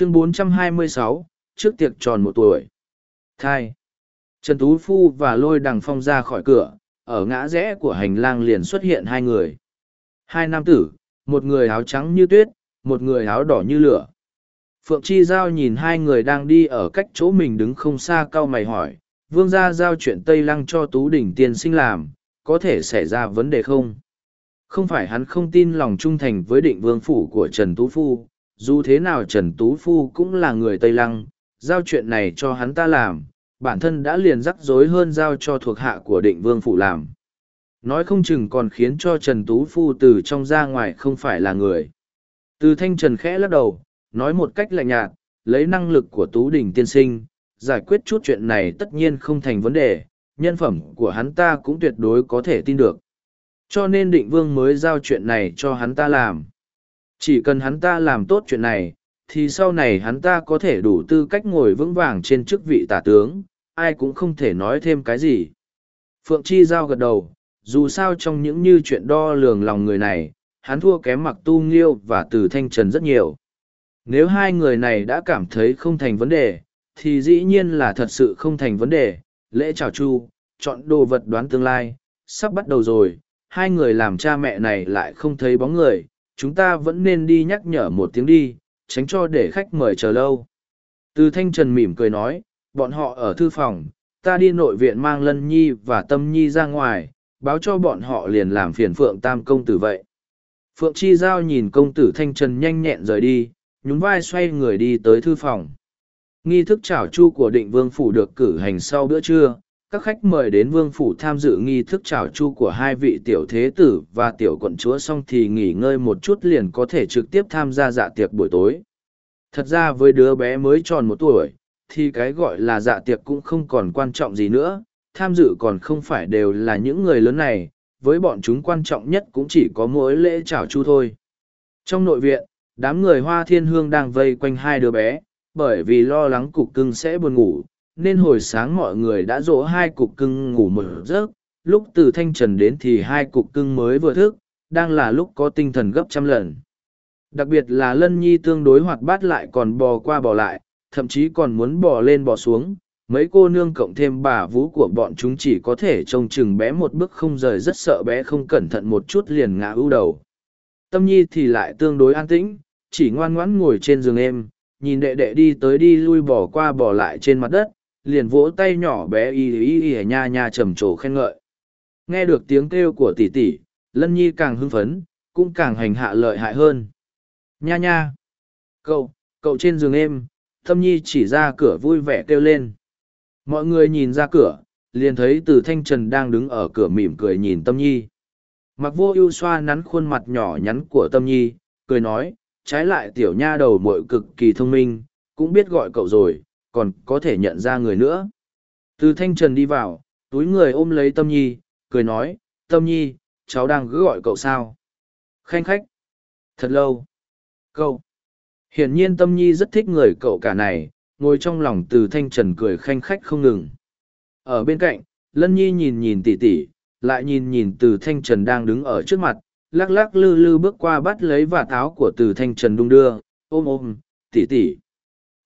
chương 426, trước tiệc tròn một tuổi. Thai. Trần tú phu và lôi đằng phong ra khỏi cửa ở ngã rẽ của hành lang liền xuất hiện hai người. Hai nam tử một người áo trắng như tuyết một người áo đỏ như lửa. Phượng chi giao nhìn hai người đang đi ở cách chỗ mình đứng không xa cau mày hỏi vương gia giao chuyện tây lăng cho tú đỉnh tiên sinh làm có thể xảy ra vấn đề không? Không phải hắn không tin lòng trung thành với định vương phủ của trần tú phu dù thế nào trần tú phu cũng là người tây lăng, giao chuyện này cho hắn ta làm, bản thân đã liền rắc rối hơn giao cho thuộc hạ của định vương phủ làm. Nói không chừng còn khiến cho trần tú phu từ trong ra ngoài không phải là người. Từ thanh trần khẽ lắc đầu, nói một cách lạnh nhạt, lấy năng lực của tú đình tiên sinh, giải quyết chút chuyện này tất nhiên không thành vấn đề, nhân phẩm của hắn ta cũng tuyệt đối có thể tin được. Cho nên định vương mới giao chuyện này cho hắn ta làm chỉ cần hắn ta làm tốt chuyện này, thì sau này hắn ta có thể đủ tư cách ngồi vững vàng trên chức vị tả tướng, ai cũng không thể nói thêm cái gì. Phượng chi giao gật đầu, dù sao trong những như chuyện đo lường lòng người này, hắn thua kém mặc tu nghiêu và từ thanh trần rất nhiều. Nếu hai người này đã cảm thấy không thành vấn đề, thì dĩ nhiên là thật sự không thành vấn đề. Lễ chào chu, chọn đồ vật đoán tương lai, sắp bắt đầu rồi. Hai người làm cha mẹ này lại không thấy bóng người chúng ta vẫn nên đi nhắc nhở một tiếng đi, tránh cho để khách mời chờ lâu. Từ thanh trần mỉm cười nói, bọn họ ở thư phòng, ta đi nội viện mang lân nhi và tâm nhi ra ngoài, báo cho bọn họ liền làm phiền phượng tam công tử vậy. Phượng chi giao nhìn công tử thanh trần nhanh nhẹn rời đi, nhún vai xoay người đi tới thư phòng. Nghi thức chảo chu của định vương phủ được cử hành sau bữa trưa các khách mời đến vương phủ tham dự nghi thức trào chu của hai vị tiểu thế tử và tiểu quận chúa xong thì nghỉ ngơi một chút liền có thể trực tiếp tham gia dạ tiệc buổi tối. Thật ra với đứa bé mới tròn một tuổi, thì cái gọi là dạ tiệc cũng không còn quan trọng gì nữa. Tham dự còn không phải đều là những người lớn này, với bọn chúng quan trọng nhất cũng chỉ có mỗi lễ chào chu thôi. Trong nội viện, đám người hoa thiên hương đang vây quanh hai đứa bé, bởi vì lo lắng cục cưng sẽ buồn ngủ nên hồi sáng mọi người đã dỗ hai cục cưng ngủ một giấc, lúc từ thanh trần đến thì hai cục cưng mới vừa thức, đang là lúc có tinh thần gấp trăm lần. Đặc biệt là lân nhi tương đối hoạt bát lại còn bò qua bò lại, thậm chí còn muốn bò lên bò xuống, mấy cô nương cộng thêm bà vú của bọn chúng chỉ có thể trông chừng bé một bước không rời rất sợ bé không cẩn thận một chút liền ngã ưu đầu. Tâm nhi thì lại tương đối an tĩnh, chỉ ngoan ngoãn ngồi trên giường em, nhìn đệ đệ đi tới đi lui bỏ qua bỏ lại trên mặt đất liền vỗ tay nhỏ bé y y y nha nha trầm trồ khen ngợi. Nghe được tiếng kêu của tỷ tỷ, lân nhi càng hưng phấn, cũng càng hành hạ lợi hại hơn. Nha nha. Cậu cậu trên giường em tâm nhi chỉ ra cửa vui vẻ kêu lên. Mọi người nhìn ra cửa, liền thấy từ thanh trần đang đứng ở cửa mỉm cười nhìn tâm nhi. Mặc vô ưu xoa nắn khuôn mặt nhỏ nhắn của tâm nhi, cười nói, trái lại tiểu nha đầu muội cực kỳ thông minh, cũng biết gọi cậu rồi còn có thể nhận ra người nữa. Từ thanh trần đi vào, túi người ôm lấy tâm nhi, cười nói, tâm nhi, cháu đang gửi gọi cậu sao? Khanh khách. Thật lâu. Cậu. Hiển nhiên tâm nhi rất thích người cậu cả này, ngồi trong lòng từ thanh trần cười khanh khách không ngừng. Ở bên cạnh, lân nhi nhìn nhìn tỉ tỉ, lại nhìn nhìn từ thanh trần đang đứng ở trước mặt, lắc lắc lư lư bước qua bắt lấy và áo của từ thanh trần đung đưa, ôm ôm, tỉ tỉ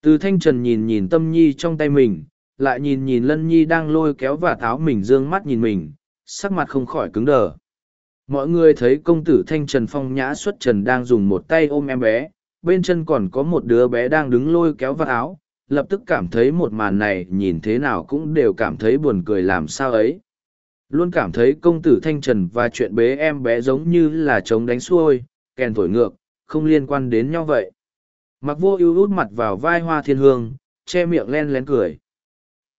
từ thanh trần nhìn nhìn tâm nhi trong tay mình, lại nhìn nhìn lân nhi đang lôi kéo và tháo mình d ư ơ n g mắt nhìn mình, sắc mặt không khỏi cứng đờ. Mọi người thấy công tử thanh trần phong nhã xuất trần đang dùng một tay ôm em bé, bên chân còn có một đứa bé đang đứng lôi kéo vạt áo, lập tức cảm thấy một màn này nhìn thế nào cũng đều cảm thấy buồn cười làm sao ấy. Luôn cảm thấy công tử thanh trần và chuyện bế em bé giống như là trống đánh xuôi, kèn thổi ngược, không liên quan đến nhau vậy mặc vô ưu út mặt vào vai hoa thiên hương, che miệng len lén cười.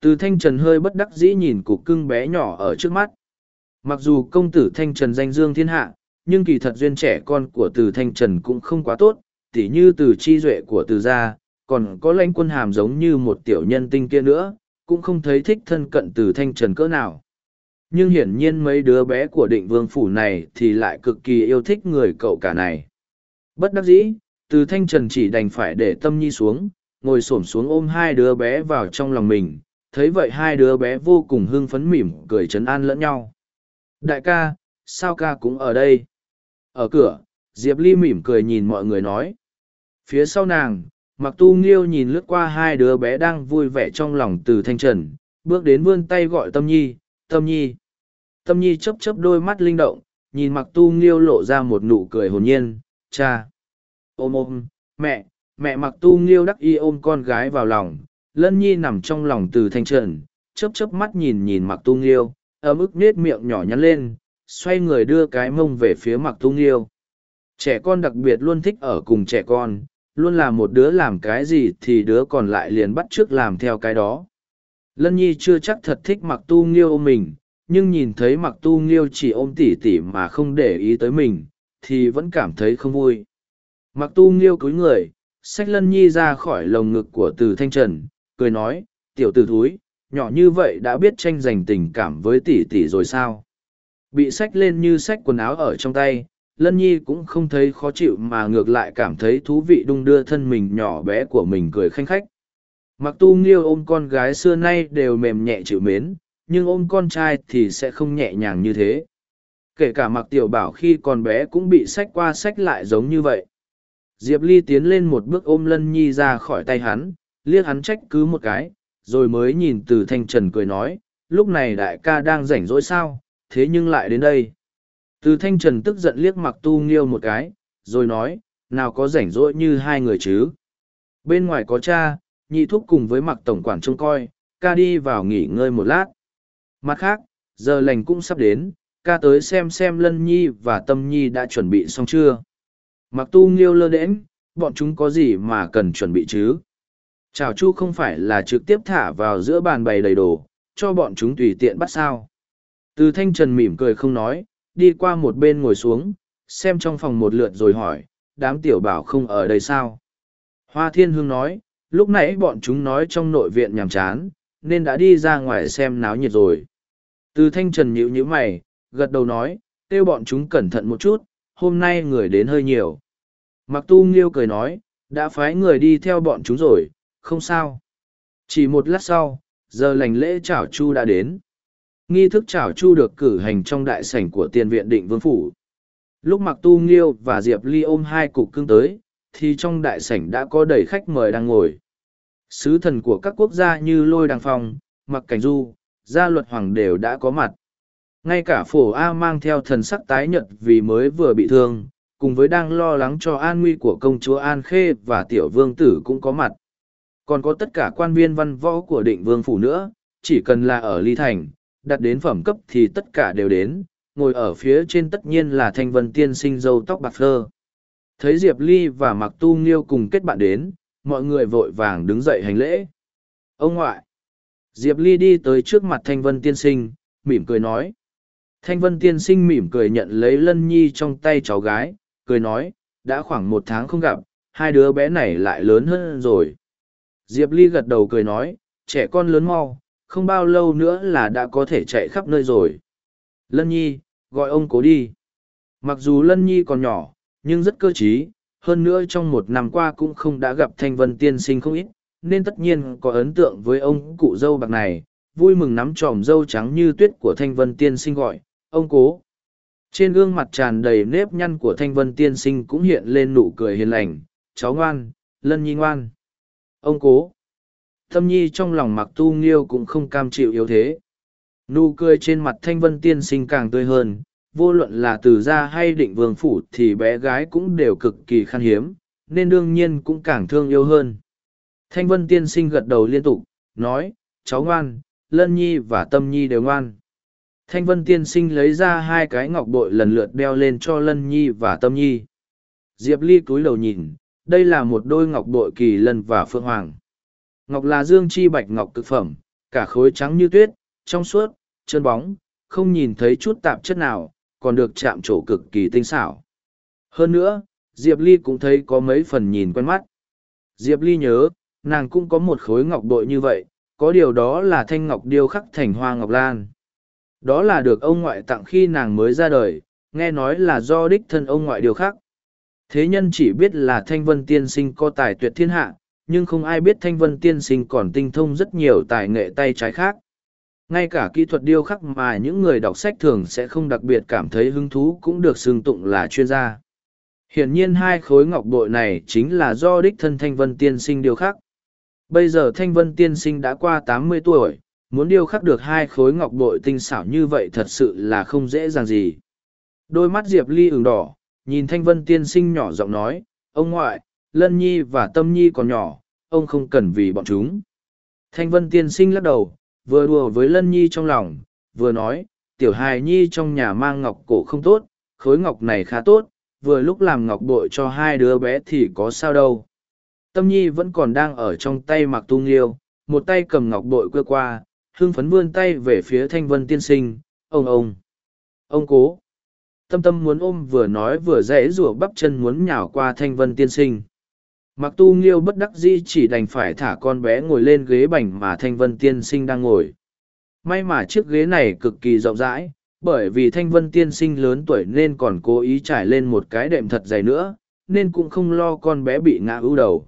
Từ thanh trần hơi bất đắc dĩ nhìn cục cưng bé nhỏ ở trước mắt. Mặc dù công tử thanh trần danh dương thiên hạ, nhưng kỳ thật duyên trẻ con của từ thanh trần cũng không quá tốt, tỉ như từ chi duệ của từ gia, còn có lãnh quân hàm giống như một tiểu nhân tinh kia nữa, cũng không thấy thích thân cận từ thanh trần cỡ nào. Nhưng hiển nhiên mấy đứa bé của định vương phủ này thì lại cực kỳ yêu thích người cậu cả này. Bất đắc dĩ từ thanh trần chỉ đành phải để tâm nhi xuống, ngồi xổm xuống ôm hai đứa bé vào trong lòng mình. Thấy vậy hai đứa bé vô cùng hưng phấn mỉm cười trấn an lẫn nhau. Đại ca, sao ca cũng ở đây? Ở cửa, diệp ly mỉm cười nhìn mọi người nói. Phía sau nàng mặc tu nghiêu nhìn lướt qua hai đứa bé đang vui vẻ trong lòng từ thanh trần, bước đến vươn tay gọi tâm nhi tâm nhi. Tâm nhi chấp chấp đôi mắt linh động, nhìn mặc tu nghiêu lộ ra một nụ cười hồn nhiên, cha ôm ôm, mẹ mẹ mặc tu nghiêu đắc y ôm con gái vào lòng. Lân nhi nằm trong lòng từ thanh trần, chớp chớp mắt nhìn nhìn mặc tu nghiêu, ấm ức nết miệng nhỏ nhắn lên, xoay người đưa cái mông về phía mặc tu nghiêu. Trẻ con đặc biệt luôn thích ở cùng trẻ con, luôn là một đứa làm cái gì thì đứa còn lại liền bắt t r ư ớ c làm theo cái đó. Lân nhi chưa chắc thật thích mặc tu nghiêu ôm mình, nhưng nhìn thấy mặc tu nghiêu chỉ ôm tỉ tỉ mà không để ý tới mình, thì vẫn cảm thấy không vui mặc tu nghiêu cúi người, xách lân nhi ra khỏi lồng ngực của từ thanh trần, cười nói, tiểu t ử thúi, nhỏ như vậy đã biết tranh giành tình cảm với tỷ tỷ rồi sao? Bị xách lên như xách quần áo ở trong tay, lân nhi cũng không thấy khó chịu mà ngược lại cảm thấy thú vị đung đưa thân mình nhỏ bé của mình cười khanh khách. Mặc tu nghiêu ôm con gái xưa nay đều mềm nhẹ chịu mến, nhưng ôm con trai thì sẽ không nhẹ nhàng như thế. Kể cả mặc tiểu bảo khi còn bé cũng bị xách qua xách lại giống như vậy diệp ly tiến lên một bước ôm lân nhi ra khỏi tay hắn liếc hắn trách cứ một cái rồi mới nhìn từ thanh trần cười nói lúc này đại ca đang rảnh rỗi sao thế nhưng lại đến đây từ thanh trần tức giận liếc mặc tu nghiêu một cái, rồi nói, nào có rảnh rỗi như hai người chứ. Bên ngoài có cha, nhị thúc cùng với mặc tổng quản trông coi, ca đi vào nghỉ ngơi một lát. Mặt khác, giờ lành cũng sắp đến, ca tới xem xem lân nhi và tâm nhi đã chuẩn bị xong chưa. Mặc tu nghiêu lơ đễnh, bọn chúng có gì mà cần chuẩn bị chứ. Chào chu không phải là trực tiếp thả vào giữa bàn bày đầy đồ, cho bọn chúng tùy tiện bắt sao. Từ thanh trần mỉm cười không nói, đi qua một bên ngồi xuống, xem trong phòng một lượt rồi hỏi, đám tiểu bảo không ở đây sao? Hoa Thiên Hương nói, lúc nãy bọn chúng nói trong nội viện nhàm chán, nên đã đi ra ngoài xem náo nhiệt rồi. Từ thanh trần nhíu nhíu mày, gật đầu nói, kêu bọn chúng cẩn thận một chút, hôm nay người đến hơi nhiều. Mặc tu nghiêu cười nói, đã phái người đi theo bọn chúng rồi, không sao. Chỉ một lát sau, giờ lành lễ chảo chu đã đến. Nghi thức chào chu được cử hành trong đại sảnh của tiền viện định vương phủ. Lúc mặc tu nghiêu và Diệp Ly ôm hai cục cưng tới, thì trong đại sảnh đã có đầy khách mời đang ngồi. Sứ thần của các quốc gia như Lôi Đăng Phong, Mặc Cảnh Du, Gia Luật Hoàng đều đã có mặt. Ngay cả phổ A mang theo thần sắc tái nhật vì mới vừa bị thương, cùng với đang lo lắng cho an nguy của công chúa An Khê và tiểu vương tử cũng có mặt. Còn có tất cả quan viên văn võ của định vương phủ nữa, chỉ cần là ở Ly Thành, đặt đến phẩm cấp thì tất cả đều đến, ngồi ở phía trên tất nhiên là thanh vân tiên sinh dâu tóc bạc phơ. Thấy Diệp Ly và Mặc Tu Nghiêu cùng kết bạn đến, mọi người vội vàng đứng dậy hành lễ. Ông ngoại! Diệp Ly đi tới trước mặt thanh vân tiên sinh, mỉm cười nói. Thanh vân tiên sinh mỉm cười nhận lấy lân nhi trong tay cháu gái, cười nói, đã khoảng một tháng không gặp, hai đứa bé này lại lớn hơn rồi. Diệp Ly gật đầu cười nói, trẻ con lớn mau, không bao lâu nữa là đã có thể chạy khắp nơi rồi. Lân Nhi, gọi ông cố đi. Mặc dù Lân Nhi còn nhỏ, nhưng rất cơ trí, hơn nữa trong một năm qua cũng không đã gặp Thanh Vân tiên sinh không ít, nên tất nhiên có ấn tượng với ông cụ dâu bạc này, vui mừng nắm tròm dâu trắng như tuyết của Thanh Vân tiên sinh gọi, ông cố. Trên gương mặt tràn đầy nếp nhăn của Thanh Vân tiên sinh cũng hiện lên nụ cười hiền lành, cháu ngoan, Lân Nhi ngoan. Ông cố, Thâm nhi trong lòng mặc tu nghiêu cũng không cam chịu yếu thế. Nụ cười trên mặt thanh vân tiên sinh càng tươi hơn, vô luận là từ gia hay định vương phủ thì bé gái cũng đều cực kỳ khan hiếm, nên đương nhiên cũng càng thương yêu hơn. Thanh vân tiên sinh gật đầu liên tục, nói, cháu ngoan, lân nhi và tâm nhi đều ngoan. Thanh vân tiên sinh lấy ra hai cái ngọc bội lần lượt đeo lên cho lân nhi và tâm nhi. Diệp ly cúi đầu nhìn, đây là một đôi ngọc bội kỳ lân và phượng hoàng. Ngọc là dương chi bạch ngọc cực phẩm, cả khối trắng như tuyết, trong suốt, chân bóng, không nhìn thấy chút tạp chất nào, còn được chạm trổ cực kỳ tinh xảo. Hơn nữa, Diệp Ly cũng thấy có mấy phần nhìn quen mắt. Diệp Ly nhớ, nàng cũng có một khối ngọc bội như vậy, có điều đó là thanh ngọc điêu khắc thành hoa ngọc lan. Đó là được ông ngoại tặng khi nàng mới ra đời, nghe nói là do đích thân ông ngoại điều khắc. Thế nhân chỉ biết là thanh vân tiên sinh có tài tuyệt thiên hạ, nhưng không ai biết thanh vân tiên sinh còn tinh thông rất nhiều tài nghệ tay trái khác. Ngay cả kỹ thuật điêu khắc mà những người đọc sách thường sẽ không đặc biệt cảm thấy hứng thú cũng được xưng tụng là chuyên gia. Hiển nhiên hai khối ngọc bội này chính là do đích thân Thanh Vân Tiên Sinh điều khắc. Bây giờ Thanh Vân Tiên Sinh đã qua tám mươi tuổi, muốn điêu khắc được hai khối ngọc bội tinh xảo như vậy thật sự là không dễ dàng gì. Đôi mắt Diệp Ly ửng đỏ, nhìn Thanh Vân Tiên Sinh nhỏ giọng nói, ông ngoại, Lân Nhi và Tâm Nhi còn nhỏ, ông không cần vì bọn chúng. Thanh Vân Tiên Sinh lắc đầu, vừa đùa với Lân Nhi trong lòng, vừa nói, tiểu hài Nhi trong nhà mang ngọc cổ không tốt, khối ngọc này khá tốt, vừa lúc làm ngọc bội cho hai đứa bé thì có sao đâu. Tâm Nhi vẫn còn đang ở trong tay mặc tung liêu, một tay cầm ngọc bội quê qua, hưng phấn vươn tay về phía Thanh Vân Tiên Sinh, ông ông, ông cố. Tâm tâm muốn ôm vừa nói vừa rẽ rủa bắp chân muốn nhào qua Thanh Vân Tiên Sinh. Mặc tu nghiêu bất đắc dĩ chỉ đành phải thả con bé ngồi lên ghế bành mà Thanh Vân Tiên Sinh đang ngồi. May mà chiếc ghế này cực kỳ rộng rãi, bởi vì Thanh Vân Tiên Sinh lớn tuổi nên còn cố ý trải lên một cái đệm thật dày nữa, nên cũng không lo con bé bị ngã ưu đầu.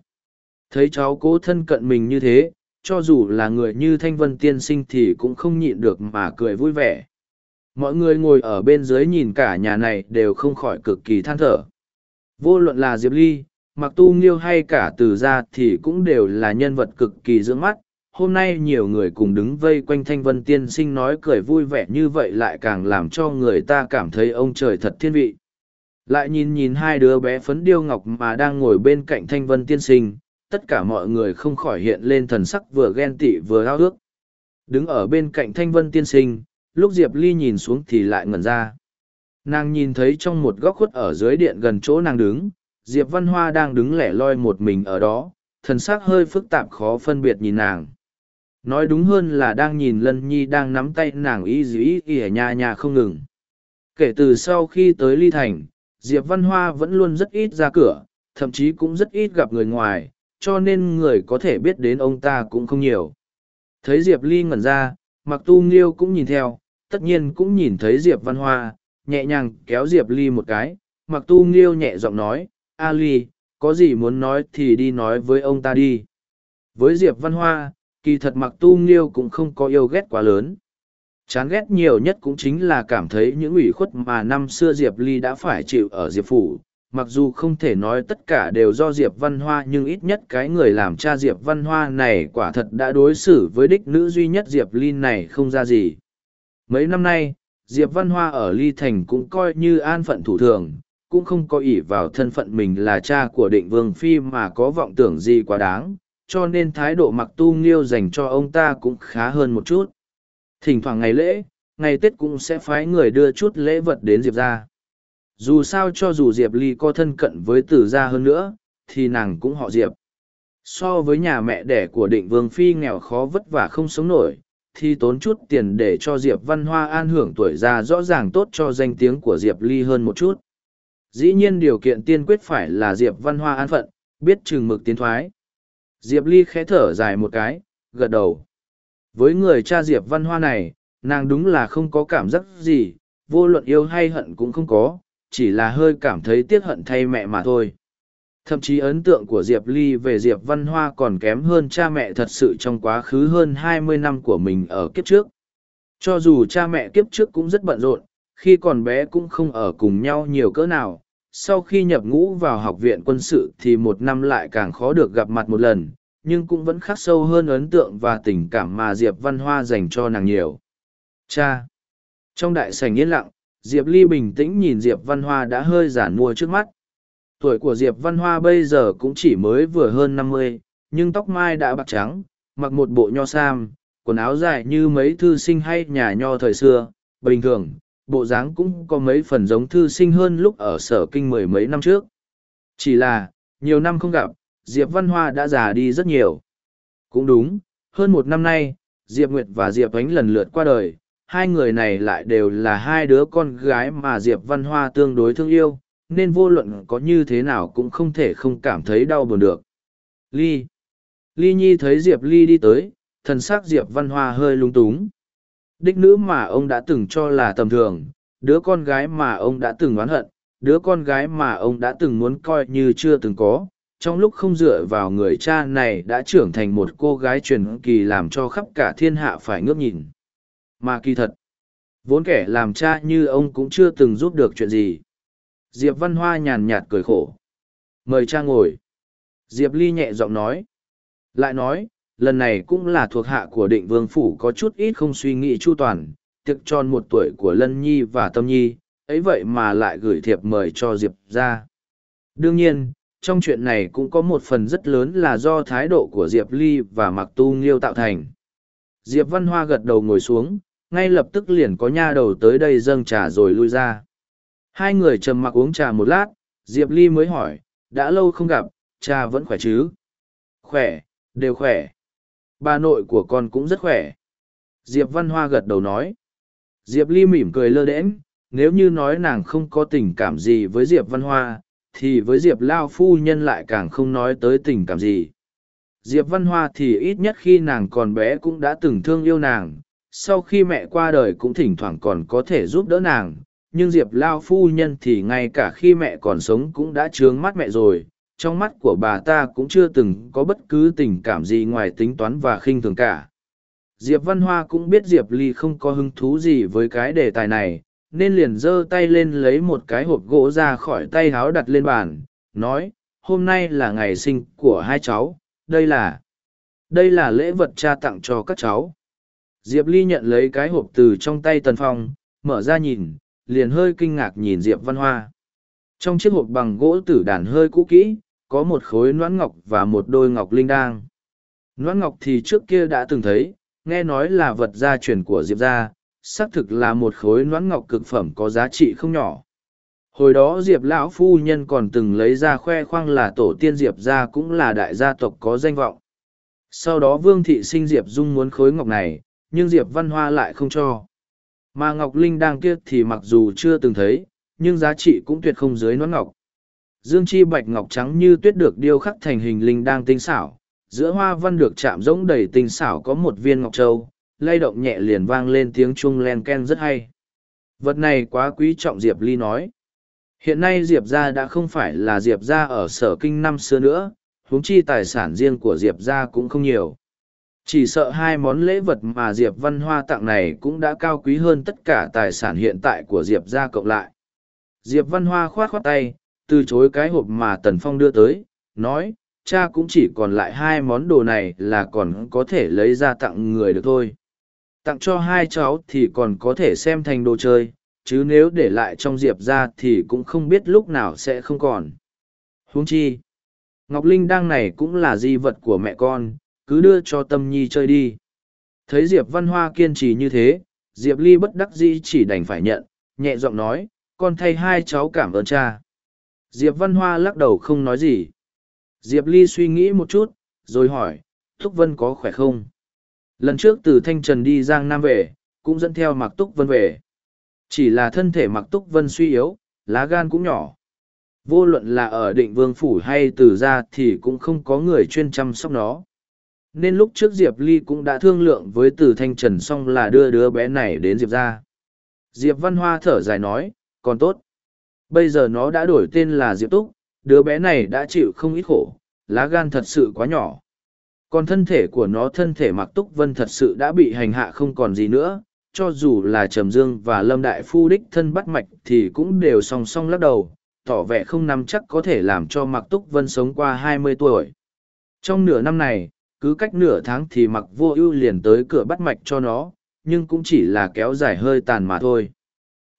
Thấy cháu cố thân cận mình như thế, cho dù là người như Thanh Vân Tiên Sinh thì cũng không nhịn được mà cười vui vẻ. Mọi người ngồi ở bên dưới nhìn cả nhà này đều không khỏi cực kỳ than thở. Vô luận là Diệp Ly, mặc tu nghiêu hay cả từ gia thì cũng đều là nhân vật cực kỳ dưỡng mắt hôm nay nhiều người cùng đứng vây quanh thanh vân tiên sinh nói cười vui vẻ như vậy lại càng làm cho người ta cảm thấy ông trời thật thiên vị lại nhìn nhìn hai đứa bé phấn điêu ngọc mà đang ngồi bên cạnh thanh vân tiên sinh tất cả mọi người không khỏi hiện lên thần sắc vừa ghen tị vừa ao ước đứng ở bên cạnh thanh vân tiên sinh lúc diệp ly nhìn xuống thì lại ngẩn ra nàng nhìn thấy trong một góc khuất ở dưới điện gần chỗ nàng đứng Diệp Văn Hoa đang đứng lẻ loi một mình ở đó, thần sắc hơi phức tạp khó phân biệt nhìn nàng. Nói đúng hơn là đang nhìn Lân Nhi đang nắm tay nàng y dĩ ý y nhà nhà không ngừng. Kể từ sau khi tới Ly Thành, Diệp Văn Hoa vẫn luôn rất ít ra cửa, thậm chí cũng rất ít gặp người ngoài, cho nên người có thể biết đến ông ta cũng không nhiều. Thấy Diệp Ly ngẩn ra, mặc tu nghiêu cũng nhìn theo, tất nhiên cũng nhìn thấy Diệp Văn Hoa, nhẹ nhàng kéo Diệp Ly một cái, mặc tu nghiêu nhẹ giọng nói, "A Ly, có gì muốn nói thì đi nói với ông ta đi. Với Diệp Văn Hoa, kỳ thật mặc tu nghiêu cũng không có yêu ghét quá lớn. Chán ghét nhiều nhất cũng chính là cảm thấy những ủy khuất mà năm xưa Diệp Ly đã phải chịu ở Diệp Phủ. Mặc dù không thể nói tất cả đều do Diệp Văn Hoa nhưng ít nhất cái người làm cha Diệp Văn Hoa này quả thật đã đối xử với đích nữ duy nhất Diệp Lin này không ra gì. Mấy năm nay, Diệp Văn Hoa ở Ly Thành cũng coi như an phận thủ thường, cũng không có ỷ vào thân phận mình là cha của định vương phi mà có vọng tưởng gì quá đáng cho nên thái độ mặc tu nghiêu dành cho ông ta cũng khá hơn một chút thỉnh thoảng ngày lễ ngày tết cũng sẽ phái người đưa chút lễ vật đến diệp ra dù sao cho dù diệp ly có thân cận với tử gia hơn nữa thì nàng cũng họ diệp so với nhà mẹ đẻ của định vương phi nghèo khó vất vả không sống nổi thì tốn chút tiền để cho diệp văn hoa an hưởng tuổi già rõ ràng tốt cho danh tiếng của diệp ly hơn một chút Dĩ nhiên điều kiện tiên quyết phải là Diệp Văn Hoa an phận, biết chừng mực tiến thoái. Diệp Ly khẽ thở dài một cái, gật đầu. Với người cha Diệp Văn Hoa này, nàng đúng là không có cảm giác gì, vô luận yêu hay hận cũng không có, chỉ là hơi cảm thấy tiếc hận thay mẹ mà thôi. Thậm chí ấn tượng của Diệp Ly về Diệp Văn Hoa còn kém hơn cha mẹ thật sự trong quá khứ hơn hai mươi năm của mình ở kiếp trước. Cho dù cha mẹ kiếp trước cũng rất bận rộn, khi còn bé cũng không ở cùng nhau nhiều cỡ nào, sau khi nhập ngũ vào học viện quân sự thì một năm lại càng khó được gặp mặt một lần nhưng cũng vẫn khắc sâu hơn ấn tượng và tình cảm mà diệp văn hoa dành cho nàng nhiều cha trong đại sảnh yên lặng diệp ly bình tĩnh nhìn diệp văn hoa đã hơi giản mua trước mắt tuổi của diệp văn hoa bây giờ cũng chỉ mới vừa hơn năm mươi nhưng tóc mai đã bạc trắng mặc một bộ nho sam quần áo dài như mấy thư sinh hay nhà nho thời xưa bình thường bộ dáng cũng có mấy phần giống thư sinh hơn lúc ở sở kinh mười mấy năm trước. Chỉ là, nhiều năm không gặp, Diệp Văn Hoa đã già đi rất nhiều. Cũng đúng, hơn một năm nay, Diệp Nguyệt và Diệp Ánh lần lượt qua đời, hai người này lại đều là hai đứa con gái mà Diệp Văn Hoa tương đối thương yêu, nên vô luận có như thế nào cũng không thể không cảm thấy đau buồn được. Ly Ly Nhi thấy Diệp Ly đi tới, thần sắc Diệp Văn Hoa hơi lung túng. Đích nữ mà ông đã từng cho là tầm thường, đứa con gái mà ông đã từng oán hận, đứa con gái mà ông đã từng muốn coi như chưa từng có. Trong lúc không dựa vào người cha này đã trưởng thành một cô gái truyền kỳ làm cho khắp cả thiên hạ phải ngước nhìn. Mà kỳ thật, vốn kẻ làm cha như ông cũng chưa từng giúp được chuyện gì. Diệp Văn Hoa nhàn nhạt cười khổ. Mời cha ngồi. Diệp Ly nhẹ giọng nói. Lại nói, lần này cũng là thuộc hạ của định vương phủ có chút ít không suy nghĩ chu toàn, tiệc tròn một tuổi của Lân Nhi và Tâm Nhi, ấy vậy mà lại gửi thiệp mời cho Diệp ra. Đương nhiên, trong chuyện này cũng có một phần rất lớn là do thái độ của Diệp Ly và Mạc Tu Nghiêu tạo thành. Diệp Văn Hoa gật đầu ngồi xuống, ngay lập tức liền có nha đầu tới đây dâng trà rồi lui ra. Hai người trầm mặc uống trà một lát, Diệp Ly mới hỏi, đã lâu không gặp, cha vẫn khỏe chứ? Khỏe, đều khỏe. Bà nội của con cũng rất khỏe. Diệp Văn Hoa gật đầu nói. Diệp Ly mỉm cười lơ đễnh, nếu như nói nàng không có tình cảm gì với Diệp Văn Hoa, thì với Diệp Lao Phu Nhân lại càng không nói tới tình cảm gì. Diệp Văn Hoa thì ít nhất khi nàng còn bé cũng đã từng thương yêu nàng, sau khi mẹ qua đời cũng thỉnh thoảng còn có thể giúp đỡ nàng, nhưng Diệp Lao Phu Nhân thì ngay cả khi mẹ còn sống cũng đã trướng mắt mẹ rồi, trong mắt của bà ta cũng chưa từng có bất cứ tình cảm gì ngoài tính toán và khinh thường cả. Diệp Văn Hoa cũng biết Diệp Ly không có hứng thú gì với cái đề tài này, nên liền giơ tay lên lấy một cái hộp gỗ ra khỏi tay háo đặt lên bàn, nói, hôm nay là ngày sinh của hai cháu, đây là... Đây là lễ vật cha tặng cho các cháu. Diệp Ly nhận lấy cái hộp từ trong tay Tần Phong, mở ra nhìn, liền hơi kinh ngạc nhìn Diệp Văn Hoa. Trong chiếc hộp bằng gỗ tử đàn hơi cũ kỹ, có một khối noãn ngọc và một đôi ngọc linh đang. Noãn ngọc thì trước kia đã từng thấy, nghe nói là vật gia truyền của Diệp gia, xác thực là một khối noãn ngọc cực phẩm có giá trị không nhỏ. Hồi đó Diệp lão phu nhân còn từng lấy ra khoe khoang là tổ tiên Diệp gia cũng là đại gia tộc có danh vọng. Sau đó Vương thị sinh Diệp Dung muốn khối ngọc này, nhưng Diệp Văn Hoa lại không cho. Mà Ngọc Linh đang kia thì mặc dù chưa từng thấy, nhưng giá trị cũng tuyệt không dưới nón ngọc. Dương chi bạch ngọc trắng như tuyết được điêu khắc thành hình linh đang tinh xảo, giữa hoa văn được chạm rỗng đầy tinh xảo có một viên ngọc châu, lay động nhẹ liền vang lên tiếng chuông len ken rất hay. Vật này quá quý trọng Diệp Ly nói. Hiện nay Diệp gia đã không phải là Diệp gia ở sở kinh năm xưa nữa, huống chi tài sản riêng của Diệp gia cũng không nhiều. Chỉ sợ hai món lễ vật mà Diệp Văn Hoa tặng này cũng đã cao quý hơn tất cả tài sản hiện tại của Diệp gia cộng lại. Diệp Văn Hoa khoát khoát tay, từ chối cái hộp mà Tần Phong đưa tới, nói, cha cũng chỉ còn lại hai món đồ này là còn có thể lấy ra tặng người được thôi. Tặng cho hai cháu thì còn có thể xem thành đồ chơi, chứ nếu để lại trong Diệp ra thì cũng không biết lúc nào sẽ không còn. Huống chi, Ngọc Linh đang này cũng là di vật của mẹ con, cứ đưa cho Tâm Nhi chơi đi. Thấy Diệp Văn Hoa kiên trì như thế, Diệp Ly bất đắc dĩ chỉ đành phải nhận, nhẹ giọng nói, con thay hai cháu cảm ơn cha. Diệp Văn Hoa lắc đầu không nói gì. Diệp Ly suy nghĩ một chút, rồi hỏi, Thúc Vân có khỏe không? Lần trước từ Thanh Trần đi Giang Nam về, cũng dẫn theo mặc Túc Vân về. Chỉ là thân thể mặc Túc Vân suy yếu, lá gan cũng nhỏ. Vô luận là ở định vương phủ hay từ ra thì cũng không có người chuyên chăm sóc nó. Nên lúc trước Diệp Ly cũng đã thương lượng với từ Thanh Trần xong là đưa đứa bé này đến Diệp ra. Diệp Văn Hoa thở dài nói, còn tốt. Bây giờ nó đã đổi tên là Diệp Túc, đứa bé này đã chịu không ít khổ, lá gan thật sự quá nhỏ. Còn thân thể của nó thân thể mặc Túc Vân thật sự đã bị hành hạ không còn gì nữa, cho dù là Trầm Dương và Lâm Đại Phu đích thân bắt mạch thì cũng đều song song lắc đầu, tỏ vẻ không nắm chắc có thể làm cho Mặc Túc Vân sống qua hai mươi tuổi. Trong nửa năm này, cứ cách nửa tháng thì Mặc Vô Ưu liền tới cửa bắt mạch cho nó, nhưng cũng chỉ là kéo dài hơi tàn mà thôi.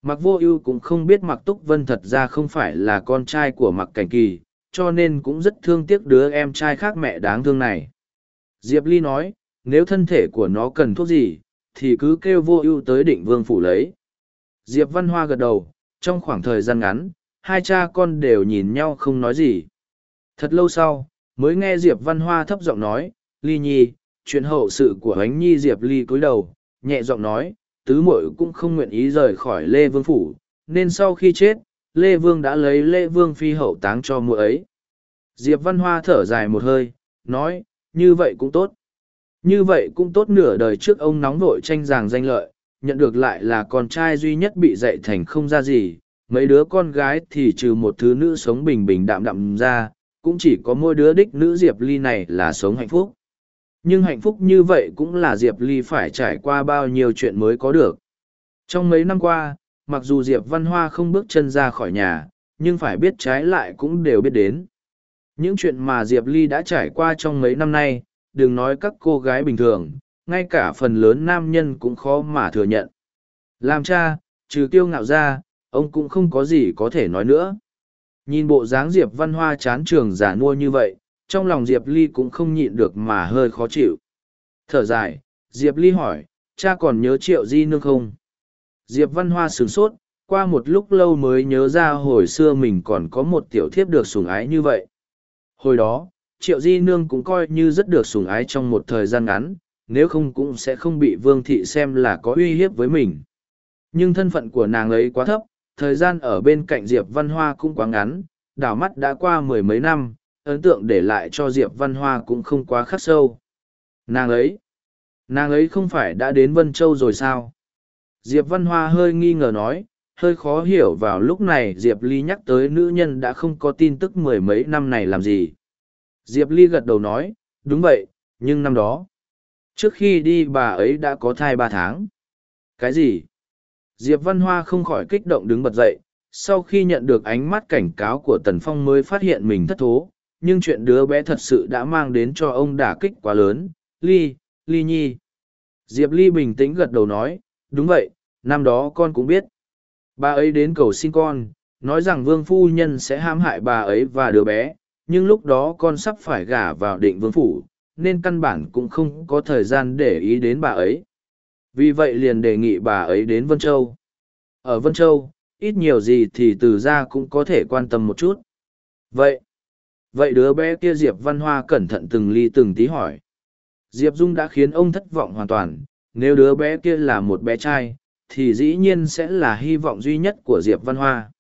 Mặc vô ưu cũng không biết mặc túc vân thật ra không phải là con trai của mặc cảnh kỳ, cho nên cũng rất thương tiếc đứa em trai khác mẹ đáng thương này. Diệp Ly nói, nếu thân thể của nó cần thuốc gì, thì cứ kêu vô ưu tới định vương phủ lấy. Diệp Văn Hoa gật đầu, trong khoảng thời gian ngắn, hai cha con đều nhìn nhau không nói gì. Thật lâu sau, mới nghe Diệp Văn Hoa thấp giọng nói, Ly Nhi, chuyện hậu sự của ánh Nhi Diệp Ly cúi đầu, nhẹ giọng nói, tứ muội cũng không nguyện ý rời khỏi Lê Vương Phủ, nên sau khi chết, Lê Vương đã lấy Lê Vương phi hậu táng cho muội ấy. Diệp Văn Hoa thở dài một hơi, nói, như vậy cũng tốt. Như vậy cũng tốt nửa đời trước ông nóng vội tranh giành danh lợi, nhận được lại là con trai duy nhất bị dạy thành không ra gì, mấy đứa con gái thì trừ một thứ nữ sống bình bình đạm đạm ra, cũng chỉ có mỗi đứa đích nữ Diệp Ly này là sống hạnh phúc nhưng hạnh phúc như vậy cũng là diệp ly phải trải qua bao nhiêu chuyện mới có được trong mấy năm qua mặc dù diệp văn hoa không bước chân ra khỏi nhà nhưng phải biết trái lại cũng đều biết đến. Những chuyện mà Diệp Ly đã trải qua trong mấy năm nay, đừng nói các cô gái bình thường, ngay cả phần lớn nam nhân cũng khó mà thừa nhận. Làm cha, trừ kiêu ngạo ra, ông cũng không có gì có thể nói nữa. Nhìn bộ dáng Diệp Văn Hoa chán trường giả nua như vậy, trong lòng Diệp Ly cũng không nhịn được mà hơi khó chịu. Thở dài, Diệp Ly hỏi, cha còn nhớ triệu di nương không? Diệp Văn Hoa sửng sốt, qua một lúc lâu mới nhớ ra hồi xưa mình còn có một tiểu thiếp được sủng ái như vậy. Hồi đó, triệu di nương cũng coi như rất được sủng ái trong một thời gian ngắn, nếu không cũng sẽ không bị vương thị xem là có uy hiếp với mình. Nhưng thân phận của nàng ấy quá thấp, thời gian ở bên cạnh Diệp Văn Hoa cũng quá ngắn, đảo mắt đã qua mười mấy năm, ấn tượng để lại cho Diệp Văn Hoa cũng không quá khắc sâu. Nàng ấy, nàng ấy không phải đã đến Vân Châu rồi sao? Diệp Văn Hoa hơi nghi ngờ nói, hơi khó hiểu vào lúc này Diệp Ly nhắc tới nữ nhân đã không có tin tức mười mấy năm này làm gì. Diệp Ly gật đầu nói, đúng vậy, nhưng năm đó, trước khi đi bà ấy đã có thai ba tháng. Cái gì? Diệp Văn Hoa không khỏi kích động đứng bật dậy, sau khi nhận được ánh mắt cảnh cáo của Tần Phong mới phát hiện mình thất thố, nhưng chuyện đứa bé thật sự đã mang đến cho ông đả kích quá lớn. Ly, Ly Nhi. Diệp Ly bình tĩnh gật đầu nói, đúng vậy, năm đó con cũng biết. Bà ấy đến cầu xin con, nói rằng vương phu nhân sẽ hãm hại bà ấy và đứa bé, nhưng lúc đó con sắp phải gả vào định vương phủ, nên căn bản cũng không có thời gian để ý đến bà ấy. Vì vậy liền đề nghị bà ấy đến Vân Châu. Ở Vân Châu, ít nhiều gì thì từ ra cũng có thể quan tâm một chút. Vậy, vậy đứa bé kia Diệp Văn Hoa cẩn thận từng ly từng tí hỏi. Diệp Dung đã khiến ông thất vọng hoàn toàn, nếu đứa bé kia là một bé trai, thì dĩ nhiên sẽ là hy vọng duy nhất của Diệp Văn Hoa.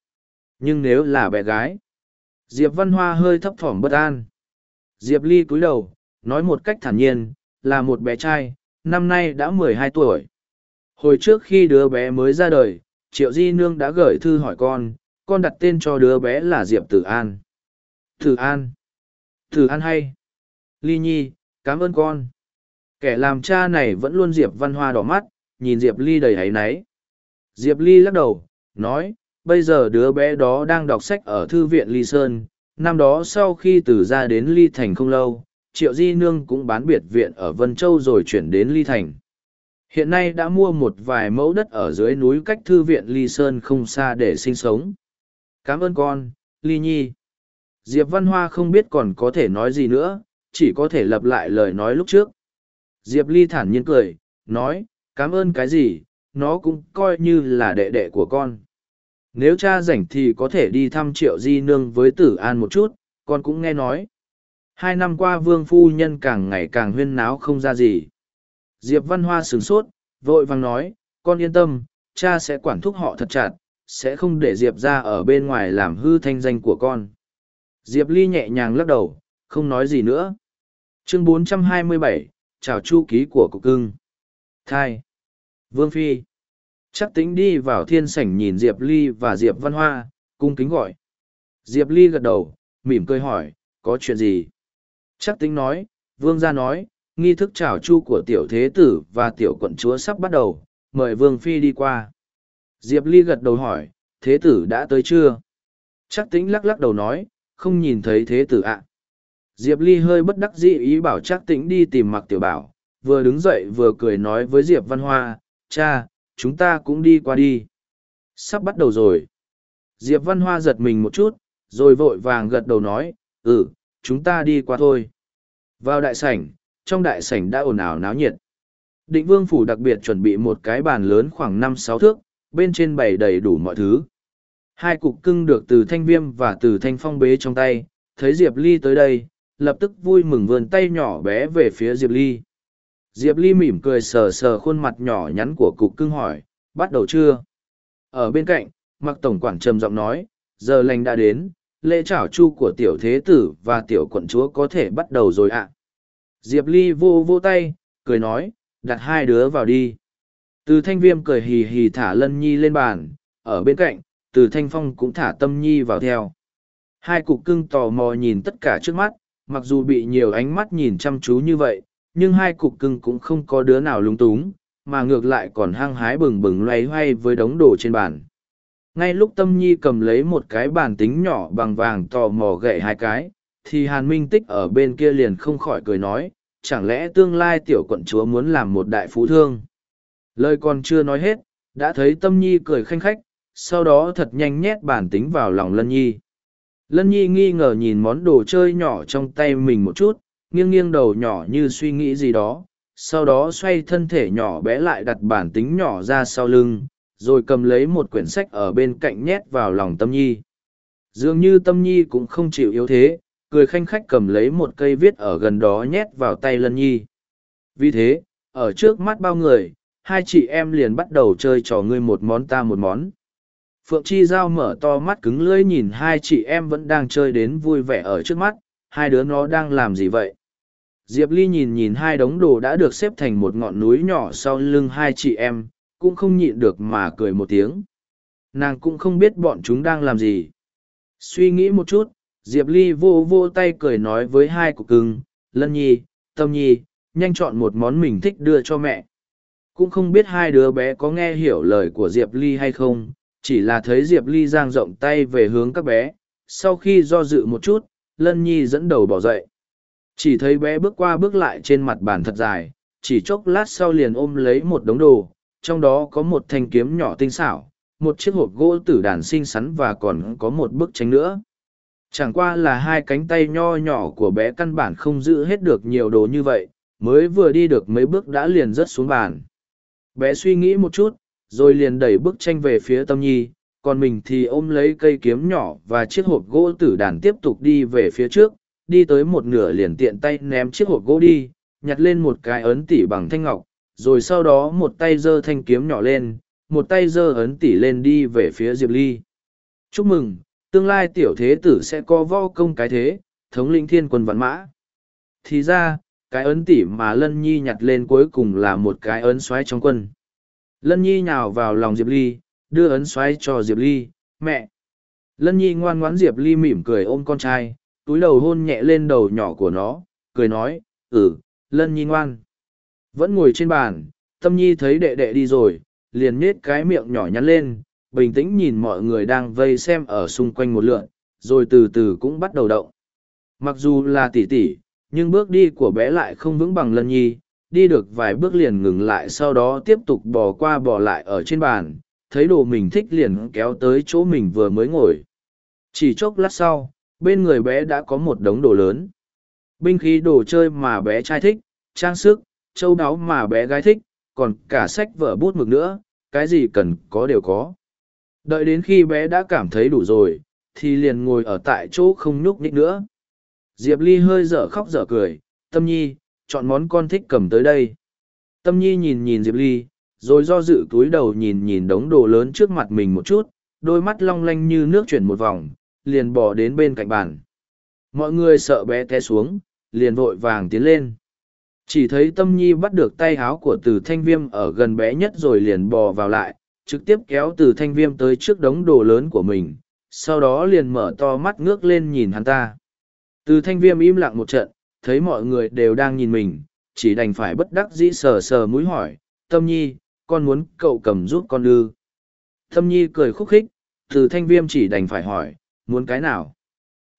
Nhưng nếu là bé gái, Diệp Văn Hoa hơi thấp thỏm bất an. Diệp Ly cúi đầu, nói một cách thản nhiên, là một bé trai, năm nay đã mười hai tuổi. Hồi trước khi đứa bé mới ra đời, Triệu Di Nương đã gửi thư hỏi con, con đặt tên cho đứa bé là Diệp Tử An. Thử An. thử An hay. Ly Nhi, cảm ơn con. Kẻ làm cha này vẫn luôn Diệp Văn Hoa đỏ mắt, nhìn Diệp Ly đầy hấy náy. Diệp Ly lắc đầu, nói, bây giờ đứa bé đó đang đọc sách ở thư viện Ly Sơn, năm đó sau khi từ ra đến Ly Thành không lâu, Triệu Di Nương cũng bán biệt viện ở Vân Châu rồi chuyển đến Ly Thành. Hiện nay đã mua một vài mẫu đất ở dưới núi cách thư viện Ly Sơn không xa để sinh sống. Cảm ơn con, Ly Nhi. Diệp Văn Hoa không biết còn có thể nói gì nữa, chỉ có thể lặp lại lời nói lúc trước. Diệp Ly thản nhiên cười, nói, cảm ơn cái gì, nó cũng coi như là đệ đệ của con. Nếu cha rảnh thì có thể đi thăm triệu di nương với tử an một chút, con cũng nghe nói. Hai năm qua vương phu nhân càng ngày càng huyên náo không ra gì. Diệp Văn Hoa sửng sốt, vội vàng nói, con yên tâm, cha sẽ quản thúc họ thật chặt, sẽ không để Diệp ra ở bên ngoài làm hư thanh danh của con. Diệp Ly nhẹ nhàng lắc đầu, không nói gì nữa. Chương 427, chào chu ký của cục cưng. Thai. Vương Phi. Chắc tính đi vào thiên sảnh nhìn Diệp Ly và Diệp Văn Hoa, cung kính gọi. Diệp Ly gật đầu, mỉm cười hỏi, có chuyện gì? Chắc tính nói, Vương gia nói, nghi thức chào chu của tiểu thế tử và tiểu quận chúa sắp bắt đầu, mời Vương Phi đi qua. Diệp Ly gật đầu hỏi, thế tử đã tới chưa? Chắc tính lắc lắc đầu nói, không nhìn thấy thế tử ạ. Diệp Ly hơi bất đắc dĩ ý bảo Trác Tĩnh đi tìm mặc tiểu bảo, vừa đứng dậy vừa cười nói với Diệp Văn Hoa, cha, chúng ta cũng đi qua đi. Sắp bắt đầu rồi. Diệp Văn Hoa giật mình một chút, rồi vội vàng gật đầu nói, ừ, chúng ta đi qua thôi. Vào đại sảnh, trong đại sảnh đã ồn ào náo nhiệt. Định vương phủ đặc biệt chuẩn bị một cái bàn lớn khoảng năm sáu thước, bên trên bày đầy đủ mọi thứ. Hai cục cưng được từ thanh viêm và từ thanh phong bế trong tay, thấy Diệp Ly tới đây, lập tức vui mừng vươn tay nhỏ bé về phía Diệp Ly. Diệp Ly mỉm cười sờ sờ khuôn mặt nhỏ nhắn của cục cưng hỏi, bắt đầu chưa? Ở bên cạnh, mặc tổng quản trầm giọng nói, giờ lành đã đến, lễ trảo chu của tiểu thế tử và tiểu quận chúa có thể bắt đầu rồi ạ. Diệp Ly vô vô tay, cười nói, đặt hai đứa vào đi. Từ thanh viêm cười hì hì thả lân nhi lên bàn, ở bên cạnh, từ thanh phong cũng thả tâm nhi vào theo. Hai cục cưng tò mò nhìn tất cả trước mắt, mặc dù bị nhiều ánh mắt nhìn chăm chú như vậy, nhưng hai cục cưng cũng không có đứa nào lung túng, mà ngược lại còn hăng hái bừng bừng loay hoay với đống đồ trên bàn. ngay lúc tâm nhi cầm lấy một cái bàn tính nhỏ bằng vàng tò mò gậy hai cái thì hàn minh tích ở bên kia liền không khỏi cười nói chẳng lẽ tương lai tiểu quận chúa muốn làm một đại phú thương lời còn chưa nói hết đã thấy tâm nhi cười khanh khách sau đó thật nhanh nhét bản tính vào lòng lân nhi. Lân nhi nghi ngờ nhìn món đồ chơi nhỏ trong tay mình một chút, nghiêng nghiêng đầu nhỏ như suy nghĩ gì đó, sau đó xoay thân thể nhỏ bé lại đặt bản tính nhỏ ra sau lưng, rồi cầm lấy một quyển sách ở bên cạnh nhét vào lòng tâm nhi. Dường như tâm nhi cũng không chịu yếu thế, cười khanh khách cầm lấy một cây viết ở gần đó nhét vào tay lân nhi. Vì thế, ở trước mắt bao người, hai chị em liền bắt đầu chơi trò ngươi một món ta một món phượng chi giao mở to mắt cứng lưỡi nhìn hai chị em vẫn đang chơi đến vui vẻ ở trước mắt, hai đứa nó đang làm gì vậy? Diệp ly nhìn nhìn hai đống đồ đã được xếp thành một ngọn núi nhỏ sau lưng hai chị em, cũng không nhịn được mà cười một tiếng. Nàng cũng không biết bọn chúng đang làm gì. Suy nghĩ một chút, diệp ly vô vô tay cười nói với hai cục cưng, lân nhi, tâm nhi, nhanh chọn một món mình thích đưa cho mẹ. Cũng không biết hai đứa bé có nghe hiểu lời của diệp ly hay không chỉ là thấy diệp ly giang rộng tay về hướng các bé, sau khi do dự một chút, lân nhi dẫn đầu bỏ dậy. Chỉ thấy bé bước qua bước lại trên mặt bàn thật dài, chỉ chốc lát sau liền ôm lấy một đống đồ, trong đó có một thanh kiếm nhỏ tinh xảo, một chiếc hộp gỗ tử đàn xinh xắn và còn có một bức tranh nữa. Chẳng qua là hai cánh tay nho nhỏ của bé căn bản không giữ hết được nhiều đồ như vậy, mới vừa đi được mấy bước đã liền rớt xuống bàn. Bé suy nghĩ một chút rồi liền đẩy bức tranh về phía tâm nhi, còn mình thì ôm lấy cây kiếm nhỏ và chiếc hộp gỗ tử đàn tiếp tục đi về phía trước, đi tới một nửa liền tiện tay ném chiếc hộp gỗ đi, nhặt lên một cái ấn tỉ bằng thanh ngọc, rồi sau đó một tay giơ thanh kiếm nhỏ lên, một tay giơ ấn tỉ lên đi về phía diệp ly. Chúc mừng, tương lai tiểu thế tử sẽ có vo công cái thế, thống lĩnh thiên quân vạn mã. Thì ra, cái ấn tỉ mà lân nhi nhặt lên cuối cùng là một cái ấn xoáy trong quân lân nhi nhào vào lòng diệp ly, đưa ấn xoáy cho diệp ly, mẹ. Lân nhi ngoan ngoãn diệp ly mỉm cười ôm con trai, túi đầu hôn nhẹ lên đầu nhỏ của nó, cười nói ừ lân nhi ngoan. Vẫn ngồi trên bàn, tâm nhi thấy đệ đệ đi rồi, liền nết cái miệng nhỏ nhắn lên, bình tĩnh nhìn mọi người đang vây xem ở xung quanh một lượn, rồi từ từ cũng bắt đầu động. Mặc dù là tỉ tỉ, nhưng bước đi của bé lại không vững bằng lân nhi đi được vài bước liền ngừng lại sau đó tiếp tục bò qua bò lại ở trên bàn, thấy đồ mình thích liền kéo tới chỗ mình vừa mới ngồi. Chỉ chốc lát sau, bên người bé đã có một đống đồ lớn. Binh khí đồ chơi mà bé trai thích, trang sức, châu đáo mà bé gái thích, còn cả sách vở bút mực nữa, cái gì cần có đều có. Đợi đến khi bé đã cảm thấy đủ rồi, thì liền ngồi ở tại chỗ không nhúc nhích nữa. Diệp ly hơi dở khóc dở cười, tâm nhi chọn món con thích cầm tới đây. Tâm nhi nhìn nhìn diệp ly, rồi do dự túi đầu nhìn nhìn đống đồ lớn trước mặt mình một chút, đôi mắt long lanh như nước chuyển một vòng, liền bỏ đến bên cạnh bàn. Mọi người sợ bé té xuống, liền vội vàng tiến lên. Chỉ thấy tâm nhi bắt được tay áo của từ thanh viêm ở gần bé nhất rồi liền bò vào lại, trực tiếp kéo từ thanh viêm tới trước đống đồ lớn của mình, sau đó liền mở to mắt ngước lên nhìn hắn ta. Từ thanh viêm im lặng một trận thấy mọi người đều đang nhìn mình, chỉ đành phải bất đắc dĩ sờ sờ mũi hỏi, tâm nhi, con muốn cậu cầm giúp con ư? Tâm nhi cười khúc khích, từ thanh viêm chỉ đành phải hỏi, muốn cái nào?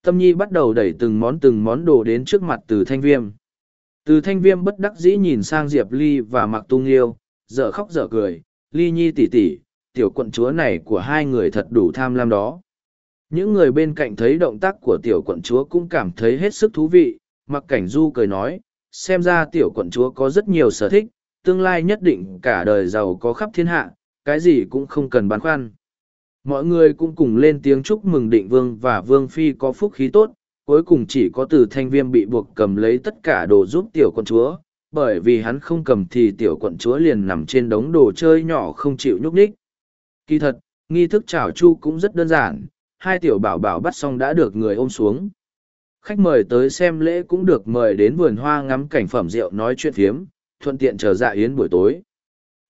Tâm nhi bắt đầu đẩy từng món từng món đồ đến trước mặt từ thanh viêm. Từ thanh viêm bất đắc dĩ nhìn sang diệp ly và mặc tung yêu dở khóc dở cười, ly nhi tỉ tỉ tiểu quận chúa này của hai người thật đủ tham lam đó. Những người bên cạnh thấy động tác của tiểu quận chúa cũng cảm thấy hết sức thú vị mặc cảnh du cười nói, xem ra tiểu quận chúa có rất nhiều sở thích, tương lai nhất định cả đời giàu có khắp thiên hạ, cái gì cũng không cần băn khoăn. Mọi người cũng cùng lên tiếng chúc mừng định vương và vương phi có phúc khí tốt, cuối cùng chỉ có từ thanh viêm bị buộc cầm lấy tất cả đồ giúp tiểu quận chúa, bởi vì hắn không cầm thì tiểu quận chúa liền nằm trên đống đồ chơi nhỏ không chịu nhúc nhích. Kỳ thật, nghi thức chào chu cũng rất đơn giản, hai tiểu bảo bảo bắt xong đã được người ôm xuống khách mời tới xem lễ cũng được mời đến vườn hoa ngắm cảnh phẩm rượu nói chuyện phiếm, thuận tiện chờ dạ yến buổi tối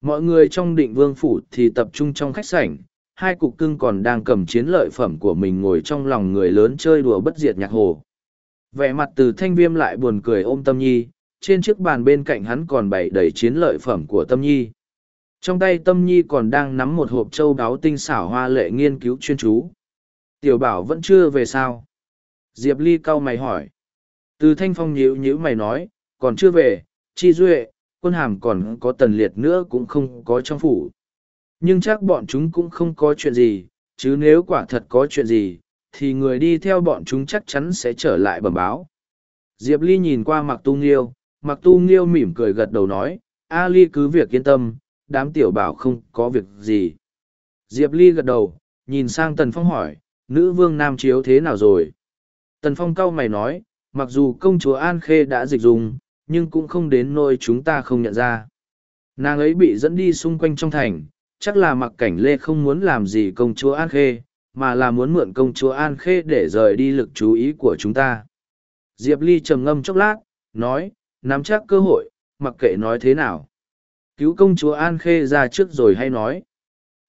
mọi người trong định vương phủ thì tập trung trong khách sảnh, hai cục cưng còn đang cầm chiến lợi phẩm của mình ngồi trong lòng người lớn chơi đùa bất diệt nhạc hồ vẻ mặt từ thanh viêm lại buồn cười ôm tâm nhi, trên chiếc bàn bên cạnh hắn còn bày đầy chiến lợi phẩm của tâm nhi Trong tay tâm nhi còn đang nắm một hộp châu đáo tinh xảo hoa lệ nghiên cứu chuyên chú. Tiểu bảo vẫn chưa về sao? Diệp Ly cau mày hỏi. Từ thanh phong nhíu nhíu mày nói, còn chưa về, chi duệ, quân hàm còn có tần liệt nữa cũng không có trong phủ. Nhưng chắc bọn chúng cũng không có chuyện gì, chứ nếu quả thật có chuyện gì, thì người đi theo bọn chúng chắc chắn sẽ trở lại bẩm báo. Diệp Ly nhìn qua Mặc Tu Nghiêu, Mặc Tu Nghiêu mỉm cười gật đầu nói, A Ly cứ việc yên tâm, đám tiểu bảo không có việc gì. Diệp Ly gật đầu, nhìn sang Tần Phong hỏi, nữ vương Nam Chiếu thế nào rồi? Tần Phong cau mày nói, mặc dù công chúa An Khê đã dịch dùng, nhưng cũng không đến nôi chúng ta không nhận ra. Nàng ấy bị dẫn đi xung quanh trong thành, chắc là mặc cảnh lê không muốn làm gì công chúa An Khê, mà là muốn mượn công chúa An Khê để rời đi lực chú ý của chúng ta. Diệp Ly trầm ngâm chốc lát, nói, nắm chắc cơ hội, mặc kệ nói thế nào. Cứu công chúa An Khê ra trước rồi hay nói.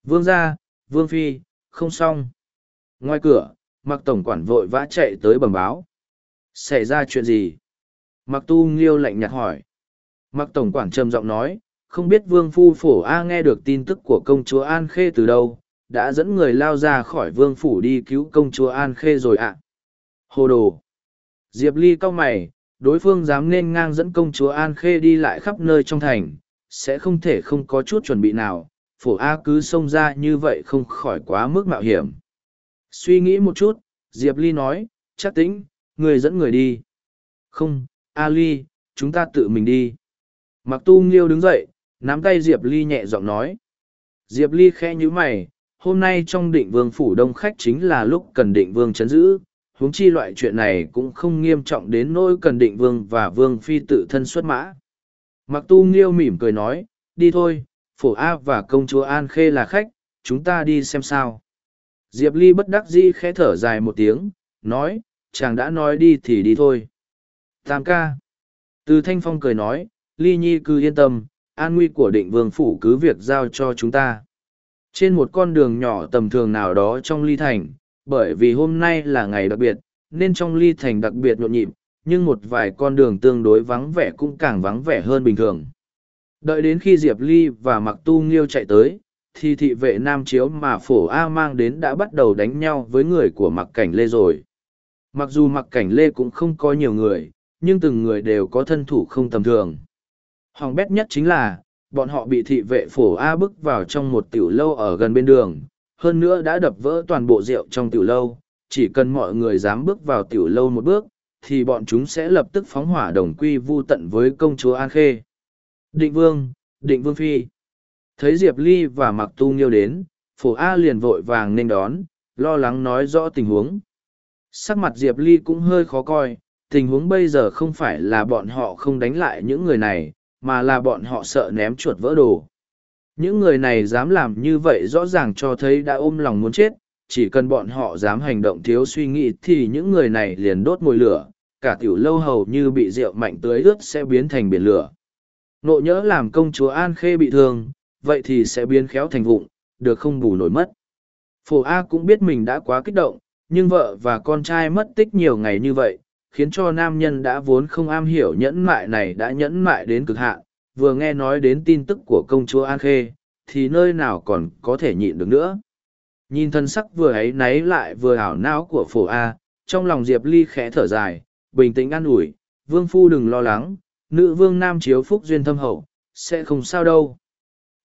Vương ra, Vương Phi, không xong. Ngoài cửa, mặc tổng quản vội vã chạy tới bẩm báo. Xảy ra chuyện gì? Mặc tu nghiêu lạnh nhạt hỏi. Mặc tổng quản trầm giọng nói, không biết vương phu phổ A nghe được tin tức của công chúa An Khê từ đâu, đã dẫn người lao ra khỏi vương phủ đi cứu công chúa An Khê rồi ạ. Hồ đồ! Diệp Ly cau mày, đối phương dám nên ngang dẫn công chúa An Khê đi lại khắp nơi trong thành, sẽ không thể không có chút chuẩn bị nào, phổ A cứ xông ra như vậy không khỏi quá mức mạo hiểm. Suy nghĩ một chút, Diệp Ly nói, chắc tĩnh, người dẫn người đi. Không, A Ly, chúng ta tự mình đi. Mặc tu nghiêu đứng dậy, nắm tay Diệp Ly nhẹ giọng nói. Diệp Ly khe như mày, hôm nay trong định vương phủ đông khách chính là lúc cần định vương chấn giữ, huống chi loại chuyện này cũng không nghiêm trọng đến nỗi cần định vương và vương phi tự thân xuất mã. Mặc tu nghiêu mỉm cười nói, đi thôi, phổ A và công chúa An Khê là khách, chúng ta đi xem sao. Diệp Ly bất đắc dĩ khẽ thở dài một tiếng, nói, chàng đã nói đi thì đi thôi. Tam ca. Từ Thanh Phong cười nói, Ly Nhi cứ yên tâm, an nguy của định vương phủ cứ việc giao cho chúng ta. Trên một con đường nhỏ tầm thường nào đó trong Ly Thành, bởi vì hôm nay là ngày đặc biệt, nên trong Ly Thành đặc biệt nhộn nhịp, nhưng một vài con đường tương đối vắng vẻ cũng càng vắng vẻ hơn bình thường. Đợi đến khi Diệp Ly và Mặc Tu Nghiêu chạy tới, thì thị vệ Nam Chiếu mà phổ A mang đến đã bắt đầu đánh nhau với người của Mặc Cảnh Lê rồi. Mặc dù Mặc Cảnh Lê cũng không có nhiều người, nhưng từng người đều có thân thủ không tầm thường. Hoàng bét nhất chính là, bọn họ bị thị vệ phổ A bức vào trong một tiểu lâu ở gần bên đường, hơn nữa đã đập vỡ toàn bộ rượu trong tiểu lâu, chỉ cần mọi người dám bước vào tiểu lâu một bước, thì bọn chúng sẽ lập tức phóng hỏa đồng quy vu tận với công chúa An Khê. Định Vương, Định Vương Phi. Thấy Diệp Ly và Mặc Tu Nghiêu đến, phổ A liền vội vàng nên đón, lo lắng nói rõ tình huống. Sắc mặt Diệp Ly cũng hơi khó coi, tình huống bây giờ không phải là bọn họ không đánh lại những người này, mà là bọn họ sợ ném chuột vỡ đồ. Những người này dám làm như vậy rõ ràng cho thấy đã ôm lòng muốn chết, chỉ cần bọn họ dám hành động thiếu suy nghĩ thì những người này liền đốt mồi lửa, cả tiểu lâu hầu như bị rượu mạnh tưới ướt sẽ biến thành biển lửa. Nộ nhỡ làm công chúa An Khê bị thương, vậy thì sẽ biến khéo thành vụng, được không bù nổi mất. Phổ A cũng biết mình đã quá kích động, nhưng vợ và con trai mất tích nhiều ngày như vậy, khiến cho nam nhân đã vốn không am hiểu nhẫn mại này đã nhẫn mại đến cực hạn, vừa nghe nói đến tin tức của công chúa An Khê, thì nơi nào còn có thể nhịn được nữa. Nhìn thân sắc vừa ấy náy lại vừa hảo não của phổ A, trong lòng Diệp Ly khẽ thở dài, bình tĩnh an ủi, vương phu đừng lo lắng, nữ vương nam chiếu phúc duyên thâm hậu, sẽ không sao đâu.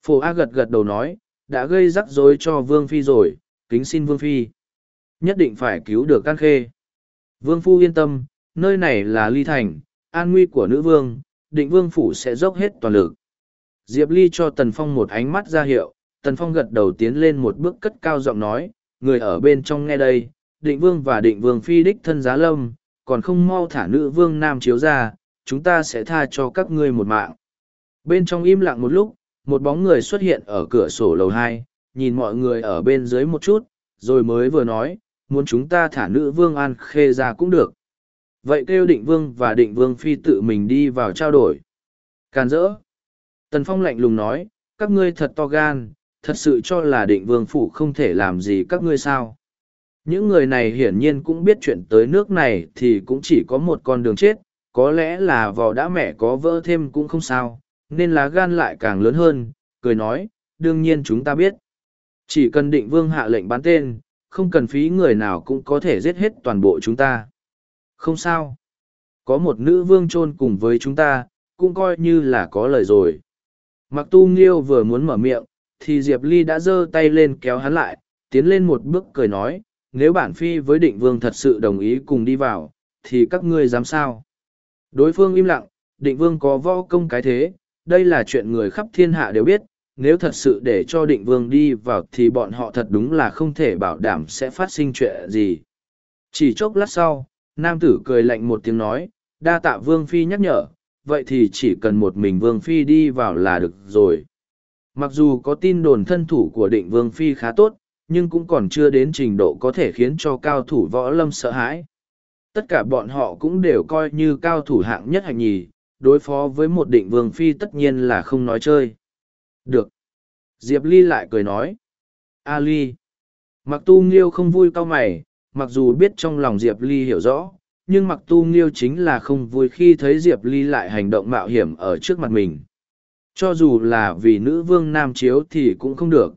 Phổ A gật gật đầu nói, đã gây rắc rối cho vương phi rồi, kính xin vương phi. Nhất định phải cứu được can khê. Vương phu yên tâm, nơi này là ly thành, an nguy của nữ vương, định vương phủ sẽ dốc hết toàn lực. Diệp Ly cho Tần Phong một ánh mắt ra hiệu, Tần Phong gật đầu tiến lên một bước cất cao giọng nói, người ở bên trong nghe đây, định vương và định vương phi đích thân giá lâm, còn không mau thả nữ vương nam chiếu ra, chúng ta sẽ tha cho các ngươi một mạng. Bên trong im lặng một lúc, một bóng người xuất hiện ở cửa sổ lầu hai, nhìn mọi người ở bên dưới một chút, rồi mới vừa nói, muốn chúng ta thả nữ vương an khê ra cũng được. Vậy kêu định vương và định vương phi tự mình đi vào trao đổi. Càn rỡ. Tần Phong lạnh lùng nói, các ngươi thật to gan, thật sự cho là định vương phủ không thể làm gì các ngươi sao. Những người này hiển nhiên cũng biết chuyện tới nước này thì cũng chỉ có một con đường chết, có lẽ là vò đã mẹ có vỡ thêm cũng không sao, nên lá gan lại càng lớn hơn, cười nói, đương nhiên chúng ta biết. Chỉ cần định vương hạ lệnh bán tên, không cần phí người nào cũng có thể giết hết toàn bộ chúng ta. Không sao. Có một nữ vương chôn cùng với chúng ta, cũng coi như là có lời rồi. Mặc tu nghiêu vừa muốn mở miệng, thì Diệp Ly đã giơ tay lên kéo hắn lại, tiến lên một bước cười nói, nếu bản phi với định vương thật sự đồng ý cùng đi vào, thì các ngươi dám sao? Đối phương im lặng, định vương có võ công cái thế, đây là chuyện người khắp thiên hạ đều biết, nếu thật sự để cho định vương đi vào thì bọn họ thật đúng là không thể bảo đảm sẽ phát sinh chuyện gì. Chỉ chốc lát sau, nam tử cười lạnh một tiếng nói, đa tạ vương phi nhắc nhở, vậy thì chỉ cần một mình vương phi đi vào là được rồi. Mặc dù có tin đồn thân thủ của định vương phi khá tốt, nhưng cũng còn chưa đến trình độ có thể khiến cho cao thủ võ lâm sợ hãi. Tất cả bọn họ cũng đều coi như cao thủ hạng nhất hành nhì, đối phó với một định vương phi tất nhiên là không nói chơi. Được. Diệp Ly lại cười nói. A Ly. Mặc tu nghiêu không vui cao mày, mặc dù biết trong lòng Diệp Ly hiểu rõ, nhưng mặc tu nghiêu chính là không vui khi thấy Diệp Ly lại hành động mạo hiểm ở trước mặt mình. Cho dù là vì nữ vương Nam Chiếu thì cũng không được.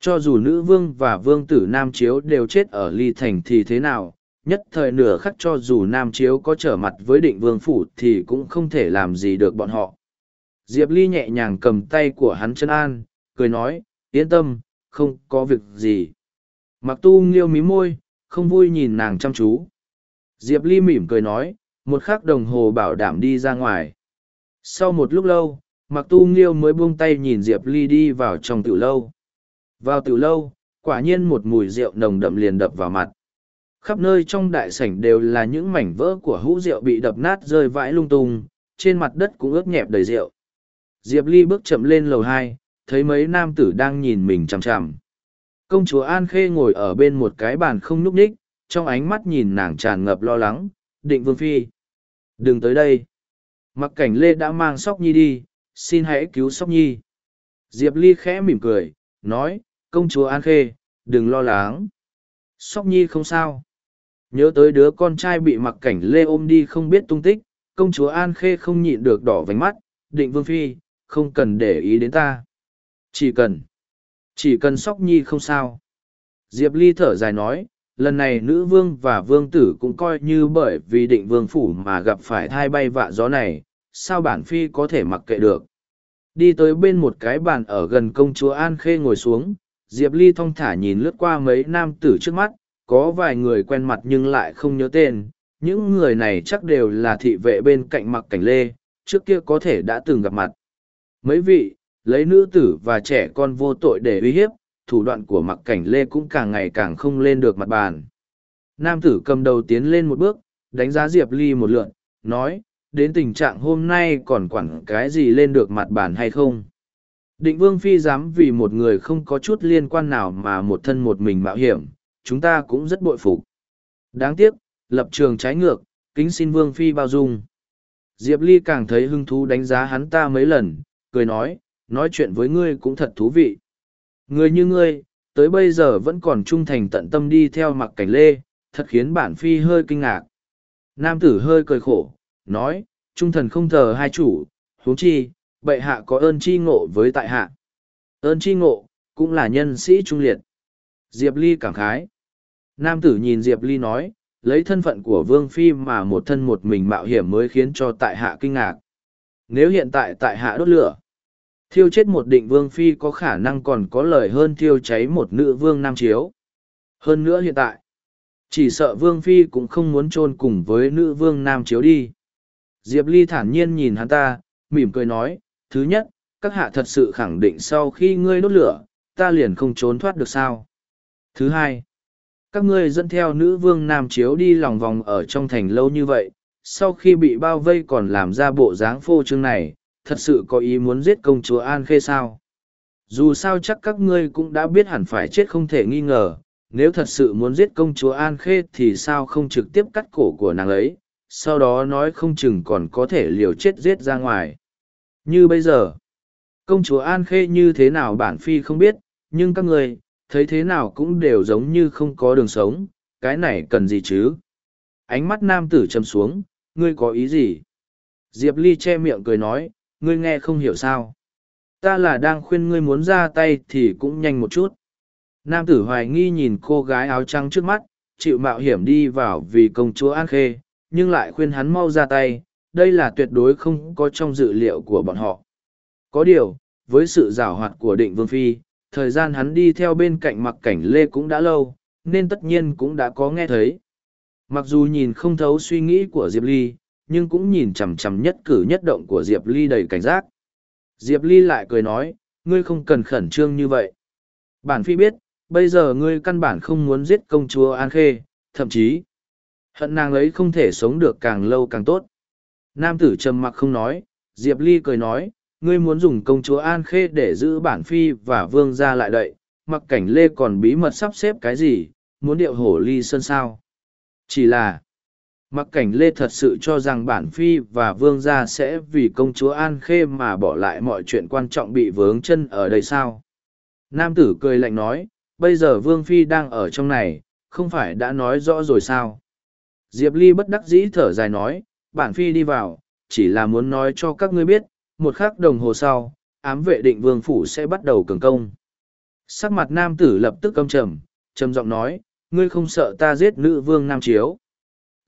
Cho dù nữ vương và vương tử Nam Chiếu đều chết ở Ly Thành thì thế nào, nhất thời nửa khắc cho dù Nam Chiếu có trở mặt với định vương phủ thì cũng không thể làm gì được bọn họ. Diệp Ly nhẹ nhàng cầm tay của hắn chân an, cười nói, yên tâm, không có việc gì. Mặc tu nghiêu mí môi, không vui nhìn nàng chăm chú. Diệp Ly mỉm cười nói, một khắc đồng hồ bảo đảm đi ra ngoài. Sau một lúc lâu, Mặc tu nghiêu mới buông tay nhìn Diệp Ly đi vào trong tiểu lâu. Vào tiểu lâu, quả nhiên một mùi rượu nồng đậm liền đập vào mặt. Khắp nơi trong đại sảnh đều là những mảnh vỡ của hũ rượu bị đập nát rơi vãi lung tung, trên mặt đất cũng ướt nhẹp đầy rượu. Diệp Ly bước chậm lên lầu hai, thấy mấy nam tử đang nhìn mình chằm chằm. Công chúa An Khê ngồi ở bên một cái bàn không nhúc ních trong ánh mắt nhìn nàng tràn ngập lo lắng, định vương phi. Đừng tới đây. Mặc cảnh Lê đã mang Sóc Nhi đi, xin hãy cứu Sóc Nhi. Diệp Ly khẽ mỉm cười, nói, công chúa An Khê, đừng lo lắng. Sóc Nhi không sao. Nhớ tới đứa con trai bị mặc cảnh Lê ôm đi không biết tung tích, công chúa An Khê không nhịn được đỏ vánh mắt, định vương phi, không cần để ý đến ta. Chỉ cần, chỉ cần Sóc Nhi không sao. Diệp Ly thở dài nói, lần này nữ vương và vương tử cũng coi như bởi vì định vương phủ mà gặp phải thai bay vạ gió này, sao bản phi có thể mặc kệ được. Đi tới bên một cái bàn ở gần công chúa An Khê ngồi xuống, Diệp Ly thong thả nhìn lướt qua mấy nam tử trước mắt, có vài người quen mặt nhưng lại không nhớ tên. Những người này chắc đều là thị vệ bên cạnh mặc cảnh lê, trước kia có thể đã từng gặp mặt. Mấy vị, lấy nữ tử và trẻ con vô tội để uy hiếp, thủ đoạn của mặc cảnh lê cũng càng ngày càng không lên được mặt bàn. Nam tử cầm đầu tiến lên một bước, đánh giá Diệp Ly một lượn, nói, đến tình trạng hôm nay còn quản cái gì lên được mặt bàn hay không. Định Vương Phi dám vì một người không có chút liên quan nào mà một thân một mình mạo hiểm, chúng ta cũng rất bội phục. Đáng tiếc, lập trường trái ngược, kính xin Vương Phi bao dung. Diệp Ly càng thấy hứng thú đánh giá hắn ta mấy lần, cười nói, nói chuyện với ngươi cũng thật thú vị. Người như ngươi, tới bây giờ vẫn còn trung thành tận tâm đi theo mặc cảnh lê, thật khiến bản Phi hơi kinh ngạc. Nam tử hơi cười khổ, nói, trung thần không thờ hai chủ, huống chi, bệ hạ có ơn chi ngộ với tại hạ. Ơn chi ngộ, cũng là nhân sĩ trung liệt. Diệp Ly cảm khái. Nam tử nhìn Diệp Ly nói, lấy thân phận của Vương Phi mà một thân một mình mạo hiểm mới khiến cho tại hạ kinh ngạc. Nếu hiện tại tại hạ đốt lửa, thiêu chết một định Vương Phi có khả năng còn có lời hơn thiêu cháy một nữ Vương Nam Chiếu. Hơn nữa hiện tại, chỉ sợ Vương Phi cũng không muốn chôn cùng với nữ Vương Nam Chiếu đi. Diệp Ly thản nhiên nhìn hắn ta, mỉm cười nói, thứ nhất, các hạ thật sự khẳng định sau khi ngươi đốt lửa, ta liền không trốn thoát được sao. Thứ hai, các ngươi dẫn theo nữ vương Nam Chiếu đi lòng vòng ở trong thành lâu như vậy, sau khi bị bao vây còn làm ra bộ dáng phô trương này, thật sự có ý muốn giết công chúa An Khê sao. Dù sao chắc các ngươi cũng đã biết hẳn phải chết không thể nghi ngờ, nếu thật sự muốn giết công chúa An Khê thì sao không trực tiếp cắt cổ của nàng ấy, sau đó nói không chừng còn có thể liều chết giết ra ngoài. Như bây giờ, công chúa An Khê như thế nào bản phi không biết, nhưng các người, thấy thế nào cũng đều giống như không có đường sống, cái này cần gì chứ? Ánh mắt nam tử châm xuống, ngươi có ý gì? Diệp Ly che miệng cười nói, ngươi nghe không hiểu sao. ta là đang khuyên ngươi muốn ra tay thì cũng nhanh một chút nam tử hoài nghi nhìn cô gái áo trắng trước mắt chịu mạo hiểm đi vào vì công chúa an khê nhưng lại khuyên hắn mau ra tay đây là tuyệt đối không có trong dự liệu của bọn họ có điều với sự giảo hoạt của định vương phi thời gian hắn đi theo bên cạnh mặc cảnh lê cũng đã lâu, nên tất nhiên cũng đã có nghe thấy. Mặc dù nhìn không thấu suy nghĩ của diệp ly, nhưng cũng nhìn chằm chằm nhất cử nhất động của diệp ly đầy cảnh giác. Diệp ly lại cười nói, ngươi không cần khẩn trương như vậy. Bản phi biết, bây giờ ngươi căn bản không muốn giết công chúa an khê, thậm chí hận nàng ấy không thể sống được càng lâu càng tốt. Nam tử trầm mặc không nói, diệp ly cười nói ngươi muốn dùng công chúa an khê để giữ bản phi và vương ra lại đậy, mặc cảnh lê còn bí mật sắp xếp cái gì, muốn điệu hổ ly sơn sao? Chỉ là, mặc cảnh lê thật sự cho rằng bản phi và vương gia sẽ vì công chúa an khê mà bỏ lại mọi chuyện quan trọng bị vướng chân ở đây sao? Nam tử cười lạnh nói, bây giờ vương phi đang ở trong này, không phải đã nói rõ rồi sao? Diệp ly bất đắc dĩ thở dài nói, bản phi đi vào, chỉ là muốn nói cho các ngươi biết một khắc đồng hồ sau, ám vệ định vương phủ sẽ bắt đầu cường công. Sắc mặt nam tử lập tức câm trầm trầm giọng nói, ngươi không sợ ta giết nữ vương nam chiếu?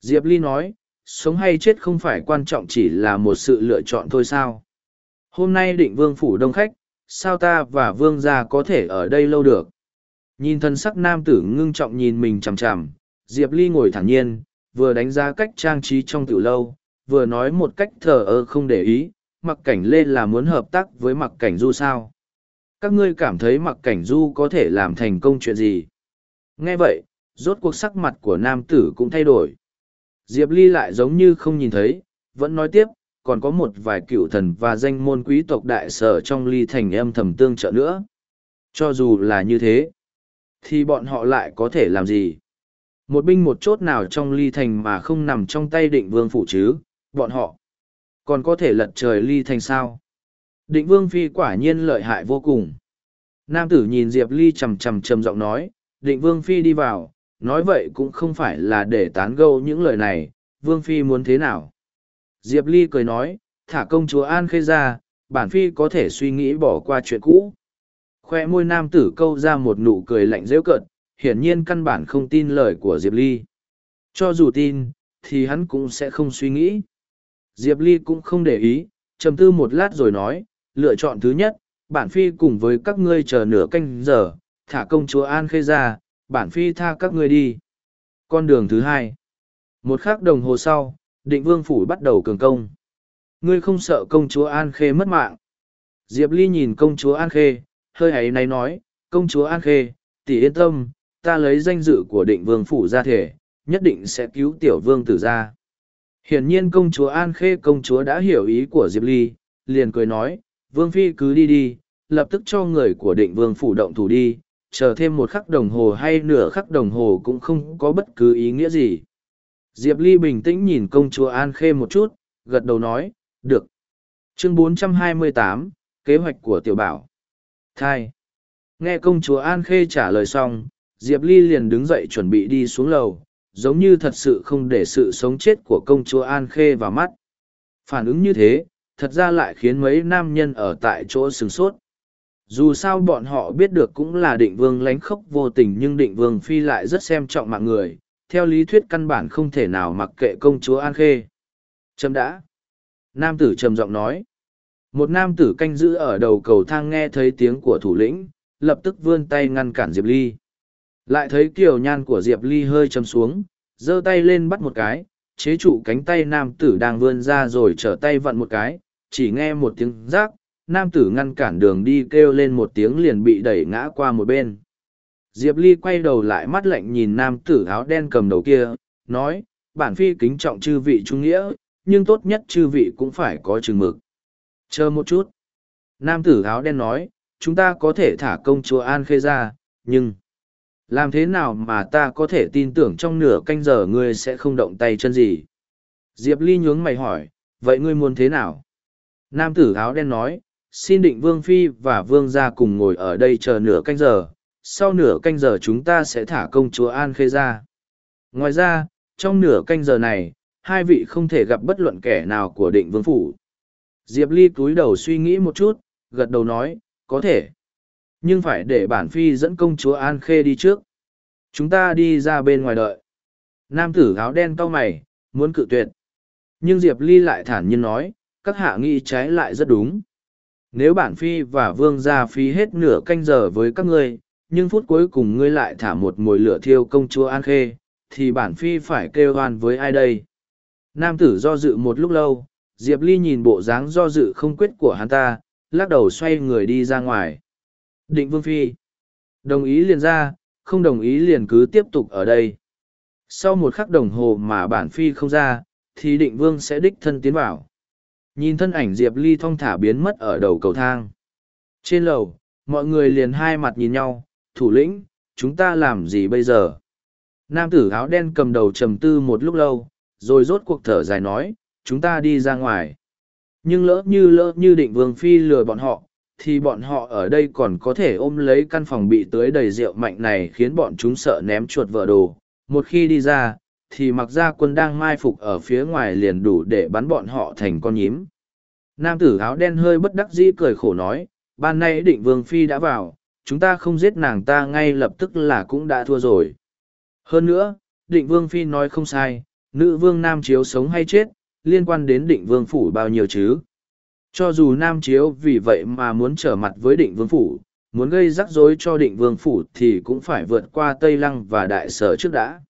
Diệp ly nói, sống hay chết không phải quan trọng chỉ là một sự lựa chọn thôi sao. Hôm nay định vương phủ đông khách, sao ta và vương gia có thể ở đây lâu được? Nhìn thân sắc nam tử ngưng trọng nhìn mình chằm chằm, diệp ly ngồi thản nhiên, vừa đánh giá cách trang trí trong tiểu lâu, vừa nói một cách thờ ơ không để ý mặc cảnh lê là muốn hợp tác với mặc cảnh du sao? Các ngươi cảm thấy mặc cảnh du có thể làm thành công chuyện gì? Nghe vậy, rốt cuộc sắc mặt của nam tử cũng thay đổi. Diệp ly lại giống như không nhìn thấy, vẫn nói tiếp, còn có một vài cựu thần và danh môn quý tộc đại sở trong ly thành âm thầm tương trợ nữa. Cho dù là như thế, thì bọn họ lại có thể làm gì? Một binh một chốt nào trong ly thành mà không nằm trong tay định vương phủ chứ, bọn họ còn có thể lật trời ly thành sao? Định vương phi quả nhiên lợi hại vô cùng. Nam tử nhìn diệp ly c h ầ m c h ầ m trầm giọng nói, định vương phi đi vào, nói vậy cũng không phải là để tán gâu những lời này, vương phi muốn thế nào? Diệp ly cười nói, thả công chúa an khê ra, bản phi có thể suy nghĩ bỏ qua chuyện cũ. Khoe môi nam tử câu ra một nụ cười lạnh rễu cợt, hiển nhiên căn bản không tin lời của diệp ly. Cho dù tin, thì hắn cũng sẽ không suy nghĩ diệp ly cũng không để ý trầm tư một lát rồi nói lựa chọn thứ nhất bản phi cùng với các ngươi chờ nửa canh giờ thả công chúa an khê ra bản phi tha các ngươi đi. Con đường thứ hai. Một khắc đồng hồ sau định vương phủ bắt đầu cường công. Ngươi không sợ công chúa an khê mất mạng? Diệp ly nhìn công chúa an khê hơi ấy này nói công chúa an khê tỷ yên tâm ta lấy danh dự của định vương phủ ra thể, nhất định sẽ cứu tiểu vương tử ra. Hiển nhiên công chúa An Khê công chúa đã hiểu ý của Diệp Ly, liền cười nói, vương phi cứ đi đi, lập tức cho người của định vương phủ động thủ đi, chờ thêm một khắc đồng hồ hay nửa khắc đồng hồ cũng không có bất cứ ý nghĩa gì. Diệp Ly bình tĩnh nhìn công chúa An Khê một chút, gật đầu nói, được. Chương 428, Kế hoạch của tiểu bảo. Thai. Nghe công chúa An Khê trả lời xong, diệp ly liền đứng dậy chuẩn bị đi xuống lầu giống như thật sự không để sự sống chết của công chúa an khê vào mắt. Phản ứng như thế, thật ra lại khiến mấy nam nhân ở tại chỗ sửng sốt. Dù sao bọn họ biết được cũng là định vương lánh khóc vô tình nhưng định vương phi lại rất xem trọng mạng người, theo lý thuyết căn bản không thể nào mặc kệ công chúa an khê. Trâm đã. Nam tử trầm giọng nói. Một nam tử canh giữ ở đầu cầu thang nghe thấy tiếng của thủ lĩnh, lập tức vươn tay ngăn cản diệp ly lại thấy kiều nhan của Diệp Ly hơi chấm xuống, giơ tay lên bắt một cái, chế trụ cánh tay nam tử đang vươn ra rồi trở tay vặn một cái, chỉ nghe một tiếng rác, nam tử ngăn cản đường đi kêu lên một tiếng liền bị đẩy ngã qua một bên. Diệp Ly quay đầu lại mắt lạnh nhìn nam tử áo đen cầm đầu kia, nói, bản phi kính trọng chư vị trung nghĩa, nhưng tốt nhất chư vị cũng phải có chừng mực. Chờ một chút. Nam tử áo đen nói, chúng ta có thể thả công chúa An Khê ra, nhưng làm thế nào mà ta có thể tin tưởng trong nửa canh giờ ngươi sẽ không động tay chân gì? Diệp ly nhướng mày hỏi vậy ngươi muốn thế nào? Nam tử áo đen nói xin định vương phi và vương gia cùng ngồi ở đây chờ nửa canh giờ sau nửa canh giờ chúng ta sẽ thả công chúa an khê ra. Ngoài ra trong nửa canh giờ này hai vị không thể gặp bất luận kẻ nào của định vương phủ. Diệp ly cúi đầu suy nghĩ một chút gật đầu nói, có thể. Nhưng phải để bản phi dẫn công chúa An Khê đi trước. Chúng ta đi ra bên ngoài đợi. Nam tử áo đen cau mày, muốn cự tuyệt. Nhưng Diệp Ly lại thản nhiên nói, các hạ nghĩ trái lại rất đúng. Nếu bản phi và vương gia phí hết nửa canh giờ với các ngươi, nhưng phút cuối cùng ngươi lại thả một mồi lửa thiêu công chúa An Khê, thì bản phi phải kêu oan với ai đây? Nam tử do dự một lúc lâu, Diệp Ly nhìn bộ dáng do dự không quyết của hắn ta, lắc đầu xoay người đi ra ngoài. Định Vương Phi. Đồng ý liền ra, không đồng ý liền cứ tiếp tục ở đây. Sau một khắc đồng hồ mà bản Phi không ra, thì định Vương sẽ đích thân tiến vào. Nhìn thân ảnh Diệp Ly thong thả biến mất ở đầu cầu thang. Trên lầu, mọi người liền hai mặt nhìn nhau, thủ lĩnh, chúng ta làm gì bây giờ? Nam tử áo đen cầm đầu trầm tư một lúc lâu, rồi rốt cuộc thở dài nói, chúng ta đi ra ngoài. Nhưng lỡ như lỡ như định vương phi lừa bọn họ, thì bọn họ ở đây còn có thể ôm lấy căn phòng bị tưới đầy rượu mạnh này khiến bọn chúng sợ ném chuột vợ đồ. Một khi đi ra, thì mặc ra quân đang mai phục ở phía ngoài liền đủ để bắn bọn họ thành con nhím. Nam tử áo đen hơi bất đắc dĩ cười khổ nói, ban nay định vương phi đã vào, chúng ta không giết nàng ta ngay lập tức là cũng đã thua rồi. Hơn nữa, định vương phi nói không sai, nữ vương nam chiếu sống hay chết, liên quan đến định vương phủ bao nhiêu chứ. Cho dù nam chiếu vì vậy mà muốn trở mặt với định vương phủ, muốn gây rắc rối cho định vương phủ thì cũng phải vượt qua Tây Lăng và đại sở trước đã.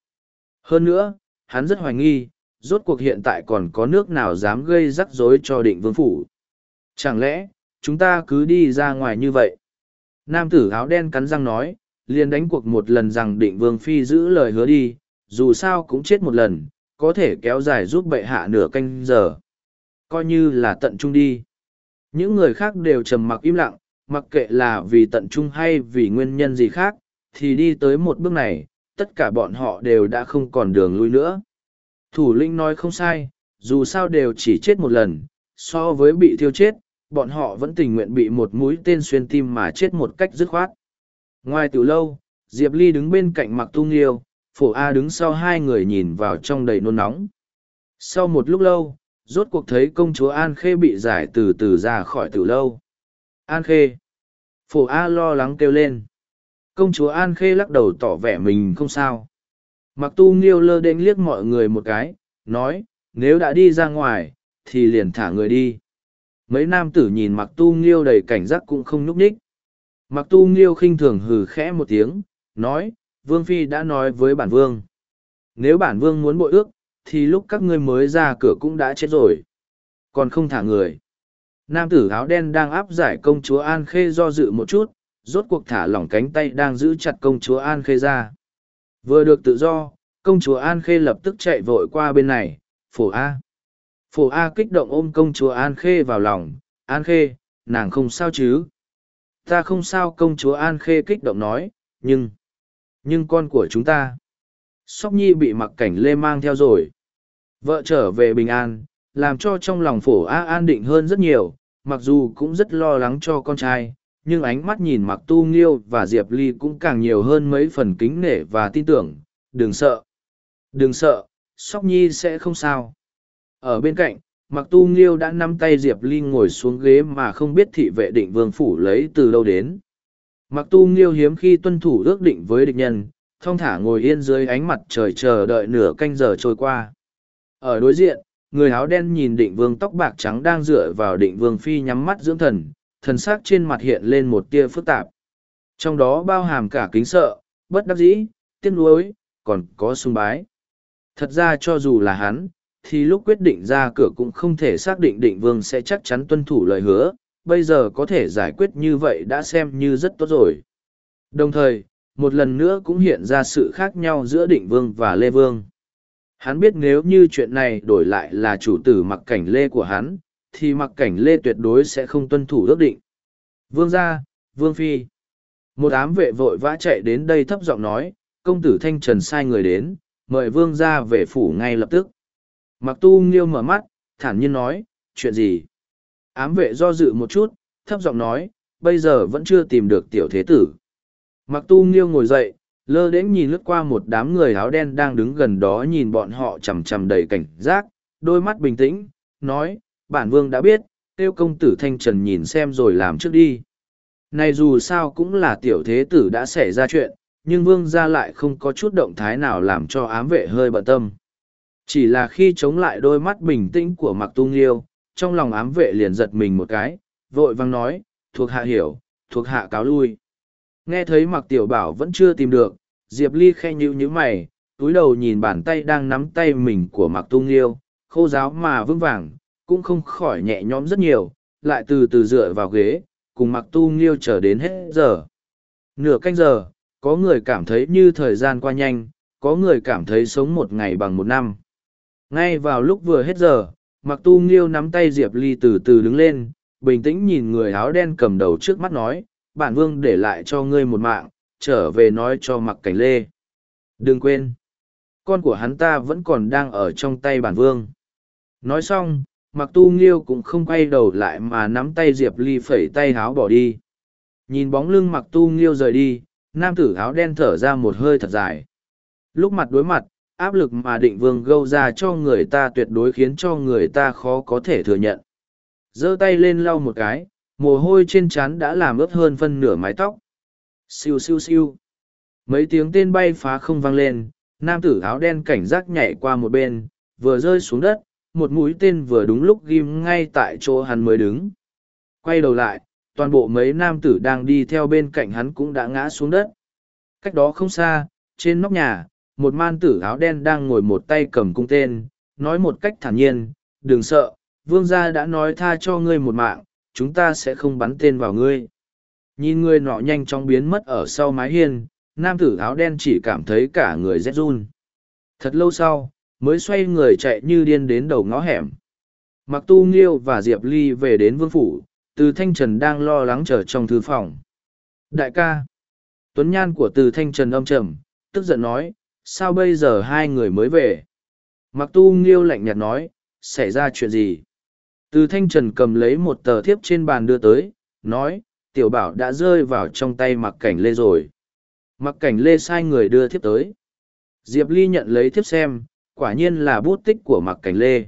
Hơn nữa, hắn rất hoài nghi, rốt cuộc hiện tại còn có nước nào dám gây rắc rối cho định vương phủ. Chẳng lẽ, chúng ta cứ đi ra ngoài như vậy? Nam tử áo đen cắn răng nói, liền đánh cuộc một lần rằng định vương phi giữ lời hứa đi, dù sao cũng chết một lần, có thể kéo dài giúp bệ hạ nửa canh giờ. Coi như là tận trung đi. Những người khác đều trầm mặc im lặng, mặc kệ là vì tận trung hay vì nguyên nhân gì khác, thì đi tới một bước này, tất cả bọn họ đều đã không còn đường lui nữa. Thủ lĩnh nói không sai, dù sao đều chỉ chết một lần, so với bị thiêu chết, bọn họ vẫn tình nguyện bị một mũi tên xuyên tim mà chết một cách dứt khoát. Ngoài từ lâu, Diệp Ly đứng bên cạnh mặc tu nghiêu, phổ A đứng sau hai người nhìn vào trong đầy nôn nóng. Sau một lúc lâu, rốt cuộc thấy công chúa An Khê bị giải từ từ ra khỏi từ lâu. An Khê. Phổ A lo lắng kêu lên. Công chúa An Khê lắc đầu tỏ vẻ mình không sao. Mặc tu nghiêu lơ đến liếc mọi người một cái, nói, nếu đã đi ra ngoài, thì liền thả người đi. Mấy nam tử nhìn mặc tu nghiêu đầy cảnh giác cũng không nhúc nhích. Mặc tu nghiêu khinh thường hừ khẽ một tiếng, nói, Vương Phi đã nói với bản Vương. Nếu bản Vương muốn bội ước, thì lúc các ngươi mới ra cửa cũng đã chết rồi. Còn không thả người. Nam tử áo đen đang áp giải công chúa An Khê do dự một chút, rốt cuộc thả lỏng cánh tay đang giữ chặt công chúa An Khê ra. Vừa được tự do, công chúa An Khê lập tức chạy vội qua bên này, phổ A. Phổ A kích động ôm công chúa An Khê vào lòng, An Khê, nàng không sao chứ? Ta không sao công chúa An Khê kích động nói, nhưng, nhưng con của chúng ta. Sóc Nhi bị mặc cảnh lê mang theo rồi. Vợ trở về bình an, làm cho trong lòng phổ A an định hơn rất nhiều, mặc dù cũng rất lo lắng cho con trai, nhưng ánh mắt nhìn mặc tu nghiêu và diệp ly cũng càng nhiều hơn mấy phần kính nể và tin tưởng. Đừng sợ. Đừng sợ sóc nhi sẽ không sao. Ở bên cạnh mặc tu nghiêu đã nắm tay diệp ly ngồi xuống ghế mà không biết thị vệ định vương phủ lấy từ đâu đến. Mặc tu nghiêu hiếm khi tuân thủ ước định với địch nhân thong thả ngồi yên dưới ánh mặt trời chờ đợi nửa canh giờ trôi qua. Ở đối diện người áo đen nhìn định vương tóc bạc trắng đang dựa vào định vương phi nhắm mắt dưỡng thần thần sắc trên mặt hiện lên một tia phức tạp. Trong đó bao hàm cả kính sợ bất đắc dĩ tiếc nuối còn có sung bái. Thật ra cho dù là hắn thì lúc quyết định ra cửa cũng không thể xác định định vương sẽ chắc chắn tuân thủ lời hứa, bây giờ có thể giải quyết như vậy đã xem như rất tốt rồi. Đồng thời, một lần nữa cũng hiện ra sự khác nhau giữa định vương và lê vương. Hắn biết nếu như chuyện này đổi lại là chủ tử mặc cảnh lê của hắn, thì mặc cảnh lê tuyệt đối sẽ không tuân thủ ước định. Vương gia, vương phi. Một ám vệ vội vã chạy đến đây thấp giọng nói, công tử thanh trần sai người đến, mời vương gia về phủ ngay lập tức. Mặc tu nghiêu mở mắt, thản nhiên nói, chuyện gì? Ám vệ do dự một chút, thấp giọng nói, bây giờ vẫn chưa tìm được tiểu thế tử. Mặc tu nghiêu ngồi dậy, lơ đến nhìn lướt qua một đám người áo đen đang đứng gần đó nhìn bọn họ chằm chằm đầy cảnh giác, đôi mắt bình tĩnh, nói, bản vương đã biết, Tiêu công tử thanh trần nhìn xem rồi làm trước đi. Này dù sao cũng là tiểu thế tử đã xảy ra chuyện, nhưng vương gia lại không có chút động thái nào làm cho ám vệ hơi bận tâm. Chỉ là khi chống lại đôi mắt bình tĩnh của mặc Tu Nghiêu, trong lòng ám vệ liền giật mình một cái, vội vang nói, thuộc hạ hiểu, thuộc hạ cáo lui. Nghe thấy mặc tiểu bảo vẫn chưa tìm được, Diệp Ly khe nhữ như mày, túi đầu nhìn bàn tay đang nắm tay mình của mặc tung liêu, khô giáo mà vững vàng, cũng không khỏi nhẹ nhõm rất nhiều, lại từ từ dựa vào ghế, cùng mặc tu nghiêu chờ đến hết giờ. Nửa canh giờ, có người cảm thấy như thời gian qua nhanh, có người cảm thấy sống một ngày bằng một năm. Ngay vào lúc vừa hết giờ, mặc tu nghiêu nắm tay Diệp Ly từ từ đứng lên, bình tĩnh nhìn người áo đen cầm đầu trước mắt nói, bản vương để lại cho ngươi một mạng, trở về nói cho mặc cảnh lê. Đừng quên, con của hắn ta vẫn còn đang ở trong tay bản vương. Nói xong, mặc tu nghiêu cũng không quay đầu lại mà nắm tay diệp ly phẩy tay háo bỏ đi nhìn bóng lưng mặc tu nghiêu rời đi nam tử áo đen thở ra một hơi thật dài lúc mặt đối mặt áp lực mà định vương gâu ra cho người ta tuyệt đối khiến cho người ta khó có thể thừa nhận giơ tay lên lau một cái mồ hôi trên trán đã làm ướt hơn phân nửa mái tóc siêu siêu siêu mấy tiếng tên bay phá không vang lên nam tử áo đen cảnh giác nhảy qua một bên vừa rơi xuống đất một mũi tên vừa đúng lúc ghim ngay tại chỗ hắn mới đứng. Quay đầu lại, toàn bộ mấy nam tử đang đi theo bên cạnh hắn cũng đã ngã xuống đất. Cách đó không xa, trên nóc nhà, một man tử áo đen đang ngồi một tay cầm cung tên, nói một cách thản nhiên, đừng sợ, vương gia đã nói tha cho ngươi một mạng, chúng ta sẽ không bắn tên vào ngươi. Nhìn người nọ nhanh chóng biến mất ở sau mái hiên, nam tử áo đen chỉ cảm thấy cả người rét run. Thật lâu sau, mới xoay người chạy như điên đến đầu ngõ hẻm. Mặc tu nghiêu và Diệp Ly về đến vương phủ, từ thanh trần đang lo lắng chờ trong thư phòng. Đại ca, tuấn nhan của từ thanh trần âm trầm, tức giận nói, sao bây giờ hai người mới về? Mặc tu nghiêu lạnh nhạt nói, xảy ra chuyện gì? Từ thanh trần cầm lấy một tờ thiếp trên bàn đưa tới, nói, tiểu bảo đã rơi vào trong tay mặc cảnh lê rồi. Mặc cảnh lê sai người đưa thiếp tới. Diệp Ly nhận lấy thiếp xem, quả nhiên là bút tích của mặc cảnh lê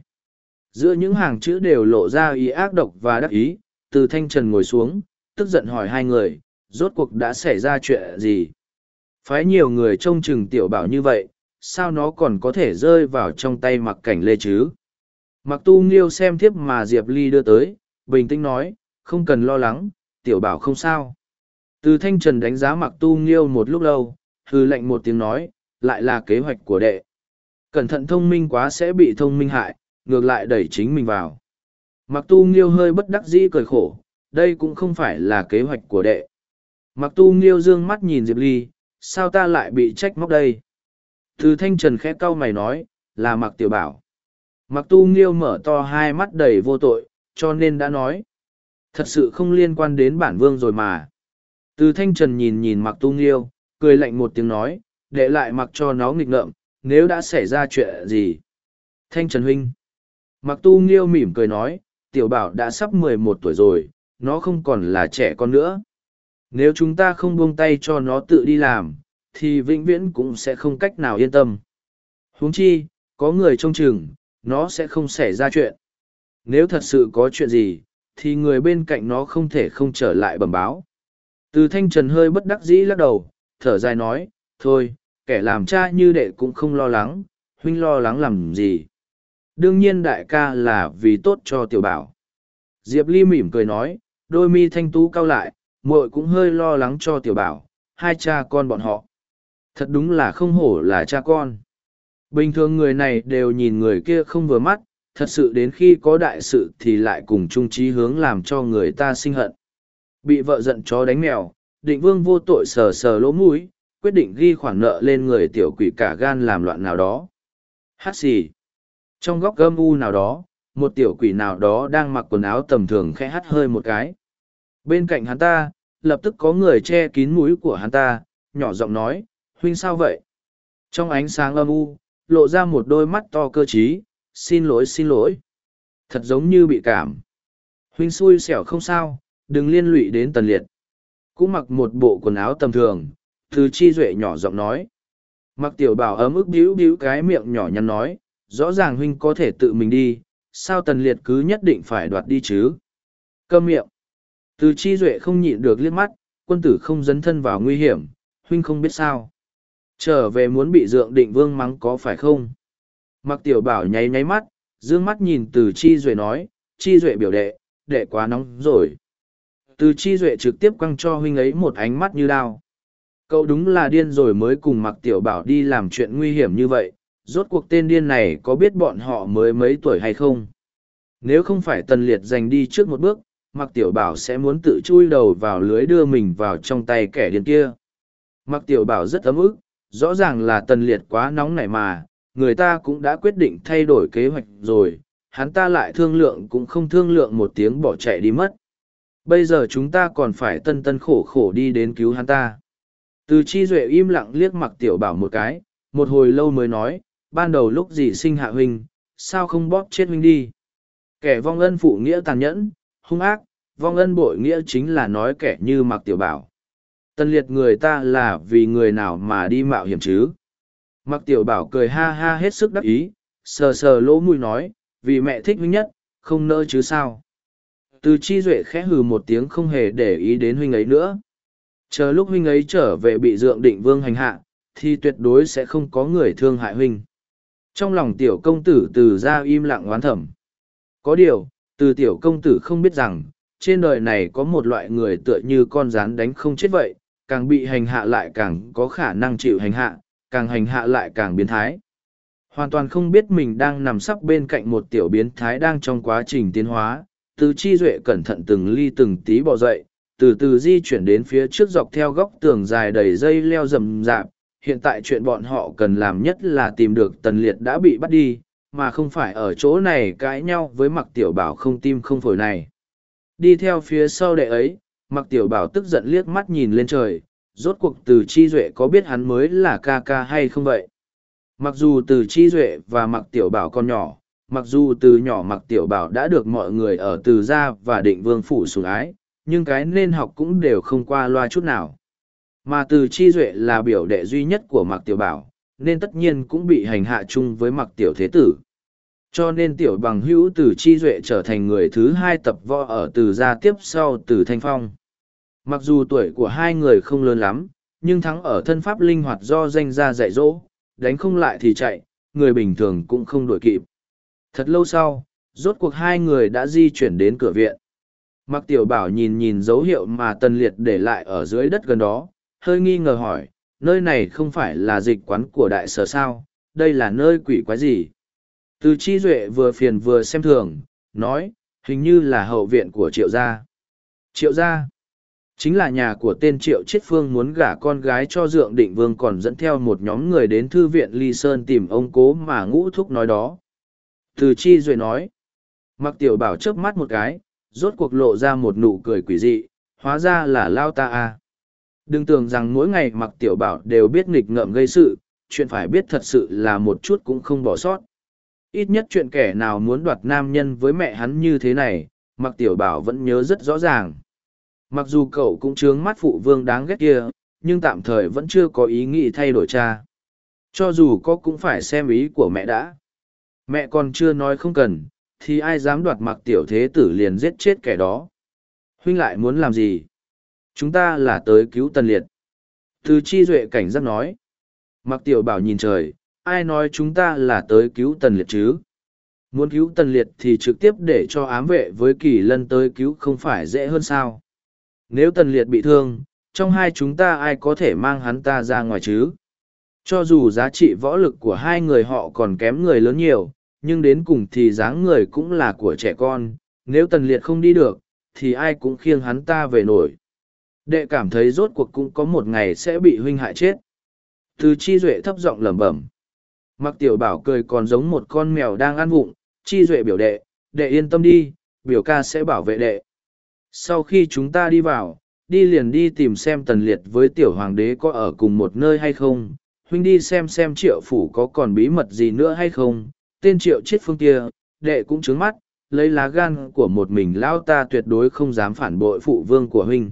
giữa những hàng chữ đều lộ ra ý ác độc và đắc ý từ thanh trần ngồi xuống tức giận hỏi hai người rốt cuộc đã xảy ra chuyện gì phái nhiều người trông chừng tiểu bảo như vậy sao nó còn có thể rơi vào trong tay mặc cảnh lê chứ mặc tu nghiêu xem thiếp mà diệp ly đưa tới bình tĩnh nói không cần lo lắng tiểu bảo không sao từ thanh trần đánh giá mặc tu nghiêu một lúc lâu hư lệnh một tiếng nói lại là kế hoạch của đệ cẩn thận thông minh quá sẽ bị thông minh hại, ngược lại đẩy chính mình vào. Mặc tu nghiêu hơi bất đắc dĩ cười khổ, đây cũng không phải là kế hoạch của đệ. Mặc tu nghiêu dương mắt nhìn Diệp Ly, sao ta lại bị trách móc đây? Từ thanh trần khẽ cau mày nói, là mặc tiểu bảo. Mặc tu nghiêu mở to hai mắt đầy vô tội, cho nên đã nói. Thật sự không liên quan đến bản vương rồi mà. Từ thanh trần nhìn nhìn mặc tu nghiêu, cười lạnh một tiếng nói, để lại mặc cho nó nghịch ngợm, nếu đã xảy ra chuyện gì thanh trần huynh mặc tu nghiêu mỉm cười nói tiểu bảo đã sắp mười một tuổi rồi nó không còn là trẻ con nữa nếu chúng ta không buông tay cho nó tự đi làm thì vĩnh viễn cũng sẽ không cách nào yên tâm huống chi có người trông chừng nó sẽ không xảy ra chuyện nếu thật sự có chuyện gì thì người bên cạnh nó không thể không trở lại bẩm báo từ thanh trần hơi bất đắc dĩ lắc đầu thở dài nói thôi kẻ làm cha như đệ cũng không lo lắng, huynh lo lắng làm gì. Đương nhiên đại ca là vì tốt cho tiểu bảo. Diệp Ly mỉm cười nói, đôi mi thanh tú cao lại, muội cũng hơi lo lắng cho tiểu bảo, hai cha con bọn họ. Thật đúng là không hổ là cha con. Bình thường người này đều nhìn người kia không vừa mắt, thật sự đến khi có đại sự thì lại cùng chung trí hướng làm cho người ta sinh hận. Bị vợ giận chó đánh mèo, định vương vô tội sờ sờ lỗ mũi, quyết định ghi khoản nợ lên người tiểu quỷ cả gan làm loạn nào đó. Hát xì. Trong góc gâm u nào đó, một tiểu quỷ nào đó đang mặc quần áo tầm thường khẽ hát hơi một cái. Bên cạnh hắn ta, lập tức có người che kín mũi của hắn ta, nhỏ giọng nói, huynh sao vậy? Trong ánh sáng âm u, lộ ra một đôi mắt to cơ trí, xin lỗi xin lỗi. Thật giống như bị cảm. Huynh xui xẻo không sao, đừng liên lụy đến tần liệt. Cũng mặc một bộ quần áo tầm thường, từ chi duệ nhỏ giọng nói. Mặc tiểu bảo ấm ức bĩu bĩu cái miệng nhỏ nhắn nói, rõ ràng huynh có thể tự mình đi, sao tần liệt cứ nhất định phải đoạt đi chứ? cơm miệng. Từ chi duệ không nhịn được liếc mắt, quân tử không dấn thân vào nguy hiểm, huynh không biết sao. Trở về muốn bị dượng định vương mắng có phải không? Mặc tiểu bảo nháy nháy mắt, dương mắt nhìn từ chi duệ nói, chi duệ biểu đệ, đệ quá nóng rồi. Từ chi duệ trực tiếp quăng cho huynh ấy một ánh mắt như đao. Cậu đúng là điên rồi mới cùng mặc tiểu bảo đi làm chuyện nguy hiểm như vậy, rốt cuộc tên điên này có biết bọn họ mới mấy tuổi hay không? Nếu không phải tần liệt giành đi trước một bước, mặc tiểu bảo sẽ muốn tự chui đầu vào lưới đưa mình vào trong tay kẻ điên kia. Mặc tiểu bảo rất ấm ức, rõ ràng là tần liệt quá nóng nảy mà, người ta cũng đã quyết định thay đổi kế hoạch rồi, hắn ta lại thương lượng cũng không thương lượng một tiếng bỏ chạy đi mất. Bây giờ chúng ta còn phải tân tân khổ khổ đi đến cứu hắn ta. Từ chi duệ im lặng liếc mặc tiểu bảo một cái, một hồi lâu mới nói, ban đầu lúc gì sinh hạ huynh, sao không bóp chết huynh đi. Kẻ vong ân phụ nghĩa tàn nhẫn, hung ác, vong ân bội nghĩa chính là nói kẻ như mặc tiểu bảo. Tân liệt người ta là vì người nào mà đi mạo hiểm chứ. Mặc tiểu bảo cười ha ha hết sức đắc ý, sờ sờ lỗ mũi nói, vì mẹ thích huynh nhất, không nỡ chứ sao. Từ chi duệ khẽ hừ một tiếng không hề để ý đến huynh ấy nữa. Chờ lúc huynh ấy trở về bị dượng định vương hành hạ, thì tuyệt đối sẽ không có người thương hại huynh. Trong lòng tiểu công tử từ ra im lặng oán thầm. Có điều, từ tiểu công tử không biết rằng, trên đời này có một loại người tựa như con rắn đánh không chết vậy, càng bị hành hạ lại càng có khả năng chịu hành hạ, càng hành hạ lại càng biến thái. Hoàn toàn không biết mình đang nằm sắp bên cạnh một tiểu biến thái đang trong quá trình tiến hóa, từ chi duệ cẩn thận từng ly từng tí bỏ dậy, từ từ di chuyển đến phía trước dọc theo góc tường dài đầy dây leo rầm rạp. Hiện tại chuyện bọn họ cần làm nhất là tìm được tần liệt đã bị bắt đi, mà không phải ở chỗ này cãi nhau với mặc tiểu bảo không tim không phổi này. Đi theo phía sau đệ ấy, mặc tiểu bảo tức giận liếc mắt nhìn lên trời, rốt cuộc từ chi duệ có biết hắn mới là ca ca hay không vậy? Mặc dù từ chi duệ và mặc tiểu bảo còn nhỏ, mặc dù từ nhỏ mặc tiểu bảo đã được mọi người ở từ gia và định vương phủ sủng ái, nhưng cái nên học cũng đều không qua loa chút nào. Mà từ chi duệ là biểu đệ duy nhất của mặc tiểu bảo, nên tất nhiên cũng bị hành hạ chung với mặc tiểu thế tử. Cho nên tiểu bằng hữu từ chi duệ trở thành người thứ hai tập võ ở từ gia tiếp sau từ thanh phong. Mặc dù tuổi của hai người không lớn lắm, nhưng thắng ở thân pháp linh hoạt do danh gia dạy dỗ, đánh không lại thì chạy, người bình thường cũng không đuổi kịp. Thật lâu sau, rốt cuộc hai người đã di chuyển đến cửa viện. Mặc tiểu bảo nhìn nhìn dấu hiệu mà tần liệt để lại ở dưới đất gần đó, hơi nghi ngờ hỏi, nơi này không phải là dịch quán của đại sở sao, đây là nơi quỷ quái gì? Từ chi duệ vừa phiền vừa xem thường, nói, hình như là hậu viện của triệu gia. Triệu gia? Chính là nhà của tên Triệu Chiết Phương muốn gả con gái cho Dượng Định Vương còn dẫn theo một nhóm người đến thư viện Ly Sơn tìm ông cố mà ngũ thúc nói đó. Từ Chi Duệ nói. Mặc tiểu bảo chớp mắt một cái, rốt cuộc lộ ra một nụ cười quỷ dị, hóa ra là Lao ta à? Đừng tưởng rằng mỗi ngày mặc tiểu bảo đều biết nghịch ngợm gây sự, chuyện phải biết thật sự là một chút cũng không bỏ sót. Ít nhất chuyện kẻ nào muốn đoạt nam nhân với mẹ hắn như thế này, mặc tiểu bảo vẫn nhớ rất rõ ràng. Mặc dù cậu cũng chướng mắt phụ vương đáng ghét kia, nhưng tạm thời vẫn chưa có ý nghĩ thay đổi cha. Cho dù có cũng phải xem ý của mẹ đã. Mẹ còn chưa nói không cần, thì ai dám đoạt mặc tiểu thế tử liền giết chết kẻ đó. Huynh lại muốn làm gì? Chúng ta là tới cứu tần liệt. Từ chi duệ cảnh giác nói. Mặc tiểu bảo nhìn trời, ai nói chúng ta là tới cứu tần liệt chứ? Muốn cứu tần liệt thì trực tiếp để cho ám vệ với kỳ lân tới cứu không phải dễ hơn sao? Nếu tần liệt bị thương, trong hai chúng ta ai có thể mang hắn ta ra ngoài chứ? Cho dù giá trị võ lực của hai người họ còn kém người lớn nhiều, nhưng đến cùng thì dáng người cũng là của trẻ con, nếu tần liệt không đi được, thì ai cũng khiêng hắn ta về nổi. Đệ cảm thấy rốt cuộc cũng có một ngày sẽ bị huynh hại chết. Từ chi duệ thấp giọng lẩm bẩm. Mặc tiểu bảo cười còn giống một con mèo đang ăn vụng, chi duệ biểu đệ, đệ yên tâm đi, biểu ca sẽ bảo vệ đệ sau khi chúng ta đi vào, đi liền đi tìm xem tần liệt với tiểu hoàng đế có ở cùng một nơi hay không, huynh đi xem xem triệu phủ có còn bí mật gì nữa hay không. Tên triệu chết phương kia, đệ cũng trướng mắt, lấy lá gan của một mình lão ta tuyệt đối không dám phản bội phụ vương của huynh.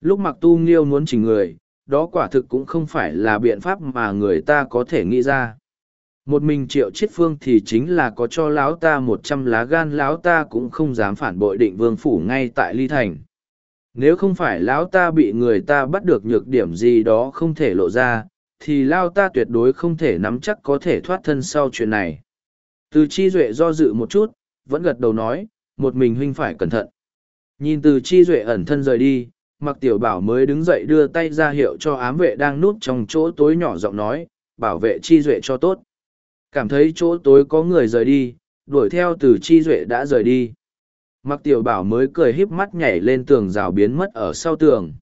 Lúc mặc tu nghiêu muốn chỉnh người, đó quả thực cũng không phải là biện pháp mà người ta có thể nghĩ ra một mình triệu chiết phương thì chính là có cho lão ta một trăm lá gan, lão ta cũng không dám phản bội định vương phủ ngay tại ly thành. Nếu không phải lão ta bị người ta bắt được nhược điểm gì đó không thể lộ ra, thì lao ta tuyệt đối không thể nắm chắc có thể thoát thân sau chuyện này. Từ chi duệ do dự một chút, vẫn gật đầu nói, một mình huynh phải cẩn thận. Nhìn từ chi duệ ẩn thân rời đi mặc tiểu bảo mới đứng dậy đưa tay ra hiệu cho ám vệ đang núp trong chỗ tối nhỏ giọng nói, bảo vệ chi duệ cho tốt cảm thấy chỗ tối có người rời đi, đuổi theo từ chi duệ đã rời đi. Mặc tiểu bảo mới cười híp mắt nhảy lên tường rào biến mất ở sau tường.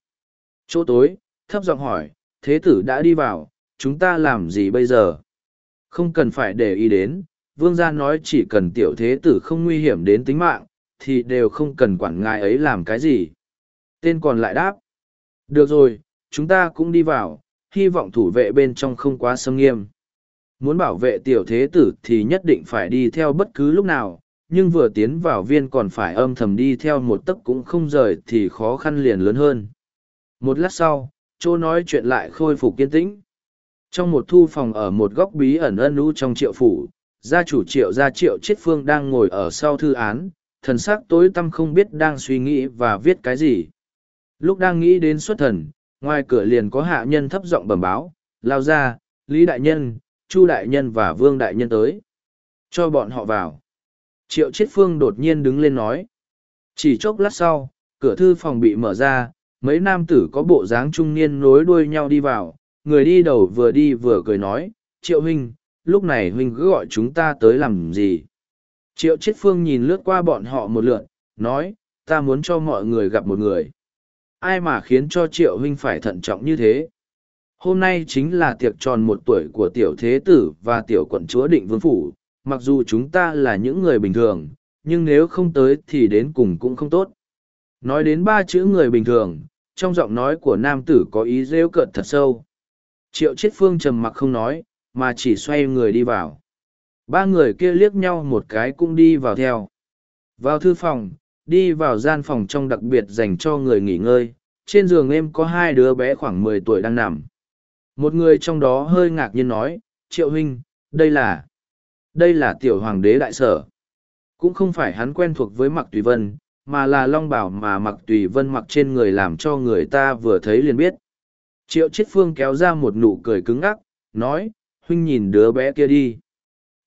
Chỗ tối, thấp giọng hỏi, thế tử đã đi vào, chúng ta làm gì bây giờ? Không cần phải để ý đến, vương gia nói chỉ cần tiểu thế tử không nguy hiểm đến tính mạng, thì đều không cần quản ngài ấy làm cái gì. Tên còn lại đáp, được rồi, chúng ta cũng đi vào, hy vọng thủ vệ bên trong không quá sâm nghiêm muốn bảo vệ tiểu thế tử thì nhất định phải đi theo bất cứ lúc nào, nhưng vừa tiến vào viên còn phải âm thầm đi theo một tấc cũng không rời thì khó khăn liền lớn hơn. Một lát sau, chỗ nói chuyện lại khôi phục kiên tĩnh. Trong một thu phòng ở một góc bí ẩn ân lũ trong triệu phủ, gia chủ triệu gia triệu chiết phương đang ngồi ở sau thư án, thần s ắ c tối tăm không biết đang suy nghĩ và viết cái gì. Lúc đang nghĩ đến xuất thần, ngoài cửa liền có hạ nhân thấp giọng bẩm báo, lao ra lý đại nhân chu đại nhân và vương đại nhân tới. Cho bọn họ vào. Triệu chiết phương đột nhiên đứng lên nói. Chỉ chốc lát sau cửa thư phòng bị mở ra mấy nam tử có bộ dáng trung niên nối đuôi nhau đi vào. Người đi đầu vừa đi vừa cười nói triệu huynh lúc này huynh cứ gọi chúng ta tới làm gì? Triệu chiết phương nhìn lướt qua bọn họ một lượt, nói ta muốn cho mọi người gặp một người. Ai mà khiến cho triệu huynh phải thận trọng như thế? Hôm nay chính là tiệc tròn một tuổi của tiểu thế tử và tiểu quận chúa định vương phủ, mặc dù chúng ta là những người bình thường, nhưng nếu không tới thì đến cùng cũng không tốt. Nói đến ba chữ người bình thường, trong giọng nói của nam tử có ý rêu cợt thật sâu. Triệu chiết phương trầm mặc không nói, mà chỉ xoay người đi vào. Ba người kia liếc nhau một cái cũng đi vào theo. Vào thư phòng, đi vào gian phòng trong đặc biệt dành cho người nghỉ ngơi. Trên giường em có hai đứa bé khoảng mười tuổi đang nằm một người trong đó hơi ngạc nhiên nói triệu huynh đây là đây là tiểu hoàng đế đại sở. Cũng không phải hắn quen thuộc với mặc tùy vân mà là long bảo mà mặc tùy vân mặc trên người làm cho người ta vừa thấy liền biết. Triệu chiết phương kéo ra một nụ cười cứng ngắc nói huynh nhìn đứa bé kia đi.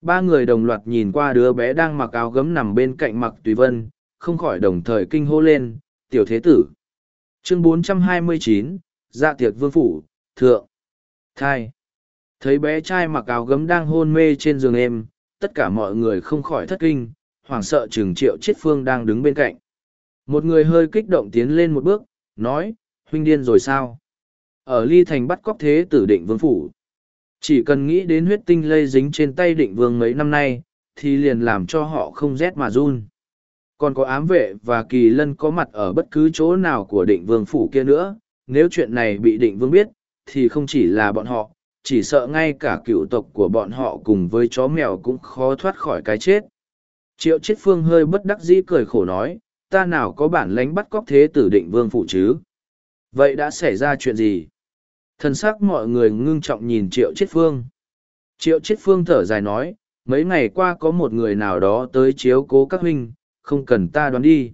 Ba người đồng loạt nhìn qua đứa bé đang mặc áo gấm nằm bên cạnh mặc tùy vân không khỏi đồng thời kinh hô lên tiểu thế tử. Chương 429, dạ tiệc vương phủ thượng thai. Thấy bé trai mặc áo gấm đang hôn mê trên giường em, tất cả mọi người không khỏi thất kinh, hoảng sợ chừng triệu chiết phương đang đứng bên cạnh. Một người hơi kích động tiến lên một bước, nói, huynh điên rồi sao? Ở ly thành bắt cóc thế tử định vương phủ. Chỉ cần nghĩ đến huyết tinh lây dính trên tay định vương mấy năm nay, thì liền làm cho họ không rét mà run. Còn có ám vệ và kỳ lân có mặt ở bất cứ chỗ nào của định vương phủ kia nữa, nếu chuyện này bị định vương biết thì không chỉ là bọn họ, chỉ sợ ngay cả cựu tộc của bọn họ cùng với chó mèo cũng khó thoát khỏi cái chết. Triệu chiết phương hơi bất đắc dĩ cười khổ nói, ta nào có bản lánh bắt cóc thế tử định vương phụ chứ? Vậy đã xảy ra chuyện gì? Thân xác mọi người ngưng trọng nhìn triệu chiết phương. Triệu chiết phương thở dài nói, mấy ngày qua có một người nào đó tới chiếu cố các huynh, không cần ta đoán đi.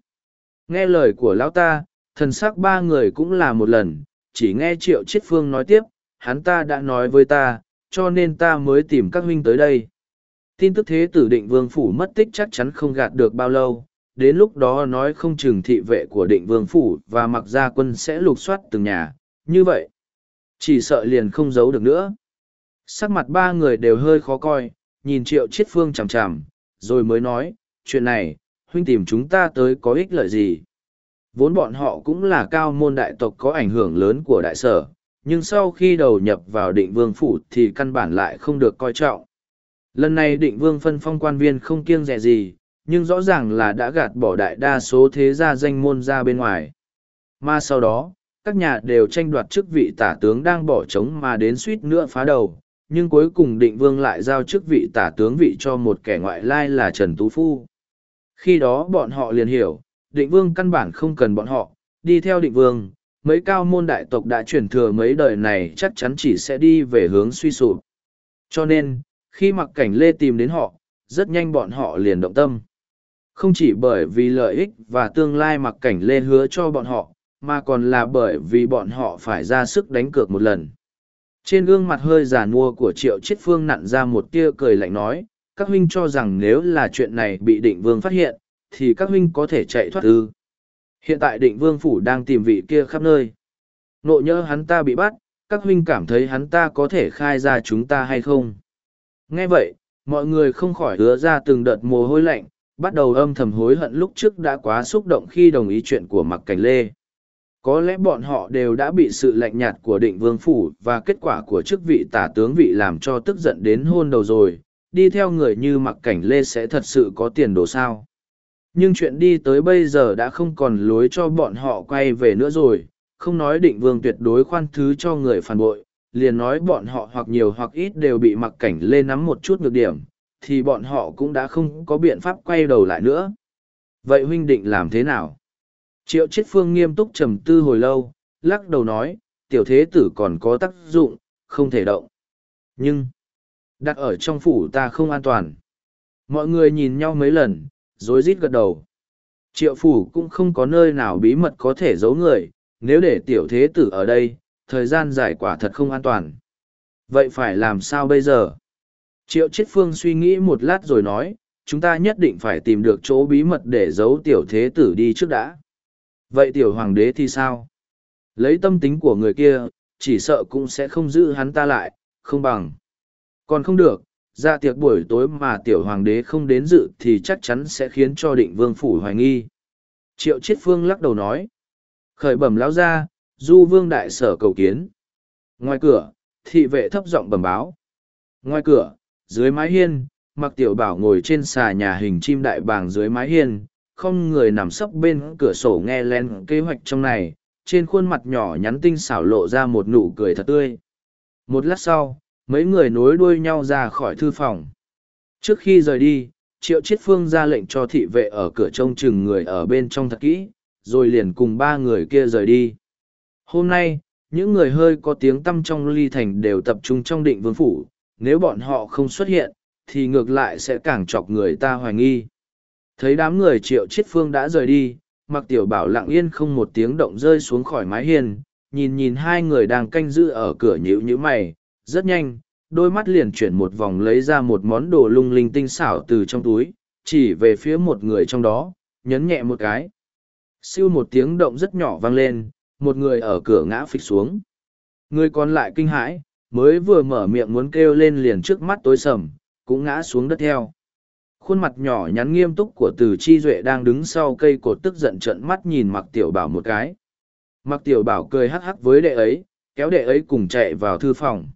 Nghe lời của lão ta, thần sắc ba người cũng là một lần chỉ nghe triệu chiết phương nói tiếp, hắn ta đã nói với ta, cho nên ta mới tìm các huynh tới đây. Tin tức thế tử định vương phủ mất tích chắc chắn không gạt được bao lâu, đến lúc đó nói không chừng thị vệ của định vương phủ và mặc gia quân sẽ lục soát từng nhà, như vậy, chỉ sợ liền không giấu được nữa. Sắc mặt ba người đều hơi khó coi, nhìn triệu chiết phương chằm chằm, rồi mới nói, chuyện này, huynh tìm chúng ta tới có ích lợi gì? Vốn bọn họ cũng là cao môn đại tộc có ảnh hưởng lớn của đại sở, nhưng sau khi đầu nhập vào định vương phủ thì căn bản lại không được coi trọng. Lần này định vương phân phong quan viên không kiêng rẻ gì, nhưng rõ ràng là đã gạt bỏ đại đa số thế gia danh môn ra bên ngoài. Mà sau đó, các nhà đều tranh đoạt chức vị tả tướng đang bỏ trống mà đến suýt nữa phá đầu, nhưng cuối cùng định vương lại giao chức vị tả tướng vị cho một kẻ ngoại lai là trần tú phu. Khi đó bọn họ liền hiểu định vương căn bản không cần bọn họ đi theo định vương mấy cao môn đại tộc đã chuyển thừa mấy đời này chắc chắn chỉ sẽ đi về hướng suy sụp cho nên Khi mặc cảnh lê tìm đến họ, rất nhanh bọn họ liền động tâm. Không chỉ bởi vì lợi ích và tương lai mặc cảnh lê hứa cho bọn họ, mà còn là bởi vì bọn họ phải ra sức đánh cược một lần. Trên gương mặt hơi già nua của triệu chiết phương nặn ra một tia cười lạnh nói, các huynh cho rằng nếu là chuyện này bị định vương phát hiện, thì các huynh có thể chạy thoát ư. Hiện tại định vương phủ đang tìm vị kia khắp nơi. Nộ nhớ hắn ta bị bắt, các huynh cảm thấy hắn ta có thể khai ra chúng ta hay không? Nghe vậy, mọi người không khỏi hứa ra từng đợt mồ hôi lạnh, bắt đầu âm thầm hối hận lúc trước đã quá xúc động khi đồng ý chuyện của mặc cảnh lê có lẽ bọn họ đều đã bị sự lạnh nhạt của định vương phủ và kết quả của chức vị tả tướng vị làm cho tức giận đến hôn đầu rồi đi theo người như mặc cảnh lê sẽ thật sự có tiền đồ sao nhưng chuyện đi tới bây giờ đã không còn lối cho bọn họ quay về nữa rồi, không nói định vương tuyệt đối khoan thứ cho người phản bội, liền nói bọn họ hoặc nhiều hoặc ít đều bị mặc cảnh lê nắm một chút nhược điểm, thì bọn họ cũng đã không có biện pháp quay đầu lại nữa. Vậy huynh định làm thế nào? Triệu chiết phương nghiêm túc trầm tư hồi lâu, lắc đầu nói, tiểu thế tử còn có tác dụng, không thể động. Nhưng, đặt ở trong phủ ta không an toàn. Mọi người nhìn nhau mấy lần rối rít gật đầu. Triệu phủ cũng không có nơi nào bí mật có thể giấu người, nếu để tiểu thế tử ở đây, thời gian giải quả thật không an toàn. Vậy phải làm sao bây giờ? Triệu chiết phương suy nghĩ một lát rồi nói, chúng ta nhất định phải tìm được chỗ bí mật để giấu tiểu thế tử đi trước đã. Vậy tiểu hoàng đế thì sao? Lấy tâm tính của người kia, chỉ sợ cũng sẽ không giữ hắn ta lại, không bằng. Còn không được ra tiệc buổi tối mà tiểu hoàng đế không đến dự thì chắc chắn sẽ khiến cho định vương phủ hoài nghi. Triệu chiết phương lắc đầu nói, khởi bẩm lão ra du vương đại sở cầu kiến. Ngoài cửa, thị vệ thấp giọng bẩm báo, ngoài cửa, dưới mái hiên, mặc tiểu bảo ngồi trên xà nhà hình chim đại bàng dưới mái hiên, không người nằm sấp bên cửa sổ nghe len kế hoạch trong này, trên khuôn mặt nhỏ nhắn tinh xảo lộ ra một nụ cười thật tươi. Một lát sau mấy người nối đuôi nhau ra khỏi thư phòng. Trước khi rời đi triệu chiết phương ra lệnh cho thị vệ ở cửa trông chừng người ở bên trong thật kỹ rồi liền cùng ba người kia rời đi. Hôm nay những người hơi có tiếng tăm trong ly thành đều tập trung trong định vương phủ nếu bọn họ không xuất hiện thì ngược lại sẽ càng chọc người ta hoài nghi. Thấy đám người triệu chiết phương đã rời đi, mặc tiểu bảo lặng yên không một tiếng động rơi xuống khỏi mái hiên, nhìn nhìn hai người đang canh giữ ở cửa nhữ nhữ mày, rất nhanh, đôi mắt liền chuyển một vòng lấy ra một món đồ lung linh tinh xảo từ trong túi, chỉ về phía một người trong đó, nhấn nhẹ một cái. Siêu một tiếng động rất nhỏ vang lên, một người ở cửa ngã phịch xuống. Người còn lại kinh hãi, mới vừa mở miệng muốn kêu lên liền trước mắt tối sầm, cũng ngã xuống đất theo khuôn mặt nhỏ nhắn nghiêm túc của từ chi duệ đang đứng sau cây cột tức giận trợn mắt nhìn mặc tiểu bảo một cái mặc tiểu bảo cười hắc hắc với đệ ấy kéo đệ ấy cùng chạy vào thư phòng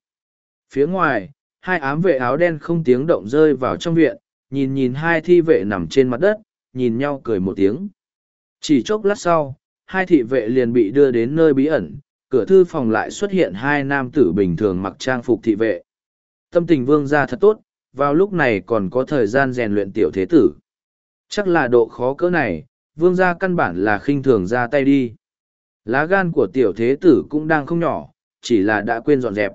phía ngoài hai ám vệ áo đen không tiếng động rơi vào trong viện nhìn nhìn hai thi vệ nằm trên mặt đất nhìn nhau cười một tiếng chỉ chốc lát sau hai thị vệ liền bị đưa đến nơi bí ẩn cửa thư phòng lại xuất hiện hai nam tử bình thường mặc trang phục thị vệ tâm tình vương ra thật tốt vào lúc này còn có thời gian rèn luyện tiểu thế tử. Chắc là độ khó cỡ này, vương gia căn bản là khinh thường ra tay đi. Lá gan của tiểu thế tử cũng đang không nhỏ, chỉ là đã quên dọn dẹp.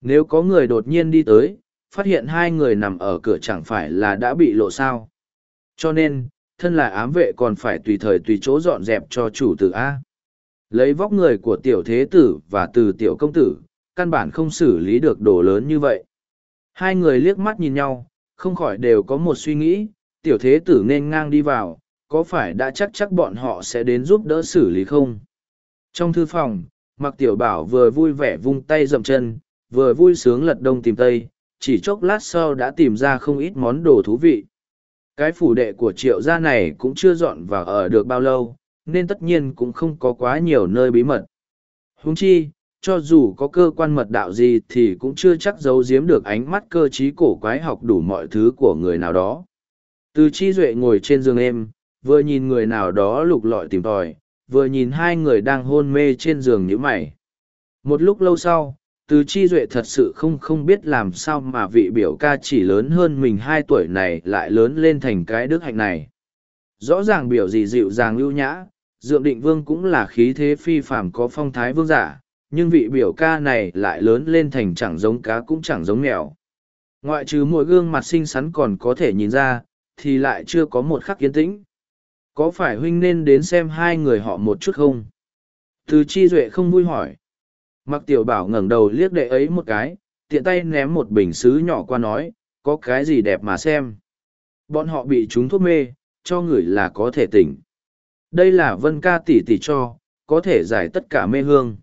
Nếu có người đột nhiên đi tới, phát hiện hai người nằm ở cửa chẳng phải là đã bị lộ sao. Cho nên, thân là ám vệ còn phải tùy thời tùy chỗ dọn dẹp cho chủ tử A. Lấy vóc người của tiểu thế tử và từ tiểu công tử, căn bản không xử lý được đồ lớn như vậy. Hai người liếc mắt nhìn nhau, không khỏi đều có một suy nghĩ, tiểu thế tử nên ngang đi vào, có phải đã chắc chắc bọn họ sẽ đến giúp đỡ xử lý không? Trong thư phòng, mặc tiểu bảo vừa vui vẻ vung tay dậm chân, vừa vui sướng lật đông tìm tây, chỉ chốc lát sau đã tìm ra không ít món đồ thú vị. Cái phủ đệ của triệu gia này cũng chưa dọn vào ở được bao lâu, nên tất nhiên cũng không có quá nhiều nơi bí mật. Huống chi, cho dù có cơ quan mật đạo gì thì cũng chưa chắc giấu giếm được ánh mắt cơ trí cổ quái học đủ mọi thứ của người nào đó từ chi duệ ngồi trên giường êm vừa nhìn người nào đó lục lọi tìm tòi vừa nhìn hai người đang hôn mê trên giường nhữ mày một lúc lâu sau từ chi duệ thật sự không không biết làm sao mà vị biểu ca chỉ lớn hơn mình hai tuổi này lại lớn lên thành cái đức hạnh này rõ ràng biểu gì dịu dàng lưu nhã dượng định vương cũng là khí thế phi phàm có phong thái vương giả nhưng vị biểu ca này lại lớn lên thành chẳng giống cá cũng chẳng giống mèo. Ngoại trừ mỗi gương mặt xinh xắn còn có thể nhìn ra, thì lại chưa có một khắc kiến tĩnh. Có phải huynh nên đến xem hai người họ một chút không? Từ chi duệ không vui hỏi. Mặc tiểu bảo ngẩng đầu liếc đệ ấy một cái, tiện tay ném một bình xứ nhỏ qua nói, có cái gì đẹp mà xem. Bọn họ bị chúng thuốc mê, cho người là có thể tỉnh. Đây là vân ca tỷ tỷ cho, có thể giải tất cả mê hương.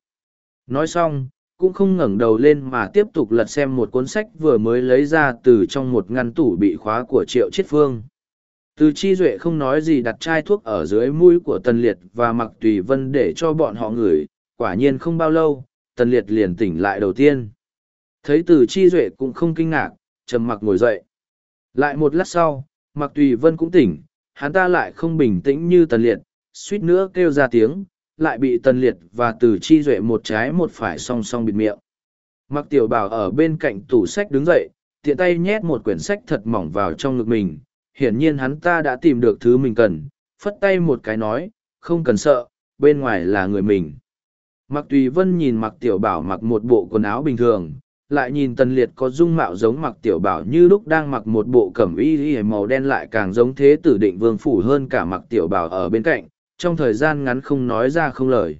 Nói xong, cũng không ngẩng đầu lên mà tiếp tục lật xem một cuốn sách vừa mới lấy ra từ trong một ngăn tủ bị khóa của triệu chiết phương từ chi duệ không nói gì đặt chai thuốc ở dưới mũi của tần liệt và mặc tùy vân để cho bọn họ ngửi quả nhiên không bao lâu tần liệt liền tỉnh lại đầu tiên. Thấy từ chi duệ cũng không kinh ngạc, trầm mặc ngồi dậy. Lại một lát sau mặc tùy vân cũng tỉnh, hắn ta lại không bình tĩnh như tần liệt, suýt nữa kêu ra tiếng, lại bị tần liệt và từ chi duệ một trái một phải song song bịt miệng. Mặc tiểu bảo ở bên cạnh tủ sách đứng dậy, tiện tay nhét một quyển sách thật mỏng vào trong ngực mình. Hiển nhiên hắn ta đã tìm được thứ mình cần, phất tay một cái nói, không cần sợ, bên ngoài là người mình mặc tùy vân nhìn mặc tiểu bảo mặc một bộ quần áo bình thường lại nhìn tần liệt có dung mạo giống mặc tiểu bảo như lúc đang mặc một bộ cẩm y y màu đen lại càng giống thế tử định vương phủ hơn cả mặc tiểu bảo ở bên cạnh trong thời gian ngắn không nói ra không lời.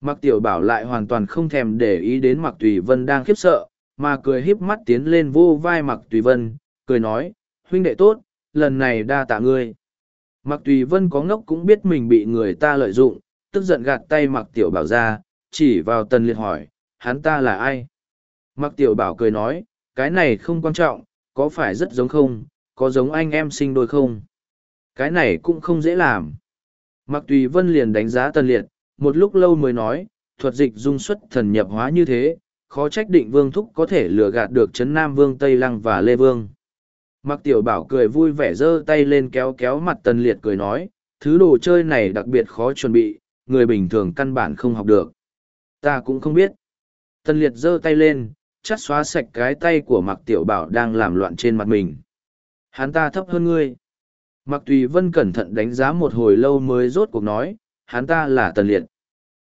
Mặc tiểu bảo lại hoàn toàn không thèm để ý đến mặc tùy vân đang khiếp sợ, mà cười híp mắt tiến lên vô vai mặc tùy vân, cười nói, huynh đệ tốt, lần này đa tạ ngươi. Mặc tùy vân có ngốc cũng biết mình bị người ta lợi dụng, tức giận gạt tay mặc tiểu bảo ra, chỉ vào tần liệt hỏi, hắn ta là ai? Mặc tiểu bảo cười nói, cái này không quan trọng, có phải rất giống không, có giống anh em sinh đôi không? Cái này cũng không dễ làm. Mặc tùy vân liền đánh giá tần liệt, một lúc lâu mới nói, thuật dịch dung xuất thần nhập hóa như thế, khó trách định vương thúc có thể lừa gạt được Trấn Nam Vương Tây Lăng và Lê Vương. Mặc tiểu bảo cười vui vẻ giơ tay lên kéo kéo mặt tần liệt cười nói, thứ đồ chơi này đặc biệt khó chuẩn bị, người bình thường căn bản không học được. Ta cũng không biết. Tần liệt giơ tay lên, chắt xóa sạch cái tay của mặc tiểu bảo đang làm loạn trên mặt mình. Hắn ta thấp hơn ngươi. Mặc tùy vân cẩn thận đánh giá một hồi lâu mới rốt cuộc nói, hắn ta là tần liệt.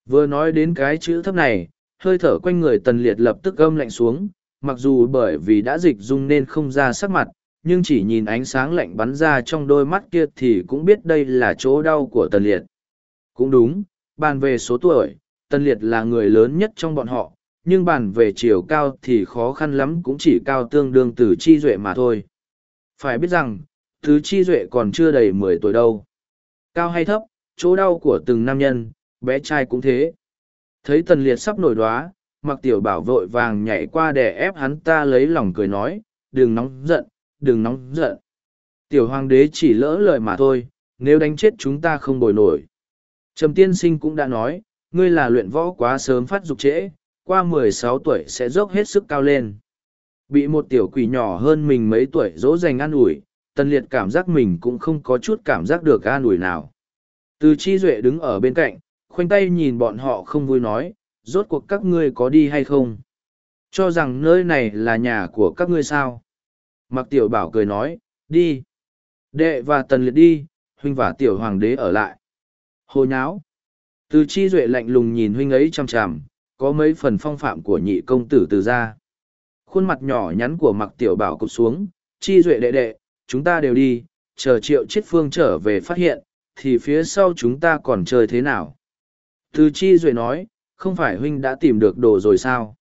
Vừa nói đến cái chữ thấp này, hơi thở quanh người tần liệt lập tức gâm lạnh xuống, mặc dù bởi vì đã dịch dung nên không ra sắc mặt, nhưng chỉ nhìn ánh sáng lạnh bắn ra trong đôi mắt kia thì cũng biết đây là chỗ đau của tần liệt. Cũng đúng, bàn về số tuổi, tần liệt là người lớn nhất trong bọn họ, nhưng bàn về chiều cao thì khó khăn lắm cũng chỉ cao tương đương từ chi duệ mà thôi. Phải biết rằng, Thứ chi duệ còn chưa đầy mười tuổi đâu. Cao hay thấp, chỗ đau của từng nam nhân, bé trai cũng thế. Thấy tần liệt sắp nổi đoá, mặc tiểu bảo vội vàng nhảy qua để ép hắn ta lấy lòng cười nói, đừng nóng giận, đừng nóng giận. Tiểu hoàng đế chỉ lỡ lời mà thôi, nếu đánh chết chúng ta không bồi nổi. Trầm tiên sinh cũng đã nói, ngươi là luyện võ quá sớm phát dục trễ, qua mười sáu tuổi sẽ dốc hết sức cao lên. Bị một tiểu quỷ nhỏ hơn mình mấy tuổi dỗ dành ăn ủi, tần liệt cảm giác mình cũng không có chút cảm giác được an ủi nào. Từ chi duệ đứng ở bên cạnh, khoanh tay nhìn bọn họ không vui nói, rốt cuộc các ngươi có đi hay không? Cho rằng nơi này là nhà của các ngươi sao? Mặc tiểu bảo cười nói, đi. Đệ và tần liệt đi, huynh và tiểu hoàng đế ở lại. Hồ nháo. Từ chi duệ lạnh lùng nhìn huynh ấy chằm chằm, có mấy phần phong phạm của nhị công tử từ ra. Khuôn mặt nhỏ nhắn của mặc tiểu bảo cụp xuống, chi duệ đệ đệ, chúng ta đều đi, chờ triệu chiết phương trở về phát hiện, thì phía sau chúng ta còn chơi thế nào? Từ chi duệ nói, không phải huynh đã tìm được đồ rồi sao?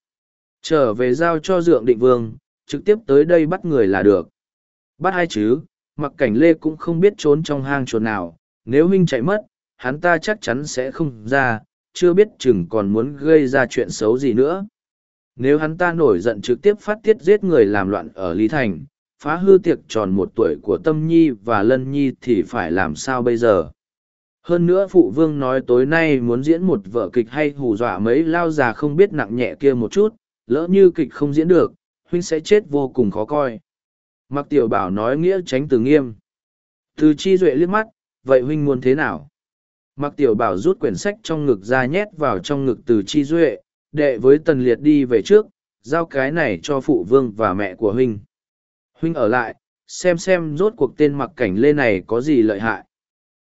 Trở về giao cho dượng định vương, trực tiếp tới đây bắt người là được. Bắt ai chứ, mặc cảnh lê cũng không biết trốn trong hang chuột nào, nếu huynh chạy mất, hắn ta chắc chắn sẽ không ra, chưa biết chừng còn muốn gây ra chuyện xấu gì nữa. Nếu hắn ta nổi giận trực tiếp phát tiết giết người làm loạn ở Lý Thành, phá hư tiệc tròn một tuổi của tâm nhi và lân nhi thì phải làm sao bây giờ? Hơn nữa phụ vương nói tối nay muốn diễn một vở kịch hay hù dọa mấy lao già không biết nặng nhẹ kia một chút lỡ như kịch không diễn được huynh sẽ chết vô cùng khó coi. Mặc tiểu bảo nói nghĩa tránh từ nghiêm. Từ chi duệ liếc mắt vậy huynh muốn thế nào? Mặc tiểu bảo rút quyển sách trong ngực ra nhét vào trong ngực từ chi duệ đệ với tần liệt đi về trước giao cái này cho phụ vương và mẹ của huynh. Huynh ở lại xem xem rốt cuộc tên mặc cảnh lê này có gì lợi hại.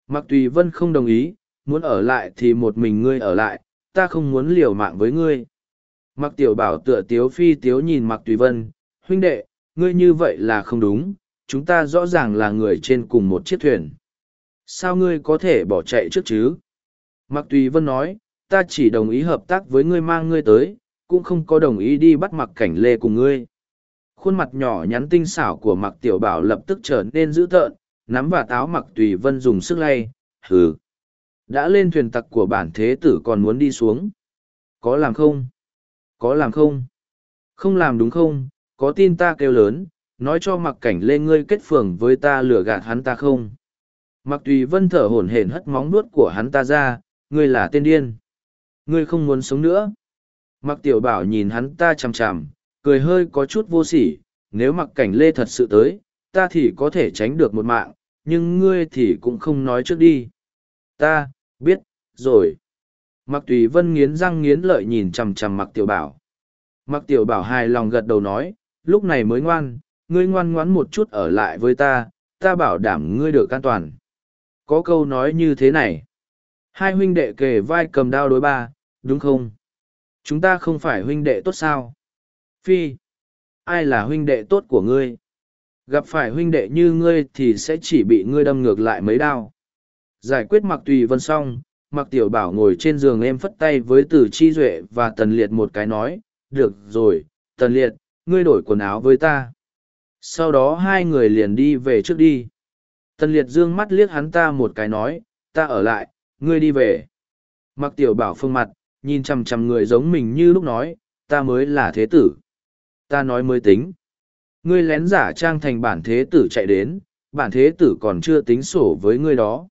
Mặc tùy vân không đồng ý muốn ở lại thì một mình ngươi ở lại ta không muốn liều mạng với ngươi. Mặc tiểu bảo tựa tiếu phi tiếu nhìn mặc tùy vân huynh đệ ngươi như vậy là không đúng, chúng ta rõ ràng là người trên cùng một chiếc thuyền. Sao ngươi có thể bỏ chạy trước chứ? Mạc Tùy Vân nói, ta chỉ đồng ý hợp tác với ngươi mang ngươi tới, cũng không có đồng ý đi bắt mặc cảnh lê cùng ngươi. Khuôn mặt nhỏ nhắn tinh xảo của Mạc Tiểu Bảo lập tức trở nên dữ tợn, nắm và táo Mạc Tùy Vân dùng sức lay, hừ. Đã lên thuyền tặc của bản thế tử còn muốn đi xuống. Có làm không? Có làm không? Không làm đúng không? Có tin ta kêu lớn, nói cho mặc cảnh lê ngươi kết phường với ta lừa gạt hắn ta không? Mặc tùy vân thở hổn hển hất móng nuốt của hắn ta ra, ngươi là tên điên. Ngươi không muốn sống nữa. Mặc tiểu bảo nhìn hắn ta chằm chằm, cười hơi có chút vô sỉ, nếu mặc cảnh lê thật sự tới, ta thì có thể tránh được một mạng, nhưng ngươi thì cũng không nói trước đi. Ta, biết, rồi. Mặc tùy vân nghiến răng nghiến lợi nhìn chằm chằm mặc tiểu bảo. Mặc tiểu bảo hài lòng gật đầu nói, lúc này mới ngoan, ngươi ngoan ngoãn một chút ở lại với ta, ta bảo đảm ngươi được an toàn. Có câu nói như thế này. Hai huynh đệ kề vai cầm đao đối ba, đúng không? Chúng ta không phải huynh đệ tốt sao? Phi. Ai là huynh đệ tốt của ngươi? Gặp phải huynh đệ như ngươi thì sẽ chỉ bị ngươi đâm ngược lại mấy đao. Giải quyết mặc tùy vân xong, mặc tiểu bảo ngồi trên giường em phất tay với từ chi duệ và tần liệt một cái nói, được rồi, tần liệt, ngươi đổi quần áo với ta. Sau đó hai người liền đi về trước đi. Tần liệt dương mắt liếc hắn ta một cái nói, ta ở lại, ngươi đi về. Mặc tiểu bảo phương mặt, nhìn chằm chằm người giống mình như lúc nói, ta mới là thế tử. Ta nói mới tính. Ngươi lén giả trang thành bản thế tử chạy đến, bản thế tử còn chưa tính sổ với ngươi đó.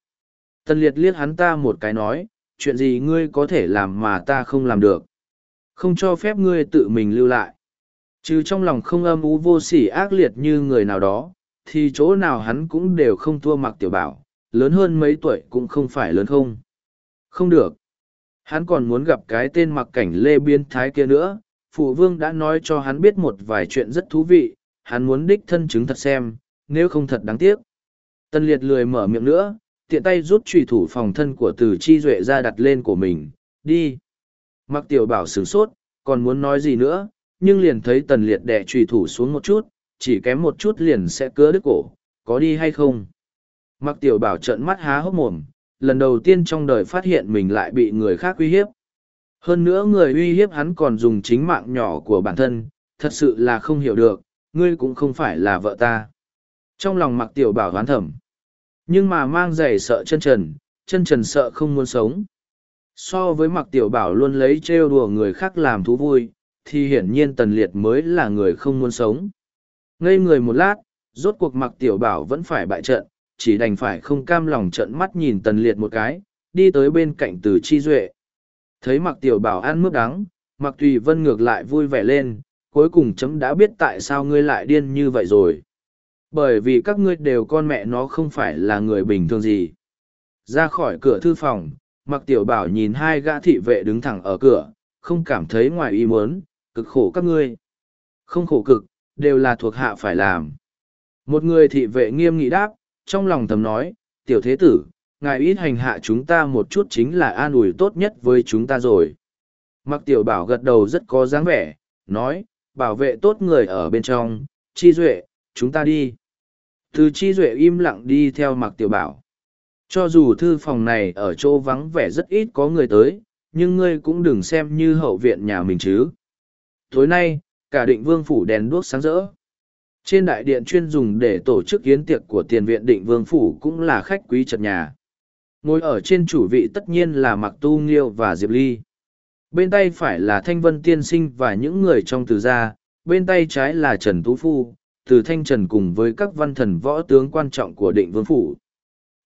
Tần liệt liếc hắn ta một cái nói, chuyện gì ngươi có thể làm mà ta không làm được. Không cho phép ngươi tự mình lưu lại. Chứ trong lòng không âm ú vô sỉ ác liệt như người nào đó, thì chỗ nào hắn cũng đều không thua mặc tiểu bảo, lớn hơn mấy tuổi cũng không phải lớn không. Không được. Hắn còn muốn gặp cái tên mặc cảnh lê biên thái kia nữa, phụ vương đã nói cho hắn biết một vài chuyện rất thú vị, hắn muốn đích thân chứng thật xem, nếu không thật đáng tiếc. Tân liệt lười mở miệng nữa, tiện tay rút trùy thủ phòng thân của từ chi duệ ra đặt lên của mình, đi. Mặc tiểu bảo sửng sốt, còn muốn nói gì nữa, nhưng liền thấy tần liệt đẻ trùy thủ xuống một chút, chỉ kém một chút liền sẽ cứa đứt cổ, có đi hay không? Mặc tiểu bảo trợn mắt há hốc mồm, lần đầu tiên trong đời phát hiện mình lại bị người khác uy hiếp. Hơn nữa người uy hiếp hắn còn dùng chính mạng nhỏ của bản thân, thật sự là không hiểu được, ngươi cũng không phải là vợ ta. Trong lòng mặc tiểu bảo hoán thẩm. Nhưng mà mang giày sợ chân trần, chân trần sợ không muốn sống. So với mặc tiểu bảo luôn lấy trêu đùa người khác làm thú vui, thì hiển nhiên tần liệt mới là người không muốn sống. Ngây người một lát, rốt cuộc mặc tiểu bảo vẫn phải bại trận, chỉ đành phải không cam lòng trận mắt nhìn tần liệt một cái, đi tới bên cạnh từ chi duệ. Thấy mặc tiểu bảo ăn mướp đắng, mặc tùy vân ngược lại vui vẻ lên, cuối cùng chấm đã biết tại sao ngươi lại điên như vậy rồi. Bởi vì các ngươi đều con mẹ nó không phải là người bình thường gì. Ra khỏi cửa thư phòng, mặc tiểu bảo nhìn hai gã thị vệ đứng thẳng ở cửa, không cảm thấy ngoài ý muốn, cực khổ các ngươi. Không khổ cực, đều là thuộc hạ phải làm. Một người thị vệ nghiêm nghị đáp, trong lòng thầm nói, tiểu thế tử, ngài ít hành hạ chúng ta một chút chính là an ủi tốt nhất với chúng ta rồi. Mặc tiểu bảo gật đầu rất có dáng vẻ, nói, bảo vệ tốt người ở bên trong, chi duệ, chúng ta đi. Từ chi duệ im lặng đi theo mặc tiểu bảo. Cho dù thư phòng này ở chỗ vắng vẻ rất ít có người tới, nhưng ngươi cũng đừng xem như hậu viện nhà mình chứ. Tối nay, cả định vương phủ đèn đuốc sáng rỡ. Trên đại điện chuyên dùng để tổ chức yến tiệc của tiền viện định vương phủ cũng là khách quý trật nhà. Ngồi ở trên chủ vị tất nhiên là Mặc Tu Nghiêu và Diệp Ly. Bên tay phải là Thanh Vân Tiên Sinh và những người trong từ gia, bên tay trái là Trần Tú Phu, từ Thanh Trần cùng với các văn thần võ tướng quan trọng của định vương phủ.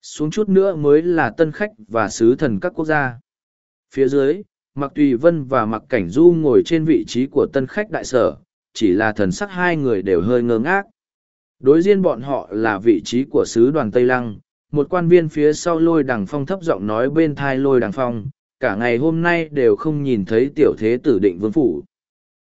Xuống chút nữa mới là tân khách và sứ thần các quốc gia. Phía dưới, Mặc Tùy Vân và Mặc Cảnh Du ngồi trên vị trí của tân khách đại sở, chỉ là thần sắc hai người đều hơi ngơ ngác. Đối diện bọn họ là vị trí của sứ đoàn Tây Lăng, một quan viên phía sau lôi đằng phong thấp giọng nói bên thai lôi đằng phong, cả ngày hôm nay đều không nhìn thấy tiểu thế tử định vương phủ.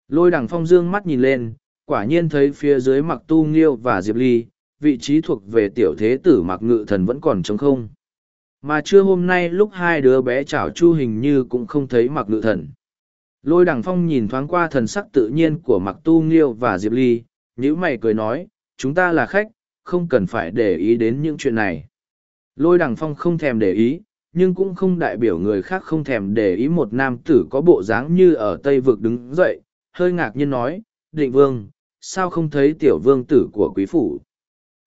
Lôi đằng phong dương mắt nhìn lên, quả nhiên thấy phía dưới mặc tu nghiêu và diệp ly, vị trí thuộc về tiểu thế tử mặc ngự thần vẫn còn trống không. Mà trưa hôm nay lúc hai đứa bé chảo chu hình như cũng không thấy mặc ngự thần. Lôi đằng phong nhìn thoáng qua thần sắc tự nhiên của mặc tu nghiêu và diệp ly, nhữ mày cười nói, chúng ta là khách, không cần phải để ý đến những chuyện này. Lôi đằng phong không thèm để ý, nhưng cũng không đại biểu người khác không thèm để ý một nam tử có bộ dáng như ở Tây Vực đứng dậy, hơi ngạc nhiên nói, định vương, sao không thấy tiểu vương tử của quý phủ?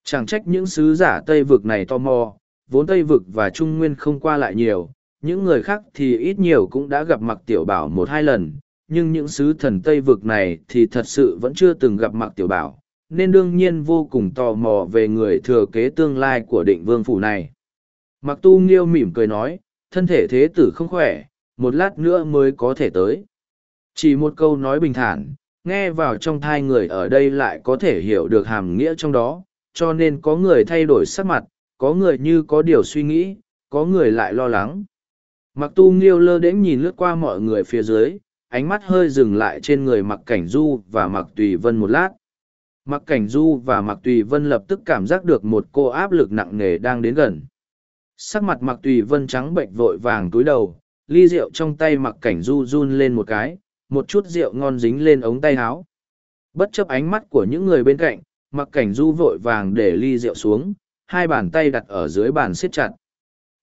Chẳng trách những sứ giả Tây Vực này tò mò, vốn Tây Vực và Trung Nguyên không qua lại nhiều, những người khác thì ít nhiều cũng đã gặp mặc tiểu bảo một hai lần, nhưng những sứ thần Tây Vực này thì thật sự vẫn chưa từng gặp mặc tiểu bảo, nên đương nhiên vô cùng tò mò về người thừa kế tương lai của định vương phủ này. Mặc tu nghiêu mỉm cười nói, thân thể thế tử không khỏe, một lát nữa mới có thể tới. Chỉ một câu nói bình thản, nghe vào trong thai người ở đây lại có thể hiểu được hàm nghĩa trong đó, cho nên có người thay đổi sắc mặt, có người như có điều suy nghĩ, có người lại lo lắng. Mặc tu nghiêu lơ đễnh nhìn lướt qua mọi người phía dưới, ánh mắt hơi dừng lại trên người mặc cảnh du và mặc tùy vân một lát. Mặc cảnh du và mặc tùy vân lập tức cảm giác được một cô áp lực nặng nề đang đến gần. Sắc mặt mặc tùy vân trắng bệnh vội vàng túi đầu, ly rượu trong tay mặc cảnh du run lên một cái, một chút rượu ngon dính lên ống tay áo. Bất chấp ánh mắt của những người bên cạnh, mặc cảnh du vội vàng để ly rượu xuống, hai bàn tay đặt ở dưới bàn siết chặt.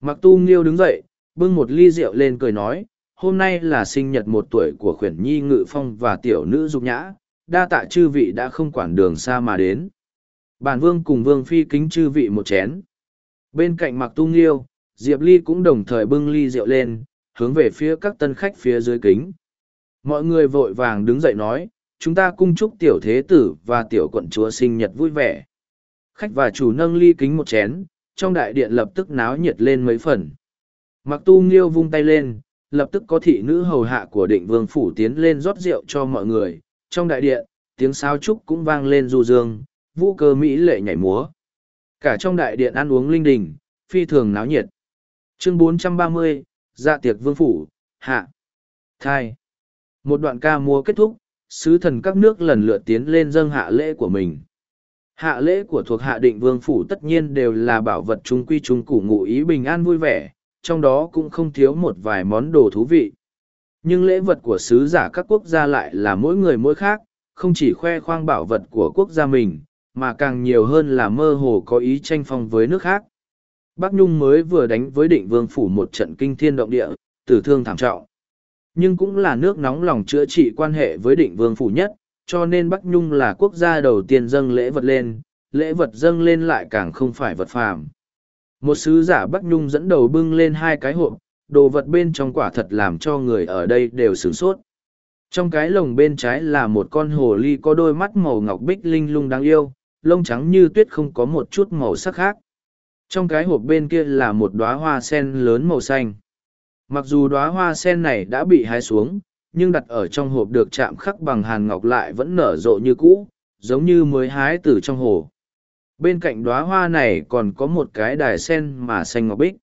Mặc tu nghiêu đứng dậy, bưng một ly rượu lên cười nói, hôm nay là sinh nhật một tuổi của khuyển nhi ngự phong và tiểu nữ dục nhã, đa tạ chư vị đã không quản đường xa mà đến. Bản vương cùng vương phi kính chư vị một chén. Bên cạnh mặc tu nghiêu, Diệp Ly cũng đồng thời bưng ly rượu lên, hướng về phía các tân khách phía dưới kính. Mọi người vội vàng đứng dậy nói, chúng ta cung chúc tiểu thế tử và tiểu quận chúa sinh nhật vui vẻ. Khách và chủ nâng ly kính một chén, trong đại điện lập tức náo nhiệt lên mấy phần. Mặc tu nghiêu vung tay lên, lập tức có thị nữ hầu hạ của định vương phủ tiến lên rót rượu cho mọi người. Trong đại điện, tiếng sao trúc cũng vang lên du dương, vũ cơ mỹ lệ nhảy múa. Cả trong đại điện ăn uống linh đình, phi thường náo nhiệt. Chương 430, dạ tiệc vương phủ, hạ, thai. Một đoạn ca múa kết thúc, sứ thần các nước lần lượt tiến lên dâng hạ lễ của mình. Hạ lễ của thuộc hạ định vương phủ tất nhiên đều là bảo vật trung quy trung củ ngụ ý bình an vui vẻ, trong đó cũng không thiếu một vài món đồ thú vị. Nhưng lễ vật của sứ giả các quốc gia lại là mỗi người mỗi khác, không chỉ khoe khoang bảo vật của quốc gia mình, mà càng nhiều hơn là mơ hồ có ý tranh phong với nước khác. Bắc Nhung mới vừa đánh với định vương phủ một trận kinh thiên động địa, tử thương thảm trọng. Nhưng cũng là nước nóng lòng chữa trị quan hệ với định vương phủ nhất, cho nên Bắc Nhung là quốc gia đầu tiên dâng lễ vật lên, lễ vật dâng lên lại càng không phải vật phàm. Một sứ giả Bắc Nhung dẫn đầu bưng lên hai cái hộp, đồ vật bên trong quả thật làm cho người ở đây đều sửng sốt. Trong cái lồng bên trái là một con hồ ly có đôi mắt màu ngọc bích linh lung đáng yêu, lông trắng như tuyết không có một chút màu sắc khác. Trong cái hộp bên kia là một đóa hoa sen lớn màu xanh. Mặc dù đóa hoa sen này đã bị hái xuống, nhưng đặt ở trong hộp được chạm khắc bằng hàn ngọc lại vẫn nở rộ như cũ, giống như mới hái từ trong hồ. Bên cạnh đóa hoa này còn có một cái đài sen mà xanh ngọc bích.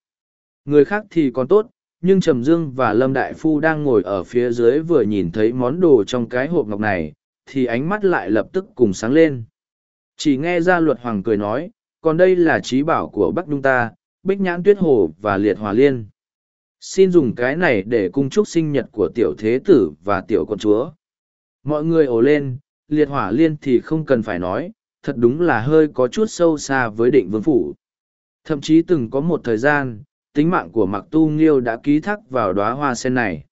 Người khác thì còn tốt, nhưng Trầm Dương và Lâm Đại Phu đang ngồi ở phía dưới vừa nhìn thấy món đồ trong cái hộp ngọc này, thì ánh mắt lại lập tức cùng sáng lên. Chỉ nghe ra luật hoàng cười nói, còn đây là trí bảo của Bắc Nhung ta, Bích Nhãn Tuyết Hồ và Liệt Hòa Liên. Xin dùng cái này để cung chúc sinh nhật của tiểu thế tử và tiểu con chúa. Mọi người ồ lên, Liệt Hỏa Liên thì không cần phải nói, thật đúng là hơi có chút sâu xa với định vương phủ. Thậm chí từng có một thời gian, tính mạng của Mặc Tu Nghiêu đã ký thác vào đóa hoa sen này.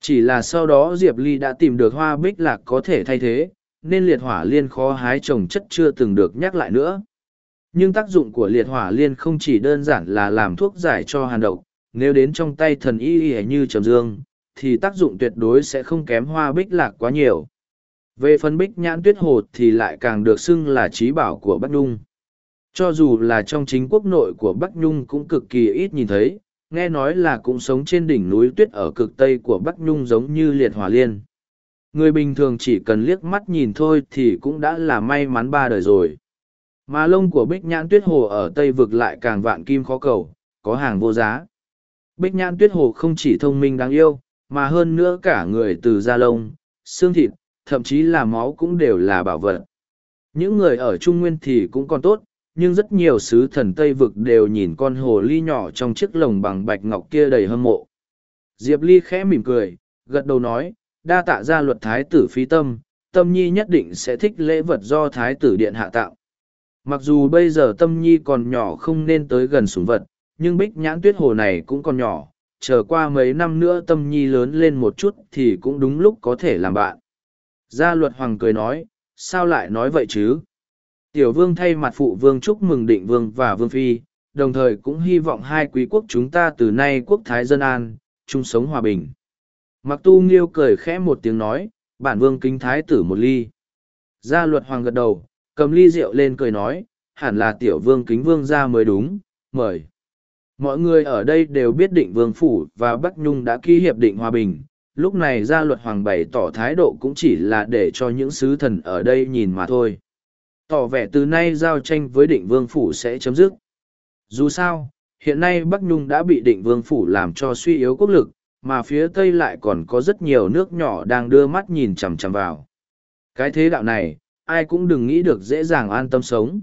Chỉ là sau đó Diệp Ly đã tìm được hoa bích lạc có thể thay thế, nên liệt hỏa liên khó hái trồng chất chưa từng được nhắc lại nữa. Nhưng tác dụng của liệt hỏa liên không chỉ đơn giản là làm thuốc giải cho hàn độc, nếu đến trong tay thần y y như trầm dương, thì tác dụng tuyệt đối sẽ không kém hoa bích lạc quá nhiều. Về phần bích nhãn tuyết hồ thì lại càng được xưng là trí bảo của Bắc Nhung. Cho dù là trong chính quốc nội của Bắc Nhung cũng cực kỳ ít nhìn thấy, nghe nói là cũng sống trên đỉnh núi tuyết ở cực tây của Bắc Nhung giống như liệt hỏa liên. Người bình thường chỉ cần liếc mắt nhìn thôi thì cũng đã là may mắn ba đời rồi. Mà lông của bích nhãn tuyết hồ ở Tây vực lại càng vạn kim khó cầu, có hàng vô giá. Bích nhãn tuyết hồ không chỉ thông minh đáng yêu, mà hơn nữa cả người từ da lông, xương thịt, thậm chí là máu cũng đều là bảo vật. Những người ở Trung Nguyên thì cũng còn tốt, nhưng rất nhiều sứ thần Tây Vực đều nhìn con hồ ly nhỏ trong chiếc lồng bằng bạch ngọc kia đầy hâm mộ. Diệp Ly khẽ mỉm cười, gật đầu nói, đa tạ ra luật thái tử phi tâm, tâm nhi nhất định sẽ thích lễ vật do thái tử điện hạ tạo mặc dù bây giờ tâm nhi còn nhỏ không nên tới gần súng vật nhưng bích nhãn tuyết hồ này cũng còn nhỏ, chờ qua mấy năm nữa tâm nhi lớn lên một chút thì cũng đúng lúc có thể làm bạn. Gia luật hoàng cười nói, sao lại nói vậy chứ? Tiểu vương thay mặt phụ vương chúc mừng định vương và vương phi, đồng thời cũng hy vọng hai quý quốc chúng ta từ nay quốc thái dân an, chung sống hòa bình. Mặc tu nghiêu cười khẽ một tiếng nói, bản vương kính thái tử một ly. Gia luật hoàng gật đầu, cầm ly rượu lên cười nói, hẳn là tiểu vương kính vương ra mới đúng, mời mọi người ở đây đều biết định vương phủ và bắc nhung đã ký hiệp định hòa bình. Lúc này gia luật hoàng bày tỏ thái độ cũng chỉ là để cho những sứ thần ở đây nhìn mà thôi. Tỏ vẻ từ nay giao tranh với định vương phủ sẽ chấm dứt. Dù sao, hiện nay bắc nhung đã bị định vương phủ làm cho suy yếu quốc lực, mà phía tây lại còn có rất nhiều nước nhỏ đang đưa mắt nhìn chằm chằm vào. Cái thế đạo này, ai cũng đừng nghĩ được dễ dàng an tâm sống.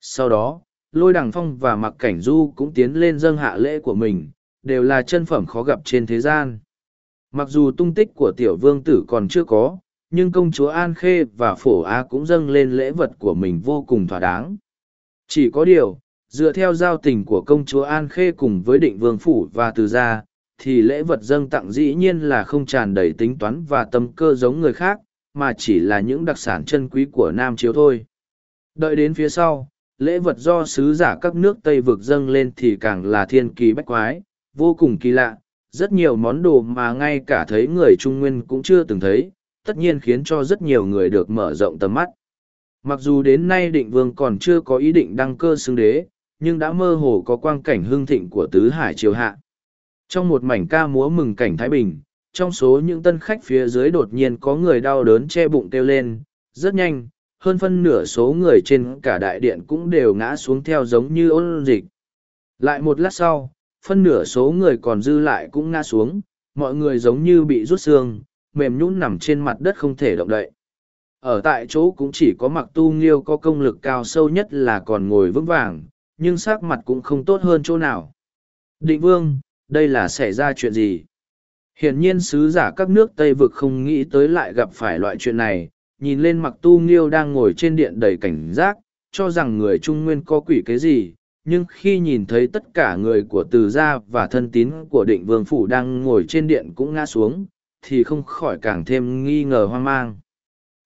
Sau đó lôi đằng phong và mặc cảnh du cũng tiến lên dâng hạ lễ của mình, đều là chân phẩm khó gặp trên thế gian. Mặc dù tung tích của tiểu vương tử còn chưa có, nhưng công chúa an khê và phổ a cũng dâng lên lễ vật của mình vô cùng thỏa đáng. Chỉ có điều, dựa theo giao tình của công chúa an khê cùng với định vương phủ và từ gia, thì lễ vật dâng tặng dĩ nhiên là không tràn đầy tính toán và tâm cơ giống người khác, mà chỉ là những đặc sản chân quý của nam chiếu thôi. Đợi đến phía sau lễ vật do sứ giả các nước tây vực dâng lên thì càng là thiên kỳ bách quái, vô cùng kỳ lạ. Rất nhiều món đồ mà ngay cả thấy người trung nguyên cũng chưa từng thấy, tất nhiên khiến cho rất nhiều người được mở rộng tầm mắt. Mặc dù đến nay định vương còn chưa có ý định đăng cơ xưng đế, nhưng đã mơ hồ có quang cảnh hưng thịnh của tứ hải triều hạ. Trong một mảnh ca múa mừng cảnh thái bình, trong số những tân khách phía dưới đột nhiên có người đau đớn che bụng kêu lên, rất nhanh hơn phân nửa số người trên cả đại điện cũng đều ngã xuống theo giống như ôn dịch. Lại một lát sau, phân nửa số người còn dư lại cũng ngã xuống, mọi người giống như bị rút xương, mềm nhũn nằm trên mặt đất không thể động đậy. Ở tại chỗ cũng chỉ có mặc tu nghiêu có công lực cao sâu nhất là còn ngồi vững vàng, nhưng sắc mặt cũng không tốt hơn chỗ nào. Định vương, đây là xảy ra chuyện gì? Hiển nhiên sứ giả các nước tây vực không nghĩ tới lại gặp phải loại chuyện này nhìn lên mặc tu nghiêu đang ngồi trên điện đầy cảnh giác, cho rằng người trung nguyên có quỷ cái gì, nhưng khi nhìn thấy tất cả người của từ gia và thân tín của định vương phủ đang ngồi trên điện cũng ngã xuống, thì không khỏi càng thêm nghi ngờ hoang mang.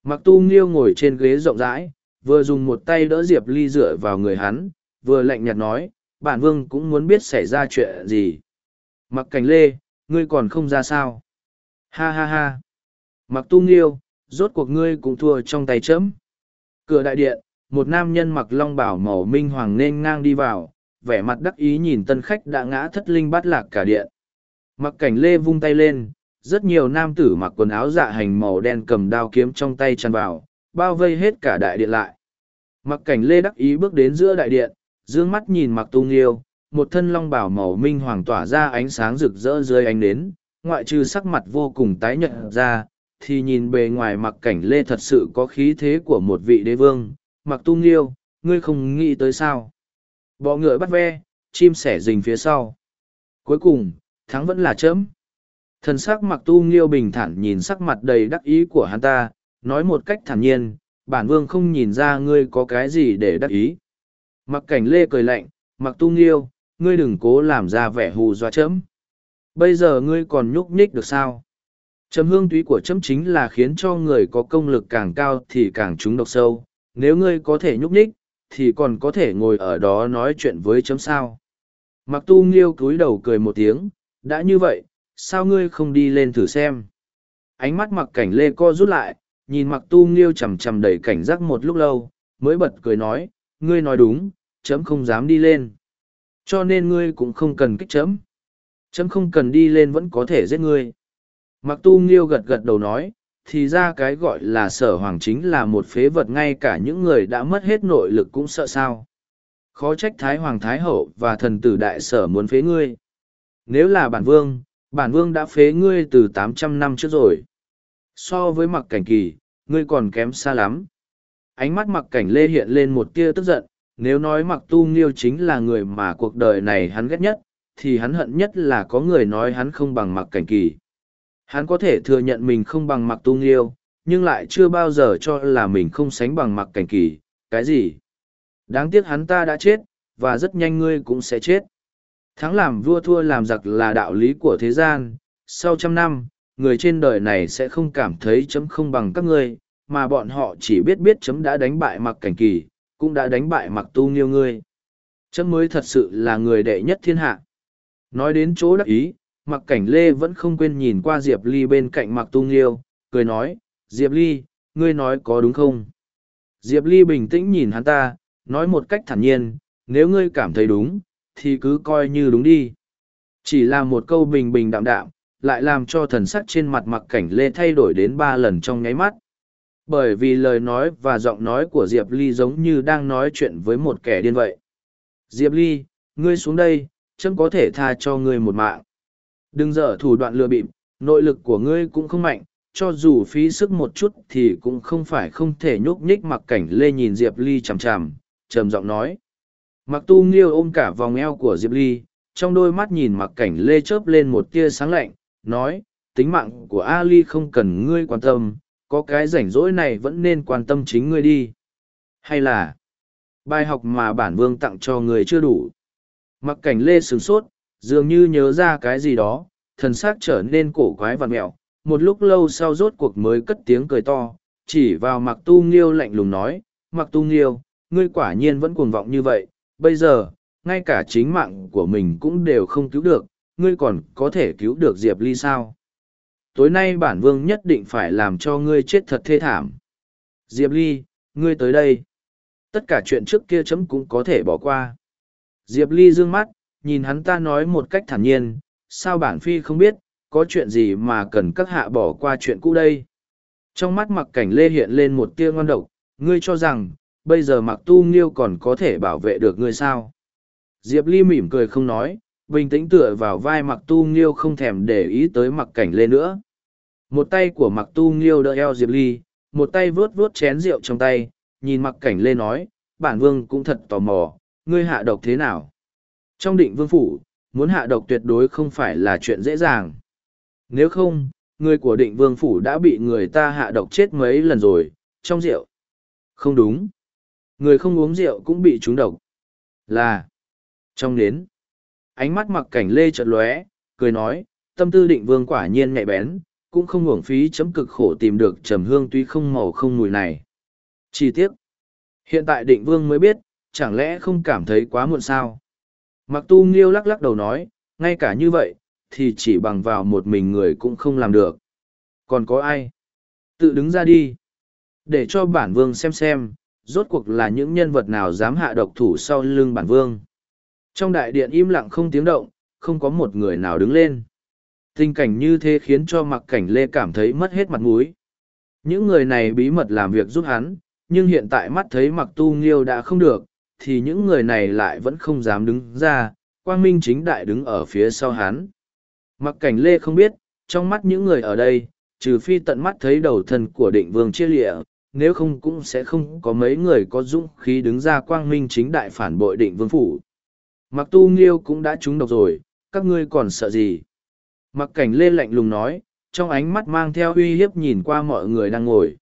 Mặc tu nghiêu ngồi trên ghế rộng rãi, vừa dùng một tay đỡ diệp ly dựa vào người hắn, vừa lạnh nhạt nói, bản vương cũng muốn biết xảy ra chuyện gì. Mặc cảnh lê, ngươi còn không ra sao? Ha ha ha. Mặc tu nghiêu rốt cuộc ngươi cũng thua trong tay chấm. Cửa đại điện, một nam nhân mặc long bảo màu minh hoàng nên ngang đi vào, vẻ mặt đắc ý nhìn tân khách đã ngã thất linh bát lạc cả điện. Mặc cảnh lê vung tay lên, rất nhiều nam tử mặc quần áo dạ hành màu đen cầm đao kiếm trong tay chăn vào, bao vây hết cả đại điện lại. Mặc cảnh lê đắc ý bước đến giữa đại điện, dương mắt nhìn mặc tu nghiêu, một thân long bảo màu minh hoàng tỏa ra ánh sáng rực rỡ dưới ánh nến, ngoại trừ sắc mặt vô cùng tái nhợt ra thì nhìn bề ngoài mặc cảnh lê thật sự có khí thế của một vị đế vương mặc tu nghiêu ngươi không nghĩ tới sao bọ ngựa bắt ve chim sẻ rình phía sau cuối cùng thắng vẫn là chớm Thần sắc mặc tu nghiêu bình thản nhìn sắc mặt đầy đắc ý của hắn ta, nói một cách thản nhiên, bản vương không nhìn ra ngươi có cái gì để đắc ý. Mặc cảnh lê cười lạnh, mặc tu nghiêu, ngươi đừng cố làm ra vẻ hù dọa chấm. Bây giờ ngươi còn nhúc nhích được sao? Chấm hương túy của chấm chính là khiến cho người có công lực càng cao thì càng trúng độc sâu. Nếu ngươi có thể nhúc nhích, thì còn có thể ngồi ở đó nói chuyện với chấm sao. Mặc tu nghiêu cúi đầu cười một tiếng, đã như vậy, sao ngươi không đi lên thử xem ánh mắt mặc cảnh lê co rút lại nhìn mặc tu nghiêu chằm chằm đầy cảnh giác một lúc lâu mới bật cười nói ngươi nói đúng chấm không dám đi lên cho nên ngươi cũng không cần kích chấm chấm không cần đi lên vẫn có thể giết ngươi mặc tu nghiêu gật gật đầu nói, thì ra cái gọi là sở hoàng chính là một phế vật ngay cả những người đã mất hết nội lực cũng sợ sao. Khó trách thái hoàng thái hậu và thần tử đại sở muốn phế ngươi. Nếu là bản vương bản vương đã phế ngươi từ tám trăm năm trước rồi. So với mặc cảnh kỳ, ngươi còn kém xa lắm. Ánh mắt mặc cảnh lê hiện lên một tia tức giận, nếu nói mặc tu nghiêu chính là người mà cuộc đời này hắn ghét nhất, thì hắn hận nhất là có người nói hắn không bằng mặc cảnh kỳ hắn có thể thừa nhận mình không bằng mặc tu nghiêu nhưng lại chưa bao giờ cho là mình không sánh bằng mặc cảnh kỳ, cái gì? Đáng tiếc hắn ta đã chết, và rất nhanh ngươi cũng sẽ chết. Thắng làm vua thua làm giặc là đạo lý của thế gian, sau trăm năm, người trên đời này sẽ không cảm thấy chấm không bằng các ngươi, mà bọn họ chỉ biết biết chấm đã đánh bại mặc cảnh kỳ, cũng đã đánh bại mặc tu nghiêu ngươi. Chấm mới thật sự là người đệ nhất thiên hạ. Nói đến chỗ đắc ý, mặc cảnh lê vẫn không quên nhìn qua Diệp Ly bên cạnh mặc tu nghiêu, cười nói, Diệp Ly, ngươi nói có đúng không? Diệp Ly bình tĩnh nhìn hắn ta, nói một cách thản nhiên, nếu ngươi cảm thấy đúng, thì cứ coi như đúng đi. Chỉ là một câu bình bình đạm đạm, lại làm cho thần sắc trên mặt mặc cảnh lê thay đổi đến ba lần trong nháy mắt. Bởi vì lời nói và giọng nói của Diệp Ly giống như đang nói chuyện với một kẻ điên vậy. Diệp Ly, ngươi xuống đây, chấm có thể tha cho ngươi một mạng. Đừng dở thủ đoạn lừa bịp, nội lực của ngươi cũng không mạnh, cho dù phí sức một chút thì cũng không phải không thể nhúc nhích mặc cảnh lê nhìn Diệp Ly chằm chằm, trầm giọng nói. Mặc tu nghiêu ôm cả vòng eo của Diệp Ly, trong đôi mắt nhìn mặc cảnh lê chớp lên một tia sáng lạnh, nói, tính mạng của A Ly không cần ngươi quan tâm, có cái rảnh rỗi này vẫn nên quan tâm chính ngươi đi. Hay là, bài học mà bản vương tặng cho người chưa đủ. Mặc cảnh lê sửng sốt, dường như nhớ ra cái gì đó, thần xác trở nên cổ quái và mẹo, một lúc lâu sau rốt cuộc mới cất tiếng cười to, chỉ vào mặc tu nghiêu lạnh lùng nói, mặc tu nghiêu, ngươi quả nhiên vẫn cuồng vọng như vậy, bây giờ, ngay cả chính mạng của mình cũng đều không cứu được, ngươi còn có thể cứu được Diệp Ly sao? Tối nay bản vương nhất định phải làm cho ngươi chết thật thê thảm. Diệp Ly, ngươi tới đây. Tất cả chuyện trước kia chấm cũng có thể bỏ qua. Diệp Ly dương mắt, nhìn hắn ta nói một cách thản nhiên, sao bản phi không biết, có chuyện gì mà cần các hạ bỏ qua chuyện cũ đây. Trong mắt mặc cảnh lê hiện lên một tia ngon độc, ngươi cho rằng, bây giờ mặc tu nghiêu còn có thể bảo vệ được ngươi sao. Diệp Ly mỉm cười không nói, bình tĩnh tựa vào vai mặc tu nghiêu không thèm để ý tới mặc cảnh lê nữa. Một tay của mặc tu nghiêu đỡ eo Diệp Ly, một tay vớt vớt chén rượu trong tay, nhìn mặc cảnh lê nói, bản vương cũng thật tò mò, ngươi hạ độc thế nào? Trong định vương phủ, muốn hạ độc tuyệt đối không phải là chuyện dễ dàng. Nếu không, người của định vương phủ đã bị người ta hạ độc chết mấy lần rồi, trong rượu. Không đúng. Người không uống rượu cũng bị trúng độc. Là. Trong nến. Ánh mắt mặc cảnh lê chợt lóe, cười nói, tâm tư định vương quả nhiên nhạy bén, cũng không uổng phí chấm cực khổ tìm được trầm hương tuy không màu không mùi này. Chi tiết. Hiện tại định vương mới biết, chẳng lẽ không cảm thấy quá muộn sao? Mặc tu nghiêu lắc lắc đầu nói, ngay cả như vậy, thì chỉ bằng vào một mình người cũng không làm được. Còn có ai? Tự đứng ra đi. Để cho bản vương xem xem, rốt cuộc là những nhân vật nào dám hạ độc thủ sau lưng bản vương. Trong đại điện im lặng không tiếng động, không có một người nào đứng lên. Tình cảnh như thế khiến cho mặc cảnh lê cảm thấy mất hết mặt mũi. Những người này bí mật làm việc giúp hắn, nhưng hiện tại mắt thấy mặc tu nghiêu đã không được, thì những người này lại vẫn không dám đứng ra, quang minh chính đại đứng ở phía sau hắn. Mặc cảnh lê không biết, trong mắt những người ở đây, trừ phi tận mắt thấy đầu thân của định vương chia lịa, nếu không cũng sẽ không có mấy người có dũng khí đứng ra quang minh chính đại phản bội định vương phủ. Mặc tu nghiêu cũng đã trúng độc rồi, các ngươi còn sợ gì? Mặc cảnh lê lạnh lùng nói, trong ánh mắt mang theo uy hiếp nhìn qua mọi người đang ngồi.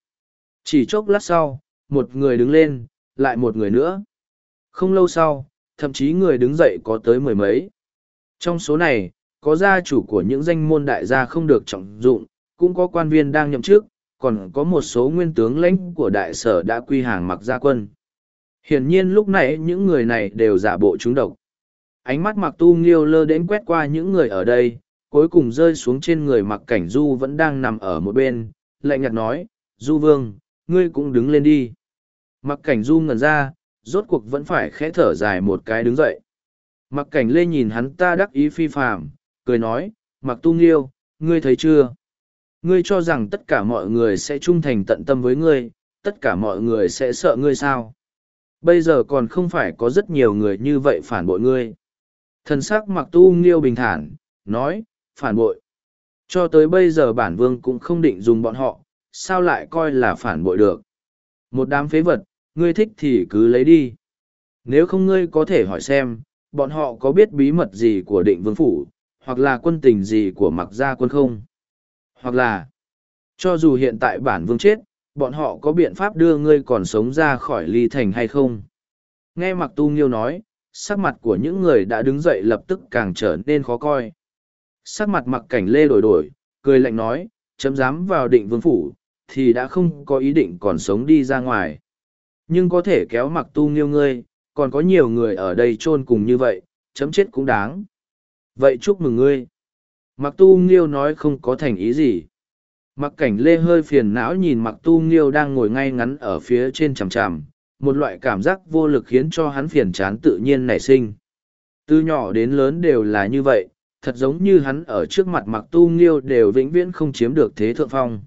Chỉ chốc lát sau, một người đứng lên, lại một người nữa. Không lâu sau, thậm chí người đứng dậy có tới mười mấy. Trong số này, có gia chủ của những danh môn đại gia không được trọng dụng, cũng có quan viên đang nhậm chức, còn có một số nguyên tướng lãnh của đại sở đã quy hàng mặc gia quân. Hiển nhiên lúc này những người này đều giả bộ trúng độc. Ánh mắt mặc tu nghiêu lơ đến quét qua những người ở đây, cuối cùng rơi xuống trên người mặc cảnh du vẫn đang nằm ở một bên, lạnh nhạt nói, du vương, ngươi cũng đứng lên đi. Mặc cảnh du ngẩn ra, rốt cuộc vẫn phải khẽ thở dài một cái đứng dậy. Mặc cảnh lê nhìn hắn ta đắc ý phi phàm, cười nói, mặc tu nghiêu, ngươi thấy chưa? Ngươi cho rằng tất cả mọi người sẽ trung thành tận tâm với ngươi, tất cả mọi người sẽ sợ ngươi sao? Bây giờ còn không phải có rất nhiều người như vậy phản bội ngươi. Thần sắc mặc tu nghiêu bình thản, nói, phản bội. Cho tới bây giờ bản vương cũng không định dùng bọn họ, sao lại coi là phản bội được. Một đám phế vật, ngươi thích thì cứ lấy đi. Nếu không ngươi có thể hỏi xem, bọn họ có biết bí mật gì của định vương phủ, hoặc là quân tình gì của mặc gia quân không? Hoặc là, Cho dù hiện tại bản vương chết, bọn họ có biện pháp đưa ngươi còn sống ra khỏi ly thành hay không? Nghe mặc tu nghiêu nói, sắc mặt của những người đã đứng dậy lập tức càng trở nên khó coi. Sắc mặt mặc cảnh lê đổi đổi, cười lạnh nói, chấm dám vào định vương phủ, thì đã không có ý định còn sống đi ra ngoài. Nhưng có thể kéo mặc tu nghiêu ngươi, còn có nhiều người ở đây chôn cùng như vậy, chấm chết cũng đáng. Vậy chúc mừng ngươi. Mặc tu nghiêu nói không có thành ý gì. Mặc cảnh lê hơi phiền não nhìn mặc tu nghiêu đang ngồi ngay ngắn ở phía trên chằm chằm, một loại cảm giác vô lực khiến cho hắn phiền chán tự nhiên nảy sinh. Từ nhỏ đến lớn đều là như vậy, thật giống như hắn ở trước mặt mặc tu nghiêu đều vĩnh viễn không chiếm được thế thượng phong.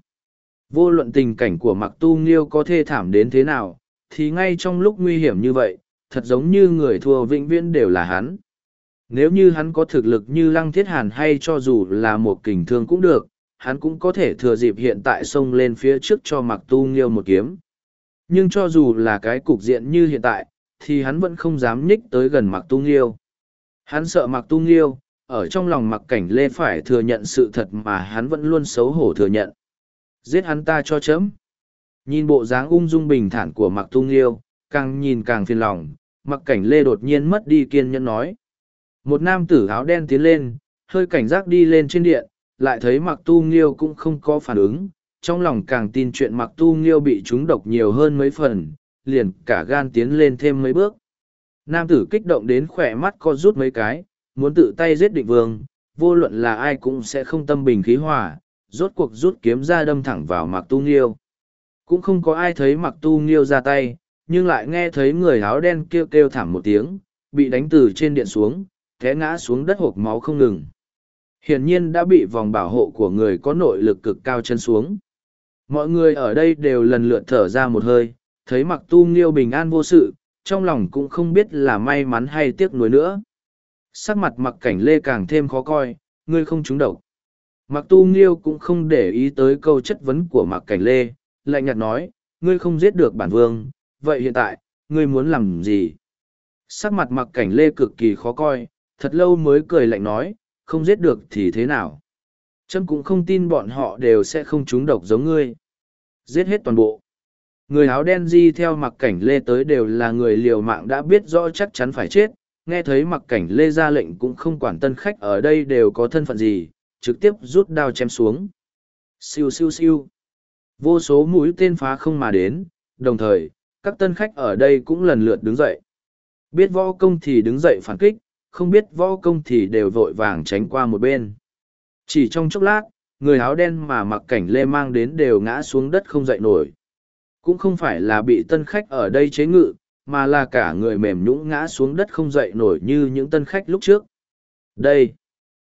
Vô luận tình cảnh của mặc tu nghiêu có thê thảm đến thế nào, thì ngay trong lúc nguy hiểm như vậy, thật giống như người thua vĩnh viễn đều là hắn. Nếu như hắn có thực lực như Lăng Thiết Hàn hay cho dù là một kình thương cũng được, hắn cũng có thể thừa dịp hiện tại xông lên phía trước cho mặc tu nghiêu một kiếm. Nhưng cho dù là cái cục diện như hiện tại, thì hắn vẫn không dám nhích tới gần mặc tu nghiêu. Hắn sợ mặc tu nghiêu, ở trong lòng mặc cảnh lê phải thừa nhận sự thật mà hắn vẫn luôn xấu hổ thừa nhận. Giết hắn ta cho chấm. Nhìn bộ dáng ung dung bình thản của mặc Tung Liêu, càng nhìn càng phiền lòng, mặc cảnh lê đột nhiên mất đi kiên nhẫn nói. Một nam tử áo đen tiến lên, hơi cảnh giác đi lên trên điện, lại thấy mặc tu nghiêu cũng không có phản ứng, trong lòng càng tin chuyện mặc tu nghiêu bị trúng độc nhiều hơn mấy phần, liền cả gan tiến lên thêm mấy bước. Nam tử kích động đến khỏe mắt co rút mấy cái, muốn tự tay giết định vương, vô luận là ai cũng sẽ không tâm bình khí hòa, rốt cuộc rút kiếm ra đâm thẳng vào mặc tu nghiêu. Cũng không có ai thấy mặc tu nghiêu ra tay, nhưng lại nghe thấy người áo đen kêu kêu thảm một tiếng, bị đánh từ trên điện xuống, té ngã xuống đất hộp máu không ngừng. Hiển nhiên đã bị vòng bảo hộ của người có nội lực cực cao chân xuống. Mọi người ở đây đều lần lượt thở ra một hơi, thấy mặc tu nghiêu bình an vô sự, trong lòng cũng không biết là may mắn hay tiếc nuối nữa. Sắc mặt mặc cảnh lê càng thêm khó coi, ngươi không trúng độc. Mặc tu nghiêu cũng không để ý tới câu chất vấn của mặc cảnh lê, lạnh nhạt nói, ngươi không giết được bản vương, vậy hiện tại, ngươi muốn làm gì? Sắc mặt mặc cảnh lê cực kỳ khó coi, thật lâu mới cười lạnh nói, không giết được thì thế nào? Trâm cũng không tin bọn họ đều sẽ không trúng độc giống ngươi. Giết hết toàn bộ. Người áo đen di theo mặc cảnh lê tới đều là người liều mạng đã biết rõ chắc chắn phải chết, nghe thấy mặc cảnh lê ra lệnh cũng không quản tân khách ở đây đều có thân phận gì, trực tiếp rút đao chém xuống. Siêu siêu siêu. Vô số mũi tên phá không mà đến, đồng thời, các tân khách ở đây cũng lần lượt đứng dậy. Biết võ công thì đứng dậy phản kích, không biết võ công thì đều vội vàng tránh qua một bên. Chỉ trong chốc lát, người áo đen mà mặc cảnh lê mang đến đều ngã xuống đất không dậy nổi. Cũng không phải là bị tân khách ở đây chế ngự, mà là cả người mềm nhũng ngã xuống đất không dậy nổi như những tân khách lúc trước. Đây,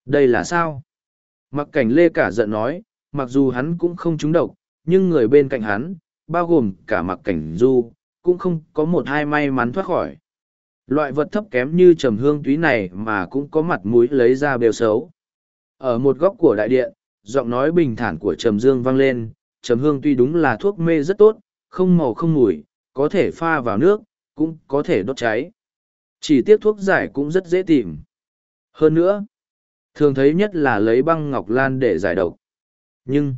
đây là sao? Mặc cảnh lê cả giận nói, mặc dù hắn cũng không trúng độc, nhưng người bên cạnh hắn, bao gồm cả mặc cảnh du, cũng không có một hai may mắn thoát khỏi. Loại vật thấp kém như trầm hương túy này mà cũng có mặt mũi lấy ra bêu xấu. Ở một góc của đại điện, giọng nói bình thản của trầm dương vang lên, trầm hương tuy đúng là thuốc mê rất tốt, không màu không mùi, có thể pha vào nước, cũng có thể đốt cháy. Chỉ tiếc thuốc giải cũng rất dễ tìm. Hơn nữa, thường thấy nhất là lấy băng ngọc lan để giải độc. Nhưng,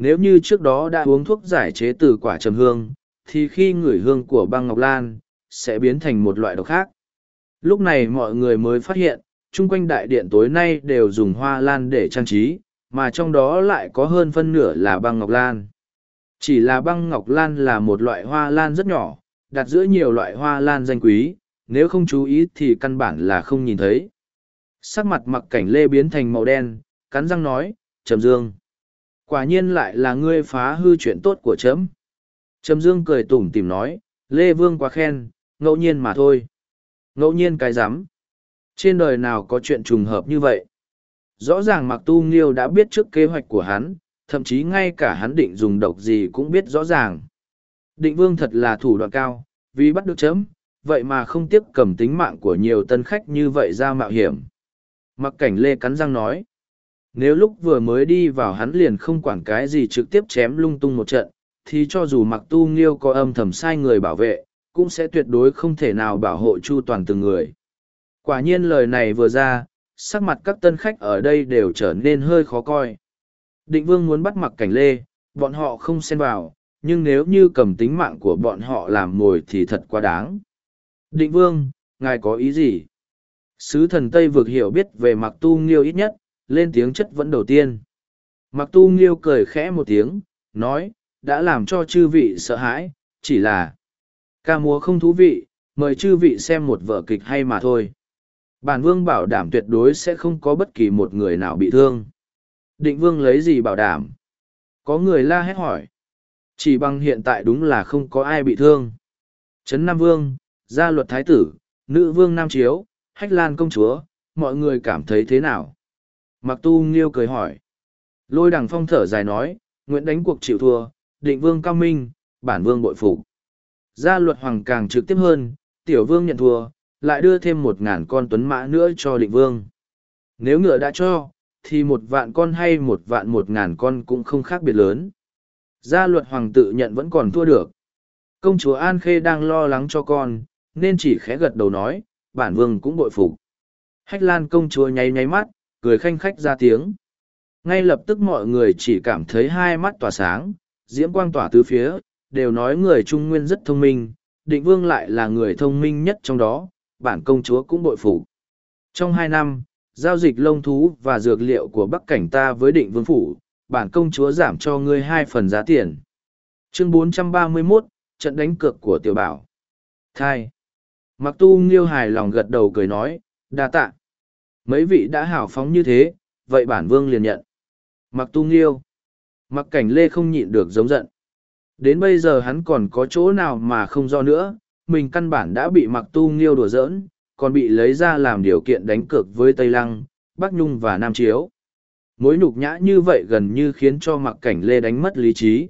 nếu như trước đó đã uống thuốc giải chế từ quả trầm hương, thì khi ngửi hương của băng ngọc lan, sẽ biến thành một loại độc khác. Lúc này mọi người mới phát hiện, chung quanh đại điện tối nay đều dùng hoa lan để trang trí, mà trong đó lại có hơn phân nửa là băng ngọc lan. Chỉ là băng ngọc lan là một loại hoa lan rất nhỏ, đặt giữa nhiều loại hoa lan danh quý, nếu không chú ý thì căn bản là không nhìn thấy. Sắc mặt mặc cảnh lê biến thành màu đen, cắn răng nói, Trầm Dương. Quả nhiên lại là ngươi phá hư chuyện tốt của trẫm. Trầm Dương cười tủm tìm nói, Lê Vương quá khen, ngẫu nhiên mà thôi. Ngẫu nhiên cái rắm Trên đời nào có chuyện trùng hợp như vậy? Rõ ràng Mặc Tu Nghiêu đã biết trước kế hoạch của hắn, thậm chí ngay cả hắn định dùng độc gì cũng biết rõ ràng. Định Vương thật là thủ đoạn cao, vì bắt được chấm, vậy mà không tiếc cầm tính mạng của nhiều tân khách như vậy ra mạo hiểm. Mặc cảnh Lê cắn răng nói, nếu lúc vừa mới đi vào hắn liền không quản cái gì trực tiếp chém lung tung một trận, thì cho dù mặc tu nghiêu có âm thầm sai người bảo vệ, cũng sẽ tuyệt đối không thể nào bảo hộ chu toàn từng người. Quả nhiên lời này vừa ra, sắc mặt các tân khách ở đây đều trở nên hơi khó coi. Định vương muốn bắt mặc cảnh lê, bọn họ không xen vào, nhưng nếu như cầm tính mạng của bọn họ làm mồi thì thật quá đáng. Định vương, ngài có ý gì? Sứ thần Tây vực hiểu biết về mặc tu nghiêu ít nhất, lên tiếng chất vấn đầu tiên. Mặc tu nghiêu cười khẽ một tiếng, nói, đã làm cho chư vị sợ hãi, chỉ là ca múa không thú vị, mời chư vị xem một vở kịch hay mà thôi. Bản vương bảo đảm tuyệt đối sẽ không có bất kỳ một người nào bị thương. Định vương lấy gì bảo đảm? Có người la hét hỏi. Chỉ bằng hiện tại đúng là không có ai bị thương. Trấn Nam Vương, gia luật thái tử, nữ vương Nam Chiếu, hách lan công chúa, mọi người cảm thấy thế nào? Mặc tu nghiêu cười hỏi. Lôi đằng phong thở dài nói, Nguyễn đánh cuộc chịu thua, định vương cao minh, bản vương bội phục. Gia luật hoàng càng trực tiếp hơn, tiểu vương nhận thua, lại đưa thêm một ngàn con tuấn mã nữa cho định vương. Nếu ngựa đã cho, thì một vạn con hay một vạn một ngàn con cũng không khác biệt lớn. Gia luật hoàng tự nhận vẫn còn thua được. Công chúa An Khê đang lo lắng cho con, nên chỉ khẽ gật đầu nói, bản vương cũng bội phục. Hách lan công chúa nháy nháy mắt, cười khanh khách ra tiếng. Ngay lập tức mọi người chỉ cảm thấy hai mắt tỏa sáng, diễm quang tỏa tứ phía, đều nói người Trung Nguyên rất thông minh, định vương lại là người thông minh nhất trong đó, bản công chúa cũng bội phủ Trong hai năm, giao dịch lông thú và dược liệu của Bắc Cảnh ta với định vương phủ, bản công chúa giảm cho ngươi hai phần giá tiền. Chương 431, trận đánh cược của tiểu bảo. Thai. Mặc tu nghiêu hài lòng gật đầu cười nói, đa tạ. Mấy vị đã hào phóng như thế, vậy bản vương liền nhận. Mặc tu nghiêu. Mặc cảnh lê không nhịn được giống giận. Đến bây giờ hắn còn có chỗ nào mà không do nữa, mình căn bản đã bị mặc tu nghiêu đùa giỡn, còn bị lấy ra làm điều kiện đánh cược với Tây Lăng, Bắc Nhung và Nam Chiếu. Mối nhục nhã như vậy gần như khiến cho mặc cảnh lê đánh mất lý trí.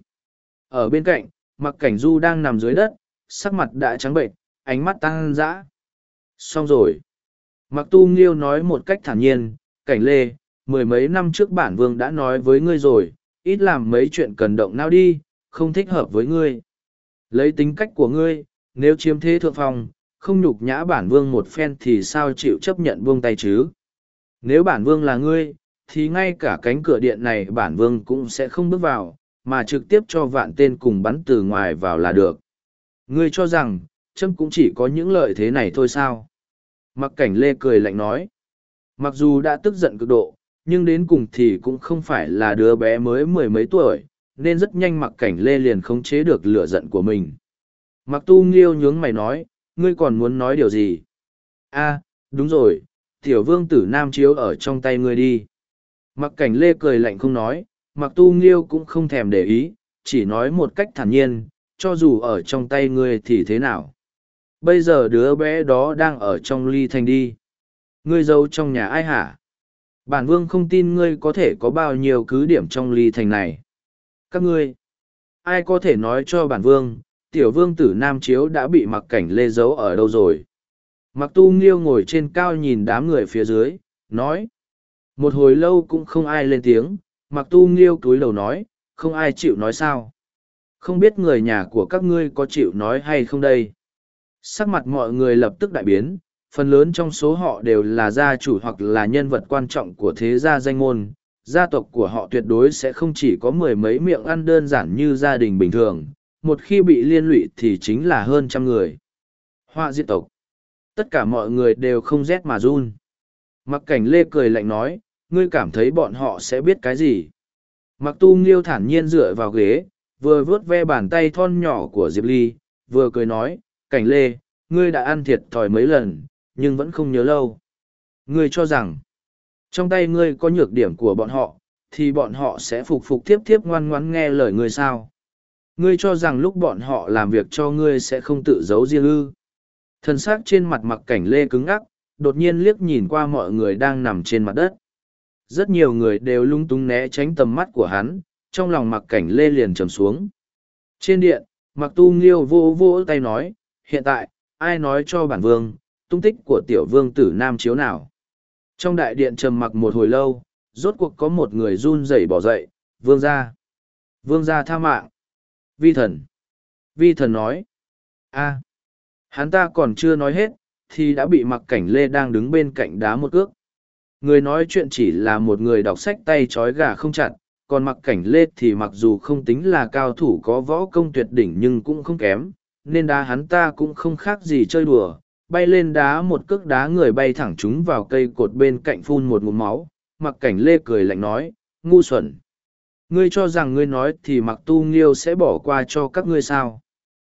Ở bên cạnh, mặc cảnh du đang nằm dưới đất, sắc mặt đã trắng bệnh, ánh mắt tăng dã. Xong rồi. Mặc tu nghiêu nói một cách thản nhiên, cảnh lê, mười mấy năm trước bản vương đã nói với ngươi rồi, ít làm mấy chuyện cần động não đi, không thích hợp với ngươi. Lấy tính cách của ngươi, nếu chiếm thế thượng phong, không nhục nhã bản vương một phen thì sao chịu chấp nhận buông tay chứ? Nếu bản vương là ngươi, thì ngay cả cánh cửa điện này bản vương cũng sẽ không bước vào, mà trực tiếp cho vạn tên cùng bắn từ ngoài vào là được. Ngươi cho rằng, châm cũng chỉ có những lợi thế này thôi sao? Mặc cảnh lê cười lạnh nói. Mặc dù đã tức giận cực độ, nhưng đến cùng thì cũng không phải là đứa bé mới mười mấy tuổi, nên rất nhanh mặc cảnh lê liền khống chế được lửa giận của mình. Mặc tu nghiêu nhướng mày nói, ngươi còn muốn nói điều gì? a đúng rồi, tiểu vương tử nam chiếu ở trong tay ngươi đi. Mặc cảnh lê cười lạnh không nói, mặc tu nghiêu cũng không thèm để ý, chỉ nói một cách thản nhiên, cho dù ở trong tay ngươi thì thế nào. Bây giờ đứa bé đó đang ở trong ly thành đi. Ngươi giấu trong nhà ai hả? Bản vương không tin ngươi có thể có bao nhiêu cứ điểm trong ly thành này. Các ngươi, ai có thể nói cho bản vương, tiểu vương tử Nam Chiếu đã bị mặc cảnh lê giấu ở đâu rồi? Mặc tu nghiêu ngồi trên cao nhìn đám người phía dưới, nói. Một hồi lâu cũng không ai lên tiếng, mặc tu nghiêu túi đầu nói, không ai chịu nói sao. Không biết người nhà của các ngươi có chịu nói hay không đây? Sắc mặt mọi người lập tức đại biến, phần lớn trong số họ đều là gia chủ hoặc là nhân vật quan trọng của thế gia danh môn. Gia tộc của họ tuyệt đối sẽ không chỉ có mười mấy miệng ăn đơn giản như gia đình bình thường, một khi bị liên lụy thì chính là hơn trăm người. Họa diệt tộc. Tất cả mọi người đều không rét mà run. Mặc cảnh lê cười lạnh nói, ngươi cảm thấy bọn họ sẽ biết cái gì. Mặc tu nghiêu thản nhiên dựa vào ghế, vừa vớt ve bàn tay thon nhỏ của Diệp Ly, vừa cười nói, cảnh lê, ngươi đã ăn thiệt thòi mấy lần, nhưng vẫn không nhớ lâu. Ngươi cho rằng, trong tay ngươi có nhược điểm của bọn họ, thì bọn họ sẽ phục phục tiếp tiếp ngoan ngoãn nghe lời ngươi sao. Ngươi cho rằng lúc bọn họ làm việc cho ngươi sẽ không tự giấu riêng ư. Thân xác trên mặt mặc cảnh lê cứng ngắc, đột nhiên liếc nhìn qua mọi người đang nằm trên mặt đất. Rất nhiều người đều lung tung né tránh tầm mắt của hắn, trong lòng mặc cảnh lê liền trầm xuống. Trên điện, mặc tu nghiêu vô vô tay nói, hiện tại, ai nói cho bản vương, tung tích của tiểu vương tử nam chiếu nào. Trong đại điện trầm mặc một hồi lâu, rốt cuộc có một người run rẩy bỏ dậy, vương gia. Vương gia tha mạng. Vi thần. Vi thần nói. a hắn ta còn chưa nói hết, thì đã bị mặc cảnh lê đang đứng bên cạnh đá một cước. Người nói chuyện chỉ là một người đọc sách tay trói gà không chặt, còn mặc cảnh lê thì mặc dù không tính là cao thủ có võ công tuyệt đỉnh nhưng cũng không kém, nên đá hắn ta cũng không khác gì chơi đùa, bay lên đá một cước đá người bay thẳng chúng vào cây cột bên cạnh phun một ngụm máu, mặc cảnh lê cười lạnh nói, ngu xuẩn. Ngươi cho rằng ngươi nói thì mặc tu nghiêu sẽ bỏ qua cho các ngươi sao.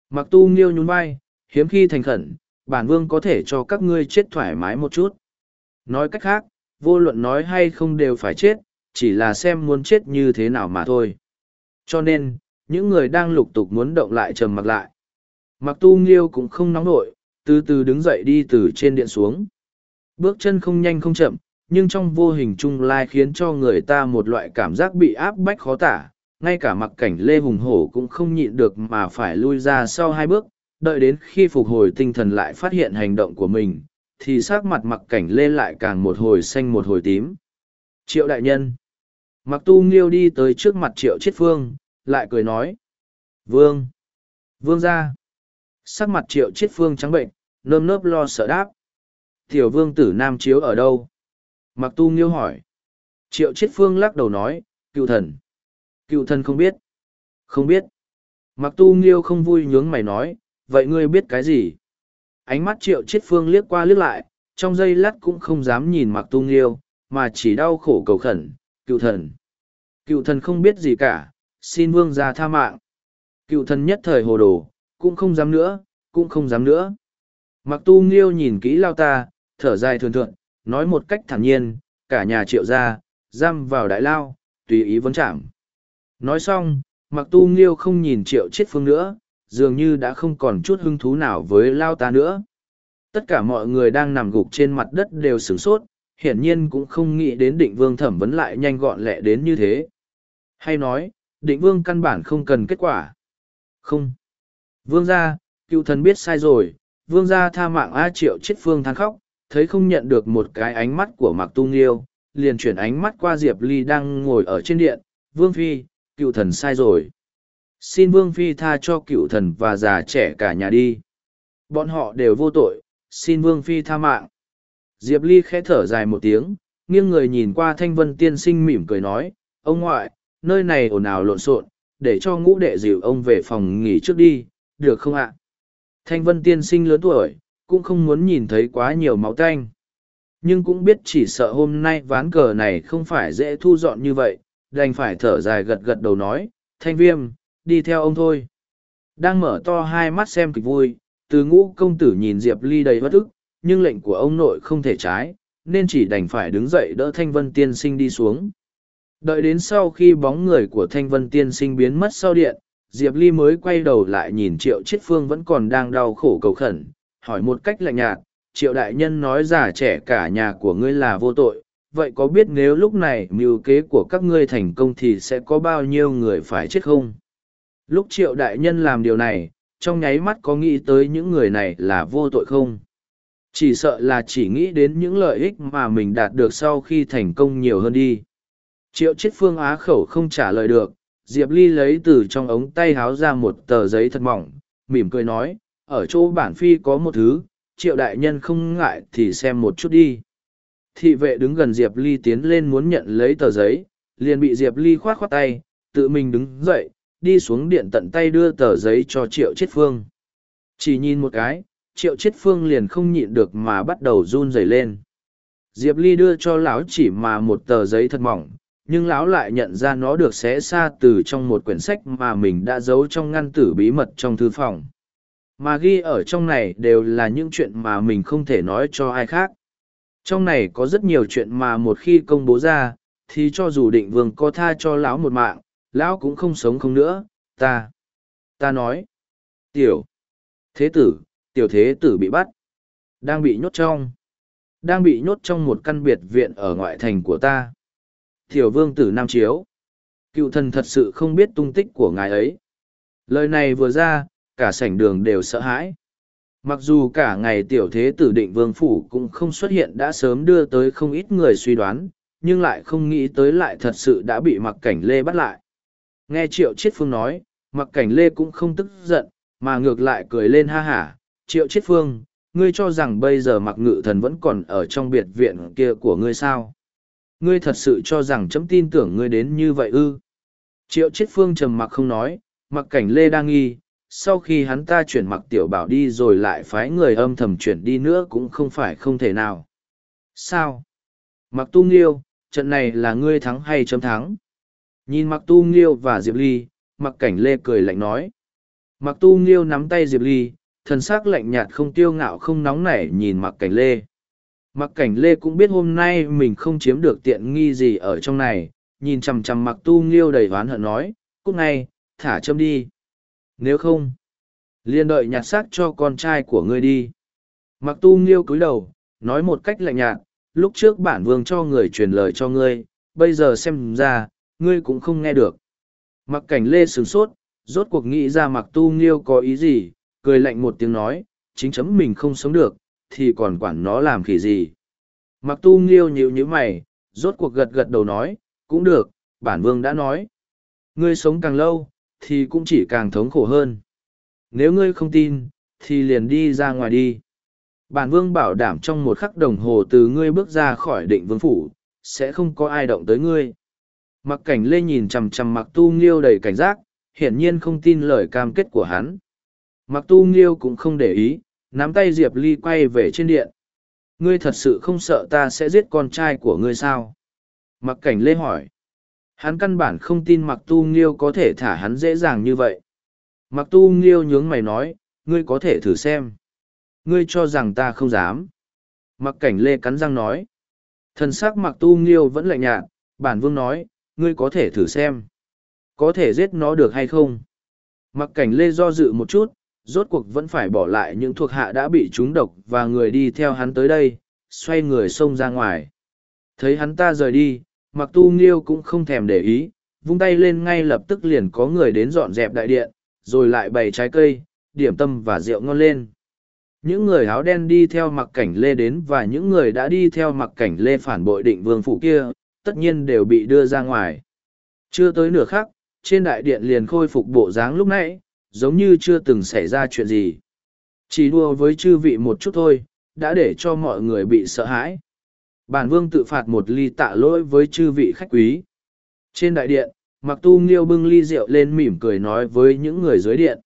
Mặc tu nghiêu nhún vai, hiếm khi thành khẩn, bản vương có thể cho các ngươi chết thoải mái một chút. Nói cách khác, vô luận nói hay không đều phải chết, chỉ là xem muốn chết như thế nào mà thôi. Cho nên, những người đang lục tục muốn động lại trầm mặc lại. Mặc tu nghiêu cũng không nóng nổi, từ từ đứng dậy đi từ trên điện xuống. Bước chân không nhanh không chậm, nhưng trong vô hình chung lai khiến cho người ta một loại cảm giác bị áp bách khó tả. Ngay cả mặc cảnh Lê Hùng Hổ cũng không nhịn được mà phải lui ra sau hai bước, đợi đến khi phục hồi tinh thần lại phát hiện hành động của mình, thì sắc mặt mặc cảnh Lê lại càng một hồi xanh một hồi tím. Triệu đại nhân. Mặc tu nghiêu đi tới trước mặt triệu Chiết phương, lại cười nói. Vương. Vương ra. Sắc mặt triệu chiết phương trắng bệnh, nơm nớp lo sợ đáp. Tiểu vương tử Nam Chiếu ở đâu? Mặc tu nghiêu hỏi. Triệu chiết phương lắc đầu nói, cựu thần. Cựu thần không biết. Không biết. Mặc tu nghiêu không vui nhướng mày nói, vậy ngươi biết cái gì? Ánh mắt triệu chiết phương liếc qua liếc lại, trong giây lát cũng không dám nhìn mặc tu nghiêu, mà chỉ đau khổ cầu khẩn, cựu thần. Cựu thần không biết gì cả, xin vương ra tha mạng. Cựu thần nhất thời hồ đồ, cũng không dám nữa, cũng không dám nữa. Mặc tu nghiêu nhìn kỹ lao ta, thở dài thường thượng, nói một cách thản nhiên, cả nhà triệu ra, giam vào đại lao, tùy ý vấn chạm. Nói xong, mặc tu nghiêu không nhìn triệu chết phương nữa, dường như đã không còn chút hứng thú nào với lao ta nữa. Tất cả mọi người đang nằm gục trên mặt đất đều sửng sốt, hiển nhiên cũng không nghĩ đến định vương thẩm vấn lại nhanh gọn lẹ đến như thế. Hay nói, định vương căn bản không cần kết quả. Không. Vương gia, cựu thần biết sai rồi, vương gia tha mạng A triệu chết phương than khóc, thấy không nhận được một cái ánh mắt của Mạc Tu Nghiêu, liền chuyển ánh mắt qua Diệp Ly đang ngồi ở trên điện, Vương Phi, cựu thần sai rồi. Xin Vương Phi tha cho cựu thần và già trẻ cả nhà đi. Bọn họ đều vô tội, xin Vương Phi tha mạng. Diệp Ly khẽ thở dài một tiếng, nghiêng người nhìn qua Thanh Vân Tiên Sinh mỉm cười nói, ông ngoại, nơi này ồn ào lộn xộn, để cho ngũ đệ dịu ông về phòng nghỉ trước đi, được không ạ? Thanh Vân Tiên Sinh lớn tuổi, cũng không muốn nhìn thấy quá nhiều máu tanh. Nhưng cũng biết chỉ sợ hôm nay ván cờ này không phải dễ thu dọn như vậy, đành phải thở dài gật gật đầu nói, thanh viêm, đi theo ông thôi. Đang mở to hai mắt xem kịch vui, từ ngũ công tử nhìn Diệp Ly đầy bất ức, nhưng lệnh của ông nội không thể trái, nên chỉ đành phải đứng dậy đỡ Thanh Vân Tiên Sinh đi xuống. Đợi đến sau khi bóng người của Thanh Vân Tiên Sinh biến mất sau điện, Diệp Ly mới quay đầu lại nhìn Triệu Chiết Phương vẫn còn đang đau khổ cầu khẩn, hỏi một cách lạnh nhạt, triệu đại nhân nói già trẻ cả nhà của ngươi là vô tội, vậy có biết nếu lúc này mưu kế của các ngươi thành công thì sẽ có bao nhiêu người phải chết không? Lúc triệu đại nhân làm điều này, trong nháy mắt có nghĩ tới những người này là vô tội không? Chỉ sợ là chỉ nghĩ đến những lợi ích mà mình đạt được sau khi thành công nhiều hơn đi. Triệu Chiết phương á khẩu không trả lời được, Diệp Ly lấy từ trong ống tay háo ra một tờ giấy thật mỏng, mỉm cười nói, ở chỗ bản phi có một thứ, triệu đại nhân không ngại thì xem một chút đi. Thị vệ đứng gần Diệp Ly tiến lên muốn nhận lấy tờ giấy, liền bị Diệp Ly khoát khoát tay, tự mình đứng dậy, đi xuống điện tận tay đưa tờ giấy cho triệu chết phương. Chỉ nhìn một cái, triệu chết phương liền không nhịn được mà bắt đầu run rẩy lên. Diệp Ly đưa cho lão chỉ mà một tờ giấy thật mỏng, nhưng lão lại nhận ra nó được xé xa từ trong một quyển sách mà mình đã giấu trong ngăn tử bí mật trong thư phòng. Mà ghi ở trong này đều là những chuyện mà mình không thể nói cho ai khác. Trong này có rất nhiều chuyện mà một khi công bố ra, thì cho dù định vương có tha cho lão một mạng, lão cũng không sống không nữa. Ta ta nói, tiểu, thế tử, tiểu thế tử bị bắt, đang bị nhốt trong, đang bị nhốt trong một căn biệt viện ở ngoại thành của ta tiểu vương tử nam chiếu cựu thần thật sự không biết tung tích của ngài ấy lời này vừa ra cả sảnh đường đều sợ hãi. Mặc dù cả ngày tiểu thế tử định vương phủ cũng không xuất hiện đã sớm đưa tới không ít người suy đoán, nhưng lại không nghĩ tới lại thật sự đã bị mặc cảnh lê bắt lại. Nghe triệu chiết phương nói, mặc cảnh lê cũng không tức giận, mà ngược lại cười lên ha hả. Triệu chiết phương, ngươi cho rằng bây giờ mặc ngự thần vẫn còn ở trong biệt viện kia của ngươi sao? Ngươi thật sự cho rằng chấm tin tưởng ngươi đến như vậy ư. Triệu chết phương trầm mặc không nói, mặc cảnh lê đang nghi, sau khi hắn ta chuyển mặc tiểu bảo đi rồi lại phái người âm thầm chuyển đi nữa cũng không phải không thể nào. Sao? Mặc tu nghiêu, trận này là ngươi thắng hay chấm thắng? Nhìn mặc tu nghiêu và Diệp Ly, mặc cảnh lê cười lạnh nói. Mặc tu nghiêu nắm tay Diệp Ly, thần sắc lạnh nhạt không tiêu ngạo không nóng nảy nhìn mặc cảnh lê. Mặc cảnh lê cũng biết hôm nay mình không chiếm được tiện nghi gì ở trong này, nhìn chằm chằm mặc tu nghiêu đầy oán hận nói, cúc ngay, thả châm đi. Nếu không, liền đợi nhặt xác cho con trai của ngươi đi. Mặc tu nghiêu cúi đầu, nói một cách lạnh nhạt, lúc trước bản vương cho người truyền lời cho ngươi, bây giờ xem ra, ngươi cũng không nghe được. Mặc cảnh lê sửng sốt, rốt cuộc nghĩ ra mặc tu nghiêu có ý gì, cười lạnh một tiếng nói, chính chấm mình không sống được, thì còn quản nó làm khỉ gì. Mặc tu nghiêu nhịu như mày, rốt cuộc gật gật đầu nói, cũng được, bản vương đã nói. Ngươi sống càng lâu, thì cũng chỉ càng thống khổ hơn. Nếu ngươi không tin, thì liền đi ra ngoài đi. Bản vương bảo đảm trong một khắc đồng hồ từ ngươi bước ra khỏi định vương phủ, sẽ không có ai động tới ngươi. Mặc cảnh lê nhìn chằm chằm mặc tu nghiêu đầy cảnh giác, hiển nhiên không tin lời cam kết của hắn. Mặc tu nghiêu cũng không để ý, nắm tay Diệp Ly quay về trên điện. Ngươi thật sự không sợ ta sẽ giết con trai của ngươi sao? Mặc cảnh lê hỏi. Hắn căn bản không tin mặc tu nghiêu có thể thả hắn dễ dàng như vậy. Mặc tu nghiêu nhướng mày nói, ngươi có thể thử xem. Ngươi cho rằng ta không dám. Mặc cảnh lê cắn răng nói. Thần sắc mặc tu nghiêu vẫn lạnh nhạt, bản vương nói, ngươi có thể thử xem. Có thể giết nó được hay không? Mặc cảnh lê do dự một chút, rốt cuộc vẫn phải bỏ lại những thuộc hạ đã bị trúng độc và người đi theo hắn tới đây, xoay người xông ra ngoài. Thấy hắn ta rời đi, mặc tu nghiêu cũng không thèm để ý, vung tay lên ngay lập tức liền có người đến dọn dẹp đại điện, rồi lại bày trái cây, điểm tâm và rượu ngon lên. Những người áo đen đi theo mặc cảnh lê đến và những người đã đi theo mặc cảnh lê phản bội định vương phủ kia, tất nhiên đều bị đưa ra ngoài. Chưa tới nửa khắc, trên đại điện liền khôi phục bộ dáng lúc nãy, giống như chưa từng xảy ra chuyện gì. Chỉ đua với chư vị một chút thôi, đã để cho mọi người bị sợ hãi. Bản vương tự phạt một ly tạ lỗi với chư vị khách quý. Trên đại điện, Mặc Tu Nghiêu bưng ly rượu lên mỉm cười nói với những người dưới điện.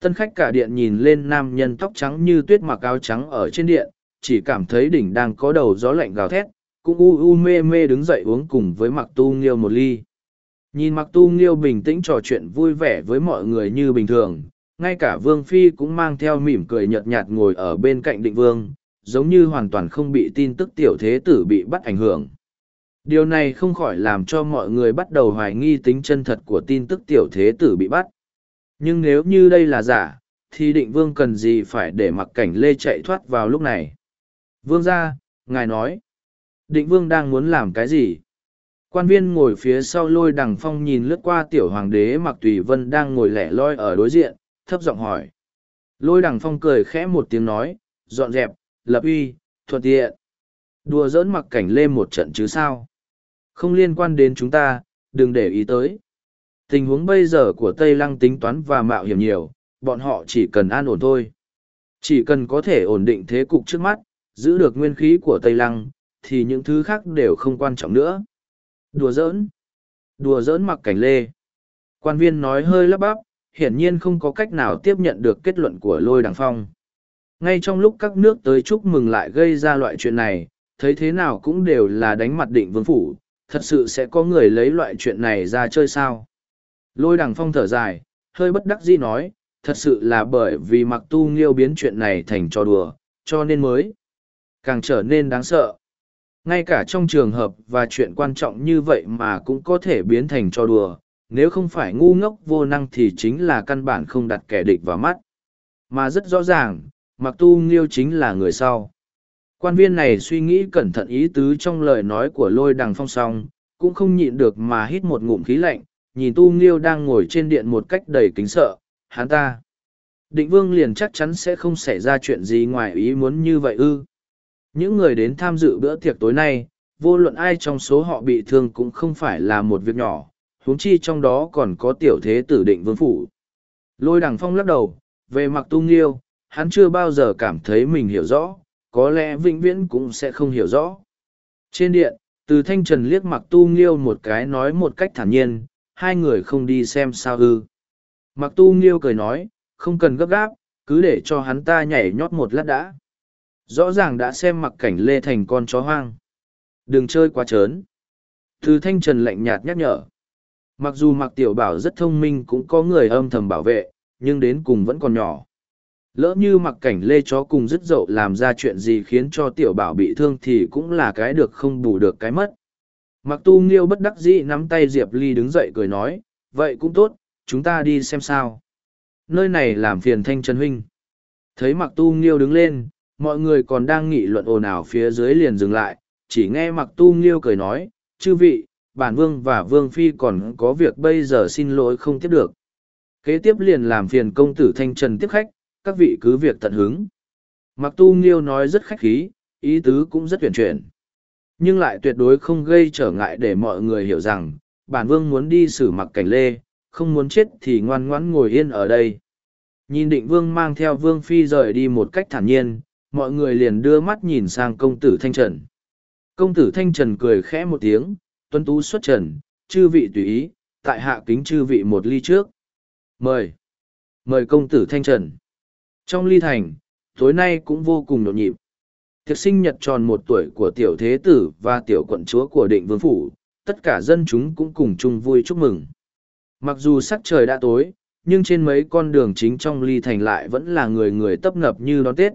Tân khách cả điện nhìn lên nam nhân tóc trắng như tuyết mặc áo trắng ở trên điện, chỉ cảm thấy đỉnh đang có đầu gió lạnh gào thét, cũng u u mê mê đứng dậy uống cùng với Mặc Tu Nghiêu một ly. Nhìn Mặc Tu Nghiêu bình tĩnh trò chuyện vui vẻ với mọi người như bình thường, ngay cả Vương Phi cũng mang theo mỉm cười nhợt nhạt ngồi ở bên cạnh định Vương, giống như hoàn toàn không bị tin tức tiểu thế tử bị bắt ảnh hưởng. Điều này không khỏi làm cho mọi người bắt đầu hoài nghi tính chân thật của tin tức tiểu thế tử bị bắt. Nhưng nếu như đây là giả, thì định vương cần gì phải để mặc cảnh lê chạy thoát vào lúc này. Vương ra, ngài nói, định vương đang muốn làm cái gì? Quan viên ngồi phía sau lôi đằng phong nhìn lướt qua tiểu hoàng đế mặc tùy vân đang ngồi lẻ loi ở đối diện, thấp giọng hỏi. Lôi đằng phong cười khẽ một tiếng nói, dọn dẹp, lập uy, thuận tiện. Đùa giỡn mặc cảnh lê một trận chứ sao? Không liên quan đến chúng ta, đừng để ý tới. Tình huống bây giờ của Tây Lăng tính toán và mạo hiểm nhiều, bọn họ chỉ cần an ổn thôi. Chỉ cần có thể ổn định thế cục trước mắt, giữ được nguyên khí của Tây Lăng, thì những thứ khác đều không quan trọng nữa. Đùa giỡn. Đùa giỡn mặc cảnh lê. Quan viên nói hơi lắp bắp, hiển nhiên không có cách nào tiếp nhận được kết luận của lôi đằng phong. Ngay trong lúc các nước tới chúc mừng lại gây ra loại chuyện này, thấy thế nào cũng đều là đánh mặt định vương phủ, thật sự sẽ có người lấy loại chuyện này ra chơi sao. Lôi đằng phong thở dài, hơi bất đắc dĩ nói, thật sự là bởi vì mặc tu nghiêu biến chuyện này thành trò đùa, cho nên mới càng trở nên đáng sợ. Ngay cả trong trường hợp và chuyện quan trọng như vậy mà cũng có thể biến thành trò đùa, nếu không phải ngu ngốc vô năng thì chính là căn bản không đặt kẻ địch vào mắt. Mà rất rõ ràng, mặc tu nghiêu chính là người sau. Quan viên này suy nghĩ cẩn thận ý tứ trong lời nói của lôi đằng phong song, cũng không nhịn được mà hít một ngụm khí lạnh, nhìn tu nghiêu đang ngồi trên điện một cách đầy kính sợ, hắn ta. Định vương liền chắc chắn sẽ không xảy ra chuyện gì ngoài ý muốn như vậy ư. Những người đến tham dự bữa tiệc tối nay, vô luận ai trong số họ bị thương cũng không phải là một việc nhỏ, huống chi trong đó còn có tiểu thế tử định vương phủ. Lôi đằng phong lắc đầu, về Mặc tu nghiêu, hắn chưa bao giờ cảm thấy mình hiểu rõ, có lẽ vĩnh viễn cũng sẽ không hiểu rõ. Trên điện, Từ thanh trần liếc mặc tu nghiêu một cái nói một cách thản nhiên, hai người không đi xem sao ư. Mặc tu nghiêu cười nói, không cần gấp gáp, cứ để cho hắn ta nhảy nhót một lát đã. Rõ ràng đã xem mặc cảnh lê thành con chó hoang. Đừng chơi quá trớn. Thứ thanh trần lạnh nhạt nhắc nhở. Mặc dù mặc tiểu bảo rất thông minh cũng có người âm thầm bảo vệ, nhưng đến cùng vẫn còn nhỏ. Lỡ như mặc cảnh lê chó cùng dứt dậu làm ra chuyện gì khiến cho tiểu bảo bị thương thì cũng là cái được không bù được cái mất. Mặc tu nghiêu bất đắc dĩ nắm tay Diệp Ly đứng dậy cười nói, vậy cũng tốt, chúng ta đi xem sao. Nơi này làm phiền thanh trần huynh. Thấy mặc tu nghiêu đứng lên, mọi người còn đang nghị luận ồn ào phía dưới liền dừng lại, chỉ nghe mặc tu nghiêu cười nói, chư vị, bản vương và vương phi còn có việc bây giờ xin lỗi không tiếp được. Kế tiếp liền làm phiền công tử thanh trần tiếp khách, các vị cứ việc tận hứng. Mặc tu nghiêu nói rất khách khí, ý tứ cũng rất tuyển chuyển. Nhưng lại tuyệt đối không gây trở ngại để mọi người hiểu rằng, bản vương muốn đi xử mặc cảnh lê, không muốn chết thì ngoan ngoãn ngồi yên ở đây. Nhìn định vương mang theo vương phi rời đi một cách thản nhiên, mọi người liền đưa mắt nhìn sang công tử Thanh Trần. Công tử Thanh Trần cười khẽ một tiếng, tuân tú xuất trần, chư vị tùy ý, tại hạ kính chư vị một ly trước. Mời! Mời công tử Thanh Trần. Trong ly thành, tối nay cũng vô cùng nhộn nhịp. Tiệc sinh nhật tròn một tuổi của tiểu thế tử và tiểu quận chúa của định vương phủ, tất cả dân chúng cũng cùng chung vui chúc mừng. Mặc dù sắc trời đã tối, nhưng trên mấy con đường chính trong ly thành lại vẫn là người người tấp nập như đón Tết.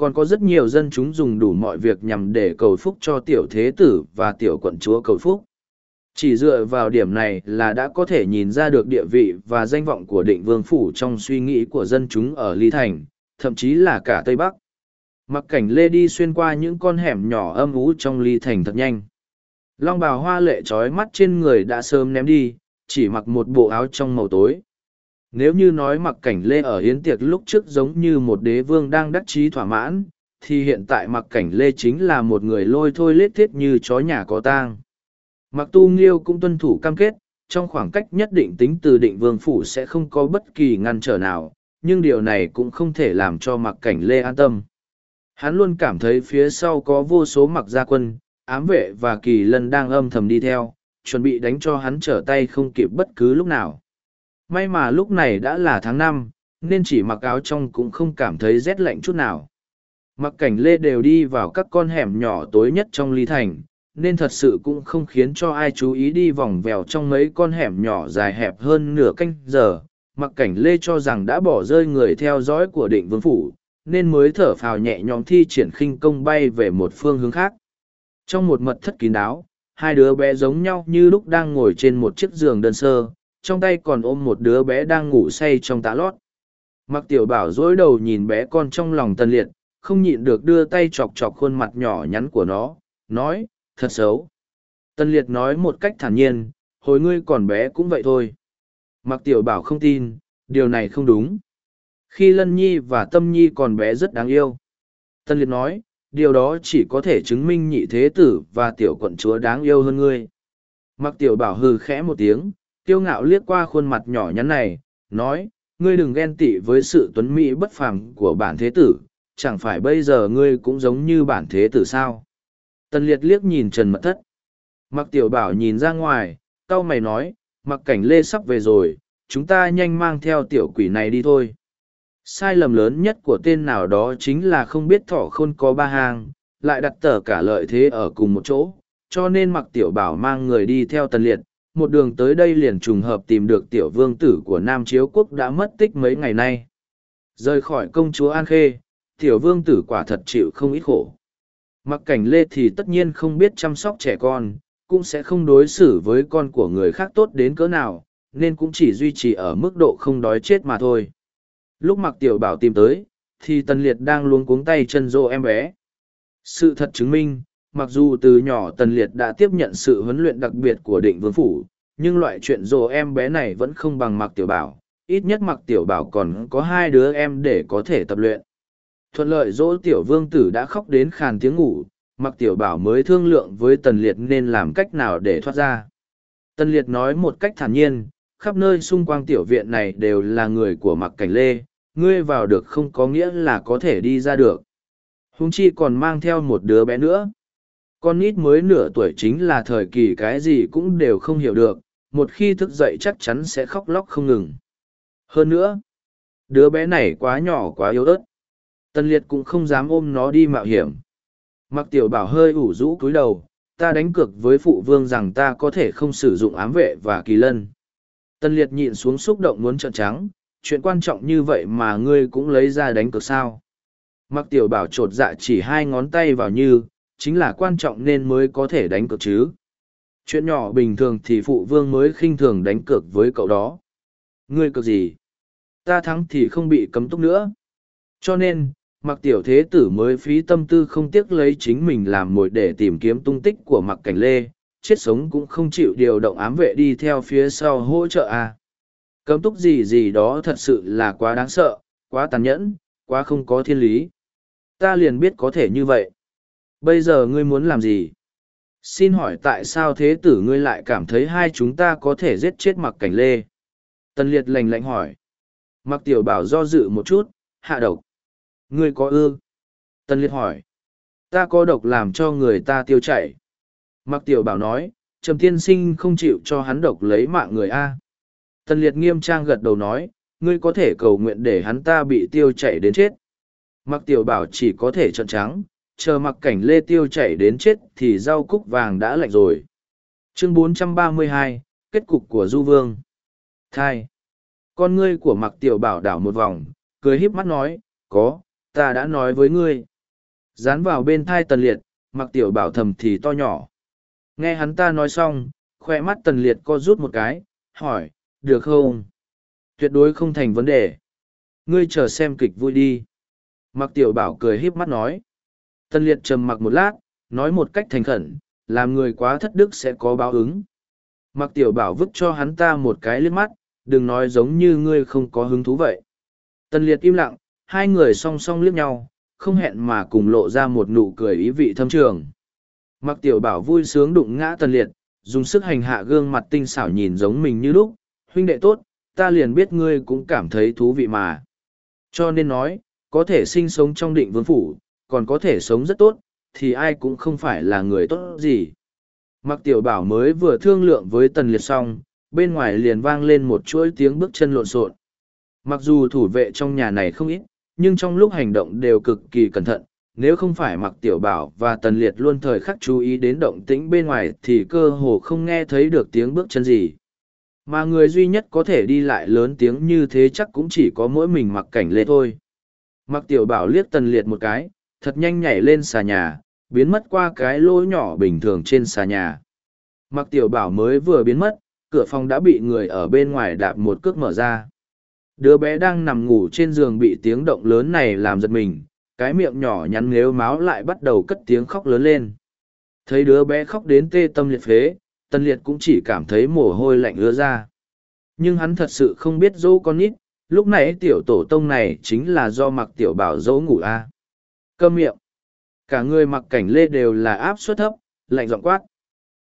Còn có rất nhiều dân chúng dùng đủ mọi việc nhằm để cầu phúc cho tiểu thế tử và tiểu quận chúa cầu phúc. Chỉ dựa vào điểm này là đã có thể nhìn ra được địa vị và danh vọng của định vương phủ trong suy nghĩ của dân chúng ở Ly Thành, thậm chí là cả Tây Bắc. Mặc cảnh lê đi xuyên qua những con hẻm nhỏ âm ú trong Ly Thành thật nhanh. Long bào hoa lệ trói mắt trên người đã sớm ném đi, chỉ mặc một bộ áo trong màu tối. Nếu như nói mặc cảnh lê ở hiến tiệc lúc trước giống như một đế vương đang đắc chí thỏa mãn, thì hiện tại mặc cảnh lê chính là một người lôi thôi lết thiết như chó nhà có tang. Mặc tu nghiêu cũng tuân thủ cam kết, trong khoảng cách nhất định tính từ định vương phủ sẽ không có bất kỳ ngăn trở nào, nhưng điều này cũng không thể làm cho mặc cảnh lê an tâm. Hắn luôn cảm thấy phía sau có vô số mặc gia quân, ám vệ và kỳ lân đang âm thầm đi theo, chuẩn bị đánh cho hắn trở tay không kịp bất cứ lúc nào. May mà lúc này đã là tháng năm, nên chỉ mặc áo trong cũng không cảm thấy rét lạnh chút nào. Mặc cảnh lê đều đi vào các con hẻm nhỏ tối nhất trong ly thành, nên thật sự cũng không khiến cho ai chú ý đi vòng vèo trong mấy con hẻm nhỏ dài hẹp hơn nửa canh giờ. Mặc cảnh lê cho rằng đã bỏ rơi người theo dõi của định vương phủ, nên mới thở phào nhẹ nhõm thi triển khinh công bay về một phương hướng khác. Trong một mật thất kín đáo, hai đứa bé giống nhau như lúc đang ngồi trên một chiếc giường đơn sơ, trong tay còn ôm một đứa bé đang ngủ say trong tã lót. Mặc tiểu bảo dối đầu nhìn bé con trong lòng tân liệt, không nhịn được đưa tay chọc chọc khuôn mặt nhỏ nhắn của nó, nói, thật xấu. Tân liệt nói một cách thản nhiên, hồi ngươi còn bé cũng vậy thôi. Mặc tiểu bảo không tin, điều này không đúng. Khi Lân Nhi và Tâm Nhi còn bé rất đáng yêu. Tân liệt nói, điều đó chỉ có thể chứng minh nhị thế tử và tiểu quận chúa đáng yêu hơn ngươi. Mặc tiểu bảo hừ khẽ một tiếng, kiêu ngạo liếc qua khuôn mặt nhỏ nhắn này, nói, ngươi đừng ghen tị với sự tuấn mỹ bất phàm của bản thế tử, chẳng phải bây giờ ngươi cũng giống như bản thế tử sao. Tần liệt liếc nhìn Trần Mật Thất. Mặc tiểu bảo nhìn ra ngoài, cau mày nói, mặc cảnh lê sắp về rồi, chúng ta nhanh mang theo tiểu quỷ này đi thôi. Sai lầm lớn nhất của tên nào đó chính là không biết thỏ khôn có ba hang, lại đặt tờ cả lợi thế ở cùng một chỗ, cho nên mặc tiểu bảo mang người đi theo tần liệt, một đường tới đây liền trùng hợp tìm được tiểu vương tử của Nam Chiếu Quốc đã mất tích mấy ngày nay. Rời khỏi công chúa An Khê, tiểu vương tử quả thật chịu không ít khổ. Mặc cảnh lê thì tất nhiên không biết chăm sóc trẻ con, cũng sẽ không đối xử với con của người khác tốt đến cỡ nào, nên cũng chỉ duy trì ở mức độ không đói chết mà thôi. Lúc mặc tiểu bảo tìm tới, thì tần liệt đang luống cuống tay chân rô em bé. Sự thật chứng minh, mặc dù từ nhỏ tần liệt đã tiếp nhận sự huấn luyện đặc biệt của định vương phủ, nhưng loại chuyện rồ em bé này vẫn không bằng mặc tiểu bảo, ít nhất mặc tiểu bảo còn có hai đứa em để có thể tập luyện. Thuận lợi dỗ tiểu vương tử đã khóc đến khàn tiếng ngủ, mặc tiểu bảo mới thương lượng với tần liệt nên làm cách nào để thoát ra. Tần liệt nói một cách thản nhiên, khắp nơi xung quanh tiểu viện này đều là người của mặc cảnh lê, ngươi vào được không có nghĩa là có thể đi ra được. húng chi còn mang theo một đứa bé nữa con nít mới nửa tuổi chính là thời kỳ cái gì cũng đều không hiểu được, một khi thức dậy chắc chắn sẽ khóc lóc không ngừng. Hơn nữa, đứa bé này quá nhỏ quá yếu ớt. Tân liệt cũng không dám ôm nó đi mạo hiểm. Mặc tiểu bảo hơi ủ rũ cúi đầu, ta đánh cược với phụ vương rằng ta có thể không sử dụng ám vệ và kỳ lân. Tân liệt nhịn xuống xúc động muốn trợn trắng, chuyện quan trọng như vậy mà ngươi cũng lấy ra đánh cược sao? Mặc tiểu bảo t r ộ t dạ chỉ hai ngón tay vào như chính là quan trọng nên mới có thể đánh cược chứ. Chuyện nhỏ bình thường thì phụ vương mới khinh thường đánh cược với cậu đó. Ngươi cược gì? Ta thắng thì không bị cấm túc nữa. Cho nên, mặc tiểu thế tử mới phí tâm tư không tiếc lấy chính mình làm mồi để tìm kiếm tung tích của mặc cảnh lê, chết sống cũng không chịu điều động ám vệ đi theo phía sau hỗ trợ à. cấm túc gì gì đó thật sự là quá đáng sợ, quá tàn nhẫn, quá không có thiên lý. Ta liền biết có thể như vậy bây giờ ngươi muốn làm gì xin hỏi tại sao thế tử ngươi lại cảm thấy hai chúng ta có thể giết chết mặc cảnh lê tần liệt lành lạnh hỏi mặc tiểu bảo do dự một chút hạ độc Ngươi có ư? Tần Liệt hỏi. Ta có độc làm cho người ta tiêu chảy. Mặc tiểu bảo nói, Trầm tiên sinh không chịu cho hắn độc lấy mạng người A. Tần Liệt nghiêm trang gật đầu nói, ngươi có thể cầu nguyện để hắn ta bị tiêu chảy đến chết. Mặc tiểu bảo chỉ có thể trợn trắng, chờ mặc cảnh lê tiêu chảy đến chết thì rau cúc vàng đã lạnh rồi. Chương 432, kết cục của Du Vương. Thai. Con ngươi của mặc tiểu bảo đảo một vòng, cười híp mắt nói, có, ta đã nói với ngươi dán vào bên thai tần liệt mặc tiểu bảo thầm thì to nhỏ nghe hắn ta nói xong khoe mắt tần liệt co rút một cái hỏi được không tuyệt đối không thành vấn đề ngươi chờ xem kịch vui đi mặc tiểu bảo cười híp mắt nói Tân liệt trầm mặc một lát nói một cách thành khẩn làm người quá thất đức sẽ có báo ứng mặc tiểu bảo vứt cho hắn ta một cái liếc mắt đừng nói giống như ngươi không có hứng thú vậy Tân liệt im lặng hai người song song liếc nhau, không hẹn mà cùng lộ ra một nụ cười ý vị thâm trường. Mặc tiểu bảo vui sướng đụng ngã Tân liệt, dùng sức hành hạ gương mặt tinh xảo nhìn giống mình như lúc, huynh đệ tốt, ta liền biết ngươi cũng cảm thấy thú vị mà. Cho nên nói, có thể sinh sống trong định vương phủ, còn có thể sống rất tốt, thì ai cũng không phải là người tốt gì. Mặc tiểu bảo mới vừa thương lượng với tần liệt xong, bên ngoài liền vang lên một chuỗi tiếng bước chân lộn xộn. Mặc dù thủ vệ trong nhà này không ít, nhưng trong lúc hành động đều cực kỳ cẩn thận nếu không phải mặc tiểu bảo và tần liệt luôn thời khắc chú ý đến động tĩnh bên ngoài thì cơ hồ không nghe thấy được tiếng bước chân gì mà người duy nhất có thể đi lại lớn tiếng như thế chắc cũng chỉ có mỗi mình mặc cảnh lê thôi mặc tiểu bảo liếc tần liệt một cái thật nhanh nhảy lên xà nhà biến mất qua cái lỗ nhỏ bình thường trên xà nhà mặc tiểu bảo mới vừa biến mất cửa phòng đã bị người ở bên ngoài đạp một cước mở ra Đứa bé đang nằm ngủ trên giường bị tiếng động lớn này làm giật mình, cái miệng nhỏ nhắn nếu máu lại bắt đầu cất tiếng khóc lớn lên. Thấy đứa bé khóc đến tê tâm liệt phế, Tân Liệt cũng chỉ cảm thấy mồ hôi lạnh ứa ra. Nhưng hắn thật sự không biết dỗ con nít, lúc nãy tiểu tổ tông này chính là do mặc tiểu bảo dỗ ngủ a à. Cơm miệng. Cả người mặc cảnh lê đều là áp suất thấp, lạnh giọng quát.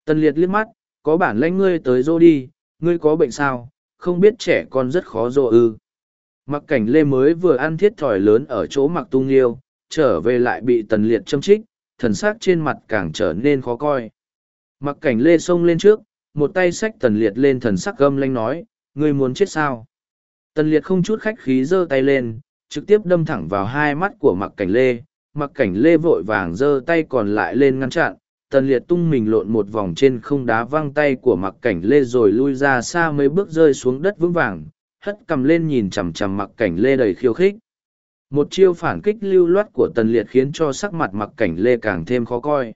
Tân Liệt liếc mắt, có bản lãnh ngươi tới dô đi, ngươi có bệnh sao, không biết trẻ con rất khó dô ư. Mặc cảnh lê mới vừa ăn thiết thòi lớn ở chỗ mặc tung yêu, trở về lại bị tần liệt châm trích, thần sắc trên mặt càng trở nên khó coi. Mặc cảnh lê xông lên trước, một tay xách tần liệt lên thần sắc gâm lanh nói, ngươi muốn chết sao? Tần liệt không chút khách khí giơ tay lên, trực tiếp đâm thẳng vào hai mắt của mặc cảnh lê. Mặc cảnh lê vội vàng giơ tay còn lại lên ngăn chặn, tần liệt tung mình lộn một vòng trên không đá văng tay của mặc cảnh lê rồi lui ra xa mấy bước rơi xuống đất vững vàng, hất cầm lên nhìn chằm chằm mặc cảnh lê đầy khiêu khích. Một chiêu phản kích lưu loát của tần liệt khiến cho sắc mặt mặc cảnh lê càng thêm khó coi.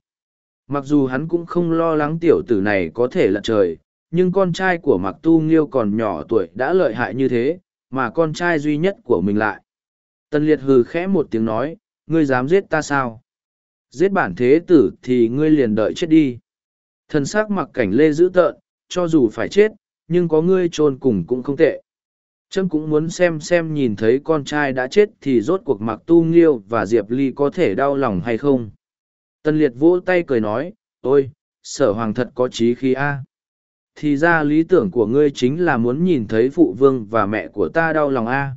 Mặc dù hắn cũng không lo lắng tiểu tử này có thể lật trời nhưng con trai của mặc tu nghiêu còn nhỏ tuổi đã lợi hại như thế mà con trai duy nhất của mình lại. Tần liệt hừ khẽ một tiếng nói ngươi dám giết ta sao? Giết bản thế tử thì ngươi liền đợi chết đi. Thân xác mặc cảnh lê dữ tợn, cho dù phải chết, nhưng có ngươi chôn cùng cũng không tệ. Trâm cũng muốn xem xem nhìn thấy con trai đã chết thì rốt cuộc mặc tu nghiêu và diệp ly có thể đau lòng hay không. Tân liệt vỗ tay cười nói, ôi, sở hoàng thật có trí khí a. Thì ra lý tưởng của ngươi chính là muốn nhìn thấy phụ vương và mẹ của ta đau lòng a.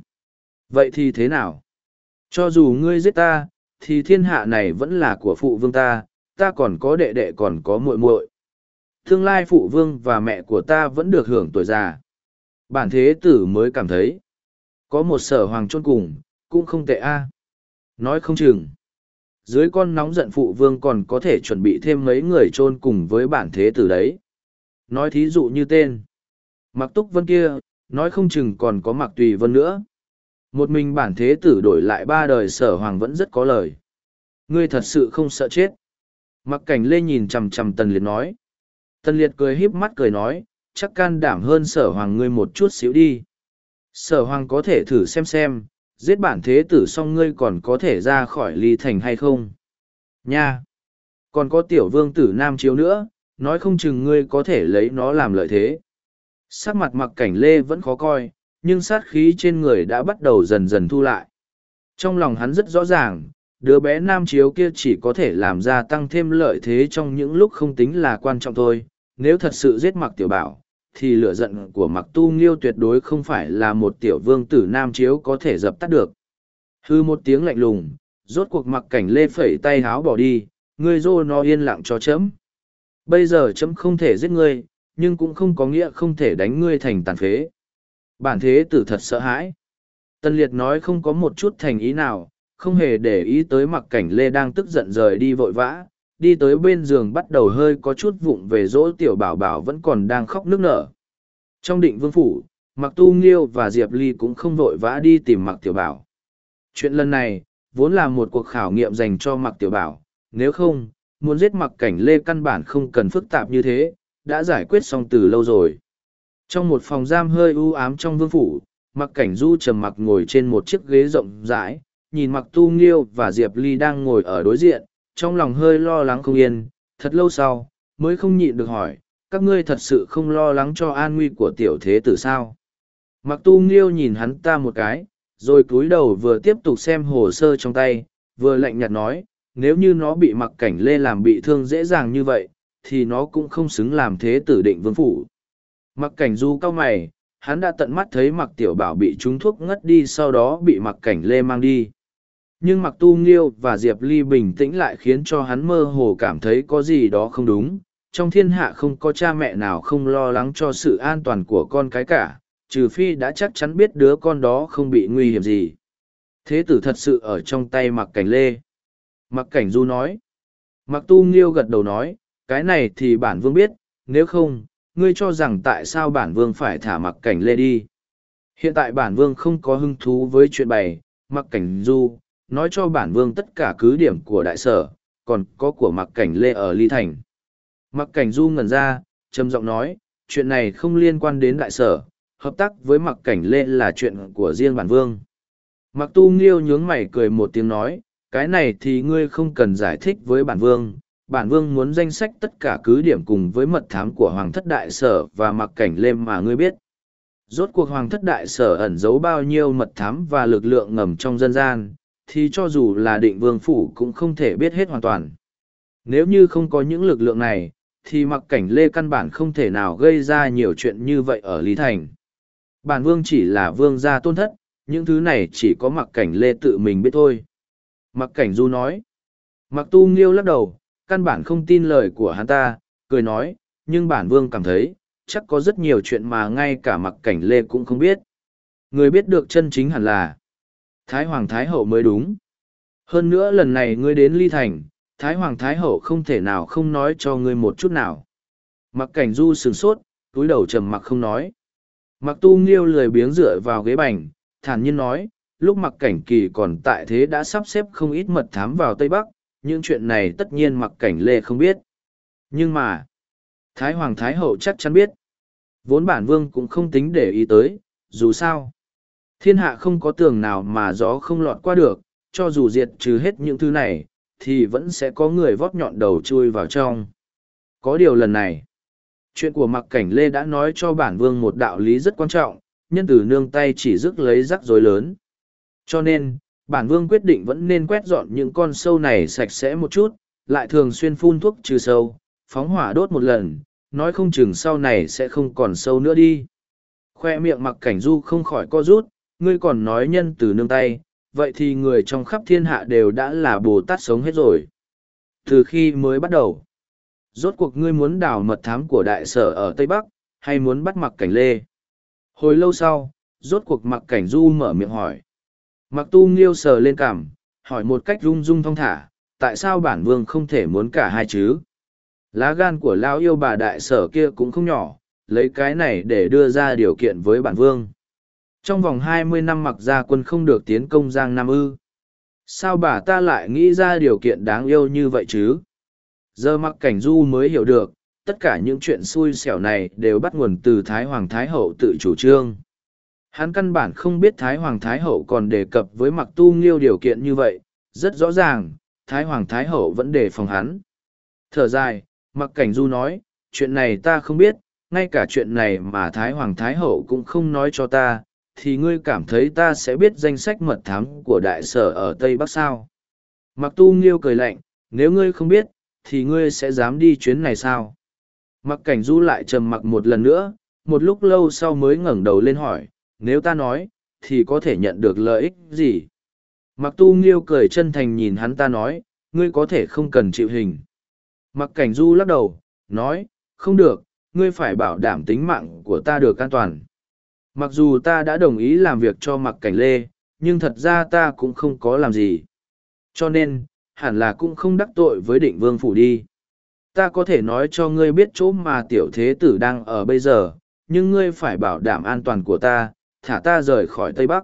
Vậy thì thế nào? Cho dù ngươi giết ta thì thiên hạ này vẫn là của phụ vương ta ta còn có đệ đệ còn có muội muội. Tương lai phụ vương và mẹ của ta vẫn được hưởng tuổi già. Bản thế tử mới cảm thấy, có một sở hoàng chôn cùng, cũng không tệ a. Nói không chừng. Dưới con nóng giận phụ vương còn có thể chuẩn bị thêm mấy người chôn cùng với bản thế tử đấy. Nói thí dụ như tên. Mặc túc vân kia, nói không chừng còn có mặc tùy vân nữa. Một mình bản thế tử đổi lại ba đời sở hoàng vẫn rất có lời. Ngươi thật sự không sợ chết. Mặc cảnh lê nhìn chằm chằm tần liệt nói. Tần liệt cười híp mắt cười nói, chắc can đảm hơn sở hoàng ngươi một chút xíu đi. Sở hoàng có thể thử xem xem, giết bản thế tử xong ngươi còn có thể ra khỏi ly thành hay không. Nha! Còn có tiểu vương tử nam chiếu nữa, nói không chừng ngươi có thể lấy nó làm lợi thế. Sắc mặt mặc cảnh lê vẫn khó coi, nhưng sát khí trên người đã bắt đầu dần dần thu lại. Trong lòng hắn rất rõ ràng, đứa bé nam chiếu kia chỉ có thể làm ra tăng thêm lợi thế trong những lúc không tính là quan trọng thôi. Nếu thật sự giết mặc tiểu bảo, thì lửa giận của mặc tu nghiêu tuyệt đối không phải là một tiểu vương tử nam chiếu có thể dập tắt được. Hư một tiếng lạnh lùng, rốt cuộc mặc cảnh lê phẩy tay háo bỏ đi, ngươi dô nó yên lặng cho chấm. Bây giờ chấm không thể giết ngươi, nhưng cũng không có nghĩa không thể đánh ngươi thành tàn phế. Bản thế tử thật sợ hãi. Tân liệt nói không có một chút thành ý nào, không hề để ý tới mặc cảnh lê đang tức giận rời đi vội vã, đi tới bên giường bắt đầu hơi có chút vụng về dỗ tiểu bảo bảo vẫn còn đang khóc nức nở. Trong định vương phủ, mặc tu nghiêu và diệp ly cũng không vội vã đi tìm mặc tiểu bảo. Chuyện lần này, vốn là một cuộc khảo nghiệm dành cho mặc tiểu bảo, nếu không, muốn giết mặc cảnh lê căn bản không cần phức tạp như thế, đã giải quyết xong từ lâu rồi. Trong một phòng giam hơi u ám trong vương phủ, mặc cảnh du trầm mặc ngồi trên một chiếc ghế rộng rãi, nhìn mặc tu nghiêu và diệp ly đang ngồi ở đối diện, trong lòng hơi lo lắng không yên, thật lâu sau, mới không nhịn được hỏi, các ngươi thật sự không lo lắng cho an nguy của tiểu thế tử sao? Mặc tu nghiêu nhìn hắn ta một cái, rồi cúi đầu vừa tiếp tục xem hồ sơ trong tay, vừa lạnh nhạt nói, nếu như nó bị mặc cảnh lê làm bị thương dễ dàng như vậy, thì nó cũng không xứng làm thế tử định vương phủ. Mặc cảnh du cao mày, hắn đã tận mắt thấy mặc tiểu bảo bị trúng thuốc ngất đi sau đó bị mặc cảnh lê mang đi. Nhưng mặc tu nghiêu và Diệp Ly bình tĩnh lại khiến cho hắn mơ hồ cảm thấy có gì đó không đúng. Trong thiên hạ không có cha mẹ nào không lo lắng cho sự an toàn của con cái cả, trừ phi đã chắc chắn biết đứa con đó không bị nguy hiểm gì. Thế tử thật sự ở trong tay mặc cảnh lê. Mặc cảnh du nói. Mặc tu nghiêu gật đầu nói, cái này thì bản vương biết, nếu không, ngươi cho rằng tại sao bản vương phải thả mặc cảnh lê đi. Hiện tại bản vương không có hứng thú với chuyện bày, mặc cảnh du, nói cho bản vương tất cả cứ điểm của đại sở, còn có của mặc cảnh lê ở ly thành. Mặc cảnh du ngẩn ra, trầm giọng nói, chuyện này không liên quan đến đại sở, hợp tác với mặc cảnh lê là chuyện của riêng bản vương. Mặc tu nghiêu nhướng mày cười một tiếng nói, cái này thì ngươi không cần giải thích với bản vương, bản vương muốn danh sách tất cả cứ điểm cùng với mật thám của hoàng thất đại sở và mặc cảnh lêm mà ngươi biết. Rốt cuộc hoàng thất đại sở ẩn giấu bao nhiêu mật thám và lực lượng ngầm trong dân gian, thì cho dù là định vương phủ cũng không thể biết hết hoàn toàn. Nếu như không có những lực lượng này, thì mặc cảnh lê căn bản không thể nào gây ra nhiều chuyện như vậy ở Lý Thành. Bản vương chỉ là vương gia tôn thất, những thứ này chỉ có mặc cảnh lê tự mình biết thôi. Mặc cảnh du nói. Mặc tu nghiêu lắc đầu, căn bản không tin lời của hắn ta, cười nói, nhưng bản vương cảm thấy, chắc có rất nhiều chuyện mà ngay cả mặc cảnh lê cũng không biết. Người biết được chân chính hẳn là Thái Hoàng Thái Hậu mới đúng. Hơn nữa lần này ngươi đến Ly Thành, Thái Hoàng Thái Hậu không thể nào không nói cho ngươi một chút nào. Mặc cảnh du sừng sốt, túi đầu trầm mặc không nói. Mặc tu nghiêu lười biếng dựa vào ghế bành, thản nhiên nói, lúc mặc cảnh kỳ còn tại thế đã sắp xếp không ít mật thám vào Tây Bắc, những chuyện này tất nhiên mặc cảnh lê không biết. Nhưng mà, Thái Hoàng Thái Hậu chắc chắn biết. Vốn bản vương cũng không tính để ý tới, dù sao. Thiên hạ không có tường nào mà gió không lọt qua được, cho dù diệt trừ hết những thứ này, thì vẫn sẽ có người vót nhọn đầu chui vào trong. Có điều lần này, chuyện của mặc cảnh lê đã nói cho bản vương một đạo lý rất quan trọng, nhân từ nương tay chỉ dứt lấy rắc rối lớn. Cho nên, bản vương quyết định vẫn nên quét dọn những con sâu này sạch sẽ một chút, lại thường xuyên phun thuốc trừ sâu, phóng hỏa đốt một lần, nói không chừng sau này sẽ không còn sâu nữa đi. Khoe miệng mặc cảnh du không khỏi co rút, ngươi còn nói nhân từ nương tay, vậy thì người trong khắp thiên hạ đều đã là Bồ Tát sống hết rồi. từ khi mới bắt đầu rốt cuộc ngươi muốn đào mật thám của đại sở ở tây bắc hay muốn bắt mặc cảnh lê hồi lâu sau rốt cuộc mặc cảnh du mở miệng hỏi mặc tu nghiêu sờ lên cảm, hỏi một cách rung rung thong thả, tại sao bản vương không thể muốn cả hai chứ? Lá gan của lão yêu bà đại sở kia cũng không nhỏ, lấy cái này để đưa ra điều kiện với bản vương. Trong vòng hai mươi năm mặc gia quân không được tiến công giang nam ư. Sao bà ta lại nghĩ ra điều kiện đáng yêu như vậy chứ? Giờ mặc cảnh du mới hiểu được, tất cả những chuyện xui xẻo này đều bắt nguồn từ thái hoàng thái hậu tự chủ trương hắn căn bản không biết thái hoàng thái hậu còn đề cập với mặc tu nghiêu điều kiện như vậy, rất rõ ràng, thái hoàng thái hậu vẫn đề phòng hắn. Thở dài, mặc cảnh du nói, chuyện này ta không biết, ngay cả chuyện này mà thái hoàng thái hậu cũng không nói cho ta, thì ngươi cảm thấy ta sẽ biết danh sách mật thám của đại sở ở tây bắc sao? Mặc tu nghiêu cười lạnh, nếu ngươi không biết, thì ngươi sẽ dám đi chuyến này sao? Mặc cảnh du lại trầm mặc một lần nữa, một lúc lâu sau mới ngẩng đầu lên hỏi nếu ta nói, thì có thể nhận được lợi ích gì? Mặc tu nghiêu cười chân thành nhìn hắn ta nói, ngươi có thể không cần chịu hình. Mặc cảnh du lắc đầu, nói, không được, ngươi phải bảo đảm tính mạng của ta được an toàn. Mặc dù ta đã đồng ý làm việc cho mặc cảnh lê, nhưng thật ra ta cũng không có làm gì. Cho nên, hẳn là cũng không đắc tội với định vương phủ đi. Ta có thể nói cho ngươi biết chỗ mà tiểu thế tử đang ở bây giờ, nhưng ngươi phải bảo đảm an toàn của ta thả ta rời khỏi tây bắc.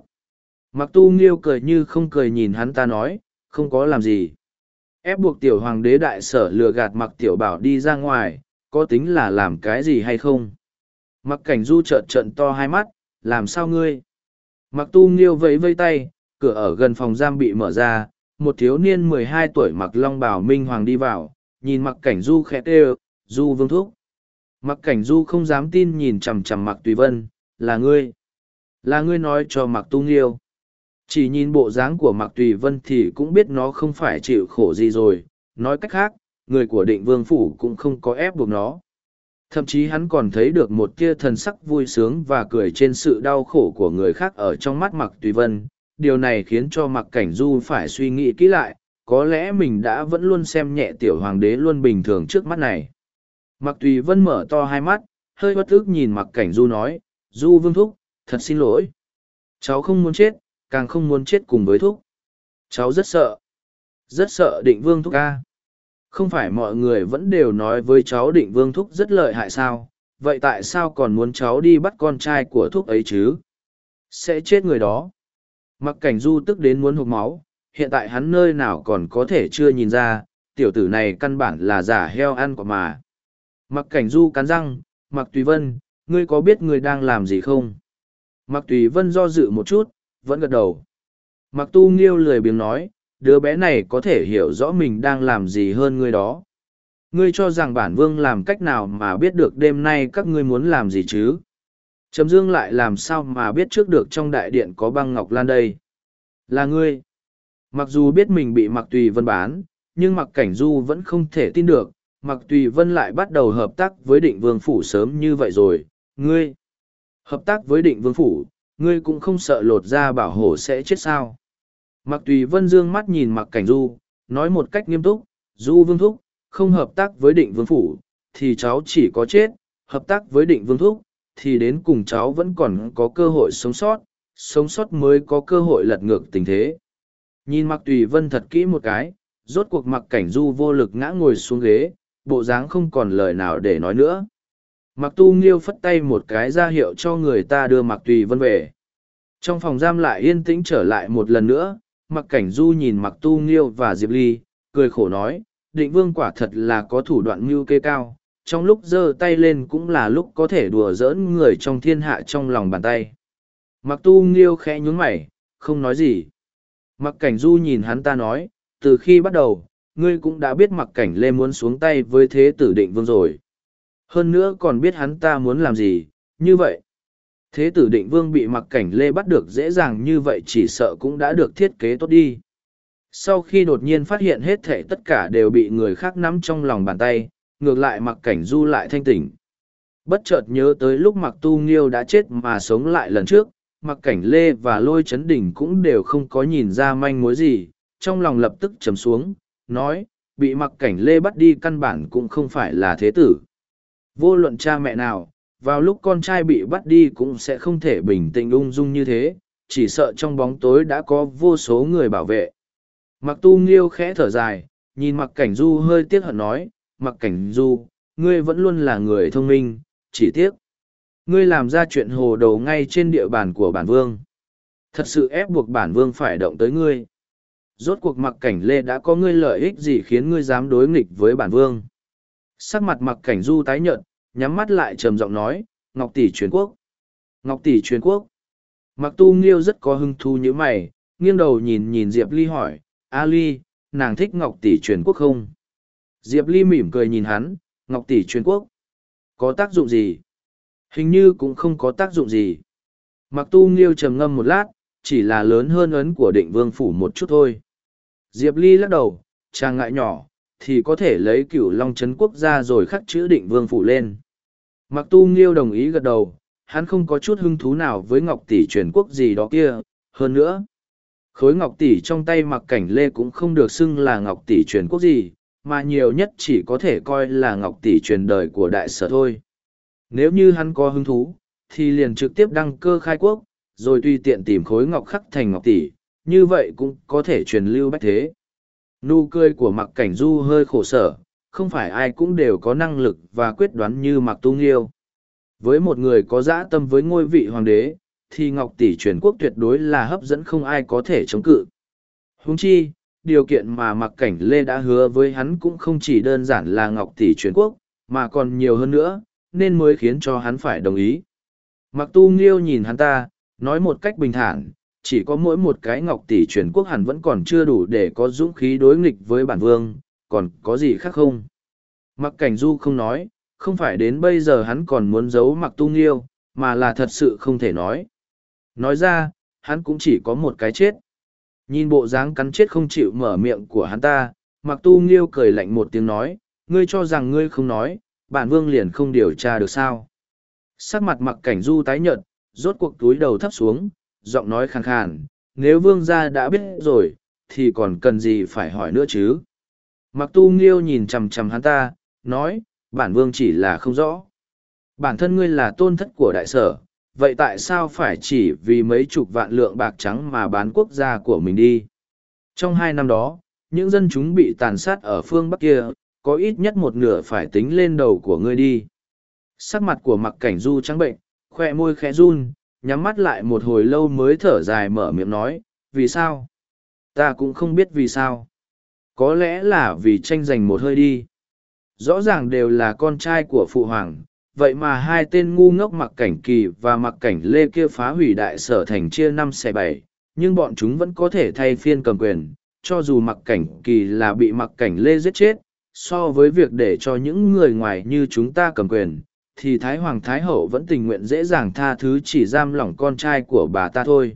Mặc tu nghiêu cười như không cười nhìn hắn ta nói, không có làm gì. Ép buộc tiểu hoàng đế đại sở lừa gạt mặc tiểu bảo đi ra ngoài, có tính là làm cái gì hay không? Mặc cảnh du trợn trợn to hai mắt, làm sao ngươi? Mặc tu nghiêu vẫy vây tay, cửa ở gần phòng giam bị mở ra, một thiếu niên mười hai tuổi mặc long bào minh hoàng đi vào, nhìn mặc cảnh du khẽ tê du vương thúc. Mặc cảnh du không dám tin nhìn chằm chằm mặc tùy vân, là ngươi? Là ngươi nói cho mặc tu nghiêu. Chỉ nhìn bộ dáng của mặc tùy vân thì cũng biết nó không phải chịu khổ gì rồi. Nói cách khác, người của định vương phủ cũng không có ép buộc nó. Thậm chí hắn còn thấy được một tia thần sắc vui sướng và cười trên sự đau khổ của người khác ở trong mắt mặc tùy vân. Điều này khiến cho mặc cảnh du phải suy nghĩ kỹ lại, có lẽ mình đã vẫn luôn xem nhẹ tiểu hoàng đế luôn bình thường trước mắt này. Mặc tùy vân mở to hai mắt, hơi bất ức nhìn mặc cảnh du nói, du vương thúc thật xin lỗi. Cháu không muốn chết, càng không muốn chết cùng với thúc. Cháu rất sợ. Rất sợ định vương thúc ca. Không phải mọi người vẫn đều nói với cháu định vương thúc rất lợi hại sao? Vậy tại sao còn muốn cháu đi bắt con trai của thúc ấy chứ? Sẽ chết người đó. Mặc cảnh du tức đến muốn hụt máu. Hiện tại hắn nơi nào còn có thể chưa nhìn ra. Tiểu tử này căn bản là giả heo ăn quả mà. Mặc cảnh du cắn răng. Mặc tùy vân, ngươi có biết ngươi đang làm gì không? Mặc tùy vân do dự một chút, vẫn gật đầu. Mặc tu nghiêu lười biếng nói, đứa bé này có thể hiểu rõ mình đang làm gì hơn ngươi đó. Ngươi cho rằng bản vương làm cách nào mà biết được đêm nay các ngươi muốn làm gì chứ? Trầm dương lại làm sao mà biết trước được trong đại điện có băng ngọc lan đây? Là ngươi. Mặc dù biết mình bị mặc tùy vân bán, nhưng mặc cảnh du vẫn không thể tin được. Mặc tùy vân lại bắt đầu hợp tác với định vương phủ sớm như vậy rồi. Ngươi hợp tác với định vương phủ ngươi cũng không sợ lột ra bảo hổ sẽ chết sao Mặc tùy vân dương mắt nhìn mặc cảnh du, nói một cách nghiêm túc, du vương thúc, không hợp tác với định vương phủ, thì cháu chỉ có chết, hợp tác với định vương thúc, thì đến cùng cháu vẫn còn có cơ hội sống sót, sống sót mới có cơ hội lật ngược tình thế. Nhìn mặc tùy vân thật kỹ một cái, rốt cuộc mặc cảnh du vô lực ngã ngồi xuống ghế, bộ dáng không còn lời nào để nói nữa. Mặc tu nghiêu phất tay một cái ra hiệu cho người ta đưa mặc tùy vân về. Trong phòng giam lại yên tĩnh trở lại một lần nữa, mặc cảnh du nhìn mặc tu nghiêu và diệp ly cười khổ nói định vương quả thật là có thủ đoạn mưu kê cao trong lúc giơ tay lên cũng là lúc có thể đùa giỡn người trong thiên hạ trong lòng bàn tay. Mặc tu nghiêu khẽ nhún mày không nói gì. Mặc cảnh du nhìn hắn ta nói từ khi bắt đầu ngươi cũng đã biết mặc cảnh lê muốn xuống tay với thế tử định vương rồi hơn nữa còn biết hắn ta muốn làm gì, như vậy. Thế tử định vương bị mặc cảnh lê bắt được dễ dàng như vậy chỉ sợ cũng đã được thiết kế tốt đi. Sau khi đột nhiên phát hiện hết thệ tất cả đều bị người khác nắm trong lòng bàn tay, ngược lại mặc cảnh du lại thanh tỉnh. Bất chợt nhớ tới lúc mặc tu nghiêu đã chết mà sống lại lần trước, mặc cảnh lê và lôi chấn đỉnh cũng đều không có nhìn ra manh mối gì, trong lòng lập tức chấm xuống, nói, bị mặc cảnh lê bắt đi căn bản cũng không phải là thế tử. Vô luận cha mẹ nào, vào lúc con trai bị bắt đi cũng sẽ không thể bình tĩnh ung dung như thế, chỉ sợ trong bóng tối đã có vô số người bảo vệ. Mặc tu nghiêu khẽ thở dài, nhìn mặc cảnh du hơi tiếc hận nói, mặc cảnh du, ngươi vẫn luôn là người thông minh, chỉ tiếc. Ngươi làm ra chuyện hồ đồ ngay trên địa bàn của bản vương. Thật sự ép buộc bản vương phải động tới ngươi. Rốt cuộc mặc cảnh lê đã có ngươi lợi ích gì khiến ngươi dám đối nghịch với bản vương. Sắc mặt mặc cảnh du tái nhợt, nhắm mắt lại trầm giọng nói, Ngọc tỷ truyền quốc. Ngọc tỷ truyền quốc. Mặc tu nghiêu rất có hứng thú như mày, nghiêng đầu nhìn nhìn Diệp Ly hỏi, A Ly, nàng thích Ngọc tỷ truyền quốc không? Diệp Ly mỉm cười nhìn hắn, Ngọc tỷ truyền quốc. Có tác dụng gì? Hình như cũng không có tác dụng gì. Mặc tu nghiêu trầm ngâm một lát, chỉ là lớn hơn ấn của định vương phủ một chút thôi. Diệp Ly lắc đầu, chàng ngại nhỏ, thì có thể lấy cửu long chấn quốc ra rồi khắc chữ định vương phủ lên. Mặc tu nghiêu đồng ý gật đầu, hắn không có chút hứng thú nào với ngọc tỷ truyền quốc gì đó kia, hơn nữa. Khối ngọc tỷ trong tay mặc cảnh lê cũng không được xưng là ngọc tỷ truyền quốc gì, mà nhiều nhất chỉ có thể coi là ngọc tỷ truyền đời của đại sở thôi. Nếu như hắn có hứng thú, thì liền trực tiếp đăng cơ khai quốc, rồi tùy tiện tìm khối ngọc khắc thành ngọc tỷ, như vậy cũng có thể truyền lưu bách thế. Nụ cười của mặc cảnh du hơi khổ sở, không phải ai cũng đều có năng lực và quyết đoán như mặc tu nghiêu. Với một người có dã tâm với ngôi vị hoàng đế, thì ngọc tỷ truyền quốc tuyệt đối là hấp dẫn không ai có thể chống cự. Huống chi, điều kiện mà mặc cảnh lê đã hứa với hắn cũng không chỉ đơn giản là ngọc tỷ truyền quốc, mà còn nhiều hơn nữa, nên mới khiến cho hắn phải đồng ý. Mặc tu nghiêu nhìn hắn ta, nói một cách bình thản, chỉ có mỗi một cái ngọc tỷ truyền quốc hẳn vẫn còn chưa đủ để có dũng khí đối nghịch với bản vương, còn có gì khác không? Mặc cảnh du không nói, không phải đến bây giờ hắn còn muốn giấu mặc tu nghiêu, mà là thật sự không thể nói. Nói ra, hắn cũng chỉ có một cái chết. Nhìn bộ dáng cắn chết không chịu mở miệng của hắn ta, mặc tu nghiêu cười lạnh một tiếng nói, ngươi cho rằng ngươi không nói, bản vương liền không điều tra được sao. Sắc mặt mặc cảnh du tái nhợt, rốt cuộc túi đầu thấp xuống, giọng nói khàn khàn, nếu vương gia đã biết rồi, thì còn cần gì phải hỏi nữa chứ. Mặc tu nghiêu nhìn chằm chằm hắn ta, nói, bản vương chỉ là không rõ. Bản thân ngươi là tôn thất của đại sở, vậy tại sao phải chỉ vì mấy chục vạn lượng bạc trắng mà bán quốc gia của mình đi? Trong hai năm đó, những dân chúng bị tàn sát ở phương Bắc kia, có ít nhất một nửa phải tính lên đầu của ngươi đi. Sắc mặt của mặc cảnh du trắng bệnh, khoe môi khẽ run, nhắm mắt lại một hồi lâu mới thở dài mở miệng nói, vì sao? Ta cũng không biết vì sao. Có lẽ là vì tranh giành một hơi đi. Rõ ràng đều là con trai của phụ hoàng, vậy mà hai tên ngu ngốc mặc cảnh kỳ và mặc cảnh lê kia phá hủy đại sở thành chia năm xẻ bảy, nhưng bọn chúng vẫn có thể thay phiên cầm quyền, cho dù mặc cảnh kỳ là bị mặc cảnh lê giết chết, so với việc để cho những người ngoài như chúng ta cầm quyền, thì Thái Hoàng Thái Hậu vẫn tình nguyện dễ dàng tha thứ chỉ giam lỏng con trai của bà ta thôi.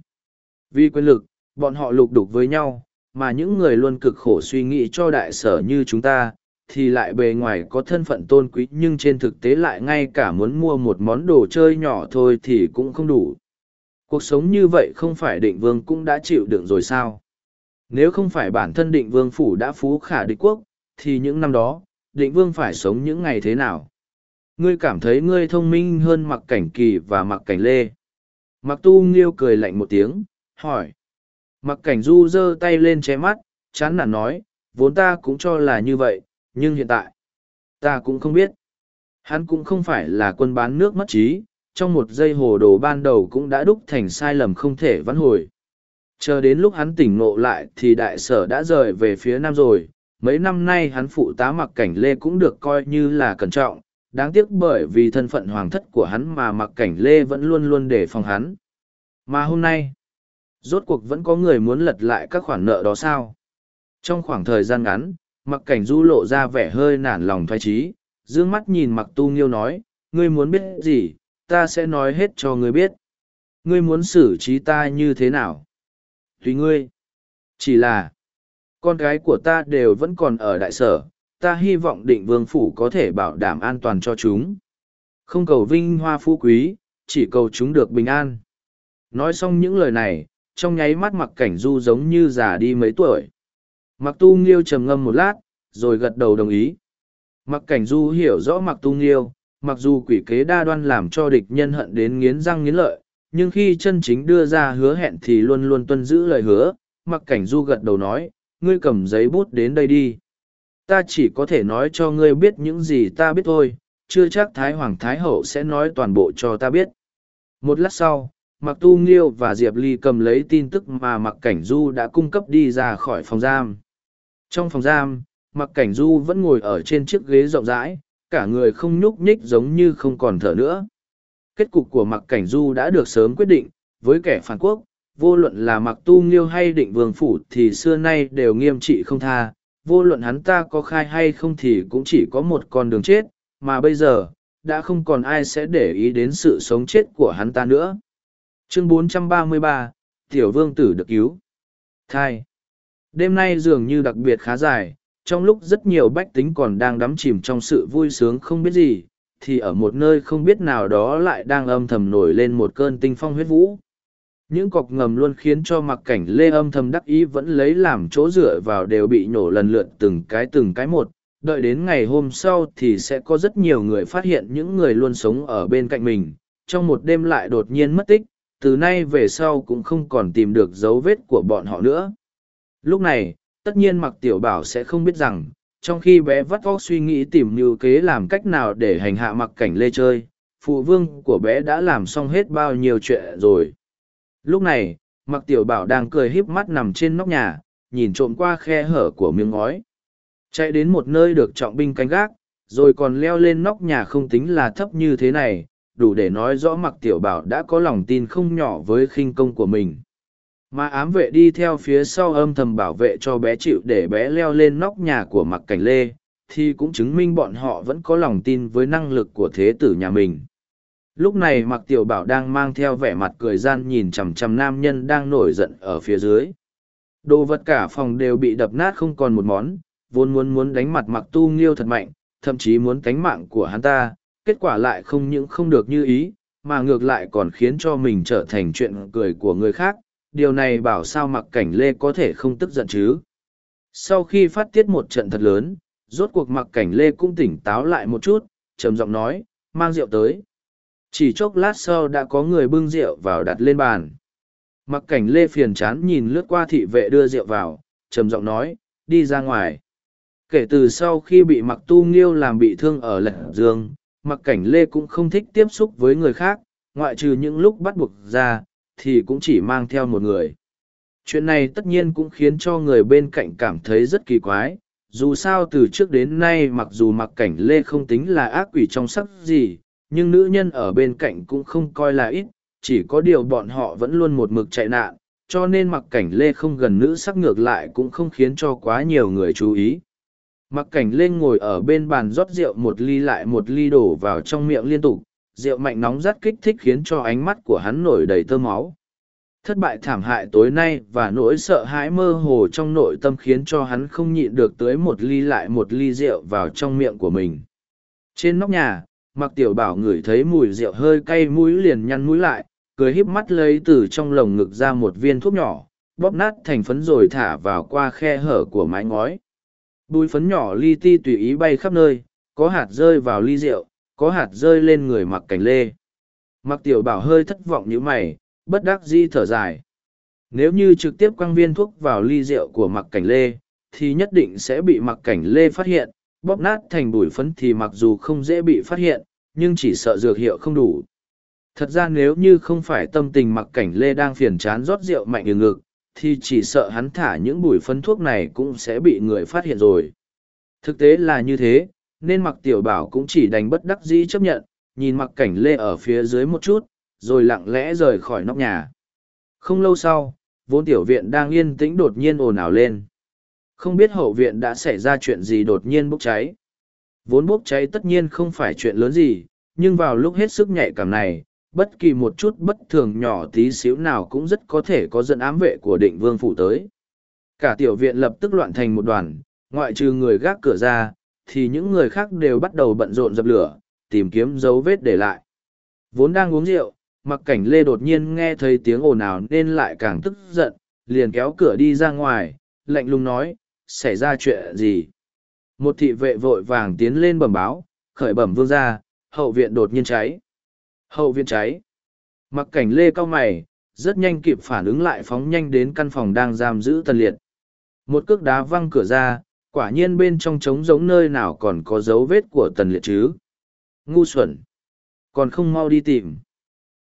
Vì quyền lực, bọn họ lục đục với nhau, mà những người luôn cực khổ suy nghĩ cho đại sở như chúng ta, thì lại bề ngoài có thân phận tôn quý nhưng trên thực tế lại ngay cả muốn mua một món đồ chơi nhỏ thôi thì cũng không đủ. Cuộc sống như vậy không phải định vương cũng đã chịu đựng rồi sao? Nếu không phải bản thân định vương phủ đã phú khả địch quốc, thì những năm đó, định vương phải sống những ngày thế nào? Ngươi cảm thấy ngươi thông minh hơn mặc cảnh kỳ và mặc cảnh lê. Mặc tu nghiêu cười lạnh một tiếng, hỏi. Mặc cảnh du giơ tay lên che mắt, chán nản nói, vốn ta cũng cho là như vậy, nhưng hiện tại, ta cũng không biết. Hắn cũng không phải là quân bán nước mất trí, trong một giây hồ đồ ban đầu cũng đã đúc thành sai lầm không thể vãn hồi. Chờ đến lúc hắn tỉnh ngộ lại thì đại sở đã rời về phía nam rồi, mấy năm nay hắn phụ tá mặc cảnh lê cũng được coi như là cẩn trọng, đáng tiếc bởi vì thân phận hoàng thất của hắn mà mặc cảnh lê vẫn luôn luôn đề phòng hắn. Mà hôm nay, rốt cuộc vẫn có người muốn lật lại các khoản nợ đó sao? Trong khoảng thời gian ngắn, mặc cảnh du lộ ra vẻ hơi nản lòng thoái trí, dương mắt nhìn mặc tu nghiêu nói, ngươi muốn biết gì, ta sẽ nói hết cho ngươi biết. Ngươi muốn xử trí ta như thế nào? Tùy ngươi. Chỉ là, con gái của ta đều vẫn còn ở đại sở, ta hy vọng định vương phủ có thể bảo đảm an toàn cho chúng. Không cầu vinh hoa phú quý, chỉ cầu chúng được bình an. Nói xong những lời này, trong nháy mắt mặc cảnh du giống như già đi mấy tuổi. Mặc tu nghiêu trầm ngâm một lát, rồi gật đầu đồng ý. Mặc cảnh du hiểu rõ mặc tu nghiêu, mặc dù quỷ kế đa đoan làm cho địch nhân hận đến nghiến răng nghiến lợi, nhưng khi chân chính đưa ra hứa hẹn thì luôn luôn tuân giữ lời hứa. Mặc cảnh du gật đầu nói, ngươi cầm giấy bút đến đây đi. Ta chỉ có thể nói cho ngươi biết những gì ta biết thôi, chưa chắc Thái Hoàng Thái Hậu sẽ nói toàn bộ cho ta biết. Một lát sau, Mặc Tu Nghiêu và Diệp Ly cầm lấy tin tức mà Mặc Cảnh Du đã cung cấp đi ra khỏi phòng giam. Trong phòng giam, Mặc Cảnh Du vẫn ngồi ở trên chiếc ghế rộng rãi, cả người không nhúc nhích giống như không còn thở nữa. Kết cục của Mặc Cảnh Du đã được sớm quyết định, với kẻ phản quốc, vô luận là Mặc Tu Nghiêu hay Định Vương Phủ thì xưa nay đều nghiêm trị không tha, vô luận hắn ta có khai hay không thì cũng chỉ có một con đường chết, mà bây giờ, đã không còn ai sẽ để ý đến sự sống chết của hắn ta nữa. Chương 433, Tiểu Vương Tử được cứu. Thai. Đêm nay dường như đặc biệt khá dài, trong lúc rất nhiều bách tính còn đang đắm chìm trong sự vui sướng không biết gì, thì ở một nơi không biết nào đó lại đang âm thầm nổi lên một cơn tinh phong huyết vũ. Những cọc ngầm luôn khiến cho mặc cảnh lê âm thầm đắc ý vẫn lấy làm chỗ dựa vào đều bị nhổ lần lượt từng cái từng cái một, đợi đến ngày hôm sau thì sẽ có rất nhiều người phát hiện những người luôn sống ở bên cạnh mình, trong một đêm lại đột nhiên mất tích, từ nay về sau cũng không còn tìm được dấu vết của bọn họ nữa. Lúc này, tất nhiên mặc tiểu bảo sẽ không biết rằng, trong khi bé vắt óc suy nghĩ tìm mưu kế làm cách nào để hành hạ mặc cảnh lê chơi, phụ vương của bé đã làm xong hết bao nhiêu chuyện rồi. Lúc này, mặc tiểu bảo đang cười híp mắt nằm trên nóc nhà, nhìn trộm qua khe hở của miếng ngói. Chạy đến một nơi được trọng binh canh gác, rồi còn leo lên nóc nhà không tính là thấp như thế này, đủ để nói rõ mặc tiểu bảo đã có lòng tin không nhỏ với khinh công của mình. Mà ám vệ đi theo phía sau âm thầm bảo vệ cho bé chịu để bé leo lên nóc nhà của mặc cảnh lê, thì cũng chứng minh bọn họ vẫn có lòng tin với năng lực của thế tử nhà mình. Lúc này mặc tiểu bảo đang mang theo vẻ mặt cười gian nhìn chằm chằm nam nhân đang nổi giận ở phía dưới. Đồ vật cả phòng đều bị đập nát không còn một món, vốn muốn muốn đánh mặt mặc tu nghiêu thật mạnh, thậm chí muốn tánh mạng của hắn ta, kết quả lại không những không được như ý, mà ngược lại còn khiến cho mình trở thành chuyện cười của người khác. Điều này bảo sao mặc cảnh lê có thể không tức giận chứ. Sau khi phát tiết một trận thật lớn, rốt cuộc mặc cảnh lê cũng tỉnh táo lại một chút, trầm giọng nói, mang rượu tới. Chỉ chốc lát sau đã có người bưng rượu vào đặt lên bàn. Mặc cảnh lê phiền chán nhìn lướt qua thị vệ đưa rượu vào, trầm giọng nói, đi ra ngoài kể từ sau khi bị mặc tu nghiêu làm bị thương ở lật dương mặc cảnh lê cũng không thích tiếp xúc với người khác ngoại trừ những lúc bắt buộc ra thì cũng chỉ mang theo một người chuyện này tất nhiên cũng khiến cho người bên cạnh cảm thấy rất kỳ quái dù sao từ trước đến nay mặc dù mặc cảnh lê không tính là ác quỷ trong sắc gì nhưng nữ nhân ở bên cạnh cũng không coi là ít, chỉ có điều bọn họ vẫn luôn một mực chạy nạn, cho nên mặc cảnh lê không gần nữ sắc ngược lại cũng không khiến cho quá nhiều người chú ý. Mặc cảnh lê ngồi ở bên bàn rót rượu một ly lại một ly đổ vào trong miệng liên tục, rượu mạnh nóng rát kích thích khiến cho ánh mắt của hắn nổi đầy tơ máu. Thất bại thảm hại tối nay và nỗi sợ hãi mơ hồ trong nội tâm khiến cho hắn không nhịn được tới một ly lại một ly rượu vào trong miệng của mình. Trên nóc nhà mặc tiểu bảo ngửi thấy mùi rượu hơi cay mũi liền nhăn mũi lại cười híp mắt lấy từ trong lồng ngực ra một viên thuốc nhỏ bóp nát thành phấn rồi thả vào qua khe hở của mái ngói Bùi phấn nhỏ li ti tùy ý bay khắp nơi, có hạt rơi vào ly rượu, có hạt rơi lên người mặc cảnh lê. Mặc tiểu bảo hơi thất vọng như mày, bất đắc di thở dài. Nếu như trực tiếp quăng viên thuốc vào ly rượu của mặc cảnh lê, thì nhất định sẽ bị mặc cảnh lê phát hiện, bóp nát thành bụi phấn thì mặc dù không dễ bị phát hiện, nhưng chỉ sợ dược hiệu không đủ. Thật ra nếu như không phải tâm tình mặc cảnh lê đang phiền chán rót rượu mạnh ở ngực, thì chỉ sợ hắn thả những bụi phân thuốc này cũng sẽ bị người phát hiện rồi. Thực tế là như thế, nên mặc tiểu bảo cũng chỉ đành bất đắc dĩ chấp nhận, nhìn mặc cảnh lê ở phía dưới một chút, rồi lặng lẽ rời khỏi nóc nhà. Không lâu sau, vốn tiểu viện đang yên tĩnh đột nhiên ồn ào lên. Không biết hậu viện đã xảy ra chuyện gì đột nhiên bốc cháy. Vốn bốc cháy tất nhiên không phải chuyện lớn gì, nhưng vào lúc hết sức nhạy cảm này, bất kỳ một chút bất thường nhỏ tí xíu nào cũng rất có thể có dẫn ám vệ của định vương phủ tới. Cả tiểu viện lập tức loạn thành một đoàn, ngoại trừ người gác cửa ra, thì những người khác đều bắt đầu bận rộn dập lửa, tìm kiếm dấu vết để lại. Vốn đang uống rượu, mặc cảnh lê đột nhiên nghe thấy tiếng ồn ào nên lại càng tức giận, liền kéo cửa đi ra ngoài, lạnh lùng nói, xảy ra chuyện gì? Một thị vệ vội vàng tiến lên bẩm báo, khởi bẩm vương ra, hậu viện đột nhiên cháy. Hậu viện cháy. Mặc cảnh lê cao mày, rất nhanh kịp phản ứng lại phóng nhanh đến căn phòng đang giam giữ tần liệt. Một cước đá văng cửa ra, quả nhiên bên trong trống giống nơi nào còn có dấu vết của tần liệt chứ. Ngu xuẩn. Còn không mau đi tìm.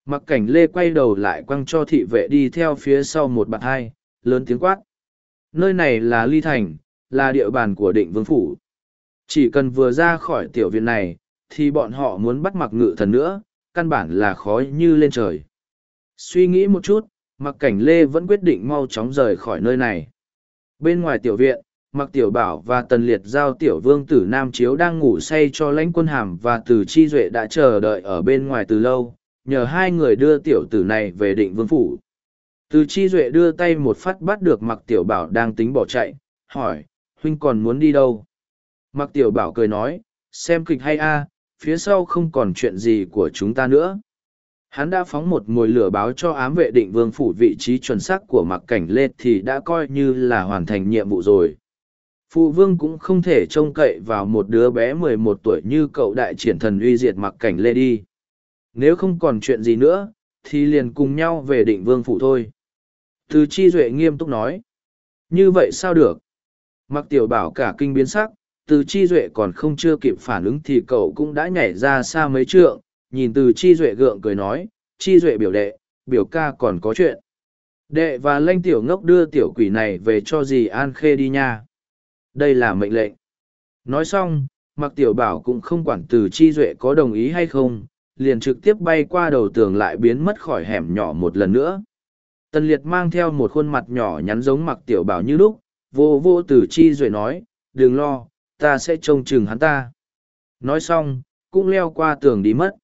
Mặc cảnh lê quay đầu lại quăng cho thị vệ đi theo phía sau một bạn hai, lớn tiếng quát. Nơi này là ly thành, là địa bàn của định vương phủ. Chỉ cần vừa ra khỏi tiểu viện này, thì bọn họ muốn bắt mặc ngự thần nữa, căn bản là khó như lên trời. Suy nghĩ một chút, mặc cảnh lê vẫn quyết định mau chóng rời khỏi nơi này. Bên ngoài tiểu viện, mặc tiểu bảo và tần liệt giao tiểu vương tử nam chiếu đang ngủ say cho lãnh quân hàm và từ chi duệ đã chờ đợi ở bên ngoài từ lâu nhờ hai người đưa tiểu tử này về định vương phủ từ chi duệ đưa tay một phát bắt được mặc tiểu bảo đang tính bỏ chạy hỏi huynh còn muốn đi đâu mặc tiểu bảo cười nói xem kịch hay a phía sau không còn chuyện gì của chúng ta nữa. Hắn đã phóng một mồi lửa báo cho ám vệ định vương phủ vị trí chuẩn xác của mặc cảnh lê thì đã coi như là hoàn thành nhiệm vụ rồi. Phụ vương cũng không thể trông cậy vào một đứa bé mười một tuổi như cậu đại triển thần uy diệt mặc cảnh lê đi. Nếu không còn chuyện gì nữa, thì liền cùng nhau về định vương phủ thôi. Từ chi duệ nghiêm túc nói. Như vậy sao được? Mặc tiểu bảo cả kinh biến sắc từ chi duệ còn không chưa kịp phản ứng thì cậu cũng đã nhảy ra xa mấy trượng, nhìn từ chi duệ gượng cười nói, chi duệ biểu đệ, biểu ca còn có chuyện. Đệ và lanh tiểu ngốc đưa tiểu quỷ này về cho dì an khê đi nha. Đây là mệnh lệnh. Nói xong mặc tiểu bảo cũng không quản từ chi duệ có đồng ý hay không, liền trực tiếp bay qua đầu tường lại biến mất khỏi hẻm nhỏ một lần nữa. Tần liệt mang theo một khuôn mặt nhỏ nhắn giống mặc tiểu bảo như lúc, vô vô từ chi duệ nói, đừng lo ta sẽ trông chừng hắn ta. Nói xong, cũng leo qua tường đi mất.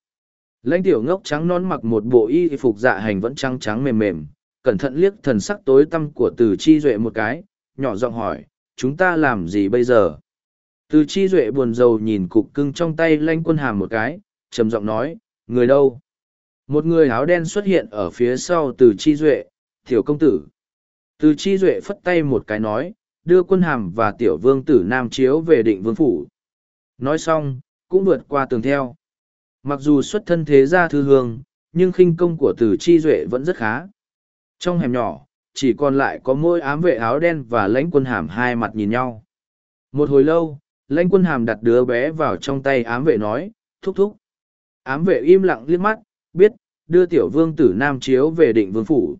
Lãnh tiểu ngốc trắng non mặc một bộ y phục dạ hành vẫn trắng trắng mềm mềm, cẩn thận liếc thần sắc tối tăm của từ chi duệ một cái, nhỏ giọng hỏi, chúng ta làm gì bây giờ? Từ chi duệ buồn rầu nhìn cục cưng trong tay lanh quân hàm một cái, trầm giọng nói, người đâu? Một người áo đen xuất hiện ở phía sau từ chi duệ, tiểu công tử. Từ chi duệ phất tay một cái nói đưa quân hàm và tiểu vương tử nam chiếu về định vương phủ. Nói xong, cũng vượt qua tường theo. Mặc dù xuất thân thế gia thư hương, nhưng khinh công của từ chi duệ vẫn rất khá. Trong hẻm nhỏ, chỉ còn lại có mỗi ám vệ áo đen và lãnh quân hàm hai mặt nhìn nhau. Một hồi lâu, lãnh quân hàm đặt đứa bé vào trong tay ám vệ nói, thúc thúc. Ám vệ im lặng liếc mắt, biết, đưa tiểu vương tử nam chiếu về định vương phủ.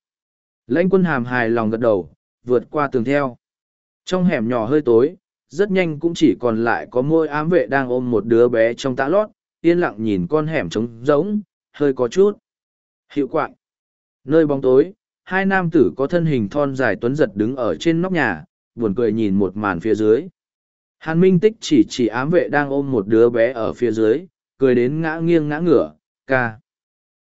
Lãnh quân hàm hài lòng gật đầu, vượt qua tường theo trong hẻm nhỏ hơi tối, rất nhanh cũng chỉ còn lại có môi ám vệ đang ôm một đứa bé trong tã lót, yên lặng nhìn con hẻm trống rỗng, hơi có chút. Hiệu quạng nơi bóng tối, hai nam tử có thân hình thon dài tuấn giật đứng ở trên nóc nhà, buồn cười nhìn một màn phía dưới. Hàn minh tích chỉ chỉ ám vệ đang ôm một đứa bé ở phía dưới, cười đến ngã nghiêng ngã ngửa, ca,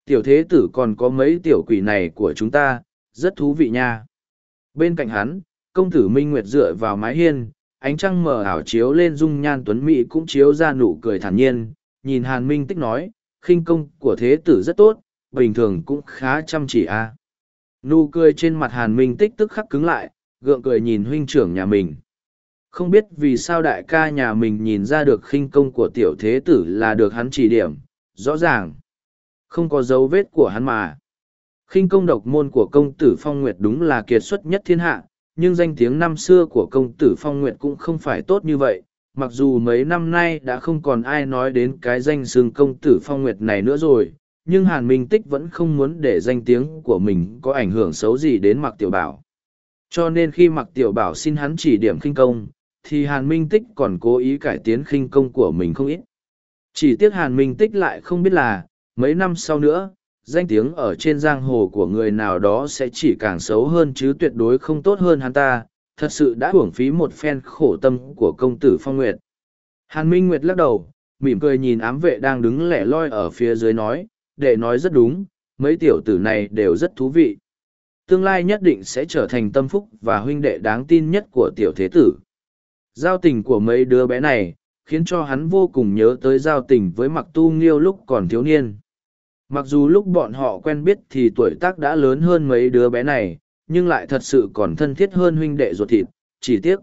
tiểu thế tử còn có mấy tiểu quỷ này của chúng ta, rất thú vị nha. Bên cạnh hắn công tử minh nguyệt dựa vào mái hiên, ánh trăng mờ ảo chiếu lên dung nhan tuấn mỹ cũng chiếu ra nụ cười thản nhiên. Nhìn hàn minh tích nói, khinh công của thế tử rất tốt, bình thường cũng khá chăm chỉ a. Nụ cười trên mặt hàn minh tích tức khắc cứng lại, gượng cười nhìn huynh trưởng nhà mình. Không biết vì sao đại ca nhà mình nhìn ra được khinh công của tiểu thế tử là được hắn chỉ điểm, rõ ràng. Không có dấu vết của hắn mà. Khinh công độc môn của công tử phong nguyệt đúng là kiệt xuất nhất thiên hạ nhưng danh tiếng năm xưa của công tử phong nguyệt cũng không phải tốt như vậy, mặc dù mấy năm nay đã không còn ai nói đến cái danh xương công tử phong nguyệt này nữa rồi, nhưng hàn minh tích vẫn không muốn để danh tiếng của mình có ảnh hưởng xấu gì đến mặc tiểu bảo. Cho nên khi mặc tiểu bảo xin hắn chỉ điểm khinh công, thì hàn minh tích còn cố ý cải tiến khinh công của mình không ít. Chỉ tiếc hàn minh tích lại không biết là, mấy năm sau nữa danh tiếng ở trên giang hồ của người nào đó sẽ chỉ càng xấu hơn chứ tuyệt đối không tốt hơn hắn ta. Thật sự đã hưởng phí một phen khổ tâm của công tử phong nguyệt. Hàn minh nguyệt lắc đầu, mỉm cười nhìn ám vệ đang đứng lẻ loi ở phía dưới nói, đệ nói rất đúng, mấy tiểu tử này đều rất thú vị. Tương lai nhất định sẽ trở thành tâm phúc và huynh đệ đáng tin nhất của tiểu thế tử. Giao tình của mấy đứa bé này khiến cho hắn vô cùng nhớ tới giao tình với mặc tu nghiêu lúc còn thiếu niên mặc dù lúc bọn họ quen biết thì tuổi tác đã lớn hơn mấy đứa bé này nhưng lại thật sự còn thân thiết hơn huynh đệ ruột thịt chỉ tiếc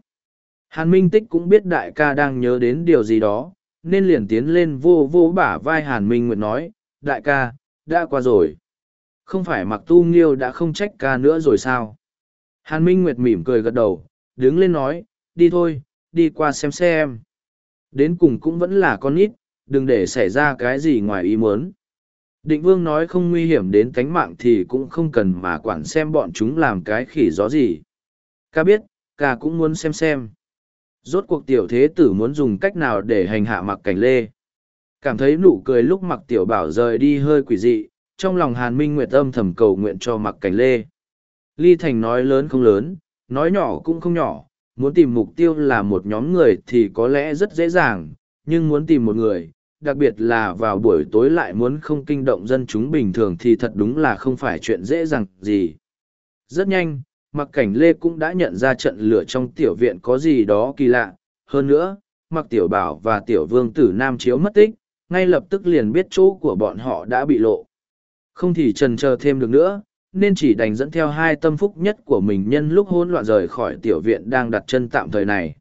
Hàn Minh Tích cũng biết đại ca đang nhớ đến điều gì đó, nên liền tiến lên vô vô bả vai Hàn Minh Nguyệt nói, đại ca, đã qua rồi. Không phải mặc tu nghiêu đã không trách ca nữa rồi sao? Hàn Minh Nguyệt mỉm cười gật đầu, đứng lên nói, đi thôi, đi qua xem xem. Đến cùng cũng vẫn là con nít, đừng để xảy ra cái gì ngoài ý muốn. Định vương nói không nguy hiểm đến tánh mạng thì cũng không cần mà quản xem bọn chúng làm cái khỉ gió gì. Ca biết, ca cũng muốn xem xem. Rốt cuộc tiểu thế tử muốn dùng cách nào để hành hạ mặc cảnh lê. Cảm thấy nụ cười lúc mặc tiểu bảo rời đi hơi quỷ dị, trong lòng hàn minh nguyệt âm thầm cầu nguyện cho mặc cảnh lê. Ly Thành nói lớn không lớn, nói nhỏ cũng không nhỏ, muốn tìm mục tiêu là một nhóm người thì có lẽ rất dễ dàng, nhưng muốn tìm một người, đặc biệt là vào buổi tối lại muốn không kinh động dân chúng bình thường thì thật đúng là không phải chuyện dễ dàng gì. Rất nhanh, mặc cảnh lê cũng đã nhận ra trận lửa trong tiểu viện có gì đó kỳ lạ. Hơn nữa mặc tiểu bảo và tiểu vương tử nam chiếu mất tích ngay lập tức liền biết chỗ của bọn họ đã bị lộ. Không thì trần chờ thêm được nữa nên chỉ đành dẫn theo hai tâm phúc nhất của mình nhân lúc hỗn loạn rời khỏi tiểu viện đang đặt chân tạm thời này.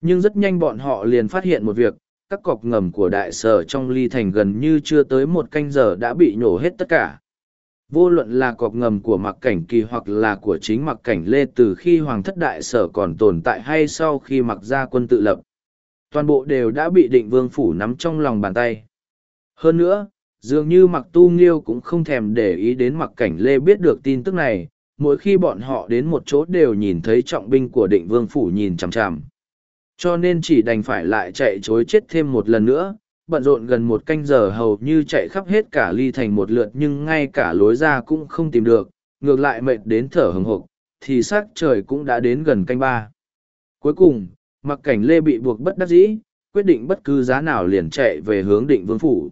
Nhưng rất nhanh bọn họ liền phát hiện một việc các cọc ngầm của đại sở trong ly thành gần như chưa tới một canh giờ đã bị nhổ hết tất cả Vô luận là cọc ngầm của mặc cảnh kỳ hoặc là của chính mặc cảnh lê từ khi hoàng thất đại sở còn tồn tại hay sau khi mặc gia quân tự lập. Toàn bộ đều đã bị định vương phủ nắm trong lòng bàn tay. Hơn nữa, dường như mặc tu nghiêu cũng không thèm để ý đến mặc cảnh lê biết được tin tức này, mỗi khi bọn họ đến một chỗ đều nhìn thấy trọng binh của định vương phủ nhìn chằm chằm. Cho nên chỉ đành phải lại chạy chối chết thêm một lần nữa, bận rộn gần một canh giờ hầu như chạy khắp hết cả ly thành một lượt nhưng ngay cả lối ra cũng không tìm được, ngược lại mệt đến thở hừng hộp, thì sắc trời cũng đã đến gần canh ba. Cuối cùng, mặc cảnh lê bị buộc bất đắc dĩ, quyết định bất cứ giá nào liền chạy về hướng định vương phủ.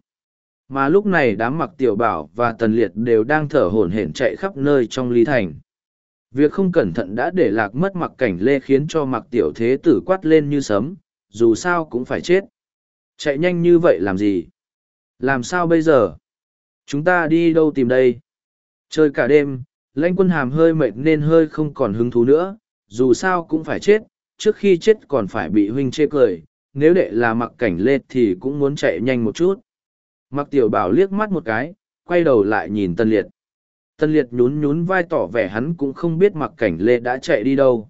Mà lúc này đám mặc tiểu bảo và tần liệt đều đang thở hổn hển chạy khắp nơi trong ly thành. Việc không cẩn thận đã để lạc mất mặc cảnh lê khiến cho mặc tiểu thế tử quát lên như sấm, dù sao cũng phải chết. Chạy nhanh như vậy làm gì? Làm sao bây giờ? Chúng ta đi đâu tìm đây? Chơi cả đêm, lãnh quân hàm hơi mệt nên hơi không còn hứng thú nữa, dù sao cũng phải chết, trước khi chết còn phải bị huynh chê cười, nếu đệ là mặc cảnh lê thì cũng muốn chạy nhanh một chút. Mặc tiểu bảo liếc mắt một cái, quay đầu lại nhìn tân liệt. Tân liệt nhún nhún vai tỏ vẻ hắn cũng không biết mặc cảnh lê đã chạy đi đâu.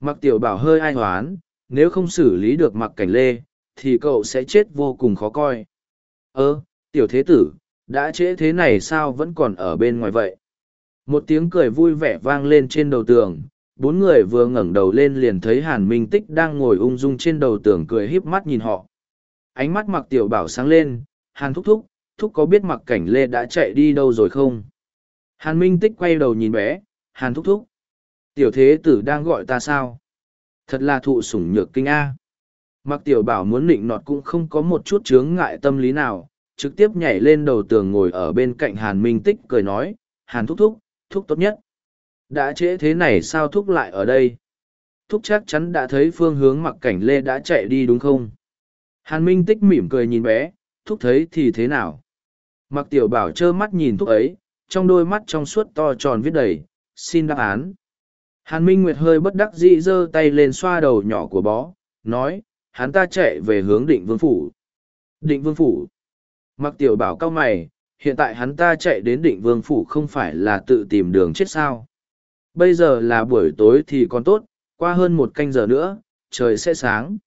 Mặc tiểu bảo hơi ai hoán, nếu không xử lý được mặc cảnh lê, thì cậu sẽ chết vô cùng khó coi. Ơ, tiểu thế tử, đã trễ thế này sao vẫn còn ở bên ngoài vậy? Một tiếng cười vui vẻ vang lên trên đầu tường, bốn người vừa ngẩng đầu lên liền thấy Hàn Minh Tích đang ngồi ung dung trên đầu tường cười híp mắt nhìn họ. Ánh mắt mặc tiểu bảo sáng lên, Hàn thúc thúc, thúc có biết mặc cảnh lê đã chạy đi đâu rồi không? Hàn Minh Tích quay đầu nhìn bé, Hàn thúc thúc. Tiểu thế tử đang gọi ta sao? Thật là thụ sủng nhược kinh A. Mặc tiểu bảo muốn nịnh nọt cũng không có một chút chướng ngại tâm lý nào, trực tiếp nhảy lên đầu tường ngồi ở bên cạnh Hàn Minh Tích cười nói, Hàn thúc thúc, thúc tốt nhất. Đã trễ thế này sao thúc lại ở đây? Thúc chắc chắn đã thấy phương hướng mặc cảnh lê đã chạy đi đúng không? Hàn Minh Tích mỉm cười nhìn bé, thúc thấy thì thế nào? Mặc tiểu bảo trơ mắt nhìn thúc ấy, trong đôi mắt trong suốt to tròn viết đầy, xin đáp án. Hàn Minh Nguyệt hơi bất đắc dĩ giơ tay lên xoa đầu nhỏ của bó, nói, hắn ta chạy về hướng định vương phủ. Định vương phủ. Mặc tiểu bảo cao mày, hiện tại hắn ta chạy đến định vương phủ không phải là tự tìm đường chết sao. Bây giờ là buổi tối thì còn tốt, qua hơn một canh giờ nữa, trời sẽ sáng.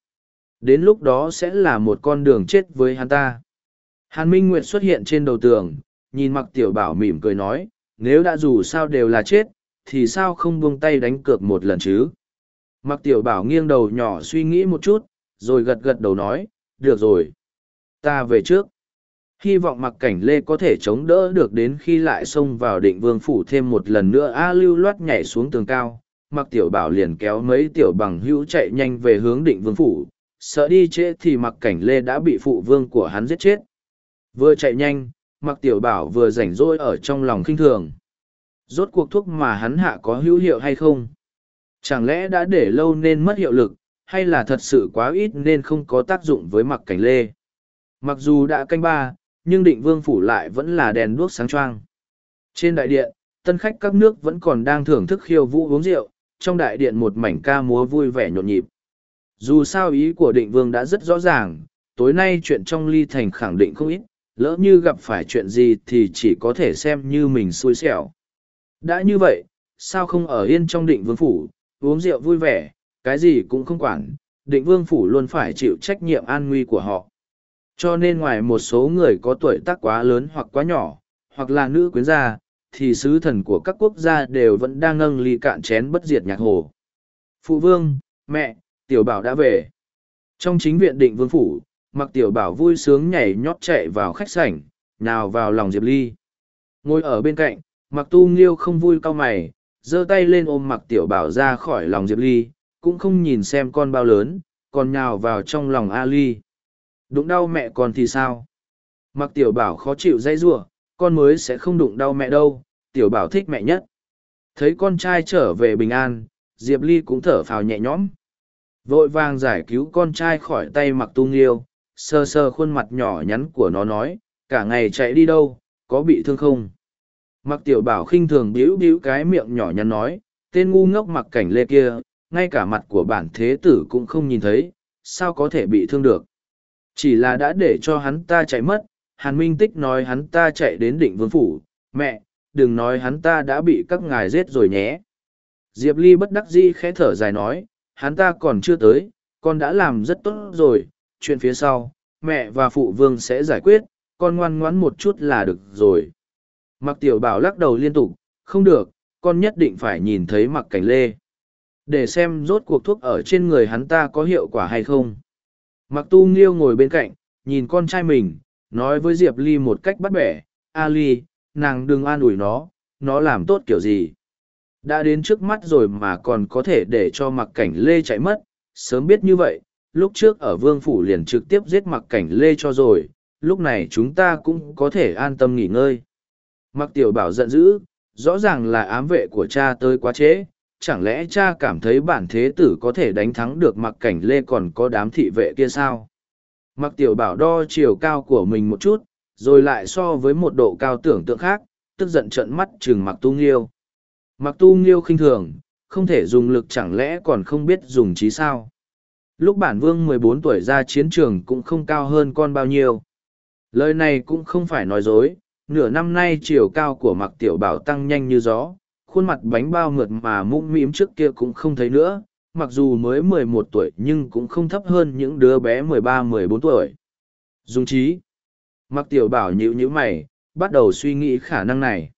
Đến lúc đó sẽ là một con đường chết với hắn ta. Hàn Minh Nguyệt xuất hiện trên đầu tường, nhìn mặc tiểu bảo mỉm cười nói, nếu đã dù sao đều là chết, thì sao không buông tay đánh cược một lần chứ? Mặc tiểu bảo nghiêng đầu nhỏ suy nghĩ một chút, rồi gật gật đầu nói, được rồi. Ta về trước. Hy vọng mặc cảnh lê có thể chống đỡ được đến khi lại xông vào định vương phủ thêm một lần nữa A lưu loát nhảy xuống tường cao. Mặc tiểu bảo liền kéo mấy tiểu bằng hữu chạy nhanh về hướng định vương phủ. Sợ đi trễ thì mặc cảnh lê đã bị phụ vương của hắn giết chết. Vừa chạy nhanh, mặc tiểu bảo vừa rảnh rỗi ở trong lòng khinh thường. Rốt cuộc thuốc mà hắn hạ có hữu hiệu hay không? Chẳng lẽ đã để lâu nên mất hiệu lực, hay là thật sự quá ít nên không có tác dụng với mặc cảnh lê. Mặc dù đã canh ba, nhưng định vương phủ lại vẫn là đèn đuốc sáng choang. Trên đại điện, tân khách các nước vẫn còn đang thưởng thức khiêu vũ uống rượu, trong đại điện một mảnh ca múa vui vẻ nhộn nhịp. Dù sao ý của định vương đã rất rõ ràng, tối nay chuyện trong ly thành khẳng định không ít, lỡ như gặp phải chuyện gì thì chỉ có thể xem như mình xui xẻo. Đã như vậy, sao không ở yên trong định vương phủ, uống rượu vui vẻ, cái gì cũng không quản, định vương phủ luôn phải chịu trách nhiệm an nguy của họ. Cho nên ngoài một số người có tuổi tác quá lớn hoặc quá nhỏ, hoặc là nữ quyến gia, thì sứ thần của các quốc gia đều vẫn đang ngâng ly cạn chén bất diệt nhạc hồ. Phụ vương, mẹ, tiểu bảo đã về. Trong chính viện định vương phủ, mặc tiểu bảo vui sướng nhảy nhót chạy vào khách sảnh, nào vào lòng Diệp Ly. Ngồi ở bên cạnh, mặc tu nghiêu không vui cau mày, giơ tay lên ôm mặc tiểu bảo ra khỏi lòng Diệp Ly, cũng không nhìn xem con bao lớn, còn nhào vào trong lòng A Ly. Đụng đau mẹ con thì sao? Mặc tiểu bảo khó chịu dây giụa con mới sẽ không đụng đau mẹ đâu, tiểu bảo thích mẹ nhất. Thấy con trai trở về bình an, Diệp Ly cũng thở phào nhẹ nhõm. Vội vàng giải cứu con trai khỏi tay mặc tu nghiêu, sơ sơ khuôn mặt nhỏ nhắn của nó nói, cả ngày chạy đi đâu, có bị thương không? Mặc tiểu bảo khinh thường bĩu bĩu cái miệng nhỏ nhắn nói, tên ngu ngốc mặc cảnh lê kia, ngay cả mặt của bản thế tử cũng không nhìn thấy, sao có thể bị thương được. Chỉ là đã để cho hắn ta chạy mất, Hàn Minh Tích nói hắn ta chạy đến định vương phủ, mẹ, đừng nói hắn ta đã bị các ngài giết rồi nhé. Diệp Ly bất đắc dĩ khẽ thở dài nói, hắn ta còn chưa tới, con đã làm rất tốt rồi, chuyện phía sau, mẹ và phụ vương sẽ giải quyết, con ngoan ngoãn một chút là được rồi. Mặc tiểu bảo lắc đầu liên tục, không được, con nhất định phải nhìn thấy mặc cảnh lê. Để xem rốt cuộc thuốc ở trên người hắn ta có hiệu quả hay không. Mặc tu nghiêu ngồi bên cạnh, nhìn con trai mình, nói với Diệp Ly một cách bắt bẻ, A Ly, nàng đừng an ủi nó, nó làm tốt kiểu gì. Đã đến trước mắt rồi mà còn có thể để cho mặc cảnh lê chạy mất, sớm biết như vậy, lúc trước ở vương phủ liền trực tiếp giết mặc cảnh lê cho rồi, lúc này chúng ta cũng có thể an tâm nghỉ ngơi. Mặc tiểu bảo giận dữ, rõ ràng là ám vệ của cha tới quá trễ, chẳng lẽ cha cảm thấy bản thế tử có thể đánh thắng được mặc cảnh lê còn có đám thị vệ kia sao? Mặc tiểu bảo đo chiều cao của mình một chút, rồi lại so với một độ cao tưởng tượng khác, tức giận trận mắt chừng mặc tu nghiêu. Mặc tu nghiêu khinh thường, không thể dùng lực chẳng lẽ còn không biết dùng trí sao. Lúc bản vương mười bốn tuổi ra chiến trường cũng không cao hơn con bao nhiêu. Lời này cũng không phải nói dối, nửa năm nay chiều cao của mặc tiểu bảo tăng nhanh như gió, khuôn mặt bánh bao mượt mà mũm mĩm trước kia cũng không thấy nữa, mặc dù mới mười một tuổi nhưng cũng không thấp hơn những đứa bé mười ba mười bốn tuổi. Dung trí. Mặc tiểu bảo nhíu nhíu mày, bắt đầu suy nghĩ khả năng này.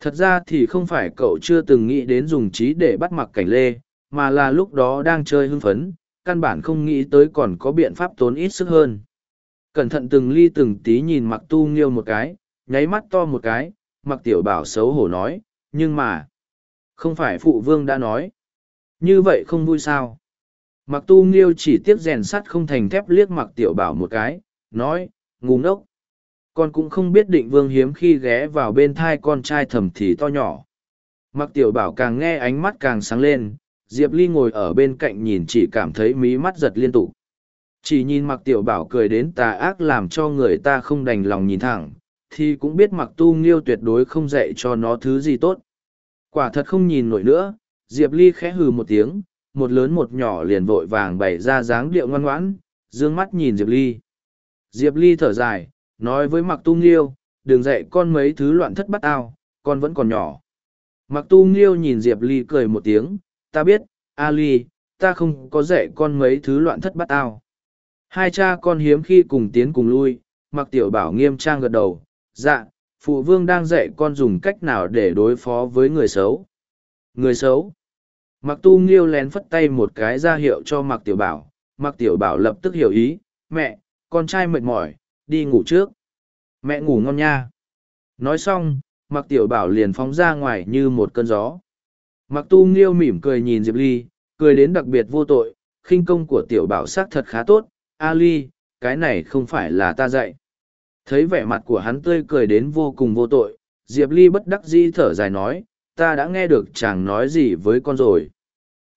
Thật ra thì không phải cậu chưa từng nghĩ đến dùng trí để bắt mặc cảnh lê, mà là lúc đó đang chơi hưng phấn, căn bản không nghĩ tới còn có biện pháp tốn ít sức hơn. Cẩn thận từng ly từng tí nhìn mặc tu nghiêu một cái, nháy mắt to một cái, mặc tiểu bảo xấu hổ nói, nhưng mà, không phải phụ vương đã nói. Như vậy không vui sao? Mặc tu nghiêu chỉ tiếc rèn sắt không thành thép liếc mặc tiểu bảo một cái, nói, ngu ngốc. Con cũng không biết định vương hiếm khi ghé vào bên thai con trai thầm thì to nhỏ. Mặc tiểu bảo càng nghe ánh mắt càng sáng lên, Diệp Ly ngồi ở bên cạnh nhìn chỉ cảm thấy mí mắt giật liên tục. Chỉ nhìn mặc tiểu bảo cười đến tà ác làm cho người ta không đành lòng nhìn thẳng, thì cũng biết mặc tu nghiêu tuyệt đối không dạy cho nó thứ gì tốt. Quả thật không nhìn nổi nữa, Diệp Ly khẽ hừ một tiếng, một lớn một nhỏ liền vội vàng bày ra dáng điệu ngoan ngoãn, dương mắt nhìn Diệp Ly. Diệp Ly thở dài, nói với mặc tu nghiêu, đừng dạy con mấy thứ loạn thất bắt ao, con vẫn còn nhỏ. Mặc tu nghiêu nhìn Diệp Ly cười một tiếng, ta biết, Ali. Ta không có dạy con mấy thứ loạn thất bắt ao. Hai cha con hiếm khi cùng tiến cùng lui, mặc tiểu bảo nghiêm trang gật đầu, dạ, phụ vương đang dạy con dùng cách nào để đối phó với người xấu. Người xấu. Mặc tu nghiêu lén phất tay một cái ra hiệu cho mặc tiểu bảo, mặc tiểu bảo lập tức hiểu ý, mẹ, con trai mệt mỏi, đi ngủ trước. Mẹ ngủ ngon nha. Nói xong, mặc tiểu bảo liền phóng ra ngoài như một cơn gió. Mặc tu nghiêu mỉm cười nhìn Diệp Ly, cười đến đặc biệt vô tội, khinh công của tiểu bảo sắc thật khá tốt, A Ly, cái này không phải là ta dạy. Thấy vẻ mặt của hắn tươi cười đến vô cùng vô tội, Diệp Ly bất đắc dĩ thở dài nói, ta đã nghe được chàng nói gì với con rồi.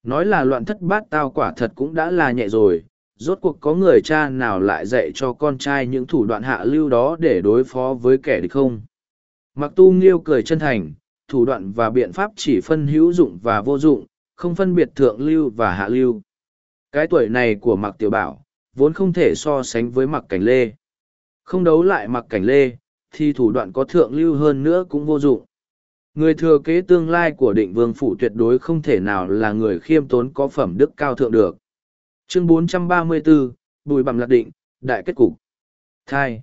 Nói là loạn thất bát tao quả thật cũng đã là nhẹ rồi, rốt cuộc có người cha nào lại dạy cho con trai những thủ đoạn hạ lưu đó để đối phó với kẻ địch không. Mặc tu nghiêu cười chân thành, thủ đoạn và biện pháp chỉ phân hữu dụng và vô dụng, không phân biệt thượng lưu và hạ lưu. Cái tuổi này của mặc tiểu bảo, vốn không thể so sánh với mặc cảnh lê. Không đấu lại mặc cảnh lê, thì thủ đoạn có thượng lưu hơn nữa cũng vô dụng. Người thừa kế tương lai của định vương phủ tuyệt đối không thể nào là người khiêm tốn có phẩm đức cao thượng được. Chương 434, Bùi Bằm Lạc Định, Đại Kết Cục Thai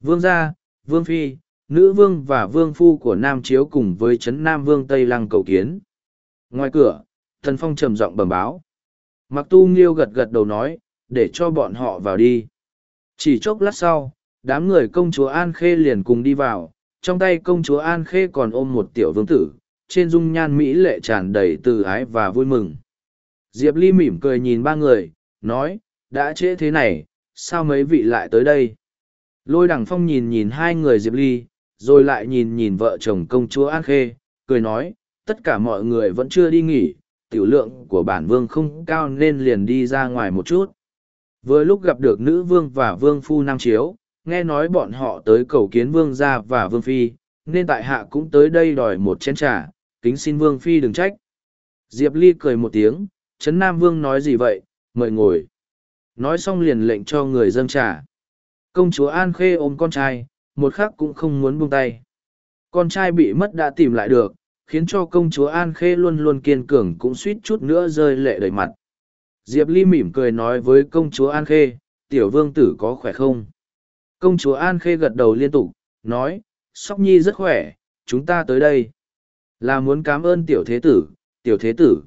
Vương gia, Vương Phi, Nữ Vương và Vương Phu của Nam Chiếu cùng với Trấn Nam Vương Tây Lăng cầu kiến. Ngoài cửa, Thần Phong trầm giọng bẩm báo. Mặc tu nghiêu gật gật đầu nói, để cho bọn họ vào đi. Chỉ chốc lát sau, đám người công chúa An Khê liền cùng đi vào, trong tay công chúa An Khê còn ôm một tiểu vương tử, trên dung nhan Mỹ lệ tràn đầy từ ái và vui mừng. Diệp Ly mỉm cười nhìn ba người, nói, đã trễ thế này, sao mấy vị lại tới đây? Lôi đằng phong nhìn nhìn hai người Diệp Ly, rồi lại nhìn nhìn vợ chồng công chúa An Khê, cười nói, tất cả mọi người vẫn chưa đi nghỉ, tiểu lượng của bản vương không cao nên liền đi ra ngoài một chút. Vừa lúc gặp được nữ vương và vương phu Nam Chiếu, nghe nói bọn họ tới cầu kiến vương gia và vương phi, nên tại hạ cũng tới đây đòi một chén trà, kính xin vương phi đừng trách. Diệp Ly cười một tiếng, Trấn Nam Vương nói gì vậy, mời ngồi. Nói xong liền lệnh cho người dâng trà. Công chúa An Khê ôm con trai, một khắc cũng không muốn buông tay. Con trai bị mất đã tìm lại được, khiến cho công chúa An Khê luôn luôn kiên cường cũng suýt chút nữa rơi lệ đầy mặt. Diệp Ly mỉm cười nói với công chúa An Khê, tiểu vương tử có khỏe không? Công chúa An Khê gật đầu liên tục, nói, Sóc Nhi rất khỏe, chúng ta tới đây. Là muốn cảm ơn tiểu thế tử, tiểu thế tử.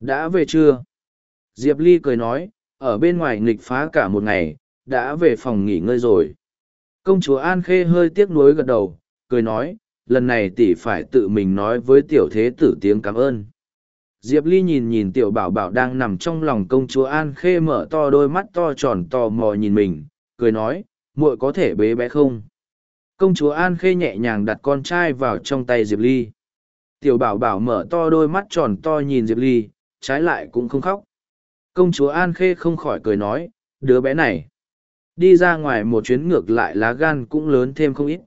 Đã về chưa? Diệp Ly cười nói, ở bên ngoài nghịch phá cả một ngày, đã về phòng nghỉ ngơi rồi. Công chúa An Khê hơi tiếc nuối gật đầu, cười nói, lần này tỷ phải tự mình nói với tiểu thế tử tiếng cảm ơn. Diệp Ly nhìn nhìn tiểu bảo bảo đang nằm trong lòng công chúa An Khê mở to đôi mắt to tròn tò mò nhìn mình, cười nói, muội có thể bế bé không? Công chúa An Khê nhẹ nhàng đặt con trai vào trong tay Diệp Ly. Tiểu bảo bảo mở to đôi mắt tròn to nhìn Diệp Ly, trái lại cũng không khóc. Công chúa An Khê không khỏi cười nói, đứa bé này. Đi ra ngoài một chuyến ngược lại lá gan cũng lớn thêm không ít.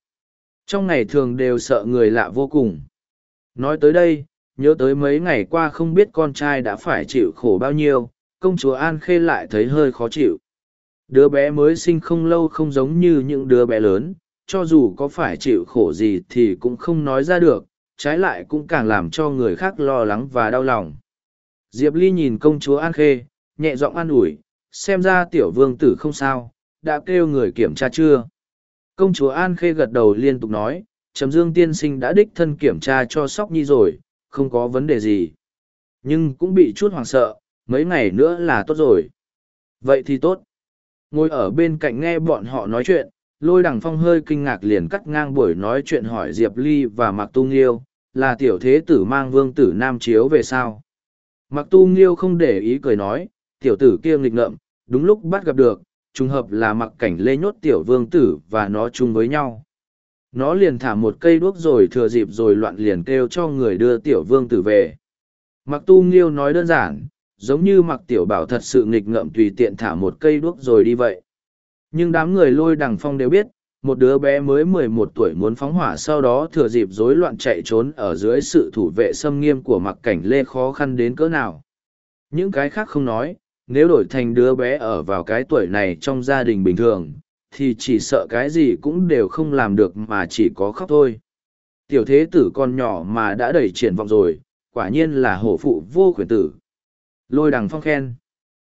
Trong ngày thường đều sợ người lạ vô cùng. Nói tới đây, nhớ tới mấy ngày qua không biết con trai đã phải chịu khổ bao nhiêu, công chúa An Khê lại thấy hơi khó chịu. Đứa bé mới sinh không lâu không giống như những đứa bé lớn, cho dù có phải chịu khổ gì thì cũng không nói ra được, trái lại cũng càng làm cho người khác lo lắng và đau lòng. Diệp Ly nhìn công chúa An Khê, nhẹ giọng an ủi, xem ra tiểu vương tử không sao, đã kêu người kiểm tra chưa? Công chúa An Khê gật đầu liên tục nói, Trầm Dương tiên sinh đã đích thân kiểm tra cho Sóc Nhi rồi, không có vấn đề gì. Nhưng cũng bị chút hoảng sợ, mấy ngày nữa là tốt rồi. Vậy thì tốt. Ngồi ở bên cạnh nghe bọn họ nói chuyện, lôi đằng phong hơi kinh ngạc liền cắt ngang buổi nói chuyện hỏi Diệp Ly và Mạc Tu Nghiêu, là tiểu thế tử mang vương tử Nam Chiếu về sao? Mạc Tu Nghiêu không để ý cười nói, tiểu tử kia nghịch ngợm, đúng lúc bắt gặp được, trùng hợp là mặc cảnh lê nhốt tiểu vương tử và nó chung với nhau. Nó liền thả một cây đuốc rồi thừa dịp rồi loạn liền kêu cho người đưa tiểu vương tử về. Mặc tu nghiêu nói đơn giản, giống như mặc tiểu bảo thật sự nghịch ngợm tùy tiện thả một cây đuốc rồi đi vậy. Nhưng đám người lôi đằng phong đều biết, một đứa bé mới mười một tuổi muốn phóng hỏa sau đó thừa dịp rối loạn chạy trốn ở dưới sự thủ vệ xâm nghiêm của mặc cảnh lê khó khăn đến cỡ nào. Những cái khác không nói, nếu đổi thành đứa bé ở vào cái tuổi này trong gia đình bình thường, thì chỉ sợ cái gì cũng đều không làm được mà chỉ có khóc thôi. Tiểu thế tử con nhỏ mà đã đầy triển vọng rồi, quả nhiên là hổ phụ vô khuyển tử. Lôi đằng phong khen.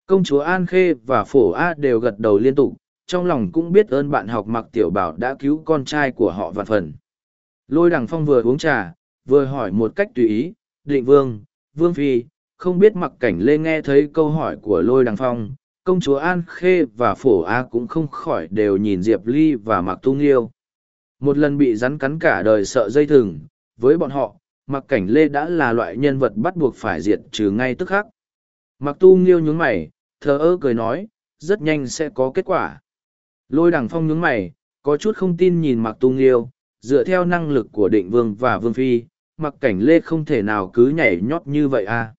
Công chúa An Khê và phổ A đều gật đầu liên tục, trong lòng cũng biết ơn bạn học mặc tiểu bảo đã cứu con trai của họ vạn phần. Lôi đằng phong vừa uống trà, vừa hỏi một cách tùy ý, định vương, vương phi, không biết mặc cảnh lê nghe thấy câu hỏi của lôi đằng phong, công chúa an khê và phổ a cũng không khỏi đều nhìn diệp ly và mặc tu nghiêu một lần bị rắn cắn cả đời sợ dây thừng, với bọn họ mặc cảnh lê đã là loại nhân vật bắt buộc phải diệt trừ ngay tức khắc. Mặc tu nghiêu nhún mày, thờ ơ cười nói, rất nhanh sẽ có kết quả. Lôi đằng phong nhún mày, có chút không tin nhìn mặc tu nghiêu dựa theo năng lực của định vương và vương phi mặc cảnh lê không thể nào cứ nhảy nhót như vậy à.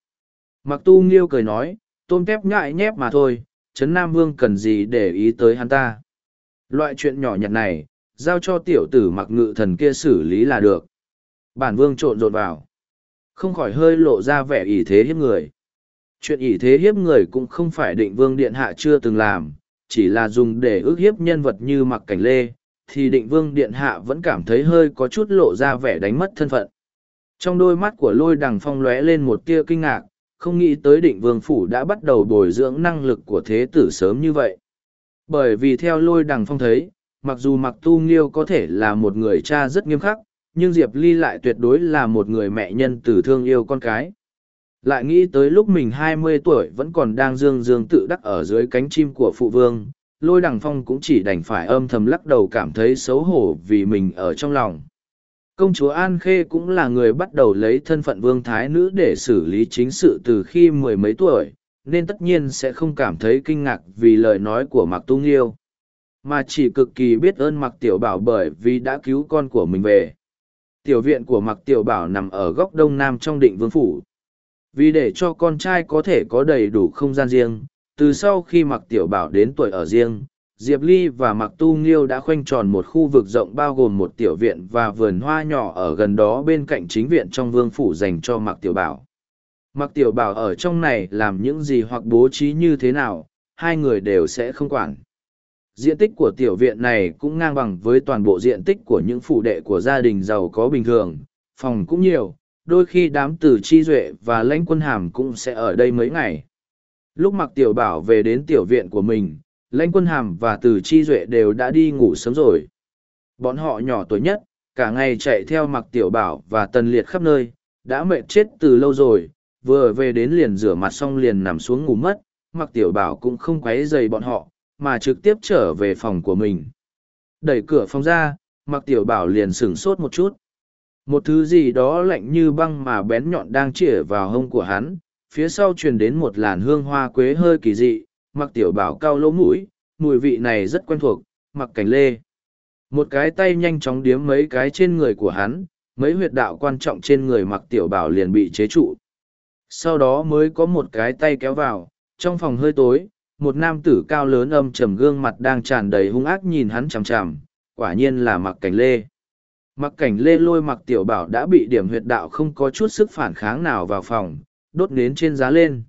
Mặc tu nghiêu cười nói, tôm tép nhại nhép mà thôi, Trấn Nam Vương cần gì để ý tới hắn ta. Loại chuyện nhỏ nhặt này, giao cho tiểu tử mặc ngự thần kia xử lý là được. Bản vương trộn rộn vào. Không khỏi hơi lộ ra vẻ ý thế hiếp người. chuyện ỷ thế hiếp người cũng không phải định vương điện hạ chưa từng làm chỉ là dùng để ước hiếp nhân vật như mặc cảnh lê thì định vương điện hạ vẫn cảm thấy hơi có chút lộ ra vẻ đánh mất thân phận trong đôi mắt của lôi đằng phong lóe lên một tia kinh ngạc không nghĩ tới định vương phủ đã bắt đầu bồi dưỡng năng lực của thế tử sớm như vậy. Bởi vì theo lôi đằng phong thấy, mặc dù mặc tu nghiêu có thể là một người cha rất nghiêm khắc, nhưng diệp ly lại tuyệt đối là một người mẹ nhân từ thương yêu con cái. Lại nghĩ tới lúc mình hai mươi tuổi vẫn còn đang dương dương tự đắc ở dưới cánh chim của phụ vương, lôi đằng phong cũng chỉ đành phải âm thầm lắc đầu cảm thấy xấu hổ vì mình ở trong lòng công chúa an khê cũng là người bắt đầu lấy thân phận vương thái nữ để xử lý chính sự từ khi mười mấy tuổi, nên tất nhiên sẽ không cảm thấy kinh ngạc vì lời nói của mặc tu nghiêu mà chỉ cực kỳ biết ơn mặc tiểu bảo bởi vì đã cứu con của mình về. Tiểu viện của mặc tiểu bảo nằm ở góc đông nam trong định vương phủ. Vì để cho con trai có thể có đầy đủ không gian riêng, từ sau khi mặc tiểu bảo đến tuổi ở riêng diệp ly và mặc tu nghiêu đã khoanh tròn một khu vực rộng bao gồm một tiểu viện và vườn hoa nhỏ ở gần đó bên cạnh chính viện trong vương phủ dành cho mặc tiểu bảo. Mặc tiểu bảo ở trong này làm những gì hoặc bố trí như thế nào, hai người đều sẽ không quản. Diện tích của tiểu viện này cũng ngang bằng với toàn bộ diện tích của những phụ đệ của gia đình giàu có bình thường, phòng cũng nhiều, đôi khi đám tử chi duệ và lãnh quân hàm cũng sẽ ở đây mấy ngày. Lúc mặc tiểu bảo về đến tiểu viện của mình lãnh quân hàm và từ chi duệ đều đã đi ngủ sớm rồi. Bọn họ nhỏ tuổi nhất, cả ngày chạy theo mặc tiểu bảo và tần liệt khắp nơi, đã mệt chết từ lâu rồi, vừa về đến liền rửa mặt xong liền nằm xuống ngủ mất mặc tiểu bảo cũng không q u ấ y dày bọn họ, mà trực tiếp trở về phòng của mình. Đẩy cửa phòng ra mặc tiểu bảo liền sửng sốt một chút. Một thứ gì đó lạnh như băng mà bén nhọn đang chĩa vào hông của hắn, phía sau truyền đến một làn hương hoa quế hơi kỳ dị mặc tiểu bảo cao lỗ mũi, mùi vị này rất quen thuộc, mặc cảnh lê. Một cái tay nhanh chóng điếm mấy cái trên người của hắn, mấy huyệt đạo quan trọng trên người mặc tiểu bảo liền bị chế trụ. Sau đó mới có một cái tay kéo vào, trong phòng hơi tối, một nam tử cao lớn âm trầm gương mặt đang tràn đầy hung ác nhìn hắn chằm chằm, quả nhiên là mặc cảnh lê. Mặc cảnh lê lôi mặc tiểu bảo đã bị điểm huyệt đạo không có chút sức phản kháng nào vào phòng, đốt nến trên giá lên.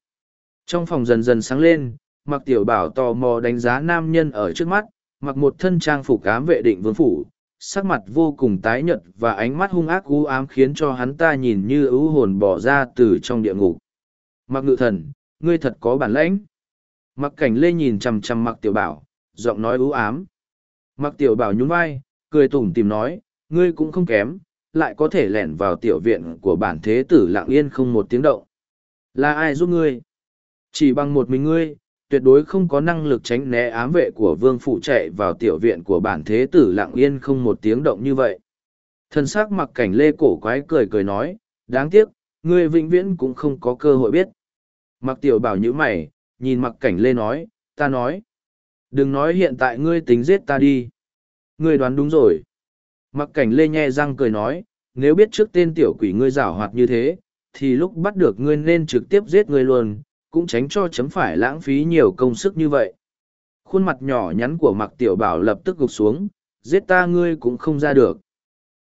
Trong phòng dần dần sáng lên mặc tiểu bảo tò mò đánh giá nam nhân ở trước mắt, mặc một thân trang phục cám vệ định vương phủ, sắc mặt vô cùng tái nhợt và ánh mắt hung ác u ám khiến cho hắn ta nhìn như ưu hồn bỏ ra từ trong địa ngục. Mặc ngự thần, ngươi thật có bản lãnh. Mặc cảnh lê nhìn chằm chằm mặc tiểu bảo, giọng nói ưu ám. Mặc tiểu bảo nhún vai, cười tủm tìm nói, ngươi cũng không kém, lại có thể lẻn vào tiểu viện của bản thế tử lặng yên không một tiếng động. Là ai giúp ngươi? Chỉ bằng một mình ngươi tuyệt đối không có năng lực tránh né ám vệ của vương phụ chạy vào tiểu viện của bản thế tử lặng yên không một tiếng động như vậy. Thân xác mặc cảnh lê cổ quái cười cười nói, đáng tiếc, ngươi vĩnh viễn cũng không có cơ hội biết. Mặc tiểu bảo nhữ mày, nhìn mặc cảnh lê nói, ta nói, đừng nói hiện tại ngươi tính giết ta đi. Ngươi đoán đúng rồi. Mặc cảnh lê nhe răng cười nói, nếu biết trước tên tiểu quỷ ngươi giảo hoạt như thế, thì lúc bắt được ngươi nên trực tiếp giết ngươi luôn cũng tránh cho chấm phải lãng phí nhiều công sức như vậy. Khuôn mặt nhỏ nhắn của Mặc Tiểu Bảo lập tức gục xuống, giết ta ngươi cũng không ra được.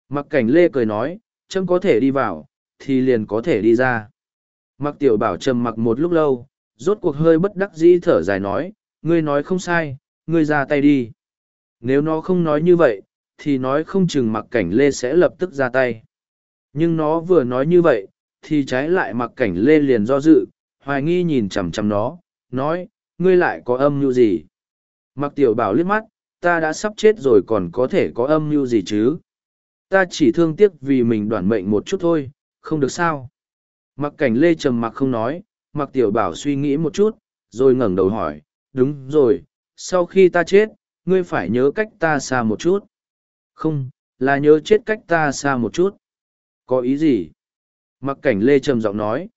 Mặc Cảnh Lê cười nói, chấm có thể đi vào, thì liền có thể đi ra. Mặc Tiểu Bảo trầm mặc một lúc lâu, rốt cuộc hơi bất đắc dĩ thở dài nói, ngươi nói không sai, ngươi ra tay đi. Nếu nó không nói như vậy, thì nói không chừng Mặc Cảnh Lê sẽ lập tức ra tay. Nhưng nó vừa nói như vậy, thì trái lại Mặc Cảnh Lê liền do dự, hoài nghi nhìn chằm chằm nó, nói, ngươi lại có âm mưu gì? Mặc tiểu bảo liếc mắt, ta đã sắp chết rồi còn có thể có âm mưu gì chứ? Ta chỉ thương tiếc vì mình đoản mệnh một chút thôi, không được sao? Mặc cảnh lê trầm mặc không nói, mặc tiểu bảo suy nghĩ một chút, rồi ngẩng đầu hỏi, đúng rồi, sau khi ta chết, ngươi phải nhớ cách ta xa một chút. Không, là nhớ chết cách ta xa một chút. Có ý gì? Mặc cảnh lê trầm giọng nói.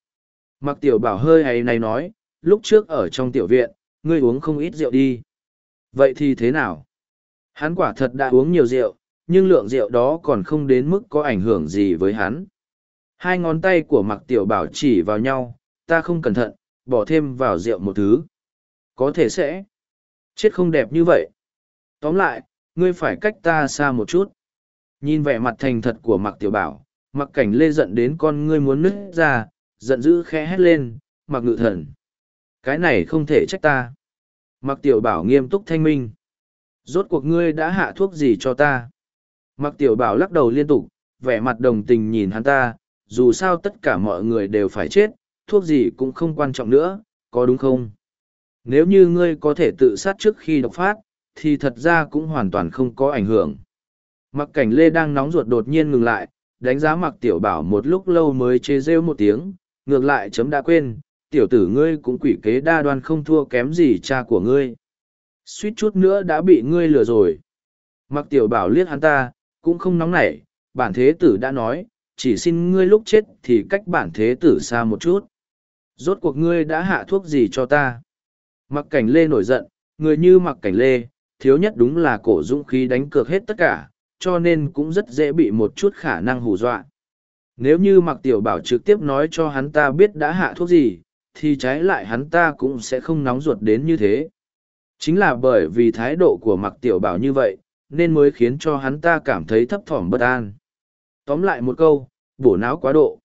Mặc tiểu bảo hơi hay này nói, lúc trước ở trong tiểu viện, ngươi uống không ít rượu đi. Vậy thì thế nào? Hắn quả thật đã uống nhiều rượu, nhưng lượng rượu đó còn không đến mức có ảnh hưởng gì với hắn. Hai ngón tay của mặc tiểu bảo chỉ vào nhau, ta không cẩn thận, bỏ thêm vào rượu một thứ. Có thể sẽ. Chết không đẹp như vậy. Tóm lại, ngươi phải cách ta xa một chút. Nhìn vẻ mặt thành thật của mặc tiểu bảo, mặc cảnh lê giận đến con ngươi muốn nứt ra, giận dữ khẽ hét lên, mặc ngự thần. cái này không thể trách ta. Mặc tiểu bảo nghiêm túc thanh minh. Rốt cuộc ngươi đã hạ thuốc gì cho ta? Mặc tiểu bảo lắc đầu liên tục vẻ mặt đồng tình nhìn hắn ta dù sao tất cả mọi người đều phải chết thuốc gì cũng không quan trọng nữa có đúng không? Nếu như ngươi có thể tự sát trước khi độc phát thì thật ra cũng hoàn toàn không có ảnh hưởng. Mặc cảnh lê đang nóng ruột đột nhiên ngừng lại đánh giá mặc tiểu bảo một lúc lâu mới chế rêu một tiếng ngược lại chấm đã quên, tiểu tử ngươi cũng quỷ kế đa đoan không thua kém gì cha của ngươi. Suýt chút nữa đã bị ngươi lừa rồi. Mặc tiểu bảo liếc hắn ta, cũng không nóng nảy, bản thế tử đã nói, chỉ xin ngươi lúc chết thì cách bản thế tử xa một chút. Rốt cuộc ngươi đã hạ thuốc gì cho ta? Mặc cảnh lê nổi giận, người như mặc cảnh lê, thiếu nhất đúng là cổ dũng khí đánh cược hết tất cả, cho nên cũng rất dễ bị một chút khả năng hù dọa nếu như mặc tiểu bảo trực tiếp nói cho hắn ta biết đã hạ thuốc gì, thì trái lại hắn ta cũng sẽ không nóng ruột đến như thế. Chính là bởi vì thái độ của mặc tiểu bảo như vậy, nên mới khiến cho hắn ta cảm thấy thấp thỏm bất an. Tóm lại một câu, bổ não quá độ.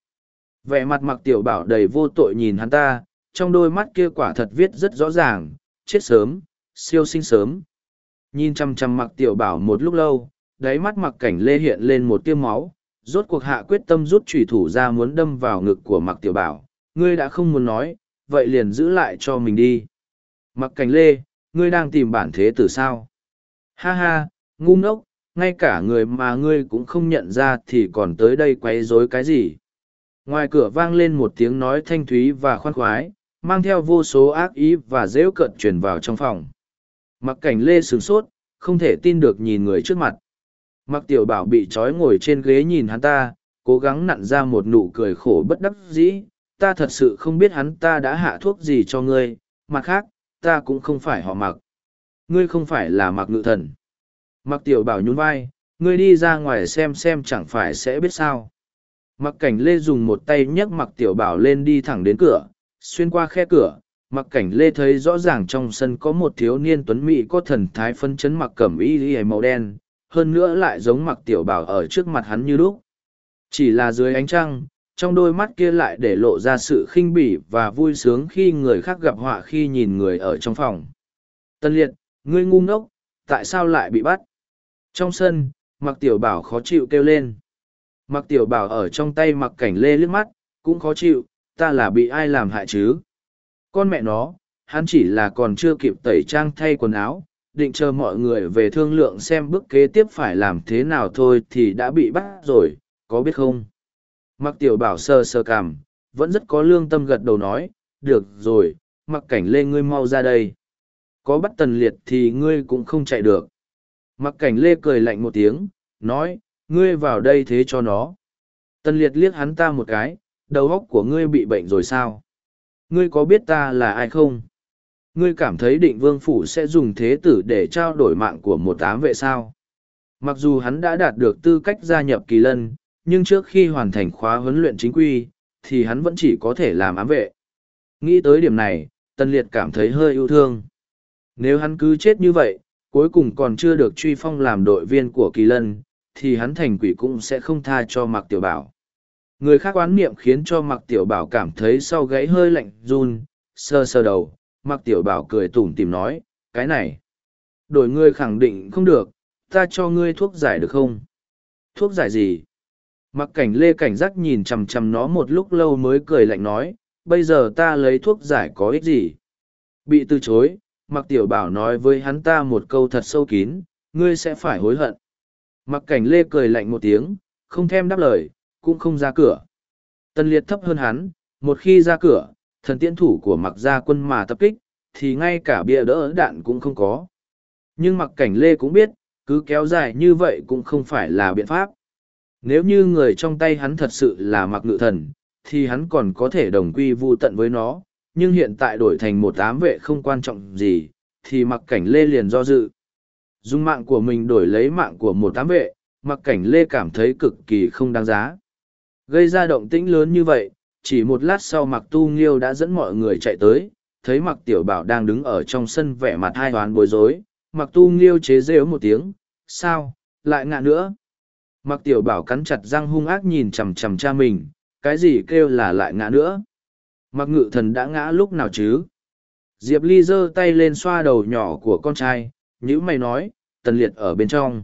Vẻ mặt mặc tiểu bảo đầy vô tội nhìn hắn ta, trong đôi mắt kia quả thật viết rất rõ ràng, chết sớm, siêu sinh sớm. Nhìn chăm chăm mặc tiểu bảo một lúc lâu, đáy mắt mặc cảnh lê hiện lên một tiêm máu rốt cuộc hạ quyết tâm rút trùy thủ ra muốn đâm vào ngực của mặc tiểu bảo. Ngươi đã không muốn nói, vậy liền giữ lại cho mình đi. Mặc cảnh lê, ngươi đang tìm bản thế tử sao? Ha ha, ngu ngốc, ngay cả người mà ngươi cũng không nhận ra thì còn tới đây quấy rối cái gì? Ngoài cửa vang lên một tiếng nói thanh thúy và khoan khoái, mang theo vô số ác ý và dễu cận truyền vào trong phòng. Mặc cảnh lê sửng sốt, không thể tin được nhìn người trước mặt mặc tiểu bảo bị trói ngồi trên ghế nhìn hắn ta, cố gắng nặn ra một nụ cười khổ bất đắc dĩ. Ta thật sự không biết hắn ta đã hạ thuốc gì cho ngươi, mặt khác, ta cũng không phải họ mặc. Ngươi không phải là mặc ngự thần. Mặc tiểu bảo nhún vai, ngươi đi ra ngoài xem xem chẳng phải sẽ biết sao. Mặc cảnh lê dùng một tay nhấc mặc tiểu bảo lên đi thẳng đến cửa, xuyên qua khe cửa. Mặc cảnh lê thấy rõ ràng trong sân có một thiếu niên tuấn mỹ có thần thái phân chấn mặc cẩm y y màu đen hơn nữa lại giống mặc tiểu bảo ở trước mặt hắn như lúc. Chỉ là dưới ánh trăng, trong đôi mắt kia lại để lộ ra sự khinh bỉ và vui sướng khi người khác gặp họa khi nhìn người ở trong phòng. Tân liệt, ngươi ngu ngốc, tại sao lại bị bắt? Trong sân, mặc tiểu bảo khó chịu kêu lên. Mặc tiểu bảo ở trong tay mặc cảnh lê liếc mắt, cũng khó chịu, ta là bị ai làm hại chứ? Con mẹ nó, hắn chỉ là còn chưa kịp tẩy trang thay quần áo định chờ mọi người về thương lượng xem bước kế tiếp phải làm thế nào thôi thì đã bị bắt rồi, có biết không? Mặc tiểu bảo sơ sơ cảm vẫn rất có lương tâm gật đầu nói, được rồi, mặc cảnh lê ngươi mau ra đây. Có bắt tần liệt thì ngươi cũng không chạy được. Mặc cảnh lê cười lạnh một tiếng, nói, ngươi vào đây thế cho nó. Tần liệt liếc hắn ta một cái, đầu óc của ngươi bị bệnh rồi sao? Ngươi có biết ta là ai không? Ngươi cảm thấy định vương phủ sẽ dùng thế tử để trao đổi mạng của một ám vệ sao? Mặc dù hắn đã đạt được tư cách gia nhập kỳ lân, nhưng trước khi hoàn thành khóa huấn luyện chính quy, thì hắn vẫn chỉ có thể làm ám vệ. Nghĩ tới điểm này, tân liệt cảm thấy hơi yêu thương. Nếu hắn cứ chết như vậy, cuối cùng còn chưa được truy phong làm đội viên của kỳ lân, thì hắn thành quỷ cũng sẽ không tha cho mặc tiểu bảo. Người khác oán niệm khiến cho mặc tiểu bảo cảm thấy sau gáy hơi lạnh run, sơ sơ đầu mặc tiểu bảo cười tủm tìm nói, cái này, đổi ngươi khẳng định không được, ta cho ngươi thuốc giải được không? Thuốc giải gì? Mặc cảnh lê cảnh giác nhìn chằm chằm nó một lúc lâu mới cười lạnh nói, bây giờ ta lấy thuốc giải có ích gì? Bị từ chối mặc tiểu bảo nói với hắn ta một câu thật sâu kín, ngươi sẽ phải hối hận. Mặc cảnh lê cười lạnh một tiếng, không thèm đáp lời, cũng không ra cửa. Tân liệt thấp hơn hắn, một khi ra cửa thần tiễn thủ của mặc gia quân mà tập kích, thì ngay cả bia đỡ đạn cũng không có. Nhưng mặc cảnh lê cũng biết, cứ kéo dài như vậy cũng không phải là biện pháp. Nếu như người trong tay hắn thật sự là mặc ngự thần, thì hắn còn có thể đồng quy vu tận với nó, nhưng hiện tại đổi thành một ám vệ không quan trọng gì, thì mặc cảnh lê liền do dự. Dùng mạng của mình đổi lấy mạng của một ám vệ mặc cảnh lê cảm thấy cực kỳ không đáng giá. Gây ra động tĩnh lớn như vậy chỉ một lát sau mặc tu nghiêu đã dẫn mọi người chạy tới, thấy mặc tiểu bảo đang đứng ở trong sân vẻ mặt hai toán bối rối. Mặc tu nghiêu chế rêu một tiếng, sao? Lại ngạ nữa? Mặc tiểu bảo cắn chặt răng hung ác nhìn chằm chằm cha mình, cái gì kêu là lại ngã nữa? Mặc ngự thần đã ngã lúc nào chứ? Diệp ly giơ tay lên xoa đầu nhỏ của con trai nhữ mày nói, tần liệt ở bên trong.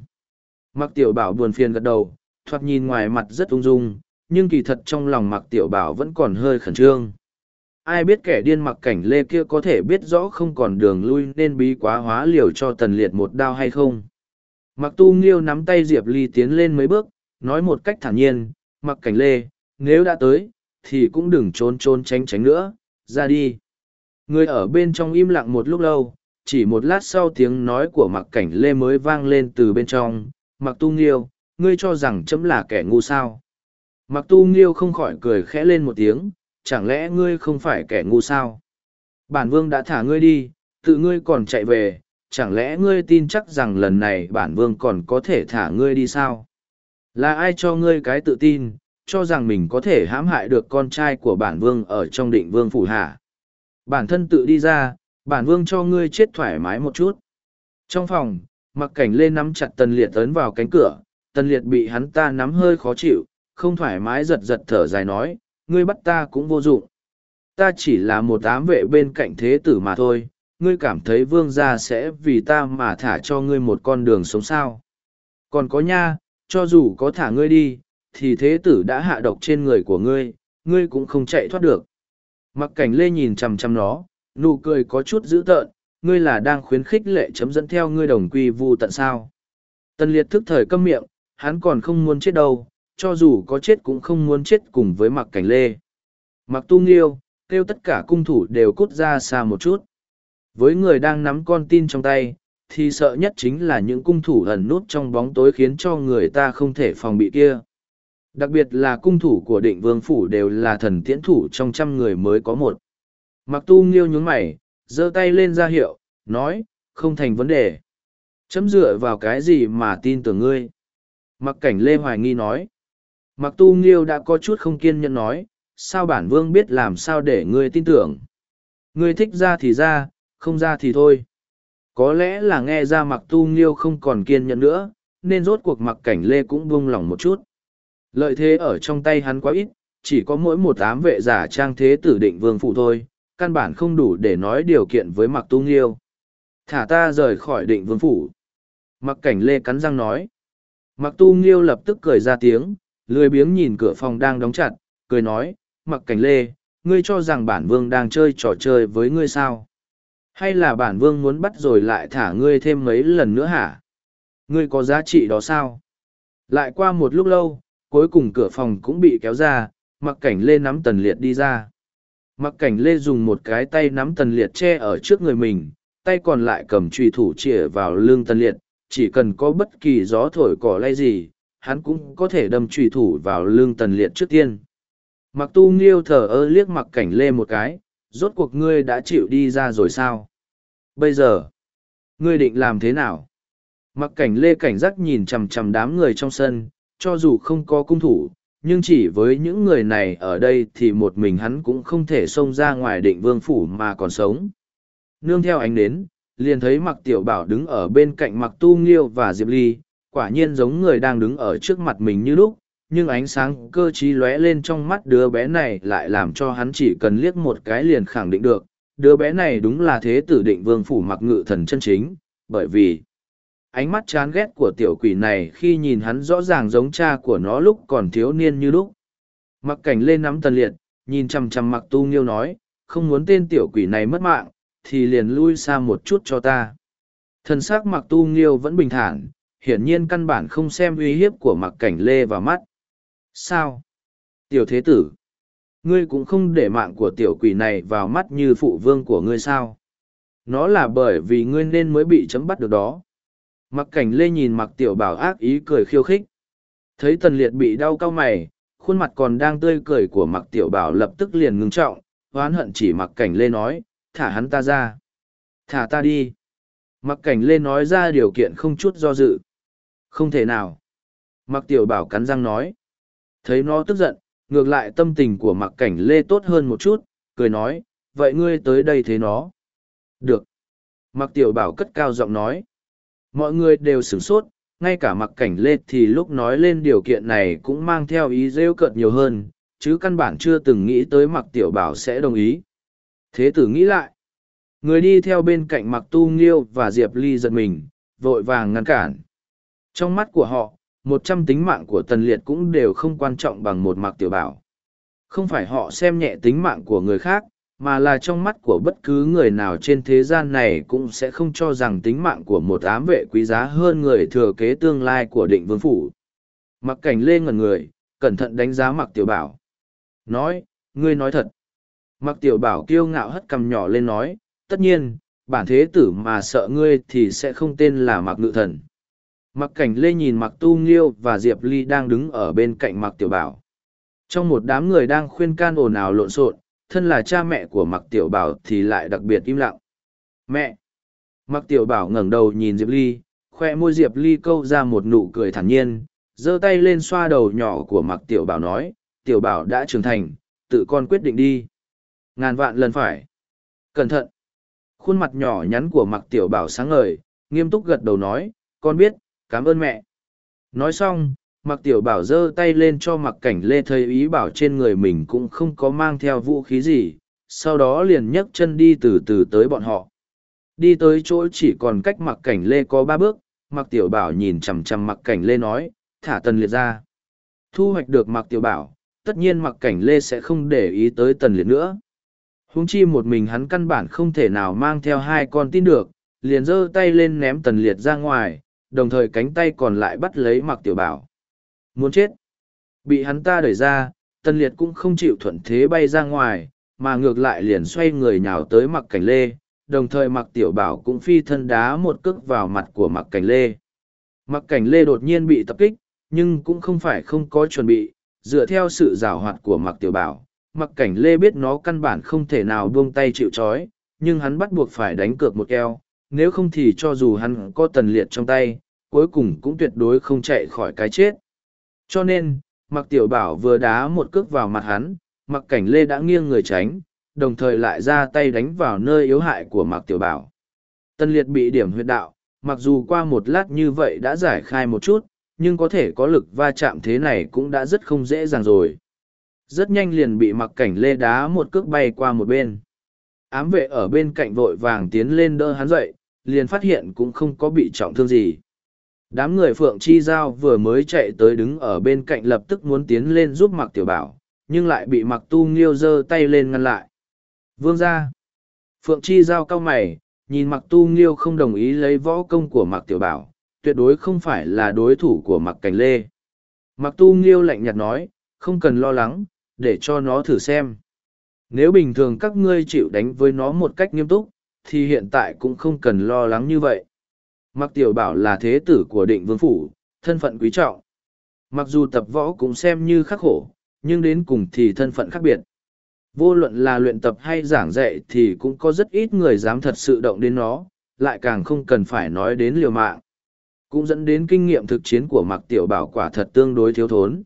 Mặc tiểu bảo buồn phiền gật đầu, thoạt nhìn ngoài mặt rất ung dung nhưng kỳ thật trong lòng mặc tiểu bảo vẫn còn hơi khẩn trương. Ai biết kẻ điên mặc cảnh lê kia có thể biết rõ không còn đường lui nên bí quá hóa liều cho tần liệt một đao hay không. Mặc tu nghiêu nắm tay diệp ly tiến lên mấy bước, nói một cách thản nhiên, mặc cảnh lê, nếu đã tới, thì cũng đừng trốn trốn tránh tránh nữa, ra đi. Người ở bên trong im lặng một lúc lâu, chỉ một lát sau tiếng nói của mặc cảnh lê mới vang lên từ bên trong. Mặc tu nghiêu, ngươi cho rằng chấm là kẻ ngu sao? Mặc tu nghiêu không khỏi cười khẽ lên một tiếng, chẳng lẽ ngươi không phải kẻ ngu sao? Bản vương đã thả ngươi đi, tự ngươi còn chạy về, chẳng lẽ ngươi tin chắc rằng lần này bản vương còn có thể thả ngươi đi sao? Là ai cho ngươi cái tự tin, cho rằng mình có thể hãm hại được con trai của bản vương ở trong định vương phủ hạ bản thân tự đi ra, bản vương cho ngươi chết thoải mái một chút. Trong phòng, mặc cảnh lên nắm chặt tần liệt tấn vào cánh cửa, tần liệt bị hắn ta nắm hơi khó chịu không thoải mái giật giật thở dài nói, ngươi bắt ta cũng vô dụng. Ta chỉ là một ám vệ bên cạnh thế tử mà thôi, ngươi cảm thấy vương gia sẽ vì ta mà thả cho ngươi một con đường sống sao. Còn có nha, cho dù có thả ngươi đi, thì thế tử đã hạ độc trên người của ngươi ngươi cũng không chạy thoát được. Mặc cảnh lê nhìn chằm chằm nó, nụ cười có chút dữ tợn, ngươi là đang khuyến khích lệ chấm dẫn theo ngươi đồng quy vu tận sao. Tân liệt thức thời câm miệng, hắn còn không muốn chết đâu cho dù có chết cũng không muốn chết cùng với mặc cảnh lê. Mặc tu nghiêu, kêu tất cả cung thủ đều cút ra xa một chút. Với người đang nắm con tin trong tay, thì sợ nhất chính là những cung thủ ẩn nút trong bóng tối khiến cho người ta không thể phòng bị kia. Đặc biệt là cung thủ của định vương phủ đều là thần tiễn thủ trong trăm người mới có một. Mặc tu nghiêu nhún mày, giơ tay lên ra hiệu, nói, không thành vấn đề. Chấm dựa vào cái gì mà tin tưởng ngươi? Mặc cảnh lê hoài nghi nói mặc tu nghiêu đã có chút không kiên nhẫn nói, sao bản vương biết làm sao để ngươi tin tưởng? Ngươi thích ra thì ra, không ra thì thôi. Có lẽ là nghe ra mặc tu nghiêu không còn kiên nhẫn nữa, nên rốt cuộc mặc cảnh lê cũng buông lỏng một chút. Lợi thế ở trong tay hắn quá ít, chỉ có mỗi một ám vệ giả trang thế tử định vương phụ thôi, căn bản không đủ để nói điều kiện với mặc tu nghiêu. Thả ta rời khỏi định vương phủ. Mặc cảnh lê cắn răng nói. Mặc tu nghiêu lập tức cười ra tiếng lười biếng nhìn cửa phòng đang đóng chặt, cười nói, mặc cảnh lê, ngươi cho rằng bản vương đang chơi trò chơi với ngươi sao? Hay là bản vương muốn bắt rồi lại thả ngươi thêm mấy lần nữa hả? Ngươi có giá trị đó sao? Lại qua một lúc lâu, cuối cùng cửa phòng cũng bị kéo ra, mặc cảnh lê nắm tần liệt đi ra. Mặc cảnh lê dùng một cái tay nắm tần liệt che ở trước người mình, tay còn lại cầm trùy thủ chĩa vào lưng tần liệt, chỉ cần có bất kỳ gió thổi cỏ lay gì hắn cũng có thể đâm trùy thủ vào lương tần liệt trước tiên. Mặc tu nghiêu thờ ơ liếc mặc cảnh lê một cái, rốt cuộc ngươi đã chịu đi ra rồi sao? Bây giờ, ngươi định làm thế nào? Mặc cảnh lê cảnh giác nhìn chằm chằm đám người trong sân, cho dù không có cung thủ, nhưng chỉ với những người này ở đây thì một mình hắn cũng không thể xông ra ngoài định vương phủ mà còn sống. Nương theo ánh đến, liền thấy mặc tiểu bảo đứng ở bên cạnh mặc tu nghiêu và diệp ly quả nhiên giống người đang đứng ở trước mặt mình như lúc, nhưng ánh sáng cơ t r í lóe lên trong mắt đứa bé này lại làm cho hắn chỉ cần liếc một cái liền khẳng định được, đứa bé này đúng là thế tử định vương phủ mặc ngự thần chân chính, bởi vì ánh mắt chán ghét của tiểu quỷ này khi nhìn hắn rõ ràng giống cha của nó lúc còn thiếu niên như lúc. Mặc cảnh lên nắm tần liệt, nhìn chằm chằm mặc tu nghiêu nói, không muốn tên tiểu quỷ này mất mạng, thì liền lui xa một chút cho ta. Thân xác mặc tu nghiêu vẫn bình thản hiển nhiên căn bản không xem uy hiếp của mặc cảnh lê vào mắt sao tiểu thế tử ngươi cũng không để mạng của tiểu quỷ này vào mắt như phụ vương của ngươi sao nó là bởi vì ngươi nên mới bị chấm bắt được đó Mặc cảnh lê nhìn mặc tiểu bảo ác ý cười khiêu khích. Thấy tần liệt bị đau cao mày, khuôn mặt còn đang tươi cười của mặc tiểu bảo lập tức liền ngưng trọng, hoán hận chỉ mặc cảnh lê nói, thả hắn ta ra. Thả ta đi. Mặc cảnh lê nói ra điều kiện không chút do dự. Không thể nào. Mặc tiểu bảo cắn răng nói. Thấy nó tức giận, ngược lại tâm tình của mặc cảnh lê tốt hơn một chút, cười nói, vậy ngươi tới đây thế nó. Được. Mặc tiểu bảo cất cao giọng nói mọi người đều sửng sốt ngay cả mặc cảnh lê thì lúc nói lên điều kiện này cũng mang theo ý rêu cợt nhiều hơn chứ căn bản chưa từng nghĩ tới mặc tiểu bảo sẽ đồng ý thế tử nghĩ lại Người đi theo bên cạnh mặc tu nghiêu và Diệp Ly giật mình, vội vàng ngăn cản. Trong mắt của họ, một trăm tính mạng của tần liệt cũng đều không quan trọng bằng một mặc tiểu bảo. Không phải họ xem nhẹ tính mạng của người khác, mà là trong mắt của bất cứ người nào trên thế gian này cũng sẽ không cho rằng tính mạng của một ám vệ quý giá hơn người thừa kế tương lai của định vương phủ. Mặc cảnh lê ngẩn người, cẩn thận đánh giá mặc tiểu bảo. Nói, ngươi nói thật. Mặc tiểu bảo kiêu ngạo hất cằm nhỏ lên nói, tất nhiên, bản thế tử mà sợ ngươi thì sẽ không tên là mặc ngự thần. Mặc cảnh lê nhìn mặc tu nghiêu và diệp ly đang đứng ở bên cạnh mặc tiểu bảo. Trong một đám người đang khuyên can ồn ào lộn xộn, thân là cha mẹ của mặc tiểu bảo thì lại đặc biệt im lặng. Mẹ! Mặc tiểu bảo ngẩng đầu nhìn Diệp Ly, khoe môi Diệp Ly câu ra một nụ cười thản nhiên, giơ tay lên xoa đầu nhỏ của mặc tiểu bảo nói, tiểu bảo đã trưởng thành, tự con quyết định đi. Ngàn vạn lần phải. Cẩn thận! Khuôn mặt nhỏ nhắn của mặc tiểu bảo sáng ngời, nghiêm túc gật đầu nói, con biết, cảm ơn mẹ. Nói xong, mặc tiểu bảo giơ tay lên cho mặc cảnh lê thấy ý bảo trên người mình cũng không có mang theo vũ khí gì sau đó liền nhấc chân đi từ từ tới bọn họ. Đi tới chỗ chỉ còn cách mặc cảnh lê có ba bước mặc tiểu bảo nhìn chằm chằm mặc cảnh lê nói thả tần liệt ra. Thu hoạch được mặc tiểu bảo tất nhiên mặc cảnh lê sẽ không để ý tới tần liệt nữa. Huống chi một mình hắn căn bản không thể nào mang theo hai con tin được liền giơ tay lên ném tần liệt ra ngoài đồng thời cánh tay còn lại bắt lấy mặc tiểu bảo Muốn chết. Bị hắn ta đẩy ra, tân liệt cũng không chịu thuận thế bay ra ngoài, mà ngược lại liền xoay người nhào tới mặc cảnh lê, đồng thời mặc tiểu bảo cũng phi thân đá một cước vào mặt của mặc cảnh lê. Mặc cảnh lê đột nhiên bị tập kích, nhưng cũng không phải không có chuẩn bị, dựa theo sự giảo hoạt của mặc tiểu bảo. Mặc cảnh lê biết nó căn bản không thể nào buông tay chịu trói, nhưng hắn bắt buộc phải đánh cược một keo, nếu không thì cho dù hắn có tần liệt trong tay, cuối cùng cũng tuyệt đối không chạy khỏi cái chết. Cho nên, mặc tiểu bảo vừa đá một cước vào mặt hắn, mặc cảnh lê đã nghiêng người tránh, đồng thời lại ra tay đánh vào nơi yếu hại của mặc tiểu bảo. Tân liệt bị điểm huyệt đạo, mặc dù qua một lát như vậy đã giải khai một chút, nhưng có thể có lực va chạm thế này cũng đã rất không dễ dàng rồi. Rất nhanh liền bị mặc cảnh lê đá một cước bay qua một bên. Ám vệ ở bên cạnh vội vàng tiến lên đỡ hắn dậy, liền phát hiện cũng không có bị trọng thương gì. Đám người Phượng Chi Giao vừa mới chạy tới đứng ở bên cạnh lập tức muốn tiến lên giúp Mặc Tiểu Bảo, nhưng lại bị Mặc Tu Nghiêu giơ tay lên ngăn lại. Vương ra. Phượng Chi Giao cao mày, nhìn Mặc Tu Nghiêu không đồng ý lấy võ công của Mặc Tiểu Bảo, tuyệt đối không phải là đối thủ của Mặc Cảnh Lê. Mặc Tu Nghiêu lạnh nhạt nói, không cần lo lắng, để cho nó thử xem. Nếu bình thường các ngươi chịu đánh với nó một cách nghiêm túc, thì hiện tại cũng không cần lo lắng như vậy. Mặc tiểu bảo là thế tử của định vương phủ, thân phận quý trọng. Mặc dù tập võ cũng xem như khắc khổ, nhưng đến cùng thì thân phận khác biệt. Vô luận là luyện tập hay giảng dạy thì cũng có rất ít người dám thật sự động đến nó, lại càng không cần phải nói đến liều mạng. Cũng dẫn đến kinh nghiệm thực chiến của Mặc Tiểu Bảo quả thật tương đối thiếu thốn.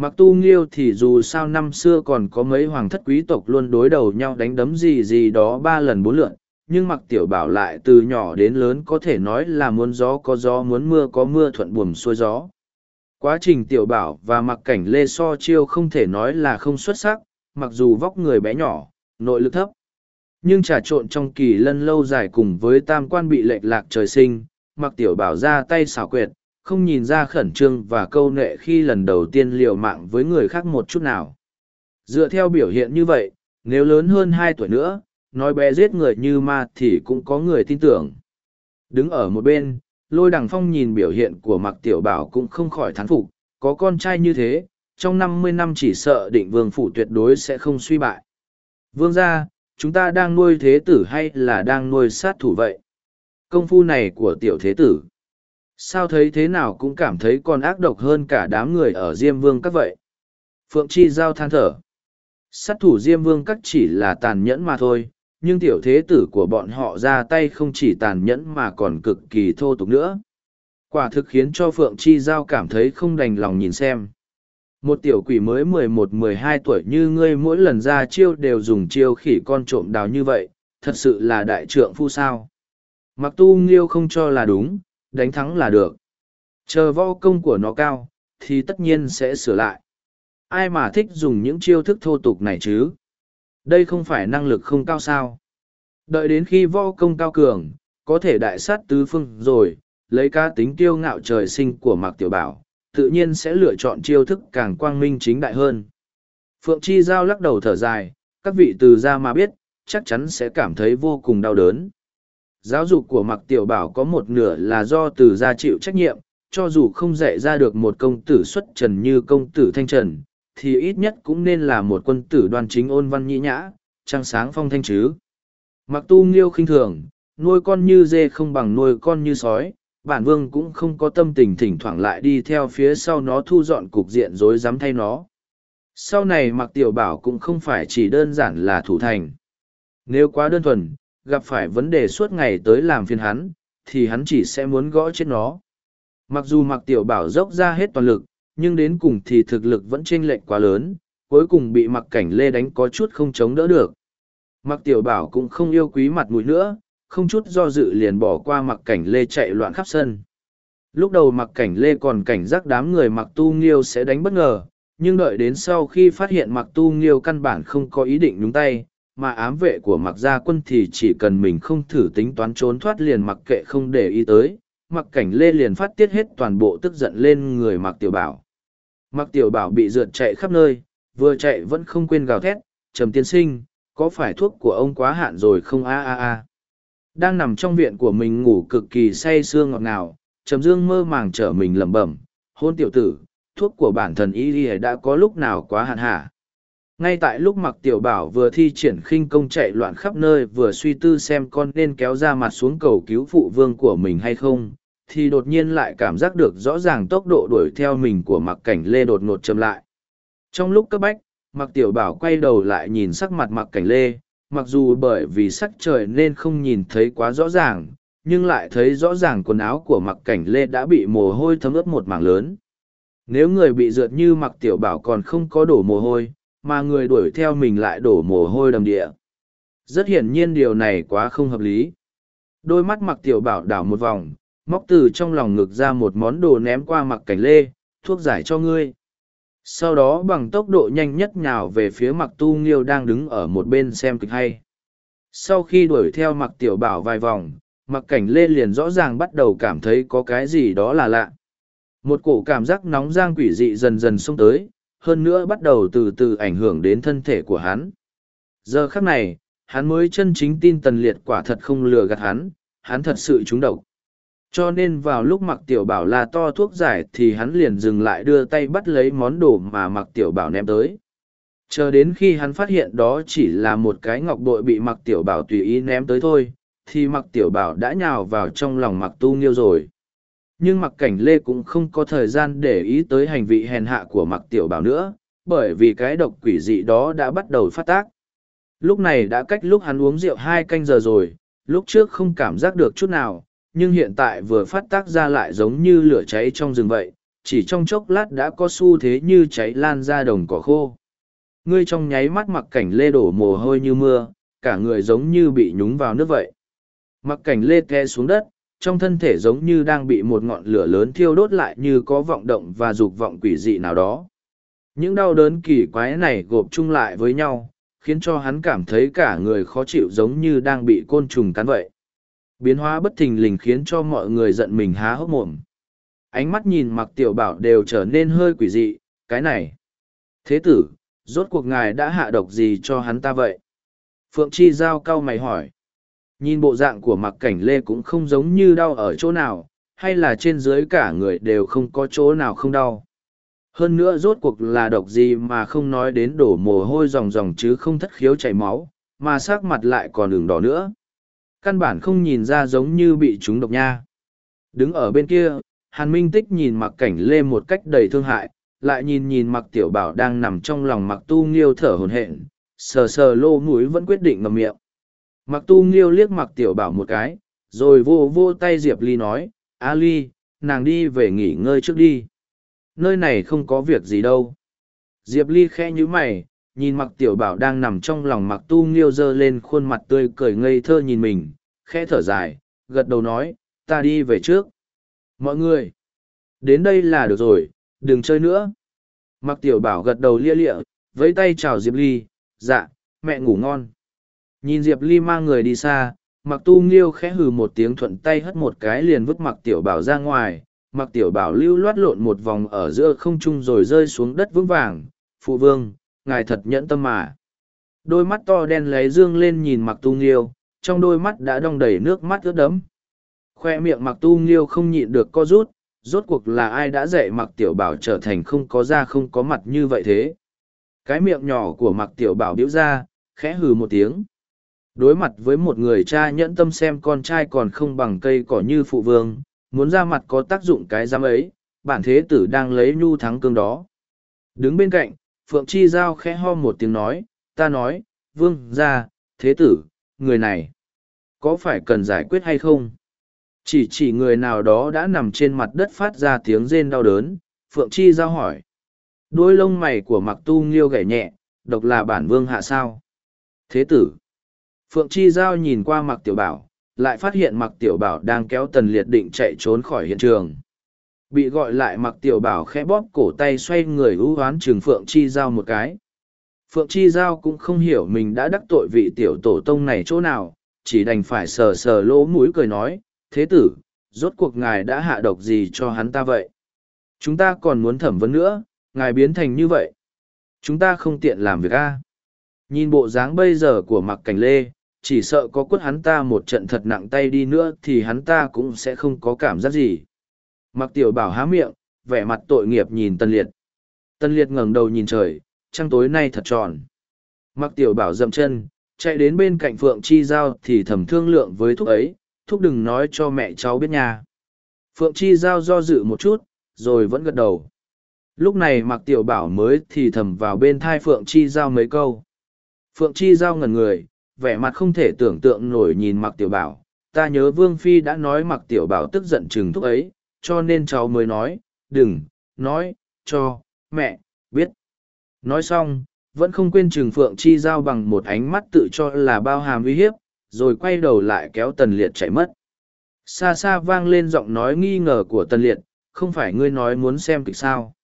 Mặc Tu Nghiêu thì dù sao năm xưa còn có mấy hoàng thất quý tộc luôn đối đầu nhau đánh đấm gì gì đó ba lần bốn lượn, nhưng mặc tiểu bảo lại từ nhỏ đến lớn có thể nói là muốn gió có gió muốn mưa có mưa thuận buồm xuôi gió. Quá trình tiểu bảo và mặc cảnh lê so chiêu không thể nói là không xuất sắc, mặc dù vóc người bé nhỏ, nội lực thấp. Nhưng trà trộn trong kỳ lân lâu dài cùng với tam quan bị lệch lạc trời sinh, mặc tiểu bảo ra tay xảo quyệt, không nhìn ra khẩn trương và câu nệ khi lần đầu tiên liều mạng với người khác một chút nào. Dựa theo biểu hiện như vậy, nếu lớn hơn hai tuổi nữa, nói bé giết người như ma thì cũng có người tin tưởng. Đứng ở một bên, lôi đằng phong nhìn biểu hiện của mặc tiểu bảo cũng không khỏi thán phục, có con trai như thế, trong năm mươi năm chỉ sợ định vương phủ tuyệt đối sẽ không suy bại. Vương gia, chúng ta đang nuôi thế tử hay là đang nuôi sát thủ vậy? Công phu này của tiểu thế tử. Sao thấy thế nào cũng cảm thấy còn ác độc hơn cả đám người ở Diêm Vương các vậy? Phượng Chi Giao than thở. Sát thủ Diêm Vương các chỉ là tàn nhẫn mà thôi, nhưng tiểu thế tử của bọn họ ra tay không chỉ tàn nhẫn mà còn cực kỳ thô tục nữa. Quả thực khiến cho Phượng Chi Giao cảm thấy không đành lòng nhìn xem. Một tiểu quỷ mới mười một mười hai tuổi như ngươi mỗi lần ra chiêu đều dùng chiêu khỉ con trộm đào như vậy, thật sự là đại trượng phu sao. Mặc tu nghiêu không cho là đúng, đánh thắng là được. Chờ võ công của nó cao, thì tất nhiên sẽ sửa lại. Ai mà thích dùng những chiêu thức thô tục này chứ? Đây không phải năng lực không cao sao. Đợi đến khi võ công cao cường, có thể đại sát tứ phương rồi, lấy cá tính tiêu ngạo trời sinh của Mạc Tiểu Bảo, tự nhiên sẽ lựa chọn chiêu thức càng quang minh chính đại hơn. Phượng Chi Giao lắc đầu thở dài, các vị từ ra mà biết, chắc chắn sẽ cảm thấy vô cùng đau đớn. Giáo dục của Mặc Tiểu Bảo có một nửa là do từ gia chịu trách nhiệm, cho dù không dạy ra được một công tử xuất trần như công tử Thanh Trần, thì ít nhất cũng nên là một quân tử đoan chính ôn văn nhĩ nhã, trăng sáng phong thanh chứ. Mặc tu nghiêu khinh thường, nuôi con như dê không bằng nuôi con như sói, bản vương cũng không có tâm tình thỉnh thoảng lại đi theo phía sau nó thu dọn cục diện rối rắm thay nó. Sau này mặc tiểu bảo cũng không phải chỉ đơn giản là thủ thành. Nếu quá đơn thuần, gặp phải vấn đề suốt ngày tới làm phiền hắn, thì hắn chỉ sẽ muốn gõ chết nó. Mặc dù mặc tiểu bảo dốc ra hết toàn lực, nhưng đến cùng thì thực lực vẫn chênh lệch quá lớn, cuối cùng bị mặc cảnh lê đánh có chút không chống đỡ được. Mặc tiểu bảo cũng không yêu quý mặt mũi nữa, không chút do dự liền bỏ qua mặc cảnh lê chạy loạn khắp sân. Lúc đầu mặc cảnh lê còn cảnh giác đám người mặc tu nghiêu sẽ đánh bất ngờ, nhưng đợi đến sau khi phát hiện mặc tu nghiêu căn bản không có ý định nhúng tay, mà ám vệ của mặc gia quân thì chỉ cần mình không thử tính toán trốn thoát liền mặc kệ không để ý tới, mặc cảnh lê liền phát tiết hết toàn bộ tức giận lên người mặc tiểu bảo. Mặc tiểu bảo bị rượt chạy khắp nơi, vừa chạy vẫn không quên gào thét, trầm tiên sinh, có phải thuốc của ông quá hạn rồi không a a a. Đang nằm trong viện của mình ngủ cực kỳ say sương ngọt ngào, trầm dương mơ màng trở mình lẩm bẩm, hôn tiểu tử, thuốc của bản thần y đã có lúc nào quá hạn hả ngay tại lúc mặc tiểu bảo vừa thi triển khinh công chạy loạn khắp nơi vừa suy tư xem con nên kéo ra mặt xuống cầu cứu phụ vương của mình hay không, thì đột nhiên lại cảm giác được rõ ràng tốc độ đuổi theo mình của mặc cảnh lê đột ngột chậm lại. Trong lúc cấp bách mặc tiểu bảo quay đầu lại nhìn sắc mặt mặc cảnh lê, mặc dù bởi vì sắc trời nên không nhìn thấy quá rõ ràng, nhưng lại thấy rõ ràng quần áo của mặc cảnh lê đã bị mồ hôi thấm ướt một mảng lớn. Nếu người bị rượt như mặc tiểu bảo còn không có đổ mồ hôi mà người đuổi theo mình lại đổ mồ hôi đầm địa. Rất hiển nhiên điều này quá không hợp lý. Đôi mắt mặc tiểu bảo đảo một vòng, móc từ trong lòng ngực ra một món đồ ném qua mặc cảnh lê, thuốc giải cho ngươi. Sau đó bằng tốc độ nhanh nhất nhào về phía mặc tu nghiêu đang đứng ở một bên xem kịch hay. Sau khi đuổi theo mặc tiểu bảo vài vòng, mặc cảnh lê liền rõ ràng bắt đầu cảm thấy có cái gì đó là lạ. Một cổ cảm giác nóng giang quỷ dị dần dần xông tới, hơn nữa bắt đầu từ từ ảnh hưởng đến thân thể của hắn. Giờ khắc này, hắn mới chân chính tin tần liệt quả thật không lừa gạt hắn, hắn thật sự trúng độc. Cho nên vào lúc mặc tiểu bảo là to thuốc giải thì hắn liền dừng lại đưa tay bắt lấy món đồ mà mặc tiểu bảo ném tới. Chờ đến khi hắn phát hiện đó chỉ là một cái ngọc bội bị mặc tiểu bảo tùy ý ném tới thôi, thì mặc tiểu bảo đã nhào vào trong lòng mặc tu nghiêu rồi nhưng mặc cảnh lê cũng không có thời gian để ý tới hành vị hèn hạ của mặc tiểu bảo nữa, bởi vì cái độc quỷ dị đó đã bắt đầu phát tác. Lúc này đã cách lúc hắn uống rượu hai canh giờ rồi, lúc trước không cảm giác được chút nào, nhưng hiện tại vừa phát tác ra lại giống như lửa cháy trong rừng vậy, chỉ trong chốc lát đã có xu thế như cháy lan ra đồng cỏ khô. Ngươi trong nháy mắt mặc cảnh lê đổ mồ hôi như mưa, cả người giống như bị nhúng vào nước vậy. Mặc cảnh lê the xuống đất trong thân thể giống như đang bị một ngọn lửa lớn thiêu đốt lại như có vọng động và dục vọng quỷ dị nào đó. Những đau đớn kỳ quái này gộp chung lại với nhau, khiến cho hắn cảm thấy cả người khó chịu giống như đang bị côn trùng cắn vậy. Biến hóa bất thình lình khiến cho mọi người giận mình há hốc mồm. Ánh mắt nhìn mặc tiểu bảo đều trở nên hơi quỷ dị, cái này. Thế tử, rốt cuộc ngài đã hạ độc gì cho hắn ta vậy? Phượng Chi Giao cau mày hỏi. Nhìn bộ dạng của mặc cảnh lê cũng không giống như đau ở chỗ nào, hay là trên dưới cả người đều không có chỗ nào không đau. Hơn nữa rốt cuộc là độc gì mà không nói đến đổ mồ hôi ròng ròng chứ không thất khiếu chảy máu, mà sắc mặt lại còn đường đỏ nữa. Căn bản không nhìn ra giống như bị trúng độc nha. Đứng ở bên kia, Hàn Minh Tích nhìn mặc cảnh lê một cách đầy thương hại, lại nhìn nhìn mặc tiểu bảo đang nằm trong lòng mặc tu nghiêu thở hồn hện, sờ sờ lô mũi vẫn quyết định ngầm miệng. Mặc tu nghiêu liếc mặc tiểu bảo một cái, rồi vô vô tay Diệp Ly nói, A Ly, nàng đi về nghỉ ngơi trước đi. Nơi này không có việc gì đâu. Diệp Ly khẽ nhíu mày, nhìn mặc tiểu bảo đang nằm trong lòng mặc tu nghiêu dơ lên khuôn mặt tươi cười ngây thơ nhìn mình, khẽ thở dài, gật đầu nói, ta đi về trước. Mọi người, đến đây là được rồi, đừng chơi nữa. Mặc tiểu bảo gật đầu lia lịa, với tay chào Diệp Ly, dạ, mẹ ngủ ngon. Nhìn Diệp Ly mang người đi xa, mặc tu nghiêu khẽ hừ một tiếng thuận tay hất một cái liền vứt mặc tiểu bảo ra ngoài, mặc tiểu bảo lưu loát lộn một vòng ở giữa không trung rồi rơi xuống đất vững vàng. Phụ vương, ngài thật nhẫn tâm mà. Đôi mắt to đen lấy dương lên nhìn mặc tu nghiêu, trong đôi mắt đã đong đầy nước mắt ướt đấm. Khoe miệng mặc tu nghiêu không nhịn được co rút, rốt cuộc là ai đã dạy mặc tiểu bảo trở thành không có da không có mặt như vậy thế. Cái miệng nhỏ của mặc tiểu bảo biểu ra, khẽ hừ một tiếng. Đối mặt với một người cha nhẫn tâm xem con trai còn không bằng cây cỏ như phụ vương, muốn ra mặt có tác dụng cái giám ấy, bản thế tử đang lấy nhu thắng cương đó. Đứng bên cạnh, Phượng Chi Giao khẽ ho một tiếng nói, ta nói, vương, ra, thế tử, người này, có phải cần giải quyết hay không? Chỉ chỉ người nào đó đã nằm trên mặt đất phát ra tiếng rên đau đớn, Phượng Chi Giao hỏi. Đôi lông mày của mặc tu nghiêu gảy nhẹ, độc là bản vương hạ sao? Thế tử. Phượng Chi Giao nhìn qua mặc tiểu bảo, lại phát hiện mặc tiểu bảo đang kéo tần liệt định chạy trốn khỏi hiện trường. Bị gọi lại mặc tiểu bảo khẽ bóp cổ tay xoay người ưu hoán trừng Phượng Chi Giao một cái. Phượng Chi Giao cũng không hiểu mình đã đắc tội vị tiểu tổ tông này chỗ nào, chỉ đành phải sờ sờ lỗ mũi cười nói, thế tử, rốt cuộc ngài đã hạ độc gì cho hắn ta vậy? Chúng ta còn muốn thẩm vấn nữa, ngài biến thành như vậy. Chúng ta không tiện làm việc a. Nhìn bộ dáng bây giờ của mặc cảnh lê, chỉ sợ có quất hắn ta một trận thật nặng tay đi nữa thì hắn ta cũng sẽ không có cảm giác gì. Mặc tiểu bảo há miệng, vẻ mặt tội nghiệp nhìn tân liệt. Tân liệt ngẩng đầu nhìn trời, trăng tối nay thật tròn. Mặc tiểu bảo dậm chân, chạy đến bên cạnh Phượng Chi Giao thì thầm thương lượng với thúc ấy, thúc đừng nói cho mẹ cháu biết nha. Phượng Chi Giao do dự một chút, rồi vẫn gật đầu. Lúc này mặc tiểu bảo mới thì thầm vào bên thai Phượng Chi Giao mấy câu. Phượng Chi Giao ngẩn người, vẻ mặt không thể tưởng tượng nổi nhìn mặc tiểu bảo. Ta nhớ Vương Phi đã nói mặc tiểu bảo tức giận chừng thúc ấy, cho nên cháu mới nói, đừng, nói, cho, mẹ, biết. Nói xong, vẫn không quên trừng Phượng Chi Giao bằng một ánh mắt tự cho là bao hàm uy hiếp, rồi quay đầu lại kéo Tần Liệt chạy mất. Xa xa vang lên giọng nói nghi ngờ của Tần Liệt, không phải ngươi nói muốn xem kịch sao.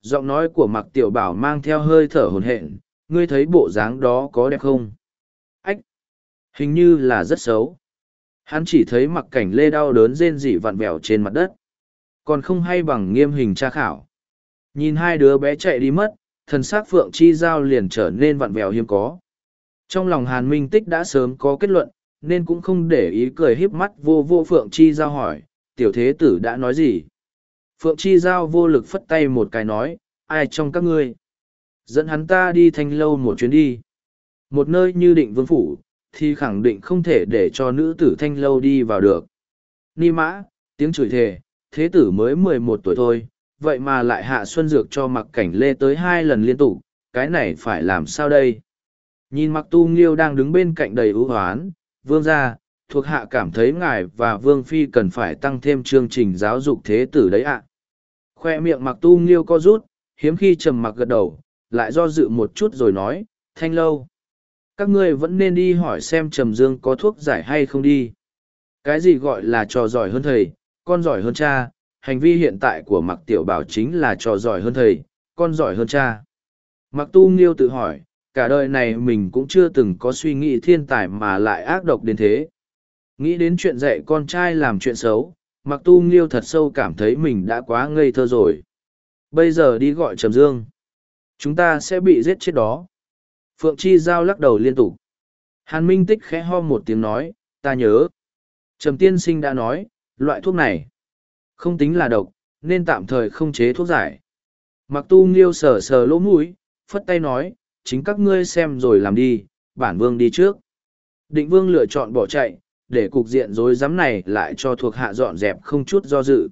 Giọng nói của Mặc Tiểu Bảo mang theo hơi thở hồn hện, ngươi thấy bộ dáng đó có đẹp không? Hình như là rất xấu. Hắn chỉ thấy mặc cảnh lê đau đớn rên rỉ vặn vẹo trên mặt đất. Còn không hay bằng nghiêm hình tra khảo. Nhìn hai đứa bé chạy đi mất, thần s c phượng chi giao liền trở nên vặn vẹo hiếm có trong lòng hàn minh tích đã sớm có kết luận nên cũng không để ý cười híp mắt vô vô phượng chi giao hỏi tiểu thế tử đã nói gì phượng chi giao vô lực phất tay một cái nói ai trong các ngươi dẫn hắn ta đi thanh lâu một chuyến đi một nơi như định vương phủ thì khẳng định không thể để cho nữ tử thanh lâu đi vào được. Ni mã, tiếng chửi thề, thế tử mới mười một tuổi thôi, vậy mà lại hạ xuân dược cho mặc cảnh lê tới hai lần liên tục, cái này phải làm sao đây? Nhìn mặc tu nghiêu đang đứng bên cạnh đầy ưu hoán, vương gia, thuộc hạ cảm thấy ngài và vương phi cần phải tăng thêm chương trình giáo dục thế tử đấy ạ. Khoe miệng mặc tu nghiêu co rút, hiếm khi trầm mặc gật đầu, lại do dự một chút rồi nói, thanh lâu các ngươi vẫn nên đi hỏi xem trầm dương có thuốc giải hay không đi cái gì gọi là trò giỏi hơn thầy con giỏi hơn cha hành vi hiện tại của mặc tiểu bảo chính là trò giỏi hơn thầy, con giỏi hơn cha. Mặc tu nghiêu tự hỏi, cả đời này mình cũng chưa từng có suy nghĩ thiên tài mà lại ác độc đến thế. Nghĩ đến chuyện dạy con trai làm chuyện xấu, mặc tu nghiêu thật sâu cảm thấy mình đã quá ngây thơ rồi. Bây giờ đi gọi Trầm Dương. Chúng ta sẽ bị giết chết đó. Phượng Chi Giao lắc đầu liên tục. Hàn Minh Tích khẽ ho một tiếng nói, ta nhớ. Trầm Tiên Sinh đã nói, loại thuốc này không tính là độc, nên tạm thời không chế thuốc giải. Mặc tu nghiêu sờ sờ lỗ mũi, phất tay nói, chính các ngươi xem rồi làm đi, bản vương đi trước. Định vương lựa chọn bỏ chạy, để cục diện rối rắm này lại cho thuộc hạ dọn dẹp không chút do dự.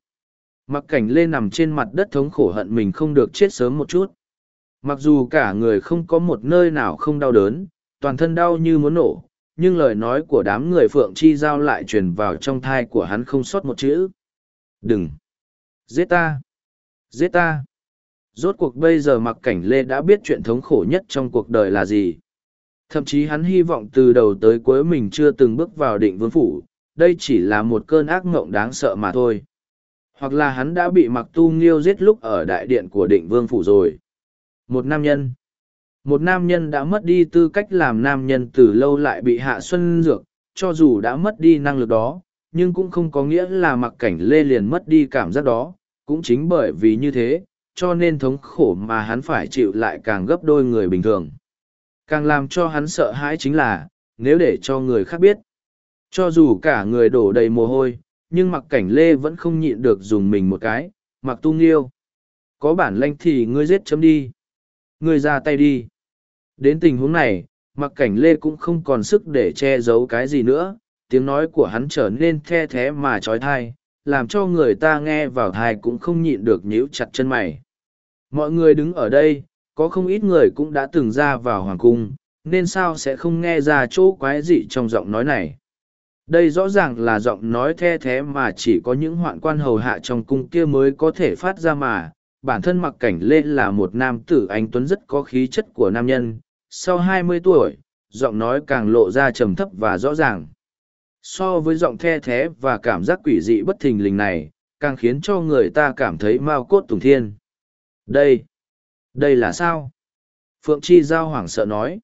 Mặc cảnh lên nằm trên mặt đất thống khổ hận mình không được chết sớm một chút. Mặc dù cả người không có một nơi nào không đau đớn, toàn thân đau như muốn nổ, nhưng lời nói của đám người phượng chi giao lại truyền vào trong thai của hắn không sót một chữ. Đừng! Giết ta! Giết ta! Rốt cuộc bây giờ mặc cảnh lê đã biết chuyện thống khổ nhất trong cuộc đời là gì. Thậm chí hắn hy vọng từ đầu tới cuối mình chưa từng bước vào định vương phủ, đây chỉ là một cơn ác mộng đáng sợ mà thôi. Hoặc là hắn đã bị mặc tu nghiêu giết lúc ở đại điện của định vương phủ rồi. Một nam nhân. một nam nhân đã mất đi tư cách làm nam nhân từ lâu lại bị hạ xuân dược, cho dù đã mất đi năng lực đó, nhưng cũng không có nghĩa là mặc cảnh lê liền mất đi cảm giác đó. Cũng chính bởi vì như thế, cho nên thống khổ mà hắn phải chịu lại càng gấp đôi người bình thường. Càng làm cho hắn sợ hãi chính là, nếu để cho người khác biết, cho dù cả người đổ đầy mồ hôi, nhưng mặc cảnh lê vẫn không nhịn được dùng mình một cái, mặc tu nghiêu, có bản lanh thì ngươi giết chấm đi ngươi ra tay đi. Đến tình huống này, mặc cảnh lê cũng không còn sức để che giấu cái gì nữa, tiếng nói của hắn trở nên the thế mà trói thai, làm cho người ta nghe vào thai cũng không nhịn được nhíu chặt chân mày. Mọi người đứng ở đây, có không ít người cũng đã từng ra vào hoàng cung, nên sao sẽ không nghe ra chỗ quái dị trong giọng nói này? Đây rõ ràng là giọng nói the thế mà chỉ có những hoạn quan hầu hạ trong cung kia mới có thể phát ra mà bản thân mặc cảnh lê là một nam tử anh tuấn rất có khí chất của nam nhân. Sau hai mươi tuổi, giọng nói càng lộ ra trầm thấp và rõ ràng. So với giọng the thé và cảm giác quỷ dị bất thình lình này, càng khiến cho người ta cảm thấy mau cốt tùng thiên. Đây đây là sao? Phượng chi giao hoảng sợ nói.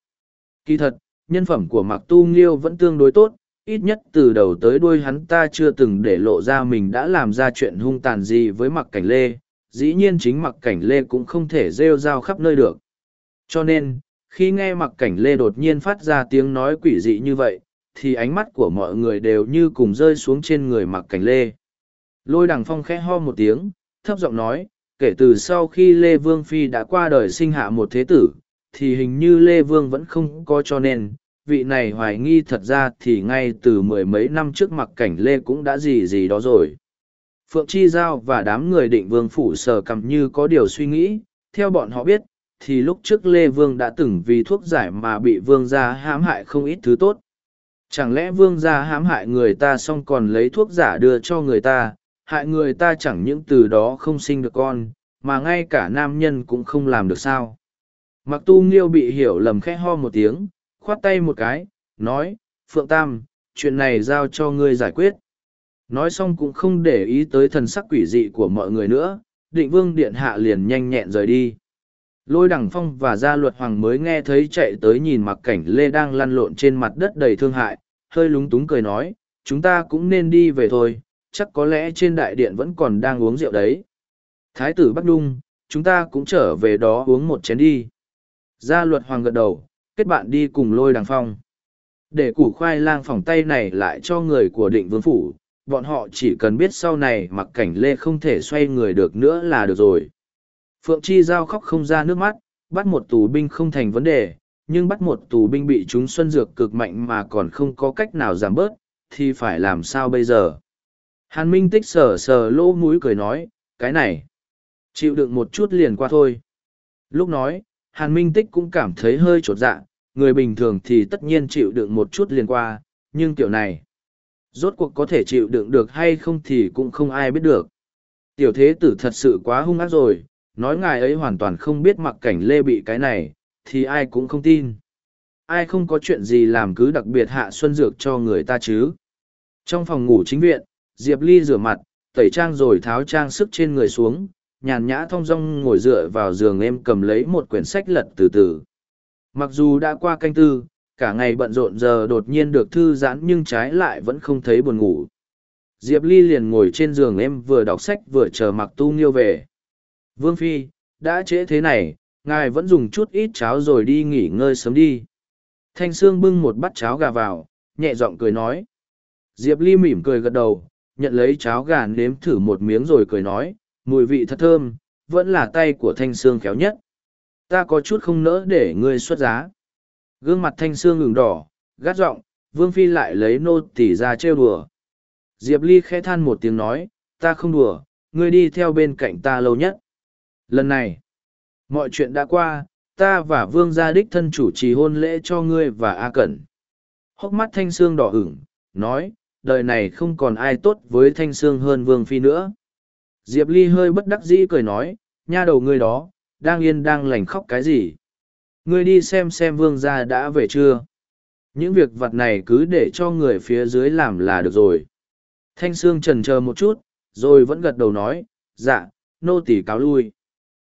Kỳ thật, nhân phẩm của mặc tu nghiêu vẫn tương đối tốt, ít nhất từ đầu tới đuôi hắn ta chưa từng để lộ ra mình đã làm ra chuyện hung tàn gì với mặc cảnh lê dĩ nhiên chính mặc cảnh lê cũng không thể rêu rao khắp nơi được. Cho nên, khi nghe mặc cảnh lê đột nhiên phát ra tiếng nói quỷ dị như vậy, thì ánh mắt của mọi người đều như cùng rơi xuống trên người mặc cảnh lê. Lôi đằng phong khẽ ho một tiếng, thấp giọng nói, kể từ sau khi lê vương phi đã qua đời sinh hạ một thế tử, thì hình như lê vương vẫn không có cho nên, vị này hoài nghi thật ra thì ngay từ mười mấy năm trước mặc cảnh lê cũng đã gì gì đó rồi phượng chi giao và đám người định vương phủ sờ cầm như có điều suy nghĩ. Theo bọn họ biết, thì lúc trước lê vương đã từng vì thuốc giải mà bị vương gia hãm hại không ít thứ tốt. Chẳng lẽ vương gia hãm hại người ta xong còn lấy thuốc giả đưa cho người ta, hại người ta chẳng những từ đó không sinh được con, mà ngay cả nam nhân cũng không làm được sao? Mặc tu nghiêu bị hiểu lầm khẽ ho một tiếng, khoát tay một cái, nói, phượng tam, chuyện này giao cho ngươi giải quyết nói xong cũng không để ý tới thần sắc quỷ dị của mọi người nữa, định vương điện hạ liền nhanh nhẹn rời đi. Lôi đằng phong và gia luật hoàng mới nghe thấy chạy tới nhìn mặc cảnh lê đang lăn lộn trên mặt đất đầy thương hại, hơi lúng túng cười nói, chúng ta cũng nên đi về thôi, chắc có lẽ trên đại điện vẫn còn đang uống rượu đấy. Thái tử bắc đung, chúng ta cũng trở về đó uống một chén đi. Gia luật hoàng gật đầu, kết bạn đi cùng lôi đằng phong. Để củ khoai lang phòng tay này lại cho người của định vương phủ bọn họ chỉ cần biết sau này mặc cảnh lê không thể xoay người được nữa là được rồi. Phượng chi giao khóc không ra nước mắt, bắt một tù binh không thành vấn đề, nhưng bắt một tù binh bị chúng xuân dược cực mạnh mà còn không có cách nào giảm bớt, thì phải làm sao bây giờ? Hàn minh tích sờ sờ lỗ mũi cười nói, cái này, chịu đựng một chút liền qua thôi. Lúc nói, hàn minh tích cũng cảm thấy hơi chột dạ người bình thường thì tất nhiên chịu đựng một chút liền qua, nhưng kiểu này rốt cuộc có thể chịu đựng được hay không thì cũng không ai biết được. Tiểu thế tử thật sự quá hung ác rồi, nói ngài ấy hoàn toàn không biết mặc cảnh lê bị cái này, thì ai cũng không tin. Ai không có chuyện gì làm cứ đặc biệt hạ xuân dược cho người ta chứ. Trong phòng ngủ chính viện, diệp ly rửa mặt, tẩy trang rồi tháo trang sức trên người xuống, nhàn nhã thong dong ngồi dựa vào giường em cầm lấy một quyển sách lật từ từ. Mặc dù đã qua canh tư cả ngày bận rộn giờ đột nhiên được thư giãn nhưng trái lại vẫn không thấy buồn ngủ. Diệp ly liền ngồi trên giường em vừa đọc sách vừa chờ mặc tu nghiêu về. Vương phi, đã trễ thế này, ngài vẫn dùng chút ít cháo rồi đi nghỉ ngơi sớm đi. Thanh sương bưng một bát cháo gà vào, nhẹ giọng cười nói. Diệp ly mỉm cười gật đầu, nhận lấy cháo gà nếm thử một miếng rồi cười nói, mùi vị thật thơm, vẫn là tay của thanh sương khéo nhất. Ta có chút không nỡ để ngươi xuất giá gương mặt thanh sương ngừng đỏ gắt giọng vương phi lại lấy nô tỉ ra trêu đùa. Diệp ly khẽ than một tiếng nói ta không đùa ngươi đi theo bên cạnh ta lâu nhất. Lần này mọi chuyện đã qua ta và vương gia đích thân chủ trì hôn lễ cho ngươi và a cẩn. Hốc mắt thanh sương đỏ ửng nói đời này không còn ai tốt với thanh sương hơn vương phi nữa. Diệp Ly hơi bất đắc dĩ cười nói, nha đầu ngươi đó, đang yên đang lành khóc cái gì. Ngươi đi xem xem vương gia đã về chưa. Những việc vặt này cứ để cho người phía dưới làm là được rồi. Thanh Sương trần chờ một chút, rồi vẫn gật đầu nói, dạ, nô tỳ cáo lui.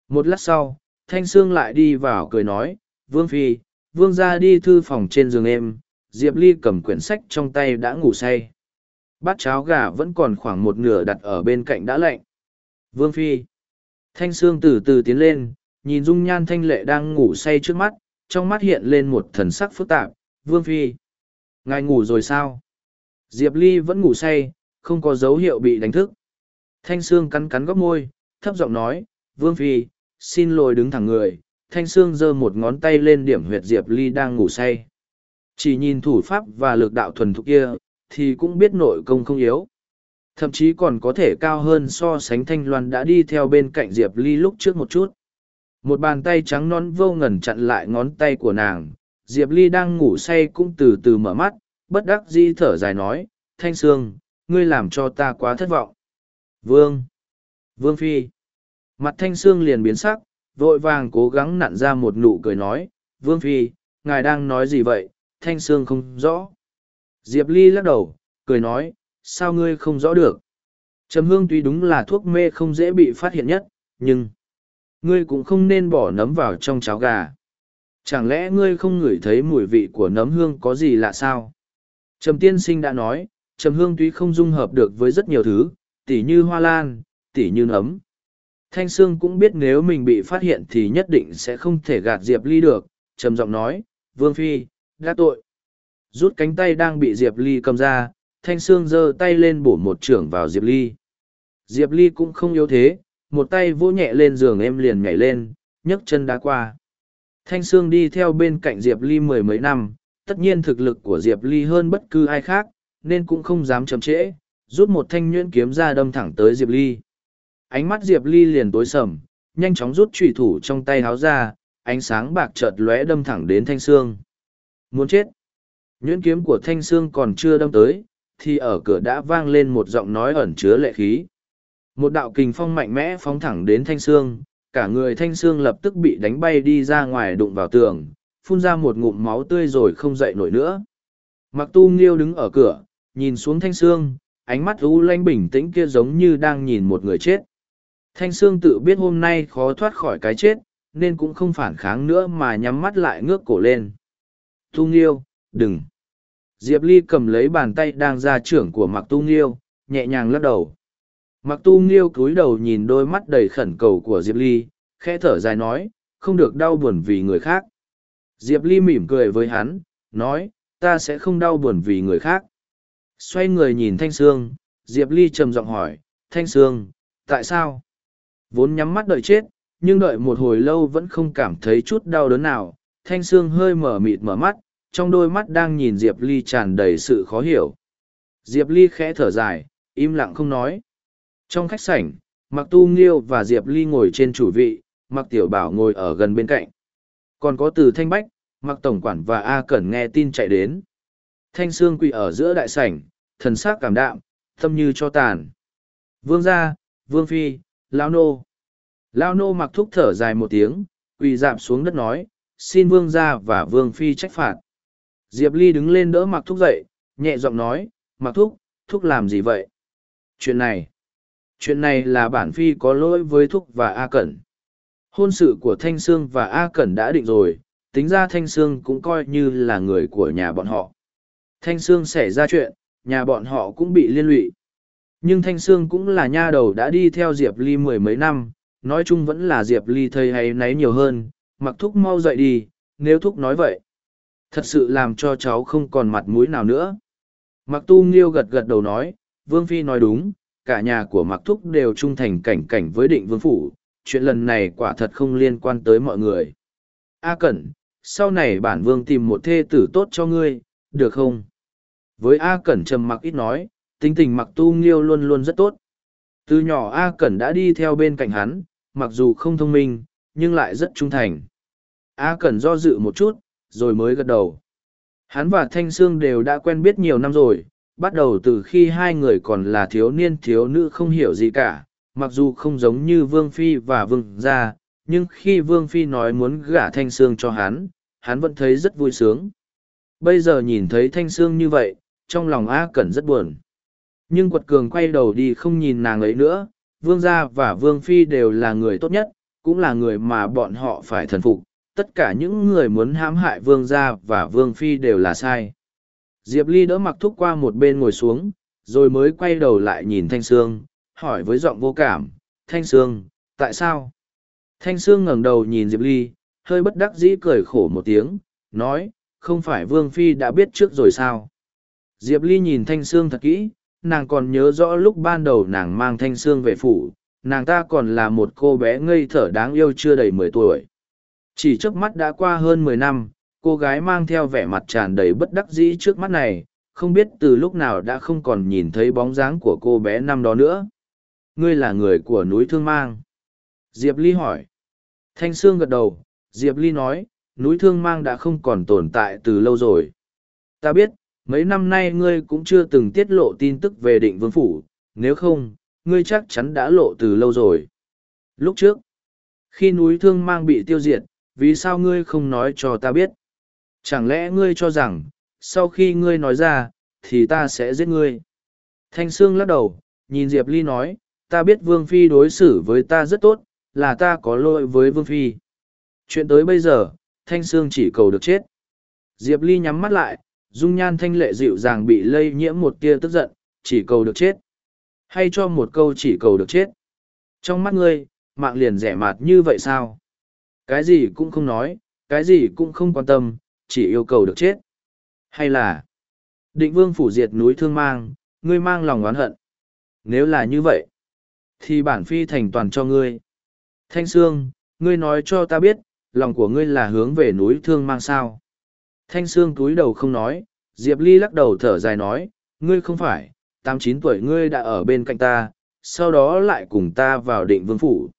Một lát sau, Thanh Sương lại đi vào cười nói, vương phi vương gia đi thư phòng trên giường em diệp ly cầm quyển sách trong tay đã ngủ say bát cháo gà vẫn còn khoảng một nửa đặt ở bên cạnh đã lạnh vương phi thanh sương từ từ tiến lên nhìn dung nhan thanh lệ đang ngủ say trước mắt, trong mắt hiện lên một thần sắc phức tạp, vương phi, ngài ngủ rồi sao? Diệp ly vẫn ngủ say, không có dấu hiệu bị đánh thức. Thanh sương cắn cắn góc môi, thấp giọng nói, vương phi, xin lỗi đứng thẳng người. Thanh sương giơ một ngón tay lên điểm huyệt diệp ly đang ngủ say. Chỉ nhìn thủ pháp và lực đạo thuần thục kia, thì cũng biết nội công không yếu. Thậm chí còn có thể cao hơn so sánh thanh loan đã đi theo bên cạnh diệp ly lúc trước một chút một bàn tay trắng non vô ngần chặn lại ngón tay của nàng. Diệp ly đang ngủ say cũng từ từ mở mắt, bất đắc dĩ thở dài nói, thanh sương, ngươi làm cho ta quá thất vọng. Vương vương phi. Mặt thanh sương liền biến sắc, vội vàng cố gắng nặn ra một nụ cười nói, vương phi, ngài đang nói gì vậy? Thanh sương không rõ. Diệp ly lắc đầu, cười nói, sao ngươi không rõ được? Trầm hương tuy đúng là thuốc mê không dễ bị phát hiện nhất, nhưng ngươi cũng không nên bỏ nấm vào trong cháo gà. Chẳng lẽ ngươi không ngửi thấy mùi vị của nấm hương có gì lạ sao? Trầm tiên sinh đã nói, trầm hương tuy không dung hợp được với rất nhiều thứ, tỉ như hoa lan, tỉ như nấm. Thanh sương cũng biết nếu mình bị phát hiện thì nhất định sẽ không thể gạt diệp ly được, trầm giọng nói, vương phi gác tội. Rút cánh tay đang bị diệp ly cầm ra, thanh sương giơ tay lên bổ một trưởng vào diệp ly. Diệp ly cũng không yếu thế một tay vỗ nhẹ lên giường em liền nhảy lên, nhấc chân đá qua. Thanh sương đi theo bên cạnh diệp ly mười mấy năm, tất nhiên thực lực của diệp ly hơn bất cứ ai khác, nên cũng không dám chậm trễ, rút một thanh nhuyễn kiếm ra đâm thẳng tới diệp ly. Ánh mắt diệp ly liền tối sầm, nhanh chóng rút trùy thủ trong tay háo ra, ánh sáng bạc chợt lóe đâm thẳng đến thanh sương. Muốn chết. Nhuyễn kiếm của thanh sương còn chưa đâm tới, thì ở cửa đã vang lên một giọng nói ẩn chứa lệ khí một đạo kình phong mạnh mẽ phóng thẳng đến thanh xương, cả người thanh xương lập tức bị đánh bay đi ra ngoài đụng vào tường phun ra một ngụm máu tươi rồi không dậy nổi nữa. Mặc tu nghiêu đứng ở cửa nhìn xuống thanh xương, ánh mắt u lanh bình tĩnh kia giống như đang nhìn một người chết. Thanh xương tự biết hôm nay khó thoát khỏi cái chết nên cũng không phản kháng nữa mà nhắm mắt lại ngước cổ lên. Tu nghiêu đừng. Diệp ly cầm lấy bàn tay đang ra trưởng của mặc tu nghiêu nhẹ nhàng lắc đầu mặc tu nghiêu cúi đầu nhìn đôi mắt đầy khẩn cầu của diệp ly, khẽ thở dài nói, không được đau buồn vì người khác. Diệp ly mỉm cười với hắn, nói, ta sẽ không đau buồn vì người khác. Xoay người nhìn thanh sương, diệp ly trầm giọng hỏi, thanh sương, tại sao? Vốn nhắm mắt đợi chết, nhưng đợi một hồi lâu vẫn không cảm thấy chút đau đớn nào. Thanh sương hơi mở mịt mở mắt, trong đôi mắt đang nhìn diệp ly tràn đầy sự khó hiểu. Diệp ly khẽ thở dài, im lặng không nói trong khách sảnh mặc tu nghiêu và diệp ly ngồi trên chủ vị mặc tiểu bảo ngồi ở gần bên cạnh. Còn có từ thanh bách mặc tổng quản và a cẩn nghe tin chạy đến. Thanh sương quỳ ở giữa đại sảnh, thần sắc cảm đạm tâm như cho tàn. Vương gia, vương phi lao nô. Lao nô mặc thúc thở dài một tiếng, quỳ dạp xuống đất nói, xin vương gia và vương phi trách phạt. Diệp ly đứng lên đỡ mặc thúc dậy, nhẹ giọng nói mặc thúc thúc làm gì vậy? Chuyện này chuyện này là bản phi có lỗi với thúc và a cẩn. Hôn sự của thanh sương và a cẩn đã định rồi, tính ra thanh sương cũng coi như là người của nhà bọn họ. Thanh sương xảy ra chuyện, nhà bọn họ cũng bị liên lụy. Nhưng thanh sương cũng là nha đầu đã đi theo diệp ly mười mấy năm, nói chung vẫn là diệp ly thầy hay náy nhiều hơn, mặc thúc mau dậy đi, nếu thúc nói vậy, thật sự làm cho cháu không còn mặt mũi nào nữa. Mặc tu nghiêu gật gật đầu nói, vương phi nói đúng cả nhà của mặc thúc đều trung thành cảnh cảnh với định vương phủ, chuyện lần này quả thật không liên quan tới mọi người. A cẩn, sau này bản vương tìm một thê tử tốt cho ngươi, được không? Với a cẩn trầm mặc ít nói, tính tình mặc tu nghiêu luôn luôn rất tốt. Từ nhỏ a cẩn đã đi theo bên cạnh hắn, mặc dù không thông minh, nhưng lại rất trung thành. A cẩn do dự một chút, rồi mới gật đầu. Hắn và thanh sương đều đã quen biết nhiều năm rồi bắt đầu từ khi hai người còn là thiếu niên thiếu nữ không hiểu gì cả, mặc dù không giống như vương phi và vương gia, nhưng khi vương phi nói muốn gả thanh sương cho hắn hắn vẫn thấy rất vui sướng. Bây giờ nhìn thấy thanh sương như vậy, trong lòng a cẩn rất buồn. Nhưng quật cường quay đầu đi không nhìn nàng ấy nữa, vương gia và vương phi đều là người tốt nhất, cũng là người mà bọn họ phải thần phục. Tất cả những người muốn hãm hại vương gia và vương phi đều là sai. Diệp Ly đỡ mặc thúc qua một bên ngồi xuống, rồi mới quay đầu lại nhìn Thanh Sương, hỏi với giọng vô cảm, Thanh Sương, tại sao? Thanh Sương ngẩng đầu nhìn Diệp Ly, hơi bất đắc dĩ cười khổ một tiếng, nói, không phải Vương Phi đã biết trước rồi sao? Diệp Ly nhìn Thanh Sương thật kỹ, nàng còn nhớ rõ lúc ban đầu nàng mang Thanh Sương về phủ, nàng ta còn là một cô bé ngây thở đáng yêu chưa đầy mười tuổi. Chỉ trước mắt đã qua hơn mười năm, cô gái mang theo vẻ mặt tràn đầy bất đắc dĩ trước mắt này, không biết từ lúc nào đã không còn nhìn thấy bóng dáng của cô bé năm đó nữa. Ngươi là người của núi Thương Mang. Diệp Ly hỏi. Thanh Sương gật đầu, Diệp Ly nói, núi Thương Mang đã không còn tồn tại từ lâu rồi. Ta biết, mấy năm nay ngươi cũng chưa từng tiết lộ tin tức về định vương phủ, nếu không, ngươi chắc chắn đã lộ từ lâu rồi. Lúc trước, khi núi Thương Mang bị tiêu diệt, vì sao ngươi không nói cho ta biết? Chẳng lẽ ngươi cho rằng, sau khi ngươi nói ra, thì ta sẽ giết ngươi? Thanh Sương lắc đầu, nhìn Diệp Ly nói, ta biết Vương Phi đối xử với ta rất tốt, là ta có lỗi với Vương Phi. Chuyện tới bây giờ, Thanh Sương chỉ cầu được chết. Diệp Ly nhắm mắt lại, dung nhan thanh lệ dịu dàng bị lây nhiễm một tia tức giận, chỉ cầu được chết. Hay cho một câu chỉ cầu được chết. Trong mắt ngươi, mạng liền rẻ mạt như vậy sao? Cái gì cũng không nói, cái gì cũng không quan tâm, chỉ yêu cầu được chết. Hay là, định vương phủ diệt núi thương mang, ngươi mang lòng oán hận. Nếu là như vậy, thì bản phi thành toàn cho ngươi. Thanh Sương, ngươi nói cho ta biết, lòng của ngươi là hướng về núi thương mang sao. Thanh Sương túi đầu không nói, Diệp Ly lắc đầu thở dài nói, ngươi không phải, tám chín tuổi ngươi đã ở bên cạnh ta, sau đó lại cùng ta vào định vương phủ.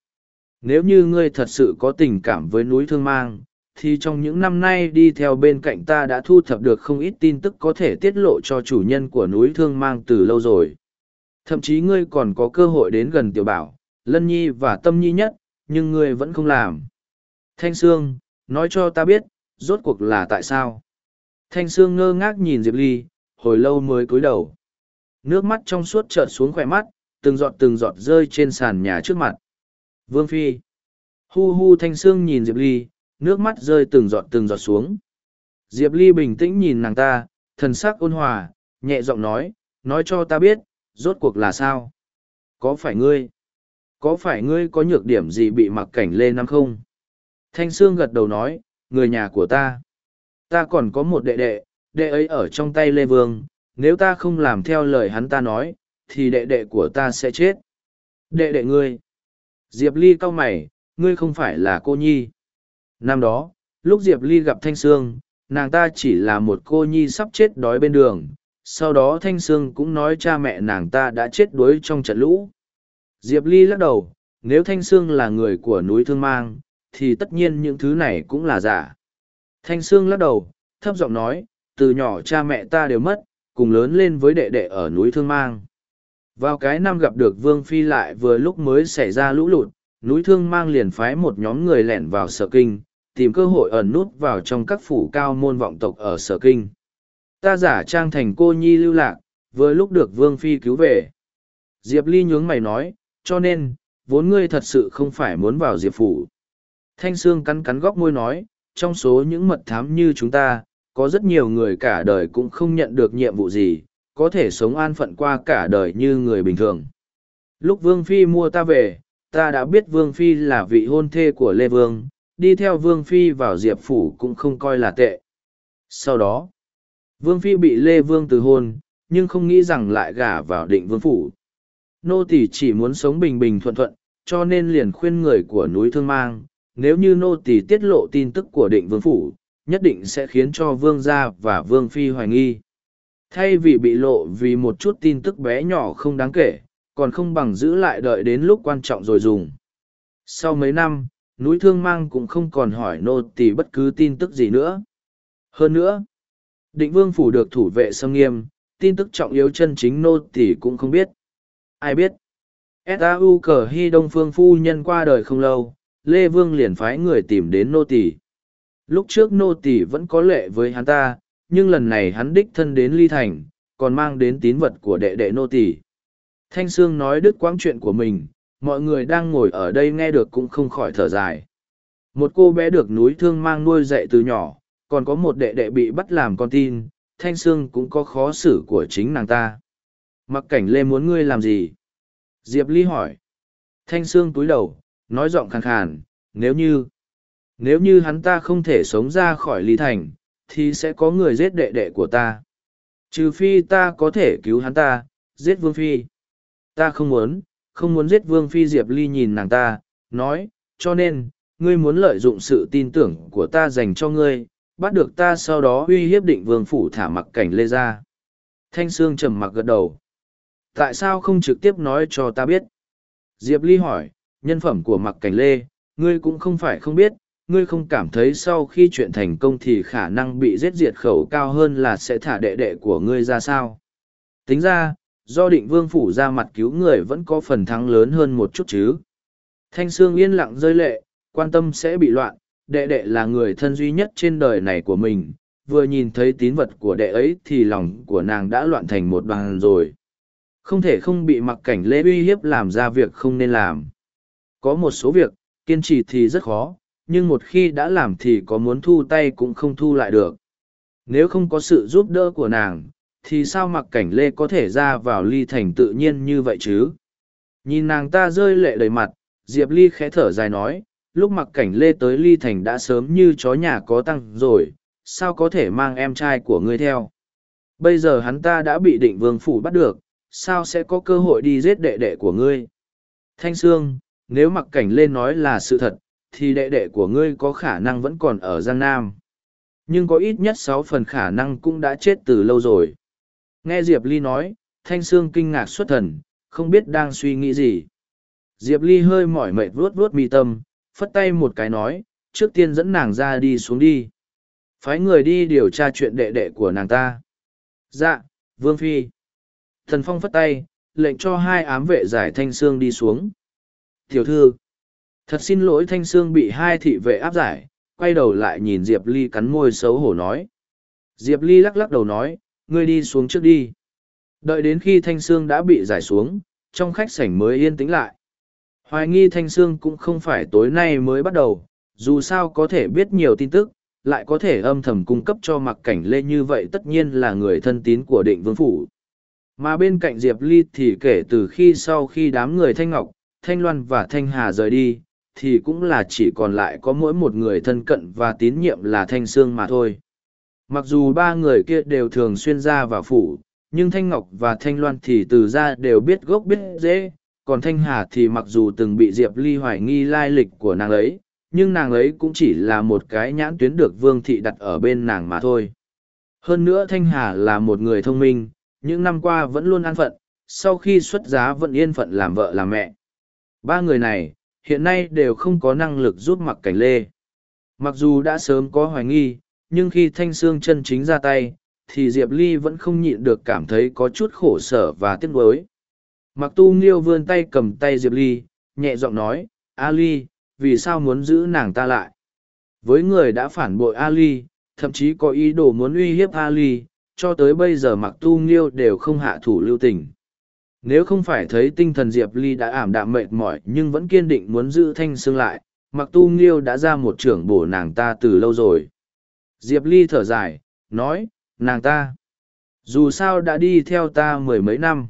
Nếu như ngươi thật sự có tình cảm với núi thương mang, thì trong những năm nay đi theo bên cạnh ta đã thu thập được không ít tin tức có thể tiết lộ cho chủ nhân của núi thương mang từ lâu rồi. Thậm chí ngươi còn có cơ hội đến gần tiểu bảo, lân nhi và tâm nhi nhất, nhưng ngươi vẫn không làm. Thanh Sương, nói cho ta biết, rốt cuộc là tại sao? Thanh Sương ngơ ngác nhìn Diệp Ly, hồi lâu mới cúi đầu. Nước mắt trong suốt trợn xuống khỏe mắt, từng giọt từng giọt rơi trên sàn nhà trước mặt. Vương Phi. Hu hu Thanh Sương nhìn Diệp Ly, nước mắt rơi từng giọt từng giọt xuống. Diệp Ly bình tĩnh nhìn nàng ta, thần sắc ôn hòa, nhẹ giọng nói, nói cho ta biết, rốt cuộc là sao? Có phải ngươi? Có phải ngươi có nhược điểm gì bị mặc cảnh lê năm không? Thanh Sương gật đầu nói, người nhà của ta. Ta còn có một đệ đệ, đệ ấy ở trong tay Lê Vương, nếu ta không làm theo lời hắn ta nói, thì đệ đệ của ta sẽ chết. Đệ đệ ngươi. Diệp Ly cau mày, ngươi không phải là cô nhi. Năm đó, lúc Diệp Ly gặp Thanh Sương, nàng ta chỉ là một cô nhi sắp chết đói bên đường. Sau đó Thanh Sương cũng nói cha mẹ nàng ta đã chết đuối trong trận lũ. Diệp Ly lắc đầu, nếu Thanh Sương là người của núi Thương Mang, thì tất nhiên những thứ này cũng là giả. Thanh Sương lắc đầu, thấp giọng nói, từ nhỏ cha mẹ ta đều mất, cùng lớn lên với đệ đệ ở núi Thương Mang. Vào cái năm gặp được Vương Phi lại vừa lúc mới xảy ra lũ lụt, núi Thương Mang liền phái một nhóm người lẻn vào sở kinh, tìm cơ hội ẩn nút vào trong các phủ cao môn vọng tộc ở sở kinh. Ta giả trang thành cô nhi lưu lạc, vừa lúc được Vương Phi cứu về. Diệp Ly nhướng mày nói, cho nên, vốn ngươi thật sự không phải muốn vào Diệp Phủ. Thanh Sương cắn cắn góc môi nói, trong số những mật thám như chúng ta, có rất nhiều người cả đời cũng không nhận được nhiệm vụ gì, có thể sống an phận qua cả đời như người bình thường. Lúc Vương Phi mua ta về, ta đã biết Vương Phi là vị hôn thê của Lê Vương, đi theo Vương Phi vào Diệp Phủ cũng không coi là tệ. Sau đó, Vương Phi bị Lê Vương từ hôn, nhưng không nghĩ rằng lại gả vào định Vương Phủ. Nô tỷ chỉ muốn sống bình bình thuận thuận, cho nên liền khuyên người của núi Thương Mang, nếu như nô tỷ tiết lộ tin tức của định Vương Phủ, nhất định sẽ khiến cho Vương gia và Vương Phi hoài nghi. Thay vì bị lộ vì một chút tin tức bé nhỏ không đáng kể, còn không bằng giữ lại đợi đến lúc quan trọng rồi dùng. Sau mấy năm, núi thương mang cũng không còn hỏi nô tỳ bất cứ tin tức gì nữa. Hơn nữa, định vương phủ được thủ vệ xâm nghiêm, tin tức trọng yếu chân chính nô tỳ cũng không biết. Ai biết? sau cờ hy đông phương phu nhân qua đời không lâu, Lê Vương liền phái người tìm đến nô tỳ. Lúc trước nô tỳ vẫn có lệ với hắn ta, nhưng lần này hắn đích thân đến ly thành, còn mang đến tín vật của đệ đệ nô tỳ. Thanh Sương nói đứt quãng chuyện của mình, mọi người đang ngồi ở đây nghe được cũng không khỏi thở dài. Một cô bé được núi thương mang nuôi dạy từ nhỏ, còn có một đệ đệ bị bắt làm con tin, thanh sương cũng có khó xử của chính nàng ta. Mặc cảnh lê muốn ngươi làm gì? Diệp Ly hỏi. Thanh sương túi đầu, nói giọng khàn khàn, nếu như, nếu như hắn ta không thể sống ra khỏi Ly Thành, thì sẽ có người giết đệ đệ của ta. Trừ phi ta có thể cứu hắn ta, giết Vương Phi. Ta không muốn, không muốn giết Vương Phi Diệp Ly nhìn nàng ta, nói, cho nên, ngươi muốn lợi dụng sự tin tưởng của ta dành cho ngươi, bắt được ta sau đó uy hiếp định Vương Phủ thả mặc cảnh lê ra. Thanh Sương trầm mặc gật đầu. Tại sao không trực tiếp nói cho ta biết? Diệp Ly hỏi, nhân phẩm của mặc cảnh lê, ngươi cũng không phải không biết, ngươi không cảm thấy sau khi chuyện thành công thì khả năng bị giết diệt khẩu cao hơn là sẽ thả đệ đệ của ngươi ra sao? Tính ra, do định vương phủ ra mặt cứu người vẫn có phần thắng lớn hơn một chút chứ. Thanh Sương yên lặng rơi lệ, quan tâm sẽ bị loạn, đệ đệ là người thân duy nhất trên đời này của mình, vừa nhìn thấy tín vật của đệ ấy thì lòng của nàng đã loạn thành một đoàn rồi. Không thể không bị mặc cảnh lễ uy hiếp làm ra việc không nên làm. Có một số việc, kiên trì thì rất khó, nhưng một khi đã làm thì có muốn thu tay cũng không thu lại được. Nếu không có sự giúp đỡ của nàng, thì sao mặc cảnh lê có thể ra vào ly thành tự nhiên như vậy chứ? Nhìn nàng ta rơi lệ đầy mặt, Diệp Ly khẽ thở dài nói, lúc mặc cảnh lê tới ly thành đã sớm như chó nhà có tăng rồi, sao có thể mang em trai của ngươi theo? Bây giờ hắn ta đã bị định vương phủ bắt được, sao sẽ có cơ hội đi giết đệ đệ của ngươi? Thanh Sương, nếu mặc cảnh lê nói là sự thật, thì đệ đệ của ngươi có khả năng vẫn còn ở Giang Nam. Nhưng có ít nhất sáu phần khả năng cũng đã chết từ lâu rồi. Nghe Diệp Ly nói, Thanh Sương kinh ngạc xuất thần, không biết đang suy nghĩ gì. Diệp Ly hơi mỏi mệt vuốt vuốt mi tâm, phất tay một cái nói, trước tiên dẫn nàng ra đi xuống đi. Phái người đi điều tra chuyện đệ đệ của nàng ta. Dạ, Vương Phi. Thần Phong phất tay, lệnh cho hai ám vệ giải Thanh Sương đi xuống. Tiểu thư, thật xin lỗi Thanh Sương bị hai thị vệ áp giải, quay đầu lại nhìn Diệp Ly cắn môi xấu hổ nói. Diệp Ly lắc lắc đầu nói, ngươi đi xuống trước đi. Đợi đến khi Thanh Sương đã bị giải xuống, trong khách sảnh mới yên tĩnh lại. Hoài nghi Thanh Sương cũng không phải tối nay mới bắt đầu, dù sao có thể biết nhiều tin tức, lại có thể âm thầm cung cấp cho mặc cảnh lê như vậy tất nhiên là người thân tín của định vương phủ. Mà bên cạnh Diệp Ly thì kể từ khi sau khi đám người Thanh Ngọc, Thanh Loan và Thanh Hà rời đi, thì cũng là chỉ còn lại có mỗi một người thân cận và tín nhiệm là Thanh Sương mà thôi. Mặc dù ba người kia đều thường xuyên ra vào phủ, nhưng Thanh Ngọc và Thanh Loan thì từ ra đều biết gốc biết dễ, còn Thanh Hà thì mặc dù từng bị Diệp Ly hoài nghi lai lịch của nàng ấy, nhưng nàng ấy cũng chỉ là một cái nhãn tuyến được Vương Thị đặt ở bên nàng mà thôi. Hơn nữa Thanh Hà là một người thông minh, những năm qua vẫn luôn an phận, sau khi xuất giá vẫn yên phận làm vợ làm mẹ. Ba người này, hiện nay đều không có năng lực giúp mặc cảnh lê. Mặc dù đã sớm có hoài nghi, nhưng khi thanh xương chân chính ra tay, thì Diệp Ly vẫn không nhịn được cảm thấy có chút khổ sở và tiếc nuối. Mặc tu nghiêu vươn tay cầm tay Diệp Ly, nhẹ giọng nói, A Ly, vì sao muốn giữ nàng ta lại? Với người đã phản bội A Ly, thậm chí có ý đồ muốn uy hiếp A Ly, cho tới bây giờ mặc tu nghiêu đều không hạ thủ lưu tình. Nếu không phải thấy tinh thần Diệp Ly đã ảm đạm mệt mỏi nhưng vẫn kiên định muốn giữ thanh xương lại, mặc tu nghiêu đã ra một trưởng bổ nàng ta từ lâu rồi. Diệp Ly thở dài, nói, nàng ta, dù sao đã đi theo ta mười mấy năm,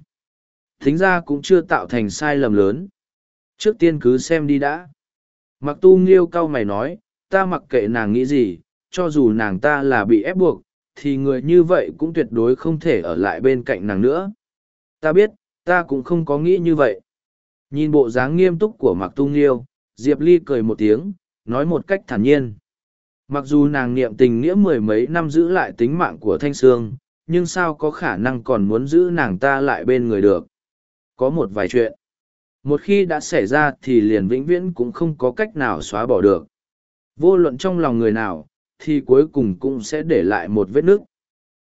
thính ra cũng chưa tạo thành sai lầm lớn. Trước tiên cứ xem đi đã. Mặc tu nghiêu cao mày nói, ta mặc kệ nàng nghĩ gì, cho dù nàng ta là bị ép buộc, thì người như vậy cũng tuyệt đối không thể ở lại bên cạnh nàng nữa. Ta biết, ta cũng không có nghĩ như vậy. Nhìn bộ dáng nghiêm túc của Mặc Tu Nghiêu, Diệp Ly cười một tiếng, nói một cách thản nhiên. Mặc dù nàng niệm tình nghĩa mười mấy năm giữ lại tính mạng của Thanh Sương, nhưng sao có khả năng còn muốn giữ nàng ta lại bên người được. Có một vài chuyện. Một khi đã xảy ra thì liền vĩnh viễn cũng không có cách nào xóa bỏ được. Vô luận trong lòng người nào, thì cuối cùng cũng sẽ để lại một vết nứt.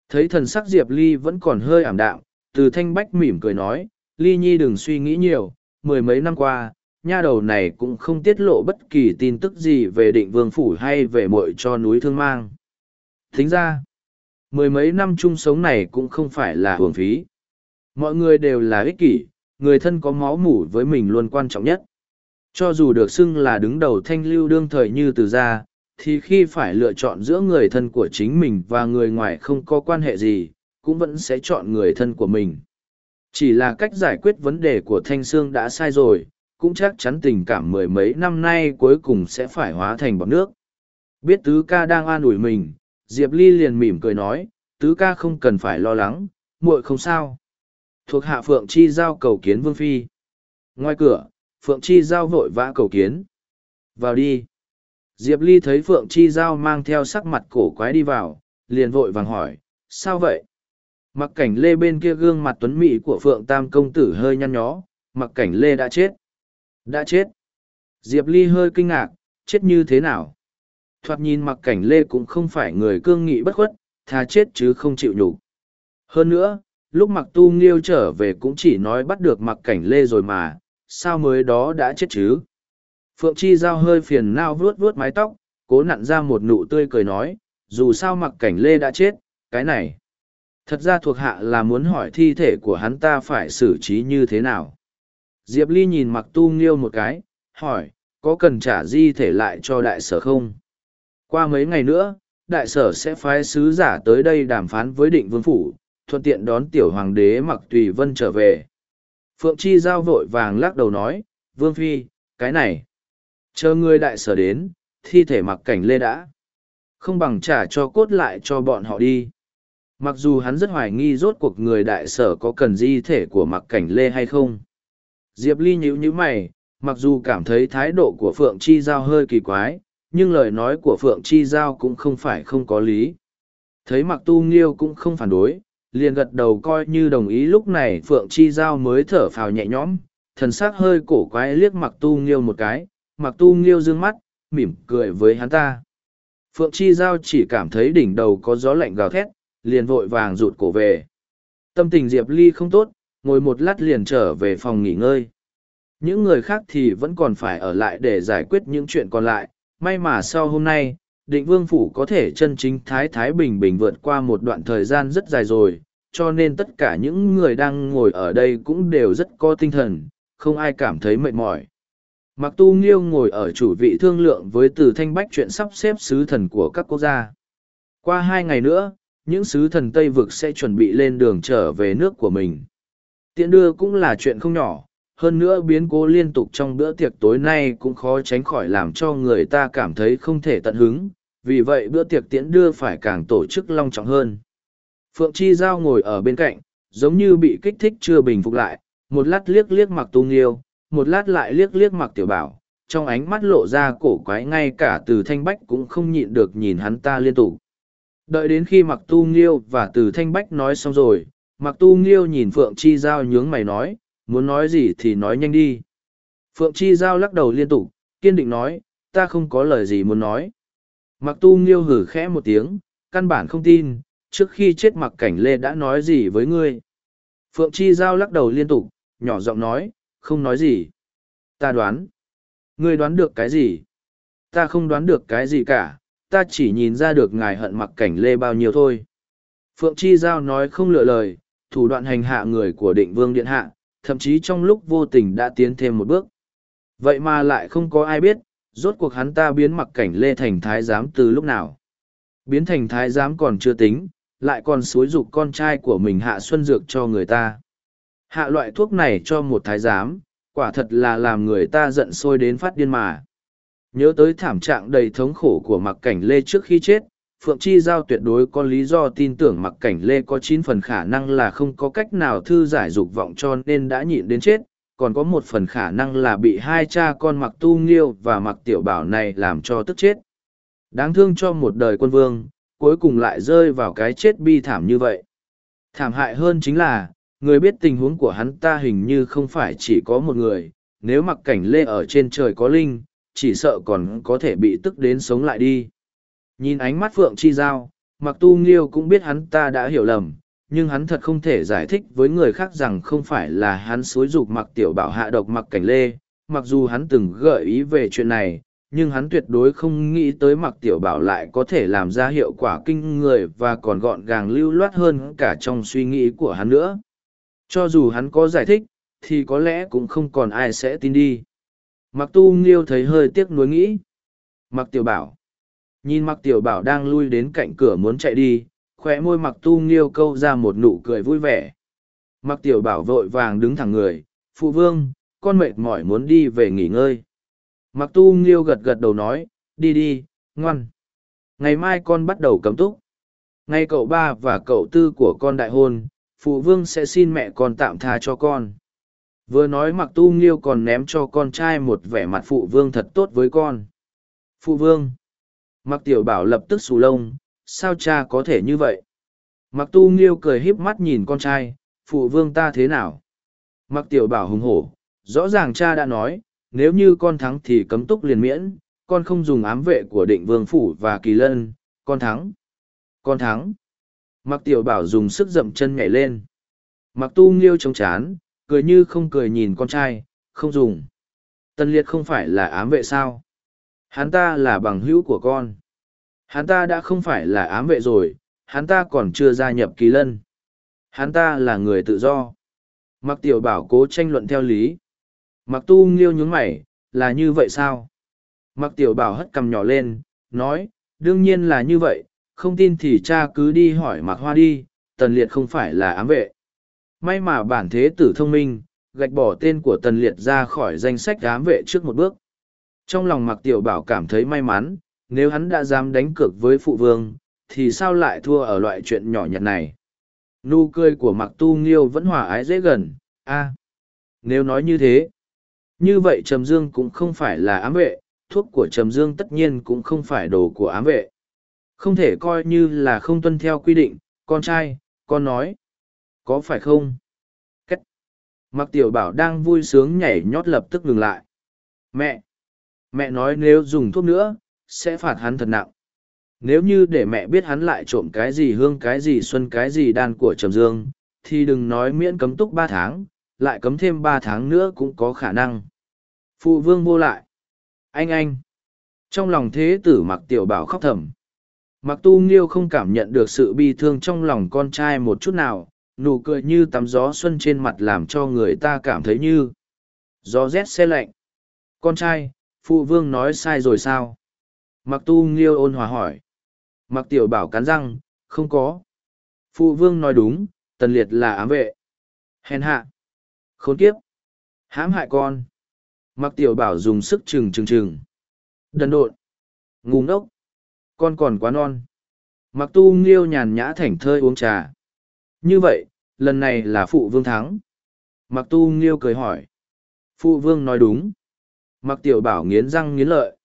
Thấy thần sắc Diệp Ly vẫn còn hơi ảm đạm, từ thanh bách mỉm cười nói, Ly Nhi đừng suy nghĩ nhiều, mười mấy năm qua, nha đầu này cũng không tiết lộ bất kỳ tin tức gì về định vương phủ hay về mội cho núi thương mang. Thính ra, mười mấy năm chung sống này cũng không phải là hưởng phí. Mọi người đều là ích kỷ, người thân có máu mủ với mình luôn quan trọng nhất. Cho dù được xưng là đứng đầu thanh lưu đương thời như từ gia, thì khi phải lựa chọn giữa người thân của chính mình và người ngoài không có quan hệ gì, cũng vẫn sẽ chọn người thân của mình. Chỉ là cách giải quyết vấn đề của Thanh Sương đã sai rồi, cũng chắc chắn tình cảm mười mấy năm nay cuối cùng sẽ phải hóa thành bọt nước. Biết tứ ca đang an ủi mình, Diệp Ly liền mỉm cười nói, tứ ca không cần phải lo lắng, muội không sao. Thuộc hạ Phượng Chi Giao cầu kiến Vương Phi. Ngoài cửa, Phượng Chi Giao vội vã cầu kiến. Vào đi. Diệp Ly thấy Phượng Chi Giao mang theo sắc mặt cổ quái đi vào, liền vội vàng hỏi, sao vậy? Mặc cảnh lê bên kia gương mặt tuấn mỹ của Phượng Tam Công Tử hơi nhăn nhó, mặc cảnh lê đã chết. Đã chết. Diệp Ly hơi kinh ngạc, chết như thế nào? Thoạt nhìn mặc cảnh lê cũng không phải người cương nghị bất khuất, thà chết chứ không chịu nhục. Hơn nữa, lúc mặc tu nghiêu trở về cũng chỉ nói bắt được mặc cảnh lê rồi mà, sao mới đó đã chết chứ? Phượng Chi Giao hơi phiền nao vuốt vuốt mái tóc, cố nặn ra một nụ tươi cười nói, dù sao mặc cảnh lê đã chết, cái này. Thật ra thuộc hạ là muốn hỏi thi thể của hắn ta phải xử trí như thế nào. Diệp Ly nhìn mặc tu nghiêu một cái, hỏi, có cần trả di thể lại cho đại sở không? Qua mấy ngày nữa, đại sở sẽ phái sứ giả tới đây đàm phán với định vương phủ, thuận tiện đón tiểu hoàng đế mặc tùy vân trở về. Phượng Chi Giao vội vàng lắc đầu nói, Vương Phi, cái này. Chờ người đại sở đến, thi thể mặc cảnh lê đã. Không bằng trả cho cốt lại cho bọn họ đi. Mặc dù hắn rất hoài nghi rốt cuộc người đại sở có cần di thể của mặc cảnh lê hay không. Diệp Ly nhíu nhíu mày, mặc dù cảm thấy thái độ của Phượng Chi Giao hơi kỳ quái, nhưng lời nói của Phượng Chi Giao cũng không phải không có lý. Thấy mặc tu nghiêu cũng không phản đối, liền gật đầu coi như đồng ý lúc này Phượng Chi Giao mới thở phào nhẹ nhõm, thần sắc hơi cổ quái liếc mặc tu nghiêu một cái, mặc tu nghiêu dương mắt, mỉm cười với hắn ta. Phượng Chi Giao chỉ cảm thấy đỉnh đầu có gió lạnh gào thét, liền vội vàng rụt cổ về. Tâm tình Diệp Ly không tốt, ngồi một lát liền trở về phòng nghỉ ngơi. Những người khác thì vẫn còn phải ở lại để giải quyết những chuyện còn lại, may mà sau hôm nay, định vương phủ có thể chân chính thái thái bình bình vượt qua một đoạn thời gian rất dài rồi, cho nên tất cả những người đang ngồi ở đây cũng đều rất có tinh thần, không ai cảm thấy mệt mỏi. Mặc tu nghiêu ngồi ở chủ vị thương lượng với từ thanh bách chuyện sắp xếp sứ thần của các quốc gia. Qua hai ngày nữa, những sứ thần Tây Vực sẽ chuẩn bị lên đường trở về nước của mình. Tiện đưa cũng là chuyện không nhỏ, hơn nữa biến cố liên tục trong bữa tiệc tối nay cũng khó tránh khỏi làm cho người ta cảm thấy không thể tận hứng, vì vậy bữa tiệc tiễn đưa phải càng tổ chức long trọng hơn. Phượng Chi Giao ngồi ở bên cạnh, giống như bị kích thích chưa bình phục lại, một lát liếc liếc mặc tu nghiêu, một lát lại liếc liếc mặc tiểu bảo, trong ánh mắt lộ ra cổ quái ngay cả từ thanh bách cũng không nhịn được nhìn hắn ta liên tục. Đợi đến khi mặc tu nghiêu và từ thanh bách nói xong rồi, mặc tu nghiêu nhìn Phượng Chi Giao nhướng mày nói, muốn nói gì thì nói nhanh đi. Phượng Chi Giao lắc đầu liên tục, kiên định nói, ta không có lời gì muốn nói. Mặc tu nghiêu hử khẽ một tiếng, căn bản không tin, trước khi chết mặc cảnh lê đã nói gì với ngươi. Phượng Chi Giao lắc đầu liên tục, nhỏ giọng nói, không nói gì. Ta đoán. Ngươi đoán được cái gì? Ta không đoán được cái gì cả, ta chỉ nhìn ra được ngài hận mặc cảnh lê bao nhiêu thôi. Phượng Chi Giao nói không lựa lời, thủ đoạn hành hạ người của định vương điện hạ, thậm chí trong lúc vô tình đã tiến thêm một bước. Vậy mà lại không có ai biết, rốt cuộc hắn ta biến mặc cảnh lê thành thái giám từ lúc nào. Biến thành thái giám còn chưa tính, lại còn xúi dục con trai của mình hạ xuân dược cho người ta. Hạ loại thuốc này cho một thái giám, quả thật là làm người ta giận sôi đến phát điên mà. Nhớ tới thảm trạng đầy thống khổ của mặc cảnh lê trước khi chết, Phượng Chi Giao tuyệt đối có lý do tin tưởng mặc cảnh lê có chín phần khả năng là không có cách nào thư giải dục vọng cho nên đã nhịn đến chết, còn có một phần khả năng là bị hai cha con mặc tu nghiêu và mặc tiểu bảo này làm cho tức chết. Đáng thương cho một đời quân vương, cuối cùng lại rơi vào cái chết bi thảm như vậy. Thảm hại hơn chính là, người biết tình huống của hắn ta hình như không phải chỉ có một người, nếu mặc cảnh lê ở trên trời có linh, chỉ sợ còn có thể bị tức đến sống lại đi. Nhìn ánh mắt Phượng Chi Giao, mặc tu nghiêu cũng biết hắn ta đã hiểu lầm, nhưng hắn thật không thể giải thích với người khác rằng không phải là hắn xối dục mặc tiểu bảo hạ độc mặc cảnh lê, mặc dù hắn từng gợi ý về chuyện này, nhưng hắn tuyệt đối không nghĩ tới mặc tiểu bảo lại có thể làm ra hiệu quả kinh người và còn gọn gàng lưu loát hơn cả trong suy nghĩ của hắn nữa. Cho dù hắn có giải thích, thì có lẽ cũng không còn ai sẽ tin đi. Mặc tu nghiêu thấy hơi tiếc nuối nghĩ. Mặc tiểu bảo. Nhìn mặc tiểu bảo đang lui đến cạnh cửa muốn chạy đi, khóe môi mặc tu nghiêu câu ra một nụ cười vui vẻ. Mặc tiểu bảo vội vàng đứng thẳng người, phụ vương, con mệt mỏi muốn đi về nghỉ ngơi. Mặc tu nghiêu gật gật đầu nói, đi đi, ngoan. Ngày mai con bắt đầu cấm túc. Ngày cậu ba và cậu tư của con đại hôn, phụ vương sẽ xin mẹ con tạm tha cho con. Vừa nói mặc tu nghiêu còn ném cho con trai một vẻ mặt phụ vương thật tốt với con. Phụ vương. Mặc tiểu bảo lập tức xù lông, sao cha có thể như vậy? Mặc tu nghiêu cười híp mắt nhìn con trai, phụ vương ta thế nào? Mặc tiểu bảo hùng hổ, rõ ràng cha đã nói, nếu như con thắng thì cấm túc liền miễn, con không dùng ám vệ của định vương phủ và kỳ lân, con thắng. Con thắng. Mặc tiểu bảo dùng sức dậm chân nhảy lên. Mặc tu nghiêu chống chán, cười như không cười nhìn con trai, không dùng. Tân liệt không phải là ám vệ sao? Hắn ta là bằng hữu của con. Hắn ta đã không phải là ám vệ rồi, hắn ta còn chưa gia nhập kỳ lân. Hắn ta là người tự do. Mặc tiểu bảo cố tranh luận theo lý. Mặc tu nghiêu nhướng mày, là như vậy sao? Mặc tiểu bảo hất cằm nhỏ lên, nói, đương nhiên là như vậy, không tin thì cha cứ đi hỏi mặc hoa đi, tần liệt không phải là ám vệ. May mà bản thế tử thông minh, gạch bỏ tên của tần liệt ra khỏi danh sách ám vệ trước một bước. Trong lòng mặc tiểu bảo cảm thấy may mắn, nếu hắn đã dám đánh cược với phụ vương, thì sao lại thua ở loại chuyện nhỏ nhặt này. Nụ cười của mặc tu nghiêu vẫn hòa ái dễ gần, a nếu nói như thế, như vậy Trầm Dương cũng không phải là ám vệ, thuốc của Trầm Dương tất nhiên cũng không phải đồ của ám vệ. Không thể coi như là không tuân theo quy định, con trai, con nói. Có phải không? Cách. Mặc tiểu bảo đang vui sướng nhảy nhót lập tức ngừng lại. Mẹ! Mẹ nói nếu dùng thuốc nữa, sẽ phạt hắn thật nặng. Nếu như để mẹ biết hắn lại trộm cái gì hương cái gì xuân cái gì đan của Trầm Dương, thì đừng nói miễn cấm túc ba tháng, lại cấm thêm ba tháng nữa cũng có khả năng. Phụ vương vô lại. Anh anh. Trong lòng thế tử mặc tiểu bảo khóc thầm. Mặc tu nghiêu không cảm nhận được sự bi thương trong lòng con trai một chút nào, nụ cười như tắm gió xuân trên mặt làm cho người ta cảm thấy như gió rét xe lạnh. Con trai, phụ vương nói sai rồi sao? Mặc tu nghiêu ôn hòa hỏi. Mặc tiểu bảo cắn răng, không có. Phụ vương nói đúng, tần liệt là ám vệ. Hèn hạ. Khốn kiếp. hãm hại con. Mặc tiểu bảo dùng sức trừng trừng trừng. Đần độn. Ngu ngốc. Con còn quá non. Mặc tu nghiêu nhàn nhã thảnh thơi uống trà. Như vậy, lần này là phụ vương thắng. Mặc tu nghiêu cười hỏi. Phụ vương nói đúng. Mặc tiểu bảo nghiến răng nghiến lợi.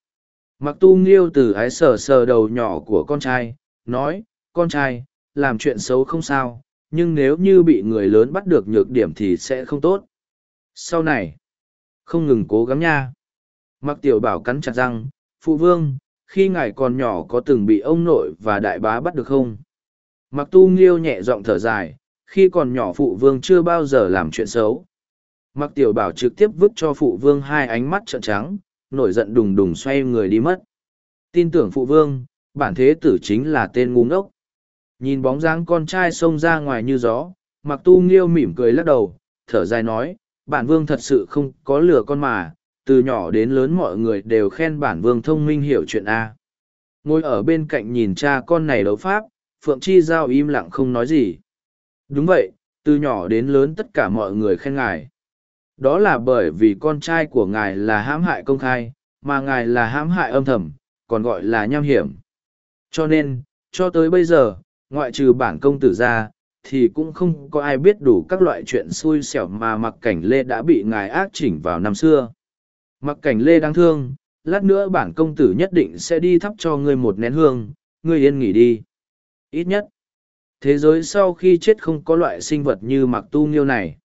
Mặc tu nghiêu từ ái sờ sờ đầu nhỏ của con trai, nói, con trai, làm chuyện xấu không sao, nhưng nếu như bị người lớn bắt được nhược điểm thì sẽ không tốt. Sau này, không ngừng cố gắng nha. Mặc tiểu bảo cắn chặt răng, phụ vương, khi ngài còn nhỏ có từng bị ông nội và đại bá bắt được không? Mặc tu nghiêu nhẹ giọng thở dài, khi còn nhỏ phụ vương chưa bao giờ làm chuyện xấu. Mặc tiểu bảo trực tiếp vứt cho phụ vương hai ánh mắt trợn trắng, nổi giận đùng đùng xoay người đi mất. Tin tưởng phụ vương, bản thế tử chính là tên ngu ngốc. Nhìn bóng dáng con trai xông ra ngoài như gió, mặc tu nghiêu mỉm cười lắc đầu, thở dài nói, bản vương thật sự không có lừa con mà, từ nhỏ đến lớn mọi người đều khen bản vương thông minh hiểu chuyện A. Ngồi ở bên cạnh nhìn cha con này đấu pháp, Phượng Chi Giao im lặng không nói gì. Đúng vậy, từ nhỏ đến lớn tất cả mọi người khen ngài. Đó là bởi vì con trai của ngài là hãm hại công khai, mà ngài là hãm hại âm thầm, còn gọi là nham hiểm. Cho nên, cho tới bây giờ, ngoại trừ bản công tử ra, thì cũng không có ai biết đủ các loại chuyện xui xẻo mà mặc cảnh lê đã bị ngài ác chỉnh vào năm xưa. Mặc cảnh lê đáng thương, lát nữa bản công tử nhất định sẽ đi thắp cho ngươi một nén hương, ngươi yên nghỉ đi. Ít nhất, thế giới sau khi chết không có loại sinh vật như mặc tu nghiêu này.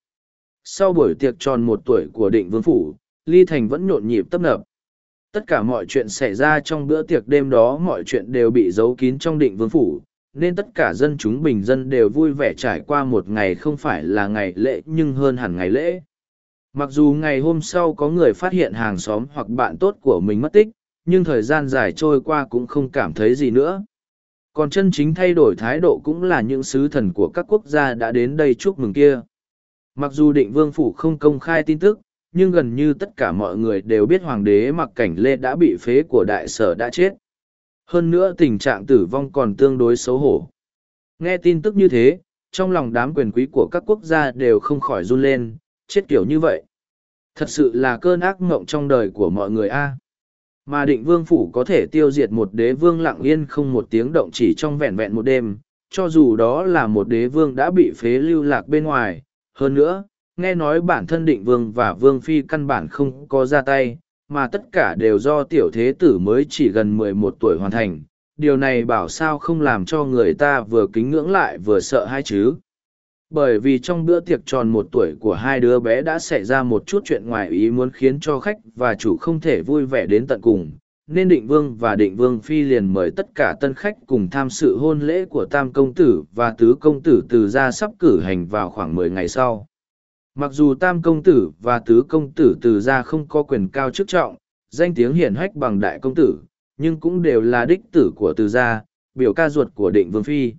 Sau buổi tiệc tròn một tuổi của định vương phủ, Ly Thành vẫn nhộn nhịp tấp nập. Tất cả mọi chuyện xảy ra trong bữa tiệc đêm đó mọi chuyện đều bị giấu kín trong định vương phủ, nên tất cả dân chúng bình dân đều vui vẻ trải qua một ngày không phải là ngày lễ nhưng hơn hẳn ngày lễ. Mặc dù ngày hôm sau có người phát hiện hàng xóm hoặc bạn tốt của mình mất tích, nhưng thời gian dài trôi qua cũng không cảm thấy gì nữa. Còn chân chính thay đổi thái độ cũng là những sứ thần của các quốc gia đã đến đây chúc mừng kia. Mặc dù định vương phủ không công khai tin tức, nhưng gần như tất cả mọi người đều biết hoàng đế mặc cảnh lê đã bị phế của đại sở đã chết. Hơn nữa tình trạng tử vong còn tương đối xấu hổ. Nghe tin tức như thế, trong lòng đám quyền quý của các quốc gia đều không khỏi run lên, chết kiểu như vậy. Thật sự là cơn ác mộng trong đời của mọi người a. Mà định vương phủ có thể tiêu diệt một đế vương lặng yên không một tiếng động chỉ trong vẹn vẹn một đêm, cho dù đó là một đế vương đã bị phế lưu lạc bên ngoài. Hơn nữa, nghe nói bản thân định vương và vương phi căn bản không có ra tay, mà tất cả đều do tiểu thế tử mới chỉ gần mười một tuổi hoàn thành. Điều này bảo sao không làm cho người ta vừa kính ngưỡng lại vừa sợ hai chứ. Bởi vì trong bữa tiệc tròn một tuổi của hai đứa bé đã xảy ra một chút chuyện ngoài ý muốn khiến cho khách và chủ không thể vui vẻ đến tận cùng, nên định vương và định vương phi liền mời tất cả tân khách cùng tham sự hôn lễ của tam công tử và tứ công tử từ ra sắp cử hành vào khoảng mười ngày sau. Mặc dù tam công tử và tứ công tử từ ra không có quyền cao chức trọng, danh tiếng hiển hách bằng đại công tử, nhưng cũng đều là đích tử của từ gia, biểu ca ruột của định vương phi.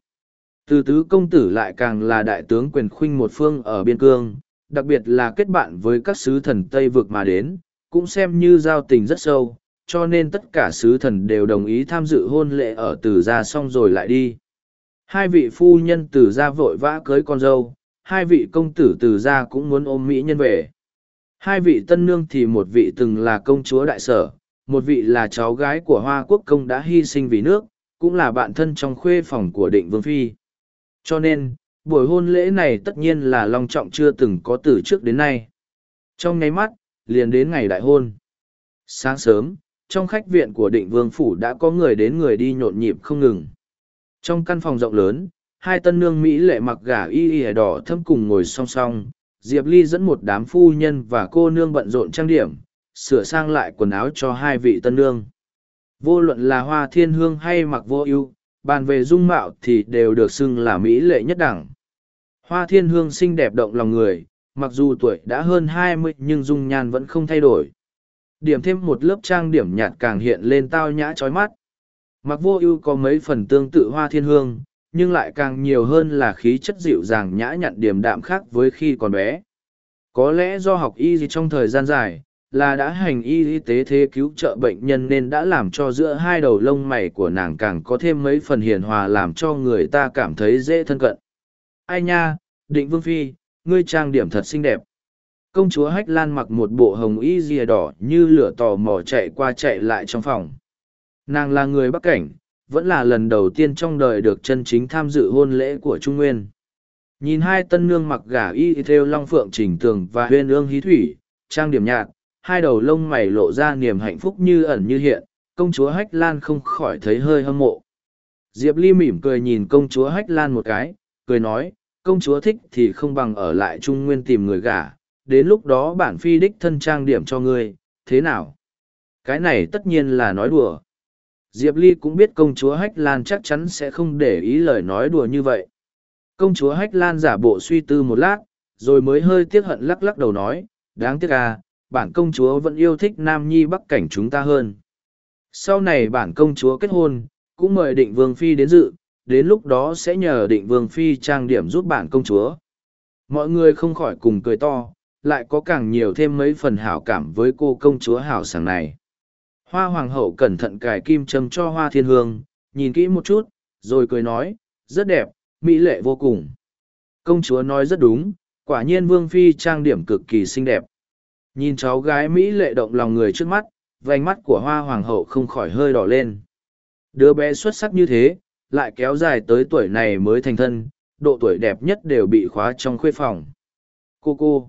Từ tứ công tử lại càng là đại tướng quyền khuynh một phương ở biên cương, đặc biệt là kết bạn với các sứ thần Tây vực mà đến, cũng xem như giao tình rất sâu, cho nên tất cả sứ thần đều đồng ý tham dự hôn lễ ở từ gia xong rồi lại đi. Hai vị phu nhân từ gia vội vã cưới con dâu, hai vị công tử từ gia cũng muốn ôm mỹ nhân về. Hai vị tân nương thì một vị từng là công chúa đại sở, một vị là cháu gái của Hoa Quốc công đã hy sinh vì nước, cũng là bạn thân trong khuê phòng của định vương phi. Cho nên, buổi hôn lễ này tất nhiên là long trọng chưa từng có từ trước đến nay. Trong nháy mắt, liền đến ngày đại hôn. Sáng sớm, trong khách viện của định vương phủ đã có người đến người đi nhộn nhịp không ngừng. Trong căn phòng rộng lớn, hai tân nương Mỹ lệ mặc gà y y đỏ thâm cùng ngồi song song, Diệp Ly dẫn một đám phu nhân và cô nương bận rộn trang điểm, sửa sang lại quần áo cho hai vị tân nương. Vô luận là hoa thiên hương hay mặc vô ưu, bàn về dung mạo thì đều được xưng là mỹ lệ nhất đẳng. Hoa thiên hương xinh đẹp động lòng người, mặc dù tuổi đã hơn hai mươi nhưng dung nhan vẫn không thay đổi. Điểm thêm một lớp trang điểm nhạt càng hiện lên tao nhã trói mắt. Mặc vô ưu có mấy phần tương tự hoa thiên hương, nhưng lại càng nhiều hơn là khí chất dịu dàng nhã nhặn điềm đạm khác với khi còn bé. Có lẽ do học y gì trong thời gian dài, là đã hành y y tế thế cứu trợ bệnh nhân nên đã làm cho giữa hai đầu lông mày của nàng càng có thêm mấy phần hiền hòa làm cho người ta cảm thấy dễ thân cận. Ai nha, định vương phi, ngươi trang điểm thật xinh đẹp. Công chúa Hách Lan mặc một bộ hồng y rìa đỏ như lửa tò mò chạy qua chạy lại trong phòng. Nàng là người Bắc Cảnh, vẫn là lần đầu tiên trong đời được chân chính tham dự hôn lễ của Trung Nguyên. Nhìn hai tân nương mặc gả y theo long phượng trình tường và huyên ương hí thủy, trang điểm nhạt, hai đầu lông mày lộ ra niềm hạnh phúc như ẩn như hiện, công chúa Hách Lan không khỏi thấy hơi hâm mộ. Diệp Ly mỉm cười nhìn công chúa Hách Lan một cái, cười nói, công chúa thích thì không bằng ở lại Trung Nguyên tìm người gả, đến lúc đó bản phi đích thân trang điểm cho ngươi, thế nào? Cái này tất nhiên là nói đùa. Diệp Ly cũng biết công chúa Hách Lan chắc chắn sẽ không để ý lời nói đùa như vậy. Công chúa Hách Lan giả bộ suy tư một lát, rồi mới hơi tiếc hận lắc lắc đầu nói, đáng tiếc à, bản công chúa vẫn yêu thích nam nhi bắc cảnh chúng ta hơn sau này bản công chúa kết hôn cũng mời định vương phi đến dự đến lúc đó sẽ nhờ định vương phi trang điểm giúp bản công chúa mọi người không khỏi cùng cười to lại có càng nhiều thêm mấy phần hảo cảm với cô công chúa hảo sảng này hoa hoàng hậu cẩn thận cài kim châm cho hoa thiên hương nhìn kỹ một chút rồi cười nói rất đẹp mỹ lệ vô cùng công chúa nói rất đúng quả nhiên vương phi trang điểm cực kỳ xinh đẹp Nhìn cháu gái Mỹ lệ động lòng người trước mắt, vành mắt của hoa hoàng hậu không khỏi hơi đỏ lên. Đứa bé xuất sắc như thế, lại kéo dài tới tuổi này mới thành thân, độ tuổi đẹp nhất đều bị khóa trong khuê phòng. Cô cô.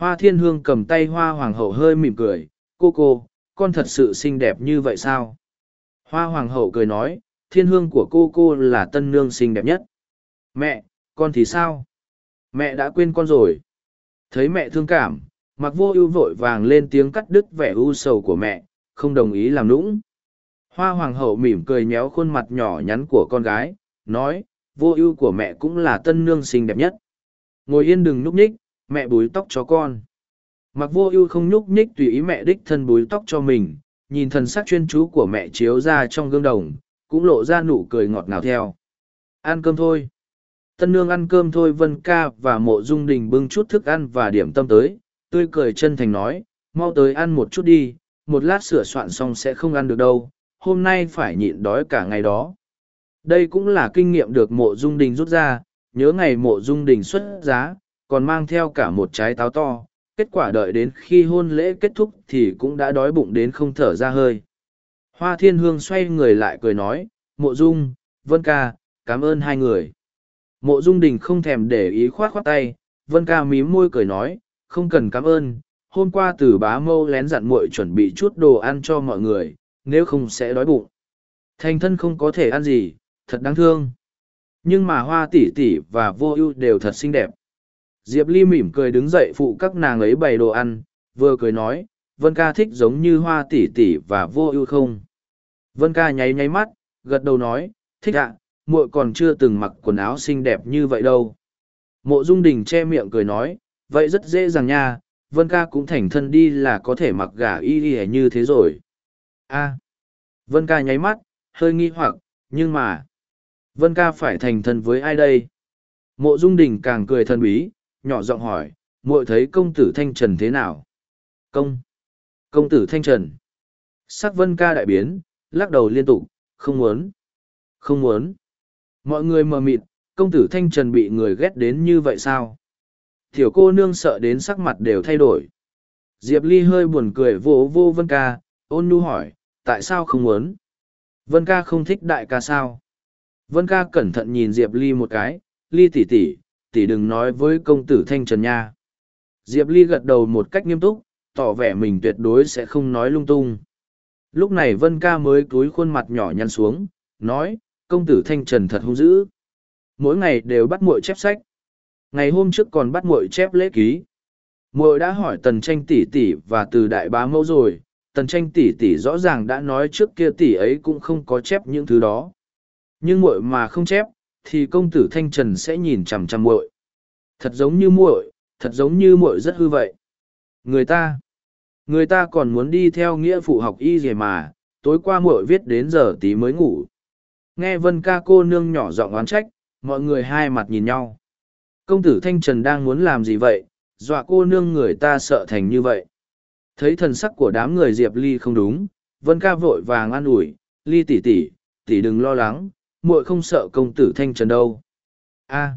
Hoa thiên hương cầm tay hoa hoàng hậu hơi mỉm cười, cô cô, con thật sự xinh đẹp như vậy sao? Hoa hoàng hậu cười nói, thiên hương của cô cô là tân nương xinh đẹp nhất. Mẹ, con thì sao? Mẹ đã quên con rồi. Thấy mẹ thương cảm, mặc vô ưu vội vàng lên tiếng cắt đứt vẻ u sầu của mẹ không đồng ý làm lũng hoa hoàng hậu mỉm cười méo khuôn mặt nhỏ nhắn của con gái nói vô ưu của mẹ cũng là tân nương xinh đẹp nhất ngồi yên đừng núp nhích mẹ búi tóc cho con. Mặc vô ưu không nhúc nhích tùy ý mẹ đích thân búi tóc cho mình nhìn thần sắc chuyên chú của mẹ chiếu ra trong gương đồng cũng lộ ra nụ cười ngọt ngào theo. Ăn cơm thôi. Tân nương ăn cơm thôi vân ca và mộ dung đình bưng chút thức ăn và điểm tâm tới tươi cười chân thành nói, mau tới ăn một chút đi, một lát sửa soạn xong sẽ không ăn được đâu, hôm nay phải nhịn đói cả ngày đó. Đây cũng là kinh nghiệm được mộ dung đình rút ra, nhớ ngày mộ dung đình xuất giá, còn mang theo cả một trái táo to, kết quả đợi đến khi hôn lễ kết thúc thì cũng đã đói bụng đến không thở ra hơi. Hoa thiên hương xoay người lại cười nói, mộ dung, vân ca, cảm ơn hai người. Mộ dung đình không thèm để ý khoát khoát tay, vân ca mím môi cười nói, không cần cảm ơn, hôm qua từ bá mâu lén dặn muội chuẩn bị chút đồ ăn cho mọi người, nếu không sẽ đói bụng. Thành thân không có thể ăn gì, thật đáng thương. Nhưng mà hoa tỷ tỷ và vô ưu đều thật xinh đẹp. Diệp Ly mỉm cười đứng dậy phụ các nàng ấy bày đồ ăn, vừa cười nói, Vân ca thích giống như hoa tỷ tỷ và vô ưu không? Vân ca nháy nháy mắt, gật đầu nói, thích ạ, muội còn chưa từng mặc quần áo xinh đẹp như vậy đâu. Mộ Dung Đình che miệng cười nói, vậy rất dễ dàng nha, Vân ca cũng thành thân đi là có thể mặc gả y y như thế rồi. a Vân ca nháy mắt, hơi nghi hoặc, nhưng mà, Vân ca phải thành thân với ai đây? Mộ Dung Đình càng cười thân bí, nhỏ giọng hỏi, muội thấy công tử Thanh Trần thế nào? Công! Công tử Thanh Trần! Sắc Vân ca đại biến, lắc đầu liên tục, không muốn. Không muốn. Mọi người mờ mịt, công tử Thanh Trần bị người ghét đến như vậy sao? Tiểu cô nương sợ đến sắc mặt đều thay đổi. Diệp Ly hơi buồn cười vô vô Vân ca, ôn nhu hỏi, tại sao không muốn? Vân ca không thích đại ca sao? Vân ca cẩn thận nhìn Diệp Ly một cái, Ly tỷ tỷ, tỷ đừng nói với công tử Thanh Trần nha. Diệp Ly gật đầu một cách nghiêm túc, tỏ vẻ mình tuyệt đối sẽ không nói lung tung. Lúc này Vân ca mới cúi khuôn mặt nhỏ nhăn xuống, nói, công tử Thanh Trần thật hung dữ. Mỗi ngày đều bắt muội chép sách. Ngày hôm trước còn bắt muội chép lễ ký. Muội đã hỏi tần tranh tỷ tỷ và từ đại bá mẫu rồi, tần tranh tỷ tỷ rõ ràng đã nói trước kia tỷ ấy cũng không có chép những thứ đó. Nhưng muội mà không chép, thì công tử Thanh Trần sẽ nhìn chằm chằm muội. Thật giống như muội, thật giống như muội rất hư vậy. Người ta, người ta còn muốn đi theo nghĩa phụ học y gì mà, tối qua muội viết đến giờ tí mới ngủ. Nghe Vân ca cô nương nhỏ giọng oán trách, mọi người hai mặt nhìn nhau. Công tử Thanh Trần đang muốn làm gì vậy, dọa cô nương người ta sợ thành như vậy. Thấy thần sắc của đám người Diệp Ly không đúng, Vân ca vội vàng an ủi, Ly tỷ tỷ, tỷ đừng lo lắng, muội không sợ công tử Thanh Trần đâu. a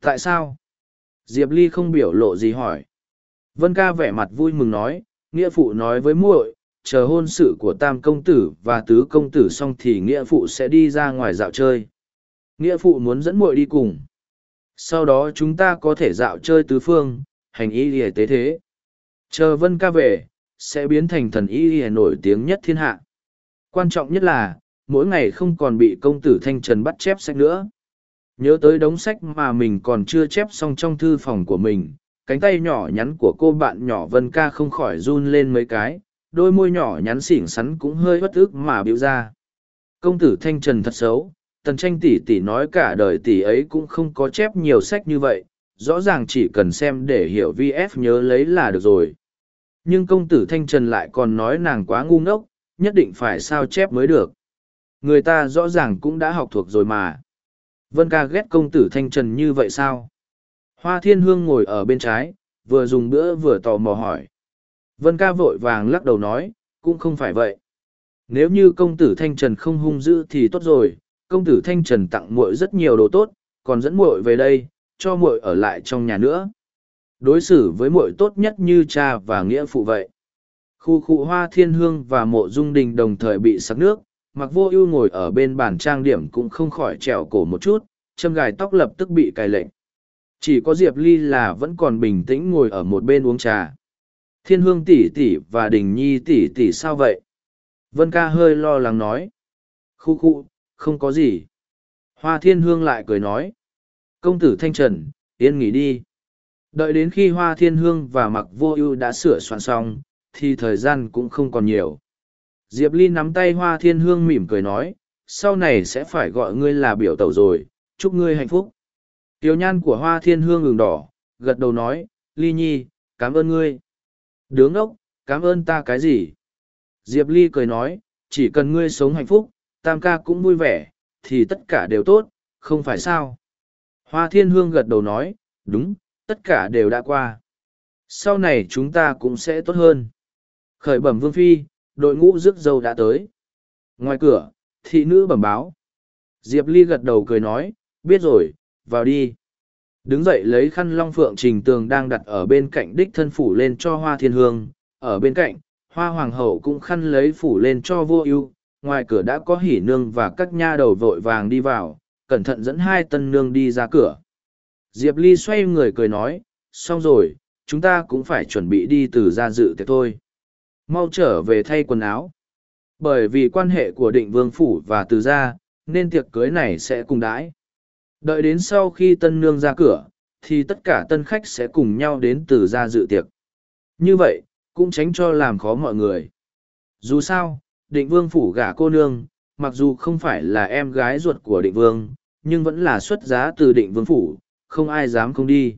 tại sao? Diệp Ly không biểu lộ gì hỏi. Vân ca vẻ mặt vui mừng nói, nghĩa phụ nói với muội, chờ hôn sự của tam công tử và tứ công tử xong thì nghĩa phụ sẽ đi ra ngoài dạo chơi. Nghĩa phụ muốn dẫn muội đi cùng. Sau đó chúng ta có thể dạo chơi tứ phương, hành y lìa tế thế. Chờ vân ca về, sẽ biến thành thần y lìa nổi tiếng nhất thiên hạ. Quan trọng nhất là, mỗi ngày không còn bị công tử Thanh Trần bắt chép sách nữa. Nhớ tới đống sách mà mình còn chưa chép xong trong thư phòng của mình, cánh tay nhỏ nhắn của cô bạn nhỏ Vân Ca không khỏi run lên mấy cái, đôi môi nhỏ nhắn xỉn xắn cũng hơi bất ức mà biểu ra. Công tử Thanh Trần thật xấu, tần tranh tỷ tỷ nói cả đời tỷ ấy cũng không có chép nhiều sách như vậy, rõ ràng chỉ cần xem để hiểu VF nhớ lấy là được rồi. Nhưng công tử Thanh Trần lại còn nói nàng quá ngu ngốc, nhất định phải sao chép mới được. Người ta rõ ràng cũng đã học thuộc rồi mà. Vân ca ghét công tử Thanh Trần như vậy sao? Hoa thiên hương ngồi ở bên trái, vừa dùng bữa vừa tò mò hỏi. Vân ca vội vàng lắc đầu nói, cũng không phải vậy. Nếu như công tử Thanh Trần không hung dữ thì tốt rồi, công tử Thanh Trần tặng muội rất nhiều đồ tốt, còn dẫn muội về đây, cho muội ở lại trong nhà nữa. Đối xử với muội tốt nhất như cha và nghĩa phụ vậy. Khu khu hoa thiên hương và mộ dung đình đồng thời bị sắc nước, mặc vô ưu ngồi ở bên bàn trang điểm cũng không khỏi trèo cổ một chút, châm gài tóc lập tức bị cài lệnh. Chỉ có Diệp Ly là vẫn còn bình tĩnh ngồi ở một bên uống trà. Thiên hương tỷ tỷ và đình nhi tỷ tỷ sao vậy? Vân ca hơi lo lắng nói. Khu khu, không có gì. Hoa thiên hương lại cười nói. Công tử Thanh Trần, yên nghỉ đi. Đợi đến khi Hoa Thiên Hương và Mặc Vô Ưu đã sửa soạn xong, thì thời gian cũng không còn nhiều. Diệp Ly nắm tay Hoa Thiên Hương mỉm cười nói, sau này sẽ phải gọi ngươi là biểu tẩu rồi, chúc ngươi hạnh phúc. Tiểu nhan của Hoa Thiên Hương ngừng đỏ, gật đầu nói, Ly Nhi, cảm ơn ngươi. Đứng ốc, cảm ơn ta cái gì? Diệp Ly cười nói, chỉ cần ngươi sống hạnh phúc, tam ca cũng vui vẻ, thì tất cả đều tốt, không phải sao? Hoa Thiên Hương gật đầu nói, đúng, tất cả đều đã qua. sau này chúng ta cũng sẽ tốt hơn khởi bẩm vương phi đội ngũ rước dâu đã tới. Ngoài cửa, thị nữ bẩm báo. Diệp ly gật đầu cười nói, biết rồi, vào đi. Đứng dậy lấy khăn long phượng trình tường đang đặt ở bên cạnh đích thân phủ lên cho hoa thiên hương. Ở bên cạnh, hoa hoàng hậu cũng khăn lấy phủ lên cho vô ưu. Ngoài cửa đã có hỉ nương và các nha đầu vội vàng đi vào, cẩn thận dẫn hai tân nương đi ra cửa. Diệp ly xoay người cười nói, xong rồi, chúng ta cũng phải chuẩn bị đi từ gia dự tiệc thôi mau trở về thay quần áo. Bởi vì quan hệ của định vương phủ và từ gia, nên tiệc cưới này sẽ cùng đãi. Đợi đến sau khi tân nương ra cửa, thì tất cả tân khách sẽ cùng nhau đến từ gia dự tiệc. Như vậy, cũng tránh cho làm khó mọi người. Dù sao, định vương phủ gả cô nương, mặc dù không phải là em gái ruột của định vương, nhưng vẫn là xuất giá từ định vương phủ, không ai dám không đi.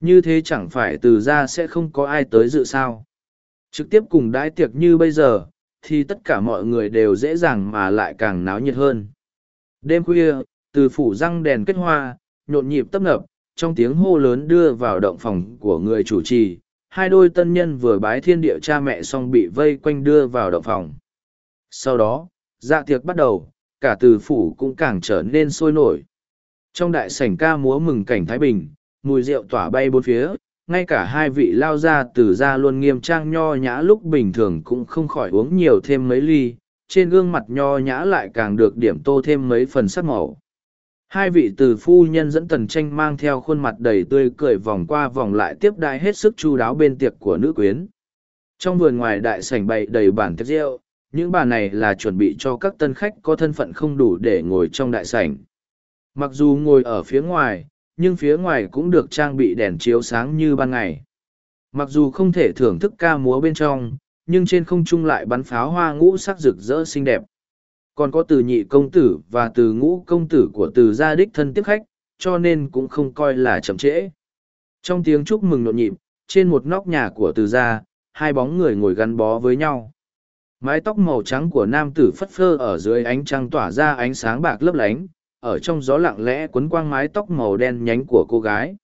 Như thế chẳng phải từ ra sẽ không có ai tới dự sao? Trực tiếp cùng đãi tiệc như bây giờ, thì tất cả mọi người đều dễ dàng mà lại càng náo nhiệt hơn. Đêm khuya, từ phủ răng đèn kết hoa, nhộn nhịp tấp nập, trong tiếng hô lớn đưa vào động phòng của người chủ trì, hai đôi tân nhân vừa bái thiên địa cha mẹ xong bị vây quanh đưa vào động phòng. Sau đó dạ tiệc bắt đầu, cả từ phủ cũng càng trở nên sôi nổi. Trong đại sảnh ca múa mừng cảnh thái bình, mùi rượu tỏa bay bốn phía ngay cả hai vị lao ra từ ra luôn nghiêm trang nho nhã lúc bình thường cũng không khỏi uống nhiều thêm mấy ly, trên gương mặt nho nhã lại càng được điểm tô thêm mấy phần sắc màu. Hai vị từ phu nhân dẫn tần tranh mang theo khuôn mặt đầy tươi cười vòng qua vòng lại tiếp đai hết sức chu đáo bên tiệc của nữ quyến. Trong vườn ngoài đại sảnh bày đầy bản tiệc rượu, những bà này là chuẩn bị cho các tân khách có thân phận không đủ để ngồi trong đại sảnh. Mặc dù ngồi ở phía ngoài nhưng phía ngoài cũng được trang bị đèn chiếu sáng như ban ngày. Mặc dù không thể thưởng thức ca múa bên trong, nhưng trên không trung lại bắn pháo hoa ngũ sắc rực rỡ xinh đẹp. Còn có từ nhị công tử và từ ngũ công tử của từ gia đích thân tiếp khách, cho nên cũng không coi là chậm trễ. Trong tiếng chúc mừng nhộn nhịp, trên một nóc nhà của từ gia, hai bóng người ngồi gắn bó với nhau. Mái tóc màu trắng của nam tử phất phơ ở dưới ánh trăng tỏa ra ánh sáng bạc lấp lánh ở trong gió lặng lẽ quấn quang mái tóc màu đen nhánh của cô gái.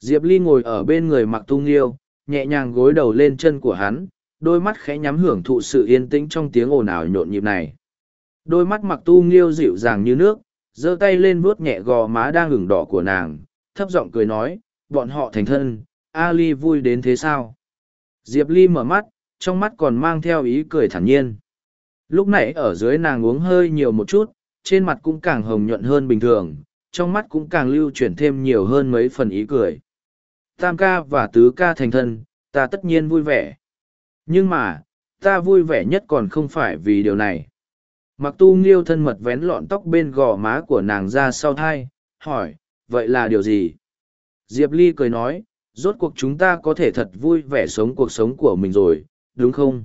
Diệp ly ngồi ở bên người mặc tu nghiêu, nhẹ nhàng gối đầu lên chân của hắn, đôi mắt khẽ nhắm hưởng thụ sự yên tĩnh trong tiếng ồn ào nhộn nhịp này. Đôi mắt mặc tu nghiêu dịu dàng như nước, giơ tay lên vuốt nhẹ gò má đang ửng đỏ của nàng, thấp giọng cười nói, bọn họ thành thân, ali vui đến thế sao? Diệp ly mở mắt, trong mắt còn mang theo ý cười thản nhiên. Lúc nãy ở dưới nàng uống hơi nhiều một chút trên mặt cũng càng hồng nhuận hơn bình thường, trong mắt cũng càng lưu chuyển thêm nhiều hơn mấy phần ý cười. Tam ca và tứ ca thành thân, ta tất nhiên vui vẻ. Nhưng mà, ta vui vẻ nhất còn không phải vì điều này. Mặc tu nghiêu thân mật vén lọn tóc bên gò má của nàng ra sau thai, hỏi, vậy là điều gì? Diệp ly cười nói, rốt cuộc chúng ta có thể thật vui vẻ sống cuộc sống của mình rồi, đúng không?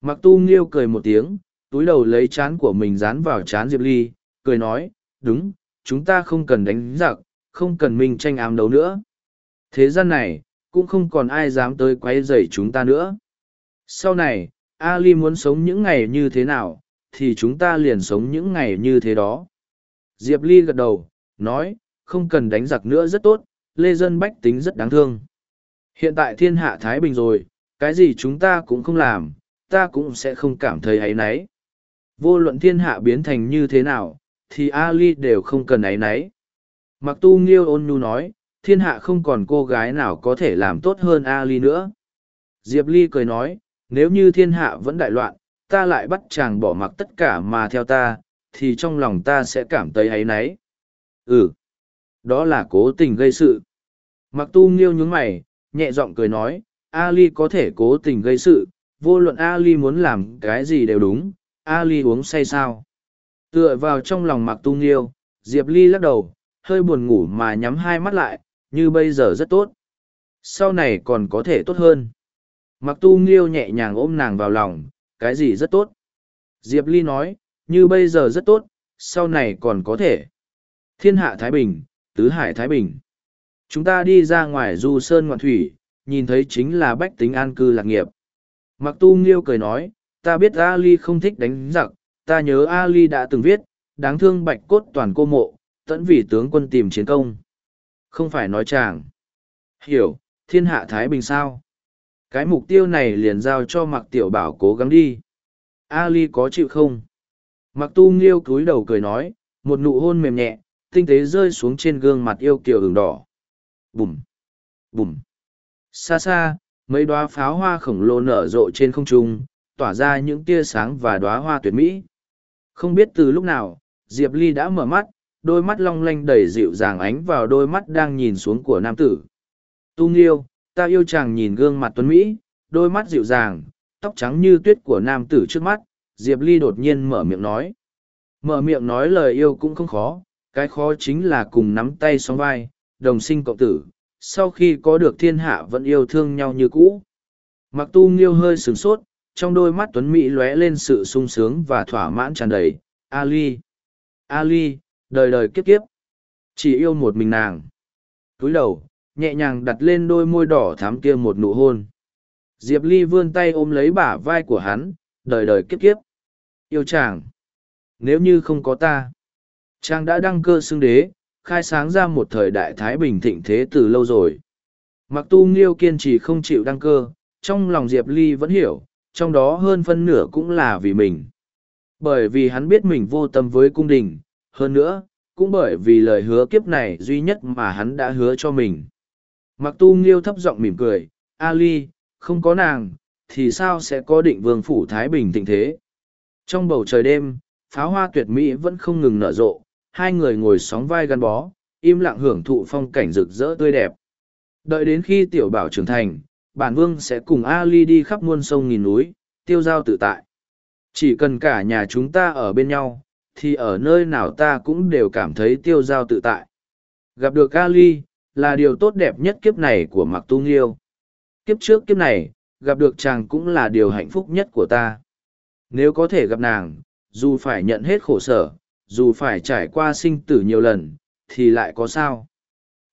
Mặc tu nghiêu cười một tiếng túi đầu lấy chán của mình dán vào chán diệp ly, cười nói, đúng, chúng ta không cần đánh giặc, không cần minh tranh ám đấu nữa. Thế gian này, cũng không còn ai dám tới quấy rầy chúng ta nữa. Sau này, ali muốn sống những ngày như thế nào, thì chúng ta liền sống những ngày như thế đó. Diệp ly gật đầu, nói, không cần đánh giặc nữa rất tốt, lê dân bách tính rất đáng thương. Hiện tại thiên hạ thái bình rồi, cái gì chúng ta cũng không làm, ta cũng sẽ không cảm thấy ấy náy vô luận thiên hạ biến thành như thế nào, thì ali đều không cần áy náy. Mặc tu nghiêu ôn nhu nói, thiên hạ không còn cô gái nào có thể làm tốt hơn ali nữa. Diệp ly cười nói, nếu như thiên hạ vẫn đại loạn, ta lại bắt chàng bỏ mặc tất cả mà theo ta, thì trong lòng ta sẽ cảm thấy áy náy. Ừ đó là cố tình gây sự. Mặc tu nghiêu nhún mày, nhẹ giọng cười nói, ali có thể cố tình gây sự, vô luận ali muốn làm cái gì đều đúng ali uống say sao? Tựa vào trong lòng mặc tu nghiêu, diệp ly lắc đầu, hơi buồn ngủ mà nhắm hai mắt lại, như bây giờ rất tốt. Sau này còn có thể tốt hơn. Mặc tu nghiêu nhẹ nhàng ôm nàng vào lòng, cái gì rất tốt? Diệp ly nói, như bây giờ rất tốt, sau này còn có thể. Thiên hạ thái bình, tứ hải thái bình. Chúng ta đi ra ngoài du sơn ngoạn thủy, nhìn thấy chính là bách tính an cư lạc nghiệp. Mặc tu nghiêu cười nói ta biết ali không thích đánh giặc ta nhớ ali đã từng viết đáng thương bạch cốt toàn cô mộ tẫn vì tướng quân tìm chiến công không phải nói chàng hiểu Thiên hạ Thái Bình sao? Cái mục tiêu này liền giao cho mặc tiểu bảo cố gắng đi. Ali có chịu không? Mặc tu nghiêu cúi đầu cười nói, một nụ hôn mềm nhẹ, tinh tế rơi xuống trên gương mặt yêu kiều ửng đỏ. Bùm! Bùm! Xa xa, mấy đoá pháo hoa khổng lồ nở rộ trên không trung, tỏa ra những tia sáng và đoá hoa tuyệt mỹ. Không biết từ lúc nào, Diệp Ly đã mở mắt, đôi mắt long lanh đầy dịu dàng ánh vào đôi mắt đang nhìn xuống của nam tử. Tu Nghiêu, ta yêu chàng nhìn gương mặt tuấn Mỹ, đôi mắt dịu dàng, tóc trắng như tuyết của nam tử trước mắt, Diệp Ly đột nhiên mở miệng nói. Mở miệng nói lời yêu cũng không khó, cái khó chính là cùng nắm tay song vai, đồng sinh cộng tử, sau khi có được thiên hạ vẫn yêu thương nhau như cũ. Mặc tu nghiêu hơi sửng sốt, trong đôi mắt tuấn Mỹ lóe lên sự sung sướng và thỏa mãn tràn đầy. Ali! Ali, đời đời kiếp kiếp! Chỉ yêu một mình nàng. Túi đầu, nhẹ nhàng đặt lên đôi môi đỏ thắm kia một nụ hôn. Diệp Ly vươn tay ôm lấy bả vai của hắn, đời đời kiếp kiếp. Yêu chàng! Nếu như không có ta, chàng đã đăng cơ xưng đế, khai sáng ra một thời đại Thái Bình thịnh thế từ lâu rồi. Mặc tu nghiêu kiên trì không chịu đăng cơ, trong lòng Diệp Ly vẫn hiểu, trong đó hơn phân nửa cũng là vì mình. Bởi vì hắn biết mình vô tâm với cung đình, hơn nữa, cũng bởi vì lời hứa kiếp này duy nhất mà hắn đã hứa cho mình. Mặc tu nghiêu thấp giọng mỉm cười, Ali, không có nàng, thì sao sẽ có định vương phủ Thái Bình tình thế? Trong bầu trời đêm, pháo hoa tuyệt mỹ vẫn không ngừng nở rộ, hai người ngồi sóng vai gắn bó, im lặng hưởng thụ phong cảnh rực rỡ tươi đẹp. Đợi đến khi tiểu bảo trưởng thành, bản vương sẽ cùng Ali đi khắp muôn sông nghìn núi, tiêu giao tự tại. Chỉ cần cả nhà chúng ta ở bên nhau, thì ở nơi nào ta cũng đều cảm thấy tiêu giao tự tại. Gặp được Ali, là điều tốt đẹp nhất kiếp này của Mạc Tu Nghiêu. Kiếp trước kiếp này, gặp được chàng cũng là điều hạnh phúc nhất của ta. Nếu có thể gặp nàng, dù phải nhận hết khổ sở, dù phải trải qua sinh tử nhiều lần, thì lại có sao?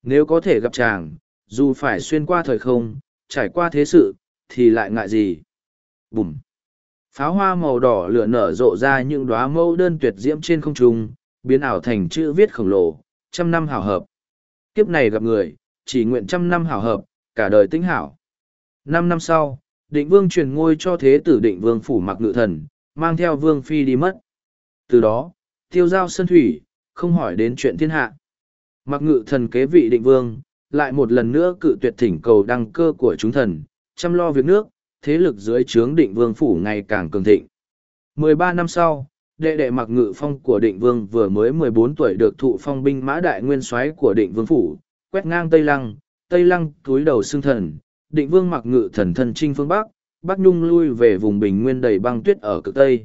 Nếu có thể gặp chàng, dù phải xuyên qua thời không, trải qua thế sự, thì lại ngại gì? Bùm! Pháo hoa màu đỏ lửa nở rộ ra những đóa mẫu đơn tuyệt diễm trên không trung, biến ảo thành chữ viết khổng lồ, trăm năm hảo hợp. Kiếp này gặp người, chỉ nguyện trăm năm hảo hợp, cả đời tĩnh hảo. Năm năm sau, định vương truyền ngôi cho thế tử định vương phủ mặc ngự thần, mang theo vương phi đi mất. Từ đó, tiêu giao sơn thủy, không hỏi đến chuyện thiên hạ. Mặc ngự thần kế vị định vương, lại một lần nữa cự tuyệt thỉnh cầu đăng cơ của chúng thần, chăm lo việc nước, thế lực dưới trướng định vương phủ ngày càng cường thịnh. 13 năm sau, đệ đệ mặc ngự phong của định vương vừa mới 14 tuổi được thụ phong binh mã đại nguyên soái của định vương phủ, quét ngang Tây Lăng, Tây Lăng túi đầu xương thần, định vương mặc ngự thần thần trinh phương Bắc, Bắc Nhung lui về vùng bình nguyên đầy băng tuyết ở cực Tây.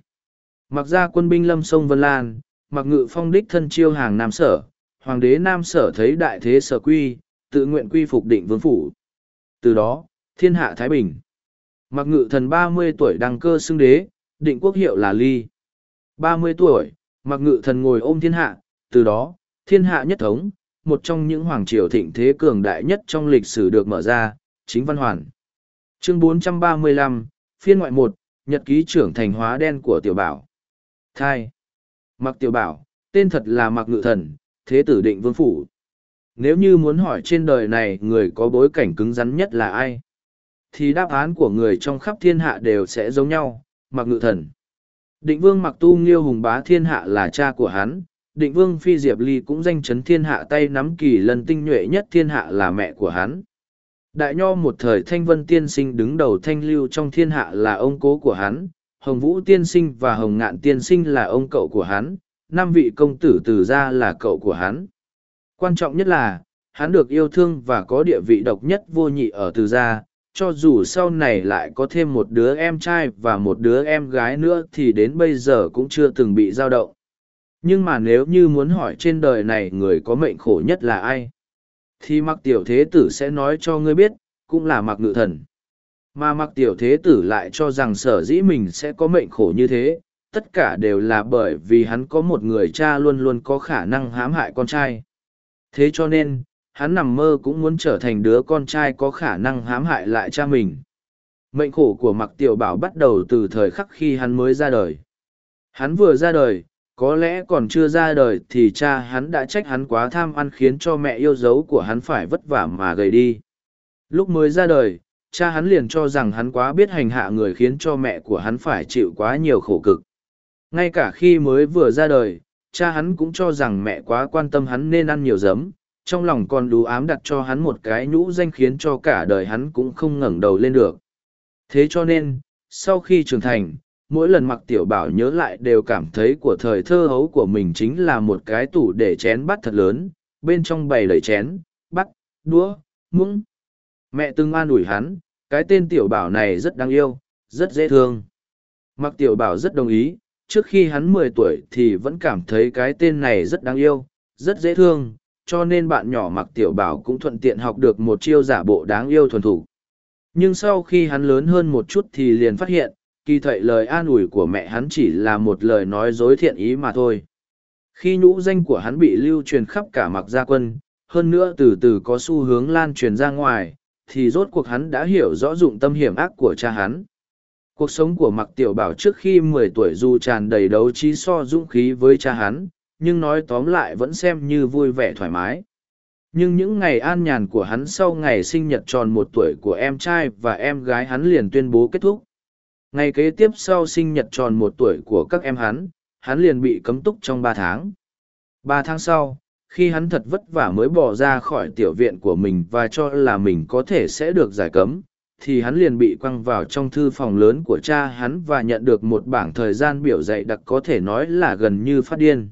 Mặc ra quân binh lâm sông Vân Lan, mặc ngự phong đích thân chiêu hàng Nam Sở, Hoàng đế Nam Sở thấy đại thế sở quy, tự nguyện quy phục định vương phủ. Từ đó, thiên hạ Thái Bình. Mặc ngự thần ba mươi tuổi đăng cơ xưng đế, định quốc hiệu là Ly. ba mươi tuổi, mặc ngự thần ngồi ôm thiên hạ, từ đó, thiên hạ nhất thống, một trong những hoàng triều thịnh thế cường đại nhất trong lịch sử được mở ra, chính văn hoàn. Chương 435, phiên ngoại một, nhật ký trưởng thành hóa đen của tiểu bảo. Thai. Mặc tiểu bảo, tên thật là mặc ngự thần, thế tử định vương phủ. Nếu như muốn hỏi trên đời này người có bối cảnh cứng rắn nhất là ai? Thì đáp án của người trong khắp thiên hạ đều sẽ giống nhau, mặc ngự thần. Định vương mặc tu nghiêu hùng bá thiên hạ là cha của hắn, định vương phi diệp ly cũng danh chấn thiên hạ tay nắm kỳ lần tinh nhuệ nhất thiên hạ là mẹ của hắn. Đại nho một thời thanh vân tiên sinh đứng đầu thanh lưu trong thiên hạ là ông cố của hắn, hồng vũ tiên sinh và hồng ngạn tiên sinh là ông cậu của hắn, năm vị công tử từ gia là cậu của hắn. Quan trọng nhất là, hắn được yêu thương và có địa vị độc nhất vô nhị ở từ gia, cho dù sau này lại có thêm một đứa em trai và một đứa em gái nữa thì đến bây giờ cũng chưa từng bị dao động. Nhưng mà nếu như muốn hỏi trên đời này người có mệnh khổ nhất là ai? Thì mặc tiểu thế tử sẽ nói cho ngươi biết, cũng là mặc ngự thần. Mà mặc tiểu thế tử lại cho rằng sở dĩ mình sẽ có mệnh khổ như thế, tất cả đều là bởi vì hắn có một người cha luôn luôn có khả năng hãm hại con trai. Thế cho nên, hắn nằm mơ cũng muốn trở thành đứa con trai có khả năng hãm hại lại cha mình. Mệnh khổ của mặc tiểu bảo bắt đầu từ thời khắc khi hắn mới ra đời. Hắn vừa ra đời, có lẽ còn chưa ra đời thì cha hắn đã trách hắn quá tham ăn khiến cho mẹ yêu dấu của hắn phải vất vả mà gầy đi. Lúc mới ra đời, cha hắn liền cho rằng hắn quá biết hành hạ người khiến cho mẹ của hắn phải chịu quá nhiều khổ cực. Ngay cả khi mới vừa ra đời, cha hắn cũng cho rằng mẹ quá quan tâm hắn nên ăn nhiều giấm, trong lòng còn đủ ám đặt cho hắn một cái nhũ danh khiến cho cả đời hắn cũng không ngẩng đầu lên được. Thế cho nên, sau khi trưởng thành, mỗi lần mặc tiểu bảo nhớ lại đều cảm thấy của thời thơ hấu của mình chính là một cái tủ để chén bắt thật lớn, bên trong bày đầy chén, bắt, đũa, muỗng. Mẹ từng an ủi hắn, cái tên tiểu bảo này rất đáng yêu, rất dễ thương. Mặc tiểu bảo rất đồng ý, trước khi hắn mười tuổi thì vẫn cảm thấy cái tên này rất đáng yêu, rất dễ thương, cho nên bạn nhỏ mặc tiểu bảo cũng thuận tiện học được một chiêu giả bộ đáng yêu thuần thủ. Nhưng sau khi hắn lớn hơn một chút thì liền phát hiện, kỳ thậy lời an ủi của mẹ hắn chỉ là một lời nói dối thiện ý mà thôi. Khi nhũ danh của hắn bị lưu truyền khắp cả mặc gia quân, hơn nữa từ từ có xu hướng lan truyền ra ngoài, thì rốt cuộc hắn đã hiểu rõ dụng tâm hiểm ác của cha hắn. Cuộc sống của mặc tiểu bảo trước khi mười tuổi dù tràn đầy đấu trí so dũng khí với cha hắn, nhưng nói tóm lại vẫn xem như vui vẻ thoải mái. Nhưng những ngày an nhàn của hắn sau ngày sinh nhật tròn một tuổi của em trai và em gái hắn liền tuyên bố kết thúc. Ngày kế tiếp sau sinh nhật tròn một tuổi của các em hắn, hắn liền bị cấm túc trong ba tháng. Ba tháng sau, khi hắn thật vất vả mới bỏ ra khỏi tiểu viện của mình và cho là mình có thể sẽ được giải cấm, thì hắn liền bị quăng vào trong thư phòng lớn của cha hắn và nhận được một bảng thời gian biểu dạy đặc có thể nói là gần như phát điên.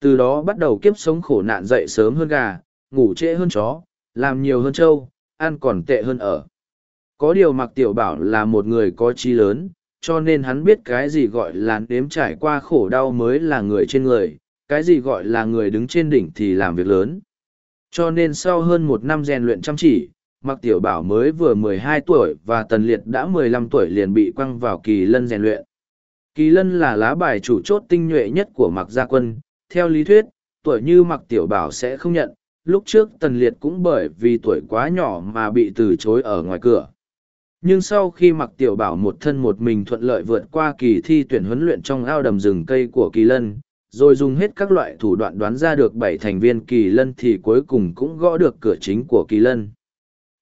Từ đó bắt đầu kiếp sống khổ nạn dậy sớm hơn gà, ngủ trễ hơn chó, làm nhiều hơn trâu, ăn còn tệ hơn ở. Có điều mặc tiểu bảo là một người có trí lớn, cho nên hắn biết cái gì gọi là nếm trải qua khổ đau mới là người trên người, cái gì gọi là người đứng trên đỉnh thì làm việc lớn. Cho nên sau hơn một năm rèn luyện chăm chỉ, mặc tiểu bảo mới vừa mười hai tuổi và tần liệt đã mười lăm tuổi liền bị quăng vào kỳ lân rèn luyện. Kỳ lân là lá bài chủ chốt tinh nhuệ nhất của mặc gia quân, theo lý thuyết, tuổi như mặc tiểu bảo sẽ không nhận, lúc trước tần liệt cũng bởi vì tuổi quá nhỏ mà bị từ chối ở ngoài cửa. Nhưng sau khi mặc tiểu bảo một thân một mình thuận lợi vượt qua kỳ thi tuyển huấn luyện trong ao đầm rừng cây của kỳ lân, rồi dùng hết các loại thủ đoạn đoán ra được bảy thành viên kỳ lân thì cuối cùng cũng gõ được cửa chính của kỳ lân.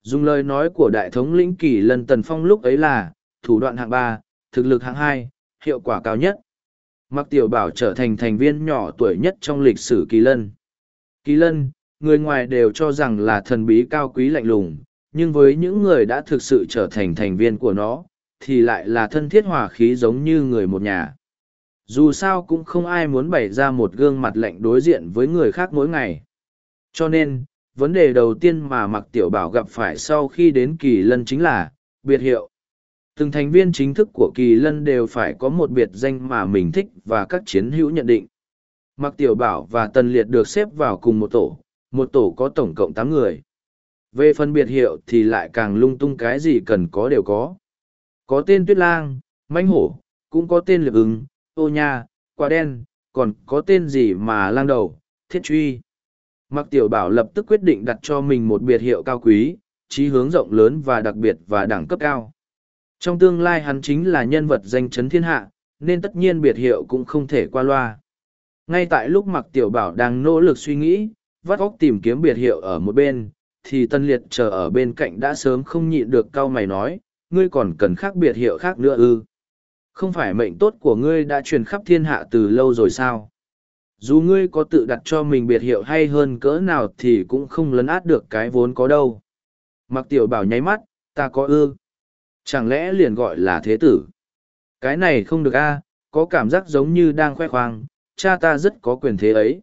Dùng lời nói của đại thống lĩnh kỳ lân Tần Phong lúc ấy là, thủ đoạn hạng ba, thực lực hạng hai, hiệu quả cao nhất. Mặc tiểu bảo trở thành thành viên nhỏ tuổi nhất trong lịch sử kỳ lân. Kỳ lân, người ngoài đều cho rằng là thần bí cao quý lạnh lùng, nhưng với những người đã thực sự trở thành thành viên của nó, thì lại là thân thiết hòa khí giống như người một nhà. Dù sao cũng không ai muốn bày ra một gương mặt lạnh đối diện với người khác mỗi ngày. Cho nên, vấn đề đầu tiên mà Mặc Tiểu Bảo gặp phải sau khi đến Kỳ Lân chính là, biệt hiệu. Từng thành viên chính thức của Kỳ Lân đều phải có một biệt danh mà mình thích và các chiến hữu nhận định. Mặc Tiểu Bảo và Tần Liệt được xếp vào cùng một tổ, một tổ có tổng cộng tám người. Về phần biệt hiệu thì lại càng lung tung cái gì cần có đều có. Có tên Tuyết Lang, mãnh Hổ, cũng có tên Liệp ứng, Ô Nha, Quả Đen, còn có tên gì mà lang đầu, Thiết Truy. Mặc Tiểu Bảo lập tức quyết định đặt cho mình một biệt hiệu cao quý, trí hướng rộng lớn và đặc biệt và đẳng cấp cao. Trong tương lai hắn chính là nhân vật danh chấn thiên hạ, nên tất nhiên biệt hiệu cũng không thể qua loa. Ngay tại lúc Mặc Tiểu Bảo đang nỗ lực suy nghĩ, vắt óc tìm kiếm biệt hiệu ở một bên, thì Tân Liệt chờ ở bên cạnh đã sớm không nhịn được cau mày nói, ngươi còn cần khác biệt hiệu khác nữa ư. Không phải mệnh tốt của ngươi đã truyền khắp thiên hạ từ lâu rồi sao? Dù ngươi có tự đặt cho mình biệt hiệu hay hơn cỡ nào thì cũng không lấn át được cái vốn có đâu. Mặc tiểu bảo nháy mắt, ta có ư. Chẳng lẽ liền gọi là thế tử? Cái này không được a có cảm giác giống như đang khoe khoang, cha ta rất có quyền thế ấy.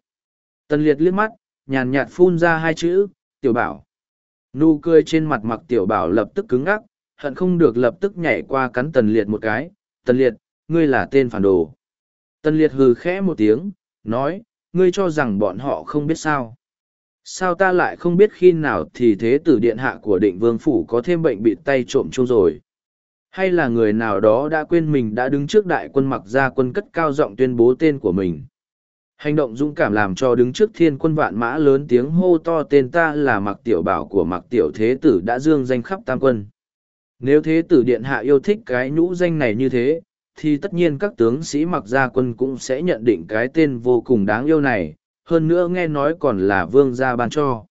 Tần liệt liếc mắt, nhàn nhạt phun ra hai chữ, tiểu bảo. Nụ cười trên mặt mặc tiểu bảo lập tức cứng ngắc, hận không được lập tức nhảy qua cắn tần liệt một cái. Tần liệt, ngươi là tên phản đồ. Tần liệt hừ khẽ một tiếng, nói, ngươi cho rằng bọn họ không biết sao. Sao ta lại không biết khi nào thì thế tử điện hạ của định vương phủ có thêm bệnh bị tay trộm chung rồi. Hay là người nào đó đã quên mình đã đứng trước đại quân mặc ra quân cất cao giọng tuyên bố tên của mình. Hành động dũng cảm làm cho đứng trước thiên quân vạn mã lớn tiếng hô to tên ta là mặc tiểu bảo của mặc tiểu thế tử đã dương danh khắp tam quân. Nếu thế tử điện hạ yêu thích cái nhũ danh này như thế, thì tất nhiên các tướng sĩ mặc gia quân cũng sẽ nhận định cái tên vô cùng đáng yêu này, hơn nữa nghe nói còn là vương gia ban cho.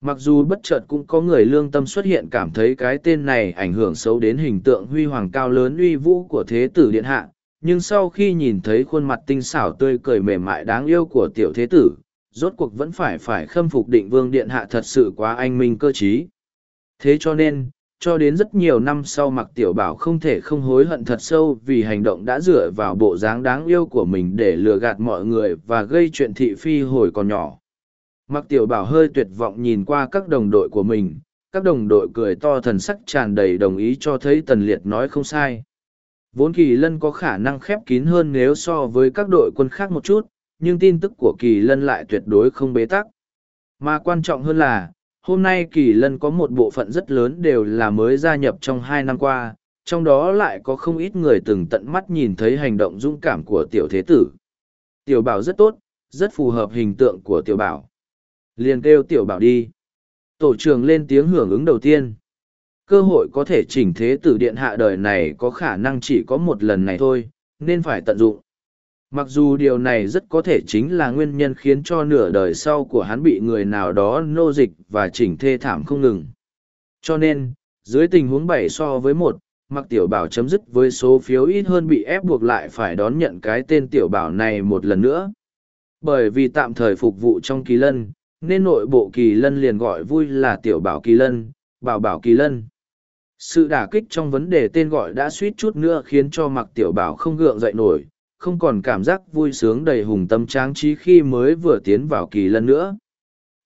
Mặc dù bất chợt cũng có người lương tâm xuất hiện cảm thấy cái tên này ảnh hưởng xấu đến hình tượng huy hoàng cao lớn uy vũ của thế tử điện hạ, nhưng sau khi nhìn thấy khuôn mặt tinh xảo tươi cười mềm mại đáng yêu của tiểu thế tử, rốt cuộc vẫn phải phải khâm phục định vương điện hạ thật sự quá anh minh cơ trí. Thế cho nên, cho đến rất nhiều năm sau mặc tiểu bảo không thể không hối hận thật sâu vì hành động đã dựa vào bộ dáng đáng yêu của mình để lừa gạt mọi người và gây chuyện thị phi hồi còn nhỏ. Mặc tiểu bảo hơi tuyệt vọng nhìn qua các đồng đội của mình, các đồng đội cười to thần sắc tràn đầy đồng ý cho thấy tần liệt nói không sai. Vốn kỳ lân có khả năng khép kín hơn nếu so với các đội quân khác một chút, nhưng tin tức của kỳ lân lại tuyệt đối không bế tắc. Mà quan trọng hơn là, hôm nay kỳ lân có một bộ phận rất lớn đều là mới gia nhập trong hai năm qua, trong đó lại có không ít người từng tận mắt nhìn thấy hành động dũng cảm của tiểu thế tử. Tiểu bảo rất tốt, rất phù hợp hình tượng của tiểu bảo. Liền kêu tiểu bảo đi. Tổ trưởng lên tiếng hưởng ứng đầu tiên. Cơ hội có thể chỉnh thế tử điện hạ đời này có khả năng chỉ có một lần này thôi, nên phải tận dụng. Mặc dù điều này rất có thể chính là nguyên nhân khiến cho nửa đời sau của hắn bị người nào đó nô dịch và chỉnh thê thảm không ngừng. Cho nên, dưới tình huống bảy so với một, mặc tiểu bảo chấm dứt với số phiếu ít hơn bị ép buộc lại phải đón nhận cái tên tiểu bảo này một lần nữa. Bởi vì tạm thời phục vụ trong kỳ lân, nên nội bộ kỳ lân liền gọi vui là tiểu bảo kỳ lân, bảo bảo kỳ lân. Sự đả kích trong vấn đề tên gọi đã suýt chút nữa khiến cho mặc tiểu bảo không gượng dậy nổi, không còn cảm giác vui sướng đầy hùng tâm tráng trí khi mới vừa tiến vào kỳ lân nữa.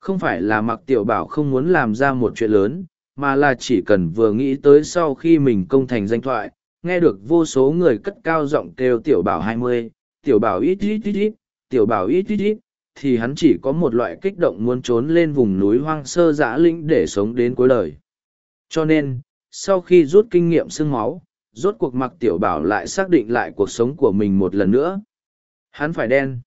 Không phải là mặc tiểu bảo không muốn làm ra một chuyện lớn, mà là chỉ cần vừa nghĩ tới sau khi mình công thành danh thoại, nghe được vô số người cất cao giọng kêu tiểu bảo hai mươi, tiểu bảo ít ít ít ít, tiểu bảo ít ít ít, thì hắn chỉ có một loại kích động muốn trốn lên vùng núi hoang sơ dã lĩnh để sống đến cuối đời. Cho nên, sau khi rút kinh nghiệm sương máu, rốt cuộc mặc tiểu bảo lại xác định lại cuộc sống của mình một lần nữa. Hắn phải đen.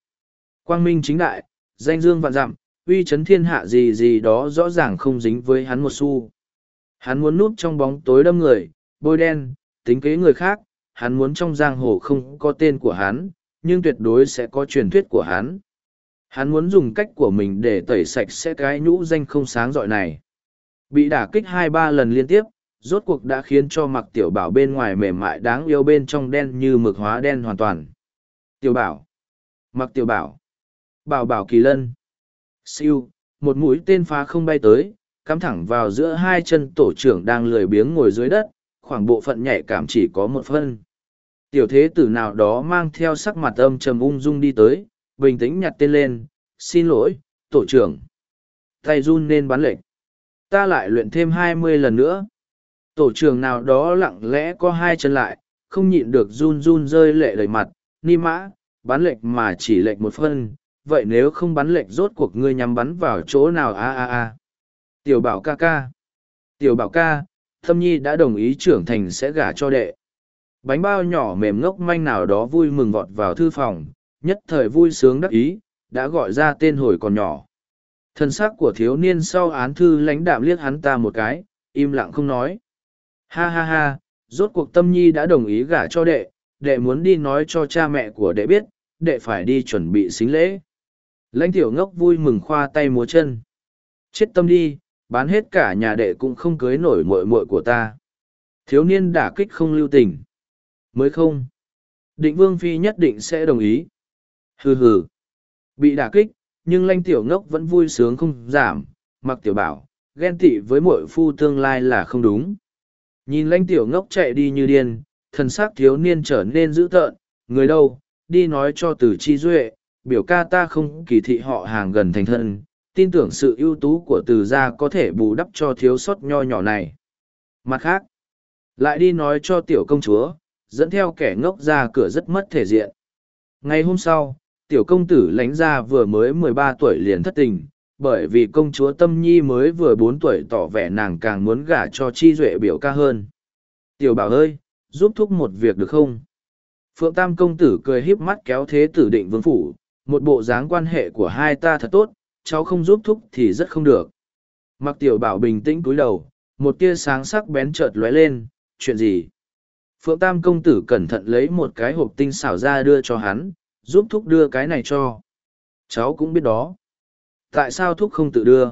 Quang minh chính đại, danh dương vạn dặm, uy chấn thiên hạ gì gì đó rõ ràng không dính với hắn một xu. Hắn muốn núp trong bóng tối đâm người, bôi đen, tính kế người khác, hắn muốn trong giang hồ không có tên của hắn, nhưng tuyệt đối sẽ có truyền thuyết của hắn. Hắn muốn dùng cách của mình để tẩy sạch sẽ cái nhũ danh không sáng dọi này. Bị đả kích hai ba lần liên tiếp, rốt cuộc đã khiến cho mặc tiểu bảo bên ngoài mềm mại đáng yêu bên trong đen như mực hóa đen hoàn toàn. Tiểu bảo. Mặc tiểu bảo. Bảo bảo kỳ lân. Siêu, một mũi tên phá không bay tới, cắm thẳng vào giữa hai chân tổ trưởng đang lười biếng ngồi dưới đất, khoảng bộ phận nhạy cảm chỉ có một phân. Tiểu thế tử nào đó mang theo sắc mặt âm trầm ung dung đi tới, bình tĩnh nhặt tên lên, xin lỗi, tổ trưởng. Tay run nên bắn lệnh. Ta lại luyện thêm hai mươi lần nữa. Tổ trưởng nào đó lặng lẽ có hai chân lại, không nhịn được run run rơi lệ đầy mặt, ni mã, bắn lệnh mà chỉ lệnh một phân, vậy nếu không bắn lệnh rốt cuộc ngươi nhắm bắn vào chỗ nào a a a. Tiểu bảo ca ca. Tiểu bảo ca, thâm nhi đã đồng ý trưởng thành sẽ gả cho đệ. Bánh bao nhỏ mềm ngốc manh nào đó vui mừng vọt vào thư phòng, nhất thời vui sướng đắc ý, đã gọi ra tên hồi còn nhỏ. Thân xác của thiếu niên sau án thư lãnh đạm liếc hắn ta một cái, im lặng không nói. Ha ha ha, rốt cuộc tâm nhi đã đồng ý gả cho đệ, đệ muốn đi nói cho cha mẹ của đệ biết, đệ phải đi chuẩn bị xính lễ. Lãnh tiểu ngốc vui mừng khoa tay múa chân. Chết tâm đi, bán hết cả nhà đệ cũng không cưới nổi muội muội của ta. Thiếu niên đả kích không lưu tình. Mới không. Định vương phi nhất định sẽ đồng ý. Hừ hừ. Bị đả kích, nhưng lanh tiểu ngốc vẫn vui sướng không giảm, mặc tiểu bảo, ghen tị với muội phu tương lai là không đúng. Nhìn lãnh tiểu ngốc chạy đi như điên, thần xác thiếu niên trở nên dữ tợn, người đâu, đi nói cho từ chi duệ, biểu ca ta không kỳ thị họ hàng gần thành thân, tin tưởng sự ưu tú của từ gia có thể bù đắp cho thiếu sót nho nhỏ này. Mặt khác, lại đi nói cho tiểu công chúa, dẫn theo kẻ ngốc ra cửa rất mất thể diện. Ngày hôm sau, tiểu công tử lánh gia vừa mới mười ba tuổi liền thất tình, bởi vì công chúa Tâm Nhi mới vừa bốn tuổi tỏ vẻ nàng càng muốn gả cho Chi Duệ biểu ca hơn. Tiểu bảo ơi, giúp thúc một việc được không? Phượng Tam công tử cười híp mắt kéo thế tử định vương phủ, một bộ dáng quan hệ của hai ta thật tốt, cháu không giúp thúc thì rất không được. Mặc tiểu bảo bình tĩnh cúi đầu, một tia sáng sắc bén chợt lóe lên, chuyện gì? Phượng Tam công tử cẩn thận lấy một cái hộp tinh xảo ra đưa cho hắn, giúp thúc đưa cái này cho. Cháu cũng biết đó. Tại sao thúc không tự đưa?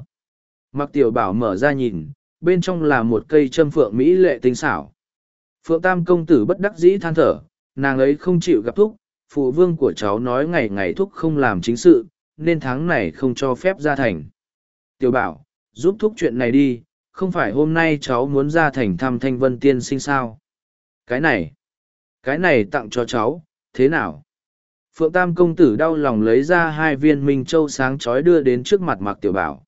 Mặc tiểu bảo mở ra nhìn, bên trong là một cây châm phượng mỹ lệ tinh xảo. Phượng Tam công tử bất đắc dĩ than thở, nàng ấy không chịu gặp thúc, phụ vương của cháu nói ngày ngày thúc không làm chính sự, nên tháng này không cho phép ra thành. Tiểu bảo, giúp thúc chuyện này đi, không phải hôm nay cháu muốn ra thành thăm thanh vân tiên sinh sao. Cái này, cái này tặng cho cháu, thế nào? Phượng Tam công tử đau lòng lấy ra hai viên minh châu sáng chói đưa đến trước mặt Mạc Tiểu Bảo.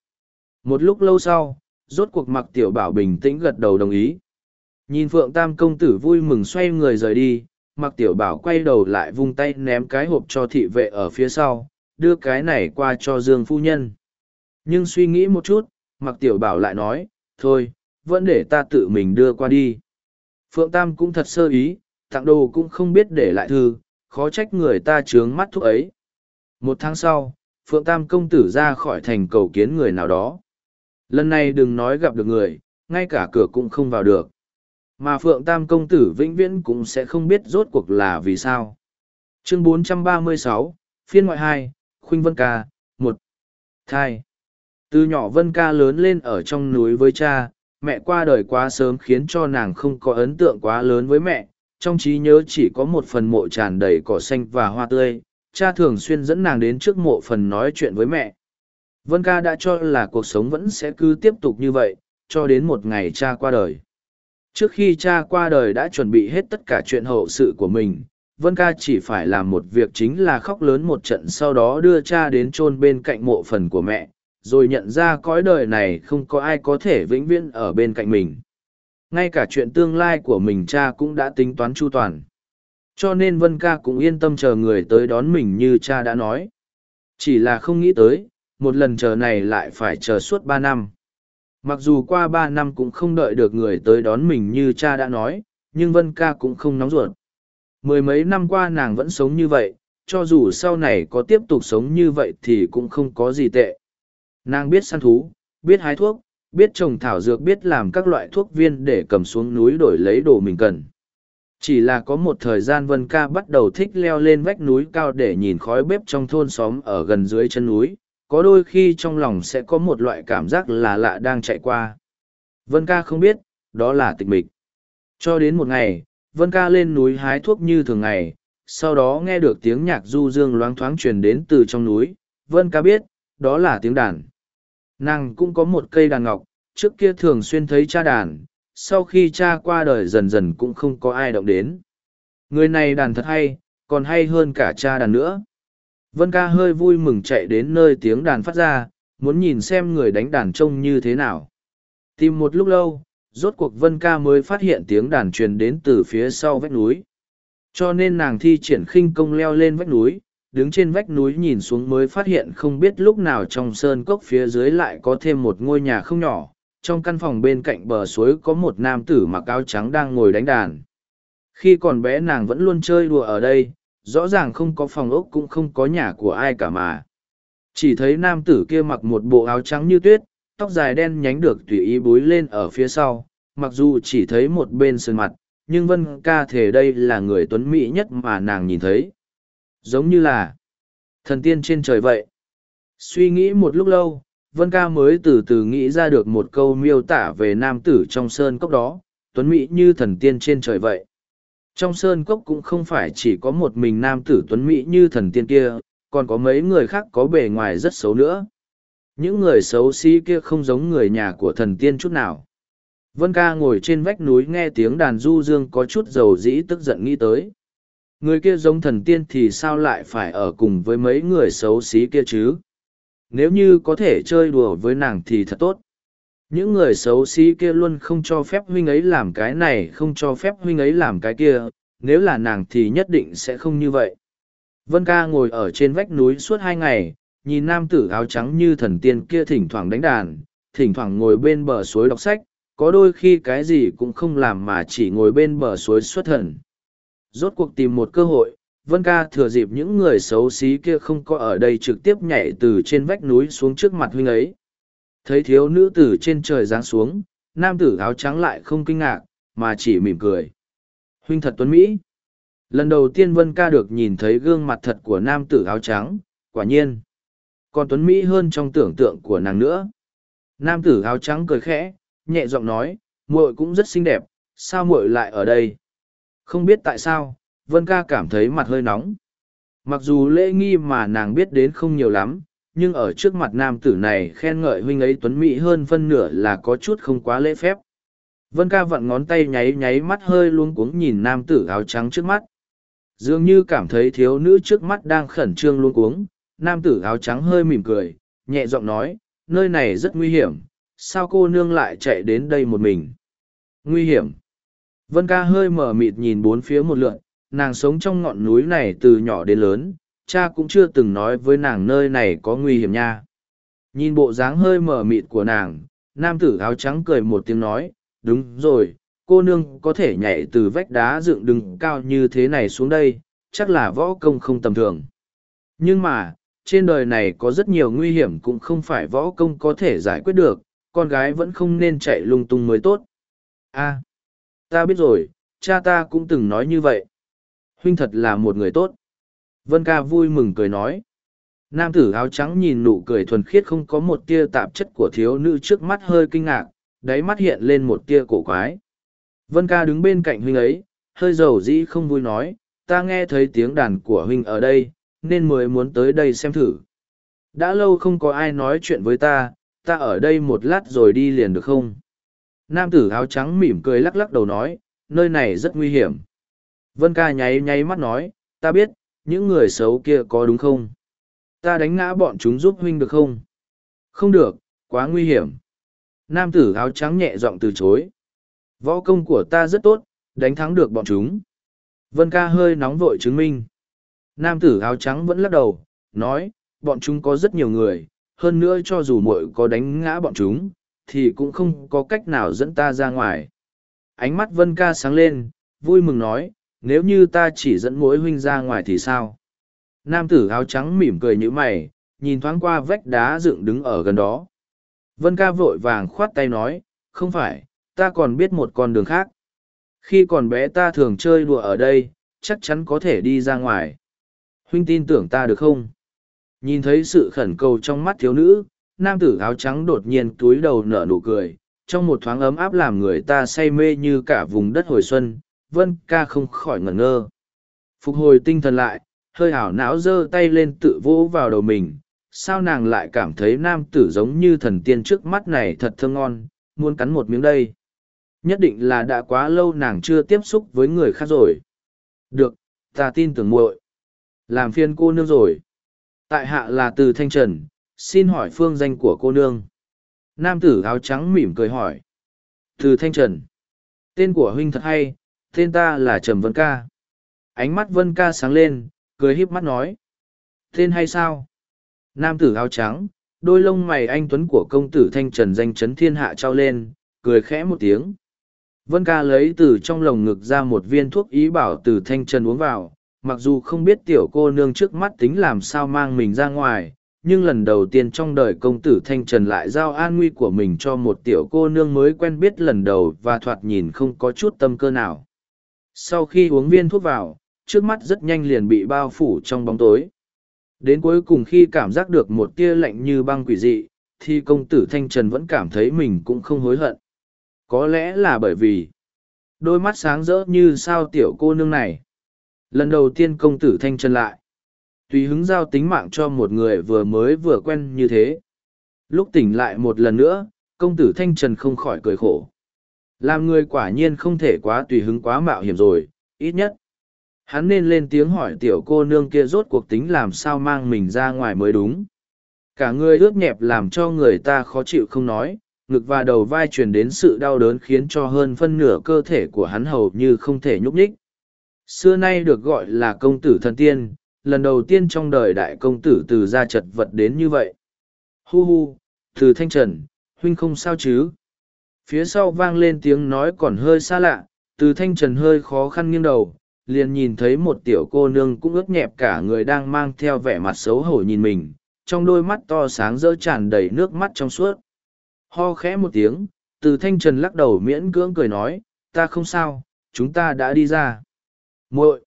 Một lúc lâu sau, rốt cuộc Mạc Tiểu Bảo bình tĩnh gật đầu đồng ý. Nhìn Phượng Tam công tử vui mừng xoay người rời đi, Mạc Tiểu Bảo quay đầu lại vung tay ném cái hộp cho thị vệ ở phía sau, đưa cái này qua cho Dương Phu Nhân. Nhưng suy nghĩ một chút, Mạc Tiểu Bảo lại nói, thôi, vẫn để ta tự mình đưa qua đi. Phượng Tam cũng thật sơ ý, tặng đồ cũng không biết để lại thư, khó trách người ta trướng mắt thuốc ấy. Một tháng sau, Phượng Tam công tử ra khỏi thành cầu kiến người nào đó. Lần này đừng nói gặp được người, ngay cả cửa cũng không vào được. Mà Phượng Tam công tử vĩnh viễn cũng sẽ không biết rốt cuộc là vì sao. Chương 436, phiên ngoại 2, Khuynh Vân Ca, 1. Thai. Từ nhỏ Vân Ca lớn lên ở trong núi với cha, mẹ qua đời quá sớm khiến cho nàng không có ấn tượng quá lớn với mẹ, trong trí nhớ chỉ có một phần mộ tràn đầy cỏ xanh và hoa tươi, cha thường xuyên dẫn nàng đến trước mộ phần nói chuyện với mẹ. Vân ca đã cho là cuộc sống vẫn sẽ cứ tiếp tục như vậy, cho đến một ngày cha qua đời. Trước khi cha qua đời đã chuẩn bị hết tất cả chuyện hậu sự của mình, Vân ca chỉ phải làm một việc chính là khóc lớn một trận sau đó đưa cha đến chôn bên cạnh mộ phần của mẹ, rồi nhận ra cõi đời này không có ai có thể vĩnh viễn ở bên cạnh mình ngay cả chuyện tương lai của mình cha cũng đã tính toán chu toàn. Cho nên vân ca cũng yên tâm chờ người tới đón mình như cha đã nói. Chỉ là không nghĩ tới, một lần chờ này lại phải chờ suốt ba năm. Mặc dù qua ba năm cũng không đợi được người tới đón mình như cha đã nói, nhưng vân ca cũng không nóng ruột. Mười mấy năm qua nàng vẫn sống như vậy, cho dù sau này có tiếp tục sống như vậy thì cũng không có gì tệ. Nàng biết săn thú, biết hái thuốc biết trồng thảo dược biết làm các loại thuốc viên để cầm xuống núi đổi lấy đồ mình cần. Chỉ là có một thời gian vân ca bắt đầu thích leo lên vách núi cao để nhìn khói bếp trong thôn xóm ở gần dưới chân núi, có đôi khi trong lòng sẽ có một loại cảm giác là lạ đang chạy qua. Vân ca không biết, đó là tịch mịch. Cho đến một ngày, vân ca lên núi hái thuốc như thường ngày, sau đó nghe được tiếng nhạc du dương loáng thoáng truyền đến từ trong núi. Vân ca biết, đó là tiếng đàn. Nàng cũng có một cây đàn ngọc, trước kia thường xuyên thấy cha đàn, sau khi cha qua đời dần dần cũng không có ai động đến. Người này đàn thật hay, còn hay hơn cả cha đàn nữa. Vân ca hơi vui mừng chạy đến nơi tiếng đàn phát ra, muốn nhìn xem người đánh đàn trông như thế nào. Tìm một lúc lâu, rốt cuộc Vân ca mới phát hiện tiếng đàn truyền đến từ phía sau vách núi. Cho nên nàng thi triển khinh công leo lên vách núi, đứng trên vách núi nhìn xuống mới phát hiện không biết lúc nào trong sơn cốc phía dưới lại có thêm một ngôi nhà không nhỏ. Trong căn phòng bên cạnh bờ suối có một nam tử mặc áo trắng đang ngồi đánh đàn. Khi còn bé nàng vẫn luôn chơi đùa ở đây, rõ ràng không có phòng ốc cũng không có nhà của ai cả mà. Chỉ thấy nam tử kia mặc một bộ áo trắng như tuyết, tóc dài đen nhánh được tùy ý búi lên ở phía sau, mặc dù chỉ thấy một bên sườn mặt, nhưng vân ca thể đây là người tuấn mỹ nhất mà nàng nhìn thấy. Giống như là thần tiên trên trời vậy. Suy nghĩ một lúc lâu, Vân ca mới từ từ nghĩ ra được một câu miêu tả về nam tử trong sơn cốc đó, tuấn mỹ như thần tiên trên trời vậy. Trong sơn cốc cũng không phải chỉ có một mình nam tử tuấn mỹ như thần tiên kia, còn có mấy người khác có bề ngoài rất xấu nữa. Những người xấu xí kia không giống người nhà của thần tiên chút nào. Vân ca ngồi trên vách núi nghe tiếng đàn du dương có chút dầu dĩ tức giận nghĩ tới. Người kia giống thần tiên thì sao lại phải ở cùng với mấy người xấu xí kia chứ? Nếu như có thể chơi đùa với nàng thì thật tốt. Những người xấu xí kia luôn không cho phép huynh ấy làm cái này, không cho phép huynh ấy làm cái kia, nếu là nàng thì nhất định sẽ không như vậy. Vân ca ngồi ở trên vách núi suốt hai ngày, nhìn nam tử áo trắng như thần tiên kia thỉnh thoảng đánh đàn, thỉnh thoảng ngồi bên bờ suối đọc sách, có đôi khi cái gì cũng không làm mà chỉ ngồi bên bờ suối xuất thần rốt cuộc tìm một cơ hội vân ca thừa dịp những người xấu xí kia không có ở đây trực tiếp nhảy từ trên vách núi xuống trước mặt huynh ấy. Thấy thiếu nữ tử trên trời giáng xuống nam tử áo trắng lại không kinh ngạc mà chỉ mỉm cười. Huynh thật tuấn mỹ. Lần đầu tiên vân ca được nhìn thấy gương mặt thật của nam tử áo trắng quả nhiên. Còn tuấn mỹ hơn trong tưởng tượng của nàng nữa. Nam tử áo trắng cười khẽ, nhẹ giọng nói, muội cũng rất xinh đẹp, sao muội lại ở đây? Không biết tại sao, Vân ca cảm thấy mặt hơi nóng. Mặc dù lễ nghi mà nàng biết đến không nhiều lắm, nhưng ở trước mặt nam tử này khen ngợi huynh ấy tuấn mỹ hơn phân nửa là có chút không quá lễ phép. Vân ca vặn ngón tay nháy nháy mắt hơi luống cuống nhìn nam tử áo trắng trước mắt. Dường như cảm thấy thiếu nữ trước mắt đang khẩn trương luống cuống, nam tử áo trắng hơi mỉm cười, nhẹ giọng nói, nơi này rất nguy hiểm, sao cô nương lại chạy đến đây một mình? Nguy hiểm. Vân ca hơi mở mịt nhìn bốn phía một lượn, nàng sống trong ngọn núi này từ nhỏ đến lớn, cha cũng chưa từng nói với nàng nơi này có nguy hiểm nha. Nhìn bộ dáng hơi mở mịt của nàng, nam tử áo trắng cười một tiếng nói, đúng rồi, cô nương có thể nhảy từ vách đá dựng đứng cao như thế này xuống đây, chắc là võ công không tầm thường. Nhưng mà, trên đời này có rất nhiều nguy hiểm cũng không phải võ công có thể giải quyết được, con gái vẫn không nên chạy lung tung mới tốt. a ta biết rồi, cha ta cũng từng nói như vậy. Huynh thật là một người tốt. Vân ca vui mừng cười nói. Nam tử áo trắng nhìn nụ cười thuần khiết không có một tia tạp chất của thiếu nữ trước mắt hơi kinh ngạc, đáy mắt hiện lên một tia cổ quái. Vân ca đứng bên cạnh huynh ấy, hơi dầu dĩ không vui nói, ta nghe thấy tiếng đàn của huynh ở đây, nên mới muốn tới đây xem thử. Đã lâu không có ai nói chuyện với ta, ta ở đây một lát rồi đi liền được không? Nam tử áo trắng mỉm cười lắc lắc đầu nói, nơi này rất nguy hiểm. Vân ca nháy nháy mắt nói, ta biết, những người xấu kia có đúng không? Ta đánh ngã bọn chúng giúp huynh được không? Không được, quá nguy hiểm. Nam tử áo trắng nhẹ giọng từ chối. Võ công của ta rất tốt, đánh thắng được bọn chúng. Vân ca hơi nóng vội chứng minh. Nam tử áo trắng vẫn lắc đầu, nói, bọn chúng có rất nhiều người, hơn nữa cho dù muội có đánh ngã bọn chúng, thì cũng không có cách nào dẫn ta ra ngoài. Ánh mắt Vân ca sáng lên, vui mừng nói, nếu như ta chỉ dẫn mỗi huynh ra ngoài thì sao? Nam tử áo trắng mỉm cười như mày, nhìn thoáng qua vách đá dựng đứng ở gần đó. Vân ca vội vàng khoát tay nói, không phải, ta còn biết một con đường khác. Khi còn bé ta thường chơi đùa ở đây, chắc chắn có thể đi ra ngoài. Huynh tin tưởng ta được không? Nhìn thấy sự khẩn cầu trong mắt thiếu nữ, nam tử áo trắng đột nhiên túi đầu nở nụ cười, trong một thoáng ấm áp làm người ta say mê như cả vùng đất hồi xuân, vân ca không khỏi ngẩn ngơ. Phục hồi tinh thần lại, hơi ảo não giơ tay lên tự vỗ vào đầu mình, sao nàng lại cảm thấy nam tử giống như thần tiên trước mắt này thật thơm ngon, muốn cắn một miếng đây. Nhất định là đã quá lâu nàng chưa tiếp xúc với người khác rồi. Được, ta tin tưởng muội. Làm phiên cô nương rồi. Tại hạ là từ Thanh Trần, xin hỏi phương danh của cô nương. Nam tử áo trắng mỉm cười hỏi. Từ Thanh Trần. Tên của huynh thật hay, tên ta là Trầm Vân Ca. Ánh mắt Vân Ca sáng lên, cười híp mắt nói. Tên hay sao? Nam tử áo trắng, đôi lông mày anh tuấn của công tử Thanh Trần danh chấn thiên hạ trao lên, cười khẽ một tiếng. Vân ca lấy từ trong lồng ngực ra một viên thuốc ý bảo từ Thanh Trần uống vào, mặc dù không biết tiểu cô nương trước mắt tính làm sao mang mình ra ngoài, nhưng lần đầu tiên trong đời công tử Thanh Trần lại giao an nguy của mình cho một tiểu cô nương mới quen biết lần đầu và thoạt nhìn không có chút tâm cơ nào. Sau khi uống viên thuốc vào, trước mắt rất nhanh liền bị bao phủ trong bóng tối. Đến cuối cùng khi cảm giác được một tia lạnh như băng quỷ dị, thì công tử Thanh Trần vẫn cảm thấy mình cũng không hối hận. Có lẽ là bởi vì đôi mắt sáng rỡ như sao tiểu cô nương này. Lần đầu tiên công tử Thanh Trần lại. Tùy hứng giao tính mạng cho một người vừa mới vừa quen như thế. Lúc tỉnh lại một lần nữa, công tử Thanh Trần không khỏi cười khổ. Làm người quả nhiên không thể quá tùy hứng quá mạo hiểm rồi, ít nhất. Hắn nên lên tiếng hỏi tiểu cô nương kia rốt cuộc tính làm sao mang mình ra ngoài mới đúng. Cả người ướt nhẹp làm cho người ta khó chịu không nói, ngực và đầu vai truyền đến sự đau đớn khiến cho hơn phân nửa cơ thể của hắn hầu như không thể nhúc nhích. Xưa nay được gọi là công tử thần tiên, lần đầu tiên trong đời đại công tử từ ra chật vật đến như vậy. Hu hu, từ thanh trần, huynh không sao chứ? Phía sau vang lên tiếng nói còn hơi xa lạ, từ thanh trần hơi khó khăn nghiêng đầu, liền nhìn thấy một tiểu cô nương cũng ướt nhẹp cả người đang mang theo vẻ mặt xấu hổ nhìn mình, trong đôi mắt to sáng rỡ tràn đầy nước mắt trong suốt. Ho khẽ một tiếng, từ thanh trần lắc đầu miễn cưỡng cười nói, ta không sao, chúng ta đã đi ra. muội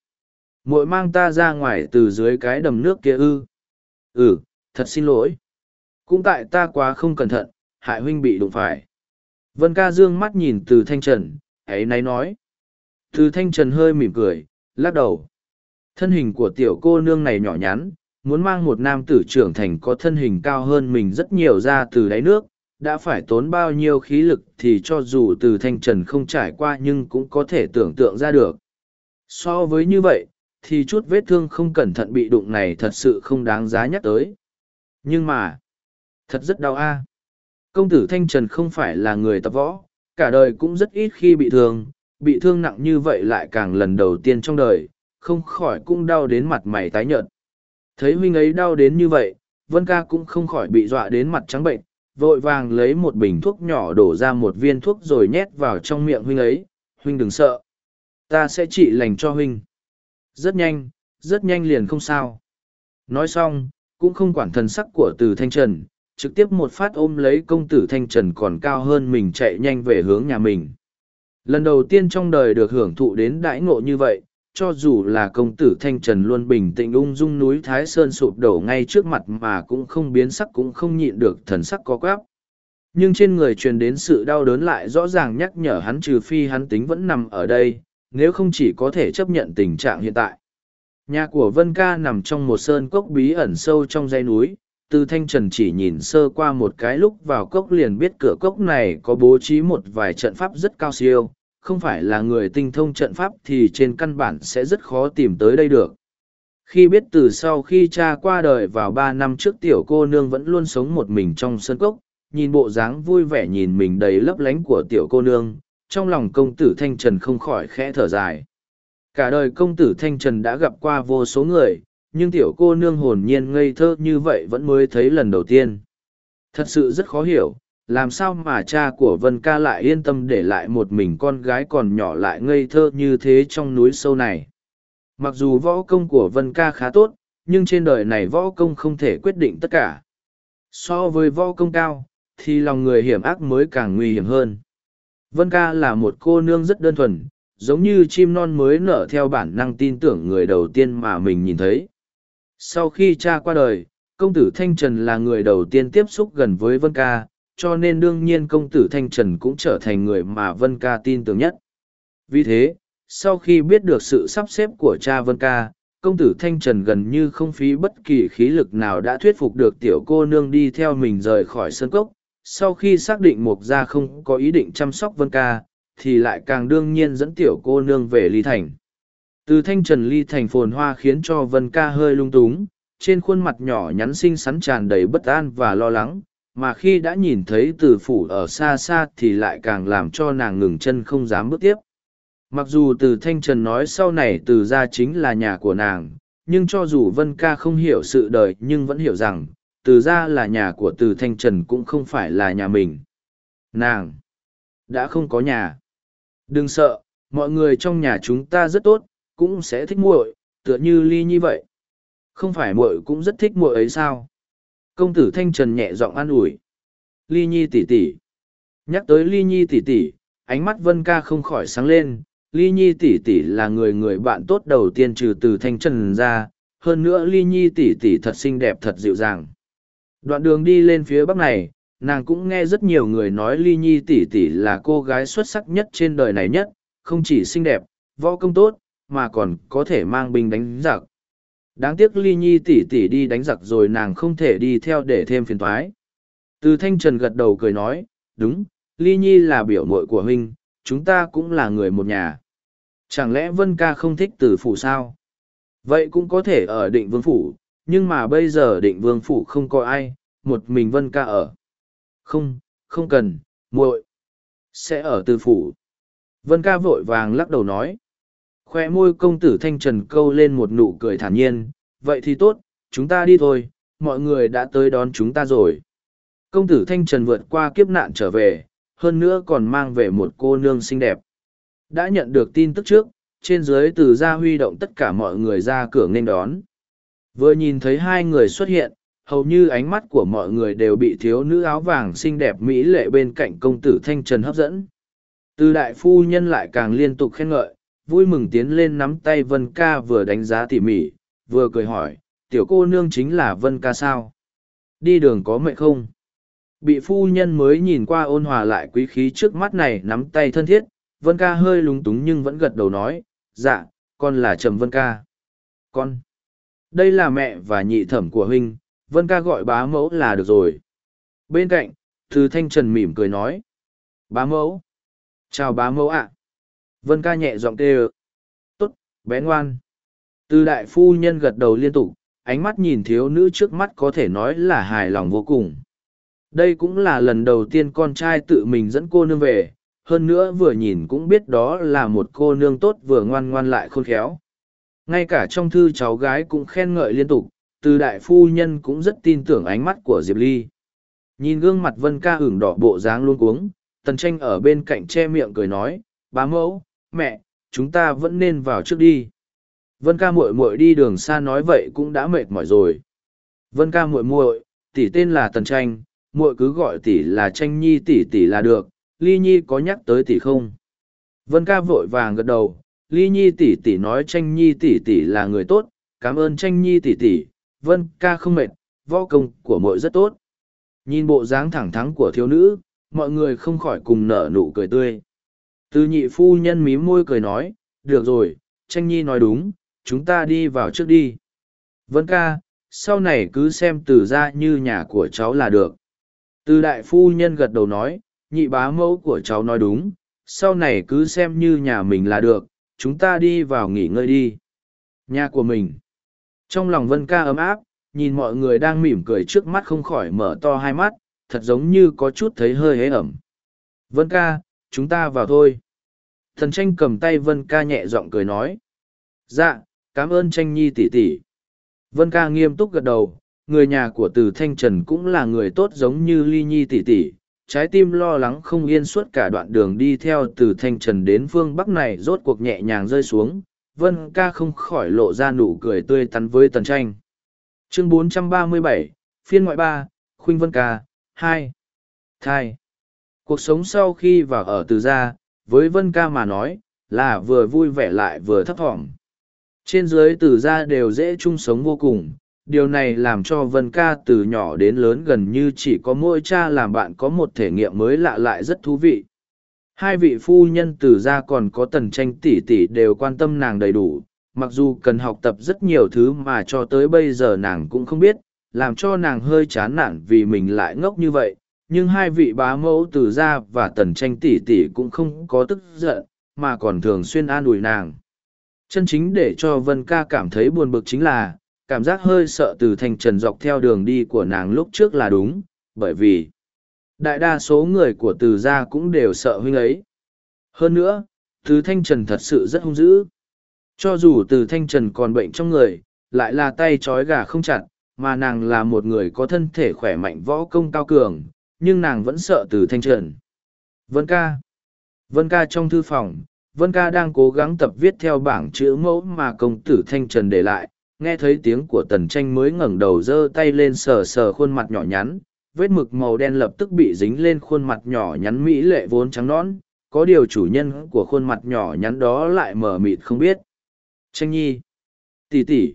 muội mang ta ra ngoài từ dưới cái đầm nước kia ư. Ừ, thật xin lỗi. Cũng tại ta quá không cẩn thận, hại huynh bị đụng phải. Vân ca dương mắt nhìn từ thanh trần, ấy náy nói. Từ thanh trần hơi mỉm cười, lắc đầu. Thân hình của tiểu cô nương này nhỏ nhắn, muốn mang một nam tử trưởng thành có thân hình cao hơn mình rất nhiều ra từ đáy nước, đã phải tốn bao nhiêu khí lực thì cho dù từ thanh trần không trải qua nhưng cũng có thể tưởng tượng ra được. So với như vậy, thì chút vết thương không cẩn thận bị đụng này thật sự không đáng giá nhắc tới. Nhưng mà, thật rất đau a. Công tử Thanh Trần không phải là người tập võ, cả đời cũng rất ít khi bị thương, bị thương nặng như vậy lại càng lần đầu tiên trong đời, không khỏi cũng đau đến mặt mày tái nhợt. Thấy huynh ấy đau đến như vậy, Vân ca cũng không khỏi bị dọa đến mặt trắng bệnh, vội vàng lấy một bình thuốc nhỏ đổ ra một viên thuốc rồi nhét vào trong miệng huynh ấy, huynh đừng sợ. Ta sẽ trị lành cho huynh. Rất nhanh, rất nhanh liền không sao. Nói xong, cũng không quản thần sắc của từ thanh trần, trực tiếp một phát ôm lấy công tử thanh trần còn cao hơn mình chạy nhanh về hướng nhà mình. Lần đầu tiên trong đời được hưởng thụ đến đãi ngộ như vậy, cho dù là công tử thanh trần luôn bình tĩnh ung dung núi Thái Sơn sụp đổ ngay trước mặt mà cũng không biến sắc cũng không nhịn được thần sắc có quáp. Nhưng trên người truyền đến sự đau đớn lại rõ ràng nhắc nhở hắn trừ phi hắn tính vẫn nằm ở đây, nếu không chỉ có thể chấp nhận tình trạng hiện tại. Nhà của Vân Ca nằm trong một sơn cốc bí ẩn sâu trong dãy núi, từ thanh trần chỉ nhìn sơ qua một cái lúc vào cốc liền biết cửa cốc này có bố trí một vài trận pháp rất cao siêu, không phải là người tinh thông trận pháp thì trên căn bản sẽ rất khó tìm tới đây được. Khi biết từ sau khi cha qua đời vào ba năm trước tiểu cô nương vẫn luôn sống một mình trong sân cốc, nhìn bộ dáng vui vẻ nhìn mình đầy lấp lánh của tiểu cô nương, trong lòng công tử Thanh Trần không khỏi khẽ thở dài. Cả đời công tử Thanh Trần đã gặp qua vô số người, nhưng tiểu cô nương hồn nhiên ngây thơ như vậy vẫn mới thấy lần đầu tiên. Thật sự rất khó hiểu, làm sao mà cha của Vân Ca lại yên tâm để lại một mình con gái còn nhỏ lại ngây thơ như thế trong núi sâu này. Mặc dù võ công của Vân Ca khá tốt, nhưng trên đời này võ công không thể quyết định tất cả. So với võ công cao, thì lòng người hiểm ác mới càng nguy hiểm hơn. Vân Ca là một cô nương rất đơn thuần, giống như chim non mới nở theo bản năng tin tưởng người đầu tiên mà mình nhìn thấy. Sau khi cha qua đời, công tử Thanh Trần là người đầu tiên tiếp xúc gần với Vân Ca, cho nên đương nhiên công tử Thanh Trần cũng trở thành người mà Vân Ca tin tưởng nhất. Vì thế, sau khi biết được sự sắp xếp của cha Vân Ca, công tử Thanh Trần gần như không phí bất kỳ khí lực nào đã thuyết phục được tiểu cô nương đi theo mình rời khỏi sân cốc. Sau khi xác định Mục Gia không có ý định chăm sóc Vân Ca, thì lại càng đương nhiên dẫn tiểu cô nương về Ly Thành. Từ Thanh Trần Ly Thành phồn hoa khiến cho Vân Ca hơi lung túng, trên khuôn mặt nhỏ nhắn xinh xắn tràn đầy bất an và lo lắng, mà khi đã nhìn thấy từ phủ ở xa xa thì lại càng làm cho nàng ngừng chân không dám bước tiếp mặc dù từ thanh trần nói sau này từ ra chính là nhà của nàng nhưng cho dù vân ca không hiểu sự đời nhưng vẫn hiểu rằng từ ra là nhà của từ thanh trần cũng không phải là nhà mình. Nàng đã không có nhà. Đừng sợ, mọi người trong nhà chúng ta rất tốt, cũng sẽ thích muội, tựa như ly nhi vậy. Không phải muội cũng rất thích muội ấy sao? Công tử thanh trần nhẹ giọng an ủi. Ly nhi tỉ tỉ. Nhắc tới ly nhi tỉ tỉ, ánh mắt vân ca không khỏi sáng lên. Ly nhi tỷ tỷ là người người bạn tốt đầu tiên trừ từ thanh trần ra. Hơn nữa ly nhi tỷ tỷ thật xinh đẹp thật dịu dàng đoạn đường đi lên phía bắc này nàng cũng nghe rất nhiều người nói ly nhi tỷ tỷ là cô gái xuất sắc nhất trên đời này nhất không chỉ xinh đẹp võ công tốt mà còn có thể mang binh đánh giặc đáng tiếc ly nhi tỷ tỷ đi đánh giặc rồi nàng không thể đi theo để thêm phiền toái. từ thanh trần gật đầu cười nói đúng ly nhi là biểu muội của huynh chúng ta cũng là người một nhà Chẳng lẽ Vân ca không thích tử phủ sao? Vậy cũng có thể ở định vương phủ, nhưng mà bây giờ định vương phủ không có ai, một mình Vân ca ở. Không, không cần, muội Sẽ ở từ phủ. Vân ca vội vàng lắc đầu nói. Khoe môi công tử thanh trần câu lên một nụ cười thản nhiên, vậy thì tốt, chúng ta đi thôi, mọi người đã tới đón chúng ta rồi. Công tử thanh trần vượt qua kiếp nạn trở về, hơn nữa còn mang về một cô nương xinh đẹp. Đã nhận được tin tức trước, trên dưới từ ra huy động tất cả mọi người ra cửa nên đón. Vừa nhìn thấy hai người xuất hiện, hầu như ánh mắt của mọi người đều bị thiếu nữ áo vàng xinh đẹp mỹ lệ bên cạnh công tử Thanh Trần hấp dẫn. Từ đại phu nhân lại càng liên tục khen ngợi, vui mừng tiến lên nắm tay Vân Ca vừa đánh giá tỉ mỉ, vừa cười hỏi, tiểu cô nương chính là Vân Ca sao? Đi đường có mệt không? Bị phu nhân mới nhìn qua ôn hòa lại quý khí trước mắt này nắm tay thân thiết, Vân ca hơi lúng túng nhưng vẫn gật đầu nói, dạ, con là Trầm Vân ca. Con. Đây là mẹ và nhị thẩm của huynh, Vân ca gọi bá mẫu là được rồi. Bên cạnh, Từ Thanh Trần mỉm cười nói. Bá mẫu. Chào bá mẫu ạ. Vân ca nhẹ giọng kêu. Tốt, bé ngoan. Từ đại phu nhân gật đầu liên tục, ánh mắt nhìn thiếu nữ trước mắt có thể nói là hài lòng vô cùng. Đây cũng là lần đầu tiên con trai tự mình dẫn cô nương về, hơn nữa vừa nhìn cũng biết đó là một cô nương tốt vừa ngoan ngoan lại khôn khéo. Ngay cả trong thư cháu gái cũng khen ngợi liên tục, từ đại phu nhân cũng rất tin tưởng ánh mắt của Diệp Ly. Nhìn gương mặt Vân ca hưởng đỏ bộ dáng luôn cuống, tần tranh ở bên cạnh che miệng cười nói, bá mẫu, mẹ, chúng ta vẫn nên vào trước đi. Vân ca muội muội đi đường xa nói vậy cũng đã mệt mỏi rồi. Vân ca muội muội, tỷ tên là tần tranh, muội cứ gọi tỷ là tranh nhi tỷ tỷ là được, ly nhi có nhắc tới tỷ không? Vân ca vội vàng gật đầu, ly nhi tỷ tỷ nói tranh nhi tỷ tỷ là người tốt, cảm ơn tranh nhi tỷ tỷ, vân ca không mệt, võ công của muội rất tốt. Nhìn bộ dáng thẳng thắn của thiếu nữ, mọi người không khỏi cùng nở nụ cười tươi. Từ nhị phu nhân mím môi cười nói, được rồi, tranh nhi nói đúng, chúng ta đi vào trước đi. Vân ca, sau này cứ xem từ ra như nhà của cháu là được. Từ đại phu nhân gật đầu nói, nhị bá mẫu của cháu nói đúng, sau này cứ xem như nhà mình là được, chúng ta đi vào nghỉ ngơi đi. Nhà của mình. Trong lòng Vân ca ấm áp, nhìn mọi người đang mỉm cười trước mắt không khỏi mở to hai mắt, thật giống như có chút thấy hơi hế ẩm. Vân ca, chúng ta vào thôi. Thần tranh cầm tay Vân ca nhẹ giọng cười nói. Dạ, cảm ơn tranh nhi tỷ tỷ. Vân ca nghiêm túc gật đầu, người nhà của từ thanh trần cũng là người tốt giống như ly nhi tỷ tỷ trái tim lo lắng không yên suốt cả đoạn đường đi theo từ thanh trần đến phương bắc này rốt cuộc nhẹ nhàng rơi xuống. Vân ca không khỏi lộ ra nụ cười tươi tắn với tần tranh. Chương 437, phiên ngoại ba khuynh vân ca hai. Thai. Cuộc sống sau khi vào ở từ gia với vân ca mà nói là vừa vui vẻ lại vừa thấp thỏm. Trên dưới từ gia đều dễ chung sống vô cùng điều này làm cho vân ca từ nhỏ đến lớn gần như chỉ có mỗi cha làm bạn có một thể nghiệm mới lạ lại rất thú vị. Hai vị phu nhân từ gia còn có tần tranh tỷ tỷ đều quan tâm nàng đầy đủ, mặc dù cần học tập rất nhiều thứ mà cho tới bây giờ nàng cũng không biết, làm cho nàng hơi chán nản vì mình lại ngốc như vậy, nhưng hai vị bá mẫu từ gia và tần tranh tỷ tỷ cũng không có tức giận, mà còn thường xuyên an ủi nàng. Chân chính để cho vân ca cảm thấy buồn bực chính là cảm giác hơi sợ từ thanh trần dọc theo đường đi của nàng lúc trước là đúng, bởi vì đại đa số người của từ gia cũng đều sợ huynh ấy. Hơn nữa, từ thanh trần thật sự rất hung dữ. Cho dù từ thanh trần còn bệnh trong người, lại là tay trói gà không chặt, mà nàng là một người có thân thể khỏe mạnh võ công cao cường, nhưng nàng vẫn sợ từ thanh trần. Vân ca. Vân ca trong thư phòng, vân ca đang cố gắng tập viết theo bảng chữ mẫu mà công tử thanh trần để lại nghe thấy tiếng của tần tranh mới ngẩng đầu giơ tay lên sờ sờ khuôn mặt nhỏ nhắn, vết mực màu đen lập tức bị dính lên khuôn mặt nhỏ nhắn mỹ lệ vốn trắng nõn, có điều chủ nhân của khuôn mặt nhỏ nhắn đó lại mờ mịt không biết. Tranh nhi tỉ tỉ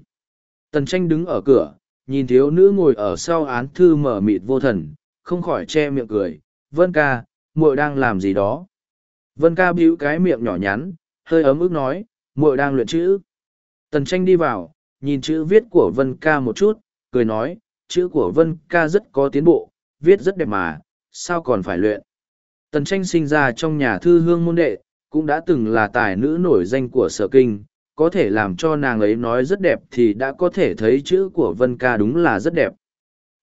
tần tranh đứng ở cửa, nhìn thiếu nữ ngồi ở sau án thư mờ mịt vô thần, không khỏi che miệng cười. Vân ca, muội đang làm gì đó? Vân ca bĩu cái miệng nhỏ nhắn, hơi ấm ức nói, muội đang luyện chữ. Tần tranh đi vào nhìn chữ viết của Vân ca một chút, cười nói, chữ của Vân ca rất có tiến bộ, viết rất đẹp mà, sao còn phải luyện. Tần tranh sinh ra trong nhà thư hương môn đệ, cũng đã từng là tài nữ nổi danh của sở kinh, có thể làm cho nàng ấy nói rất đẹp thì đã có thể thấy chữ của Vân ca đúng là rất đẹp.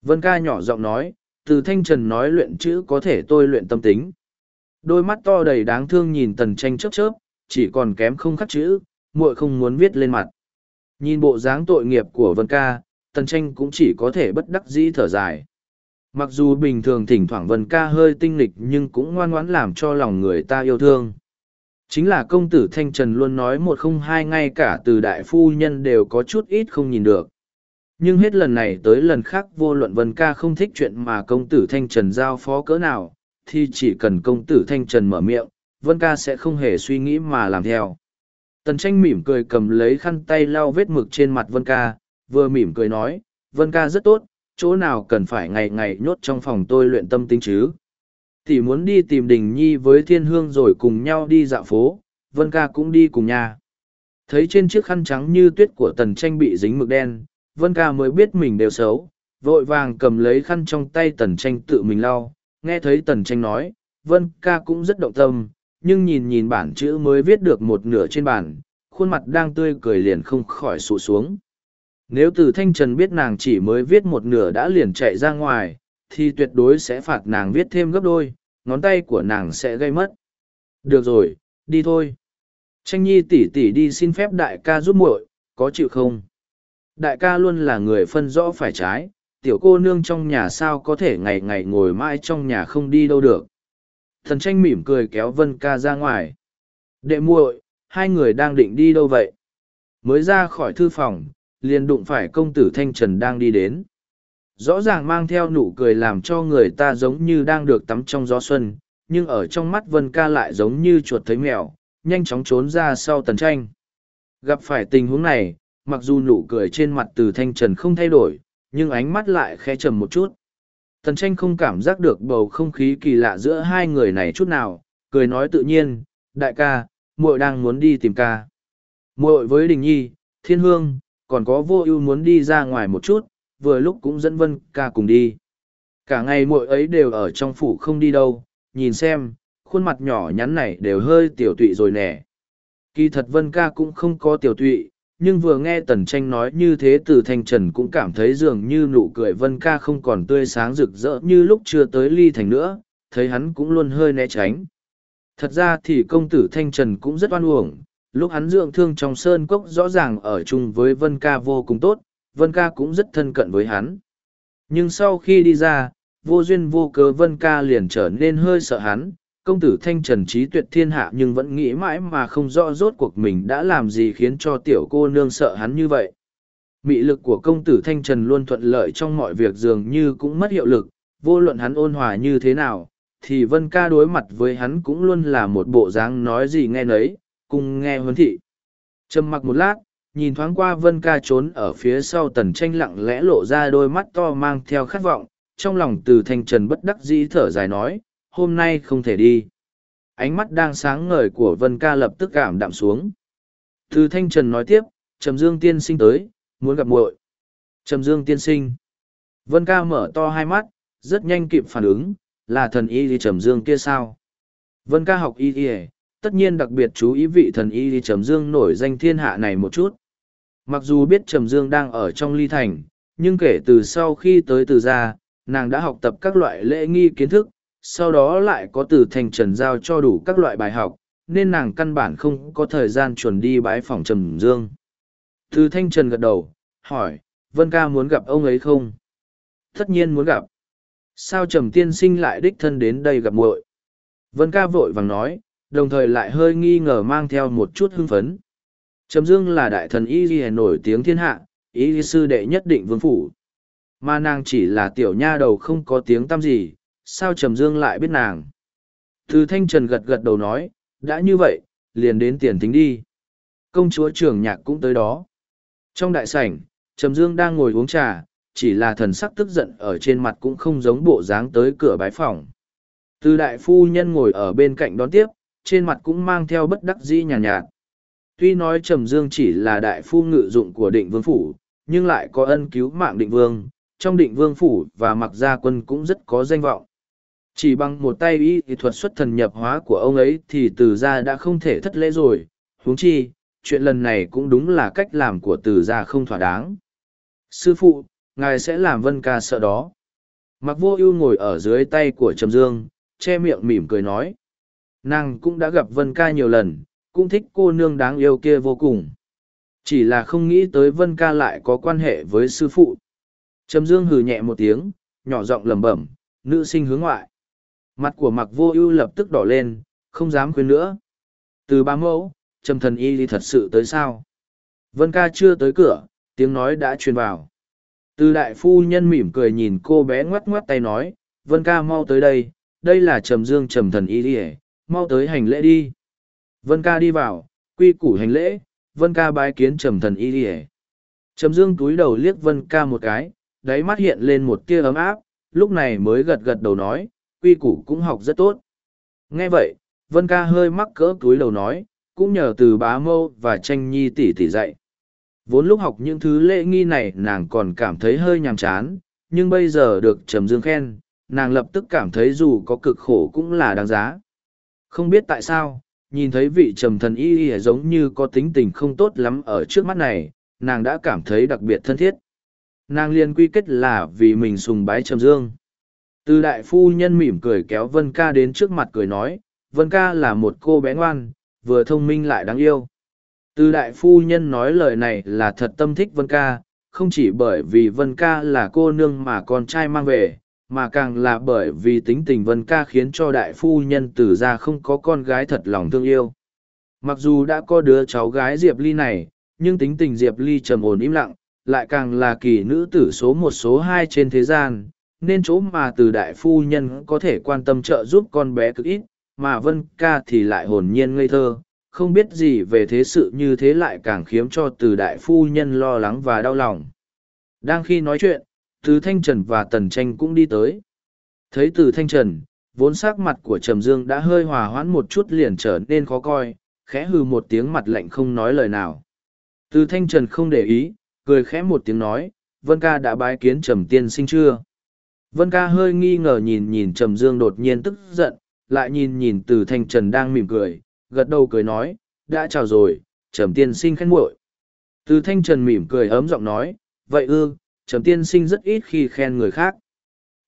Vân ca nhỏ giọng nói, từ thanh trần nói luyện chữ có thể tôi luyện tâm tính. Đôi mắt to đầy đáng thương nhìn tần tranh chớp chớp, chỉ còn kém không khắc chữ, muội không muốn viết lên mặt. Nhìn bộ dáng tội nghiệp của Vân ca, Tần Tranh cũng chỉ có thể bất đắc dĩ thở dài. Mặc dù bình thường thỉnh thoảng Vân ca hơi tinh lịch nhưng cũng ngoan ngoãn làm cho lòng người ta yêu thương. Chính là công tử Thanh Trần luôn nói một không hai ngay cả từ đại phu nhân đều có chút ít không nhìn được. Nhưng hết lần này tới lần khác vô luận Vân ca không thích chuyện mà công tử Thanh Trần giao phó cỡ nào, thì chỉ cần công tử Thanh Trần mở miệng, Vân ca sẽ không hề suy nghĩ mà làm theo. Tần tranh mỉm cười cầm lấy khăn tay lau vết mực trên mặt Vân ca, vừa mỉm cười nói, Vân ca rất tốt, chỗ nào cần phải ngày ngày nhốt trong phòng tôi luyện tâm tính chứ? Thì muốn đi tìm đình nhi với thiên hương rồi cùng nhau đi dạo phố vân ca cũng đi cùng nhà. Thấy trên chiếc khăn trắng như tuyết của tần tranh bị dính mực đen vân ca mới biết mình đều xấu vội vàng cầm lấy khăn trong tay tần tranh tự mình lau. Nghe thấy tần tranh nói vân ca cũng rất động tâm nhưng nhìn nhìn bản chữ mới viết được một nửa trên bản khuôn mặt đang tươi cười liền không khỏi sụ xuống. Nếu từ thanh trần biết nàng chỉ mới viết một nửa đã liền chạy ra ngoài, thì tuyệt đối sẽ phạt nàng viết thêm gấp đôi, ngón tay của nàng sẽ gây mất. Được rồi, đi thôi. Tranh nhi tỷ tỷ đi xin phép đại ca giúp muội, có chịu không? Đại ca luôn là người phân rõ phải trái, tiểu cô nương trong nhà sao có thể ngày ngày ngồi mãi trong nhà không đi đâu được? Thần tranh mỉm cười kéo vân ca ra ngoài. Đệ muội, hai người đang định đi đâu vậy? Mới ra khỏi thư phòng, liền đụng phải công tử thanh trần đang đi đến. Rõ ràng mang theo nụ cười làm cho người ta giống như đang được tắm trong gió xuân, nhưng ở trong mắt vân ca lại giống như chuột thấy mèo, nhanh chóng trốn ra sau tần tranh. Gặp phải tình huống này, mặc dù nụ cười trên mặt từ thanh trần không thay đổi, nhưng ánh mắt lại khẽ trầm một chút tần tranh không cảm giác được bầu không khí kỳ lạ giữa hai người này chút nào, cười nói tự nhiên, đại ca, muội đang muốn đi tìm ca. Muội với đình nhi, thiên hương, còn có vô ưu muốn đi ra ngoài một chút, vừa lúc cũng dẫn vân ca cùng đi. Cả ngày muội ấy đều ở trong phủ không đi đâu, nhìn xem, khuôn mặt nhỏ nhắn này đều hơi tiểu tụy rồi nè. Kỳ thật vân ca cũng không có tiểu tụy nhưng vừa nghe tần tranh nói như thế từ thanh trần cũng cảm thấy dường như nụ cười vân ca không còn tươi sáng rực rỡ như lúc chưa tới ly thành nữa, thấy hắn cũng luôn hơi né tránh. Thật ra thì công tử thanh trần cũng rất oan uổng, lúc hắn dưỡng thương trong sơn cốc rõ ràng ở chung với vân ca vô cùng tốt, vân ca cũng rất thân cận với hắn. Nhưng sau khi đi ra, vô duyên vô cớ vân ca liền trở nên hơi sợ hắn công tử thanh trần trí tuyệt thiên hạ nhưng vẫn nghĩ mãi mà không rõ rốt cuộc mình đã làm gì khiến cho tiểu cô nương sợ hắn như vậy. Mị lực của công tử thanh trần luôn thuận lợi trong mọi việc dường như cũng mất hiệu lực, vô luận hắn ôn hòa như thế nào, thì vân ca đối mặt với hắn cũng luôn là một bộ dáng nói gì nghe nấy, cùng nghe huấn thị. Trầm mặc một lát, nhìn thoáng qua vân ca trốn ở phía sau tần tranh lặng lẽ lộ ra đôi mắt to mang theo khát vọng, trong lòng từ thanh trần bất đắc dĩ thở dài nói hôm nay không thể đi. Ánh mắt đang sáng ngời của vân ca lập tức cảm đạm xuống. Từ thanh trần nói tiếp trầm dương tiên sinh tới muốn gặp muội. Trầm dương tiên sinh. Vân ca mở to hai mắt rất nhanh kịp phản ứng là thần y đi trầm dương kia sao? Vân ca học y y, tất nhiên đặc biệt chú ý vị thần y đi trầm dương nổi danh thiên hạ này một chút. Mặc dù biết trầm dương đang ở trong ly thành nhưng kể từ sau khi tới từ gia nàng đã học tập các loại lễ nghi kiến thức sau đó lại có từ thành trần giao cho đủ các loại bài học, nên nàng căn bản không có thời gian chuẩn đi bái phòng trầm dương. Từ thanh trần gật đầu, hỏi, vân ca muốn gặp ông ấy không? Tất nhiên muốn gặp. Sao trầm tiên sinh lại đích thân đến đây gặp muội? Vân ca vội vàng nói, đồng thời lại hơi nghi ngờ mang theo một chút hưng phấn. Trầm dương là đại thần y ghi nổi tiếng thiên hạ, y sư đệ nhất định vương phủ. Mà nàng chỉ là tiểu nha đầu không có tiếng tăm gì sao trầm dương lại biết nàng? Từ thanh trần gật gật đầu nói đã như vậy liền đến tiền thính đi. Công chúa trưởng nhạc cũng tới đó. Trong đại sảnh trầm dương đang ngồi uống trà chỉ là thần sắc tức giận ở trên mặt cũng không giống bộ dáng tới cửa bái phòng từ đại phu nhân ngồi ở bên cạnh đón tiếp trên mặt cũng mang theo bất đắc dĩ nhàn nhạt, nhạt. Tuy nói trầm dương chỉ là đại phu ngự dụng của định vương phủ nhưng lại có ân cứu mạng định vương trong định vương phủ và mặc gia quân cũng rất có danh vọng chỉ bằng một tay y thì thuật xuất thần nhập hóa của ông ấy thì từ gia đã không thể thất lễ rồi, huống chi, chuyện lần này cũng đúng là cách làm của từ gia không thỏa đáng. Sư phụ, ngài sẽ làm vân ca sợ đó. Mặc vô ưu ngồi ở dưới tay của Trầm Dương, che miệng mỉm cười nói. Nàng cũng đã gặp vân ca nhiều lần, cũng thích cô nương đáng yêu kia vô cùng. Chỉ là không nghĩ tới vân ca lại có quan hệ với sư phụ. Trầm Dương hừ nhẹ một tiếng, nhỏ giọng lẩm bẩm, nữ sinh hướng ngoại. Mặt của mặc vô ưu lập tức đỏ lên, không dám khuyên nữa. Từ ba mẫu, trầm thần y thì thật sự tới sao? Vân ca chưa tới cửa, tiếng nói đã truyền vào. Từ đại phu nhân mỉm cười nhìn cô bé ngoắc ngoắc tay nói, Vân ca mau tới đây, đây là trầm dương trầm thần y đi mau tới hành lễ đi. Vân ca đi vào, quy củ hành lễ, Vân ca bái kiến trầm thần y đi Trầm dương túi đầu liếc Vân ca một cái, đáy mắt hiện lên một tia ấm áp, lúc này mới gật gật đầu nói, quy củ cũng học rất tốt. Nghe vậy, Vân ca hơi mắc cỡ túi đầu nói, cũng nhờ từ bá mâu và tranh nhi tỷ tỷ dạy. Vốn lúc học những thứ lễ nghi này nàng còn cảm thấy hơi nhàm chán, nhưng bây giờ được Trầm Dương khen, nàng lập tức cảm thấy dù có cực khổ cũng là đáng giá. Không biết tại sao, nhìn thấy vị trầm thần y y giống như có tính tình không tốt lắm ở trước mắt này, nàng đã cảm thấy đặc biệt thân thiết. Nàng liền quy kết là vì mình sùng bái Trầm Dương. Từ đại phu nhân mỉm cười kéo Vân ca đến trước mặt cười nói, Vân ca là một cô bé ngoan, vừa thông minh lại đáng yêu. Từ đại phu nhân nói lời này là thật tâm thích Vân ca, không chỉ bởi vì Vân ca là cô nương mà con trai mang về, mà càng là bởi vì tính tình Vân ca khiến cho đại phu nhân từ ra không có con gái thật lòng thương yêu. Mặc dù đã có đứa cháu gái Diệp Ly này, nhưng tính tình Diệp Ly trầm ổn im lặng, lại càng là kỳ nữ tử số một số hai trên thế gian, nên chỗ mà từ đại phu nhân có thể quan tâm trợ giúp con bé cực ít, mà Vân ca thì lại hồn nhiên ngây thơ, không biết gì về thế sự như thế lại càng khiếm cho từ đại phu nhân lo lắng và đau lòng. Đang khi nói chuyện, từ Thanh Trần và Tần Tranh cũng đi tới. Thấy từ Thanh Trần, vốn sắc mặt của Trầm Dương đã hơi hòa hoãn một chút liền trở nên khó coi, khẽ hừ một tiếng mặt lạnh không nói lời nào. Từ Thanh Trần không để ý, cười khẽ một tiếng nói, Vân ca đã bái kiến Trầm tiên sinh chưa? Vân ca hơi nghi ngờ nhìn nhìn Trầm Dương đột nhiên tức giận, lại nhìn nhìn từ Thanh Trần đang mỉm cười, gật đầu cười nói, đã chào rồi, Trầm tiên sinh khen muội. Từ Thanh Trần mỉm cười ấm giọng nói, vậy ư, Trầm tiên sinh rất ít khi khen người khác.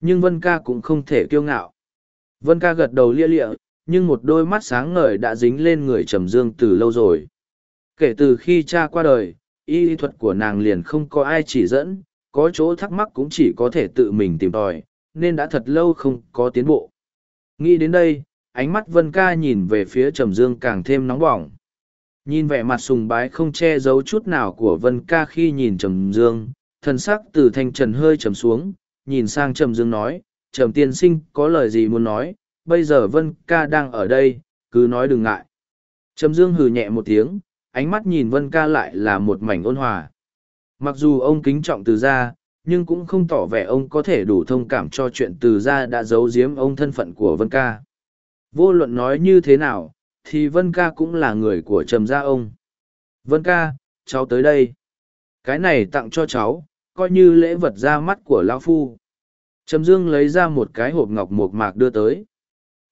Nhưng Vân ca cũng không thể kiêu ngạo. Vân ca gật đầu lia lịa, nhưng một đôi mắt sáng ngời đã dính lên người Trầm Dương từ lâu rồi. Kể từ khi cha qua đời, y thuật của nàng liền không có ai chỉ dẫn, có chỗ thắc mắc cũng chỉ có thể tự mình tìm tòi, nên đã thật lâu không có tiến bộ. Nghĩ đến đây, ánh mắt Vân ca nhìn về phía Trầm Dương càng thêm nóng bỏng. Nhìn vẻ mặt sùng bái không che giấu chút nào của Vân ca khi nhìn Trầm Dương, thân sắc từ thanh trần hơi trầm xuống, nhìn sang Trầm Dương nói, Trầm tiên sinh có lời gì muốn nói, bây giờ Vân ca đang ở đây, cứ nói đừng ngại. Trầm Dương hừ nhẹ một tiếng, ánh mắt nhìn Vân ca lại là một mảnh ôn hòa. Mặc dù ông kính trọng từ gia, nhưng cũng không tỏ vẻ ông có thể đủ thông cảm cho chuyện từ gia đã giấu giếm ông thân phận của Vân ca. Vô luận nói như thế nào, thì Vân ca cũng là người của trầm gia ông. Vân ca, cháu tới đây. Cái này tặng cho cháu, coi như lễ vật ra mắt của lão phu trầm dương lấy ra một cái hộp ngọc mộc mạc đưa tới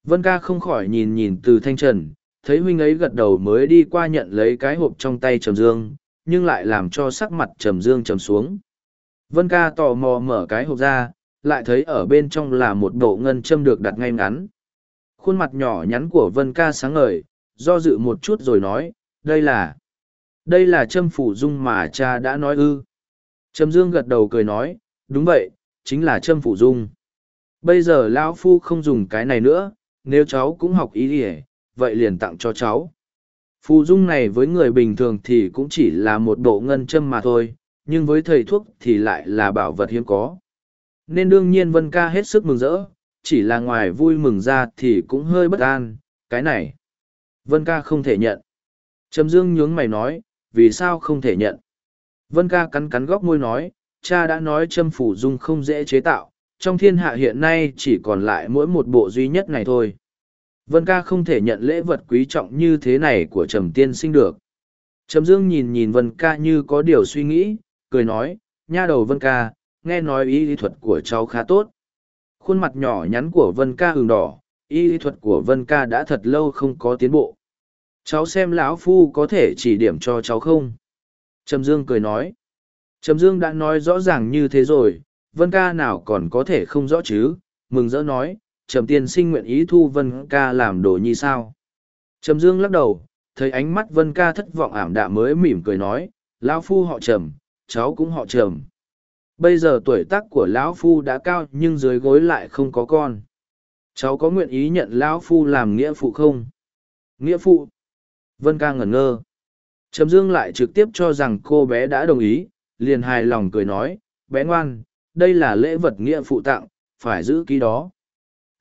vân ca không khỏi nhìn nhìn từ thanh trần thấy huynh ấy gật đầu mới đi qua nhận lấy cái hộp trong tay trầm dương nhưng lại làm cho sắc mặt trầm dương trầm xuống vân ca tò mò mở cái hộp ra lại thấy ở bên trong là một bộ ngân châm được đặt ngay ngắn khuôn mặt nhỏ nhắn của vân ca sáng ngời do dự một chút rồi nói đây là đây là châm phủ dung mà cha đã nói ư Trầm Dương gật đầu cười nói, đúng vậy, chính là châm phủ dung. Bây giờ lão Phu không dùng cái này nữa, nếu cháu cũng học ý đi vậy liền tặng cho cháu. Phù dung này với người bình thường thì cũng chỉ là một bộ ngân châm mà thôi, nhưng với thầy thuốc thì lại là bảo vật hiếm có. Nên đương nhiên Vân ca hết sức mừng rỡ, chỉ là ngoài vui mừng ra thì cũng hơi bất an, cái này. Vân ca không thể nhận. Trầm Dương nhướng mày nói, vì sao không thể nhận? Vân ca cắn cắn góc môi nói, cha đã nói châm phủ dung không dễ chế tạo, trong thiên hạ hiện nay chỉ còn lại mỗi một bộ duy nhất này thôi. Vân ca không thể nhận lễ vật quý trọng như thế này của trầm tiên sinh được. Trầm dương nhìn nhìn Vân ca như có điều suy nghĩ, cười nói, nha đầu Vân ca, nghe nói y lý thuật của cháu khá tốt. Khuôn mặt nhỏ nhắn của Vân ca hừng đỏ, y lý thuật của Vân ca đã thật lâu không có tiến bộ. Cháu xem lão phu có thể chỉ điểm cho cháu không? Trầm Dương cười nói. Trầm Dương đã nói rõ ràng như thế rồi, Vân ca nào còn có thể không rõ chứ, mừng rỡ nói, Trầm tiên sinh nguyện ý thu Vân ca làm đồ nhi sao. Trầm Dương lắc đầu, thấy ánh mắt Vân ca thất vọng ảm đạm mới mỉm cười nói, Lão Phu họ Trầm, cháu cũng họ Trầm. Bây giờ tuổi tác của Lão Phu đã cao nhưng dưới gối lại không có con. Cháu có nguyện ý nhận Lão Phu làm nghĩa phụ không? Nghĩa phụ? Vân ca ngẩn ngơ. Trầm Dương lại trực tiếp cho rằng cô bé đã đồng ý, liền hài lòng cười nói, bé ngoan, đây là lễ vật nghĩa phụ tặng, phải giữ ký đó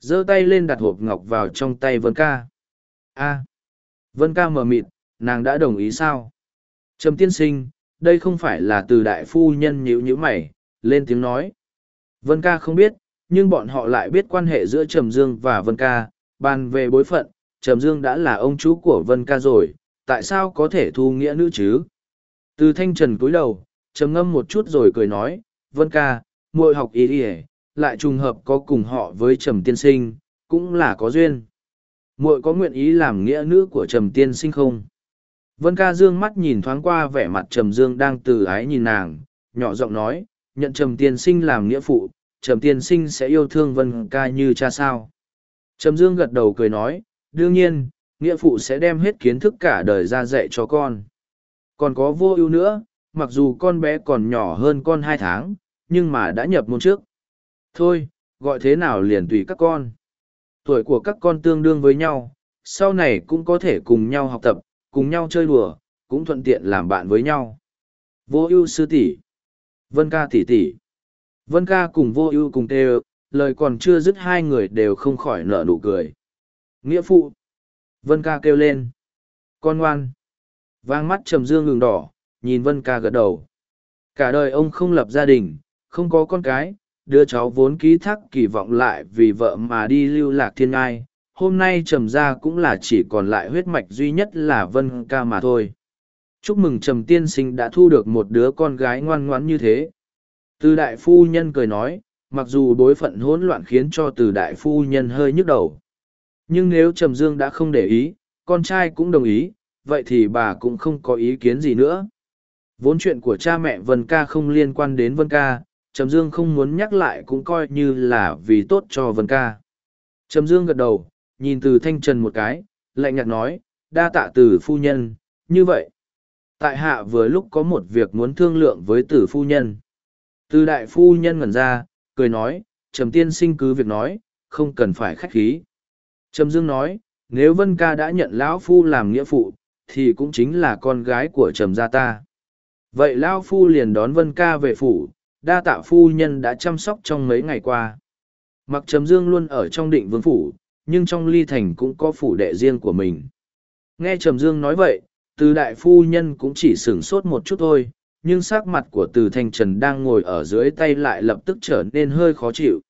giơ tay lên đặt hộp ngọc vào trong tay Vân ca. a Vân ca mờ mịt, nàng đã đồng ý sao? Trầm tiên sinh, đây không phải là từ đại phu nhân nhữ nhữ mày, lên tiếng nói. Vân ca không biết, nhưng bọn họ lại biết quan hệ giữa Trầm Dương và Vân ca, bàn về bối phận, Trầm Dương đã là ông chú của Vân ca rồi, tại sao có thể thu nghĩa nữ chứ? Từ thanh trần cúi đầu, trầm ngâm một chút rồi cười nói, Vân ca, muội học ý ỉa lại trùng hợp có cùng họ với Trầm tiên sinh, cũng là có duyên. muội có nguyện ý làm nghĩa nữ của Trầm tiên sinh không? Vân ca dương mắt nhìn thoáng qua vẻ mặt Trầm Dương đang từ ái nhìn nàng, nhỏ giọng nói, nhận Trầm tiên sinh làm nghĩa phụ, Trầm tiên sinh sẽ yêu thương Vân ca như cha sao. Trầm Dương gật đầu cười nói, đương nhiên, nghĩa phụ sẽ đem hết kiến thức cả đời ra dạy cho con. Còn có vô ưu nữa, mặc dù con bé còn nhỏ hơn con hai tháng, nhưng mà đã nhập môn trước. Thôi, gọi thế nào liền tùy các con. Tuổi của các con tương đương với nhau, sau này cũng có thể cùng nhau học tập, cùng nhau chơi đùa, cũng thuận tiện làm bạn với nhau. Vô ưu sư tỷ, Vân ca tỷ tỷ. Vân ca cùng vô ưu cùng tê lời còn chưa dứt hai người đều không khỏi nở nụ cười. Nghĩa phụ. Vân ca kêu lên. Con ngoan. Vang mắt trầm dương ngừng đỏ, nhìn Vân ca gật đầu. Cả đời ông không lập gia đình, không có con cái, đứa cháu vốn ký thác kỳ vọng lại vì vợ mà đi lưu lạc thiên ngai. Hôm nay trầm ra cũng là chỉ còn lại huyết mạch duy nhất là Vân ca mà thôi. Chúc mừng trầm tiên sinh đã thu được một đứa con gái ngoan ngoãn như thế. Từ đại phu nhân cười nói, mặc dù bối phận hỗn loạn khiến cho từ đại phu nhân hơi nhức đầu. Nhưng nếu Trầm Dương đã không để ý, con trai cũng đồng ý, vậy thì bà cũng không có ý kiến gì nữa. Vốn chuyện của cha mẹ Vân Ca không liên quan đến Vân Ca, Trầm Dương không muốn nhắc lại cũng coi như là vì tốt cho Vân Ca. Trầm Dương gật đầu, nhìn từ thanh trần một cái, lạnh nhạt nói, đa tạ từ phu nhân, như vậy. Tại hạ vừa lúc có một việc muốn thương lượng với tử phu nhân. Từ đại phu nhân ngẩn ra, cười nói, Trầm tiên sinh cứ việc nói, không cần phải khách khí. Trầm Dương nói, nếu Vân ca đã nhận Lão Phu làm nghĩa phụ, thì cũng chính là con gái của Trầm gia ta. Vậy Lão Phu liền đón Vân ca về phủ, đa tạ phu nhân đã chăm sóc trong mấy ngày qua. Mặc Trầm Dương luôn ở trong định vương phủ, nhưng trong ly thành cũng có phủ đệ riêng của mình. Nghe Trầm Dương nói vậy, từ đại phu nhân cũng chỉ sửng sốt một chút thôi, nhưng sắc mặt của từ thanh trần đang ngồi ở dưới tay lại lập tức trở nên hơi khó chịu.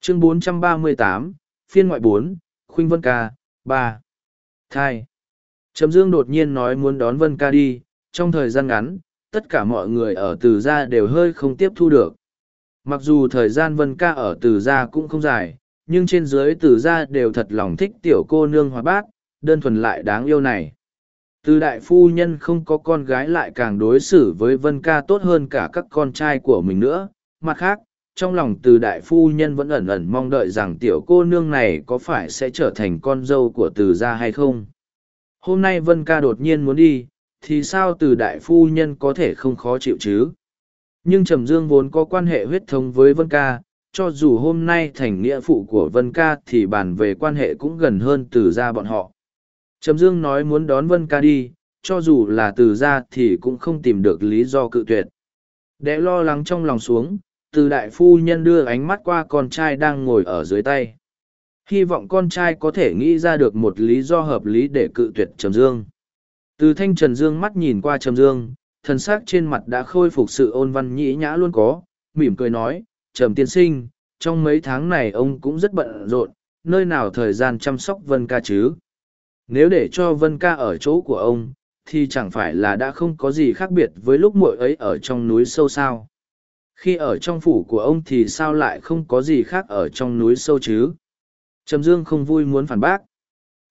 Chương 438, phiên ngoại 4, Khuynh Vân Ca, ba Thai. Trầm Dương đột nhiên nói muốn đón Vân Ca đi, trong thời gian ngắn, tất cả mọi người ở từ gia đều hơi không tiếp thu được. Mặc dù thời gian Vân Ca ở từ gia cũng không dài, nhưng trên dưới từ gia đều thật lòng thích tiểu cô nương hoa bát, đơn thuần lại đáng yêu này. Từ đại phu nhân không có con gái lại càng đối xử với Vân Ca tốt hơn cả các con trai của mình nữa. Mặt khác, trong lòng từ đại phu nhân vẫn ẩn ẩn mong đợi rằng tiểu cô nương này có phải sẽ trở thành con dâu của từ gia hay không hôm nay vân ca đột nhiên muốn đi thì sao từ đại phu nhân có thể không khó chịu chứ? Nhưng trầm dương vốn có quan hệ huyết thống với vân ca, cho dù hôm nay thành nghĩa phụ của vân ca thì bàn về quan hệ cũng gần hơn từ gia bọn họ. Trầm dương nói muốn đón vân ca đi, cho dù là từ gia thì cũng không tìm được lý do cự tuyệt. Đẽ lo lắng trong lòng xuống, từ đại phu nhân đưa ánh mắt qua con trai đang ngồi ở dưới tay. Hy vọng con trai có thể nghĩ ra được một lý do hợp lý để cự tuyệt trầm dương từ thanh trần dương mắt nhìn qua trầm dương thân xác trên mặt đã khôi phục sự ôn văn nhĩ nhã luôn có, mỉm cười nói, trầm tiên sinh, trong mấy tháng này ông cũng rất bận rộn, nơi nào thời gian chăm sóc vân ca chứ? Nếu để cho vân ca ở chỗ của ông, thì chẳng phải là đã không có gì khác biệt với lúc muội ấy ở trong núi sâu sao? Khi ở trong phủ của ông thì sao lại không có gì khác ở trong núi sâu chứ? Trầm dương không vui muốn phản bác,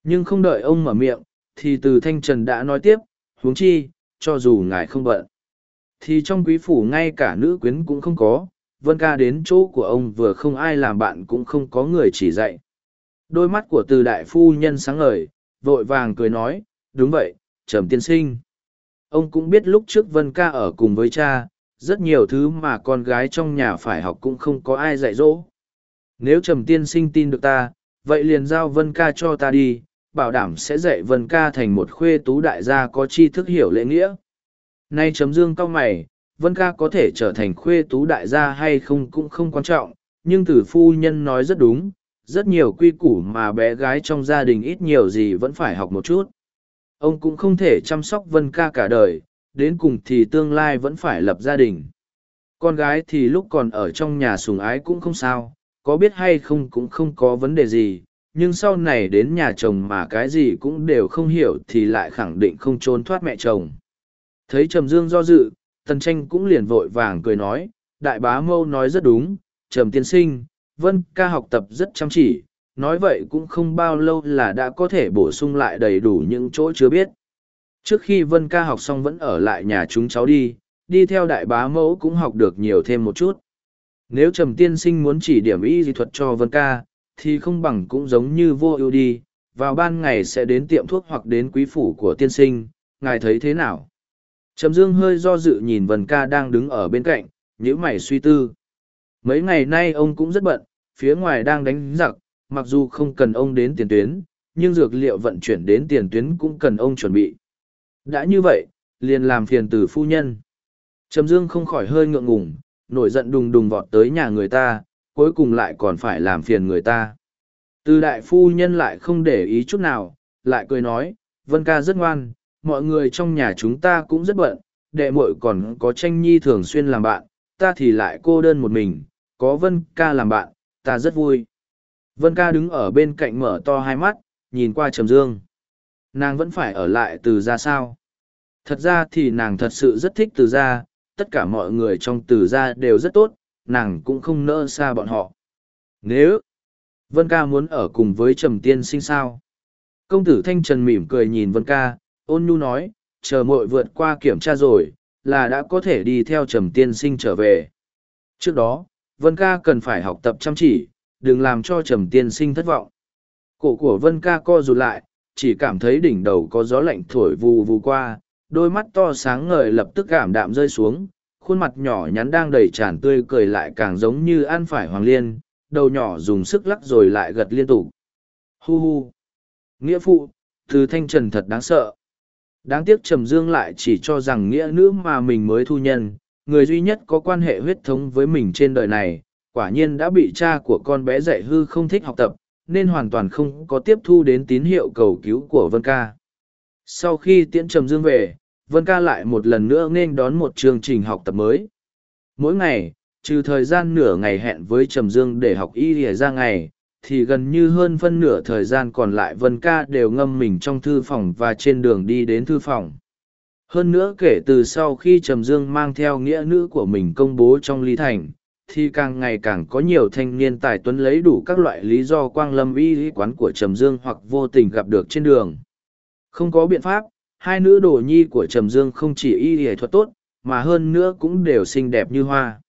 nhưng không đợi ông mở miệng thì từ thanh trần đã nói tiếp huống chi cho dù ngài không bận. Thì trong quý phủ ngay cả nữ quyến cũng không có vân ca đến chỗ của ông vừa không ai làm bạn cũng không có người chỉ dạy. Đôi mắt của từ đại phu nhân sáng ngời vội vàng cười nói đúng vậy trầm tiên sinh. Ông cũng biết lúc trước vân ca ở cùng với cha rất nhiều thứ mà con gái trong nhà phải học cũng không có ai dạy dỗ. Nếu Trầm Tiên Sinh tin được ta, vậy liền giao Vân Ca cho ta đi, bảo đảm sẽ dạy Vân Ca thành một khuê tú đại gia có tri thức hiểu lễ nghĩa. Nay chấm Dương cao mày, Vân Ca có thể trở thành khuê tú đại gia hay không cũng không quan trọng, nhưng tử phu nhân nói rất đúng, rất nhiều quy củ mà bé gái trong gia đình ít nhiều gì vẫn phải học một chút. Ông cũng không thể chăm sóc Vân Ca cả đời, đến cùng thì tương lai vẫn phải lập gia đình. con gái thì lúc còn ở trong nhà sùng ái cũng không sao, có biết hay không cũng không có vấn đề gì, nhưng sau này đến nhà chồng mà cái gì cũng đều không hiểu thì lại khẳng định không trốn thoát mẹ chồng. Thấy Trầm Dương do dự, Tần Tranh cũng liền vội vàng cười nói, đại bá mâu nói rất đúng, Trầm tiên sinh, Vân ca học tập rất chăm chỉ, nói vậy cũng không bao lâu là đã có thể bổ sung lại đầy đủ những chỗ chưa biết. Trước khi Vân ca học xong vẫn ở lại nhà chúng cháu đi, đi theo đại bá mẫu cũng học được nhiều thêm một chút. Nếu Trầm tiên sinh muốn chỉ điểm y di thuật cho Vân ca, thì không bằng cũng giống như vô ưu đi, vào ban ngày sẽ đến tiệm thuốc hoặc đến quý phủ của tiên sinh, ngài thấy thế nào? Trầm Dương hơi do dự nhìn Vân ca đang đứng ở bên cạnh, nhíu mày suy tư. Mấy ngày nay ông cũng rất bận, phía ngoài đang đánh giặc, mặc dù không cần ông đến tiền tuyến, nhưng dược liệu vận chuyển đến tiền tuyến cũng cần ông chuẩn bị. Đã như vậy, liền làm phiền từ phu nhân. Trầm Dương không khỏi hơi ngượng ngùng, nổi giận đùng đùng vọt tới nhà người ta, cuối cùng lại còn phải làm phiền người ta. Từ đại phu nhân lại không để ý chút nào, lại cười nói, Vân ca rất ngoan, mọi người trong nhà chúng ta cũng rất bận, đệ muội còn có tranh nhi thường xuyên làm bạn, ta thì lại cô đơn một mình, có Vân ca làm bạn, ta rất vui. Vân ca đứng ở bên cạnh mở to hai mắt, nhìn qua Trầm Dương. Nàng vẫn phải ở lại từ ra sao? Thật ra thì nàng thật sự rất thích từ ra, tất cả mọi người trong từ ra đều rất tốt, nàng cũng không nỡ xa bọn họ. Nếu Vân ca muốn ở cùng với Trầm Tiên sinh sao? Công tử Thanh Trần mỉm cười nhìn Vân ca, ôn nhu nói, chờ muội vượt qua kiểm tra rồi, là đã có thể đi theo Trầm Tiên sinh trở về. Trước đó, Vân ca cần phải học tập chăm chỉ, đừng làm cho Trầm Tiên sinh thất vọng. Cổ của Vân ca co rụt lại, chỉ cảm thấy đỉnh đầu có gió lạnh thổi vù vù qua, đôi mắt to sáng ngời lập tức cảm đạm rơi xuống, khuôn mặt nhỏ nhắn đang đầy tràn tươi cười lại càng giống như ăn phải hoàng liên, đầu nhỏ dùng sức lắc rồi lại gật liên tục. Hu hu! Nghĩa phụ, từ thanh trần thật đáng sợ. Đáng tiếc Trầm Dương lại chỉ cho rằng nghĩa nữ mà mình mới thu nhân, người duy nhất có quan hệ huyết thống với mình trên đời này, quả nhiên đã bị cha của con bé dạy hư không thích học tập, nên hoàn toàn không có tiếp thu đến tín hiệu cầu cứu của Vân Ca. Sau khi tiễn Trầm Dương về, Vân Ca lại một lần nữa nên đón một chương trình học tập mới. Mỗi ngày, trừ thời gian nửa ngày hẹn với Trầm Dương để học y lìa ra ngày, thì gần như hơn phân nửa thời gian còn lại Vân Ca đều ngâm mình trong thư phòng và trên đường đi đến thư phòng. Hơn nữa kể từ sau khi Trầm Dương mang theo nghĩa nữ của mình công bố trong Lý Thành, thì càng ngày càng có nhiều thanh niên tài tuấn lấy đủ các loại lý do quang lâm y lý quán của Trầm Dương hoặc vô tình gặp được trên đường. Không có biện pháp, hai nữ đồ nhi của Trầm Dương không chỉ y y thuật tốt, mà hơn nữa cũng đều xinh đẹp như hoa.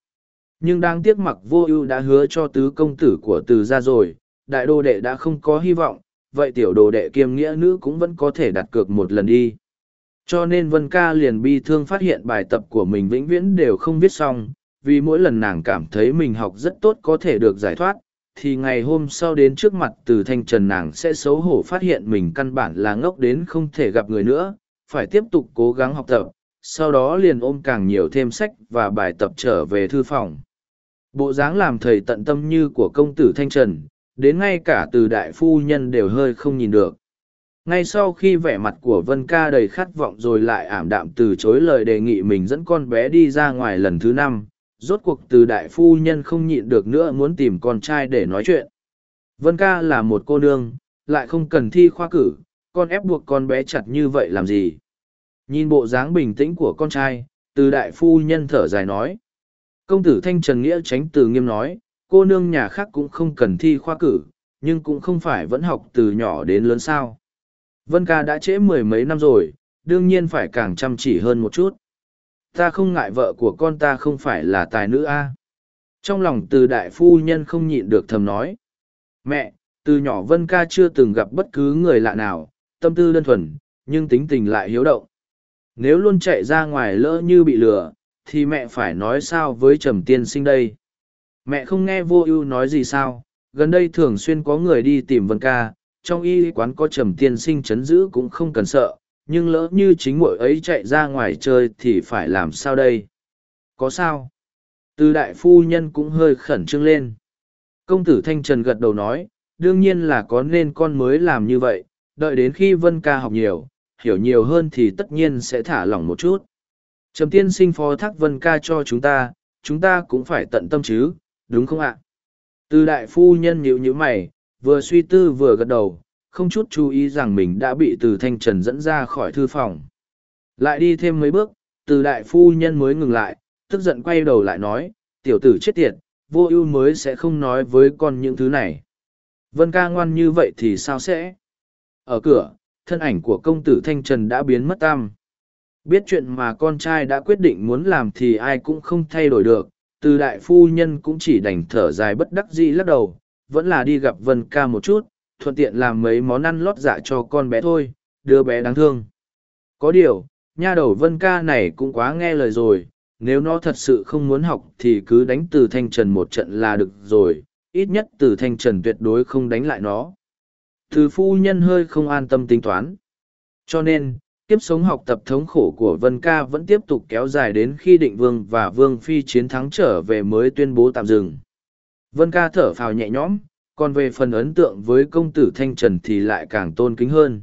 Nhưng đang tiếc mặc vô ưu đã hứa cho tứ công tử của từ ra rồi, đại đồ đệ đã không có hy vọng, vậy tiểu đồ đệ kiêm nghĩa nữ cũng vẫn có thể đặt cược một lần đi. Cho nên Vân Ca liền bi thương phát hiện bài tập của mình vĩnh viễn đều không viết xong, vì mỗi lần nàng cảm thấy mình học rất tốt có thể được giải thoát, thì ngày hôm sau đến trước mặt từ thanh trần nàng sẽ xấu hổ phát hiện mình căn bản là ngốc đến không thể gặp người nữa, phải tiếp tục cố gắng học tập, sau đó liền ôm càng nhiều thêm sách và bài tập trở về thư phòng. Bộ dáng làm thầy tận tâm như của công tử Thanh Trần, đến ngay cả từ đại phu nhân đều hơi không nhìn được. Ngay sau khi vẻ mặt của Vân Ca đầy khát vọng rồi lại ảm đạm từ chối lời đề nghị mình dẫn con bé đi ra ngoài lần thứ năm, rốt cuộc từ đại phu nhân không nhịn được nữa muốn tìm con trai để nói chuyện. Vân Ca là một cô nương, lại không cần thi khoa cử, con ép buộc con bé chặt như vậy làm gì. Nhìn bộ dáng bình tĩnh của con trai, từ đại phu nhân thở dài nói. Công tử Thanh Trần Nghĩa tránh từ nghiêm nói, cô nương nhà khác cũng không cần thi khoa cử, nhưng cũng không phải vẫn học từ nhỏ đến lớn sao. Vân ca đã trễ mười mấy năm rồi, đương nhiên phải càng chăm chỉ hơn một chút. Ta không ngại vợ của con ta không phải là tài nữ a. Trong lòng từ đại phu nhân không nhịn được thầm nói. Mẹ, từ nhỏ Vân ca chưa từng gặp bất cứ người lạ nào, tâm tư đơn thuần, nhưng tính tình lại hiếu động. Nếu luôn chạy ra ngoài lỡ như bị lừa, thì mẹ phải nói sao với trầm tiên sinh đây? Mẹ không nghe vô ưu nói gì sao? Gần đây thường xuyên có người đi tìm vân ca trong y quán có trầm tiên sinh chấn giữ cũng không cần sợ nhưng lỡ như chính muội ấy chạy ra ngoài chơi thì phải làm sao đây? Có sao? Từ đại phu nhân cũng hơi khẩn trương lên. Công tử thanh trần gật đầu nói đương nhiên là có nên con mới làm như vậy đợi đến khi vân ca học nhiều hiểu nhiều hơn thì tất nhiên sẽ thả lỏng một chút Trầm tiên sinh phó thác vân ca cho chúng ta, chúng ta cũng phải tận tâm chứ, đúng không ạ? Từ đại phu nhân nhịu nhữ mày, vừa suy tư vừa gật đầu, không chút chú ý rằng mình đã bị từ thanh trần dẫn ra khỏi thư phòng. Lại đi thêm mấy bước, từ đại phu nhân mới ngừng lại, tức giận quay đầu lại nói, tiểu tử chết tiệt, vô ưu mới sẽ không nói với con những thứ này. Vân ca ngoan như vậy thì sao sẽ? Ở cửa, thân ảnh của công tử Thanh Trần đã biến mất tam. Biết chuyện mà con trai đã quyết định muốn làm thì ai cũng không thay đổi được, từ đại phu nhân cũng chỉ đành thở dài bất đắc dĩ lắc đầu, vẫn là đi gặp Vân ca một chút, thuận tiện làm mấy món ăn lót dạ cho con bé thôi, đứa bé đáng thương. Có điều, nha đầu Vân ca này cũng quá nghe lời rồi, nếu nó thật sự không muốn học thì cứ đánh từ thanh trần một trận là được rồi, ít nhất từ thanh trần tuyệt đối không đánh lại nó. Thứ phu nhân hơi không an tâm tính toán. Cho nên, kiếp sống học tập thống khổ của Vân Ca vẫn tiếp tục kéo dài đến khi định vương và vương phi chiến thắng trở về mới tuyên bố tạm dừng. Vân Ca thở phào nhẹ nhõm, còn về phần ấn tượng với công tử Thanh Trần thì lại càng tôn kính hơn.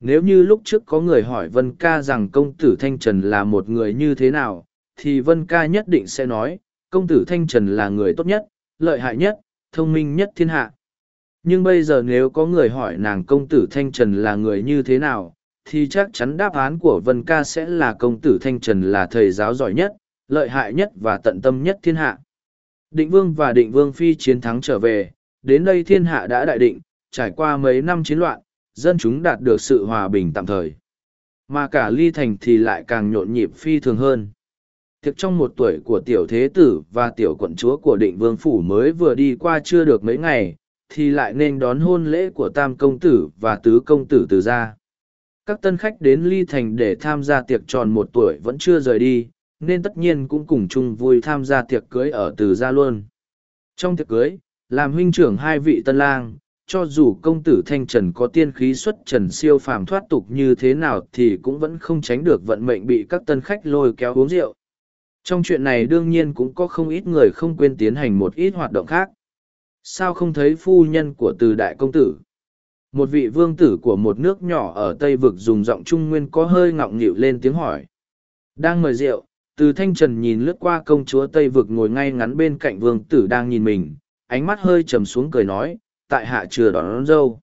Nếu như lúc trước có người hỏi Vân Ca rằng công tử Thanh Trần là một người như thế nào, thì Vân Ca nhất định sẽ nói, công tử Thanh Trần là người tốt nhất, lợi hại nhất, thông minh nhất thiên hạ. Nhưng bây giờ nếu có người hỏi nàng công tử Thanh Trần là người như thế nào, thì chắc chắn đáp án của Vân Ca sẽ là công tử Thanh Trần là thầy giáo giỏi nhất, lợi hại nhất và tận tâm nhất thiên hạ. Định Vương và Định Vương Phi chiến thắng trở về, đến đây thiên hạ đã đại định, trải qua mấy năm chiến loạn, dân chúng đạt được sự hòa bình tạm thời. Mà cả ly thành thì lại càng nhộn nhịp phi thường hơn. Thực trong một tuổi của tiểu thế tử và tiểu quận chúa của định vương phủ mới vừa đi qua chưa được mấy ngày, thì lại nên đón hôn lễ của tam công tử và tứ công tử từ gia. Các tân khách đến ly thành để tham gia tiệc tròn một tuổi vẫn chưa rời đi, nên tất nhiên cũng cùng chung vui tham gia tiệc cưới ở từ gia luôn. Trong tiệc cưới, làm huynh trưởng hai vị tân lang, cho dù công tử thanh trần có tiên khí xuất trần siêu phàm thoát tục như thế nào thì cũng vẫn không tránh được vận mệnh bị các tân khách lôi kéo uống rượu. Trong chuyện này đương nhiên cũng có không ít người không quên tiến hành một ít hoạt động khác. Sao không thấy phu nhân của từ đại công tử? Một vị vương tử của một nước nhỏ ở Tây Vực dùng giọng trung nguyên có hơi ngọng nghịu lên tiếng hỏi. Đang mời rượu, từ thanh trần nhìn lướt qua công chúa Tây Vực ngồi ngay ngắn bên cạnh vương tử đang nhìn mình, ánh mắt hơi trầm xuống cười nói, tại hạ chưa đón, đón dâu.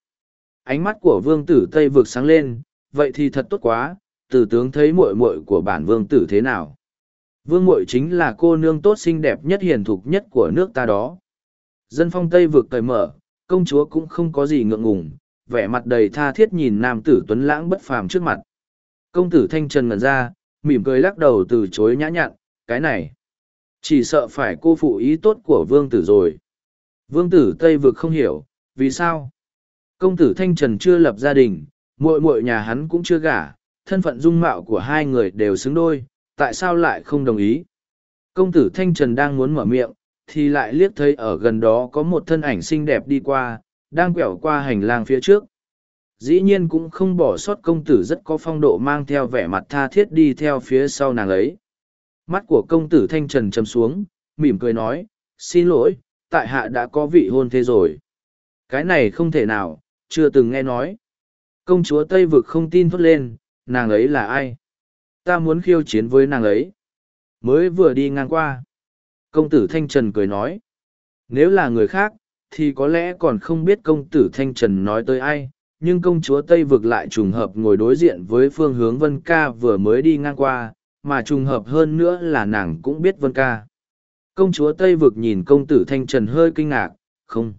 Ánh mắt của vương tử Tây Vực sáng lên, vậy thì thật tốt quá, Từ tướng thấy muội muội của bản vương tử thế nào. Vương muội chính là cô nương tốt xinh đẹp nhất hiền thục nhất của nước ta đó. Dân phong Tây vực cởi mở, công chúa cũng không có gì ngượng ngùng, vẻ mặt đầy tha thiết nhìn nam tử tuấn lãng bất phàm trước mặt. Công tử thanh trần ngẩn ra, mỉm cười lắc đầu từ chối nhã nhặn, cái này. Chỉ sợ phải cô phụ ý tốt của vương tử rồi. Vương tử Tây vực không hiểu, vì sao? Công tử thanh trần chưa lập gia đình, muội muội nhà hắn cũng chưa gả, thân phận dung mạo của hai người đều xứng đôi, tại sao lại không đồng ý? Công tử Thanh Trần đang muốn mở miệng, thì lại liếc thấy ở gần đó có một thân ảnh xinh đẹp đi qua, đang quẹo qua hành lang phía trước. Dĩ nhiên cũng không bỏ sót công tử rất có phong độ mang theo vẻ mặt tha thiết đi theo phía sau nàng ấy. Mắt của công tử Thanh Trần chầm xuống, mỉm cười nói, xin lỗi, tại hạ đã có vị hôn thế rồi. Cái này không thể nào, chưa từng nghe nói. Công chúa Tây Vực không tin thốt lên, nàng ấy là ai? ta muốn khiêu chiến với nàng ấy mới vừa đi ngang qua công tử thanh trần cười nói. Nếu là người khác, thì có lẽ còn không biết công tử thanh trần nói tới ai, nhưng công chúa tây vực lại trùng hợp ngồi đối diện với phương hướng vân ca vừa mới đi ngang qua, mà trùng hợp hơn nữa là nàng cũng biết vân ca. Công chúa tây vực nhìn công tử thanh trần hơi kinh ngạc, không.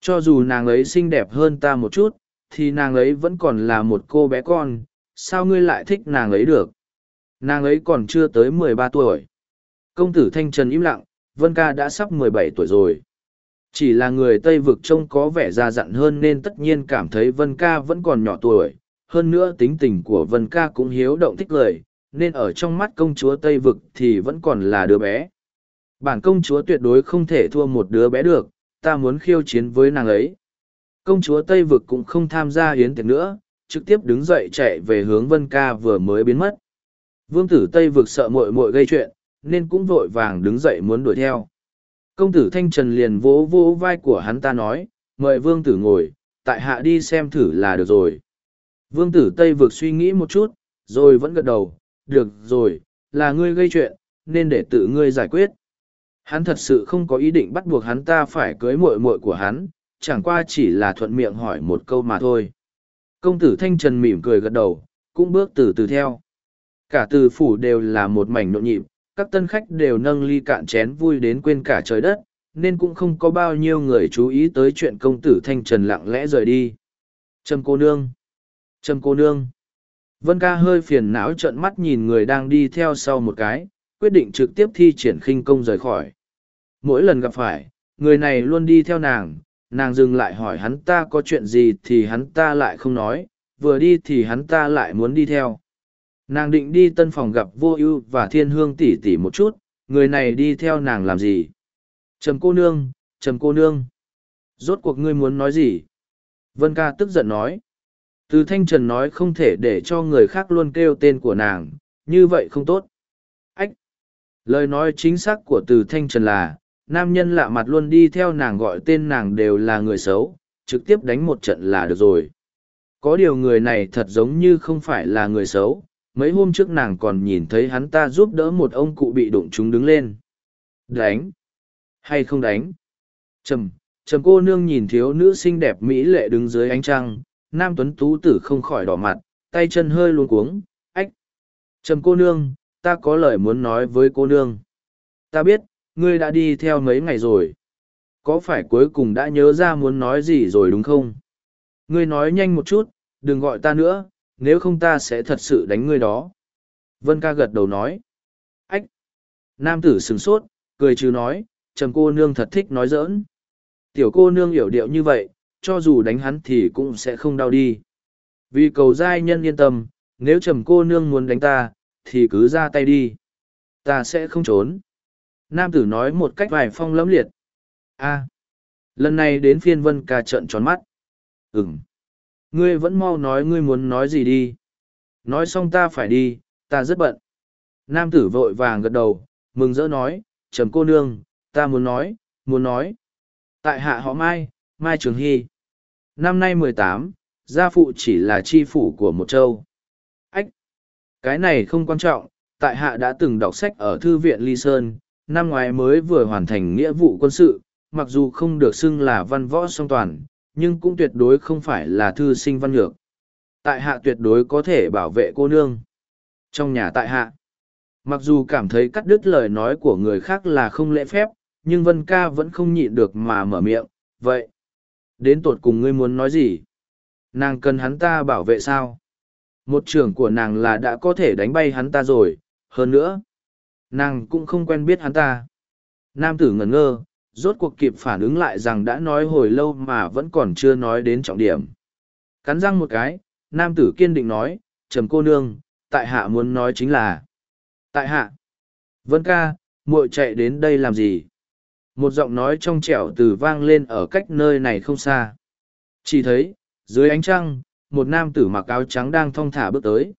Cho dù nàng ấy xinh đẹp hơn ta một chút, thì nàng ấy vẫn còn là một cô bé con, sao ngươi lại thích nàng ấy được? Nàng ấy còn chưa tới mười ba tuổi. Công tử Thanh Trần im lặng, Vân Ca đã sắp mười bảy tuổi rồi. Chỉ là người Tây Vực trông có vẻ già dặn hơn nên tất nhiên cảm thấy Vân Ca vẫn còn nhỏ tuổi. Hơn nữa tính tình của Vân Ca cũng hiếu động thích lời, nên ở trong mắt công chúa Tây Vực thì vẫn còn là đứa bé. Bản công chúa tuyệt đối không thể thua một đứa bé được, ta muốn khiêu chiến với nàng ấy. Công chúa Tây Vực cũng không tham gia hiến tiệc nữa, trực tiếp đứng dậy chạy về hướng Vân Ca vừa mới biến mất. Vương tử Tây vực sợ muội muội gây chuyện, nên cũng vội vàng đứng dậy muốn đuổi theo. Công tử Thanh Trần liền vỗ vỗ vai của hắn ta nói, mời vương tử ngồi, tại hạ đi xem thử là được rồi. Vương tử Tây vực suy nghĩ một chút, rồi vẫn gật đầu, được rồi, là ngươi gây chuyện, nên để tự ngươi giải quyết, Hắn thật sự không có ý định bắt buộc hắn ta phải cưới muội muội của hắn, chẳng qua chỉ là thuận miệng hỏi một câu mà thôi. Công tử Thanh Trần mỉm cười gật đầu, cũng bước từ từ theo. Cả từ phủ đều là một mảnh nhộn nhịp, các tân khách đều nâng ly cạn chén vui đến quên cả trời đất, nên cũng không có bao nhiêu người chú ý tới chuyện công tử Thanh Trần lặng lẽ rời đi. Trầm cô nương! Trầm cô nương! Vân ca hơi phiền não trợn mắt nhìn người đang đi theo sau một cái, quyết định trực tiếp thi triển khinh công rời khỏi. Mỗi lần gặp phải, người này luôn đi theo nàng, nàng dừng lại hỏi hắn ta có chuyện gì thì hắn ta lại không nói, vừa đi thì hắn ta lại muốn đi theo. Nàng định đi tân phòng gặp vô ưu và thiên hương tỷ tỷ một chút, người này đi theo nàng làm gì? Trầm cô nương, trầm cô nương. Rốt cuộc ngươi muốn nói gì? Vân ca tức giận nói. Từ thanh trần nói không thể để cho người khác luôn kêu tên của nàng, như vậy không tốt. Ách! Lời nói chính xác của từ thanh trần là, nam nhân lạ mặt luôn đi theo nàng gọi tên nàng đều là người xấu, trực tiếp đánh một trận là được rồi. Có điều người này thật giống như không phải là người xấu, mấy hôm trước nàng còn nhìn thấy hắn ta giúp đỡ một ông cụ bị đụng chúng đứng lên. Đánh! Hay không đánh? Trầm, trầm cô nương nhìn thiếu nữ xinh đẹp mỹ lệ đứng dưới ánh trăng, nam tuấn tú tử không khỏi đỏ mặt, tay chân hơi luống cuống, ách. Trầm cô nương, ta có lời muốn nói với cô nương. Ta biết, ngươi đã đi theo mấy ngày rồi. Có phải cuối cùng đã nhớ ra muốn nói gì rồi đúng không? Ngươi nói nhanh một chút, đừng gọi ta nữa, nếu không ta sẽ thật sự đánh ngươi đó. Vân ca gật đầu nói. Ách! Nam tử sừng sốt, cười chứ nói, trầm cô nương thật thích nói giỡn. Tiểu cô nương hiểu điệu như vậy, cho dù đánh hắn thì cũng sẽ không đau đi. Vì cầu giai nhân yên tâm, nếu trầm cô nương muốn đánh ta, thì cứ ra tay đi. Ta sẽ không trốn. Nam tử nói một cách vài phong lẫm liệt. a lần này đến phiên vân ca trợn tròn mắt. Ừm. Ngươi vẫn mau nói ngươi muốn nói gì đi. Nói xong ta phải đi, ta rất bận. Nam tử vội vàng gật đầu, mừng rỡ nói, trầm cô nương, ta muốn nói, muốn nói. Tại hạ họ Mai, Mai Trường Hy. Năm nay mười tám, gia phụ chỉ là tri phủ của một châu. Ách! Cái này không quan trọng, tại hạ đã từng đọc sách ở Thư viện Ly Sơn, năm ngoái mới vừa hoàn thành nghĩa vụ quân sự, mặc dù không được xưng là văn võ song toàn, nhưng cũng tuyệt đối không phải là thư sinh văn nhược. Tại hạ tuyệt đối có thể bảo vệ cô nương. Trong nhà tại hạ, mặc dù cảm thấy cắt đứt lời nói của người khác là không lễ phép, nhưng Vân ca vẫn không nhịn được mà mở miệng, vậy. Đến tột cùng ngươi muốn nói gì? Nàng cần hắn ta bảo vệ sao? Một trưởng của nàng là đã có thể đánh bay hắn ta rồi, hơn nữa. Nàng cũng không quen biết hắn ta. Nam tử ngẩn ngơ, rốt cuộc kịp phản ứng lại rằng đã nói hồi lâu mà vẫn còn chưa nói đến trọng điểm. Cắn răng một cái, nam tử kiên định nói, trầm cô nương, tại hạ muốn nói chính là. Tại hạ. Vân ca, muội chạy đến đây làm gì? Một giọng nói trong trẻo từ vang lên ở cách nơi này không xa. Chỉ thấy, dưới ánh trăng, một nam tử mặc áo trắng đang thong thả bước tới.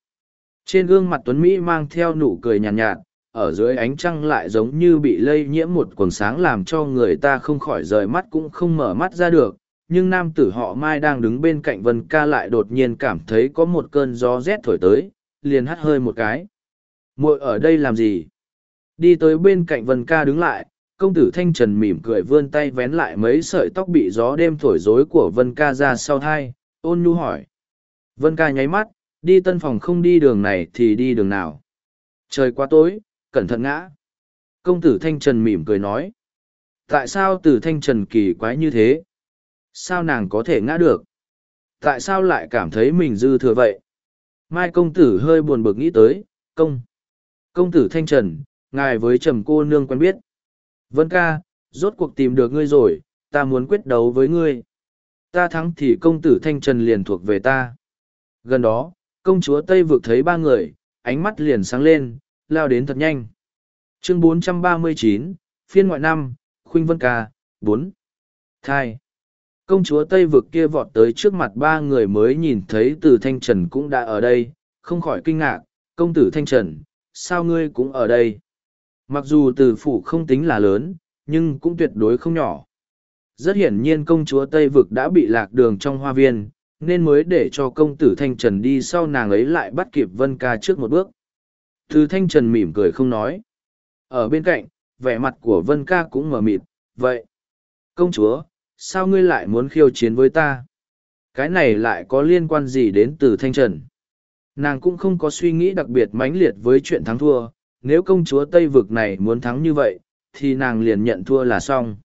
Trên gương mặt Tuấn Mỹ mang theo nụ cười nhàn nhạt, nhạt, ở dưới ánh trăng lại giống như bị lây nhiễm một quần sáng làm cho người ta không khỏi rời mắt cũng không mở mắt ra được. Nhưng nam tử họ mai đang đứng bên cạnh vân ca lại đột nhiên cảm thấy có một cơn gió rét thổi tới, liền hắt hơi một cái. Muội ở đây làm gì? Đi tới bên cạnh vân ca đứng lại, công tử thanh trần mỉm cười vươn tay vén lại mấy sợi tóc bị gió đêm thổi rối của vân ca ra sau thai, ôn nhu hỏi. Vân ca nháy mắt, đi tân phòng không đi đường này thì đi đường nào? Trời quá tối cẩn thận ngã. Công tử Thanh Trần mỉm cười nói. Tại sao tử Thanh Trần kỳ quái như thế? Sao nàng có thể ngã được? Tại sao lại cảm thấy mình dư thừa vậy? Mai công tử hơi buồn bực nghĩ tới, công. Công tử Thanh Trần, ngài với trầm cô nương quen biết. Vân ca, rốt cuộc tìm được ngươi rồi, ta muốn quyết đấu với ngươi. Ta thắng thì công tử Thanh Trần liền thuộc về ta. Gần đó, công chúa Tây vực thấy ba người, ánh mắt liền sáng lên, lao đến thật nhanh. Chương 439, phiên ngoại năm, Khuynh Vân Ca, 4. Thai. Công chúa Tây vực kia vọt tới trước mặt ba người mới nhìn thấy từ Thanh Trần cũng đã ở đây, không khỏi kinh ngạc, công tử Thanh Trần, sao ngươi cũng ở đây? Mặc dù từ phủ không tính là lớn, nhưng cũng tuyệt đối không nhỏ. Rất hiển nhiên công chúa Tây Vực đã bị lạc đường trong hoa viên, nên mới để cho công tử Thanh Trần đi sau nàng ấy lại bắt kịp Vân Ca trước một bước. Từ thanh trần mỉm cười không nói. Ở bên cạnh, vẻ mặt của vân ca cũng mờ mịt vậy công chúa sao ngươi lại muốn khiêu chiến với ta? Cái này lại có liên quan gì đến từ thanh trần? Nàng cũng không có suy nghĩ đặc biệt mãnh liệt với chuyện thắng thua. Nếu công chúa tây vực này muốn thắng như vậy thì nàng liền nhận thua là xong.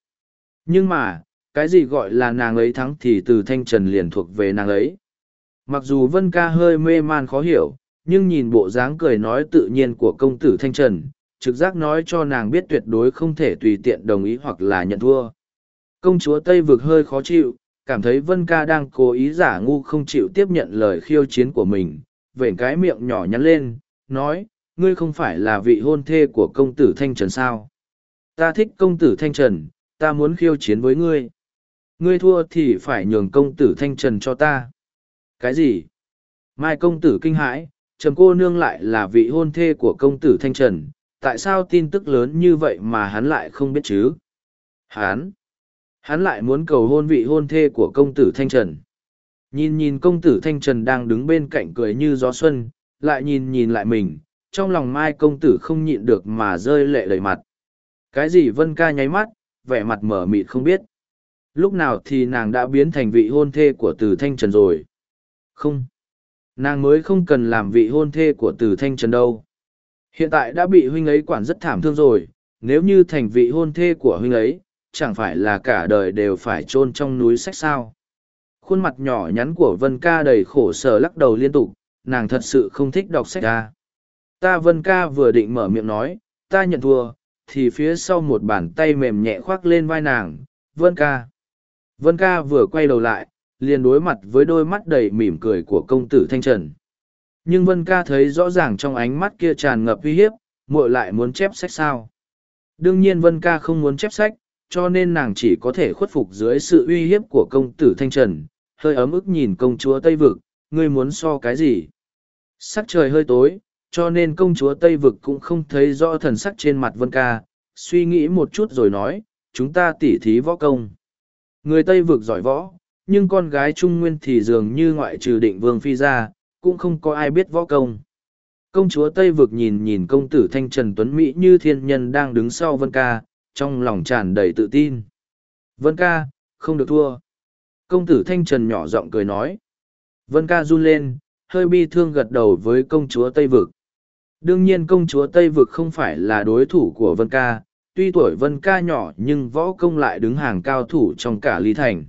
Nhưng mà cái gì gọi là nàng ấy thắng thì từ thanh trần liền thuộc về nàng ấy. Mặc dù vân ca hơi mê man khó hiểu nhưng nhìn bộ dáng cười nói tự nhiên của công tử thanh trần, trực giác nói cho nàng biết tuyệt đối không thể tùy tiện đồng ý hoặc là nhận thua. Công chúa tây vực hơi khó chịu, cảm thấy vân ca đang cố ý giả ngu không chịu tiếp nhận lời khiêu chiến của mình, vểnh cái miệng nhỏ nhắn lên, nói, ngươi không phải là vị hôn thê của công tử thanh trần sao? Ta thích công tử thanh trần, ta muốn khiêu chiến với ngươi. Ngươi thua thì phải nhường công tử thanh trần cho ta. Cái gì? Mai công tử kinh hãi trầm cô nương lại là vị hôn thê của công tử thanh trần, tại sao tin tức lớn như vậy mà hắn lại không biết chứ? Hắn hắn lại muốn cầu hôn vị hôn thê của công tử thanh trần. Nhìn nhìn công tử thanh trần đang đứng bên cạnh cười như gió xuân, lại nhìn nhìn lại mình, trong lòng mai công tử không nhịn được mà rơi lệ đầy mặt. Cái gì vân ca nháy mắt, vẻ mặt mở mịt không biết. Lúc nào thì nàng đã biến thành vị hôn thê của từ thanh trần rồi? Không nàng mới không cần làm vị hôn thê của từ thanh trần đâu. Hiện tại đã bị huynh ấy quản rất thảm thương rồi, nếu như thành vị hôn thê của huynh ấy, chẳng phải là cả đời đều phải chôn trong núi sách sao? Khuôn mặt nhỏ nhắn của vân ca đầy khổ sở lắc đầu liên tục, nàng thật sự không thích đọc sách ra ta vân ca vừa định mở miệng nói, ta nhận thua, thì phía sau một bàn tay mềm nhẹ khoác lên vai nàng, vân ca. Vân ca vừa quay đầu lại liền đối mặt với đôi mắt đầy mỉm cười của công tử thanh trần. Nhưng vân ca thấy rõ ràng trong ánh mắt kia tràn ngập uy hiếp, muội lại muốn chép sách sao? Đương nhiên vân ca không muốn chép sách, cho nên nàng chỉ có thể khuất phục dưới sự uy hiếp của công tử thanh trần, hơi ấm ức nhìn công chúa tây vực, ngươi muốn so cái gì? Sắc trời hơi tối, cho nên công chúa tây vực cũng không thấy rõ thần sắc trên mặt vân ca, suy nghĩ một chút rồi nói, chúng ta tỉ thí võ công. Người tây vực giỏi võ nhưng con gái trung nguyên thì dường như ngoại trừ định vương phi ra, cũng không có ai biết võ công. Công chúa tây vực nhìn nhìn công tử thanh trần tuấn mỹ như thiên nhân đang đứng sau vân ca, trong lòng tràn đầy tự tin. Vân ca, không được thua. Công tử thanh trần nhỏ giọng cười nói. Vân ca run lên, hơi bi thương gật đầu với công chúa tây vực. Đương nhiên công chúa tây vực không phải là đối thủ của vân ca, tuy tuổi vân ca nhỏ nhưng võ công lại đứng hàng cao thủ trong cả lý thành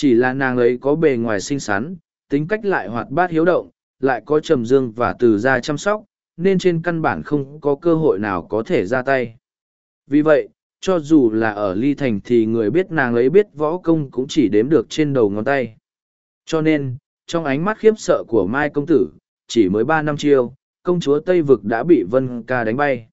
chỉ là nàng ấy có bề ngoài xinh xắn, tính cách lại hoạt bát hiếu động, lại có trầm dương và từ gia chăm sóc, nên trên căn bản không có cơ hội nào có thể ra tay. Vì vậy, cho dù là ở ly thành thì người biết nàng ấy biết võ công cũng chỉ đếm được trên đầu ngón tay. Cho nên, trong ánh mắt khiếp sợ của mai công tử, chỉ mới ba năm chiêu, công chúa tây vực đã bị vân ca đánh bay.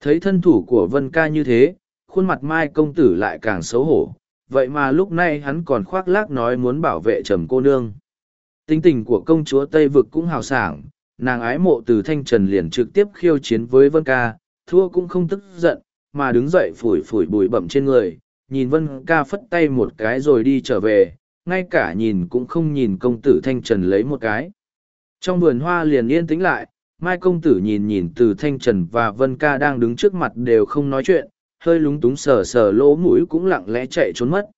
Thấy thân thủ của vân ca như thế, khuôn mặt mai công tử lại càng xấu hổ vậy mà lúc này hắn còn khoác lác nói muốn bảo vệ trầm cô nương. Tính tình của công chúa tây vực cũng hào sảng, nàng ái mộ từ thanh trần liền trực tiếp khiêu chiến với vân ca, thua cũng không tức giận, mà đứng dậy phủi phủi bụi bậm trên người, nhìn vân ca phất tay một cái rồi đi trở về, ngay cả nhìn cũng không nhìn công tử thanh trần lấy một cái. Trong vườn hoa liền yên tĩnh lại, mai công tử nhìn nhìn từ thanh trần và vân ca đang đứng trước mặt đều không nói chuyện hơi lúng túng sờ sờ lỗ mũi cũng lặng lẽ chạy trốn mất.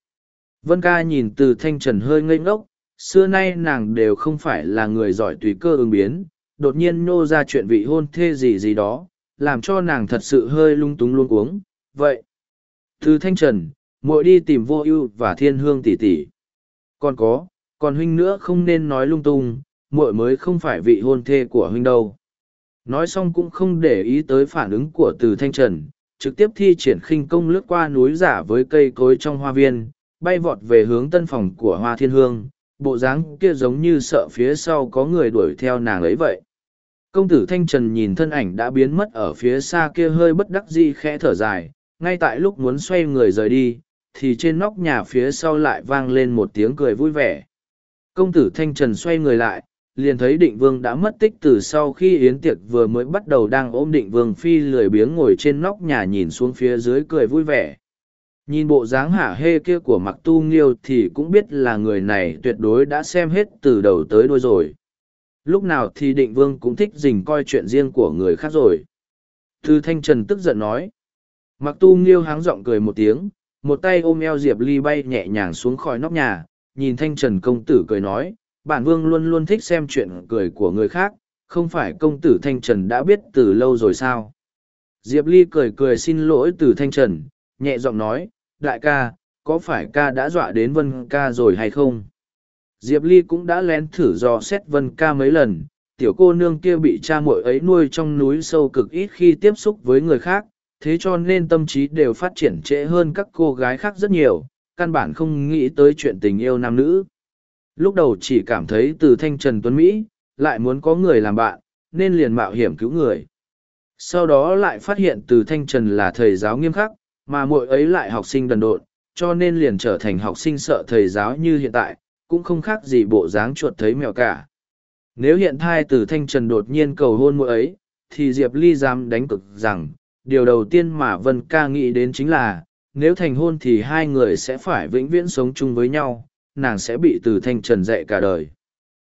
Vân ca nhìn từ thanh trần hơi ngây ngốc, xưa nay nàng đều không phải là người giỏi tùy cơ ứng biến, đột nhiên nô ra chuyện vị hôn thê gì gì đó, làm cho nàng thật sự hơi lung túng luôn cuống. Vậy, từ thanh trần, muội đi tìm vô ưu và thiên hương tỷ tỷ. Còn có, còn huynh nữa không nên nói lung tung, muội mới không phải vị hôn thê của huynh đâu. Nói xong cũng không để ý tới phản ứng của từ thanh trần trực tiếp thi triển khinh công lướt qua núi giả với cây cối trong hoa viên, bay vọt về hướng tân phòng của hoa thiên hương. Bộ dáng kia giống như sợ phía sau có người đuổi theo nàng ấy vậy. Công tử thanh trần nhìn thân ảnh đã biến mất ở phía xa kia hơi bất đắc dĩ khẽ thở dài, ngay tại lúc muốn xoay người rời đi, thì trên nóc nhà phía sau lại vang lên một tiếng cười vui vẻ. Công tử thanh trần xoay người lại liền thấy định vương đã mất tích từ sau khi yến tiệc vừa mới bắt đầu đang ôm định vương phi lười biếng ngồi trên nóc nhà nhìn xuống phía dưới cười vui vẻ. Nhìn bộ dáng hả hê kia của mặc tu nghiêu thì cũng biết là người này tuyệt đối đã xem hết từ đầu tới đôi rồi. Lúc nào thì định vương cũng thích dình coi chuyện riêng của người khác rồi. Thư thanh trần tức giận nói. Mặc tu nghiêu háng giọng cười một tiếng, một tay ôm eo diệp ly bay nhẹ nhàng xuống khỏi nóc nhà, nhìn thanh trần công tử cười nói bản vương luôn luôn thích xem chuyện cười của người khác, không phải công tử thanh trần đã biết từ lâu rồi sao? Diệp ly cười cười xin lỗi từ thanh trần, nhẹ giọng nói, đại ca, có phải ca đã dọa đến vân ca rồi hay không? Diệp ly cũng đã lén thử dò xét vân ca mấy lần, tiểu cô nương kia bị cha muội ấy nuôi trong núi sâu cực ít khi tiếp xúc với người khác, thế cho nên tâm trí đều phát triển trễ hơn các cô gái khác rất nhiều, căn bản không nghĩ tới chuyện tình yêu nam nữ lúc đầu chỉ cảm thấy từ thanh trần tuấn mỹ, lại muốn có người làm bạn, nên liền mạo hiểm cứu người. Sau đó lại phát hiện từ thanh trần là thầy giáo nghiêm khắc, mà muội ấy lại học sinh đần độn, cho nên liền trở thành học sinh sợ thầy giáo như hiện tại, cũng không khác gì bộ dáng chuột thấy mèo cả. Nếu hiện thai từ thanh trần đột nhiên cầu hôn muội ấy, thì diệp ly dám đánh cực rằng, điều đầu tiên mà vân ca nghĩ đến chính là, nếu thành hôn thì hai người sẽ phải vĩnh viễn sống chung với nhau nàng sẽ bị từ thanh trần dạy cả đời.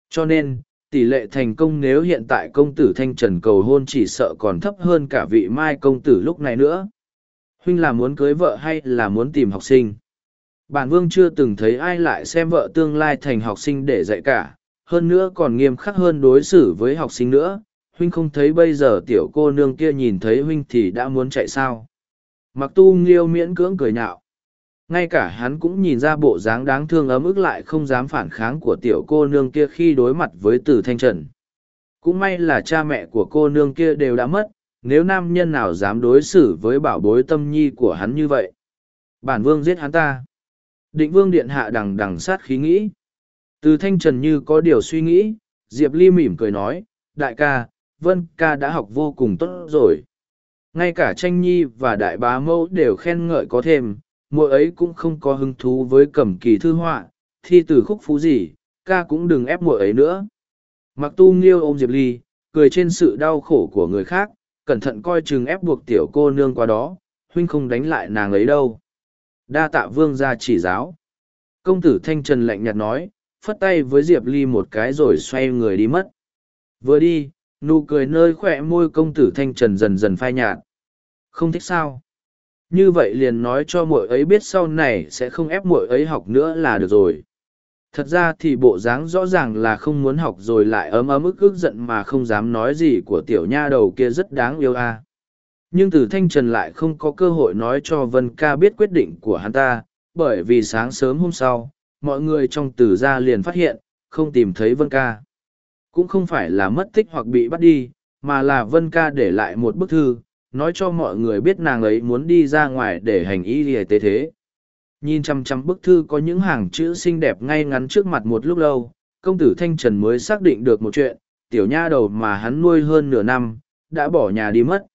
Cho nên, tỷ lệ thành công nếu hiện tại công tử thanh trần cầu hôn chỉ sợ còn thấp hơn cả vị mai công tử lúc này nữa. Huynh là muốn cưới vợ hay là muốn tìm học sinh? Bản vương chưa từng thấy ai lại xem vợ tương lai thành học sinh để dạy cả. Hơn nữa còn nghiêm khắc hơn đối xử với học sinh nữa. Huynh không thấy bây giờ tiểu cô nương kia nhìn thấy huynh thì đã muốn chạy sao? Mặc tu nghiêu miễn cưỡng cười nhạo ngay cả hắn cũng nhìn ra bộ dáng đáng thương ấm ức lại không dám phản kháng của tiểu cô nương kia khi đối mặt với từ thanh trần. Cũng may là cha mẹ của cô nương kia đều đã mất, nếu nam nhân nào dám đối xử với bảo bối tâm nhi của hắn như vậy, bản vương giết hắn ta. Định vương điện hạ đằng đằng sát khí nghĩ. Từ thanh trần như có điều suy nghĩ, diệp ly mỉm cười nói, đại ca, vân ca đã học vô cùng tốt rồi. Ngay cả tranh nhi và đại bá mẫu đều khen ngợi có thêm mỗi ấy cũng không có hứng thú với cẩm kỳ thư họa, thi từ khúc phú gì, ca cũng đừng ép mỗi ấy nữa. Mặc tu nghiêu ôm diệp ly, cười trên sự đau khổ của người khác, cẩn thận coi chừng ép buộc tiểu cô nương qua đó, huynh không đánh lại nàng ấy đâu. Đa tạ vương ra chỉ giáo. Công tử thanh trần lạnh nhạt nói, phất tay với diệp ly một cái rồi xoay người đi mất. Vừa đi, nụ cười nơi khỏe môi công tử thanh trần dần dần phai nhạt. Không thích sao? Như vậy liền nói cho muội ấy biết sau này sẽ không ép muội ấy học nữa là được rồi. Thật ra thì bộ dáng rõ ràng là không muốn học rồi lại ấm ấm ức ức giận mà không dám nói gì của tiểu nha đầu kia rất đáng yêu a. Nhưng từ thanh trần lại không có cơ hội nói cho vân ca biết quyết định của hắn ta, bởi vì sáng sớm hôm sau, mọi người trong tử gia liền phát hiện, không tìm thấy vân ca. Cũng không phải là mất tích hoặc bị bắt đi, mà là vân ca để lại một bức thư nói cho mọi người biết nàng ấy muốn đi ra ngoài để hành y lìa tế thế. Nhìn chăm chăm bức thư có những hàng chữ xinh đẹp ngay ngắn trước mặt một lúc lâu, công tử thanh trần mới xác định được một chuyện, tiểu nha đầu mà hắn nuôi hơn nửa năm, đã bỏ nhà đi mất.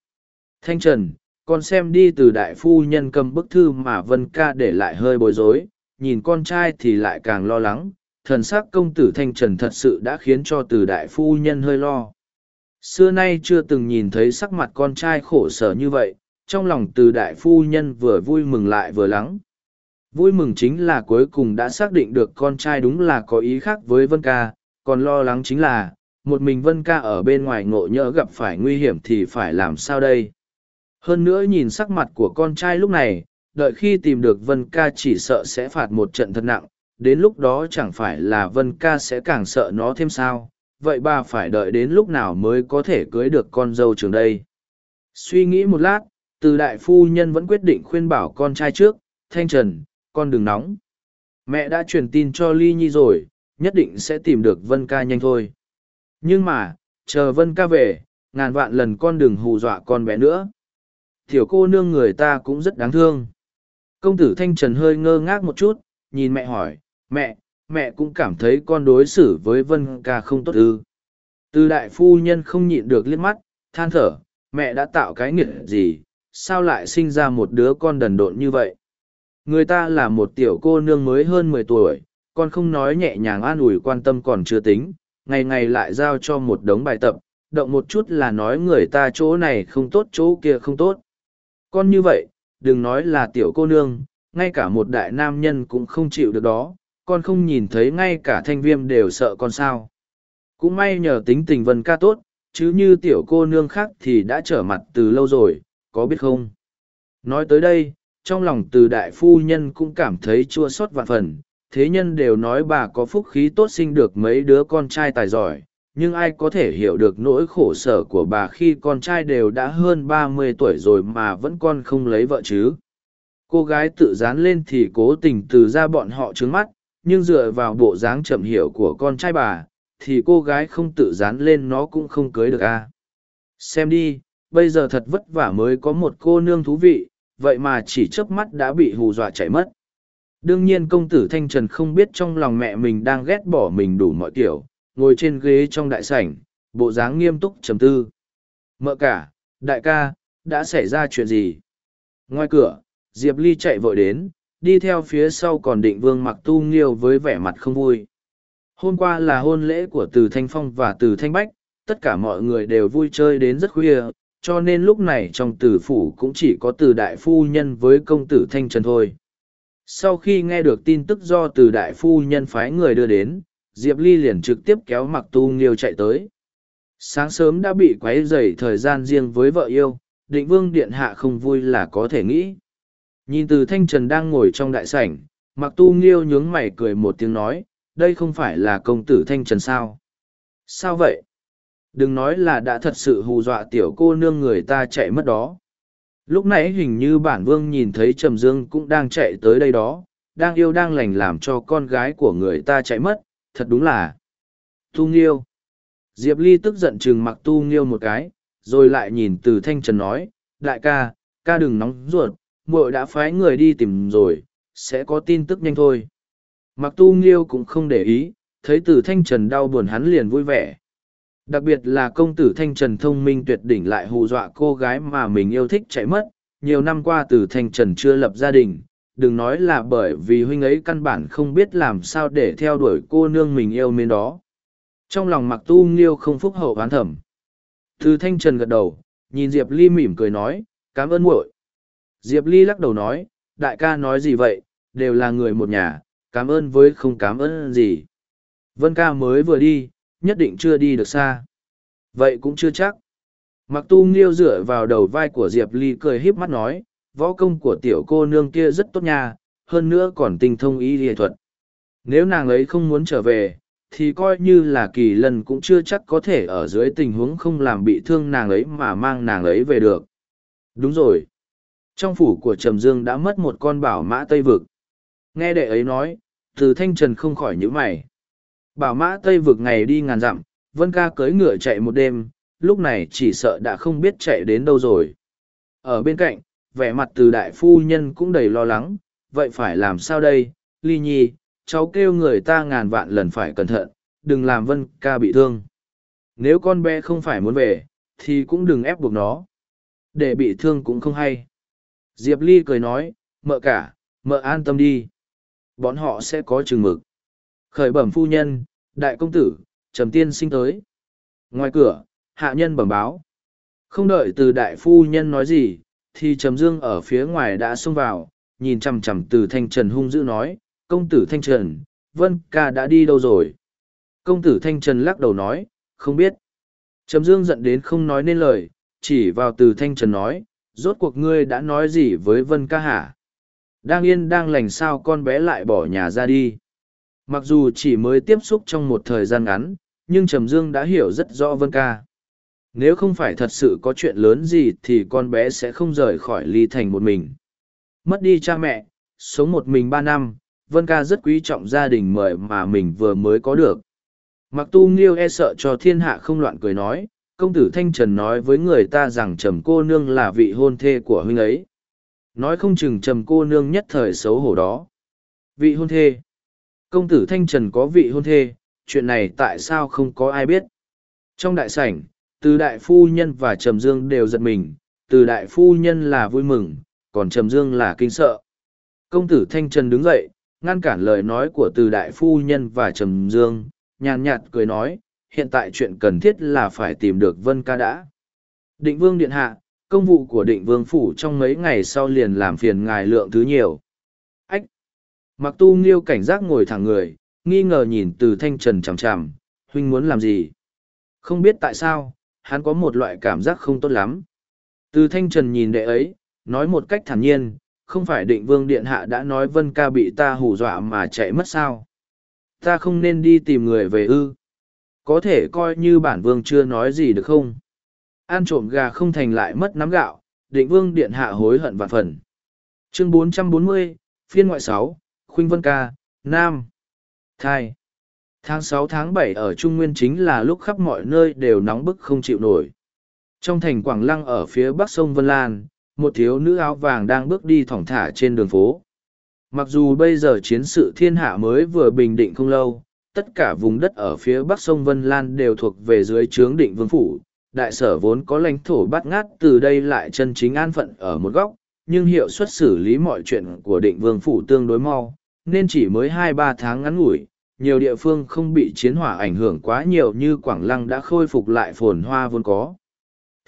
Thanh trần, con xem đi từ đại phu nhân cầm bức thư mà vân ca để lại hơi bối rối, nhìn con trai thì lại càng lo lắng, thần s ắ c công tử thanh trần thật sự đã khiến cho từ đại phu nhân hơi lo xưa nay chưa từng nhìn thấy sắc mặt con trai khổ sở như vậy, trong lòng từ đại phu nhân vừa vui mừng lại vừa lắng. Vui mừng chính là cuối cùng đã xác định được con trai đúng là có ý khác với vân ca, còn lo lắng chính là, một mình vân ca ở bên ngoài ngộ nhỡ gặp phải nguy hiểm thì phải làm sao đây? Hơn nữa nhìn sắc mặt của con trai lúc này, đợi khi tìm được vân ca chỉ sợ sẽ phạt một trận thật nặng, đến lúc đó chẳng phải là vân ca sẽ càng sợ nó thêm sao? Vậy bà phải đợi đến lúc nào mới có thể cưới được con dâu trường đây? Suy nghĩ một lát, từ đại phu nhân vẫn quyết định khuyên bảo con trai trước, thanh trần, con đừng nóng. Mẹ đã truyền tin cho ly nhi rồi, nhất định sẽ tìm được vân ca nhanh thôi. Nhưng mà, chờ vân ca về, ngàn vạn lần con đừng hù dọa con bé nữa. Thiểu cô nương người ta cũng rất đáng thương. Công tử thanh trần hơi ngơ ngác một chút, nhìn mẹ hỏi, mẹ mẹ cũng cảm thấy con đối xử với vân ca không tốt ư. Từ đại phu nhân không nhịn được liếc mắt, than thở, mẹ đã tạo cái nghiệt gì, sao lại sinh ra một đứa con đần độn như vậy? Người ta là một tiểu cô nương mới hơn mười tuổi, con không nói nhẹ nhàng an ủi quan tâm còn chưa tính, ngày ngày lại giao cho một đống bài tập, động một chút là nói người ta chỗ này không tốt, chỗ kia không tốt. Con như vậy, đừng nói là tiểu cô nương, ngay cả một đại nam nhân cũng không chịu được đó con không nhìn thấy ngay cả thanh viêm đều sợ con sao cũng may nhờ tính tình vân ca tốt chứ như tiểu cô nương khác thì đã trở mặt từ lâu rồi có biết không Nói tới đây, trong lòng từ đại phu nhân cũng cảm thấy chua xót vạn phần, thế nhân đều nói bà có phúc khí tốt sinh được mấy đứa con trai tài giỏi, nhưng ai có thể hiểu được nỗi khổ sở của bà khi con trai đều đã hơn ba mươi tuổi rồi mà vẫn con không lấy vợ chứ. Cô gái tự dán lên thì cố tình từ ra bọn họ trướng mắt, nhưng dựa vào bộ dáng chậm hiểu của con trai bà, thì cô gái không tự dán lên nó cũng không cưới được a à. Xem đi, bây giờ thật vất vả mới có một cô nương thú vị, vậy mà chỉ chớp mắt đã bị hù dọa chạy mất. Đương nhiên công tử Thanh Trần không biết trong lòng mẹ mình đang ghét bỏ mình đủ mọi kiểu, ngồi trên ghế trong đại sảnh, bộ dáng nghiêm túc trầm tư. Mợ cả, đại ca, đã xảy ra chuyện gì? Ngoài cửa, Diệp Ly chạy vội đến, đi theo phía sau còn định vương mặc tu nghiêu với vẻ mặt không vui. Hôm qua là hôn lễ của Từ Thanh Phong và Từ Thanh Bách, tất cả mọi người đều vui chơi đến rất khuya, cho nên lúc này trong tử phủ cũng chỉ có từ đại phu nhân với công tử Thanh Trần thôi. Sau khi nghe được tin tức do từ đại phu nhân phái người đưa đến, Diệp Ly liền trực tiếp kéo mặc tu nghiêu chạy tới. Sáng sớm đã bị quấy rầy thời gian riêng với vợ yêu, định vương điện hạ không vui là có thể nghĩ. Nhìn từ thanh trần đang ngồi trong đại sảnh, mặc tu nghiêu nhướng mày cười một tiếng nói, đây không phải là công tử thanh trần sao? Sao vậy? Đừng nói là đã thật sự hù dọa tiểu cô nương người ta chạy mất đó. Lúc nãy hình như bản vương nhìn thấy Trầm Dương cũng đang chạy tới đây đó, đang yêu đang lành làm cho con gái của người ta chạy mất, thật đúng là tu nghiêu diệp ly tức giận chừng mặc tu nghiêu một cái rồi lại nhìn từ thanh trần nói đại ca ca đừng nóng ruột muội đã phái người đi tìm rồi sẽ có tin tức nhanh thôi mặc tu nghiêu cũng không để ý thấy Tử thanh trần đau buồn hắn liền vui vẻ đặc biệt là công tử thanh trần thông minh tuyệt đỉnh lại hù dọa cô gái mà mình yêu thích chạy mất nhiều năm qua Tử thanh trần chưa lập gia đình đừng nói là bởi vì huynh ấy căn bản không biết làm sao để theo đuổi cô nương mình yêu mến đó. Trong lòng mặc tu nghiêu không phúc hậu hán thẩm. Từ thanh trần gật đầu, nhìn Diệp Ly mỉm cười nói, cảm ơn muội. Diệp Ly lắc đầu nói, đại ca nói gì vậy, đều là người một nhà, cảm ơn với không cảm ơn gì. Vân ca mới vừa đi, nhất định chưa đi được xa. Vậy cũng chưa chắc. Mặc tu nghiêu dựa vào đầu vai của Diệp Ly cười híp mắt nói, võ công của tiểu cô nương kia rất tốt nha, hơn nữa còn tinh thông y lý thuật. Nếu nàng ấy không muốn trở về, thì coi như là kỳ lần cũng chưa chắc có thể ở dưới tình huống không làm bị thương nàng ấy mà mang nàng ấy về được. Đúng rồi. Trong phủ của Trầm Dương đã mất một con bảo mã Tây Vực. Nghe đệ ấy nói, từ thanh trần không khỏi nhíu mày. Bảo mã Tây Vực ngày đi ngàn dặm, Vân ca cưới ngựa chạy một đêm, lúc này chỉ sợ đã không biết chạy đến đâu rồi. Ở bên cạnh, vẻ mặt từ đại phu nhân cũng đầy lo lắng, vậy phải làm sao đây, ly nhi, cháu kêu người ta ngàn vạn lần phải cẩn thận, đừng làm vân ca bị thương. Nếu con bé không phải muốn về, thì cũng đừng ép buộc nó. Để bị thương cũng không hay. Diệp Ly cười nói, mợ cả, mợ an tâm đi. Bọn họ sẽ có chừng mực. Khởi bẩm phu nhân, đại công tử, trầm tiên sinh tới. Ngoài cửa, hạ nhân bẩm báo. Không đợi từ đại phu nhân nói gì, thì trầm dương ở phía ngoài đã xông vào nhìn chằm chằm từ thanh trần hung dữ nói công tử thanh trần vân ca đã đi đâu rồi công tử thanh trần lắc đầu nói không biết trầm dương giận đến không nói nên lời chỉ vào từ thanh trần nói rốt cuộc ngươi đã nói gì với vân ca hả? Đang yên đang lành sao con bé lại bỏ nhà ra đi? Mặc dù chỉ mới tiếp xúc trong một thời gian ngắn, nhưng trầm dương đã hiểu rất rõ vân ca. Nếu không phải thật sự có chuyện lớn gì thì con bé sẽ không rời khỏi ly thành một mình. Mất đi cha mẹ, sống một mình ba năm, vân ca rất quý trọng gia đình mời mà mình vừa mới có được. Mặc tu nghiêu e sợ cho thiên hạ không loạn cười nói công tử thanh trần nói với người ta rằng trầm cô nương là vị hôn thê của huynh ấy. Nói không chừng trầm cô nương nhất thời xấu hổ đó. Vị hôn thê. Công tử thanh trần có vị hôn thê, chuyện này tại sao không có ai biết? Trong đại sảnh, từ đại phu nhân và trầm dương đều giật mình. Từ đại phu nhân là vui mừng, còn trầm dương là kinh sợ. Công tử thanh trần đứng dậy, ngăn cản lời nói của từ đại phu nhân và trầm dương, nhàn nhạt cười nói hiện tại chuyện cần thiết là phải tìm được vân ca đã định vương điện hạ công vụ của định vương phủ trong mấy ngày sau liền làm phiền ngài lượng thứ nhiều ách mặc tu nghiêu cảnh giác ngồi thẳng người nghi ngờ nhìn từ thanh trần chằm chằm huynh muốn làm gì không biết tại sao hắn có một loại cảm giác không tốt lắm. Từ thanh trần nhìn đệ ấy, nói một cách thản nhiên, không phải định vương điện hạ đã nói vân ca bị ta hù dọa mà chạy mất sao. Ta không nên đi tìm người về ư. Có thể coi như bản vương chưa nói gì được không? Ăn trộm gà không thành lại mất nắm gạo, định vương điện hạ hối hận vạn phần. Chương 440, phiên ngoại 6, Khuynh Vân Ca, Nam. Thai. Tháng sáu tháng bảy ở Trung Nguyên chính là lúc khắp mọi nơi đều nóng bức không chịu nổi. Trong thành Quảng Lăng ở phía bắc sông Vân Lan, một thiếu nữ áo vàng đang bước đi thỏng thả trên đường phố. Mặc dù bây giờ chiến sự thiên hạ mới vừa bình định không lâu, tất cả vùng đất ở phía bắc sông Vân Lan đều thuộc về dưới trướng định vương phủ. Đại sở vốn có lãnh thổ bát ngát từ đây lại chân chính an phận ở một góc, nhưng hiệu suất xử lý mọi chuyện của định vương phủ tương đối mau, nên chỉ mới hai ba tháng ngắn ngủi, nhiều địa phương không bị chiến hỏa ảnh hưởng quá nhiều như Quảng Lăng đã khôi phục lại phồn hoa vốn có.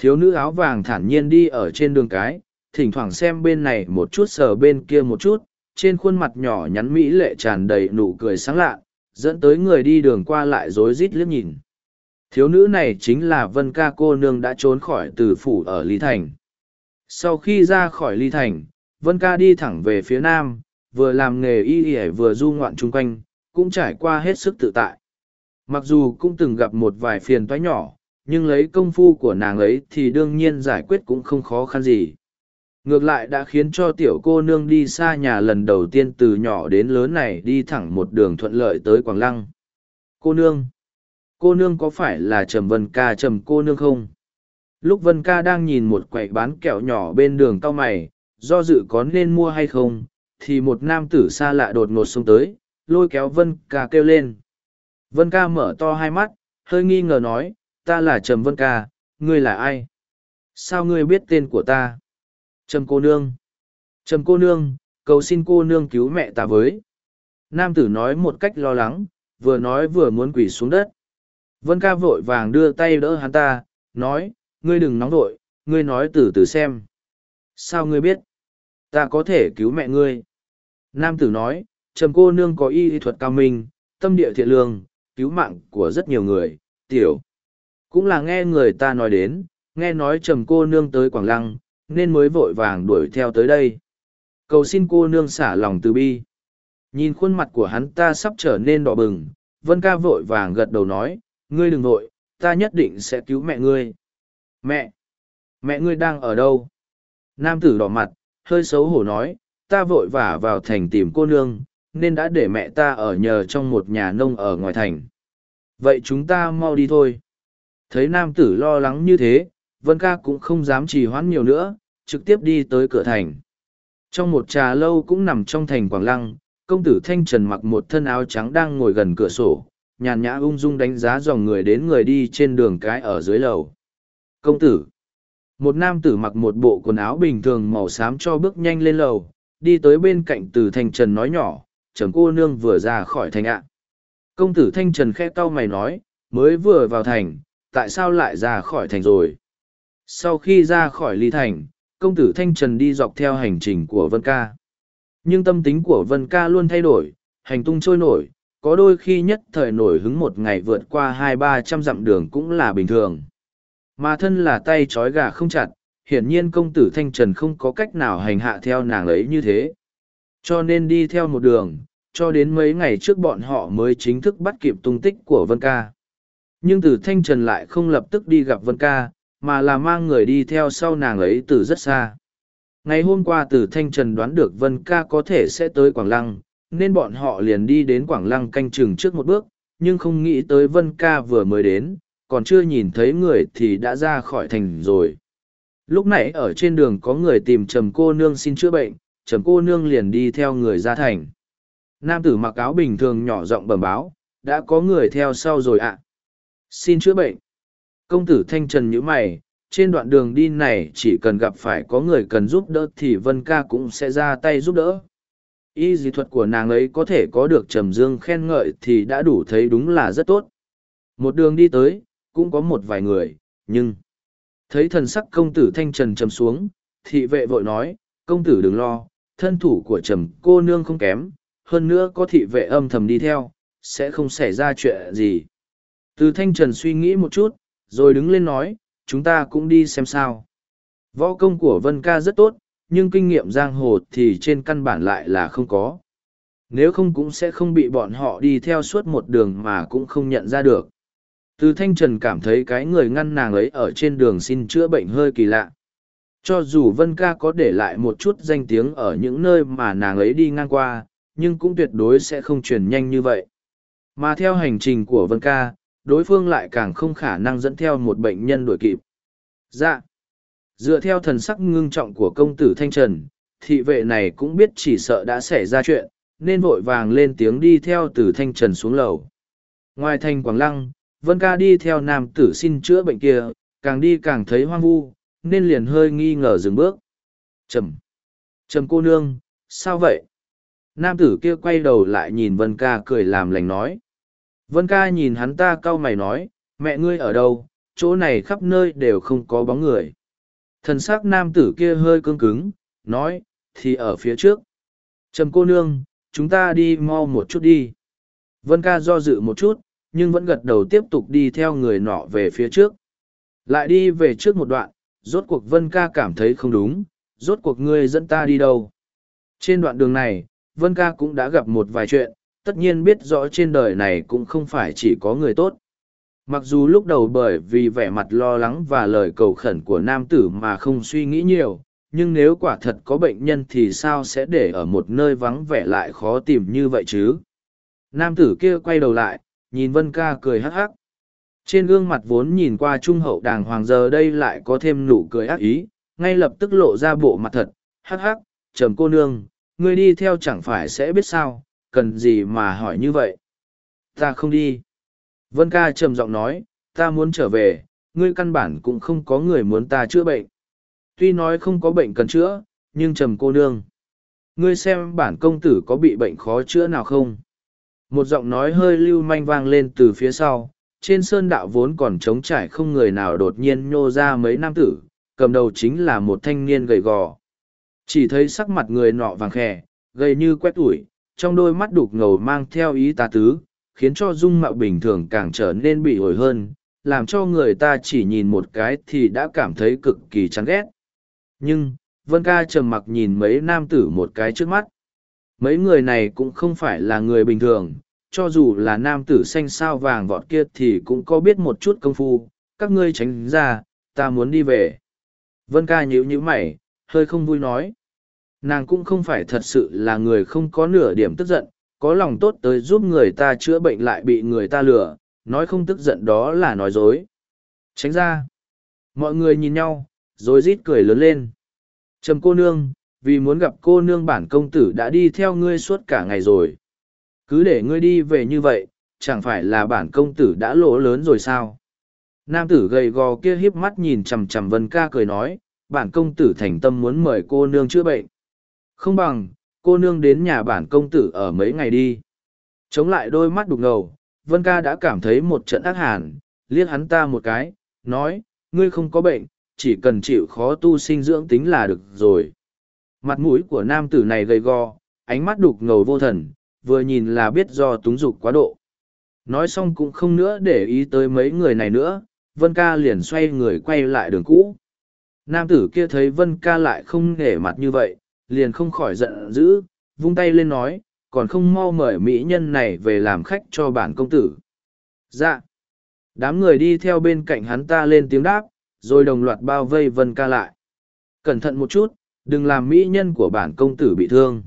Thiếu nữ áo vàng thản nhiên đi ở trên đường cái, thỉnh thoảng xem bên này một chút sờ bên kia một chút, trên khuôn mặt nhỏ nhắn mỹ lệ tràn đầy nụ cười sáng lạ, dẫn tới người đi đường qua lại rối rít liếc nhìn. Thiếu nữ này chính là Vân Ca cô nương đã trốn khỏi từ phủ ở Lý Thành. Sau khi ra khỏi Lý Thành, Vân Ca đi thẳng về phía nam, vừa làm nghề y y vừa du ngoạn chung quanh, cũng trải qua hết sức tự tại. Mặc dù cũng từng gặp một vài phiền toái nhỏ, nhưng lấy công phu của nàng ấy thì đương nhiên giải quyết cũng không khó khăn gì. Ngược lại đã khiến cho tiểu cô nương đi xa nhà lần đầu tiên từ nhỏ đến lớn này đi thẳng một đường thuận lợi tới Quảng Lăng. Cô nương! Cô nương có phải là Trầm Vân Ca Trầm cô nương không? Lúc Vân Ca đang nhìn một quầy bán kẹo nhỏ bên đường cao mày, do dự có nên mua hay không, thì một nam tử xa lạ đột ngột xông tới, lôi kéo Vân Ca kêu lên. Vân Ca mở to hai mắt, hơi nghi ngờ nói, ta là Trầm Vân Ca, ngươi là ai? Sao ngươi biết tên của ta? Trầm cô nương. Trầm cô nương, cầu xin cô nương cứu mẹ ta với. Nam tử nói một cách lo lắng, vừa nói vừa muốn quỳ xuống đất. Vân ca vội vàng đưa tay đỡ hắn ta, nói, ngươi đừng nóng vội, ngươi nói từ từ xem. Sao ngươi biết? Ta có thể cứu mẹ ngươi. Nam tử nói, trầm cô nương có y thuật cao minh, tâm địa thiện lương, cứu mạng của rất nhiều người, tiểu. Cũng là nghe người ta nói đến, nghe nói trầm cô nương tới Quảng Lăng, nên mới vội vàng đuổi theo tới đây. Cầu xin cô nương xả lòng từ bi. Nhìn khuôn mặt của hắn ta sắp trở nên đỏ bừng, Vân ca vội vàng gật đầu nói, ngươi đừng vội, ta nhất định sẽ cứu mẹ ngươi. Mẹ! Mẹ ngươi đang ở đâu? Nam tử đỏ mặt, hơi xấu hổ nói, ta vội vả vào thành tìm cô nương, nên đã để mẹ ta ở nhờ trong một nhà nông ở ngoài thành. Vậy chúng ta mau đi thôi. Thấy nam tử lo lắng như thế, Vân ca cũng không dám trì hoãn nhiều nữa, trực tiếp đi tới cửa thành. Trong một trà lâu cũng nằm trong thành Quảng Lăng, công tử Thanh Trần mặc một thân áo trắng đang ngồi gần cửa sổ, nhàn nhã ung dung đánh giá dòng người đến người đi trên đường cái ở dưới lầu. Công tử Một nam tử mặc một bộ quần áo bình thường màu xám cho bước nhanh lên lầu, đi tới bên cạnh từ Thanh Trần nói nhỏ, chấm cô nương vừa ra khỏi thành ạ. Công tử Thanh Trần khe cau mày nói, mới vừa vào thành, tại sao lại ra khỏi thành rồi? Sau khi ra khỏi ly thành, công tử Thanh Trần đi dọc theo hành trình của Vân Ca. Nhưng tâm tính của Vân Ca luôn thay đổi, hành tung trôi nổi, có đôi khi nhất thời nổi hứng một ngày vượt qua hai ba trăm dặm đường cũng là bình thường. Mà thân là tay trói gà không chặt, hiển nhiên công tử Thanh Trần không có cách nào hành hạ theo nàng ấy như thế. Cho nên đi theo một đường, cho đến mấy ngày trước bọn họ mới chính thức bắt kịp tung tích của Vân Ca. Nhưng từ Thanh Trần lại không lập tức đi gặp Vân Ca, mà là mang người đi theo sau nàng ấy từ rất xa. Ngày hôm qua từ Thanh Trần đoán được Vân Ca có thể sẽ tới Quảng Lăng, nên bọn họ liền đi đến Quảng Lăng canh chừng trước một bước, nhưng không nghĩ tới Vân Ca vừa mới đến, còn chưa nhìn thấy người thì đã ra khỏi thành rồi. Lúc nãy ở trên đường có người tìm Trầm cô nương xin chữa bệnh, Trầm cô nương liền đi theo người ra thành. Nam tử mặc áo bình thường nhỏ giọng bẩm báo, đã có người theo sau rồi ạ. Xin chữa bệnh. Công tử Thanh Trần như mày, trên đoạn đường đi này chỉ cần gặp phải có người cần giúp đỡ thì Vân Ca cũng sẽ ra tay giúp đỡ. Y dị thuật của nàng ấy có thể có được trầm dương khen ngợi thì đã đủ thấy đúng là rất tốt. Một đường đi tới, cũng có một vài người, nhưng... Thấy thần sắc công tử Thanh Trần trầm xuống, thị vệ vội nói, công tử đừng lo, thân thủ của trầm cô nương không kém, hơn nữa có thị vệ âm thầm đi theo, sẽ không xảy ra chuyện gì. Từ Thanh Trần suy nghĩ một chút, rồi đứng lên nói, chúng ta cũng đi xem sao. Võ công của Vân Ca rất tốt, nhưng kinh nghiệm giang hồ thì trên căn bản lại là không có. Nếu không cũng sẽ không bị bọn họ đi theo suốt một đường mà cũng không nhận ra được. Từ thanh trần cảm thấy cái người ngăn nàng ấy ở trên đường xin chữa bệnh hơi kỳ lạ. Cho dù Vân Ca có để lại một chút danh tiếng ở những nơi mà nàng ấy đi ngang qua, nhưng cũng tuyệt đối sẽ không truyền nhanh như vậy. Mà theo hành trình của Vân Ca, đối phương lại càng không khả năng dẫn theo một bệnh nhân đuổi kịp. Dạ. Dựa theo thần sắc ngưng trọng của công tử Thanh Trần, thị vệ này cũng biết chỉ sợ đã xảy ra chuyện, nên vội vàng lên tiếng đi theo từ Thanh Trần xuống lầu. Ngoài thành Quảng Lăng, Vân Ca đi theo nam tử xin chữa bệnh kia, càng đi càng thấy hoang vu, nên liền hơi nghi ngờ dừng bước. Trầm. Trầm cô nương, sao vậy? Nam tử kia quay đầu lại nhìn Vân Ca cười làm lành nói. Vân Ca nhìn hắn ta cau mày nói, mẹ ngươi ở đâu, chỗ này khắp nơi đều không có bóng người. Thần sắc nam tử kia hơi cứng cứng, nói, thì ở phía trước. Trầm cô nương, chúng ta đi mau một chút đi. Vân ca do dự một chút, nhưng vẫn gật đầu tiếp tục đi theo người nọ về phía trước. Lại đi về trước một đoạn, rốt cuộc Vân ca cảm thấy không đúng, rốt cuộc ngươi dẫn ta đi đâu. Trên đoạn đường này, Vân ca cũng đã gặp một vài chuyện, tất nhiên biết rõ trên đời này cũng không phải chỉ có người tốt. Mặc dù lúc đầu bởi vì vẻ mặt lo lắng và lời cầu khẩn của nam tử mà không suy nghĩ nhiều, nhưng nếu quả thật có bệnh nhân thì sao sẽ để ở một nơi vắng vẻ lại khó tìm như vậy chứ? Nam tử kia quay đầu lại, nhìn Vân ca cười hắc hắc. Trên gương mặt vốn nhìn qua trung hậu đàng hoàng giờ đây lại có thêm nụ cười ác ý, ngay lập tức lộ ra bộ mặt thật, hắc hắc, trầm cô nương, ngươi đi theo chẳng phải sẽ biết sao, cần gì mà hỏi như vậy. Ta không đi. Vân ca trầm giọng nói, ta muốn trở về, ngươi căn bản cũng không có người muốn ta chữa bệnh. Tuy nói không có bệnh cần chữa, nhưng trầm cô nương. Ngươi xem bản công tử có bị bệnh khó chữa nào không? Một giọng nói hơi lưu manh vang lên từ phía sau, trên sơn đạo vốn còn trống trải không người nào đột nhiên nhô ra mấy nam tử, cầm đầu chính là một thanh niên gầy gò. Chỉ thấy sắc mặt người nọ vàng khè, gầy như quét ủi, trong đôi mắt đục ngầu mang theo ý tà tứ, khiến cho dung mạo bình thường càng trở nên bị ổi hơn, làm cho người ta chỉ nhìn một cái thì đã cảm thấy cực kỳ chán ghét. Nhưng, Vân ca trầm mặc nhìn mấy nam tử một cái trước mắt. Mấy người này cũng không phải là người bình thường, cho dù là nam tử xanh sao vàng vọt kia thì cũng có biết một chút công phu, các ngươi tránh ra, ta muốn đi về. Vân ca nhíu nhíu mày, hơi không vui nói. Nàng cũng không phải thật sự là người không có nửa điểm tức giận, có lòng tốt tới giúp người ta chữa bệnh lại bị người ta lừa, nói không tức giận đó là nói dối. Tránh ra. Mọi người nhìn nhau, rồi rít cười lớn lên. Trầm cô nương, vì muốn gặp cô nương bản công tử đã đi theo ngươi suốt cả ngày rồi. Cứ để ngươi đi về như vậy, chẳng phải là bản công tử đã lỗ lớn rồi sao? Nam tử gầy gò kia híp mắt nhìn chằm chằm Vân ca cười nói, bản công tử thành tâm muốn mời cô nương chữa bệnh. Không bằng, cô nương đến nhà bản công tử ở mấy ngày đi. Chống lại đôi mắt đục ngầu, Vân ca đã cảm thấy một trận ác hàn, liếc hắn ta một cái, nói, ngươi không có bệnh, chỉ cần chịu khó tu sinh dưỡng tính là được rồi. Mặt mũi của nam tử này gầy go, ánh mắt đục ngầu vô thần, vừa nhìn là biết do túng dục quá độ. Nói xong cũng không nữa để ý tới mấy người này nữa, Vân ca liền xoay người quay lại đường cũ. Nam tử kia thấy Vân ca lại không nể mặt như vậy, liền không khỏi giận dữ, vung tay lên nói, còn không mau mời mỹ nhân này về làm khách cho bản công tử. Dạ. Đám người đi theo bên cạnh hắn ta lên tiếng đáp, rồi đồng loạt bao vây Vân ca lại. Cẩn thận một chút, đừng làm mỹ nhân của bản công tử bị thương.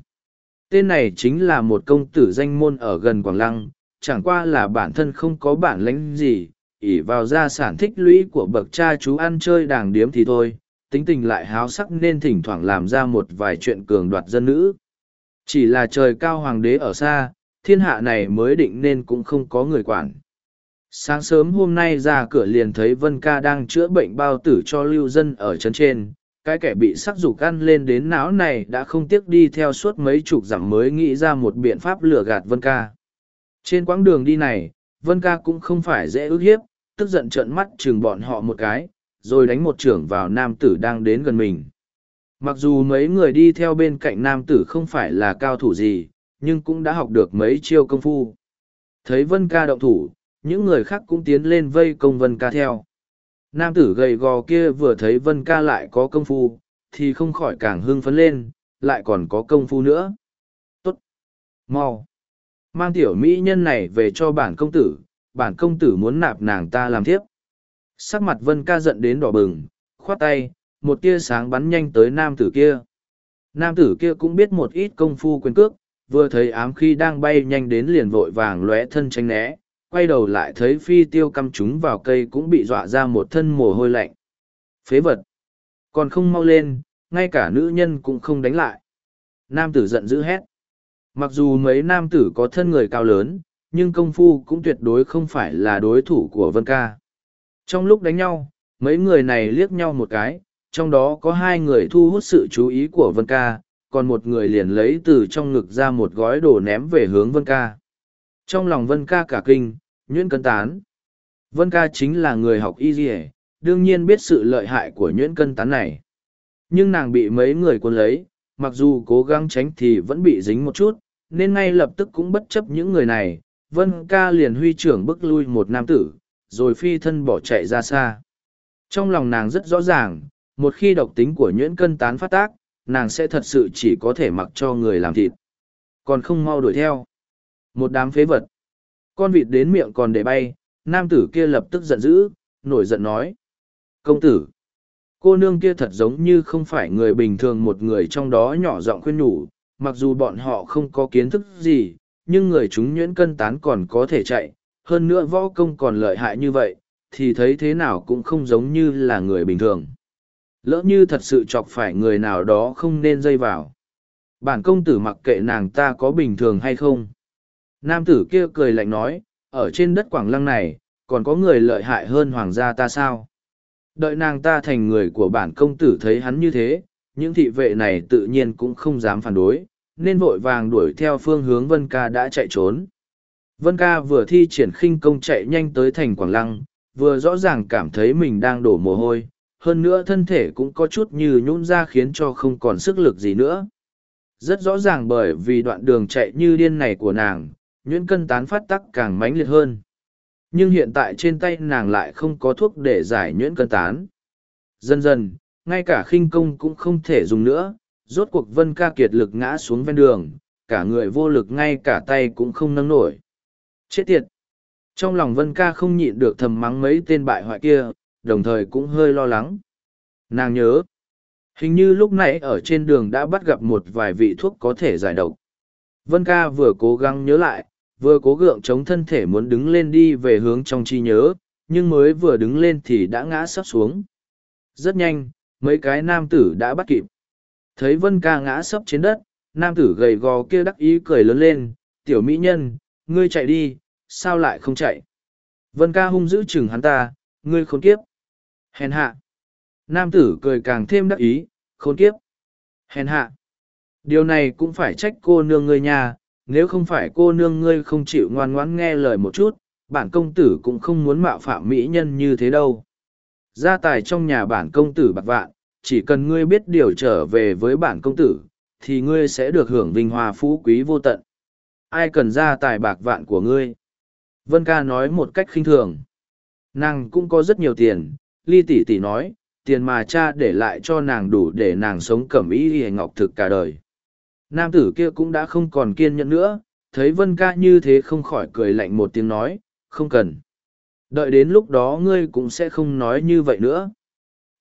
Tên này chính là một công tử danh môn ở gần Quảng Lăng, chẳng qua là bản thân không có bản lãnh gì, ỉ vào gia sản thích lũy của bậc cha chú ăn chơi đàng điếm thì thôi, tính tình lại háo sắc nên thỉnh thoảng làm ra một vài chuyện cường đoạt dân nữ. Chỉ là trời cao hoàng đế ở xa, thiên hạ này mới định nên cũng không có người quản. Sáng sớm hôm nay ra cửa liền thấy Vân Ca đang chữa bệnh bao tử cho lưu dân ở chân trên, cái kẻ bị sắc dục ăn lên đến não này đã không tiếc đi theo suốt mấy chục dặm mới nghĩ ra một biện pháp lừa gạt Vân Ca. Trên quãng đường đi này, Vân Ca cũng không phải dễ ước hiếp, tức giận trợn mắt chừng bọn họ một cái, rồi đánh một trưởng vào nam tử đang đến gần mình. Mặc dù mấy người đi theo bên cạnh nam tử không phải là cao thủ gì, nhưng cũng đã học được mấy chiêu công phu. Thấy Vân Ca động thủ, những người khác cũng tiến lên vây công Vân Ca theo. Nam tử gầy gò kia vừa thấy Vân Ca lại có công phu, thì không khỏi càng hưng phấn lên, lại còn có công phu nữa. Tốt! Mau! Mang tiểu mỹ nhân này về cho bản công tử, bản công tử muốn nạp nàng ta làm thiếp. Sắc mặt vân ca giận đến đỏ bừng, khoát tay, một tia sáng bắn nhanh tới nam tử kia. Nam tử kia cũng biết một ít công phu quyền cước, vừa thấy ám khi đang bay nhanh đến liền vội vàng lóe thân tránh né, quay đầu lại thấy phi tiêu căm chúng vào cây cũng bị dọa ra một thân mồ hôi lạnh. Phế vật! Còn không mau lên, ngay cả nữ nhân cũng không đánh lại. Nam tử giận dữ hét. Mặc dù mấy nam tử có thân người cao lớn, nhưng công phu cũng tuyệt đối không phải là đối thủ của Vân Ca. Trong lúc đánh nhau, mấy người này liếc nhau một cái, trong đó có hai người thu hút sự chú ý của Vân Ca, còn một người liền lấy từ trong ngực ra một gói đồ ném về hướng Vân Ca. Trong lòng Vân Ca cả kinh, nhuyễn cân tán. Vân Ca chính là người học y dì đương nhiên biết sự lợi hại của nhuyễn cân tán này. Nhưng nàng bị mấy người cuốn lấy, mặc dù cố gắng tránh thì vẫn bị dính một chút, nên ngay lập tức cũng bất chấp những người này. Vân ca liền huy trưởng bức lui một nam tử, rồi phi thân bỏ chạy ra xa. Trong lòng nàng rất rõ ràng, một khi độc tính của nhuyễn cân tán phát tác, nàng sẽ thật sự chỉ có thể mặc cho người làm thịt. Còn không mau đuổi theo. Một đám phế vật. Con vịt đến miệng còn để bay, nam tử kia lập tức giận dữ, nổi giận nói. Công tử. Cô nương kia thật giống như không phải người bình thường một người trong đó nhỏ giọng khuyên nhủ, mặc dù bọn họ không có kiến thức gì, nhưng người chúng nhuyễn cân tán còn có thể chạy, hơn nữa võ công còn lợi hại như vậy, thì thấy thế nào cũng không giống như là người bình thường. Lỡ như thật sự chọc phải người nào đó không nên dây vào. Bản công tử mặc kệ nàng ta có bình thường hay không. Nam tử kia cười lạnh nói, ở trên đất Quảng Lăng này, còn có người lợi hại hơn hoàng gia ta sao? Đợi nàng ta thành người của bản công tử thấy hắn như thế, những thị vệ này tự nhiên cũng không dám phản đối, nên vội vàng đuổi theo phương hướng Vân Ca đã chạy trốn. Vân Ca vừa thi triển khinh công chạy nhanh tới thành Quảng Lăng, vừa rõ ràng cảm thấy mình đang đổ mồ hôi, hơn nữa thân thể cũng có chút như nhũn ra khiến cho không còn sức lực gì nữa. Rất rõ ràng bởi vì đoạn đường chạy như điên này của nàng, nhuyễn cân tán phát tắc càng mãnh liệt hơn. Nhưng hiện tại trên tay nàng lại không có thuốc để giải nhuyễn cân tán. Dần dần, ngay cả khinh công cũng không thể dùng nữa, rốt cuộc vân ca kiệt lực ngã xuống ven đường, cả người vô lực ngay cả tay cũng không nâng nổi. Chết tiệt! Trong lòng vân ca không nhịn được thầm mắng mấy tên bại hoại kia, đồng thời cũng hơi lo lắng. Nàng nhớ, hình như lúc nãy ở trên đường đã bắt gặp một vài vị thuốc có thể giải độc. Vân ca vừa cố gắng nhớ lại, vừa cố gượng chống thân thể muốn đứng lên đi về hướng trong chi nhớ, nhưng mới vừa đứng lên thì đã ngã sắp xuống. Rất nhanh, mấy cái nam tử đã bắt kịp. Thấy Vân ca ngã sấp trên đất, nam tử gầy gò kia đắc ý cười lớn lên, tiểu mỹ nhân, ngươi chạy đi, sao lại không chạy? Vân ca hung dữ chừng hắn ta, ngươi khốn kiếp. Hèn hạ. Nam tử cười càng thêm đắc ý, khốn kiếp. Hèn hạ. Điều này cũng phải trách cô nương ngươi nhà, nếu không phải cô nương ngươi không chịu ngoan ngoãn nghe lời một chút, bản công tử cũng không muốn mạo phạm mỹ nhân như thế đâu. Gia tài trong nhà bản công tử bạc vạn, chỉ cần ngươi biết điều trở về với bản công tử, thì ngươi sẽ được hưởng vinh hoa phú quý vô tận. Ai cần ra tài bạc vạn của ngươi? Vân ca nói một cách khinh thường. Nàng cũng có rất nhiều tiền, ly tỷ tỷ nói, tiền mà cha để lại cho nàng đủ để nàng sống cẩm ý hề ngọc thực cả đời. Nam tử kia cũng đã không còn kiên nhẫn nữa, thấy vân ca như thế không khỏi cười lạnh một tiếng nói, không cần. Đợi đến lúc đó ngươi cũng sẽ không nói như vậy nữa.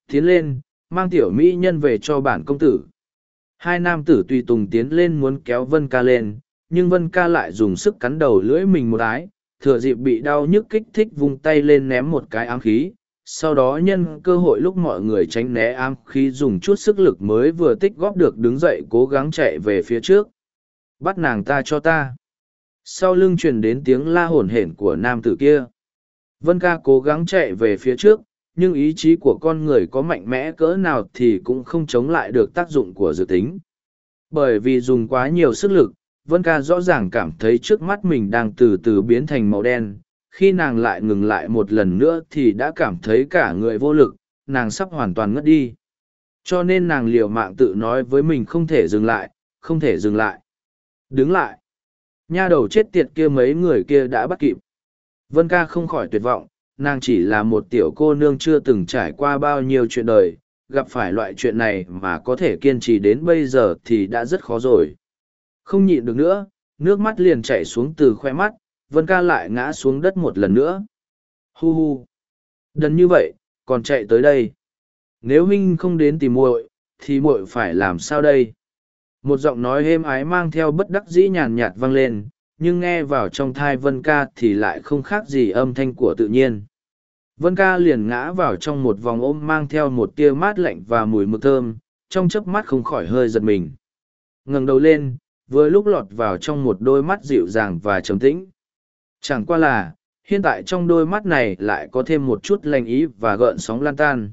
Tiến lên, mang tiểu mỹ nhân về cho bản công tử. Hai nam tử tùy tùng tiến lên muốn kéo vân ca lên, nhưng vân ca lại dùng sức cắn đầu lưỡi mình một ái, thừa dịp bị đau nhức kích thích vung tay lên ném một cái ám khí, sau đó nhân cơ hội lúc mọi người tránh né ám khí dùng chút sức lực mới vừa tích góp được đứng dậy cố gắng chạy về phía trước. Bắt nàng ta cho ta. Sau lưng truyền đến tiếng la hổn hển của nam tử kia. Vân ca cố gắng chạy về phía trước, nhưng ý chí của con người có mạnh mẽ cỡ nào thì cũng không chống lại được tác dụng của dự tính. Bởi vì dùng quá nhiều sức lực, Vân ca rõ ràng cảm thấy trước mắt mình đang từ từ biến thành màu đen. Khi nàng lại ngừng lại một lần nữa thì đã cảm thấy cả người vô lực, nàng sắp hoàn toàn ngất đi. Cho nên nàng liều mạng tự nói với mình không thể dừng lại, không thể dừng lại. Đứng lại. Nha đầu chết tiệt kia mấy người kia đã bắt kịp. Vân ca không khỏi tuyệt vọng, nàng chỉ là một tiểu cô nương chưa từng trải qua bao nhiêu chuyện đời, gặp phải loại chuyện này mà có thể kiên trì đến bây giờ thì đã rất khó rồi. Không nhịn được nữa, nước mắt liền chảy xuống từ khoe mắt, Vân ca lại ngã xuống đất một lần nữa. Hu hu. Đần như vậy, còn chạy tới đây. Nếu huynh không đến tìm muội, thì muội phải làm sao đây? Một giọng nói êm ái mang theo bất đắc dĩ nhàn nhạt vang lên, nhưng nghe vào trong thai Vân ca thì lại không khác gì âm thanh của tự nhiên. Vân ca liền ngã vào trong một vòng ôm mang theo một tia mát lạnh và mùi mực thơm, trong chớp mắt không khỏi hơi giật mình. ngẩng đầu lên, vừa lúc lọt vào trong một đôi mắt dịu dàng và trầm tĩnh. Chẳng qua là, hiện tại trong đôi mắt này lại có thêm một chút lành ý và gợn sóng lan tan.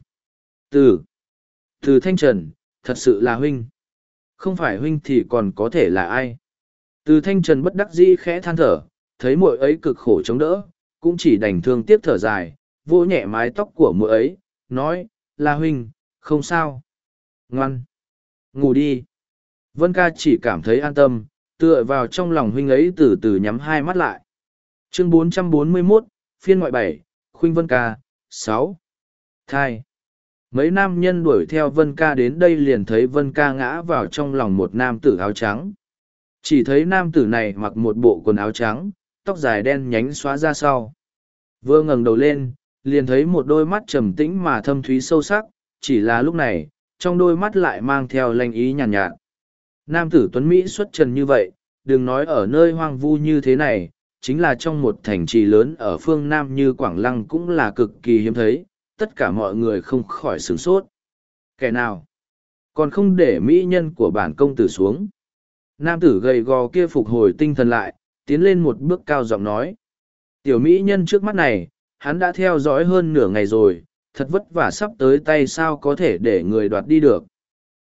Từ, từ thanh trần, thật sự là huynh. Không phải huynh thì còn có thể là ai. Từ thanh trần bất đắc dĩ khẽ than thở, thấy muội ấy cực khổ chống đỡ, cũng chỉ đành thương tiếc thở dài, vô nhẹ mái tóc của muội ấy, nói, là huynh, không sao. Ngoan. Ngủ đi. Vân ca chỉ cảm thấy an tâm, tựa vào trong lòng huynh ấy từ từ nhắm hai mắt lại. Chương 441, phiên ngoại bảy, Khuynh Vân ca, 6. Thai. Mấy nam nhân đuổi theo Vân ca đến đây liền thấy Vân ca ngã vào trong lòng một nam tử áo trắng. Chỉ thấy nam tử này mặc một bộ quần áo trắng, tóc dài đen nhánh xóa ra sau. Vừa ngẩng đầu lên, liền thấy một đôi mắt trầm tĩnh mà thâm thúy sâu sắc, chỉ là lúc này, trong đôi mắt lại mang theo lanh ý nhàn nhạt, nhạt. Nam tử Tuấn Mỹ xuất trần như vậy, đừng nói ở nơi hoang vu như thế này, chính là trong một thành trì lớn ở phương Nam như Quảng Lăng cũng là cực kỳ hiếm thấy, tất cả mọi người không khỏi sửng sốt. Kẻ nào? Còn không để mỹ nhân của bản công tử xuống. Nam tử gầy gò kia phục hồi tinh thần lại, tiến lên một bước cao giọng nói. Tiểu mỹ nhân trước mắt này, hắn đã theo dõi hơn nửa ngày rồi, thật vất vả sắp tới tay sao có thể để người đoạt đi được.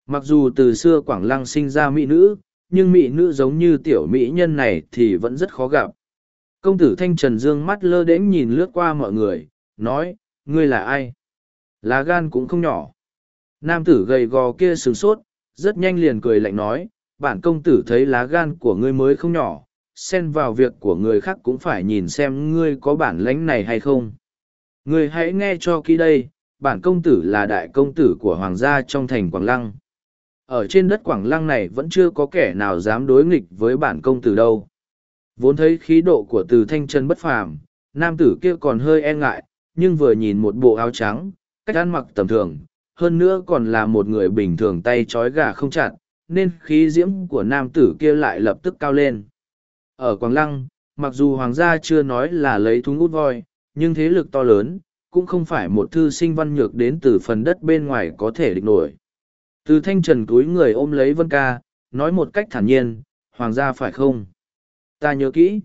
Mặc dù từ xưa Quảng Lăng sinh ra mỹ nữ, nhưng mỹ nữ giống như tiểu mỹ nhân này thì vẫn rất khó gặp. Công tử Thanh Trần Dương mắt lơ đễnh nhìn lướt qua mọi người, nói, ngươi là ai? Lá gan cũng không nhỏ. Nam tử gầy gò kia sửng sốt, rất nhanh liền cười lạnh nói, bản công tử thấy lá gan của ngươi mới không nhỏ, xen vào việc của người khác cũng phải nhìn xem ngươi có bản lãnh này hay không. Ngươi hãy nghe cho kỹ đây, bản công tử là đại công tử của hoàng gia trong thành Quảng Lăng. Ở trên đất Quảng Lăng này vẫn chưa có kẻ nào dám đối nghịch với bản công tử đâu. Vốn thấy khí độ của từ thanh chân bất phàm, nam tử kia còn hơi e ngại, nhưng vừa nhìn một bộ áo trắng, cách ăn mặc tầm thường, hơn nữa còn là một người bình thường tay trói gà không chặt, nên khí diễm của nam tử kia lại lập tức cao lên. Ở Quảng Lăng, mặc dù hoàng gia chưa nói là lấy thúng út voi, nhưng thế lực to lớn, cũng không phải một thư sinh văn nhược đến từ phần đất bên ngoài có thể địch nổi. Từ thanh trần túi người ôm lấy Vân Ca, nói một cách thản nhiên, hoàng gia phải không? Ta nhớ kỹ.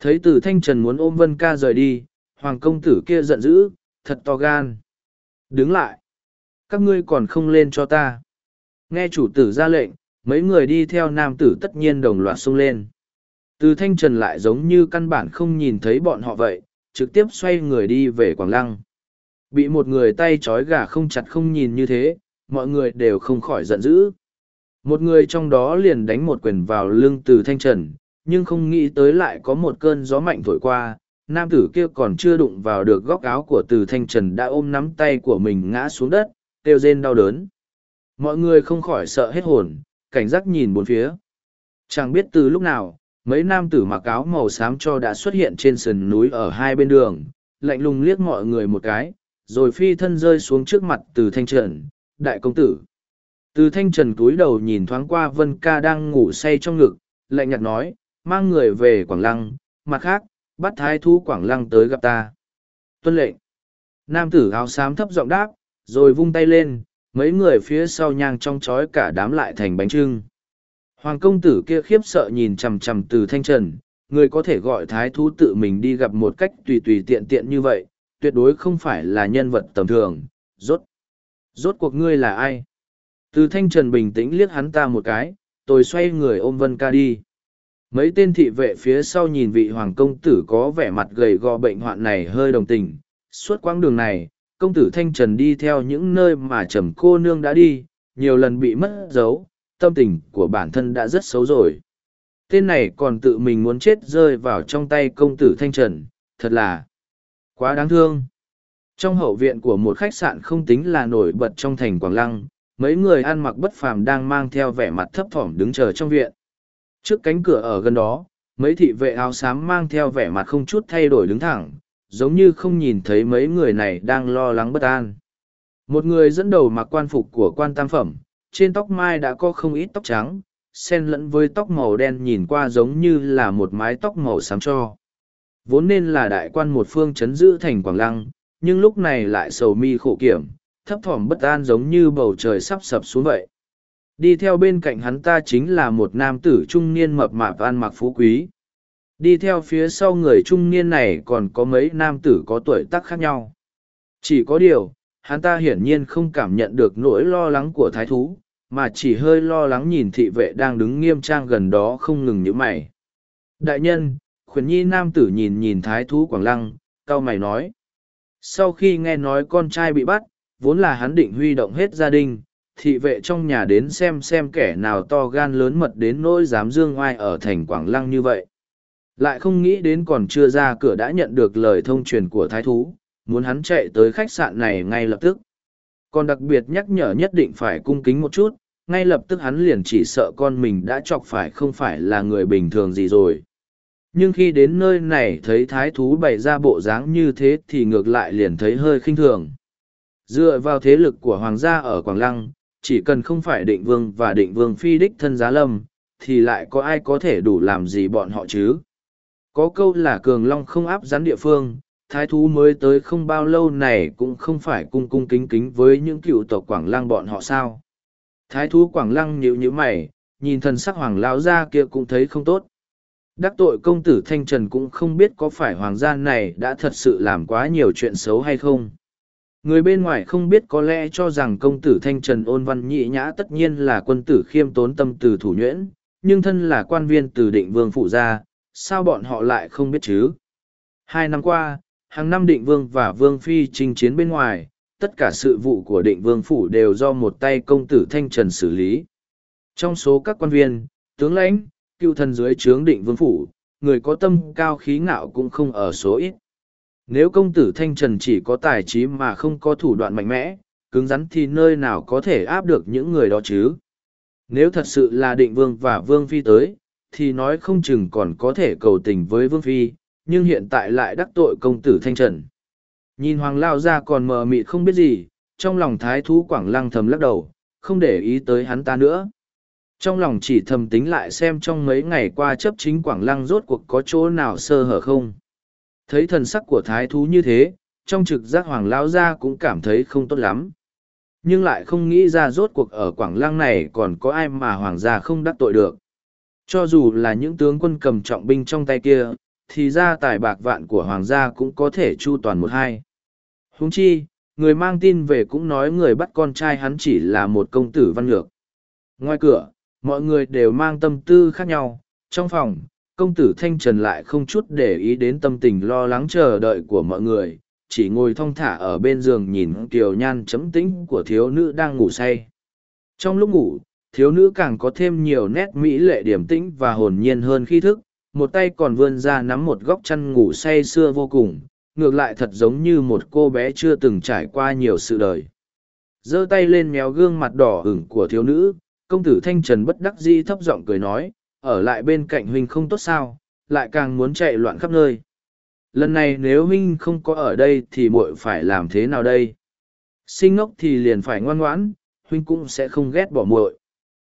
Thấy từ thanh trần muốn ôm Vân Ca rời đi, hoàng công tử kia giận dữ, thật to gan. Đứng lại. Các ngươi còn không lên cho ta. Nghe chủ tử ra lệnh, mấy người đi theo nam tử tất nhiên đồng loạt xông lên. Từ thanh trần lại giống như căn bản không nhìn thấy bọn họ vậy, trực tiếp xoay người đi về Quảng Lăng. Bị một người tay trói gà không chặt không nhìn như thế, mọi người đều không khỏi giận dữ. Một người trong đó liền đánh một quyền vào lưng từ thanh trần, nhưng không nghĩ tới lại có một cơn gió mạnh thổi qua, nam tử kia còn chưa đụng vào được góc áo của từ thanh trần đã ôm nắm tay của mình ngã xuống đất, kêu rên đau đớn. Mọi người không khỏi sợ hết hồn, cảnh giác nhìn bốn phía. Chẳng biết từ lúc nào, mấy nam tử mặc áo màu xám cho đã xuất hiện trên sườn núi ở hai bên đường, lạnh lùng liếc mọi người một cái, rồi phi thân rơi xuống trước mặt từ thanh trần, đại công tử. Từ thanh trần cúi đầu nhìn thoáng qua Vân Ca đang ngủ say trong ngực, lạnh nhạt nói, mang người về Quảng Lăng, mặt khác, bắt thái thú Quảng Lăng tới gặp ta. Tuân lệnh. Nam tử áo xám thấp giọng đáp, rồi vung tay lên, mấy người phía sau nhang trong chói cả đám lại thành bánh trưng. Hoàng công tử kia khiếp sợ nhìn chằm chằm từ thanh trần, người có thể gọi thái thú tự mình đi gặp một cách tùy tùy tiện tiện như vậy, tuyệt đối không phải là nhân vật tầm thường, rốt. Rốt cuộc ngươi là ai? Từ thanh trần bình tĩnh liếc hắn ta một cái, tôi xoay người ôm Vân ca đi. Mấy tên thị vệ phía sau nhìn vị hoàng công tử có vẻ mặt gầy gò bệnh hoạn này hơi đồng tình. Suốt quãng đường này, công tử Thanh Trần đi theo những nơi mà trầm cô nương đã đi, nhiều lần bị mất dấu, tâm tình của bản thân đã rất xấu rồi. Tên này còn tự mình muốn chết rơi vào trong tay công tử Thanh Trần, thật là quá đáng thương. Trong hậu viện của một khách sạn không tính là nổi bật trong thành Quảng Lăng, mấy người ăn mặc bất phàm đang mang theo vẻ mặt thấp thỏm đứng chờ trong viện. Trước cánh cửa ở gần đó, mấy thị vệ áo xám mang theo vẻ mặt không chút thay đổi đứng thẳng, giống như không nhìn thấy mấy người này đang lo lắng bất an. Một người dẫn đầu mặc quan phục của quan tam phẩm, trên tóc mai đã có không ít tóc trắng, xen lẫn với tóc màu đen nhìn qua giống như là một mái tóc màu xám cho. Vốn nên là đại quan một phương chấn giữ thành Quảng Lăng, nhưng lúc này lại sầu mi khổ kiểm, thấp thỏm bất an giống như bầu trời sắp sập xuống vậy. Đi theo bên cạnh hắn ta chính là một nam tử trung niên mập mạp ăn mặc phú quý. Đi theo phía sau người trung niên này còn có mấy nam tử có tuổi tác khác nhau. Chỉ có điều, hắn ta hiển nhiên không cảm nhận được nỗi lo lắng của thái thú, mà chỉ hơi lo lắng nhìn thị vệ đang đứng nghiêm trang gần đó không ngừng nhíu mày. Đại nhân, khuyển nhi nam tử nhìn nhìn thái thú Quảng Lăng, cao mày nói. Sau khi nghe nói con trai bị bắt, vốn là hắn định huy động hết gia đình, thị vệ trong nhà đến xem xem kẻ nào to gan lớn mật đến nỗi dám dương oai ở thành Quảng Lăng như vậy. Lại không nghĩ đến còn chưa ra cửa đã nhận được lời thông truyền của thái thú, muốn hắn chạy tới khách sạn này ngay lập tức. Còn đặc biệt nhắc nhở nhất định phải cung kính một chút, ngay lập tức hắn liền chỉ sợ con mình đã chọc phải không phải là người bình thường gì rồi. Nhưng khi đến nơi này thấy thái thú bày ra bộ dáng như thế thì ngược lại liền thấy hơi khinh thường. Dựa vào thế lực của hoàng gia ở Quảng Lăng, chỉ cần không phải định vương và định vương phi đích thân giá lâm, thì lại có ai có thể đủ làm gì bọn họ chứ. Có câu là cường long không áp rắn địa phương, thái thú mới tới không bao lâu này cũng không phải cung cung kính kính với những cựu tộc Quảng Lăng bọn họ sao. Thái thú Quảng Lăng nhíu nhíu mày, nhìn thần sắc hoàng lão gia kia cũng thấy không tốt. Đắc tội công tử Thanh Trần cũng không biết có phải hoàng gia này đã thật sự làm quá nhiều chuyện xấu hay không. Người bên ngoài không biết có lẽ cho rằng công tử Thanh Trần ôn văn nhị nhã tất nhiên là quân tử khiêm tốn tâm từ thủ nhuyễn, nhưng thân là quan viên từ định vương phụ gia, sao bọn họ lại không biết chứ? Hai năm qua, hàng năm định vương và vương phi chinh chiến bên ngoài, tất cả sự vụ của định vương phủ đều do một tay công tử Thanh Trần xử lý. Trong số các quan viên, tướng lãnh, cựu thần dưới trướng định vương phủ, người có tâm cao khí ngạo cũng không ở số ít. Nếu công tử Thanh Trần chỉ có tài trí mà không có thủ đoạn mạnh mẽ, cứng rắn thì nơi nào có thể áp được những người đó chứ? Nếu thật sự là định vương và vương phi tới, thì nói không chừng còn có thể cầu tình với vương phi, nhưng hiện tại lại đắc tội công tử Thanh Trần. Nhìn Hoàng Lao ra còn mờ mịt không biết gì, trong lòng thái thú Quảng Lăng thầm lắc đầu, không để ý tới hắn ta nữa. Trong lòng chỉ thầm tính lại xem trong mấy ngày qua chấp chính Quảng Lăng rốt cuộc có chỗ nào sơ hở không. Thấy thần sắc của thái thú như thế, trong trực giác Hoàng lão gia cũng cảm thấy không tốt lắm. Nhưng lại không nghĩ ra rốt cuộc ở Quảng Lăng này còn có ai mà Hoàng gia không đắc tội được. Cho dù là những tướng quân cầm trọng binh trong tay kia, thì ra tài bạc vạn của hoàng gia cũng có thể chu toàn một hai. Huống chi, người mang tin về cũng nói người bắt con trai hắn chỉ là một công tử văn lược. Ngoài cửa, mọi người đều mang tâm tư khác nhau. Trong phòng, công tử Thanh Trần lại không chút để ý đến tâm tình lo lắng chờ đợi của mọi người, chỉ ngồi thong thả ở bên giường nhìn kiều nhan chấm tĩnh của thiếu nữ đang ngủ say. Trong lúc ngủ, thiếu nữ càng có thêm nhiều nét mỹ lệ điểm tĩnh và hồn nhiên hơn khi thức, một tay còn vươn ra nắm một góc chăn ngủ say sưa vô cùng, ngược lại thật giống như một cô bé chưa từng trải qua nhiều sự đời. giơ tay lên méo gương mặt đỏ ửng của thiếu nữ, công tử Thanh Trần bất đắc dĩ thấp giọng cười nói, ở lại bên cạnh huynh không tốt sao, lại càng muốn chạy loạn khắp nơi. Lần này nếu huynh không có ở đây thì muội phải làm thế nào đây? Sinh ngốc thì liền phải ngoan ngoãn, huynh cũng sẽ không ghét bỏ muội.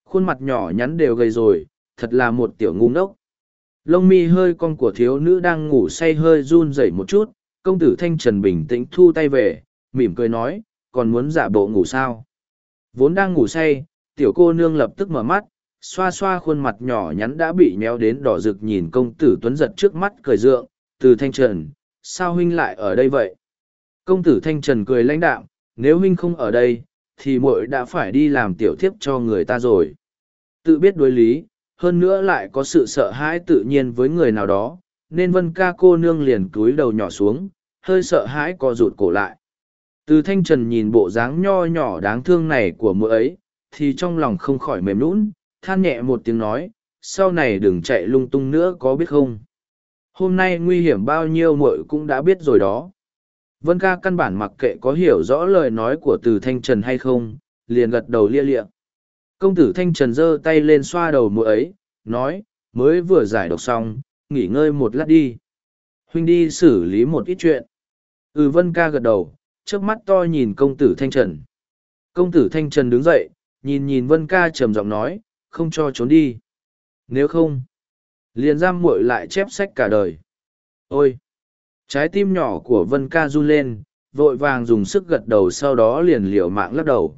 Khuôn mặt nhỏ nhắn đều gầy rồi, thật là một tiểu ngu ngốc lông mi hơi con của thiếu nữ đang ngủ say hơi run rẩy một chút công tử thanh trần bình tĩnh thu tay về mỉm cười nói còn muốn giả bộ ngủ sao vốn đang ngủ say tiểu cô nương lập tức mở mắt, xoa xoa khuôn mặt nhỏ nhắn đã bị méo đến đỏ rực nhìn công tử tuấn giật trước mắt cười dượng, từ thanh trần, sao huynh lại ở đây vậy? Công tử thanh trần cười lãnh đạm, nếu huynh không ở đây, thì muội đã phải đi làm tiểu thiếp cho người ta rồi. Tự biết đối lý, hơn nữa lại có sự sợ hãi tự nhiên với người nào đó, nên vân ca cô nương liền cúi đầu nhỏ xuống, hơi sợ hãi co rụt cổ lại. Từ thanh trần nhìn bộ dáng nho nhỏ đáng thương này của mỗi ấy thì trong lòng không khỏi mềm lũn than nhẹ một tiếng nói sau này đừng chạy lung tung nữa có biết không hôm nay nguy hiểm bao nhiêu muội cũng đã biết rồi đó Vân ca căn bản mặc kệ có hiểu rõ lời nói của từ thanh trần hay không, liền gật đầu lia lịa. Công tử thanh trần giơ tay lên xoa đầu muội ấy, nói, mới vừa giải độc xong, nghỉ ngơi một lát đi. Huynh đi xử lý một ít chuyện. Ừ vân ca gật đầu, trước mắt to nhìn công tử thanh trần. Công tử thanh trần đứng dậy, nhìn nhìn vân ca trầm giọng nói, không cho trốn đi. Nếu không, liền giam muội lại chép sách cả đời. Ôi! Trái tim nhỏ của vân ca run lên, vội vàng dùng sức gật đầu sau đó liền liều mạng lắc đầu.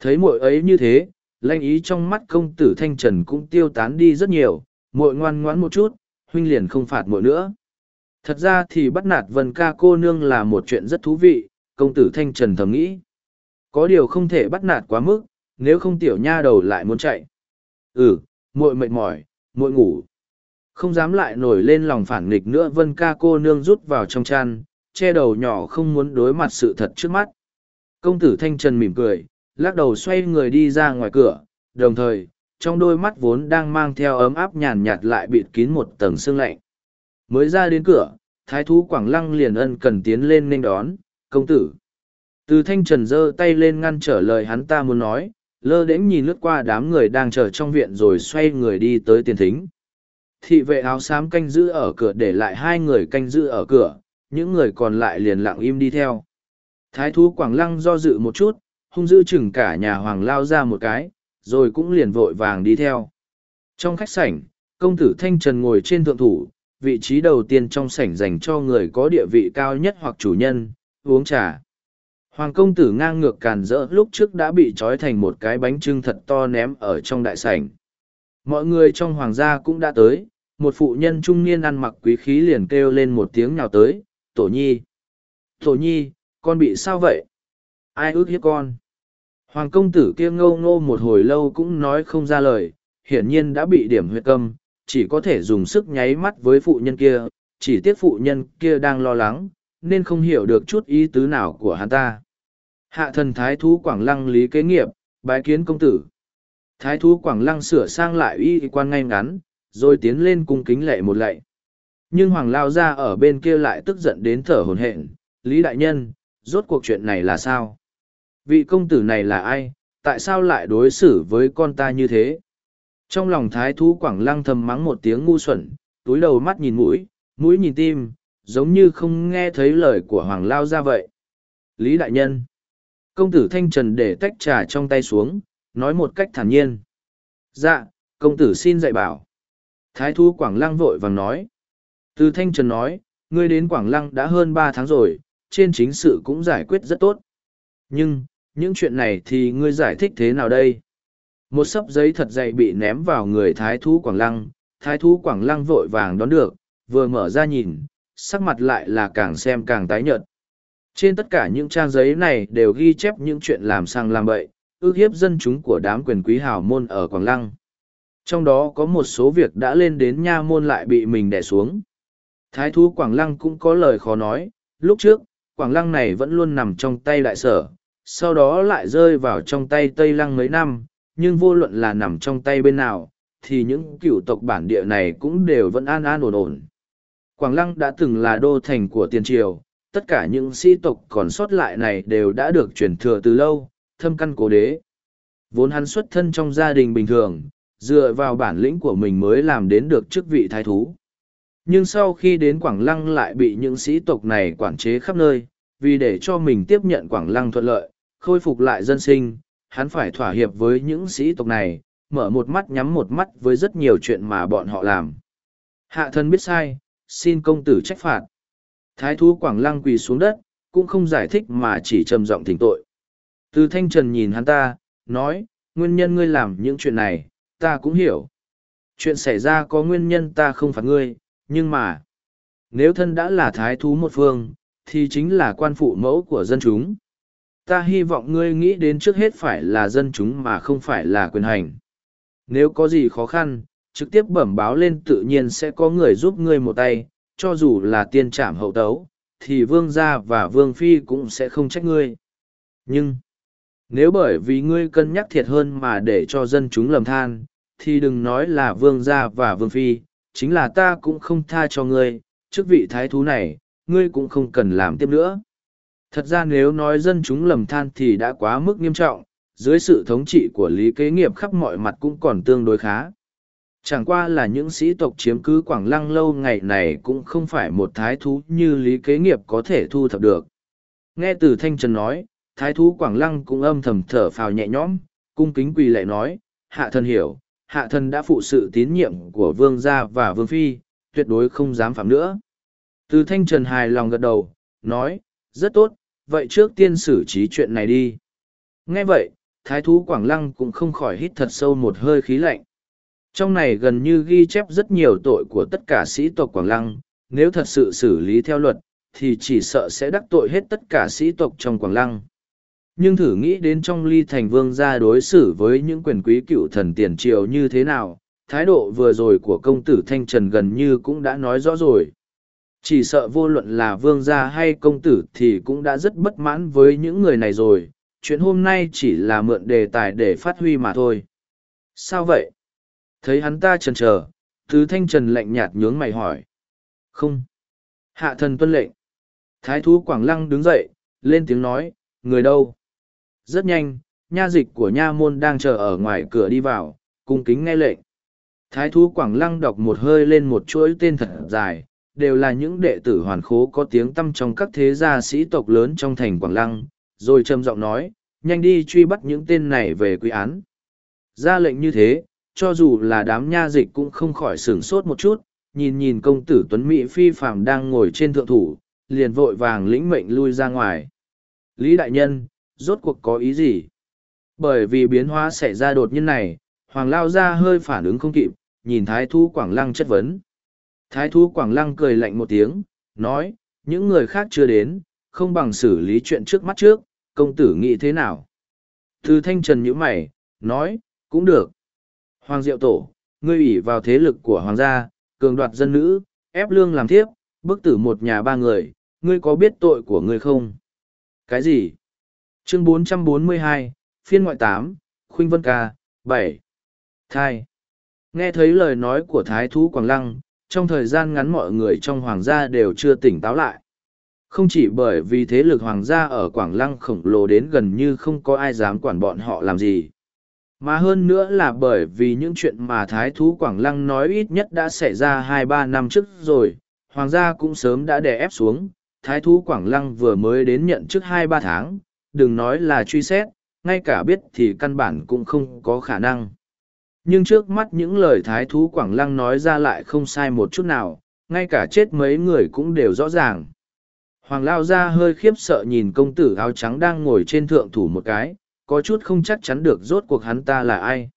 Thấy muội ấy như thế, lanh ý trong mắt công tử thanh trần cũng tiêu tán đi rất nhiều, muội ngoan ngoãn một chút, huynh liền không phạt muội nữa. Thật ra thì bắt nạt vân ca cô nương là một chuyện rất thú vị, công tử thanh trần thầm nghĩ. Có điều không thể bắt nạt quá mức, nếu không tiểu nha đầu lại muốn chạy. Ừ, muội mệt mỏi, muội ngủ. Không dám lại nổi lên lòng phản nghịch nữa vân ca cô nương rút vào trong chăn, che đầu nhỏ không muốn đối mặt sự thật trước mắt. Công tử thanh trần mỉm cười, lắc đầu xoay người đi ra ngoài cửa, đồng thời, trong đôi mắt vốn đang mang theo ấm áp nhàn nhạt lại bịt kín một tầng sương lạnh. Mới ra đến cửa, thái thú Quảng Lăng liền ân cần tiến lên nên đón, công tử. Từ thanh trần giơ tay lên ngăn trở lời hắn ta muốn nói, lơ đễnh nhìn lướt qua đám người đang chờ trong viện rồi xoay người đi tới tiền thính. Thị vệ áo xám canh giữ ở cửa để lại hai người canh giữ ở cửa, những người còn lại liền lặng im đi theo. Thái thú Quảng Lăng do dự một chút, hung dữ chừng cả nhà hoàng lao ra một cái, rồi cũng liền vội vàng đi theo. Trong khách sảnh, công tử Thanh Trần ngồi trên thượng thủ, vị trí đầu tiên trong sảnh dành cho người có địa vị cao nhất hoặc chủ nhân, uống trà. Hoàng công tử ngang ngược càn rỡ lúc trước đã bị trói thành một cái bánh trưng thật to ném ở trong đại sảnh. Mọi người trong hoàng gia cũng đã tới, một phụ nhân trung niên ăn mặc quý khí liền kêu lên một tiếng nào tới, tổ nhi. Tổ nhi, con bị sao vậy? Ai ước hiếp con? Hoàng công tử kia ngâu ngô một hồi lâu cũng nói không ra lời, hiển nhiên đã bị điểm huyết câm, chỉ có thể dùng sức nháy mắt với phụ nhân kia, chỉ tiếc phụ nhân kia đang lo lắng, nên không hiểu được chút ý tứ nào của hắn ta. Hạ thần thái thú Quảng Lăng lý kế nghiệp, bái kiến công tử. Thái thú Quảng Lăng sửa sang lại y quan ngay ngắn, rồi tiến lên cung kính lệ một lệ. Nhưng Hoàng Lao ra ở bên kia lại tức giận đến thở hồn hện. Lý Đại Nhân, rốt cuộc chuyện này là sao? Vị công tử này là ai? Tại sao lại đối xử với con ta như thế? Trong lòng thái thú Quảng Lăng thầm mắng một tiếng ngu xuẩn, túi đầu mắt nhìn mũi, mũi nhìn tim, giống như không nghe thấy lời của Hoàng Lao ra vậy. Lý Đại Nhân Công tử Thanh Trần để tách trà trong tay xuống, nói một cách thản nhiên. Dạ, công tử xin dạy bảo. Thái thú Quảng Lăng vội vàng nói. Từ Thanh Trần nói, ngươi đến Quảng Lăng đã hơn ba tháng rồi, trên chính sự cũng giải quyết rất tốt. Nhưng, những chuyện này thì ngươi giải thích thế nào đây? Một sấp giấy thật dày bị ném vào người Thái thú Quảng Lăng, Thái thú Quảng Lăng vội vàng đón được, vừa mở ra nhìn, sắc mặt lại là càng xem càng tái nhợt. Trên tất cả những trang giấy này đều ghi chép những chuyện làm sang làm bậy, ước hiếp dân chúng của đám quyền quý hào môn ở Quảng Lăng. Trong đó có một số việc đã lên đến nha môn lại bị mình đè xuống. Thái thú Quảng Lăng cũng có lời khó nói, lúc trước, Quảng Lăng này vẫn luôn nằm trong tay đại sở, sau đó lại rơi vào trong tay Tây Lăng mấy năm, nhưng vô luận là nằm trong tay bên nào, thì những cựu tộc bản địa này cũng đều vẫn an an ổn ổn. Quảng Lăng đã từng là đô thành của tiền triều, tất cả những sĩ tộc còn sót lại này đều đã được truyền thừa từ lâu, thâm căn cố đế. Vốn hắn xuất thân trong gia đình bình thường, dựa vào bản lĩnh của mình mới làm đến được chức vị thái thú. Nhưng sau khi đến Quảng Lăng lại bị những sĩ tộc này quản chế khắp nơi, vì để cho mình tiếp nhận Quảng Lăng thuận lợi, khôi phục lại dân sinh, hắn phải thỏa hiệp với những sĩ tộc này, mở một mắt nhắm một mắt với rất nhiều chuyện mà bọn họ làm. Hạ thân biết sai, xin công tử trách phạt. Thái thú Quảng Lăng quỳ xuống đất, cũng không giải thích mà chỉ trầm giọng thỉnh tội. Từ thanh trần nhìn hắn ta, nói, nguyên nhân ngươi làm những chuyện này, ta cũng hiểu. Chuyện xảy ra có nguyên nhân ta không phạt ngươi, nhưng mà, nếu thân đã là thái thú một phương, thì chính là quan phụ mẫu của dân chúng. Ta hy vọng ngươi nghĩ đến trước hết phải là dân chúng mà không phải là quyền hành. Nếu có gì khó khăn, trực tiếp bẩm báo lên tự nhiên sẽ có người giúp ngươi một tay, cho dù là tiên trảm hậu tấu, thì vương gia và vương phi cũng sẽ không trách ngươi. Nhưng, nếu bởi vì ngươi cân nhắc thiệt hơn mà để cho dân chúng lầm than, thì đừng nói là vương gia và vương phi, chính là ta cũng không tha cho ngươi, chức vị thái thú này, ngươi cũng không cần làm tiếp nữa. Thật ra nếu nói dân chúng lầm than thì đã quá mức nghiêm trọng, dưới sự thống trị của lý kế nghiệp khắp mọi mặt cũng còn tương đối khá. Chẳng qua là những sĩ tộc chiếm cứ Quảng Lăng lâu ngày này cũng không phải một thái thú như lý kế nghiệp có thể thu thập được. Nghe từ Thanh Trần nói, thái thú Quảng Lăng cũng âm thầm thở phào nhẹ nhõm, cung kính quỳ lệ nói, hạ thần hiểu, hạ thần đã phụ sự tín nhiệm của vương gia và vương phi, tuyệt đối không dám phạm nữa. Từ Thanh Trần hài lòng gật đầu, nói, rất tốt, vậy trước tiên xử trí chuyện này đi. Nghe vậy, thái thú Quảng Lăng cũng không khỏi hít thật sâu một hơi khí lạnh. Trong này gần như ghi chép rất nhiều tội của tất cả sĩ tộc Quảng Lăng, nếu thật sự xử lý theo luật, thì chỉ sợ sẽ đắc tội hết tất cả sĩ tộc trong Quảng Lăng. Nhưng thử nghĩ đến trong ly thành vương gia đối xử với những quyền quý cựu thần tiền triều như thế nào, thái độ vừa rồi của công tử Thanh Trần gần như cũng đã nói rõ rồi. Chỉ sợ vô luận là vương gia hay công tử thì cũng đã rất bất mãn với những người này rồi, chuyện hôm nay chỉ là mượn đề tài để phát huy mà thôi. Sao vậy? Thấy hắn ta chần chờ, Thứ Thanh Trần lạnh nhạt nhướng mày hỏi. Không. Hạ thần tuân lệnh. Thái thú Quảng Lăng đứng dậy, lên tiếng nói, người đâu? Rất nhanh, nha dịch của nha môn đang chờ ở ngoài cửa đi vào, cung kính nghe lệnh. Thái thú Quảng Lăng đọc một hơi lên một chuỗi tên thật dài, đều là những đệ tử hoàn khố có tiếng tăm trong các thế gia sĩ tộc lớn trong thành Quảng Lăng, rồi trầm giọng nói, nhanh đi truy bắt những tên này về quy án. Ra lệnh như thế, cho dù là đám nha dịch cũng không khỏi sửng sốt một chút, nhìn nhìn công tử Tuấn Mỹ Phi Phạm đang ngồi trên thượng thủ, liền vội vàng lĩnh mệnh lui ra ngoài. Lý Đại Nhân, rốt cuộc có ý gì? Bởi vì biến hóa xảy ra đột nhiên này, Hoàng Lao ra hơi phản ứng không kịp, nhìn Thái Thu Quảng Lăng chất vấn. Thái Thu Quảng Lăng cười lạnh một tiếng, nói, những người khác chưa đến, không bằng xử lý chuyện trước mắt trước, công tử nghĩ thế nào? Từ thanh trần nhíu mày, nói, cũng được. Hoàng Diệu Tổ, ngươi ủy vào thế lực của Hoàng gia, cường đoạt dân nữ, ép lương làm thiếp, bức tử một nhà ba người, ngươi có biết tội của ngươi không? Cái gì? Chương 442, phiên ngoại 8, Khuynh Vân Ca, 7. Thai. Nghe thấy lời nói của Thái Thú Quảng Lăng, trong thời gian ngắn mọi người trong Hoàng gia đều chưa tỉnh táo lại. Không chỉ bởi vì thế lực Hoàng gia ở Quảng Lăng khổng lồ đến gần như không có ai dám quản bọn họ làm gì. Mà hơn nữa là bởi vì những chuyện mà Thái Thú Quảng Lăng nói ít nhất đã xảy ra hai ba năm trước rồi, Hoàng gia cũng sớm đã đè ép xuống, Thái Thú Quảng Lăng vừa mới đến nhận trước hai ba tháng, đừng nói là truy xét, ngay cả biết thì căn bản cũng không có khả năng. Nhưng trước mắt những lời Thái Thú Quảng Lăng nói ra lại không sai một chút nào, ngay cả chết mấy người cũng đều rõ ràng. Hoàng Lao ra hơi khiếp sợ nhìn công tử áo trắng đang ngồi trên thượng thủ một cái, có chút không chắc chắn được rốt cuộc hắn ta là ai.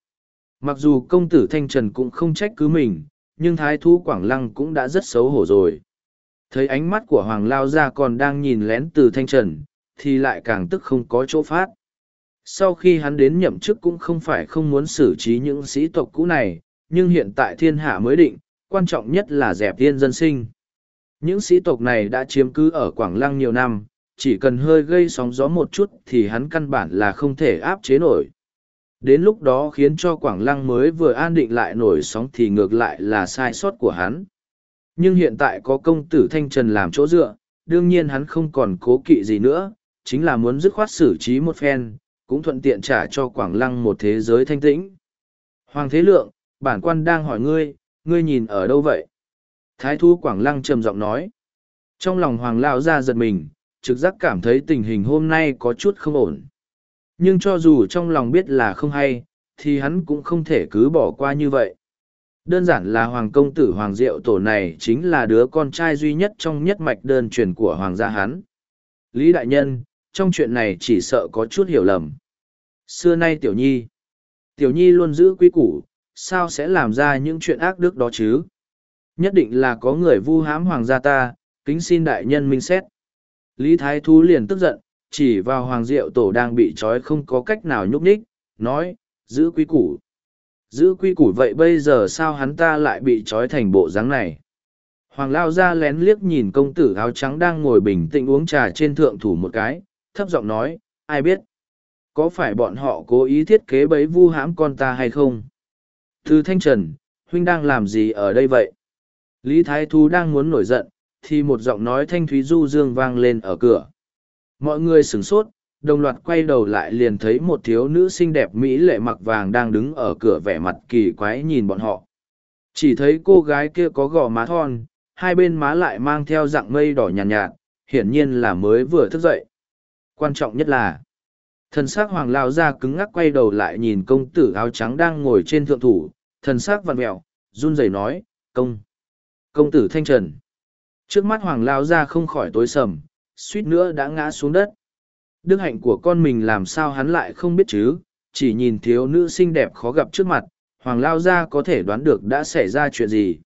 Mặc dù công tử Thanh Trần cũng không trách cứ mình, nhưng thái thú Quảng Lăng cũng đã rất xấu hổ rồi. Thấy ánh mắt của Hoàng Lao ra còn đang nhìn lén từ Thanh Trần, thì lại càng tức không có chỗ phát. Sau khi hắn đến nhậm chức cũng không phải không muốn xử trí những sĩ tộc cũ này, nhưng hiện tại thiên hạ mới định, quan trọng nhất là dẹp thiên dân sinh. Những sĩ tộc này đã chiếm cứ ở Quảng Lăng nhiều năm, chỉ cần hơi gây sóng gió một chút thì hắn căn bản là không thể áp chế nổi. Đến lúc đó khiến cho Quảng Lăng mới vừa an định lại nổi sóng thì ngược lại là sai sót của hắn. Nhưng hiện tại có công tử Thanh Trần làm chỗ dựa, đương nhiên hắn không còn cố kỵ gì nữa, chính là muốn dứt khoát xử trí một phen, cũng thuận tiện trả cho Quảng Lăng một thế giới thanh tĩnh. Hoàng Thế Lượng, bản quan đang hỏi ngươi, ngươi nhìn ở đâu vậy? Thái thú Quảng Lăng trầm giọng nói. Trong lòng Hoàng Lao ra giật mình, trực giác cảm thấy tình hình hôm nay có chút không ổn. Nhưng cho dù trong lòng biết là không hay, thì hắn cũng không thể cứ bỏ qua như vậy. Đơn giản là Hoàng Công Tử Hoàng Diệu Tổ này chính là đứa con trai duy nhất trong nhất mạch đơn truyền của Hoàng gia hắn. Lý Đại Nhân, trong chuyện này chỉ sợ có chút hiểu lầm. Xưa nay Tiểu Nhi, Tiểu Nhi luôn giữ quý củ, sao sẽ làm ra những chuyện ác đức đó chứ? Nhất định là có người vu hãm Hoàng gia ta, kính xin Đại Nhân minh xét. Lý Thái Thú liền tức giận, chỉ vào Hoàng Diệu Tổ đang bị trói không có cách nào nhúc nhích, nói, giữ quy củ. Giữ quy củ vậy bây giờ sao hắn ta lại bị trói thành bộ dáng này? Hoàng Lao ra lén liếc nhìn công tử áo trắng đang ngồi bình tĩnh uống trà trên thượng thủ một cái, thấp giọng nói, ai biết? Có phải bọn họ cố ý thiết kế bấy vu hãm con ta hay không? Thư Thanh Trần, huynh đang làm gì ở đây vậy? Lý Thái Thú đang muốn nổi giận, thì một giọng nói thanh thúy du dương vang lên ở cửa. mọi người sửng sốt đồng loạt quay đầu lại liền thấy một thiếu nữ xinh đẹp mỹ lệ mặc vàng đang đứng ở cửa vẻ mặt kỳ quái nhìn bọn họ. Chỉ thấy cô gái kia có gò má thon hai bên má lại mang theo dạng mây đỏ nhàn nhạt, nhạt hiển nhiên là mới vừa thức dậy. Quan trọng nhất là thần s ắ c hoàng lao ra cứng ngắc quay đầu lại nhìn công tử áo trắng đang ngồi trên thượng thủ thần s ắ c vặn mẹo run rẩy nói công công tử thanh trần trước mắt hoàng lao ra không khỏi tối sầm, suýt nữa đã ngã xuống đất. Đức hạnh của con mình làm sao hắn lại không biết chứ? Chỉ nhìn thiếu nữ xinh đẹp khó gặp trước mặt, hoàng lao gia có thể đoán được đã xảy ra chuyện gì.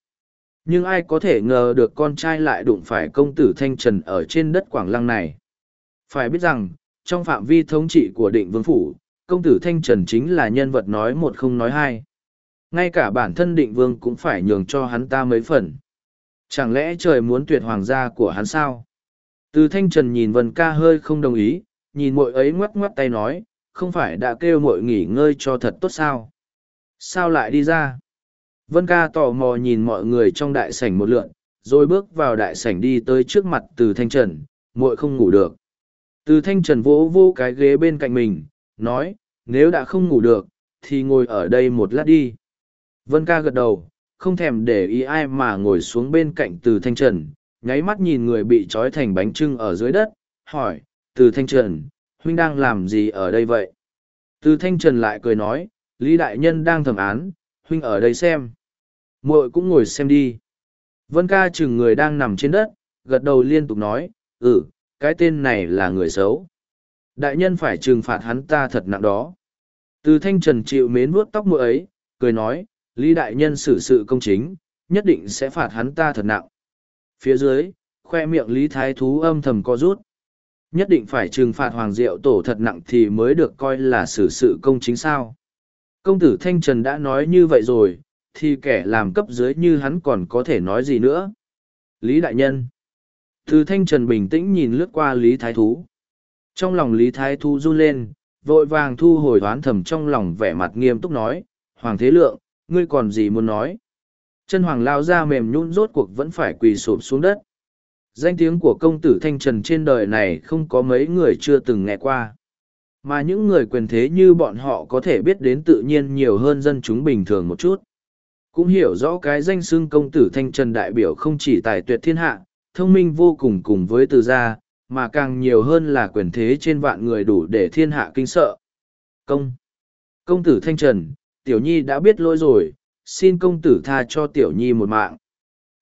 Nhưng ai có thể ngờ được con trai lại đụng phải công tử thanh trần ở trên đất quảng lăng này? Phải biết rằng, trong phạm vi thống trị của định vương phủ, công tử thanh trần chính là nhân vật nói một không nói hai. Ngay cả bản thân định vương cũng phải nhường cho hắn ta mấy phần chẳng lẽ trời muốn tuyệt hoàng gia của hắn sao? Từ thanh trần nhìn vân ca hơi không đồng ý, nhìn mội ấy ngoắc ngoắc tay nói, không phải đã kêu mội nghỉ ngơi cho thật tốt sao? Sao lại đi ra? Vân ca tò mò nhìn mọi người trong đại sảnh một lượn, rồi bước vào đại sảnh đi tới trước mặt từ thanh trần, muội không ngủ được. Từ thanh trần vỗ vô cái ghế bên cạnh mình, nói, nếu đã không ngủ được, thì ngồi ở đây một lát đi. Vân ca gật đầu không thèm để ý ai mà ngồi xuống bên cạnh từ thanh trần, nháy mắt nhìn người bị trói thành bánh trưng ở dưới đất, hỏi, từ thanh trần, huynh đang làm gì ở đây vậy? Từ thanh trần lại cười nói, lý đại nhân đang thẩm án, huynh ở đây xem. Muội cũng ngồi xem đi. Vân ca chừng người đang nằm trên đất, gật đầu liên tục nói ừ cái tên này là người xấu. Đại nhân phải trừng phạt hắn ta thật nặng đó. Từ thanh trần chịu mến vuốt tóc muội ấy, cười nói lý đại nhân xử sự công chính, nhất định sẽ phạt hắn ta thật nặng. Phía dưới, khoe miệng lý thái thú âm thầm co rút. Nhất định phải trừng phạt hoàng diệu tổ thật nặng thì mới được coi là xử sự công chính sao. Công tử thanh trần đã nói như vậy rồi, thì kẻ làm cấp dưới như hắn còn có thể nói gì nữa? Lý đại nhân. Từ thanh trần bình tĩnh nhìn lướt qua lý thái thú. Trong lòng lý thái thú run lên, vội vàng thu hồi đoán thầm trong lòng vẻ mặt nghiêm túc nói, hoàng thế lượng ngươi còn gì muốn nói? Chân hoàng lao ra mềm nhún rốt cuộc vẫn phải quỳ sụp xuống đất. Danh tiếng của công tử thanh trần trên đời này không có mấy người chưa từng nghe qua. Mà những người quyền thế như bọn họ có thể biết đến tự nhiên nhiều hơn dân chúng bình thường một chút. Cũng hiểu rõ cái danh xưng công tử thanh trần đại biểu không chỉ tài tuyệt thiên hạ, thông minh vô cùng cùng với từ gia, mà càng nhiều hơn là quyền thế trên vạn người đủ để thiên hạ kinh sợ. Công. Công tử thanh trần tiểu nhi đã biết lỗi rồi, xin công tử tha cho tiểu nhi một mạng.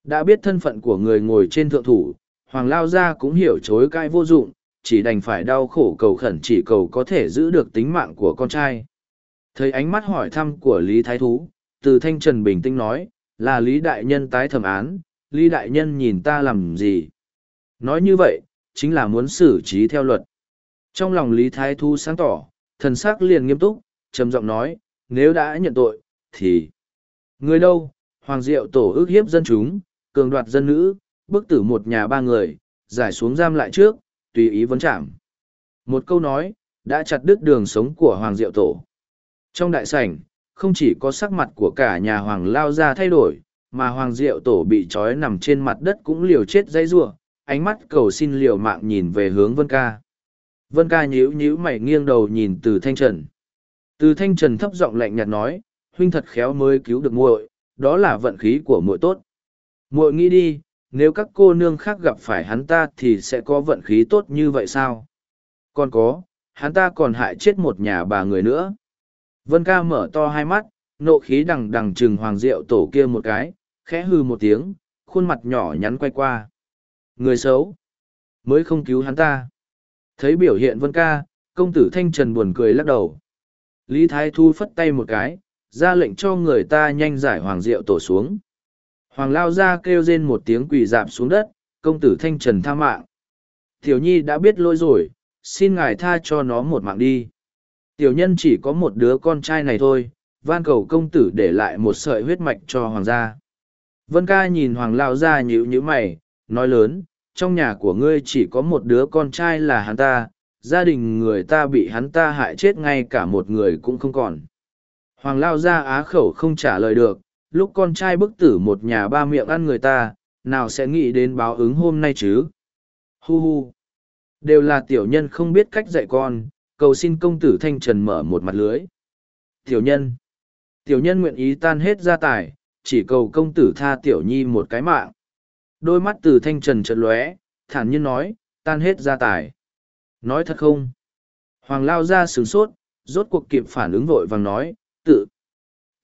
Đã biết thân phận của người ngồi trên thượng thủ, hoàng lao gia cũng hiểu chối cãi vô dụng, chỉ đành phải đau khổ cầu khẩn chỉ cầu có thể giữ được tính mạng của con trai. Thấy ánh mắt hỏi thăm của lý thái thú, từ thanh trần bình tĩnh nói, là lý đại nhân tái thẩm án, lý đại nhân nhìn ta làm gì? Nói như vậy, chính là muốn xử trí theo luật. Trong lòng lý thái thú sáng tỏ, thần s ắ c liền nghiêm túc, trầm giọng nói nếu đã nhận tội, thì người đâu? Hoàng diệu tổ ước hiếp dân chúng, cường đoạt dân nữ, bức tử một nhà ba người, giải xuống giam lại trước, tùy ý vấn chạm một câu nói, đã chặt đứt đường sống của hoàng diệu tổ. Trong đại sảnh, không chỉ có sắc mặt của cả nhà hoàng lao ra thay đổi, mà hoàng diệu tổ bị trói nằm trên mặt đất cũng liều chết dây giụa ánh mắt cầu xin liều mạng nhìn về hướng vân ca. Vân ca nhíu nhíu mày nghiêng đầu nhìn từ thanh trần từ thanh trần thấp giọng lạnh nhạt nói, huynh thật khéo mới cứu được muội, đó là vận khí của muội tốt. Muội nghĩ đi, nếu các cô nương khác gặp phải hắn ta thì sẽ có vận khí tốt như vậy sao? Còn có, hắn ta còn hại chết một nhà bà người nữa. Vân ca mở to hai mắt, nộ khí đằng đằng chừng hoàng diệu tổ kia một cái, khẽ hư một tiếng, khuôn mặt nhỏ nhắn quay qua. Người xấu, mới không cứu hắn ta. Thấy biểu hiện vân ca, công tử thanh trần buồn cười lắc đầu lý thái thu phất tay một cái, ra lệnh cho người ta nhanh giải hoàng diệu tổ xuống. Hoàng lao ra kêu rên một tiếng quỳ dạp xuống đất, công tử thanh trần tha mạng. Tiểu nhi đã biết lỗi rồi, xin ngài tha cho nó một mạng đi. Tiểu nhân chỉ có một đứa con trai này thôi, van cầu công tử để lại một sợi huyết mạch cho hoàng gia. Vân ca nhìn hoàng lao ra nhịu nhữ mày, nói lớn, trong nhà của ngươi chỉ có một đứa con trai là hắn ta gia đình người ta bị hắn ta hại chết ngay cả một người cũng không còn hoàng lao ra á khẩu không trả lời được lúc con trai bức tử một nhà ba miệng ăn người ta nào sẽ nghĩ đến báo ứng hôm nay chứ hu hu Đều là tiểu nhân không biết cách dạy con, cầu xin công tử Thanh Trần mở một mặt lưới. Tiểu nhân. Tiểu nhân nguyện ý tan hết gia tài, chỉ cầu công tử tha tiểu nhi một cái mạng. Đôi mắt từ Thanh Trần chợt lóe, thản nhiên nói, tan hết gia tài. Nói thật không? Hoàng lao ra sướng sốt, rốt cuộc kịp phản ứng vội vàng nói, tự.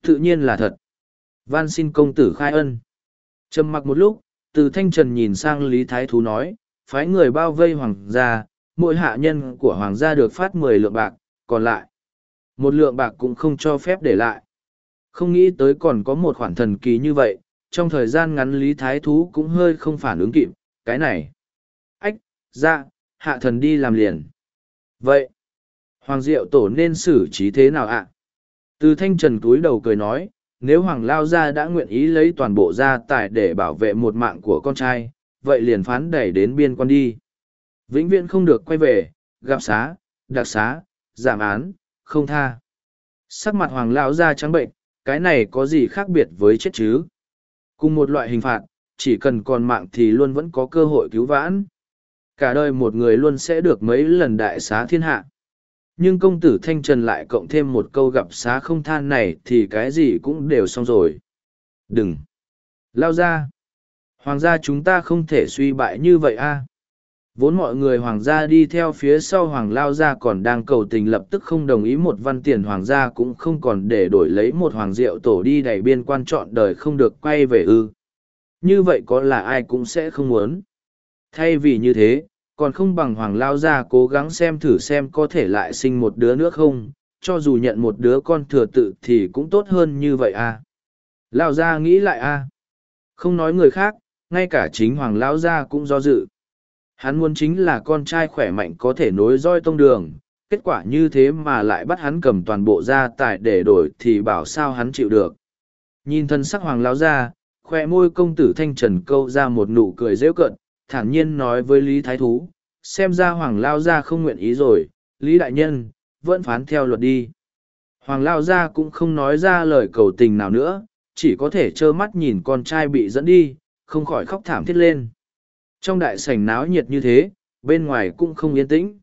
Tự nhiên là thật. Van xin công tử khai ân. Trầm mặc một lúc, từ Thanh Trần nhìn sang Lý Thái Thú nói, phái người bao vây hoàng gia, mỗi hạ nhân của hoàng gia được phát mười lượng bạc, còn lại. Một lượng bạc cũng không cho phép để lại. Không nghĩ tới còn có một khoản thần kỳ như vậy, trong thời gian ngắn Lý Thái Thú cũng hơi không phản ứng kịp, cái này. Ách, ra, hạ thần đi làm liền. Vậy, Hoàng Diệu Tổ nên xử trí thế nào ạ? Từ thanh trần túi đầu cười nói, nếu Hoàng Lao Gia đã nguyện ý lấy toàn bộ gia tài để bảo vệ một mạng của con trai, vậy liền phán đẩy đến biên quan đi. Vĩnh viễn không được quay về, gặp xá, đặc xá, giảm án, không tha. Sắc mặt Hoàng Lao Gia trắng bệnh, cái này có gì khác biệt với chết chứ? Cùng một loại hình phạt, chỉ cần còn mạng thì luôn vẫn có cơ hội cứu vãn. Cả đời một người luôn sẽ được mấy lần đại xá thiên hạ. Nhưng công tử Thanh Trần lại cộng thêm một câu gặp xá không than này thì cái gì cũng đều xong rồi. Đừng! Lao ra! Hoàng gia chúng ta không thể suy bại như vậy a. Vốn mọi người hoàng gia đi theo phía sau hoàng lao gia còn đang cầu tình lập tức không đồng ý một văn tiền hoàng gia cũng không còn để đổi lấy một hoàng diệu tổ đi đẩy biên quan chọn đời không được quay về ư. Như vậy có là ai cũng sẽ không muốn. Thay vì như thế, còn không bằng hoàng lao gia cố gắng xem thử xem có thể lại sinh một đứa nữa không, cho dù nhận một đứa con thừa tự thì cũng tốt hơn như vậy à. Lao gia nghĩ lại à, Không nói người khác, ngay cả chính hoàng lao gia cũng do dự Hắn muốn chính là con trai khỏe mạnh có thể nối roi tông đường, kết quả như thế mà lại bắt hắn cầm toàn bộ gia tài để đổi thì bảo sao hắn chịu được. Nhìn thân sắc hoàng lão gia, khoe môi công tử thanh trần câu ra một nụ cười rêu cận, thản nhiên nói với Lý Thái Thú, xem ra hoàng lao Gia không nguyện ý rồi, Lý Đại Nhân, vẫn phán theo luật đi. Hoàng lao Gia cũng không nói ra lời cầu tình nào nữa, chỉ có thể trơ mắt nhìn con trai bị dẫn đi, không khỏi khóc thảm thiết lên. Trong đại sảnh náo nhiệt như thế, bên ngoài cũng không yên tĩnh.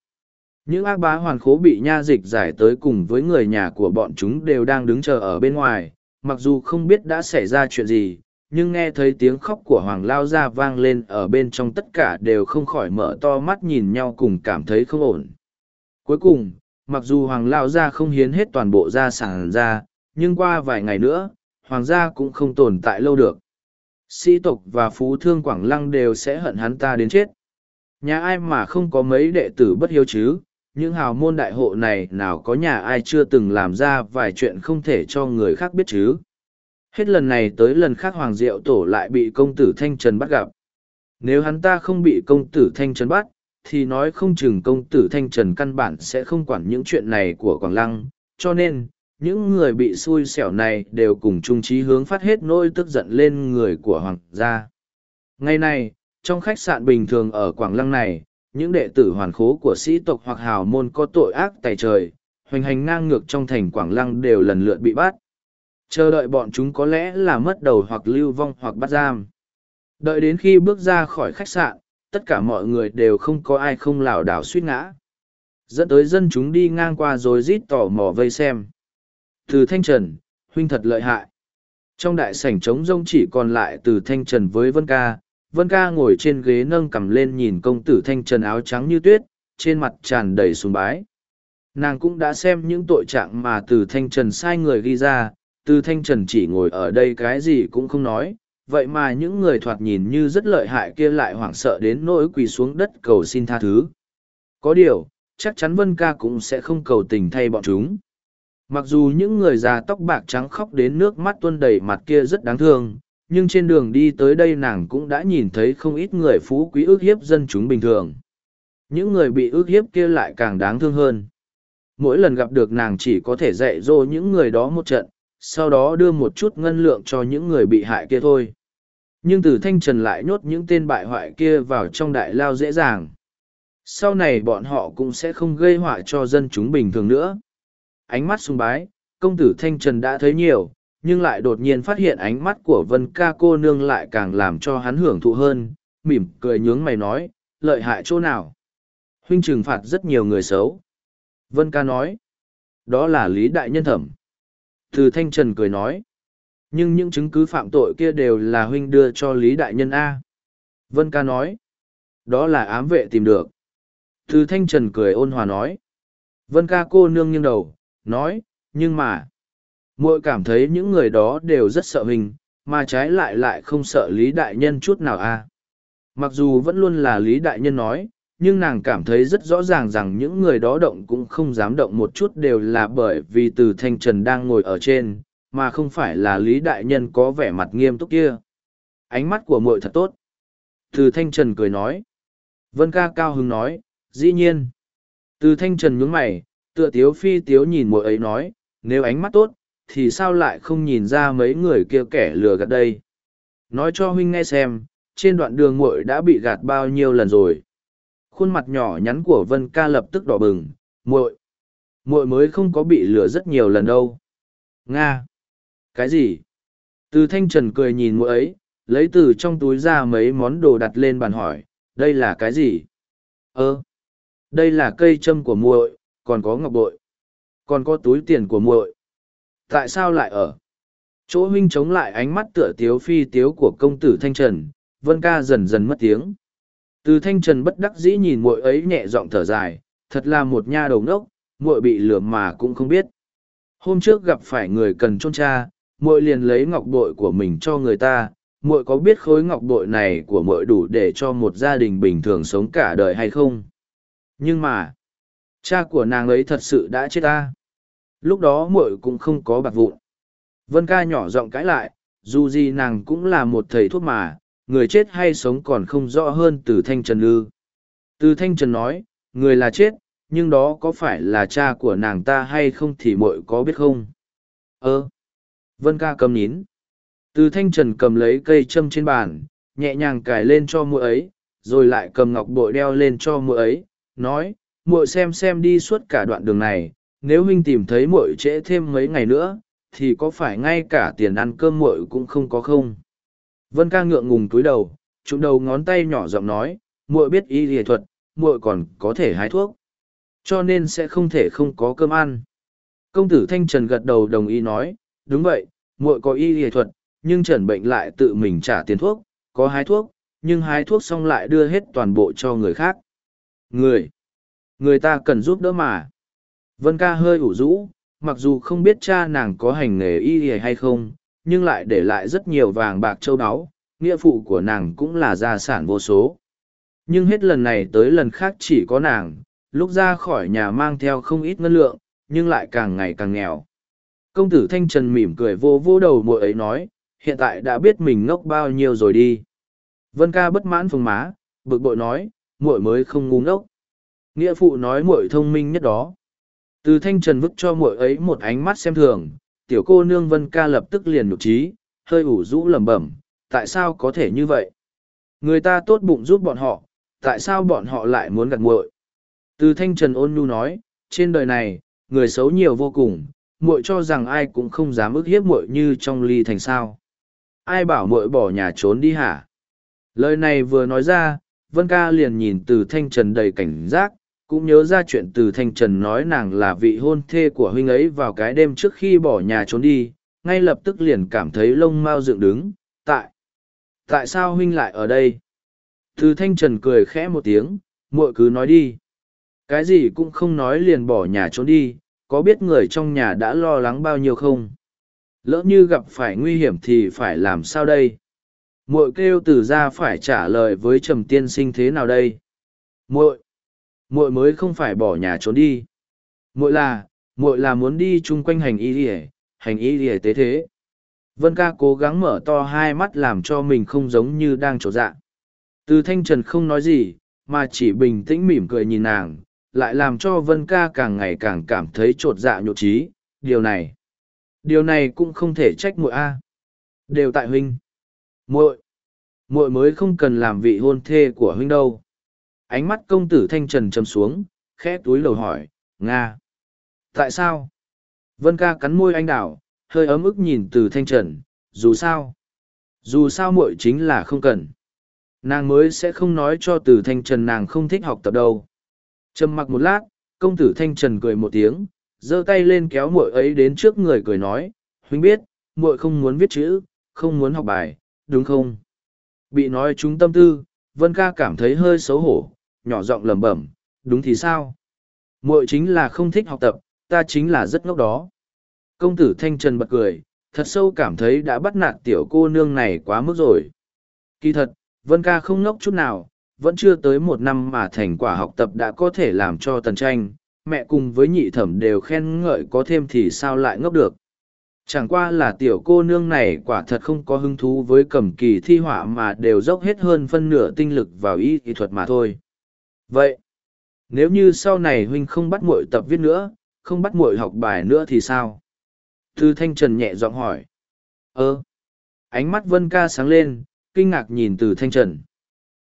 Những ác bá hoàn khố bị nha dịch giải tới cùng với người nhà của bọn chúng đều đang đứng chờ ở bên ngoài, mặc dù không biết đã xảy ra chuyện gì, nhưng nghe thấy tiếng khóc của Hoàng Lao ra vang lên ở bên trong tất cả đều không khỏi mở to mắt nhìn nhau cùng cảm thấy không ổn. Cuối cùng, mặc dù Hoàng Lao ra không hiến hết toàn bộ gia sản ra, nhưng qua vài ngày nữa, Hoàng gia cũng không tồn tại lâu được sĩ tộc và phú thương Quảng Lăng đều sẽ hận hắn ta đến chết. Nhà ai mà không có mấy đệ tử bất hiếu chứ, những hào môn đại hộ này nào có nhà ai chưa từng làm ra vài chuyện không thể cho người khác biết chứ. Hết lần này tới lần khác Hoàng Diệu Tổ lại bị công tử Thanh Trần bắt gặp. Nếu hắn ta không bị công tử Thanh Trần bắt, thì nói không chừng công tử Thanh Trần căn bản sẽ không quản những chuyện này của Quảng Lăng, cho nên, những người bị xui xẻo này đều cùng chung trí hướng phát hết nỗi tức giận lên người của hoàng gia. Ngày nay, trong khách sạn bình thường ở Quảng Lăng này, những đệ tử hoàn khố của sĩ tộc hoặc hào môn có tội ác tài trời, hoành hành ngang ngược trong thành Quảng Lăng đều lần lượt bị bắt. Chờ đợi bọn chúng có lẽ là mất đầu hoặc lưu vong hoặc bắt giam. Đợi đến khi bước ra khỏi khách sạn, tất cả mọi người đều không có ai không lảo đảo suýt ngã. Dẫn tới dân chúng đi ngang qua rồi rít tò mò vây xem. Từ Thanh Trần, huynh thật lợi hại. Trong đại sảnh trống rông chỉ còn lại từ Thanh Trần với Vân Ca. Vân Ca ngồi trên ghế nâng cầm lên nhìn công tử Thanh Trần áo trắng như tuyết, trên mặt tràn đầy sùng bái. Nàng cũng đã xem những tội trạng mà từ Thanh Trần sai người ghi ra, từ Thanh Trần chỉ ngồi ở đây cái gì cũng không nói, vậy mà những người thoạt nhìn như rất lợi hại kia lại hoảng sợ đến nỗi quỳ xuống đất cầu xin tha thứ. Có điều, chắc chắn Vân Ca cũng sẽ không cầu tình thay bọn chúng. Mặc dù những người già tóc bạc trắng khóc đến nước mắt tuôn đầy mặt kia rất đáng thương, nhưng trên đường đi tới đây nàng cũng đã nhìn thấy không ít người phú quý ước hiếp dân chúng bình thường. Những người bị ước hiếp kia lại càng đáng thương hơn. Mỗi lần gặp được nàng chỉ có thể dạy dỗ những người đó một trận, sau đó đưa một chút ngân lượng cho những người bị hại kia thôi. Nhưng từ thanh trần lại nhốt những tên bại hoại kia vào trong đại lao dễ dàng. Sau này bọn họ cũng sẽ không gây họa cho dân chúng bình thường nữa ánh mắt sung bái, công tử Thanh Trần đã thấy nhiều, nhưng lại đột nhiên phát hiện ánh mắt của Vân ca cô nương lại càng làm cho hắn hưởng thụ hơn, mỉm cười nhướng mày nói, lợi hại chỗ nào. Huynh trừng phạt rất nhiều người xấu. Vân ca nói. Đó là lý đại nhân thẩm. Từ thanh trần cười nói. Nhưng những chứng cứ phạm tội kia đều là huynh đưa cho lý đại nhân A. Vân ca nói. Đó là ám vệ tìm được. Từ thanh trần cười ôn hòa nói. Vân ca cô nương nghiêng đầu, nói, nhưng mà, muội cảm thấy những người đó đều rất sợ mình, mà trái lại lại không sợ Lý Đại Nhân chút nào a. Mặc dù vẫn luôn là Lý Đại Nhân nói, nhưng nàng cảm thấy rất rõ ràng rằng những người đó động cũng không dám động một chút đều là bởi vì từ thanh trần đang ngồi ở trên, mà không phải là Lý Đại Nhân có vẻ mặt nghiêm túc kia. Ánh mắt của muội thật tốt. Từ thanh trần cười nói. Vân ca cao hứng nói, dĩ nhiên. Từ thanh trần nhún mày, tựa tiếu phi tiếu nhìn muội ấy nói, nếu ánh mắt tốt, thì sao lại không nhìn ra mấy người kia kẻ lừa gạt đây? Nói cho huynh nghe xem, trên đoạn đường muội đã bị gạt bao nhiêu lần rồi. Khuôn mặt nhỏ nhắn của Vân Ca lập tức đỏ bừng, muội, muội mới không có bị lừa rất nhiều lần đâu. Nga! Cái gì? Từ thanh trần cười nhìn muội ấy, lấy từ trong túi ra mấy món đồ đặt lên bàn hỏi, đây là cái gì? Ơ! đây là cây châm của muội, còn có ngọc bội, còn có túi tiền của muội. Tại sao lại ở? Chỗ huynh chống lại ánh mắt tựa tiếu phi tiếu của công tử Thanh Trần, Vân ca dần dần mất tiếng. Từ Thanh Trần bất đắc dĩ nhìn muội ấy nhẹ giọng thở dài, thật là một nha đầu ngốc, muội bị lừa mà cũng không biết. Hôm trước gặp phải người cần trôn cha, muội liền lấy ngọc bội của mình cho người ta, muội có biết khối ngọc bội này của muội đủ để cho một gia đình bình thường sống cả đời hay không? Nhưng mà, cha của nàng ấy thật sự đã chết ta lúc đó muội cũng không có bạc vụn vân ca nhỏ giọng cãi lại dù gì nàng cũng là một thầy thuốc mà người chết hay sống còn không rõ hơn từ thanh trần ư. Từ thanh trần nói, người là chết, nhưng đó có phải là cha của nàng ta hay không thì muội có biết không? Ơ, vân ca cầm nín. Từ thanh trần cầm lấy cây châm trên bàn, nhẹ nhàng cài lên cho muội ấy, rồi lại cầm ngọc bội đeo lên cho muội ấy, nói, muội xem xem đi suốt cả đoạn đường này, nếu huynh tìm thấy muội trễ thêm mấy ngày nữa, thì có phải ngay cả tiền ăn cơm muội cũng không có không? Vân ca ngượng ngùng túi đầu trụng đầu ngón tay nhỏ giọng nói muội biết y y thuật muội còn có thể hái thuốc cho nên sẽ không thể không có cơm ăn. Công tử thanh trần gật đầu đồng ý nói đúng vậy muội có y y thuật nhưng trần bệnh lại tự mình trả tiền thuốc có hái thuốc nhưng hái thuốc xong lại đưa hết toàn bộ cho người khác. Người người ta cần giúp đỡ mà. Vân ca hơi ủ rũ, mặc dù không biết cha nàng có hành nghề y hay không, nhưng lại để lại rất nhiều vàng bạc châu báu, nghĩa phụ của nàng cũng là gia sản vô số. Nhưng hết lần này tới lần khác chỉ có nàng, lúc ra khỏi nhà mang theo không ít ngân lượng, nhưng lại càng ngày càng nghèo. Công tử Thanh Trần mỉm cười vô vô đầu muội ấy nói, hiện tại đã biết mình ngốc bao nhiêu rồi đi. Vân ca bất mãn phồng má, bực bội nói, muội mới không ngu ngốc. Nghĩa phụ nói muội thông minh nhất đó. Từ thanh trần vứt cho muội ấy một ánh mắt xem thường, tiểu cô nương vân ca lập tức liền nhục trí, hơi ủ rũ lẩm bẩm, tại sao có thể như vậy? Người ta tốt bụng giúp bọn họ, tại sao bọn họ lại muốn gặt muội? Từ thanh trần ôn nhu nói, trên đời này, người xấu nhiều vô cùng, muội cho rằng ai cũng không dám ức hiếp muội như trong ly thành sao. Ai bảo muội bỏ nhà trốn đi hả? Lời này vừa nói ra, Vân ca liền nhìn từ thanh trần đầy cảnh giác, cũng nhớ ra chuyện từ thanh trần nói nàng là vị hôn thê của huynh ấy vào cái đêm trước khi bỏ nhà trốn đi, ngay lập tức liền cảm thấy lông mao dựng đứng. Tại tại sao huynh lại ở đây? Từ thanh trần cười khẽ một tiếng, muội cứ nói đi. Cái gì cũng không nói liền bỏ nhà trốn đi, có biết người trong nhà đã lo lắng bao nhiêu không? Lỡ như gặp phải nguy hiểm thì phải làm sao đây? Muội kêu từ ra phải trả lời với trầm tiên sinh thế nào đây? Muội muội mới không phải bỏ nhà trốn đi. Muội là muội là muốn đi chung quanh hành y ỉa hành y ỉa tế thế. Vân ca cố gắng mở to hai mắt làm cho mình không giống như đang trổ dạ. Từ thanh trần không nói gì, mà chỉ bình tĩnh mỉm cười nhìn nàng, lại làm cho vân ca càng ngày càng cảm thấy trột dạ nhộn trí điều này điều này cũng không thể trách muội a. Đều tại huynh. Muội muội mới không cần làm vị hôn thê của huynh đâu ánh mắt công tử thanh trần châm xuống, khẽ túi lầu hỏi, nga, tại sao? Vân ca cắn môi anh đảo hơi ấm ức nhìn từ thanh trần, dù sao dù sao muội chính là không cần. Nàng mới sẽ không nói cho từ thanh trần nàng không thích học tập đâu. Trầm mặc một lát, công tử thanh trần cười một tiếng, giơ tay lên kéo muội ấy đến trước người cười nói, huynh biết, muội không muốn viết chữ, không muốn học bài, đúng không? Bị nói chúng tâm tư, vân ca cảm thấy hơi xấu hổ nhỏ giọng lẩm bẩm, đúng thì sao? Muội chính là không thích học tập, ta chính là rất ngốc đó. Công tử thanh trần bật cười, thật sâu cảm thấy đã bắt nạt tiểu cô nương này quá mức rồi. Kỳ thật, vân ca không ngốc chút nào, vẫn chưa tới một năm mà thành quả học tập đã có thể làm cho tần tranh, mẹ cùng với nhị thẩm đều khen ngợi có thêm thì sao lại ngốc được. Chẳng qua là tiểu cô nương này quả thật không có hứng thú với cầm kỳ thi họa mà đều dốc hết hơn phân nửa tinh lực vào y kỹ thuật mà thôi vậy, nếu như sau này huynh không bắt muội tập viết nữa, không bắt muội học bài nữa thì sao? Thư thanh trần nhẹ giọng hỏi. Ơ. Ánh mắt vân ca sáng lên, kinh ngạc nhìn từ thanh trần.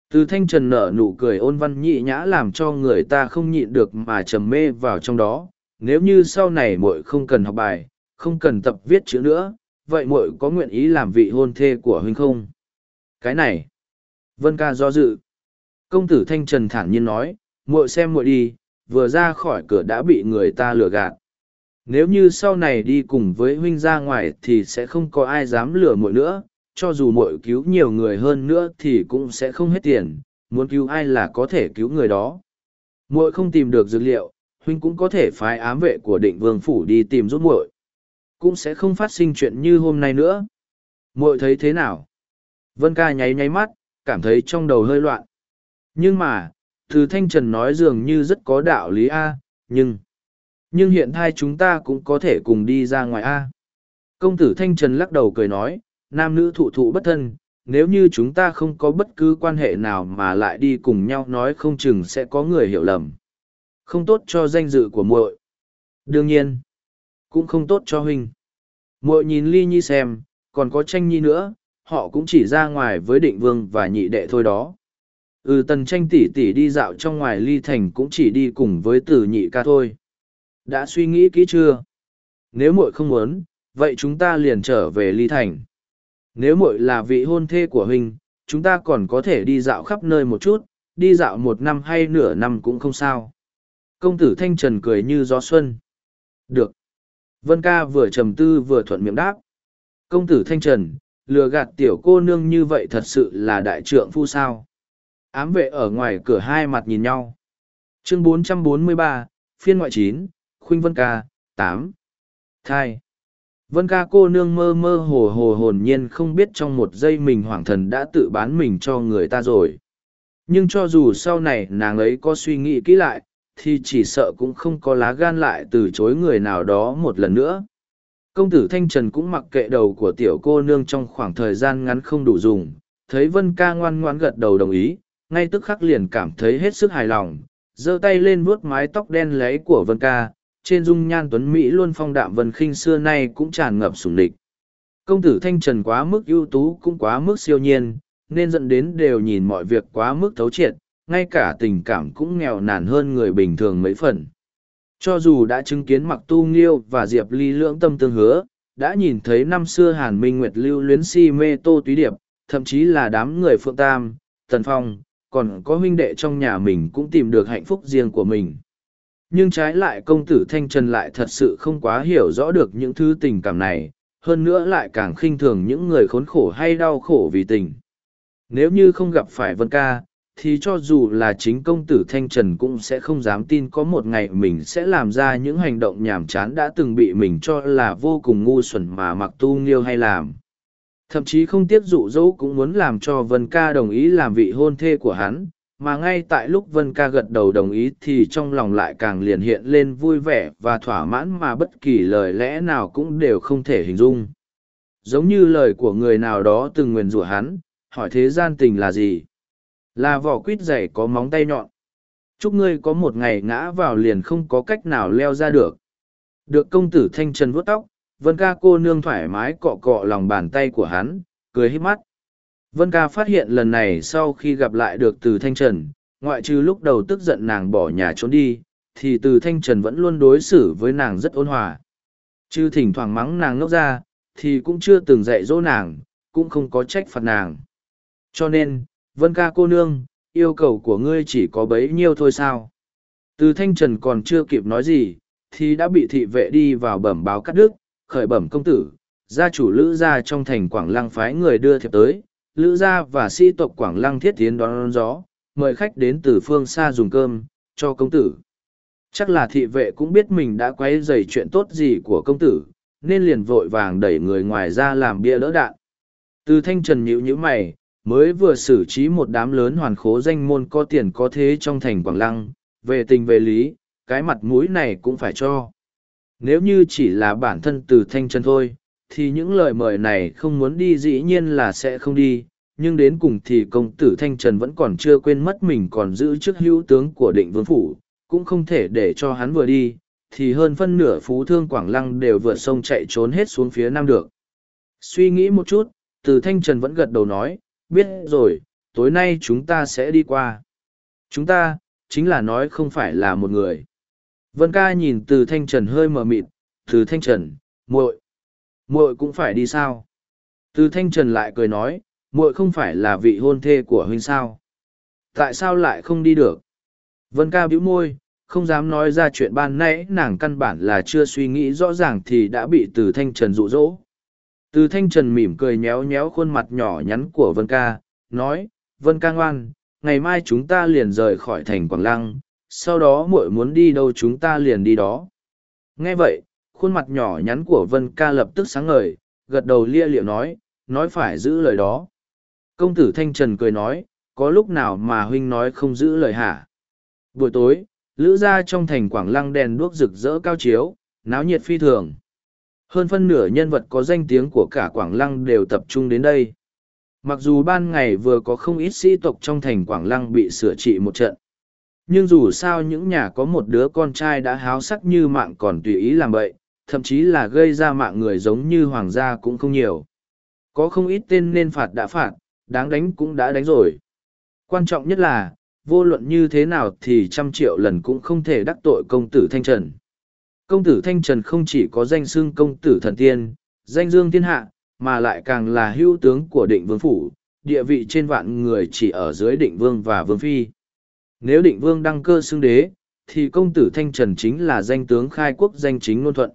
Từ thanh trần nở nụ cười ôn văn nhị nhã làm cho người ta không nhịn được mà trầm mê vào trong đó. Nếu như sau này muội không cần học bài, không cần tập viết chữ nữa, vậy muội có nguyện ý làm vị hôn thê của huynh không? Cái này, vân ca do dự công tử thanh trần thản nhiên nói, muội xem muội đi, vừa ra khỏi cửa đã bị người ta lừa gạt. Nếu như sau này đi cùng với huynh ra ngoài thì sẽ không có ai dám lừa muội nữa, cho dù muội cứu nhiều người hơn nữa thì cũng sẽ không hết tiền, muốn cứu ai là có thể cứu người đó. Muội không tìm được dược liệu, huynh cũng có thể phái ám vệ của định vương phủ đi tìm giúp muội. Cũng sẽ không phát sinh chuyện như hôm nay nữa. Muội thấy thế nào? Vân ca nháy nháy mắt, cảm thấy trong đầu hơi loạn nhưng mà, từ thanh trần nói dường như rất có đạo lý a, nhưng nhưng hiện thai chúng ta cũng có thể cùng đi ra ngoài a. Công tử thanh trần lắc đầu cười nói, nam nữ thụ thụ bất thân, nếu như chúng ta không có bất cứ quan hệ nào mà lại đi cùng nhau nói không chừng sẽ có người hiểu lầm. Không tốt cho danh dự của muội. Đương nhiên, cũng không tốt cho huynh. Muội nhìn ly nhi xem, còn có tranh nhi nữa, họ cũng chỉ ra ngoài với định vương và nhị đệ thôi đó ừ tần tranh tỉ tỉ đi dạo trong ngoài ly thành cũng chỉ đi cùng với tử nhị ca thôi. Đã suy nghĩ kỹ chưa? Nếu muội không muốn, vậy chúng ta liền trở về ly thành. Nếu muội là vị hôn thê của huynh, chúng ta còn có thể đi dạo khắp nơi một chút, đi dạo một năm hay nửa năm cũng không sao. Công tử thanh trần cười như gió xuân. Được. Vân ca vừa trầm tư vừa thuận miệng đáp. Công tử thanh trần, lừa gạt tiểu cô nương như vậy thật sự là đại trượng phu sao? Ám vệ ở ngoài cửa hai mặt nhìn nhau. Chương 443, phiên ngoại 9, khuynh vân ca tám. Thai. Vân ca cô nương mơ mơ hồ hồ hồn nhiên không biết trong một giây mình hoàng thần đã tự bán mình cho người ta rồi. Nhưng cho dù sau này nàng ấy có suy nghĩ kỹ lại thì chỉ sợ cũng không có lá gan lại từ chối người nào đó một lần nữa. Công tử thanh trần cũng mặc kệ đầu của tiểu cô nương trong khoảng thời gian ngắn không đủ dùng thấy vân ca ngoan ngoan gật đầu đồng ý ngay tức khắc liền cảm thấy hết sức hài lòng, giơ tay lên vuốt mái tóc đen lấy của vân ca, trên dung nhan tuấn mỹ luôn phong đạm vân khinh xưa nay cũng tràn ngập sủng địch công tử thanh trần quá mức ưu tú cũng quá mức siêu nhiên, nên dẫn đến đều nhìn mọi việc quá mức thấu triệt, ngay cả tình cảm cũng nghèo nàn hơn người bình thường mấy phần. Cho dù đã chứng kiến mặc tu nghiêu và diệp ly lưỡng tâm tương hứa, đã nhìn thấy năm xưa hàn minh nguyệt lưu luyến si mê tô túy điệp, thậm chí là đám người phượng tam, tần phong còn có huynh đệ trong nhà mình cũng tìm được hạnh phúc riêng của mình. Nhưng trái lại công tử thanh trần lại thật sự không quá hiểu rõ được những thứ tình cảm này, hơn nữa lại càng khinh thường những người khốn khổ hay đau khổ vì tình. Nếu như không gặp phải vân ca, thì cho dù là chính công tử thanh trần cũng sẽ không dám tin có một ngày mình sẽ làm ra những hành động nhàm chán đã từng bị mình cho là vô cùng ngu xuẩn mà mặc tu nghiêu hay làm thậm chí không tiếc dụ dỗ cũng muốn làm cho vân ca đồng ý làm vị hôn thê của hắn, mà ngay tại lúc vân ca gật đầu đồng ý thì trong lòng lại càng liền hiện lên vui vẻ và thỏa mãn mà bất kỳ lời lẽ nào cũng đều không thể hình dung. Giống như lời của người nào đó từng nguyền rủa hắn, hỏi thế gian tình là gì? Là vỏ quýt dày có móng tay nhọn. Chúc ngươi có một ngày ngã vào liền không có cách nào leo ra được. Được công tử thanh trần vuốt tóc vân ca cô nương thoải mái cọ cọ lòng bàn tay của hắn cười hít mắt. Vân ca phát hiện lần này sau khi gặp lại được từ thanh trần ngoại trừ lúc đầu tức giận nàng bỏ nhà trốn đi thì từ thanh trần vẫn luôn đối xử với nàng rất ôn hòa. Chứ thỉnh thoảng mắng nàng ngốc ra thì cũng chưa từng dạy dỗ nàng cũng không có trách phạt nàng. Cho nên vân ca cô nương yêu cầu của ngươi chỉ có bấy nhiêu thôi sao? Từ thanh trần còn chưa kịp nói gì, thì đã bị thị vệ đi vào bẩm báo cắt đứt, khởi bẩm công tử, gia chủ lữ gia trong thành Quảng Lăng phái người đưa thiệp tới, lữ gia và sĩ tộc Quảng Lăng thiết tiến đón, đón gió, mời khách đến từ phương xa dùng cơm, cho công tử. Chắc là thị vệ cũng biết mình đã quấy dày chuyện tốt gì của công tử, nên liền vội vàng đẩy người ngoài ra làm bia đỡ đạn. Từ thanh trần nhữ nhữ mày, mới vừa xử trí một đám lớn hoàn khố danh môn có tiền có thế trong thành Quảng Lăng, về tình về lý, cái mặt mũi này cũng phải cho. Nếu như chỉ là bản thân từ thanh trần thôi, thì những lời mời này không muốn đi dĩ nhiên là sẽ không đi, nhưng đến cùng thì công tử Thanh Trần vẫn còn chưa quên mất mình còn giữ chức hữu tướng của định vương phủ, cũng không thể để cho hắn vừa đi, thì hơn phân nửa phú thương Quảng Lăng đều vượt sông chạy trốn hết xuống phía nam được. Suy nghĩ một chút, từ Thanh Trần vẫn gật đầu nói, biết rồi, tối nay chúng ta sẽ đi qua. Chúng ta, chính là nói không phải là một người. Vân ca nhìn từ Thanh Trần hơi mờ mịt, từ Thanh Trần, muội muội cũng phải đi sao? Từ Thanh Trần lại cười nói, muội không phải là vị hôn thê của huynh sao? Tại sao lại không đi được? Vân ca bĩu môi, không dám nói ra chuyện ban nãy nàng căn bản là chưa suy nghĩ rõ ràng thì đã bị từ thanh trần rụ rỗ từ thanh trần mỉm cười nhéo nhéo khuôn mặt nhỏ nhắn của vân ca nói vân ca ngoan ngày mai chúng ta liền rời khỏi thành quảng lăng sau đó muội muốn đi đâu chúng ta liền đi đó. Nghe vậy, khuôn mặt nhỏ nhắn của vân ca lập tức sáng ngời, gật đầu lia liệu nói nói phải giữ lời đó. Công tử thanh trần cười nói, có lúc nào mà huynh nói không giữ lời hả? Buổi tối, lữ gia trong thành quảng lăng đèn đuốc rực rỡ cao chiếu, náo nhiệt phi thường. Hơn phân nửa nhân vật có danh tiếng của cả quảng lăng đều tập trung đến đây. Mặc dù ban ngày vừa có không ít sĩ tộc trong thành quảng lăng bị sửa trị một trận nhưng dù sao những nhà có một đứa con trai đã háo sắc như mạng còn tùy ý làm bậy thậm chí là gây ra mạng người giống như hoàng gia cũng không nhiều có không ít tên nên phạt đã phạt đáng đánh cũng đã đánh rồi quan trọng nhất là vô luận như thế nào thì trăm triệu lần cũng không thể đắc tội công tử Thanh Trần. Công tử Thanh Trần không chỉ có danh xưng công tử thần tiên, danh dương thiên hạ, mà lại càng là hữu tướng của định vương phủ, địa vị trên vạn người chỉ ở dưới định vương và vương phi. Nếu định vương đăng cơ xưng đế, thì công tử Thanh Trần chính là danh tướng khai quốc danh chính ngôn thuận.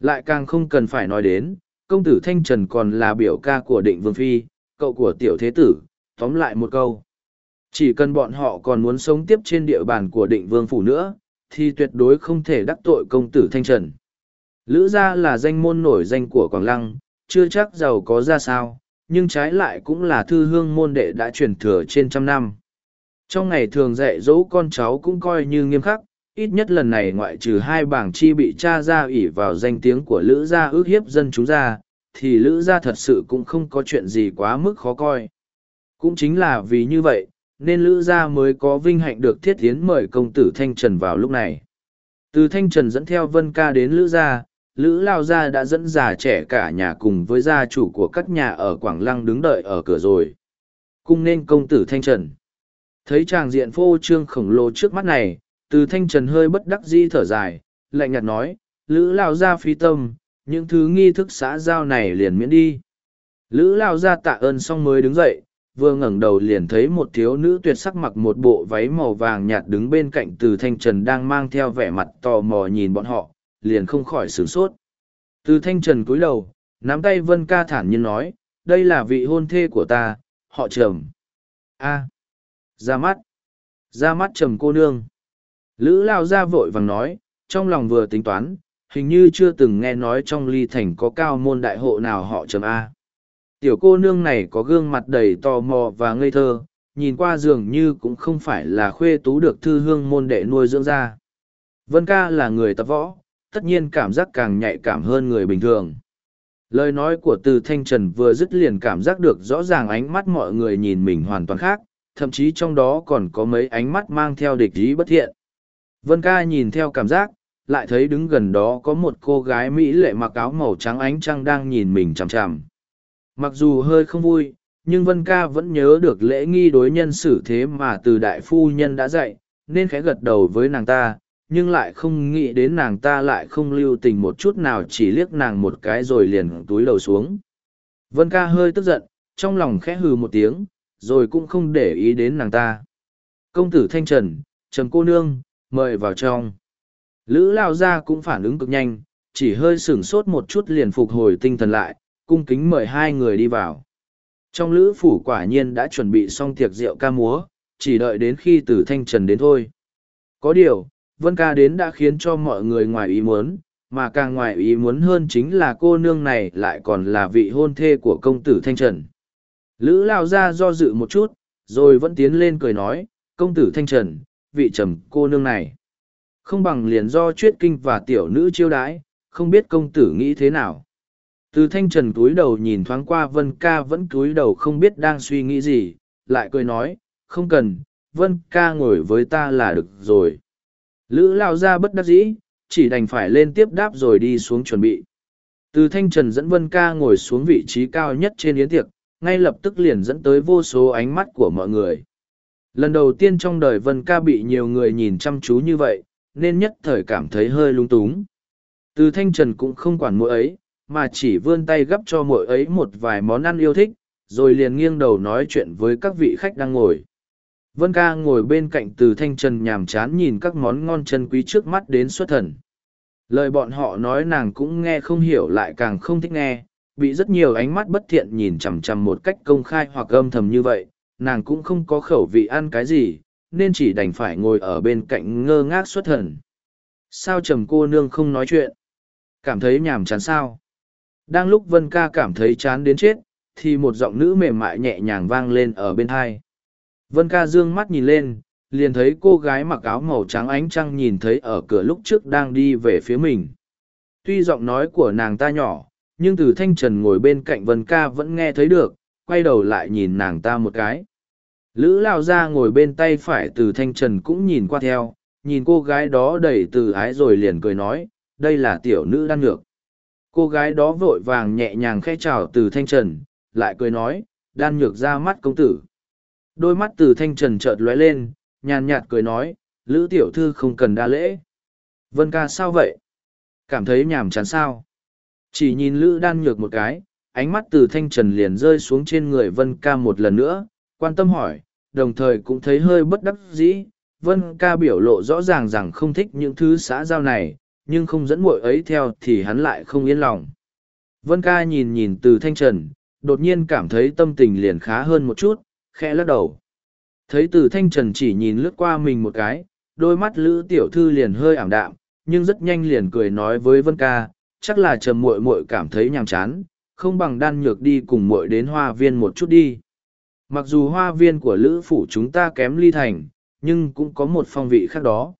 Lại càng không cần phải nói đến, công tử Thanh Trần còn là biểu ca của định vương phi, cậu của tiểu thế tử, tóm lại một câu. Chỉ cần bọn họ còn muốn sống tiếp trên địa bàn của định vương phủ nữa, thì tuyệt đối không thể đắc tội công tử Thanh Trần. Lữ gia là danh môn nổi danh của Quảng Lăng, chưa chắc giàu có ra sao, nhưng trái lại cũng là thư hương môn đệ đã truyền thừa trên trăm năm. Trong ngày thường dạy dỗ con cháu cũng coi như nghiêm khắc, ít nhất lần này ngoại trừ hai bảng chi bị cha ra ủy vào danh tiếng của Lữ gia ước hiếp dân chúng ra, thì Lữ gia thật sự cũng không có chuyện gì quá mức khó coi. Cũng chính là vì như vậy, nên lữ gia mới có vinh hạnh được thiết tiến mời công tử thanh trần vào lúc này. Từ thanh trần dẫn theo vân ca đến lữ gia lữ lao gia đã dẫn già trẻ cả nhà cùng với gia chủ của các nhà ở quảng lăng đứng đợi ở cửa rồi. Cung nên công tử thanh trần thấy tràng diện phô trương khổng lồ trước mắt này, từ thanh trần hơi bất đắc dĩ thở dài, lạnh nhạt nói, lữ lao gia phi tâm, những thứ nghi thức xã giao này liền miễn đi. Lữ lao gia tạ ơn xong mới đứng dậy, vừa ngẩng đầu liền thấy một thiếu nữ tuyệt sắc mặc một bộ váy màu vàng nhạt đứng bên cạnh từ thanh trần đang mang theo vẻ mặt tò mò nhìn bọn họ, liền không khỏi sửng sốt. Từ thanh trần cúi đầu, nắm tay vân ca thản nhiên nói, đây là vị hôn thê của ta, họ trầm. A ra mắt ra mắt trầm cô nương lữ lao ra vội vàng nói trong lòng vừa tính toán hình như chưa từng nghe nói trong ly thành có cao môn đại hộ nào họ trầm a Tiểu cô nương này có gương mặt đầy tò mò và ngây thơ, nhìn qua dường như cũng không phải là khuê tú được thư hương môn đệ nuôi dưỡng ra. Vân ca là người tập võ, tất nhiên cảm giác càng nhạy cảm hơn người bình thường. Lời nói của từ thanh trần vừa dứt liền cảm giác được rõ ràng ánh mắt mọi người nhìn mình hoàn toàn khác, thậm chí trong đó còn có mấy ánh mắt mang theo địch ý bất thiện. Vân ca nhìn theo cảm giác, lại thấy đứng gần đó có một cô gái Mỹ lệ mặc áo màu trắng ánh trăng đang nhìn mình chằm chằm. Mặc dù hơi không vui, nhưng Vân Ca vẫn nhớ được lễ nghi đối nhân xử thế mà từ đại phu nhân đã dạy, nên khẽ gật đầu với nàng ta, nhưng lại không nghĩ đến nàng ta lại không lưu tình một chút nào chỉ liếc nàng một cái rồi liền túi đầu xuống. Vân Ca hơi tức giận, trong lòng khẽ hừ một tiếng, rồi cũng không để ý đến nàng ta. Công tử Thanh Trần, Trần cô nương, mời vào trong. Lữ lao gia cũng phản ứng cực nhanh chỉ hơi sửng sốt một chút liền phục hồi tinh thần lại cung kính mời hai người đi vào. Trong lữ phủ quả nhiên đã chuẩn bị xong tiệc rượu ca múa chỉ đợi đến khi tử thanh trần đến thôi. Có điều vân ca đến đã khiến cho mọi người ngoài ý muốn mà càng ngoài ý muốn hơn chính là cô nương này lại còn là vị hôn thê của công tử thanh trần lữ lao ra do dự một chút, rồi vẫn tiến lên cười nói, công tử thanh trần, vị trầm cô nương này. Không bằng liền do chuyết kinh và tiểu nữ chiêu đãi, không biết công tử nghĩ thế nào. Từ thanh trần cúi đầu nhìn thoáng qua vân ca vẫn cúi đầu không biết đang suy nghĩ gì, lại cười nói, không cần, vân ca ngồi với ta là được rồi. Lữ lao ra bất đắc dĩ, chỉ đành phải lên tiếp đáp rồi đi xuống chuẩn bị. Từ thanh trần dẫn vân ca ngồi xuống vị trí cao nhất trên yến tiệc ngay lập tức liền dẫn tới vô số ánh mắt của mọi người. Lần đầu tiên trong đời vân ca bị nhiều người nhìn chăm chú như vậy, nên nhất thời cảm thấy hơi lung túng. Từ thanh trần cũng không quản mỗi ấy, mà chỉ vươn tay gắp cho mỗi ấy một vài món ăn yêu thích, rồi liền nghiêng đầu nói chuyện với các vị khách đang ngồi. Vân ca ngồi bên cạnh từ thanh trần nhàm chán nhìn các món ngon chân quý trước mắt đến xuất thần. Lời bọn họ nói nàng cũng nghe không hiểu lại càng không thích nghe bị rất nhiều ánh mắt bất thiện nhìn chằm chằm một cách công khai hoặc âm thầm như vậy, nàng cũng không có khẩu vị ăn cái gì, nên chỉ đành phải ngồi ở bên cạnh ngơ ngác xuất thần. Sao trầm cô nương không nói chuyện? Cảm thấy nhàm chán sao? Đang lúc vân ca cảm thấy chán đến chết, thì một giọng nữ mềm mại nhẹ nhàng vang lên ở bên hai. vân ca dương mắt nhìn lên, liền thấy cô gái mặc áo màu trắng ánh trăng nhìn thấy ở cửa lúc trước đang đi về phía mình. Tuy giọng nói của nàng ta nhỏ nhưng từ thanh trần ngồi bên cạnh vân ca vẫn nghe thấy được, quay đầu lại nhìn nàng ta một cái. Lữ lao ra ngồi bên tay phải từ thanh trần cũng nhìn qua theo, nhìn cô gái đó đầy từ ái rồi liền cười nói, đây là tiểu nữ đan ngược. Cô gái đó vội vàng nhẹ nhàng khe chào từ thanh trần, lại cười nói, đan nhược ra mắt công tử. Đôi mắt từ thanh trần chợt lóe lên, nhàn nhạt cười nói, lữ tiểu thư không cần đa lễ. Vân ca sao vậy? Cảm thấy nhàm chán sao? Chỉ nhìn lữ đan nhược một cái ánh mắt từ thanh trần liền rơi xuống trên người vân ca một lần nữa quan tâm hỏi đồng thời cũng thấy hơi bất đắc dĩ vân ca biểu lộ rõ ràng rằng không thích những thứ xã giao này nhưng không dẫn muội ấy theo thì hắn lại không yên lòng. Vân ca nhìn nhìn từ thanh trần, đột nhiên cảm thấy tâm tình liền khá hơn một chút, khẽ lắc đầu. Thấy từ thanh trần chỉ nhìn lướt qua mình một cái, đôi mắt lữ tiểu thư liền hơi ảm đạm, nhưng rất nhanh liền cười nói với Vân ca, chắc là trầm muội muội cảm thấy nhàm chán, không bằng đan nhược đi cùng muội đến hoa viên một chút đi. Mặc dù hoa viên của lữ phủ chúng ta kém ly thành, nhưng cũng có một phong vị khác đó.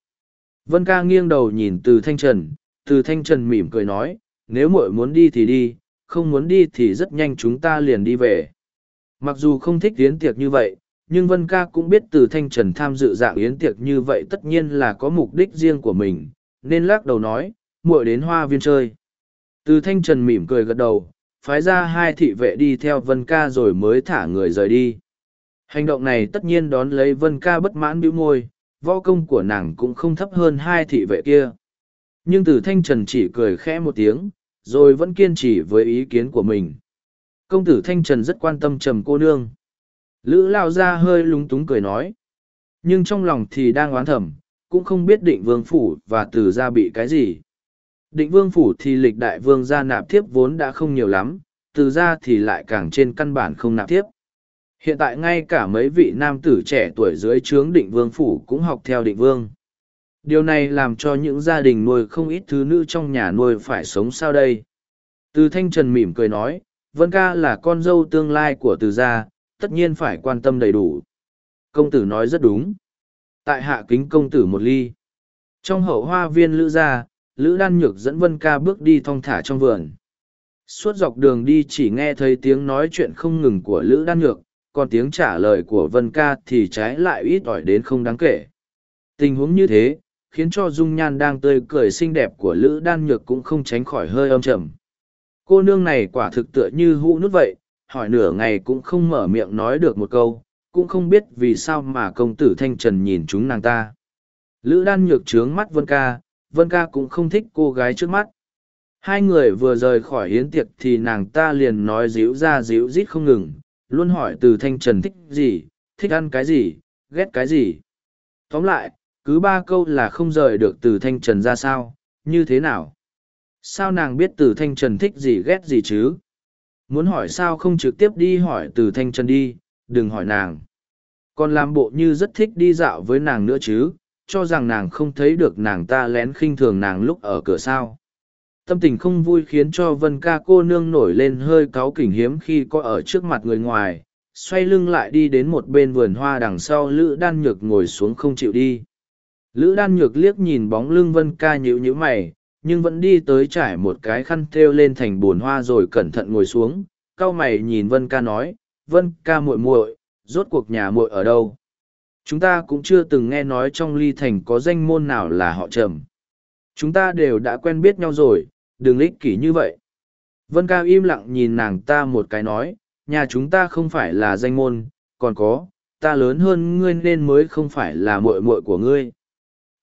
Vân ca nghiêng đầu nhìn từ thanh trần, từ thanh trần mỉm cười nói, nếu muội muốn đi thì đi, không muốn đi thì rất nhanh chúng ta liền đi về. Mặc dù không thích yến tiệc như vậy, nhưng Vân ca cũng biết từ thanh trần tham dự dạng yến tiệc như vậy tất nhiên là có mục đích riêng của mình, nên lắc đầu nói, muội đến hoa viên chơi. Từ thanh trần mỉm cười gật đầu, phái ra hai thị vệ đi theo Vân ca rồi mới thả người rời đi. Hành động này tất nhiên đón lấy Vân ca bất mãn bĩu môi, võ công của nàng cũng không thấp hơn hai thị vệ kia. Nhưng từ thanh trần chỉ cười khẽ một tiếng, rồi vẫn kiên trì với ý kiến của mình. Công tử thanh trần rất quan tâm trầm cô nương. Lữ lao ra hơi lúng túng cười nói. Nhưng trong lòng thì đang oán thầm, cũng không biết định vương phủ và từ gia bị cái gì. Định vương phủ thì lịch đại vương gia nạp thiếp vốn đã không nhiều lắm, từ gia thì lại càng trên căn bản không nạp thiếp. Hiện tại ngay cả mấy vị nam tử trẻ tuổi dưới trướng định vương phủ cũng học theo định vương. Điều này làm cho những gia đình nuôi không ít thứ nữ trong nhà nuôi phải sống sao đây. Từ thanh trần mỉm cười nói, Vân ca là con dâu tương lai của từ gia, tất nhiên phải quan tâm đầy đủ. Công tử nói rất đúng. Tại hạ kính công tử một ly. Trong hậu hoa viên lữ gia, lữ đan nhược dẫn Vân ca bước đi thong thả trong vườn. Suốt dọc đường đi chỉ nghe thấy tiếng nói chuyện không ngừng của lữ đan nhược, còn tiếng trả lời của vân ca thì trái lại ít ỏi đến không đáng kể. Tình huống như thế khiến cho dung nhan đang tươi cười xinh đẹp của lữ đan nhược cũng không tránh khỏi hơi âm trầm. Cô nương này quả thực tựa như hũ nút vậy hỏi nửa ngày cũng không mở miệng nói được một câu cũng không biết vì sao mà công tử thanh trần nhìn chúng nàng ta. Lữ đan nhược trướng mắt vân ca vân ca cũng không thích cô gái trước mắt. Hai người vừa rời khỏi hiến tiệc thì nàng ta liền nói díu ra díu rít không ngừng luôn hỏi từ thanh trần thích gì, thích ăn cái gì, ghét cái gì. Tóm lại, cứ ba câu là không rời được từ thanh trần ra sao như thế nào? Sao nàng biết từ thanh trần thích gì ghét gì chứ? Muốn hỏi sao không trực tiếp đi hỏi từ thanh trần đi đừng hỏi nàng. Còn làm bộ như rất thích đi dạo với nàng nữa chứ cho rằng nàng không thấy được nàng ta lén khinh thường nàng lúc ở cửa sao. Tâm tình không vui khiến cho vân ca cô nương nổi lên hơi cáu kỉnh hiếm khi có ở trước mặt người ngoài, xoay lưng lại đi đến một bên vườn hoa đằng sau lữ đan nhược ngồi xuống không chịu đi. Lữ đan nhược liếc nhìn bóng lưng vân ca nhịu nhữ mày, nhưng vẫn đi tới trải một cái khăn thêu lên thành bồn hoa rồi cẩn thận ngồi xuống, cau mày nhìn vân ca nói, vân ca muội muội, rốt cuộc nhà muội ở đâu? Chúng ta cũng chưa từng nghe nói trong ly thành có danh môn nào là họ trầm. Chúng ta đều đã quen biết nhau rồi, đừng lích kỷ như vậy. Vân ca im lặng nhìn nàng ta một cái nói, nhà chúng ta không phải là danh môn, còn có, ta lớn hơn ngươi nên mới không phải là muội muội của ngươi.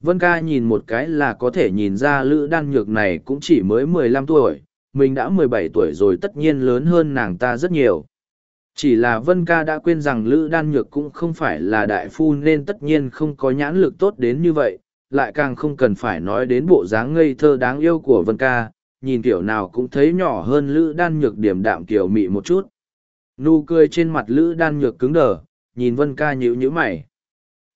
Vân ca nhìn một cái là có thể nhìn ra lữ đan nhược này cũng chỉ mới mười lăm tuổi, mình đã mười bảy tuổi rồi tất nhiên lớn hơn nàng ta rất nhiều chỉ là vân ca đã quên rằng lữ đan nhược cũng không phải là đại phu nên tất nhiên không có nhãn lực tốt đến như vậy, lại càng không cần phải nói đến bộ dáng ngây thơ đáng yêu của vân ca, nhìn kiểu nào cũng thấy nhỏ hơn lữ đan nhược điểm đạm kiểu mị một chút. Nụ cười trên mặt lữ đan nhược cứng đờ, nhìn vân ca nhíu nhíu mày.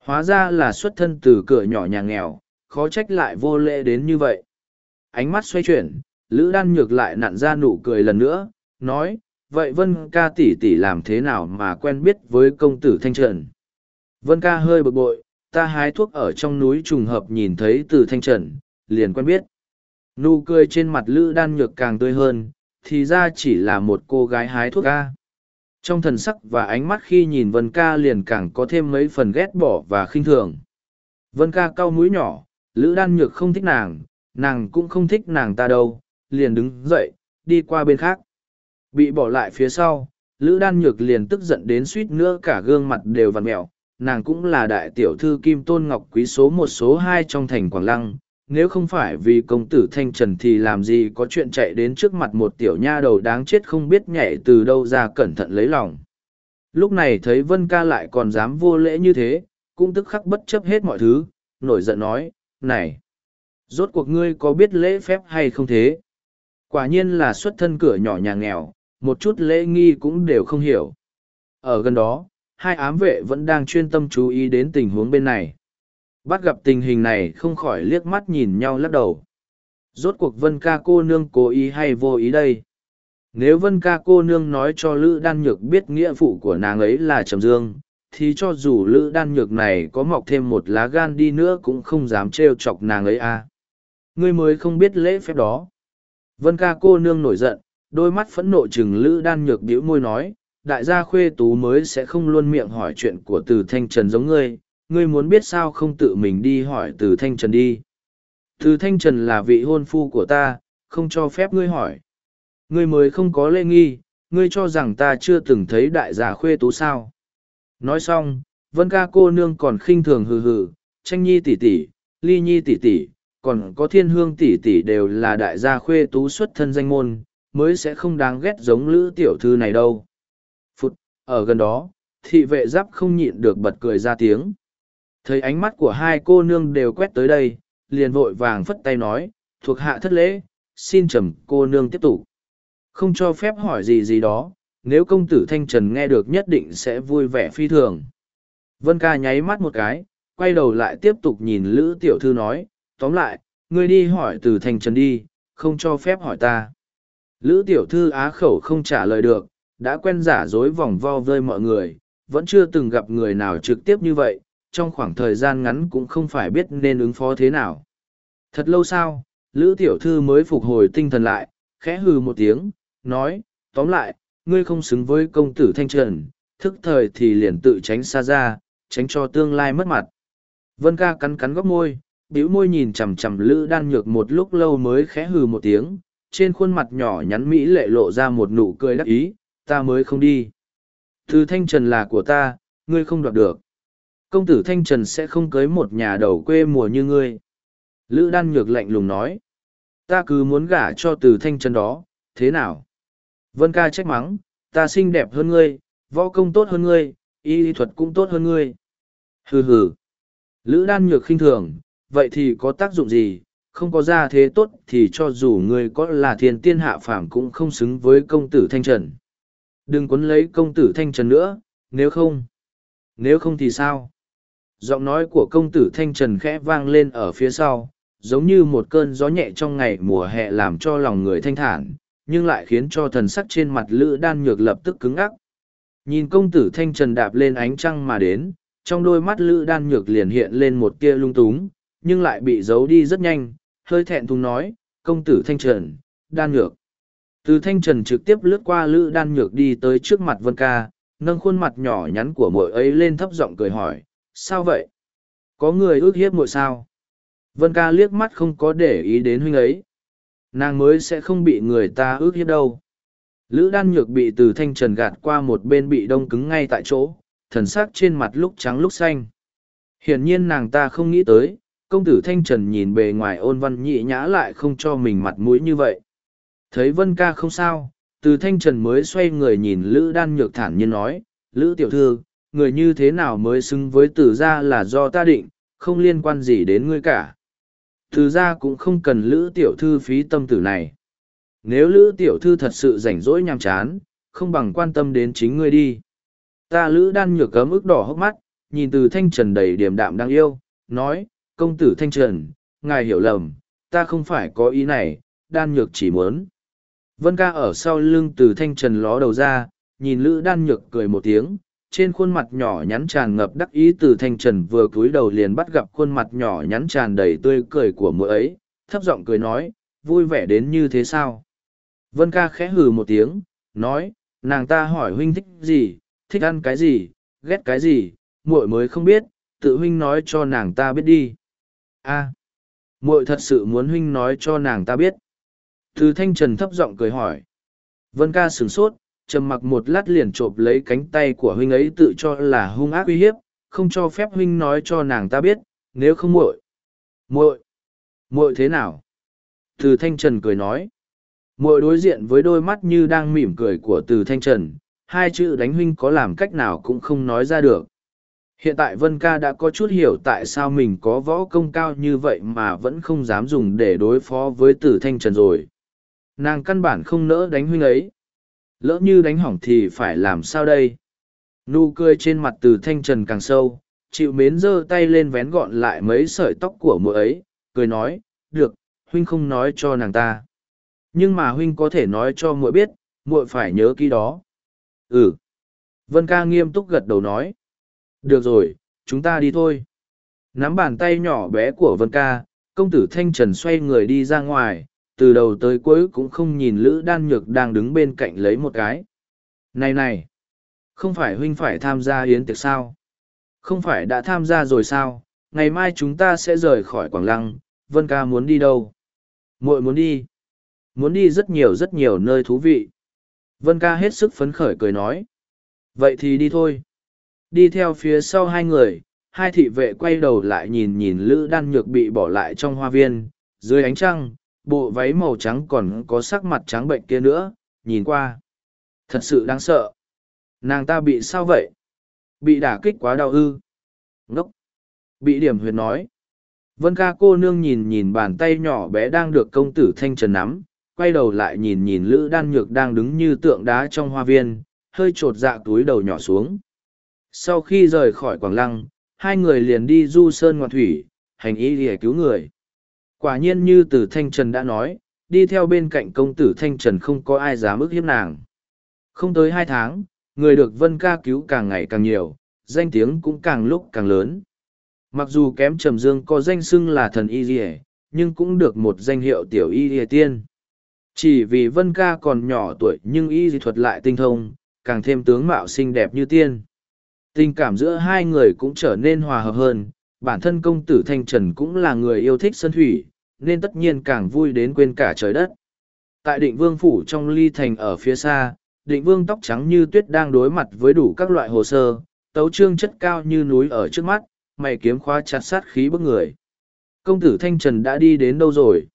Hóa ra là xuất thân từ cửa nhỏ nhà nghèo, khó trách lại vô lễ đến như vậy. Ánh mắt xoay chuyển, lữ đan nhược lại nặn ra nụ cười lần nữa, nói vậy vân ca tỷ tỷ làm thế nào mà quen biết với công tử thanh trần? Vân ca hơi bực bội, ta hái thuốc ở trong núi trùng hợp nhìn thấy từ thanh trần, liền quen biết. Nụ cười trên mặt lữ đan nhược càng tươi hơn, thì ra chỉ là một cô gái hái thuốc ca. Trong thần sắc và ánh mắt khi nhìn vân ca liền càng có thêm mấy phần ghét bỏ và khinh thường. Vân ca cau mũi nhỏ, lữ đan nhược không thích nàng nàng cũng không thích nàng ta đâu, liền đứng dậy, đi qua bên khác bị bỏ lại phía sau, lữ đan nhược liền tức giận đến suýt nữa cả gương mặt đều vằn mẹo nàng cũng là đại tiểu thư kim tôn ngọc quý số một số hai trong thành quảng lăng. Nếu không phải vì công tử thanh trần thì làm gì có chuyện chạy đến trước mặt một tiểu nha đầu đáng chết không biết nhảy từ đâu ra cẩn thận lấy lòng. Lúc này thấy vân ca lại còn dám vô lễ như thế, cũng tức khắc bất chấp hết mọi thứ, nổi giận nói, này, rốt cuộc ngươi có biết lễ phép hay không thế? Quả nhiên là xuất thân cửa nhỏ nhà nghèo một chút lễ nghi cũng đều không hiểu. Ở gần đó, hai ám vệ vẫn đang chuyên tâm chú ý đến tình huống bên này. Bắt gặp tình hình này không khỏi liếc mắt nhìn nhau lắc đầu. Rốt cuộc vân ca cô nương cố ý hay vô ý đây? Nếu vân ca cô nương nói cho lữ đan nhược biết nghĩa phụ của nàng ấy là trầm dương, thì cho dù lữ đan nhược này có mọc thêm một lá gan đi nữa cũng không dám trêu chọc nàng ấy à. ngươi mới không biết lễ phép đó. Vân ca cô nương nổi giận đôi mắt phẫn nộ chừng lữ đan nhược bĩu môi nói, đại gia khuê tú mới sẽ không luôn miệng hỏi chuyện của từ thanh trần giống ngươi ngươi muốn biết sao không tự mình đi hỏi từ thanh trần đi. Từ thanh trần là vị hôn phu của ta, không cho phép ngươi hỏi. Ngươi mới không có lễ nghi, ngươi cho rằng ta chưa từng thấy đại gia khuê tú sao? Nói xong, vân ca cô nương còn khinh thường hừ hừ, tranh nhi tỷ tỷ, ly nhi tỷ tỷ, còn có thiên hương tỷ tỷ đều là đại gia khuê tú xuất thân danh môn mới sẽ không đáng ghét giống lữ tiểu thư này đâu. Phụt, ở gần đó, thị vệ giáp không nhịn được bật cười ra tiếng. Thấy ánh mắt của hai cô nương đều quét tới đây, liền vội vàng phất tay nói, thuộc hạ thất lễ, xin trầm cô nương tiếp tục. Không cho phép hỏi gì gì đó, nếu công tử thanh trần nghe được nhất định sẽ vui vẻ phi thường. Vân ca nháy mắt một cái, quay đầu lại tiếp tục nhìn lữ tiểu thư nói, tóm lại, ngươi đi hỏi từ thanh trần đi, không cho phép hỏi ta lữ tiểu thư á khẩu không trả lời được đã quen giả dối vòng vo vơi mọi người vẫn chưa từng gặp người nào trực tiếp như vậy trong khoảng thời gian ngắn cũng không phải biết nên ứng phó thế nào. Thật lâu sau, Lữ Tiểu Thư mới phục hồi tinh thần lại, khẽ hừ một tiếng, nói, tóm lại, ngươi không xứng với công tử Thanh Trần, thức thời thì liền tự tránh xa ra, tránh cho tương lai mất mặt. Vân ca cắn cắn góc môi, bĩu môi nhìn chằm chằm Lữ Đan Nhược một lúc lâu mới khẽ hừ một tiếng, trên khuôn mặt nhỏ nhắn mỹ lệ lộ ra một nụ cười đắc ý, ta mới không đi. thứ Thanh Trần là của ta, ngươi không đoạt được. Công tử thanh trần sẽ không cưới một nhà đầu quê mùa như ngươi. Lữ đan nhược lạnh lùng nói ta cứ muốn gả cho từ thanh trần đó thế nào? Vân ca trách mắng ta xinh đẹp hơn ngươi võ công tốt hơn ngươi y thuật cũng tốt hơn ngươi. Hừ hừ. Lữ đan nhược khinh thường, vậy thì có tác dụng gì, không có ra thế tốt thì cho dù người có là thiên tiên hạ phàm cũng không xứng với công tử Thanh Trần. Đừng quấn lấy công tử Thanh Trần nữa, nếu không. Nếu không thì sao? Giọng nói của công tử Thanh Trần khẽ vang lên ở phía sau, giống như một cơn gió nhẹ trong ngày mùa hè làm cho lòng người thanh thản, nhưng lại khiến cho thần sắc trên mặt Lữ Đan Nhược lập tức cứng ngắc. Nhìn công tử Thanh Trần đạp lên ánh trăng mà đến, trong đôi mắt Lữ Đan Nhược liền hiện lên một tia lung túng, nhưng lại bị giấu đi rất nhanh, hơi thẹn thùng nói, công tử Thanh Trần, Đan Nhược. Từ Thanh Trần trực tiếp lướt qua Lữ Đan Nhược đi tới trước mặt Vân Ca, nâng khuôn mặt nhỏ nhắn của muội ấy lên thấp giọng cười hỏi, sao vậy? Có người ước hiếp muội sao? Vân Ca liếc mắt không có để ý đến huynh ấy. Nàng mới sẽ không bị người ta ước hiếp đâu. Lữ đan nhược bị từ thanh trần gạt qua một bên bị đông cứng ngay tại chỗ, thần sắc trên mặt lúc trắng lúc xanh. Hiển nhiên nàng ta không nghĩ tới, công tử thanh trần nhìn bề ngoài ôn văn nhị nhã lại không cho mình mặt mũi như vậy. Thấy vân ca không sao, từ thanh trần mới xoay người nhìn lữ đan nhược thản nhiên nói, lữ tiểu thư, người như thế nào mới xứng với tử gia là do ta định, không liên quan gì đến ngươi cả. Từ gia cũng không cần lữ tiểu thư phí tâm tử này. Nếu lữ tiểu thư thật sự rảnh rỗi nhàm chán, không bằng quan tâm đến chính ngươi đi. Ta lữ đan nhược cấm ức đỏ hốc mắt, nhìn từ thanh trần đầy điểm đạm đang yêu, nói, công tử thanh trần, ngài hiểu lầm, ta không phải có ý này, đan nhược chỉ muốn. Vân ca ở sau lưng từ thanh trần ló đầu ra, nhìn lữ đan nhược cười một tiếng, trên khuôn mặt nhỏ nhắn tràn ngập đắc ý từ thanh trần vừa cúi đầu liền bắt gặp khuôn mặt nhỏ nhắn tràn đầy tươi cười của mỗi ấy, thấp giọng cười nói, vui vẻ đến như thế sao? Vân ca khẽ hừ một tiếng, nói, nàng ta hỏi huynh thích gì, thích ăn cái gì, ghét cái gì, muội mới không biết, tự huynh nói cho nàng ta biết đi a muội thật sự muốn huynh nói cho nàng ta biết. Từ thanh trần thấp giọng cười hỏi. Vân ca sửng sốt, trầm mặc một lát liền chộp lấy cánh tay của huynh ấy tự cho là hung ác uy hiếp, không cho phép huynh nói cho nàng ta biết, nếu không muội. Muội, muội thế nào? Từ Thanh Trần cười nói. Muội đối diện với đôi mắt như đang mỉm cười của Từ Thanh Trần, hai chữ đánh huynh có làm cách nào cũng không nói ra được. Hiện tại Vân Ca đã có chút hiểu tại sao mình có võ công cao như vậy mà vẫn không dám dùng để đối phó với Tử Thanh Trần rồi. Nàng căn bản không nỡ đánh huynh ấy. Lỡ như đánh hỏng thì phải làm sao đây? Nụ cười trên mặt từ thanh trần càng sâu, chịu mến giơ tay lên vén gọn lại mấy sợi tóc của mụ ấy, cười nói, được, huynh không nói cho nàng ta. Nhưng mà huynh có thể nói cho muội biết muội phải nhớ kỹ đó. Ừ. Vân ca nghiêm túc gật đầu nói được rồi, chúng ta đi thôi. Nắm bàn tay nhỏ bé của vân ca, công tử thanh trần xoay người đi ra ngoài, từ đầu tới cuối cũng không nhìn lữ đan nhược đang đứng bên cạnh lấy một cái. Này này, không phải huynh phải tham gia hiến tiệc sao? Không phải đã tham gia rồi sao? Ngày mai chúng ta sẽ rời khỏi quảng lăng, vân ca muốn đi đâu? Muội muốn đi. Muốn đi rất nhiều rất nhiều nơi thú vị. Vân ca hết sức phấn khởi cười nói. Vậy thì đi thôi đi theo phía sau hai người hai thị vệ quay đầu lại nhìn nhìn lữ đan nhược bị bỏ lại trong hoa viên dưới ánh trăng bộ váy màu trắng còn có sắc mặt trắng bệnh kia nữa, nhìn qua. Thật sự đáng sợ. Nàng ta bị sao vậy? Bị đả kích quá đau ư. Ngốc. Bị điểm huyệt nói. Vân ca cô nương nhìn nhìn bàn tay nhỏ bé đang được công tử thanh trần nắm, quay đầu lại nhìn nhìn Lữ Đan Nhược đang đứng như tượng đá trong hoa viên, hơi trột dạ túi đầu nhỏ xuống. Sau khi rời khỏi Quảng Lăng, hai người liền đi du sơn ngoạn thủy, hành ý để cứu người. Quả nhiên như từ Thanh Trần đã nói, đi theo bên cạnh công tử Thanh Trần không có ai dám ức hiếp nàng. Không tới hai tháng, người được Vân ca cứu càng ngày càng nhiều, danh tiếng cũng càng lúc càng lớn. Mặc dù kém Trầm Dương có danh xưng là thần y dì nhưng cũng được một danh hiệu tiểu y dì tiên. Chỉ vì Vân ca còn nhỏ tuổi nhưng y dì thuật lại tinh thông, càng thêm tướng mạo xinh đẹp như tiên. Tình cảm giữa hai người cũng trở nên hòa hợp hơn, bản thân công tử Thanh Trần cũng là người yêu thích sân thủy, nên tất nhiên càng vui đến quên cả trời đất. Tại định vương phủ trong ly thành ở phía xa, định vương tóc trắng như tuyết đang đối mặt với đủ các loại hồ sơ, tấu trương chất cao như núi ở trước mắt, mày kiếm khóa chặt sát khí bức người. Công tử Thanh Trần đã đi đến đâu rồi?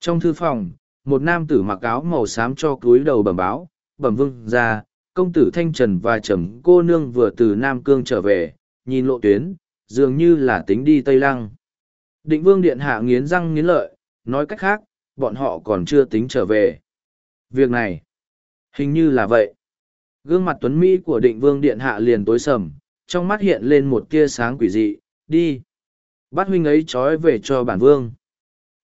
Trong thư phòng, một nam tử mặc áo màu xám cho cúi đầu bẩm báo, bẩm vương ra, công tử Thanh Trần và trầm cô nương vừa từ Nam Cương trở về, nhìn lộ tuyến, dường như là tính đi Tây Lăng. Định vương điện hạ nghiến răng nghiến lợi, nói cách khác, bọn họ còn chưa tính trở về. Việc này, hình như là vậy. Gương mặt tuấn Mỹ của định vương điện hạ liền tối sầm, trong mắt hiện lên một tia sáng quỷ dị, đi. Bắt huynh ấy trói về cho bản vương.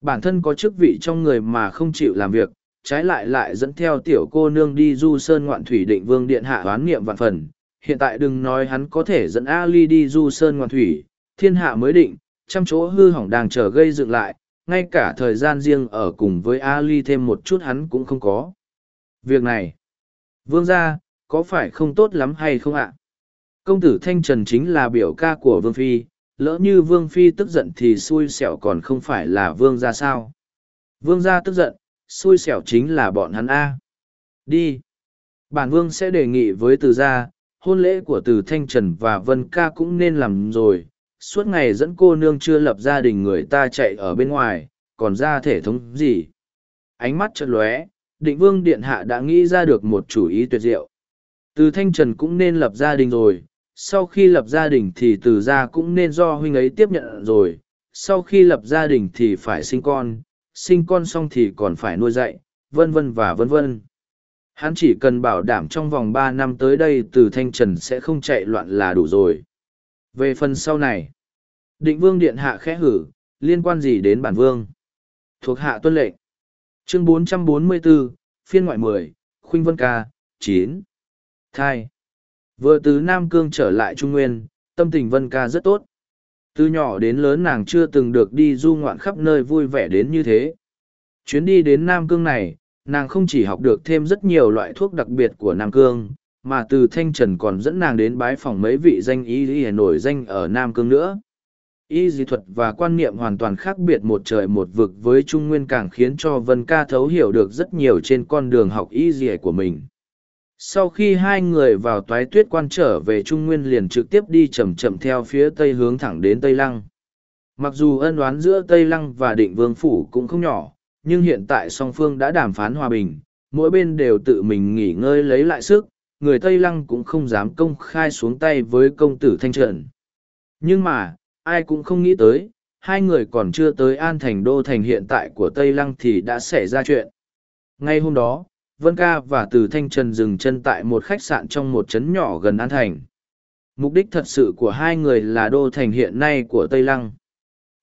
Bản thân có chức vị trong người mà không chịu làm việc, trái lại lại dẫn theo tiểu cô nương đi du sơn ngoạn thủy định vương điện hạ oán nghiệm vạn phần. Hiện tại đừng nói hắn có thể dẫn Ali đi du sơn ngoạn thủy, thiên hạ mới định, trăm chỗ hư hỏng đang chờ gây dựng lại, ngay cả thời gian riêng ở cùng với Ali thêm một chút hắn cũng không có. Việc này, vương gia, có phải không tốt lắm hay không ạ? Công tử Thanh Trần chính là biểu ca của Vương Phi, lỡ như Vương Phi tức giận thì xui xẻo còn không phải là Vương gia sao? Vương gia tức giận, xui xẻo chính là bọn hắn A. Đi. Bản Vương sẽ đề nghị với từ gia, hôn lễ của từ Thanh Trần và Vân Ca cũng nên làm rồi. Suốt ngày dẫn cô nương chưa lập gia đình người ta chạy ở bên ngoài, còn ra thể thống gì? Ánh mắt chợt lóe, định vương điện hạ đã nghĩ ra được một chủ ý tuyệt diệu. Từ Thanh Trần cũng nên lập gia đình rồi, sau khi lập gia đình thì từ gia cũng nên do huynh ấy tiếp nhận rồi, sau khi lập gia đình thì phải sinh con, sinh con xong thì còn phải nuôi dạy, vân vân và vân vân. Hắn chỉ cần bảo đảm trong vòng ba năm tới đây từ Thanh Trần sẽ không chạy loạn là đủ rồi. Về phần sau này, định vương điện hạ khẽ hử, liên quan gì đến bản vương? Thuộc hạ tuân lệnh. Chương 444, phiên ngoại 10, Khuynh Vân Ca, 9. Thai. Vừa từ Nam Cương trở lại Trung Nguyên, tâm tình Vân Ca rất tốt. Từ nhỏ đến lớn nàng chưa từng được đi du ngoạn khắp nơi vui vẻ đến như thế. Chuyến đi đến Nam Cương này, nàng không chỉ học được thêm rất nhiều loại thuốc đặc biệt của Nam Cương, mà từ Thanh Trần còn dẫn nàng đến bái phòng mấy vị danh y lý nổi danh ở Nam Cương nữa. Y dị thuật và quan niệm hoàn toàn khác biệt một trời một vực với Trung Nguyên càng khiến cho Vân Ca thấu hiểu được rất nhiều trên con đường học y dị của mình sau khi hai người vào toái tuyết quan trở về trung nguyên liền trực tiếp đi chậm chậm theo phía tây hướng thẳng đến tây lăng. Mặc dù ân oán giữa tây lăng và định vương phủ cũng không nhỏ, nhưng hiện tại song phương đã đàm phán hòa bình, mỗi bên đều tự mình nghỉ ngơi lấy lại sức, người tây lăng cũng không dám công khai xuống tay với công tử thanh trần. Nhưng mà, ai cũng không nghĩ tới, hai người còn chưa tới an thành đô thành hiện tại của tây lăng thì đã xảy ra chuyện. Ngay hôm đó Vân Ca và Từ Thanh Trần dừng chân tại một khách sạn trong một trấn nhỏ gần An Thành. Mục đích thật sự của hai người là đô thành hiện nay của Tây Lăng.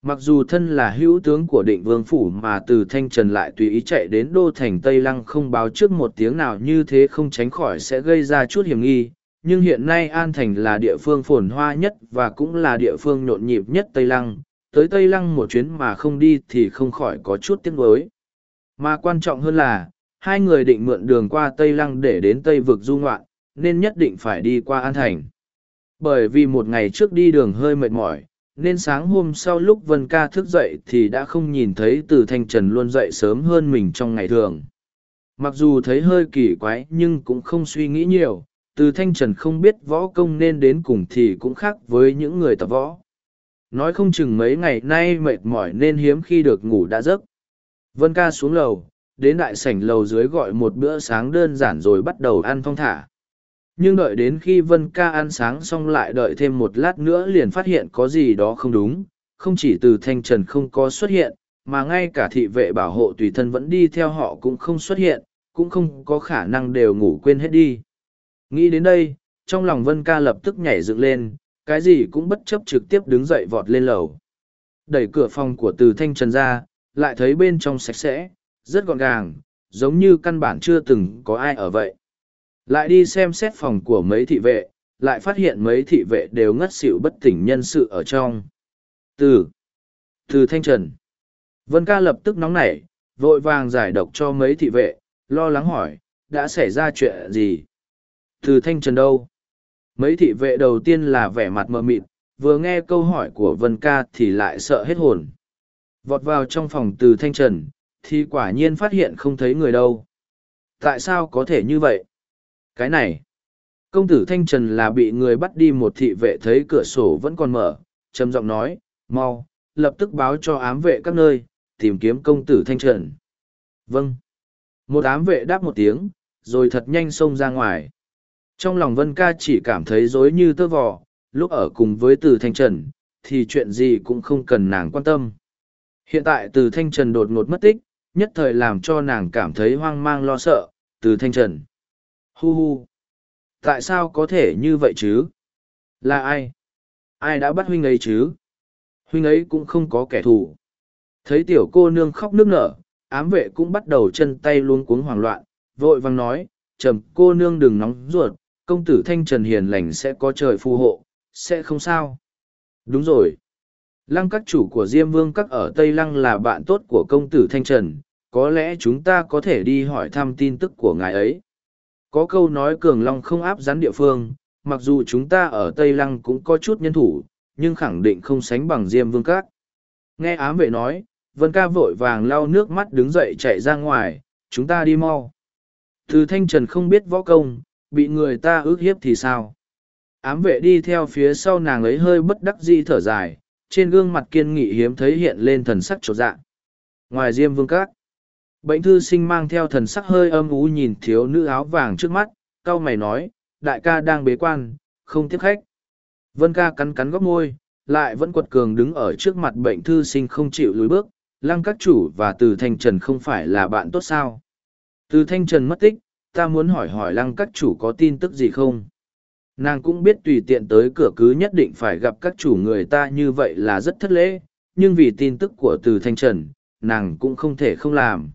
Mặc dù thân là hữu tướng của định vương phủ mà từ Thanh Trần lại tùy ý chạy đến đô thành Tây Lăng không báo trước một tiếng nào như thế không tránh khỏi sẽ gây ra chút hiểm nghi. Nhưng hiện nay An Thành là địa phương phồn hoa nhất và cũng là địa phương nhộn nhịp nhất Tây Lăng. Tới Tây Lăng một chuyến mà không đi thì không khỏi có chút tiếc nuối. Mà quan trọng hơn là, hai người định mượn đường qua Tây Lăng để đến Tây vực du ngoạn, nên nhất định phải đi qua An Thành. Bởi vì một ngày trước đi đường hơi mệt mỏi, nên sáng hôm sau lúc Vân Ca thức dậy thì đã không nhìn thấy từ Thanh Trần luôn dậy sớm hơn mình trong ngày thường. Mặc dù thấy hơi kỳ quái nhưng cũng không suy nghĩ nhiều, từ Thanh Trần không biết võ công nên đến cùng thì cũng khác với những người tập võ. Nói không chừng mấy ngày nay mệt mỏi nên hiếm khi được ngủ đã giấc. Vân Ca xuống lầu, đến đại sảnh lầu dưới gọi một bữa sáng đơn giản rồi bắt đầu ăn thong thả. Nhưng đợi đến khi Vân ca ăn sáng xong lại đợi thêm một lát nữa liền phát hiện có gì đó không đúng, không chỉ từ thanh trần không có xuất hiện, mà ngay cả thị vệ bảo hộ tùy thân vẫn đi theo họ cũng không xuất hiện, cũng không có khả năng đều ngủ quên hết đi. Nghĩ đến đây, trong lòng Vân ca lập tức nhảy dựng lên, cái gì cũng bất chấp trực tiếp đứng dậy vọt lên lầu. Đẩy cửa phòng của từ thanh trần ra, lại thấy bên trong sạch sẽ, rất gọn gàng, giống như căn bản chưa từng có ai ở vậy. Lại đi xem xét phòng của mấy thị vệ, lại phát hiện mấy thị vệ đều ngất xỉu bất tỉnh nhân sự ở trong. Từ, từ thanh trần. Vân ca lập tức nóng nảy, vội vàng giải độc cho mấy thị vệ, lo lắng hỏi, đã xảy ra chuyện gì? Từ thanh trần đâu? Mấy thị vệ đầu tiên là vẻ mặt mờ mịt, vừa nghe câu hỏi của Vân ca thì lại sợ hết hồn. Vọt vào trong phòng từ thanh trần, thì quả nhiên phát hiện không thấy người đâu. Tại sao có thể như vậy? Cái này, công tử Thanh Trần là bị người bắt đi một thị vệ thấy cửa sổ vẫn còn mở, trầm giọng nói, mau, lập tức báo cho ám vệ các nơi, tìm kiếm công tử Thanh Trần. Vâng. Một ám vệ đáp một tiếng, rồi thật nhanh xông ra ngoài. Trong lòng Vân Ca chỉ cảm thấy rối như tơ vò, lúc ở cùng với Từ Thanh Trần, thì chuyện gì cũng không cần nàng quan tâm. Hiện tại từ thanh trần đột ngột mất tích, nhất thời làm cho nàng cảm thấy hoang mang lo sợ, từ thanh trần. Hu hu! Tại sao có thể như vậy chứ? Là ai? Ai đã bắt huynh ấy chứ? Huynh ấy cũng không có kẻ thù. Thấy tiểu cô nương khóc nước nở, ám vệ cũng bắt đầu chân tay luôn cuống hoảng loạn, vội vàng nói, trầm cô nương đừng nóng ruột, công tử thanh trần hiền lành sẽ có trời phù hộ, sẽ không sao. Đúng rồi. Lăng các chủ của Diêm Vương các ở Tây Lăng là bạn tốt của công tử Thanh Trần, có lẽ chúng ta có thể đi hỏi thăm tin tức của ngài ấy. Có câu nói Cường Long không áp gián địa phương, mặc dù chúng ta ở Tây Lăng cũng có chút nhân thủ, nhưng khẳng định không sánh bằng Diêm Vương các. Nghe ám vệ nói, Vân ca vội vàng lau nước mắt đứng dậy chạy ra ngoài, chúng ta đi mau. Từ Thanh Trần không biết võ công, bị người ta ước hiếp thì sao? Ám vệ đi theo phía sau nàng ấy hơi bất đắc dĩ thở dài, trên gương mặt kiên nghị hiếm thấy hiện lên thần sắc trột dạ. Ngoài Diêm Vương Các, bệnh thư sinh mang theo thần sắc hơi âm ú nhìn thiếu nữ áo vàng trước mắt, cau mày nói, đại ca đang bế quan, không tiếp khách. Vân ca cắn cắn góc môi, lại vẫn quật cường đứng ở trước mặt bệnh thư sinh không chịu lùi bước, lăng các chủ và từ thanh trần không phải là bạn tốt sao. Từ thanh trần mất tích, ta muốn hỏi hỏi lăng các chủ có tin tức gì không? Nàng cũng biết tùy tiện tới cửa cứ nhất định phải gặp các chủ người ta như vậy là rất thất lễ, nhưng vì tin tức của từ Thanh Trần, nàng cũng không thể không làm.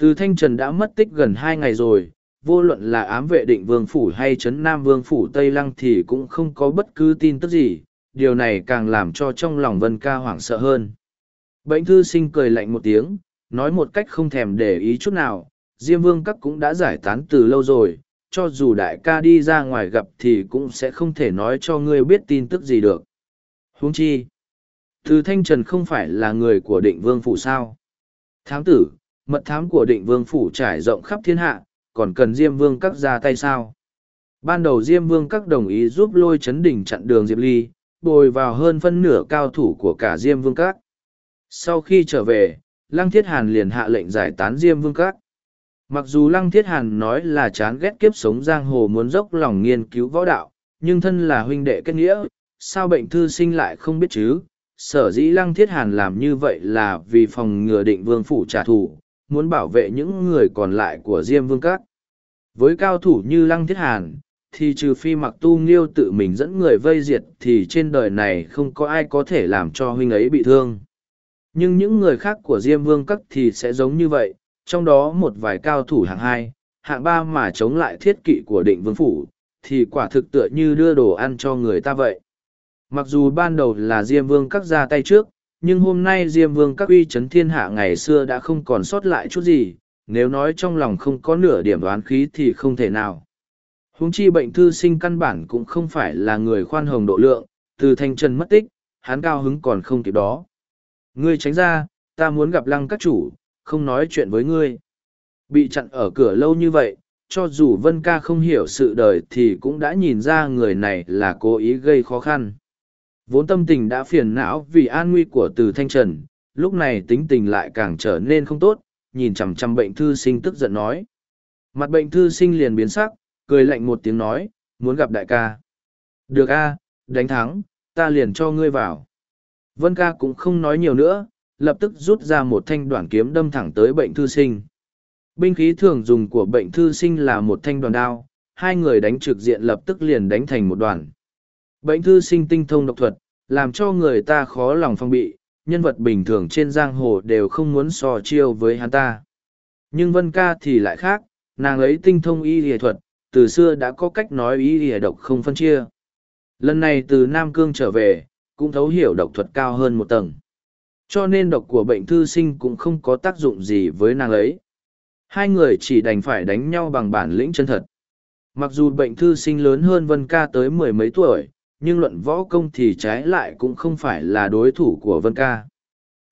Từ Thanh Trần đã mất tích gần hai ngày rồi, vô luận là ám vệ định vương phủ hay trấn nam vương phủ Tây Lăng thì cũng không có bất cứ tin tức gì, điều này càng làm cho trong lòng Vân ca hoảng sợ hơn. Bệnh thư sinh cười lạnh một tiếng, nói một cách không thèm để ý chút nào, Diêm Vương Các cũng đã giải tán từ lâu rồi, cho dù đại ca đi ra ngoài gặp thì cũng sẽ không thể nói cho ngươi biết tin tức gì được. Huống chi, Từ Thanh Trần không phải là người của định vương phủ sao. Thám tử, mật thám của định vương phủ trải rộng khắp thiên hạ, còn cần Diêm Vương các ra tay sao. Ban đầu Diêm Vương các đồng ý giúp lôi chấn đỉnh chặn đường Diệp Ly, bồi vào hơn phân nửa cao thủ của cả Diêm Vương các. Sau khi trở về, Lăng Thiết Hàn liền hạ lệnh giải tán Diêm Vương các. Mặc dù Lăng Thiết Hàn nói là chán ghét kiếp sống giang hồ muốn dốc lòng nghiên cứu võ đạo, nhưng thân là huynh đệ kết nghĩa, sao bệnh thư sinh lại không biết chứ? Sở dĩ Lăng Thiết Hàn làm như vậy là vì phòng ngừa định vương phủ trả thù, muốn bảo vệ những người còn lại của Diêm Vương Các. Với cao thủ như Lăng Thiết Hàn, thì trừ phi mặc tu nghiêu tự mình dẫn người vây diệt thì trên đời này không có ai có thể làm cho huynh ấy bị thương. Nhưng những người khác của Diêm Vương Các thì sẽ giống như vậy, trong đó một vài cao thủ hạng hai, hạng ba mà chống lại thiết kỵ của định vương phủ, thì quả thực tựa như đưa đồ ăn cho người ta vậy. Mặc dù ban đầu là Diêm Vương các ra tay trước, nhưng hôm nay Diêm Vương các uy chấn thiên hạ ngày xưa đã không còn sót lại chút gì, nếu nói trong lòng không có nửa điểm đoán khí thì không thể nào. Huống chi bệnh thư sinh căn bản cũng không phải là người khoan hồng độ lượng, từ thanh trần mất tích, hắn cao hứng còn không kịp đó. Ngươi tránh ra, ta muốn gặp lăng các chủ, không nói chuyện với ngươi. Bị chặn ở cửa lâu như vậy, cho dù Vân ca không hiểu sự đời thì cũng đã nhìn ra người này là cố ý gây khó khăn. Vốn tâm tình đã phiền não vì an nguy của từ thanh trần, lúc này tính tình lại càng trở nên không tốt, nhìn chằm chằm bệnh thư sinh tức giận nói. Mặt bệnh thư sinh liền biến sắc, cười lạnh một tiếng nói, muốn gặp đại ca. Được a, đánh thắng, ta liền cho ngươi vào. Vân ca cũng không nói nhiều nữa, lập tức rút ra một thanh đoạn kiếm đâm thẳng tới bệnh thư sinh. Binh khí thường dùng của bệnh thư sinh là một thanh đoàn đao, hai người đánh trực diện lập tức liền đánh thành một đoàn. Bệnh thư sinh tinh thông độc thuật, làm cho người ta khó lòng phong bị, nhân vật bình thường trên giang hồ đều không muốn so chiêu với hắn ta. Nhưng Vân Ca thì lại khác, nàng ấy tinh thông y lìa thuật, từ xưa đã có cách nói y lìa độc không phân chia. Lần này từ Nam Cương trở về, cũng thấu hiểu độc thuật cao hơn một tầng. Cho nên độc của bệnh thư sinh cũng không có tác dụng gì với nàng ấy. Hai người chỉ đành phải đánh nhau bằng bản lĩnh chân thật. Mặc dù bệnh thư sinh lớn hơn Vân Ca tới mười mấy tuổi, nhưng luận võ công thì trái lại cũng không phải là đối thủ của Vân Ca.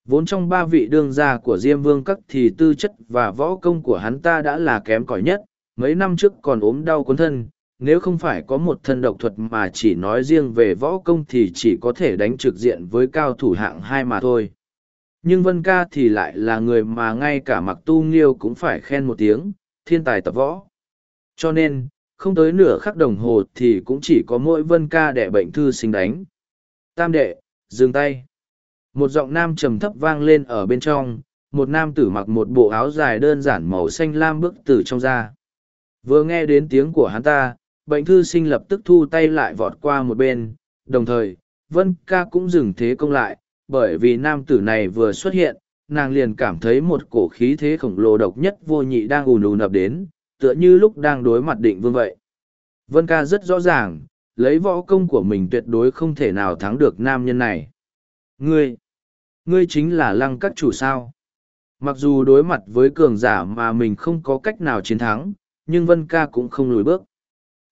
Vốn trong ba vị đương gia của Diêm Vương Các thì tư chất và võ công của hắn ta đã là kém cỏi nhất, mấy năm trước còn ốm đau cuốn thân, nếu không phải có một thân độc thuật mà chỉ nói riêng về võ công thì chỉ có thể đánh trực diện với cao thủ hạng hai mà thôi nhưng vân ca thì lại là người mà ngay cả mặc tu nghiêu cũng phải khen một tiếng thiên tài tập võ cho nên không tới nửa khắc đồng hồ thì cũng chỉ có mỗi vân ca đẻ bệnh thư sinh đánh. Tam đệ, dừng tay. Một giọng nam trầm thấp vang lên ở bên trong, một nam tử mặc một bộ áo dài đơn giản màu xanh lam bước từ trong ra. Vừa nghe đến tiếng của hắn ta, bệnh thư sinh lập tức thu tay lại vọt qua một bên, đồng thời, vân ca cũng dừng thế công lại, bởi vì nam tử này vừa xuất hiện, nàng liền cảm thấy một cổ khí thế khổng lồ độc nhất vô nhị đang ùn ùn ập đến tựa như lúc đang đối mặt định vương vậy. Vân ca rất rõ ràng, lấy võ công của mình tuyệt đối không thể nào thắng được nam nhân này. Ngươi ngươi chính là lăng các chủ sao? Mặc dù đối mặt với cường giả mà mình không có cách nào chiến thắng, nhưng vân ca cũng không lùi bước.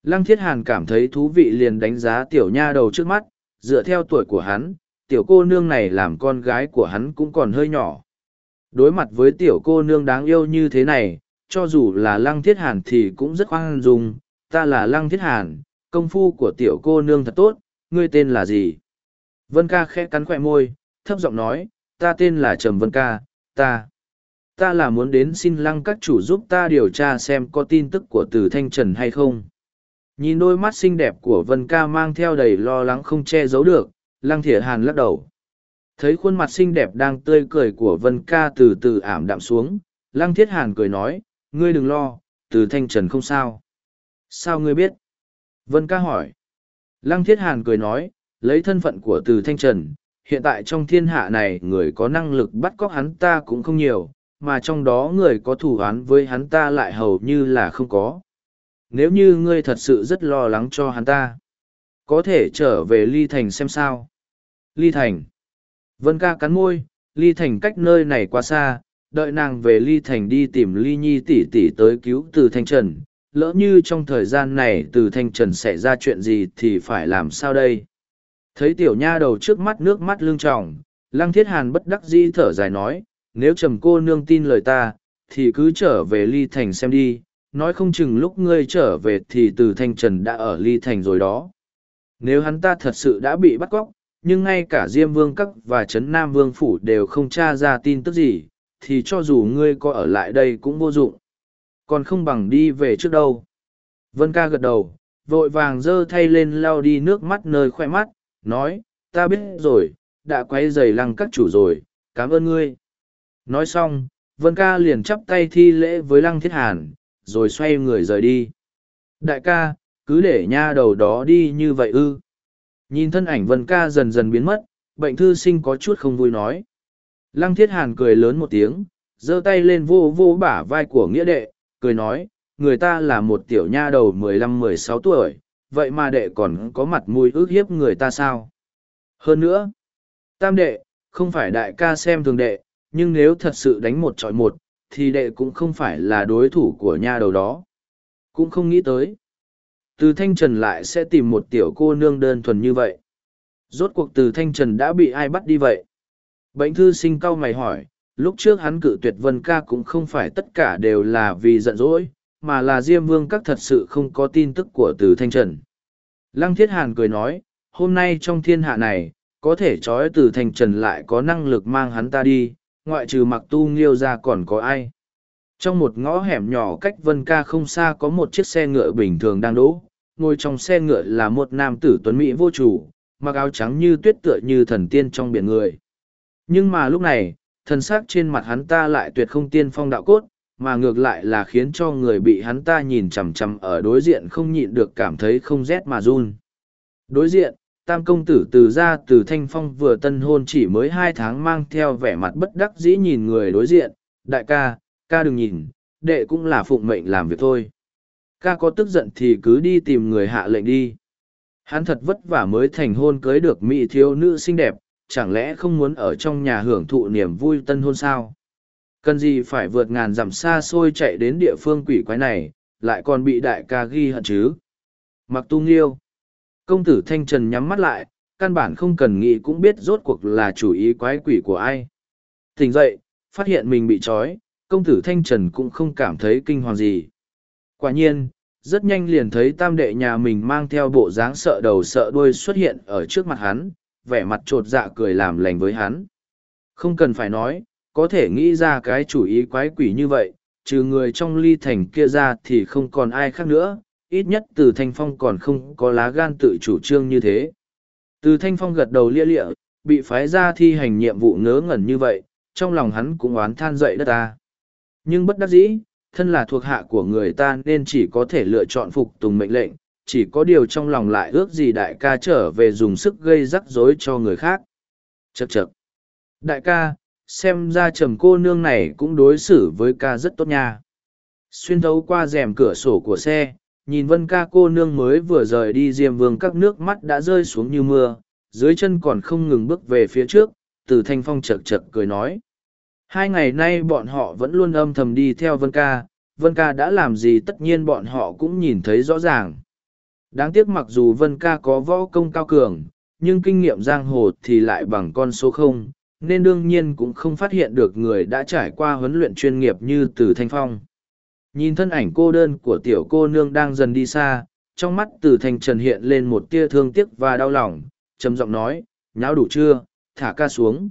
Lăng thiết hàn cảm thấy thú vị liền đánh giá tiểu nha đầu trước mắt, dựa theo tuổi của hắn, tiểu cô nương này làm con gái của hắn cũng còn hơi nhỏ. Đối mặt với tiểu cô nương đáng yêu như thế này cho dù là lăng thiết hàn thì cũng rất khoan dung. Ta là lăng thiết hàn, công phu của tiểu cô nương thật tốt. Ngươi tên là gì? Vân ca khẽ cắn khoe môi, thấp giọng nói, ta tên là trầm vân ca, ta. Ta là muốn đến xin lăng các chủ giúp ta điều tra xem có tin tức của từ thanh trần hay không. Nhìn đôi mắt xinh đẹp của vân ca mang theo đầy lo lắng không che giấu được, lăng thiện hàn lắc đầu. Thấy khuôn mặt xinh đẹp đang tươi cười của vân ca từ từ ảm đạm xuống, lăng thiết hàn cười nói ngươi đừng lo, từ thanh trần không sao. Sao ngươi biết? Vân ca hỏi. Lăng thiết hàn cười nói, lấy thân phận của từ thanh trần, hiện tại trong thiên hạ này người có năng lực bắt cóc hắn ta cũng không nhiều, mà trong đó người có thủ án với hắn ta lại hầu như là không có. Nếu như ngươi thật sự rất lo lắng cho hắn ta, có thể trở về ly thành xem sao? Ly thành. Vân ca cắn môi, ly thành cách nơi này quá xa đợi nàng về ly thành đi tìm ly nhi tỉ tỉ tới cứu từ thanh trần. Lỡ như trong thời gian này từ thanh trần xảy ra chuyện gì thì phải làm sao đây? Thấy tiểu nha đầu trước mắt nước mắt lưng tròng, lăng thiết hàn bất đắc dĩ thở dài nói, nếu trầm cô nương tin lời ta, thì cứ trở về ly thành xem đi. Nói không chừng lúc ngươi trở về thì từ thanh trần đã ở ly thành rồi đó. Nếu hắn ta thật sự đã bị bắt cóc, nhưng ngay cả diêm vương cắc và trấn nam vương phủ đều không tra ra tin tức gì thì cho dù ngươi có ở lại đây cũng vô dụng. Còn không bằng đi về trước đâu. Vân ca gật đầu, vội vàng giơ thay lên lau đi nước mắt nơi khoe mắt, nói, ta biết rồi, đã quay dày lăng các chủ rồi, cảm ơn ngươi. Nói xong, vân ca liền chắp tay thi lễ với lăng thiết hàn, rồi xoay người rời đi. Đại ca, cứ để nha đầu đó đi như vậy ư. Nhìn thân ảnh vân ca dần dần biến mất, bệnh thư sinh có chút không vui nói lăng thiết hàn cười lớn một tiếng, giơ tay lên vô vô bả vai của nghĩa đệ, cười nói, người ta là một tiểu nha đầu mười lăm, mười sáu tuổi, vậy mà đệ còn có mặt mũi ước hiếp người ta sao? Hơn nữa, tam đệ, không phải đại ca xem thường đệ, nhưng nếu thật sự đánh một trọi một, thì đệ cũng không phải là đối thủ của nha đầu đó. Cũng không nghĩ tới, từ thanh trần lại sẽ tìm một tiểu cô nương đơn thuần như vậy. Rốt cuộc từ thanh trần đã bị ai bắt đi vậy? Bệnh thư sinh cau mày hỏi, lúc trước hắn cự tuyệt vân ca cũng không phải tất cả đều là vì giận dỗi, mà là diêm vương các thật sự không có tin tức của từ thanh trần. Lăng thiết hàn cười nói, hôm nay trong thiên hạ này, có thể trói từ thanh trần lại có năng lực mang hắn ta đi, ngoại trừ mặc tu nghiêu ra còn có ai? Trong một ngõ hẻm nhỏ cách vân ca không xa có một chiếc xe ngựa bình thường đang đỗ, ngồi trong xe ngựa là một nam tử tuấn mỹ vô chủ, mặc áo trắng như tuyết tựa như thần tiên trong biển người nhưng mà lúc này thần sắc trên mặt hắn ta lại tuyệt không tiên phong đạo cốt, mà ngược lại là khiến cho người bị hắn ta nhìn chằm chằm ở đối diện không nhịn được cảm thấy không rét mà run. Đối diện, tam công tử từ ra từ thanh phong vừa tân hôn chỉ mới hai tháng mang theo vẻ mặt bất đắc dĩ nhìn người đối diện. Đại ca ca đừng nhìn, đệ cũng là phụng mệnh làm việc thôi. Ca có tức giận thì cứ đi tìm người hạ lệnh đi. Hắn thật vất vả mới thành hôn cưới được mỹ thiếu nữ xinh đẹp chẳng lẽ không muốn ở trong nhà hưởng thụ niềm vui tân hôn sao? Cần gì phải vượt ngàn dặm xa xôi chạy đến địa phương quỷ quái này, lại còn bị đại ca ghi hận chứ? Mặc tu nghiêu. Công tử thanh trần nhắm mắt lại, căn bản không cần nghĩ cũng biết rốt cuộc là chủ ý quái quỷ của ai. Tỉnh dậy, phát hiện mình bị trói, công tử thanh trần cũng không cảm thấy kinh hoàng gì. Quả nhiên, rất nhanh liền thấy tam đệ nhà mình mang theo bộ dáng sợ đầu sợ đuôi xuất hiện ở trước mặt hắn vẻ mặt trột dạ cười làm lành với hắn không cần phải nói có thể nghĩ ra cái chủ ý quái quỷ như vậy trừ người trong ly thành kia ra thì không còn ai khác nữa ít nhất từ thanh phong còn không có lá gan tự chủ trương như thế từ thanh phong gật đầu lia lịa bị phái ra thi hành nhiệm vụ ngớ ngẩn như vậy, trong lòng hắn cũng oán than dậy đất ta. Nhưng bất đắc dĩ, thân là thuộc hạ của người ta nên chỉ có thể lựa chọn phục tùng mệnh lệnh, chỉ có điều trong lòng lại ước gì đại ca trở về dùng sức gây rắc rối cho người khác. Chậc chậc. Đại ca, xem ra trầm cô nương này cũng đối xử với ca rất tốt nha. Xuyên thấu qua rèm cửa sổ của xe, nhìn vân ca cô nương mới vừa rời đi diêm vương các nước mắt đã rơi xuống như mưa, dưới chân còn không ngừng bước về phía trước, từ thanh phong chật chật cười nói. Hai ngày nay bọn họ vẫn luôn âm thầm đi theo vân ca, vân ca đã làm gì tất nhiên bọn họ cũng nhìn thấy rõ ràng. Đáng tiếc mặc dù vân ca có võ công cao cường, nhưng kinh nghiệm giang hồ thì lại bằng con số không, nên đương nhiên cũng không phát hiện được người đã trải qua huấn luyện chuyên nghiệp như từ thanh phong. Nhìn thân ảnh cô đơn của tiểu cô nương đang dần đi xa trong mắt từ thanh trần hiện lên một tia thương tiếc và đau lòng trầm giọng nói nháo đủ chưa? Thả ca xuống.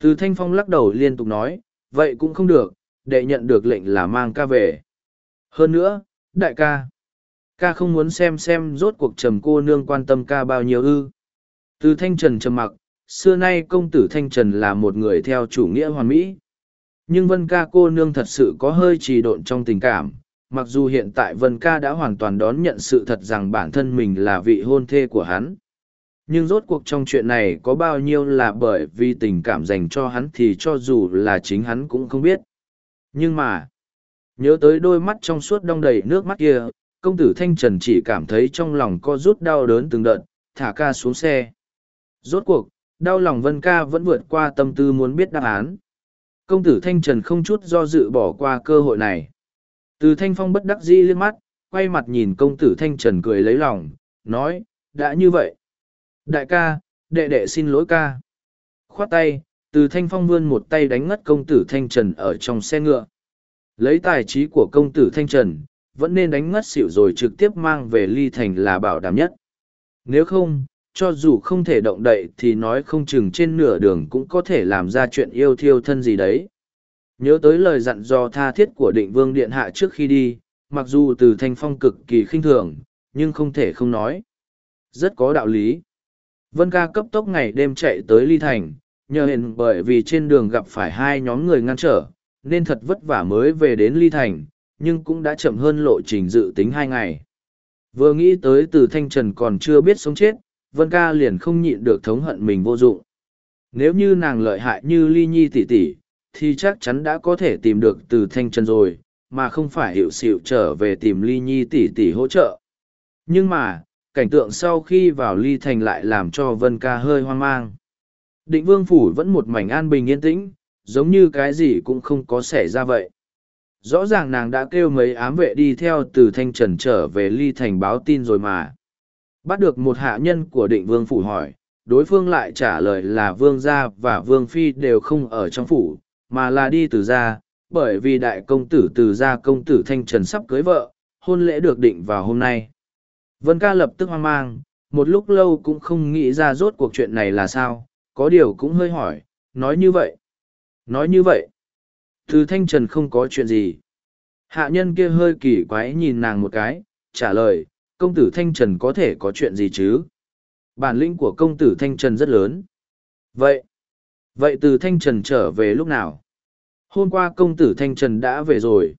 Từ thanh phong lắc đầu liên tục nói vậy cũng không được đệ nhận được lệnh là mang ca về. Hơn nữa đại ca ca không muốn xem xem rốt cuộc trầm cô nương quan tâm ca bao nhiêu ư. Từ thanh trần trầm mặc, xưa nay công tử thanh trần là một người theo chủ nghĩa hoàn mỹ. Nhưng vân ca cô nương thật sự có hơi trì độn trong tình cảm, mặc dù hiện tại vân ca đã hoàn toàn đón nhận sự thật rằng bản thân mình là vị hôn thê của hắn. Nhưng rốt cuộc trong chuyện này có bao nhiêu là bởi vì tình cảm dành cho hắn thì cho dù là chính hắn cũng không biết. Nhưng mà, nhớ tới đôi mắt trong suốt đong đầy nước mắt kia công tử thanh trần chỉ cảm thấy trong lòng co rút đau đớn từng đợt, thả ca xuống xe. Rốt cuộc, đau lòng vân ca vẫn vượt qua tâm tư muốn biết đáp án. Công tử thanh trần không chút do dự bỏ qua cơ hội này. Từ thanh phong bất đắc dĩ liếc mắt, quay mặt nhìn công tử thanh trần cười lấy lòng, nói, đã như vậy. Đại ca, đệ đệ xin lỗi ca. Khoát tay, từ thanh phong vươn một tay đánh ngất công tử thanh trần ở trong xe ngựa. Lấy tài trí của công tử thanh trần vẫn nên đánh ngất xỉu rồi trực tiếp mang về ly thành là bảo đảm nhất nếu không cho dù không thể động đậy thì nói không chừng trên nửa đường cũng có thể làm ra chuyện yêu thiêu thân gì đấy. Nhớ tới lời dặn dò tha thiết của định vương điện hạ trước khi đi, mặc dù từ thanh phong cực kỳ khinh thường, nhưng không thể không nói. Rất có đạo lý. Vân ca cấp tốc ngày đêm chạy tới Ly Thành, nhờ hiện bởi vì trên đường gặp phải hai nhóm người ngăn trở, nên thật vất vả mới về đến Ly Thành, nhưng cũng đã chậm hơn lộ trình dự tính hai ngày. Vừa nghĩ tới từ thanh trần còn chưa biết sống chết, Vân ca liền không nhịn được thống hận mình vô dụng. Nếu như nàng lợi hại như ly nhi tỷ tỷ, thì chắc chắn đã có thể tìm được từ thanh trần rồi, mà không phải hiểu xịu trở về tìm ly nhi tỷ tỷ hỗ trợ. Nhưng mà, cảnh tượng sau khi vào ly thành lại làm cho Vân ca hơi hoang mang. Định vương phủ vẫn một mảnh an bình yên tĩnh, giống như cái gì cũng không có xảy ra vậy. Rõ ràng nàng đã kêu mấy ám vệ đi theo từ thanh trần trở về ly thành báo tin rồi mà. Bắt được một hạ nhân của định vương phủ hỏi, đối phương lại trả lời là vương gia và vương phi đều không ở trong phủ, mà là đi từ gia, bởi vì đại công tử từ gia công tử Thanh Trần sắp cưới vợ, hôn lễ được định vào hôm nay. Vân ca lập tức hoang mang, một lúc lâu cũng không nghĩ ra rốt cuộc chuyện này là sao, có điều cũng hơi hỏi, nói như vậy. Nói như vậy. Từ Thanh Trần không có chuyện gì. Hạ nhân kia hơi kỳ quái nhìn nàng một cái, trả lời, công tử Thanh Trần có thể có chuyện gì chứ? Bản lĩnh của công tử Thanh Trần rất lớn. Vậy, vậy từ Thanh Trần trở về lúc nào? Hôm qua công tử Thanh Trần đã về rồi.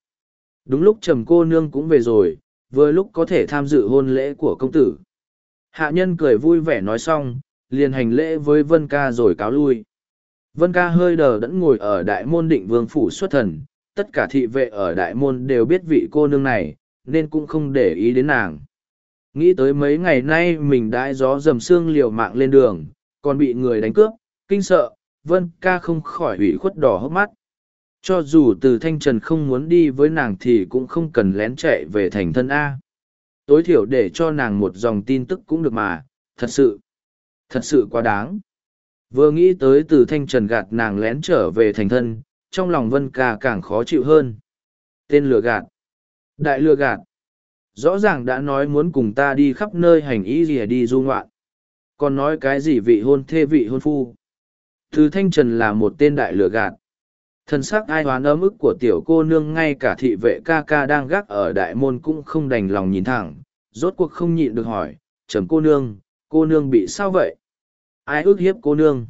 Đúng lúc trầm cô nương cũng về rồi, vừa lúc có thể tham dự hôn lễ của công tử. Hạ nhân cười vui vẻ nói xong, liền hành lễ với Vân Ca rồi cáo lui. Vân Ca hơi đờ đẫn ngồi ở đại môn định vương phủ xuất thần, tất cả thị vệ ở đại môn đều biết vị cô nương này, nên cũng không để ý đến nàng. Nghĩ tới mấy ngày nay mình đãi gió dầm xương liều mạng lên đường, còn bị người đánh cướp, kinh sợ, Vân ca không khỏi ủy khuất đỏ hốc mắt. Cho dù từ Thanh Trần không muốn đi với nàng thì cũng không cần lén chạy về thành thân A. Tối thiểu để cho nàng một dòng tin tức cũng được mà, thật sự, thật sự quá đáng. Vừa nghĩ tới từ Thanh Trần gạt nàng lén trở về thành thân, trong lòng Vân ca càng khó chịu hơn. Tên lừa gạt. Đại lừa gạt. Rõ ràng đã nói muốn cùng ta đi khắp nơi hành ý gì đi du ngoạn. Còn nói cái gì vị hôn thê vị hôn phu. Từ thanh trần là một tên đại lừa gạt. Thân sắc ai hoán ấm ức của tiểu cô nương ngay cả thị vệ ca ca đang gác ở đại môn cũng không đành lòng nhìn thẳng rốt cuộc không nhịn được hỏi trầm cô nương cô nương bị sao vậy? Ai ước hiếp cô nương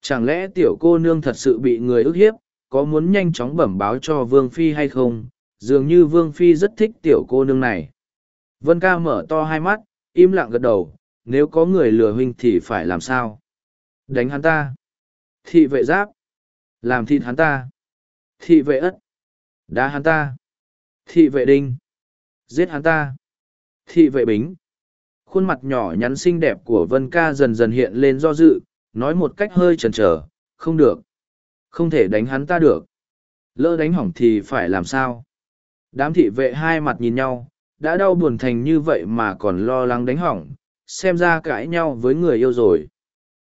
Chẳng lẽ tiểu cô nương thật sự bị người ức hiếp, có muốn nhanh chóng bẩm báo cho Vương Phi hay không? Dường như Vương Phi rất thích tiểu cô nương này. Vân ca mở to hai mắt, im lặng gật đầu, nếu có người lừa huynh thì phải làm sao? Đánh hắn ta. Thị vệ giáp. Làm thịt hắn ta. Thị vệ ất. Đá hắn ta. Thị vệ đinh. Giết hắn ta. Thị vệ bính. Khuôn mặt nhỏ nhắn xinh đẹp của Vân ca dần dần hiện lên do dự, nói một cách hơi chần chờ, không được. Không thể đánh hắn ta được. Lỡ đánh hỏng thì phải làm sao? Đám thị vệ hai mặt nhìn nhau, đã đau buồn thành như vậy mà còn lo lắng đánh hỏng, xem ra cãi nhau với người yêu rồi.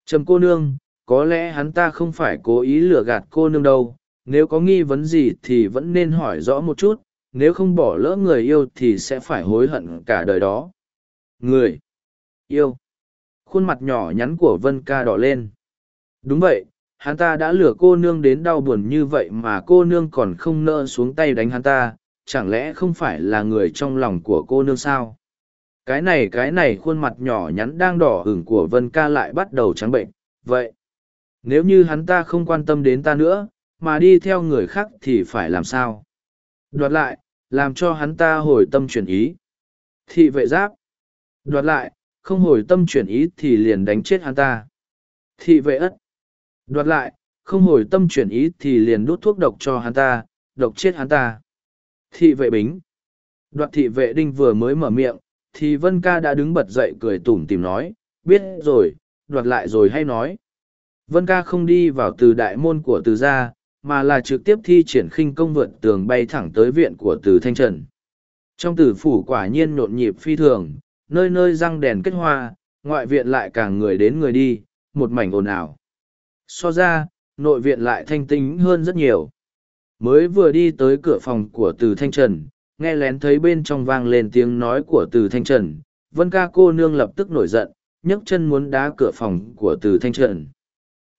Trầm cô nương, có lẽ hắn ta không phải cố ý lừa gạt cô nương đâu, nếu có nghi vấn gì thì vẫn nên hỏi rõ một chút, nếu không bỏ lỡ người yêu thì sẽ phải hối hận cả đời đó. Người yêu. Khuôn mặt nhỏ nhắn của Vân ca đỏ lên. Đúng vậy, hắn ta đã lừa cô nương đến đau buồn như vậy mà cô nương còn không nỡ xuống tay đánh hắn ta, chẳng lẽ không phải là người trong lòng của cô nương sao? Cái này cái này khuôn mặt nhỏ nhắn đang đỏ ửng của Vân ca lại bắt đầu trắng bệnh, vậy. Nếu như hắn ta không quan tâm đến ta nữa, mà đi theo người khác thì phải làm sao? Đoạt lại, làm cho hắn ta hồi tâm chuyển ý. Thị vệ giáp. Đoạt lại, không hồi tâm chuyển ý thì liền đánh chết hắn ta. Thị vệ ất. Đoạt lại, không hồi tâm chuyển ý thì liền đốt thuốc độc cho hắn ta, độc chết hắn ta. Thị vệ bính. Đoạt thị vệ đinh vừa mới mở miệng, thì Vân ca đã đứng bật dậy cười tủm tìm nói, biết rồi, đoạt lại rồi hay nói. Vân ca không đi vào từ đại môn của từ gia, mà là trực tiếp thi triển khinh công vượt tường bay thẳng tới viện của từ Thanh Trần. Trong tử phủ quả nhiên nhộn nhịp phi thường, nơi nơi răng đèn kết hoa, ngoại viện lại càng người đến người đi, một mảnh ồn ào. So ra, nội viện lại thanh tính hơn rất nhiều. Mới vừa đi tới cửa phòng của từ Thanh Trần, nghe lén thấy bên trong vang lên tiếng nói của từ Thanh Trần, Vân ca cô nương lập tức nổi giận, nhấc chân muốn đá cửa phòng của từ Thanh Trần.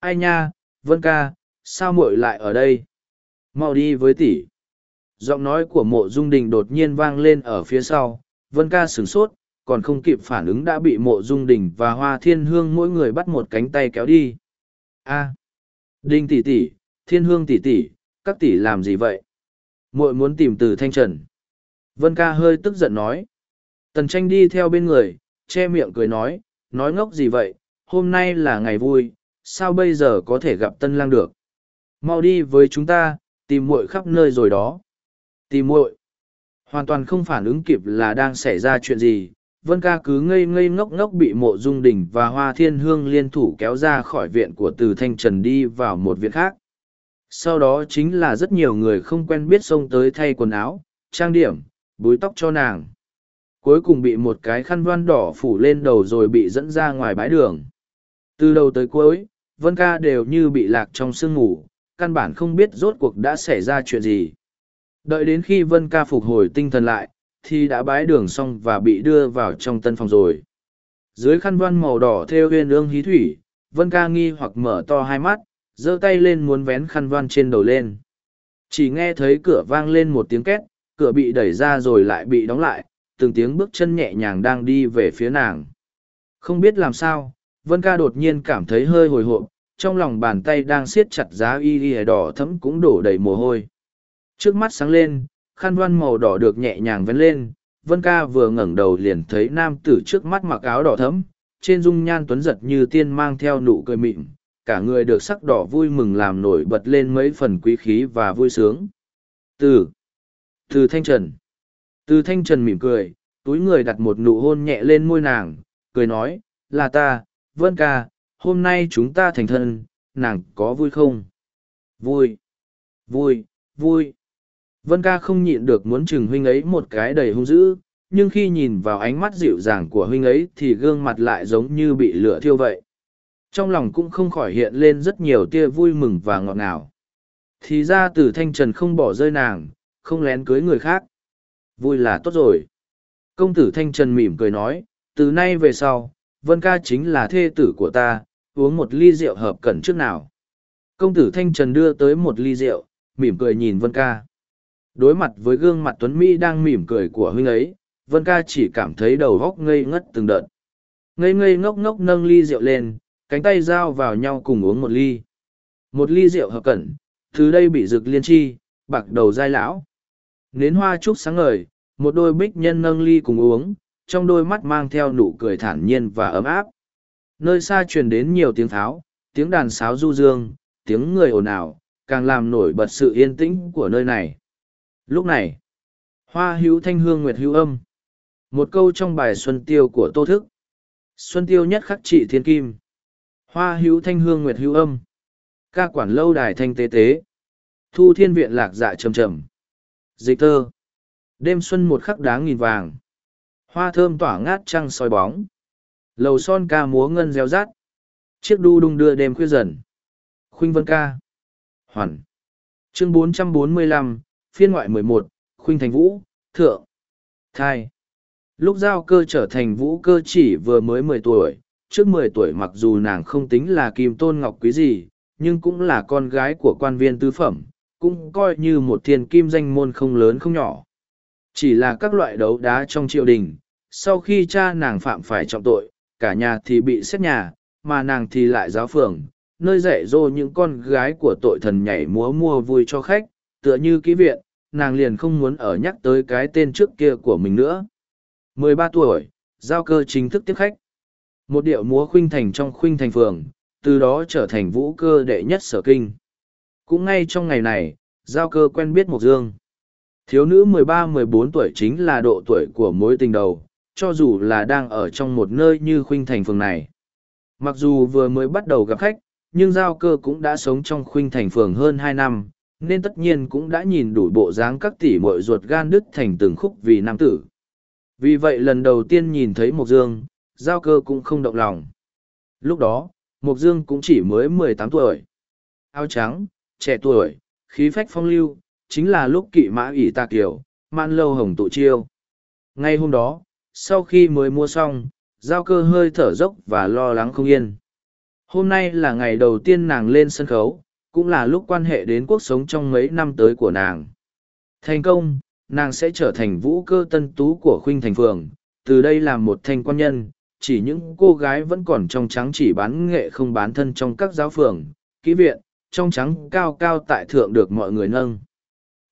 Ai nha, Vân ca, sao muội lại ở đây? Mau đi với tỷ. Giọng nói của mộ dung đình đột nhiên vang lên ở phía sau, Vân ca sửng sốt, còn không kịp phản ứng đã bị mộ dung đình và hoa thiên hương mỗi người bắt một cánh tay kéo đi. A, Đinh tỷ tỷ, thiên hương tỷ tỷ, các tỷ làm gì vậy? Muội muốn tìm từ thanh trần. Vân ca hơi tức giận nói. Tần tranh đi theo bên người, che miệng cười nói, nói ngốc gì vậy, hôm nay là ngày vui, sao bây giờ có thể gặp tân lang được? Mau đi với chúng ta, tìm muội khắp nơi rồi đó. Tìm muội. Hoàn toàn không phản ứng kịp là đang xảy ra chuyện gì, Vân ca cứ ngây ngây ngốc ngốc bị mộ dung đình và hoa thiên hương liên thủ kéo ra khỏi viện của từ thanh trần đi vào một viện khác. Sau đó chính là rất nhiều người không quen biết xông tới thay quần áo, trang điểm, búi tóc cho nàng. Cuối cùng bị một cái khăn voan đỏ phủ lên đầu rồi bị dẫn ra ngoài bãi đường. Từ đầu tới cuối, vân ca đều như bị lạc trong sương ngủ, căn bản không biết rốt cuộc đã xảy ra chuyện gì. Đợi đến khi vân ca phục hồi tinh thần lại thì đã bái đường xong và bị đưa vào trong tân phòng rồi. Dưới khăn văn màu đỏ theo huyên ương hí thủy, Vân ca nghi hoặc mở to hai mắt, giơ tay lên muốn vén khăn văn trên đầu lên. Chỉ nghe thấy cửa vang lên một tiếng két, cửa bị đẩy ra rồi lại bị đóng lại, từng tiếng bước chân nhẹ nhàng đang đi về phía nàng. Không biết làm sao, Vân ca đột nhiên cảm thấy hơi hồi hộp, trong lòng bàn tay đang siết chặt giá y y đỏ thấm cũng đổ đầy mồ hôi. Trước mắt sáng lên, khăn đoan màu đỏ được nhẹ nhàng vén lên, vân ca vừa ngẩng đầu liền thấy nam tử trước mắt mặc áo đỏ thẫm, trên dung nhan tuấn giật như tiên mang theo nụ cười mịn, cả người được sắc đỏ vui mừng làm nổi bật lên mấy phần quý khí và vui sướng. Từ từ thanh trần. Từ thanh trần mỉm cười, túi người đặt một nụ hôn nhẹ lên môi nàng, cười nói, là ta, vân ca, hôm nay chúng ta thành thân, nàng có vui không? Vui vui vui. Vân ca không nhịn được muốn chừng huynh ấy một cái đầy hung dữ, nhưng khi nhìn vào ánh mắt dịu dàng của huynh ấy thì gương mặt lại giống như bị lửa thiêu vậy. Trong lòng cũng không khỏi hiện lên rất nhiều tia vui mừng và ngọt ngào. Thì ra từ thanh trần không bỏ rơi nàng, không lén cưới người khác. Vui là tốt rồi. Công tử thanh trần mỉm cười nói, từ nay về sau, Vân ca chính là thê tử của ta, uống một ly rượu hợp cẩn trước nào. Công tử thanh trần đưa tới một ly rượu, mỉm cười nhìn Vân ca đối mặt với gương mặt tuấn mỹ đang mỉm cười của huynh ấy vân ca chỉ cảm thấy đầu góc ngây ngất từng đợt ngây ngây ngốc ngốc nâng ly rượu lên cánh tay giao vào nhau cùng uống một ly. Một ly rượu hợp cẩn, từ đây bị rực liên chi, bạc đầu dai lão. Nến hoa trúc sáng ngời, một đôi bích nhân nâng ly cùng uống, trong đôi mắt mang theo nụ cười thản nhiên và ấm áp. Nơi xa truyền đến nhiều tiếng tháo, tiếng đàn sáo du dương, tiếng người ồn ào, càng làm nổi bật sự yên tĩnh của nơi này. Lúc này, hoa hữu thanh hương nguyệt hữu âm. Một câu trong bài Xuân Tiêu của Tô Thức. Xuân Tiêu nhất khắc trị thiên kim. Hoa hữu thanh hương nguyệt hữu âm. Ca quản lâu đài thanh tế tế. Thu thiên viện lạc dạ trầm trầm. Dịch tơ. Đêm xuân một khắc đáng nghìn vàng. Hoa thơm tỏa ngát trăng soi bóng. Lầu son ca múa ngân reo rát. Chiếc đu đung đưa đêm khuya dần. Khuynh vân ca. Hoàn. Chương 445, phiên ngoại 11, Khuynh Thành Vũ, Thượng. Thai. Lúc giao cơ trở thành vũ cơ chỉ vừa mới mười tuổi, trước mười tuổi mặc dù nàng không tính là kim tôn ngọc quý gì, nhưng cũng là con gái của quan viên tứ phẩm, cũng coi như một thiên kim danh môn không lớn không nhỏ. Chỉ là các loại đấu đá trong triều đình, sau khi cha nàng phạm phải trọng tội, cả nhà thì bị xét nhà, mà nàng thì lại giáo phường, nơi dạy dỗ những con gái của tội thần nhảy múa mua vui cho khách, tựa như ký viện, nàng liền không muốn ở nhắc tới cái tên trước kia của mình nữa. 13 tuổi, giao cơ chính thức tiếp khách. Một điệu múa khuynh thành trong khuynh thành phường, từ đó trở thành vũ cơ đệ nhất sở kinh. Cũng ngay trong ngày này, giao cơ quen biết Mộc Dương. Thiếu nữ 13-14 tuổi chính là độ tuổi của mối tình đầu, cho dù là đang ở trong một nơi như khuynh thành phường này. Mặc dù vừa mới bắt đầu gặp khách, nhưng giao cơ cũng đã sống trong khuynh thành phường hơn hai năm, nên tất nhiên cũng đã nhìn đủ bộ dáng các tỷ muội ruột gan đứt thành từng khúc vì nam tử. Vì vậy lần đầu tiên nhìn thấy Mộc Dương, giao cơ cũng không động lòng. Lúc đó, Mộc Dương cũng chỉ mới mười tám tuổi. Áo trắng, trẻ tuổi, khí phách phong lưu, chính là lúc kỵ mã ỷ ta kiều, man lâu hồng tụ chiêu. Ngay hôm đó, sau khi mới mua xong, giao cơ hơi thở dốc và lo lắng không yên. Hôm nay là ngày đầu tiên nàng lên sân khấu, cũng là lúc quan hệ đến cuộc sống trong mấy năm tới của nàng. Thành công, nàng sẽ trở thành vũ cơ tân tú của khuynh thành phường, từ đây làm một thanh quan nhân, chỉ những cô gái vẫn còn trong trắng chỉ bán nghệ không bán thân trong các giáo phường, kỹ viện, trong trắng cao cao tại thượng được mọi người nâng.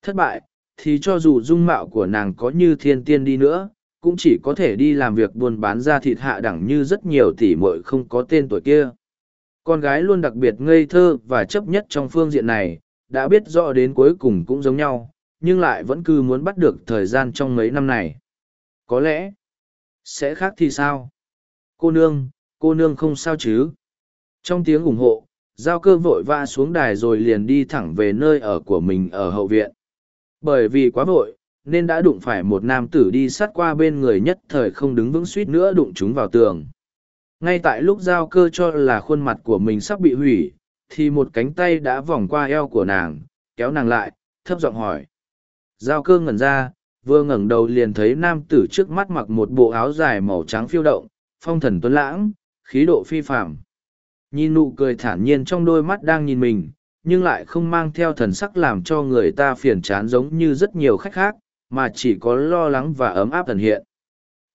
Thất bại, thì cho dù dung mạo của nàng có như thiên tiên đi nữa, cũng chỉ có thể đi làm việc buôn bán ra thịt hạ đẳng như rất nhiều tỷ muội không có tên tuổi kia. Con gái luôn đặc biệt ngây thơ và chấp nhất trong phương diện này, đã biết rõ đến cuối cùng cũng giống nhau, nhưng lại vẫn cứ muốn bắt được thời gian trong mấy năm này. Có lẽ, sẽ khác thì sao? Cô nương, cô nương không sao chứ? Trong tiếng ủng hộ, giao cơ vội vã xuống đài rồi liền đi thẳng về nơi ở của mình ở hậu viện. Bởi vì quá vội, nên đã đụng phải một nam tử đi sát qua bên người nhất thời không đứng vững suýt nữa đụng chúng vào tường. Ngay tại lúc giao cơ cho là khuôn mặt của mình sắp bị hủy, thì một cánh tay đã vòng qua eo của nàng, kéo nàng lại, thấp giọng hỏi. Giao cơ ngẩn ra, vừa ngẩng đầu liền thấy nam tử trước mắt mặc một bộ áo dài màu trắng phiêu động, phong thần tuấn lãng, khí độ phi phạm. Nhìn nụ cười thản nhiên trong đôi mắt đang nhìn mình, nhưng lại không mang theo thần sắc làm cho người ta phiền chán giống như rất nhiều khách khác, mà chỉ có lo lắng và ấm áp thần hiện.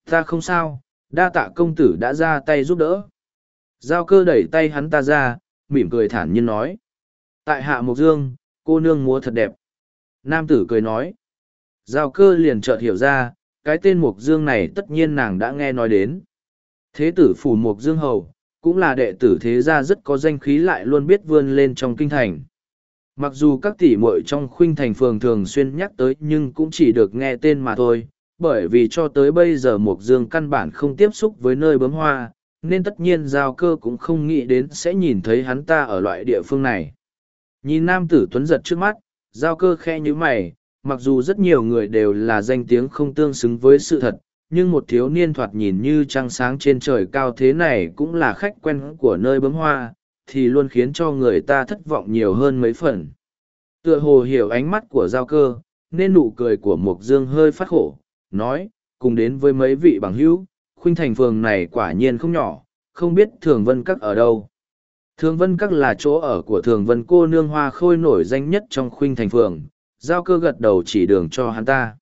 Ta không sao, đa tạ công tử đã ra tay giúp đỡ. Giao cơ đẩy tay hắn ta ra, mỉm cười thản nhiên nói. Tại hạ Mộc Dương, cô nương múa thật đẹp. Nam tử cười nói. Giao cơ liền chợt hiểu ra, cái tên Mộc Dương này tất nhiên nàng đã nghe nói đến. Thế tử phủ Mộc Dương Hầu, cũng là đệ tử thế gia rất có danh khí lại luôn biết vươn lên trong kinh thành. Mặc dù các tỷ muội trong khuynh thành phường thường xuyên nhắc tới nhưng cũng chỉ được nghe tên mà thôi, bởi vì cho tới bây giờ Mộc Dương căn bản không tiếp xúc với nơi bướm hoa, nên tất nhiên giao cơ cũng không nghĩ đến sẽ nhìn thấy hắn ta ở loại địa phương này. Nhìn nam tử tuấn giật trước mắt, giao cơ khe nhữ mày, mặc dù rất nhiều người đều là danh tiếng không tương xứng với sự thật, nhưng một thiếu niên thoạt nhìn như trăng sáng trên trời cao thế này cũng là khách quen của nơi bấm hoa, thì luôn khiến cho người ta thất vọng nhiều hơn mấy phần. Tựa hồ hiểu ánh mắt của giao cơ, nên nụ cười của Mộc Dương hơi phát khổ, nói, cùng đến với mấy vị bằng hữu, khuynh thành phường này quả nhiên không nhỏ, không biết Thường Vân Các ở đâu. Thường Vân Các là chỗ ở của Thường Vân cô nương hoa khôi nổi danh nhất trong khuynh thành phường, giao cơ gật đầu chỉ đường cho hắn ta.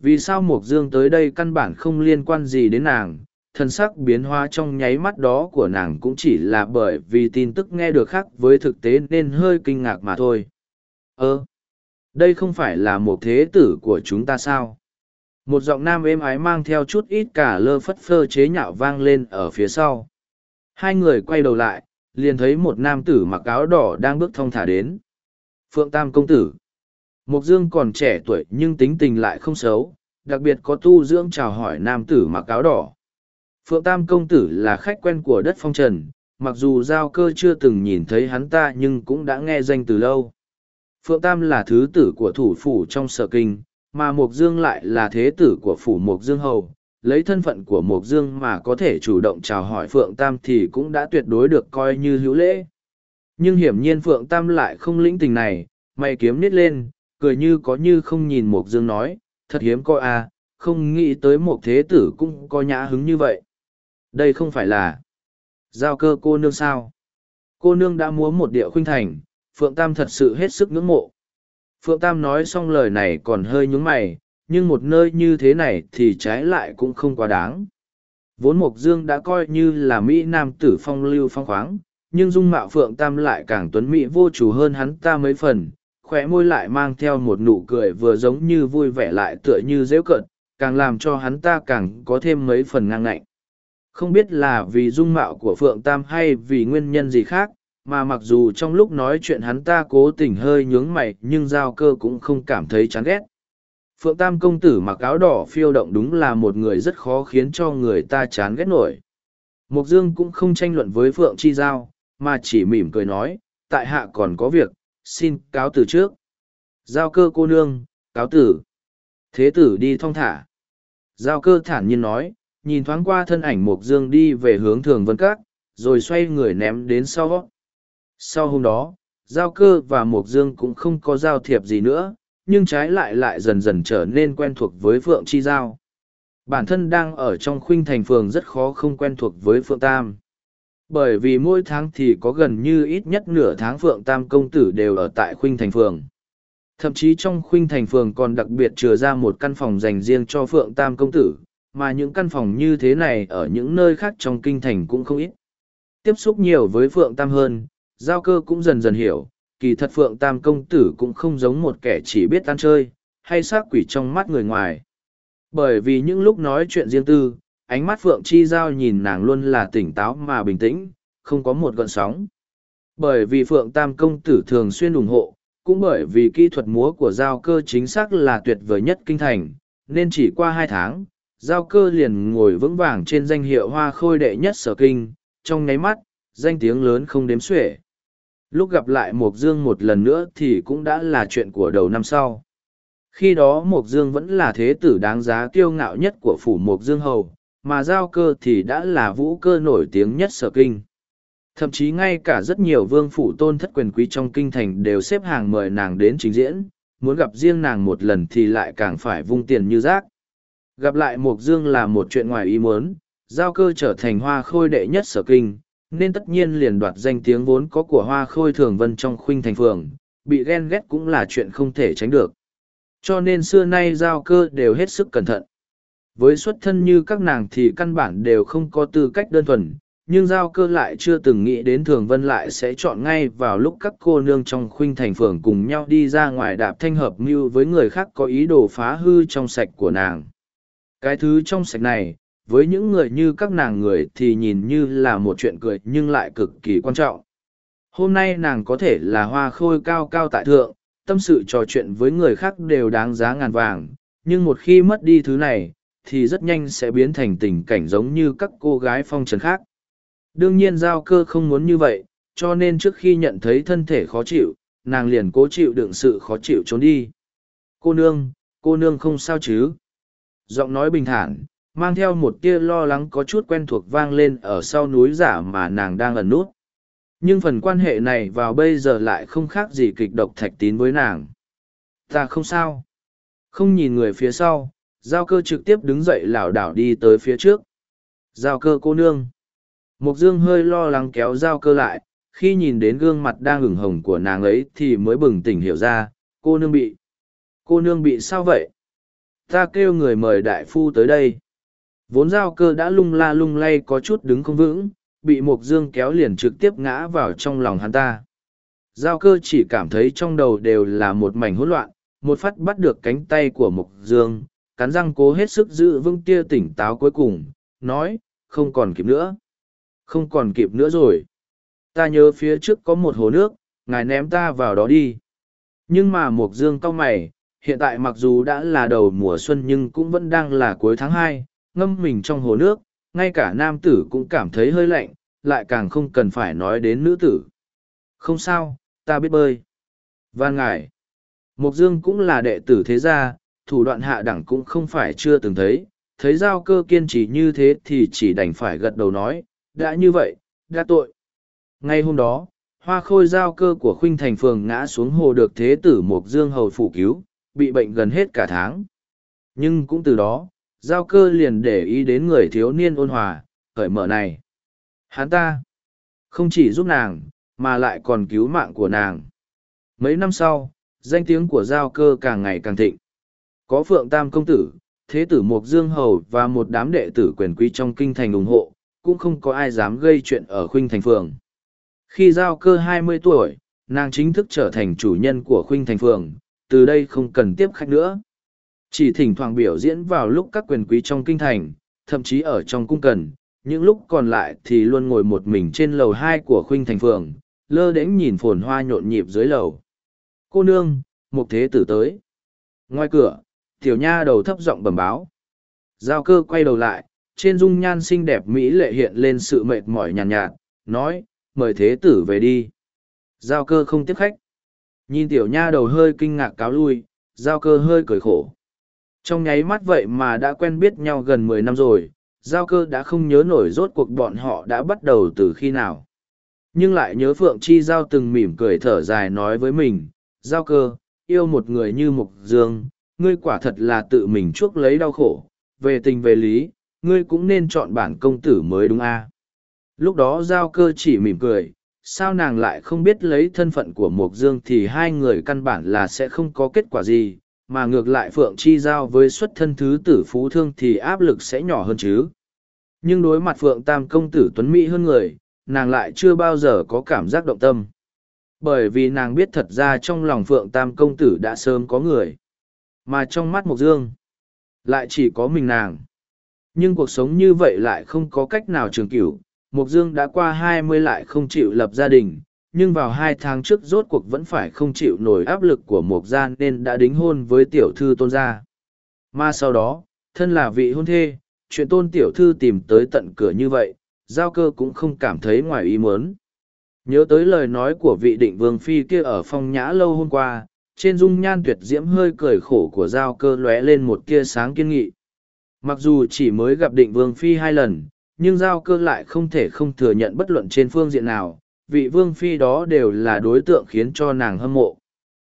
Vì sao Mục Dương tới đây căn bản không liên quan gì đến nàng, thân sắc biến hóa trong nháy mắt đó của nàng cũng chỉ là bởi vì tin tức nghe được khác với thực tế nên hơi kinh ngạc mà thôi ơ đây không phải là một thế tử của chúng ta sao một giọng nam êm ái mang theo chút ít cả lơ phất phơ chế nhạo vang lên ở phía sau. Hai người quay đầu lại, liền thấy một nam tử mặc áo đỏ đang bước thong thả đến. Phượng tam công tử. Mục dương còn trẻ tuổi nhưng tính tình lại không xấu, đặc biệt có tu dưỡng chào hỏi nam tử mặc áo đỏ. Phượng tam công tử là khách quen của đất phong trần, mặc dù giao cơ chưa từng nhìn thấy hắn ta nhưng cũng đã nghe danh từ lâu. Phượng tam là thứ tử của thủ phủ trong sở kinh mà Mộc Dương lại là thế tử của phủ Mộc Dương Hầu, lấy thân phận của Mộc Dương mà có thể chủ động chào hỏi Phượng Tam thì cũng đã tuyệt đối được coi như hữu lễ. Nhưng hiển nhiên Phượng Tam lại không lĩnh tình này, mày kiếm nít lên, cười như có như không nhìn Mộc Dương nói, thật hiếm coi à, không nghĩ tới một thế tử cũng có nhã hứng như vậy. Đây không phải là giao cơ cô nương sao. Cô nương đã múa một điệu khuynh thành, Phượng Tam thật sự hết sức ngưỡng mộ. Phượng Tam nói xong lời này còn hơi nhúng mày, nhưng một nơi như thế này thì trái lại cũng không quá đáng. Vốn Mộc Dương đã coi như là Mỹ Nam tử phong lưu phong khoáng, nhưng dung mạo Phượng Tam lại càng tuấn Mỹ vô chủ hơn hắn ta mấy phần, khỏe môi lại mang theo một nụ cười vừa giống như vui vẻ lại tựa như dễ cận, càng làm cho hắn ta càng có thêm mấy phần ngang ngạnh. Không biết là vì dung mạo của Phượng Tam hay vì nguyên nhân gì khác, mà mặc dù trong lúc nói chuyện hắn ta cố tình hơi nhướng mày nhưng giao cơ cũng không cảm thấy chán ghét. Phượng tam công tử mặc áo đỏ phiêu động đúng là một người rất khó khiến cho người ta chán ghét nổi. Mục dương cũng không tranh luận với phượng chi giao, mà chỉ mỉm cười nói, tại hạ còn có việc, xin cáo từ trước. Giao cơ cô nương, cáo tử. Thế tử đi thong thả. Giao cơ thản nhiên nói, nhìn thoáng qua thân ảnh mục dương đi về hướng thường vân các, rồi xoay người ném đến sau sau hôm đó, Giao cơ và Mộc Dương cũng không có giao thiệp gì nữa, nhưng trái lại lại dần dần trở nên quen thuộc với Phượng Chi Giao. Bản thân đang ở trong khuynh thành phường rất khó không quen thuộc với Phượng Tam. Bởi vì mỗi tháng thì có gần như ít nhất nửa tháng Phượng Tam công tử đều ở tại khuynh thành phường. Thậm chí trong khuynh thành phường còn đặc biệt chừa ra một căn phòng dành riêng cho Phượng Tam công tử, mà những căn phòng như thế này ở những nơi khác trong kinh thành cũng không ít. Tiếp xúc nhiều với Phượng Tam hơn, giao cơ cũng dần dần hiểu, kỳ thật Phượng Tam Công Tử cũng không giống một kẻ chỉ biết ăn chơi, hay xác quỷ trong mắt người ngoài. Bởi vì những lúc nói chuyện riêng tư, ánh mắt Phượng Chi Giao nhìn nàng luôn là tỉnh táo mà bình tĩnh, không có một gợn sóng. Bởi vì Phượng Tam Công Tử thường xuyên ủng hộ, cũng bởi vì kỹ thuật múa của Giao cơ chính xác là tuyệt vời nhất kinh thành, nên chỉ qua hai tháng, Giao cơ liền ngồi vững vàng trên danh hiệu hoa khôi đệ nhất sở kinh, trong nháy mắt, danh tiếng lớn không đếm xuể lúc gặp lại Mộc Dương một lần nữa thì cũng đã là chuyện của đầu năm sau. Khi đó Mộc Dương vẫn là thế tử đáng giá kiêu ngạo nhất của phủ Mộc Dương Hầu, mà giao cơ thì đã là vũ cơ nổi tiếng nhất sở kinh. Thậm chí ngay cả rất nhiều vương phủ tôn thất quyền quý trong kinh thành đều xếp hàng mời nàng đến trình diễn, muốn gặp riêng nàng một lần thì lại càng phải vung tiền như rác. Gặp lại Mộc Dương là một chuyện ngoài ý muốn, giao cơ trở thành hoa khôi đệ nhất sở kinh, nên tất nhiên liền đoạt danh tiếng vốn có của hoa khôi thường vân trong khuynh thành phường, bị ghen ghét cũng là chuyện không thể tránh được. Cho nên xưa nay giao cơ đều hết sức cẩn thận. Với xuất thân như các nàng thì căn bản đều không có tư cách đơn thuần, nhưng giao cơ lại chưa từng nghĩ đến thường vân lại sẽ chọn ngay vào lúc các cô nương trong khuynh thành phường cùng nhau đi ra ngoài đạp thanh hợp mưu với người khác có ý đồ phá hư trong sạch của nàng. Cái thứ trong sạch này, với những người như các nàng người thì nhìn như là một chuyện cười nhưng lại cực kỳ quan trọng. Hôm nay nàng có thể là hoa khôi cao cao tại thượng, tâm sự trò chuyện với người khác đều đáng giá ngàn vàng, nhưng một khi mất đi thứ này, thì rất nhanh sẽ biến thành tình cảnh giống như các cô gái phong trần khác. Đương nhiên giao cơ không muốn như vậy, cho nên trước khi nhận thấy thân thể khó chịu, nàng liền cố chịu đựng sự khó chịu trốn đi. Cô nương, cô nương không sao chứ? Giọng nói bình thản, mang theo một tia lo lắng có chút quen thuộc vang lên ở sau núi giả mà nàng đang ẩn nút nhưng phần quan hệ này vào bây giờ lại không khác gì kịch độc thạch tín với nàng. Ta không sao. Không nhìn người phía sau, giao cơ trực tiếp đứng dậy lảo đảo đi tới phía trước. Giao cơ cô nương. Mục dương hơi lo lắng kéo giao cơ lại, khi nhìn đến gương mặt đang ửng hồng của nàng ấy thì mới bừng tỉnh hiểu ra, cô nương bị, cô nương bị sao vậy? Ta kêu người mời đại phu tới đây. Vốn giao cơ đã lung la lung lay có chút đứng không vững, bị Mộc Dương kéo liền trực tiếp ngã vào trong lòng hắn ta. Giao cơ chỉ cảm thấy trong đầu đều là một mảnh hỗn loạn, một phát bắt được cánh tay của Mộc Dương, cắn răng cố hết sức giữ vững tia tỉnh táo cuối cùng, nói, không còn kịp nữa. Không còn kịp nữa rồi. Ta nhớ phía trước có một hồ nước, ngài ném ta vào đó đi. Nhưng mà Mộc Dương cau mày, hiện tại mặc dù đã là đầu mùa xuân nhưng cũng vẫn đang là cuối tháng hai, ngâm mình trong hồ nước, ngay cả nam tử cũng cảm thấy hơi lạnh, lại càng không cần phải nói đến nữ tử. Không sao, ta biết bơi. Van ngài. Mộc Dương cũng là đệ tử thế gia, thủ đoạn hạ đẳng cũng không phải chưa từng thấy, thấy giao cơ kiên trì như thế thì chỉ đành phải gật đầu nói, đã như vậy, đã tội. Ngay hôm đó, hoa khôi giao cơ của khuynh thành phường ngã xuống hồ được thế tử Mộc Dương hầu phủ cứu, bị bệnh gần hết cả tháng. Nhưng cũng từ đó, giao cơ liền để ý đến người thiếu niên ôn hòa, cởi mở này. Hắn ta, không chỉ giúp nàng, mà lại còn cứu mạng của nàng. Mấy năm sau, danh tiếng của giao cơ càng ngày càng thịnh. Có Phượng Tam Công Tử, Thế tử Mộc Dương Hầu và một đám đệ tử quyền quý trong kinh thành ủng hộ, cũng không có ai dám gây chuyện ở khuynh thành phường. Khi giao cơ hai mươi tuổi, nàng chính thức trở thành chủ nhân của khuynh thành phường, từ đây không cần tiếp khách nữa. Chỉ thỉnh thoảng biểu diễn vào lúc các quyền quý trong kinh thành, thậm chí ở trong cung cần, những lúc còn lại thì luôn ngồi một mình trên lầu hai của khuynh thành phường, lơ đễnh nhìn phồn hoa nhộn nhịp dưới lầu. Cô nương, một thế tử tới. Ngoài cửa, tiểu nha đầu thấp giọng bẩm báo. Giao cơ quay đầu lại, trên dung nhan xinh đẹp Mỹ lệ hiện lên sự mệt mỏi nhàn nhạt, nhạt, nói, mời thế tử về đi. Giao cơ không tiếp khách. Nhìn tiểu nha đầu hơi kinh ngạc cáo lui, giao cơ hơi cười khổ. Trong nháy mắt vậy mà đã quen biết nhau gần mười năm rồi, giao cơ đã không nhớ nổi rốt cuộc bọn họ đã bắt đầu từ khi nào. Nhưng lại nhớ Phượng Chi Giao từng mỉm cười thở dài nói với mình, giao cơ, yêu một người như Mục Dương, ngươi quả thật là tự mình chuốc lấy đau khổ, về tình về lý, ngươi cũng nên chọn bản công tử mới đúng a. Lúc đó giao cơ chỉ mỉm cười, sao nàng lại không biết lấy thân phận của Mộc Dương thì hai người căn bản là sẽ không có kết quả gì, mà ngược lại Phượng Chi Giao với xuất thân thứ tử phú thương thì áp lực sẽ nhỏ hơn chứ. Nhưng đối mặt Phượng Tam công tử Tuấn Mỹ hơn người, nàng lại chưa bao giờ có cảm giác động tâm. Bởi vì nàng biết thật ra trong lòng Phượng Tam công tử đã sớm có người. Mà trong mắt Mộc Dương, lại chỉ có mình nàng. Nhưng cuộc sống như vậy lại không có cách nào trường cửu. Mộc Dương đã qua hai mươi lại không chịu lập gia đình, nhưng vào hai tháng trước rốt cuộc vẫn phải không chịu nổi áp lực của Mộc Gia nên đã đính hôn với tiểu thư tôn gia. Mà sau đó, thân là vị hôn thê, chuyện tôn tiểu thư tìm tới tận cửa như vậy, giao cơ cũng không cảm thấy ngoài ý muốn. Nhớ tới lời nói của vị định vương phi kia ở phong nhã lâu hôm qua, trên dung nhan tuyệt diễm hơi cười khổ của giao cơ lóe lên một tia sáng kiên nghị. Mặc dù chỉ mới gặp định vương phi hai lần, nhưng giao cơ lại không thể không thừa nhận bất luận trên phương diện nào, vị vương phi đó đều là đối tượng khiến cho nàng hâm mộ.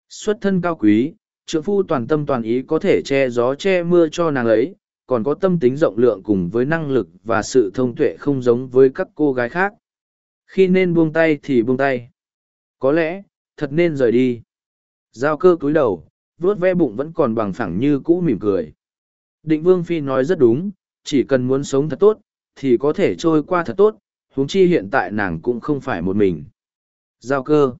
Xuất thân cao quý, trượng phu toàn tâm toàn ý có thể che gió che mưa cho nàng ấy, còn có tâm tính rộng lượng cùng với năng lực và sự thông tuệ không giống với các cô gái khác. Khi nên buông tay thì buông tay. Có lẽ, thật nên rời đi. Giao cơ cúi đầu, vuốt ve bụng vẫn còn bằng phẳng như cũ mỉm cười. Định Vương Phi nói rất đúng, chỉ cần muốn sống thật tốt, thì có thể trôi qua thật tốt, huống chi hiện tại nàng cũng không phải một mình. Giao cơ.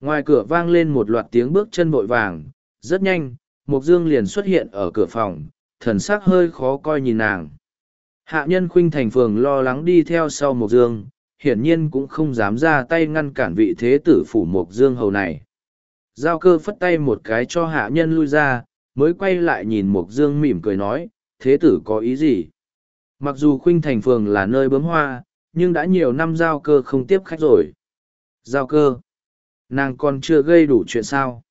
Ngoài cửa vang lên một loạt tiếng bước chân vội vàng, rất nhanh, Mục Dương liền xuất hiện ở cửa phòng, thần sắc hơi khó coi nhìn nàng. Hạ nhân khuynh thành phường lo lắng đi theo sau Mục Dương, hiển nhiên cũng không dám ra tay ngăn cản vị thế tử phủ Mục Dương hầu này. Giao cơ phất tay một cái cho hạ nhân lui ra, mới quay lại nhìn Mục Dương mỉm cười nói, thế tử có ý gì? Mặc dù khuynh thành phường là nơi bướm hoa, nhưng đã nhiều năm giao cơ không tiếp khách rồi. Giao cơ, nàng còn chưa gây đủ chuyện sao?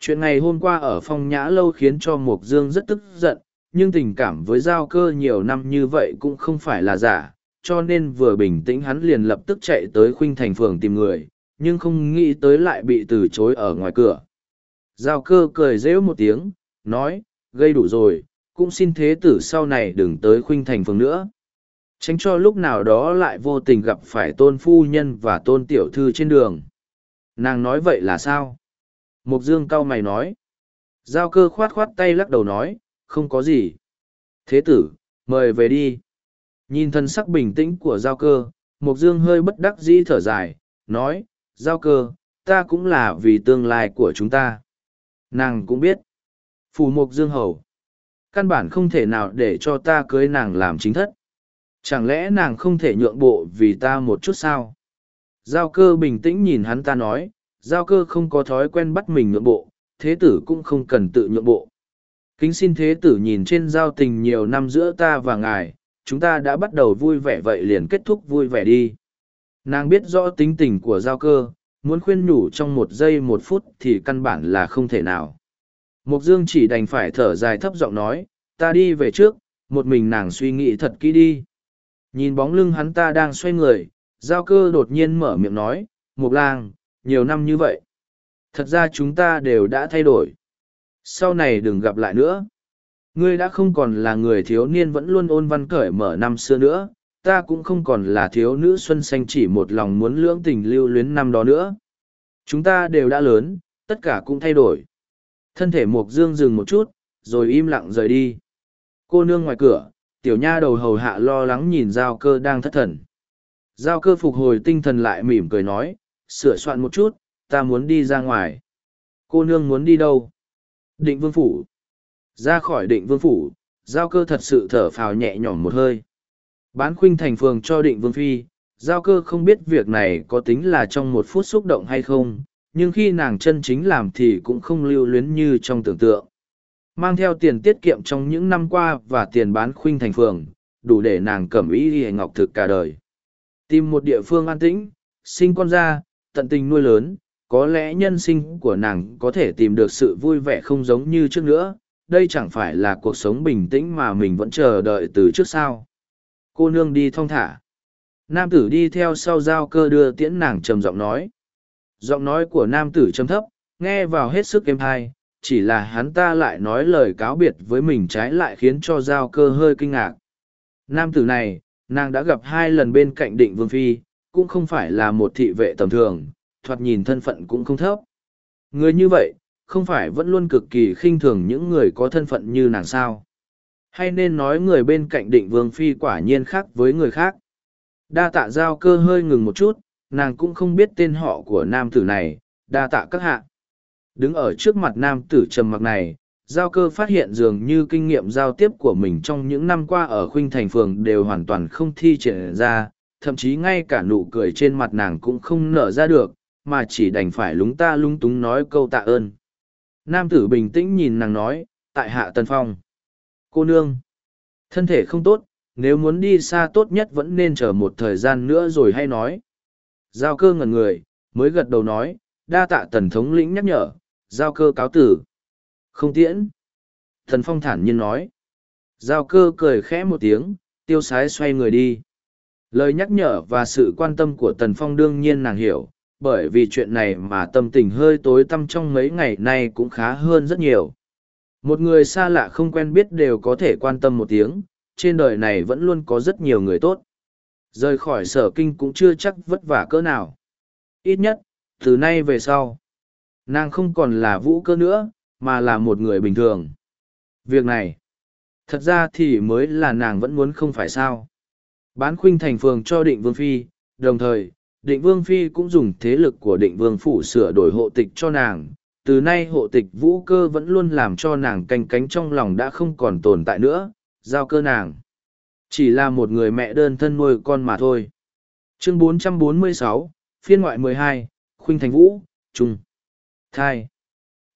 Chuyện ngày hôm qua ở phong nhã lâu khiến cho mộc Dương rất tức giận, nhưng tình cảm với giao cơ nhiều năm như vậy cũng không phải là giả, cho nên vừa bình tĩnh hắn liền lập tức chạy tới khuynh thành phường tìm người, nhưng không nghĩ tới lại bị từ chối ở ngoài cửa. Giao cơ cười rêu một tiếng, nói, gây đủ rồi, cũng xin thế tử sau này đừng tới khuynh thành phường nữa. Tránh cho lúc nào đó lại vô tình gặp phải tôn phu nhân và tôn tiểu thư trên đường. Nàng nói vậy là sao? Mục dương cao mày nói. Giao cơ khoát khoát tay lắc đầu nói, không có gì. Thế tử, Mời về đi. Nhìn thân sắc bình tĩnh của giao cơ, mục Dương hơi bất đắc dĩ thở dài, nói, giao cơ, ta cũng là vì tương lai của chúng ta. Nàng cũng biết. Phù mục Dương hầu. Căn bản không thể nào để cho ta cưới nàng làm chính thất. Chẳng lẽ nàng không thể nhượng bộ vì ta một chút sao? Giao cơ bình tĩnh nhìn hắn ta nói, giao cơ không có thói quen bắt mình nhượng bộ, thế tử cũng không cần tự nhượng bộ. Kính xin thế tử nhìn trên giao tình nhiều năm giữa ta và ngài, chúng ta đã bắt đầu vui vẻ vậy liền kết thúc vui vẻ đi. Nàng biết rõ tính tình của giao cơ, muốn khuyên nhủ trong một giây một phút thì căn bản là không thể nào. Mục Dương chỉ đành phải thở dài thấp giọng nói, ta đi về trước, một mình nàng suy nghĩ thật kỹ đi. Nhìn bóng lưng hắn ta đang xoay người, giao cơ đột nhiên mở miệng nói, Mục lang, nhiều năm như vậy. Thật ra chúng ta đều đã thay đổi. Sau này đừng gặp lại nữa. Ngươi đã không còn là người thiếu niên vẫn luôn ôn văn cởi mở năm xưa nữa, ta cũng không còn là thiếu nữ xuân xanh chỉ một lòng muốn lưỡng tình lưu luyến năm đó nữa. Chúng ta đều đã lớn, tất cả cũng thay đổi. Thân thể Mục Dương dừng một chút, rồi im lặng rời đi. Cô nương ngoài cửa, tiểu nha đầu hầu hạ lo lắng nhìn giao cơ đang thất thần. Giao cơ phục hồi tinh thần lại mỉm cười nói, sửa soạn một chút, ta muốn đi ra ngoài. Cô nương muốn đi đâu? Định vương phủ. Ra khỏi định vương phủ, giao cơ thật sự thở phào nhẹ nhõm một hơi. Bán khuynh thành phường cho định vương phi, giao cơ không biết việc này có tính là trong một phút xúc động hay không, nhưng khi nàng chân chính làm thì cũng không lưu luyến như trong tưởng tượng. Mang theo tiền tiết kiệm trong những năm qua và tiền bán khuynh thành phường, đủ để nàng cẩm ý ghi ngọc thực cả đời. Tìm một địa phương an tĩnh, sinh con ra, tận tình nuôi lớn, có lẽ nhân sinh của nàng có thể tìm được sự vui vẻ không giống như trước nữa, đây chẳng phải là cuộc sống bình tĩnh mà mình vẫn chờ đợi từ trước sao. Cô nương đi thong thả. Nam tử đi theo sau giao cơ đưa tiễn nàng trầm giọng nói. Giọng nói của nam tử trầm thấp, nghe vào hết sức êm thai, chỉ là hắn ta lại nói lời cáo biệt với mình trái lại khiến cho giao cơ hơi kinh ngạc. Nam tử này, nàng đã gặp hai lần bên cạnh định vương phi, cũng không phải là một thị vệ tầm thường, thoạt nhìn thân phận cũng không thấp. Người như vậy, không phải vẫn luôn cực kỳ khinh thường những người có thân phận như nàng sao. Hay nên nói người bên cạnh định vương phi quả nhiên khác với người khác. Đa tạ giao cơ hơi ngừng một chút, nàng cũng không biết tên họ của nam tử này, đa tạ các hạ. Đứng ở trước mặt nam tử trầm mặc này, giao cơ phát hiện dường như kinh nghiệm giao tiếp của mình trong những năm qua ở khuynh thành phường đều hoàn toàn không thi triển ra, thậm chí ngay cả nụ cười trên mặt nàng cũng không nở ra được, mà chỉ đành phải lúng ta lúng túng nói câu tạ ơn. Nam tử bình tĩnh nhìn nàng nói, tại hạ Tân Phong. Cô nương, thân thể không tốt, nếu muốn đi xa tốt nhất vẫn nên chờ một thời gian nữa rồi hay nói. Giao cơ ngẩn người, mới gật đầu nói, đa tạ tần thống lĩnh nhắc nhở, giao cơ cáo tử. Không tiễn. Thần phong thản nhiên nói. Giao cơ cười khẽ một tiếng, tiêu sái xoay người đi. Lời nhắc nhở và sự quan tâm của tần phong đương nhiên nàng hiểu, bởi vì chuyện này mà tâm tình hơi tối tăm trong mấy ngày nay cũng khá hơn rất nhiều. Một người xa lạ không quen biết đều có thể quan tâm một tiếng, trên đời này vẫn luôn có rất nhiều người tốt. Rời khỏi sở kinh cũng chưa chắc vất vả cỡ nào. Ít nhất, từ nay về sau, nàng không còn là vũ cơ nữa, mà là một người bình thường. Việc này, thật ra thì mới là nàng vẫn muốn không phải sao. Bán khuynh thành phường cho định vương phi, đồng thời, định vương phi cũng dùng thế lực của định vương phủ sửa đổi hộ tịch cho nàng. Từ nay hộ tịch vũ cơ vẫn luôn làm cho nàng canh cánh trong lòng đã không còn tồn tại nữa, giao cơ nàng. Chỉ là một người mẹ đơn thân nuôi con mà thôi. Chương 446, phiên ngoại 12, Khuynh Thành Vũ, Trung. Thai.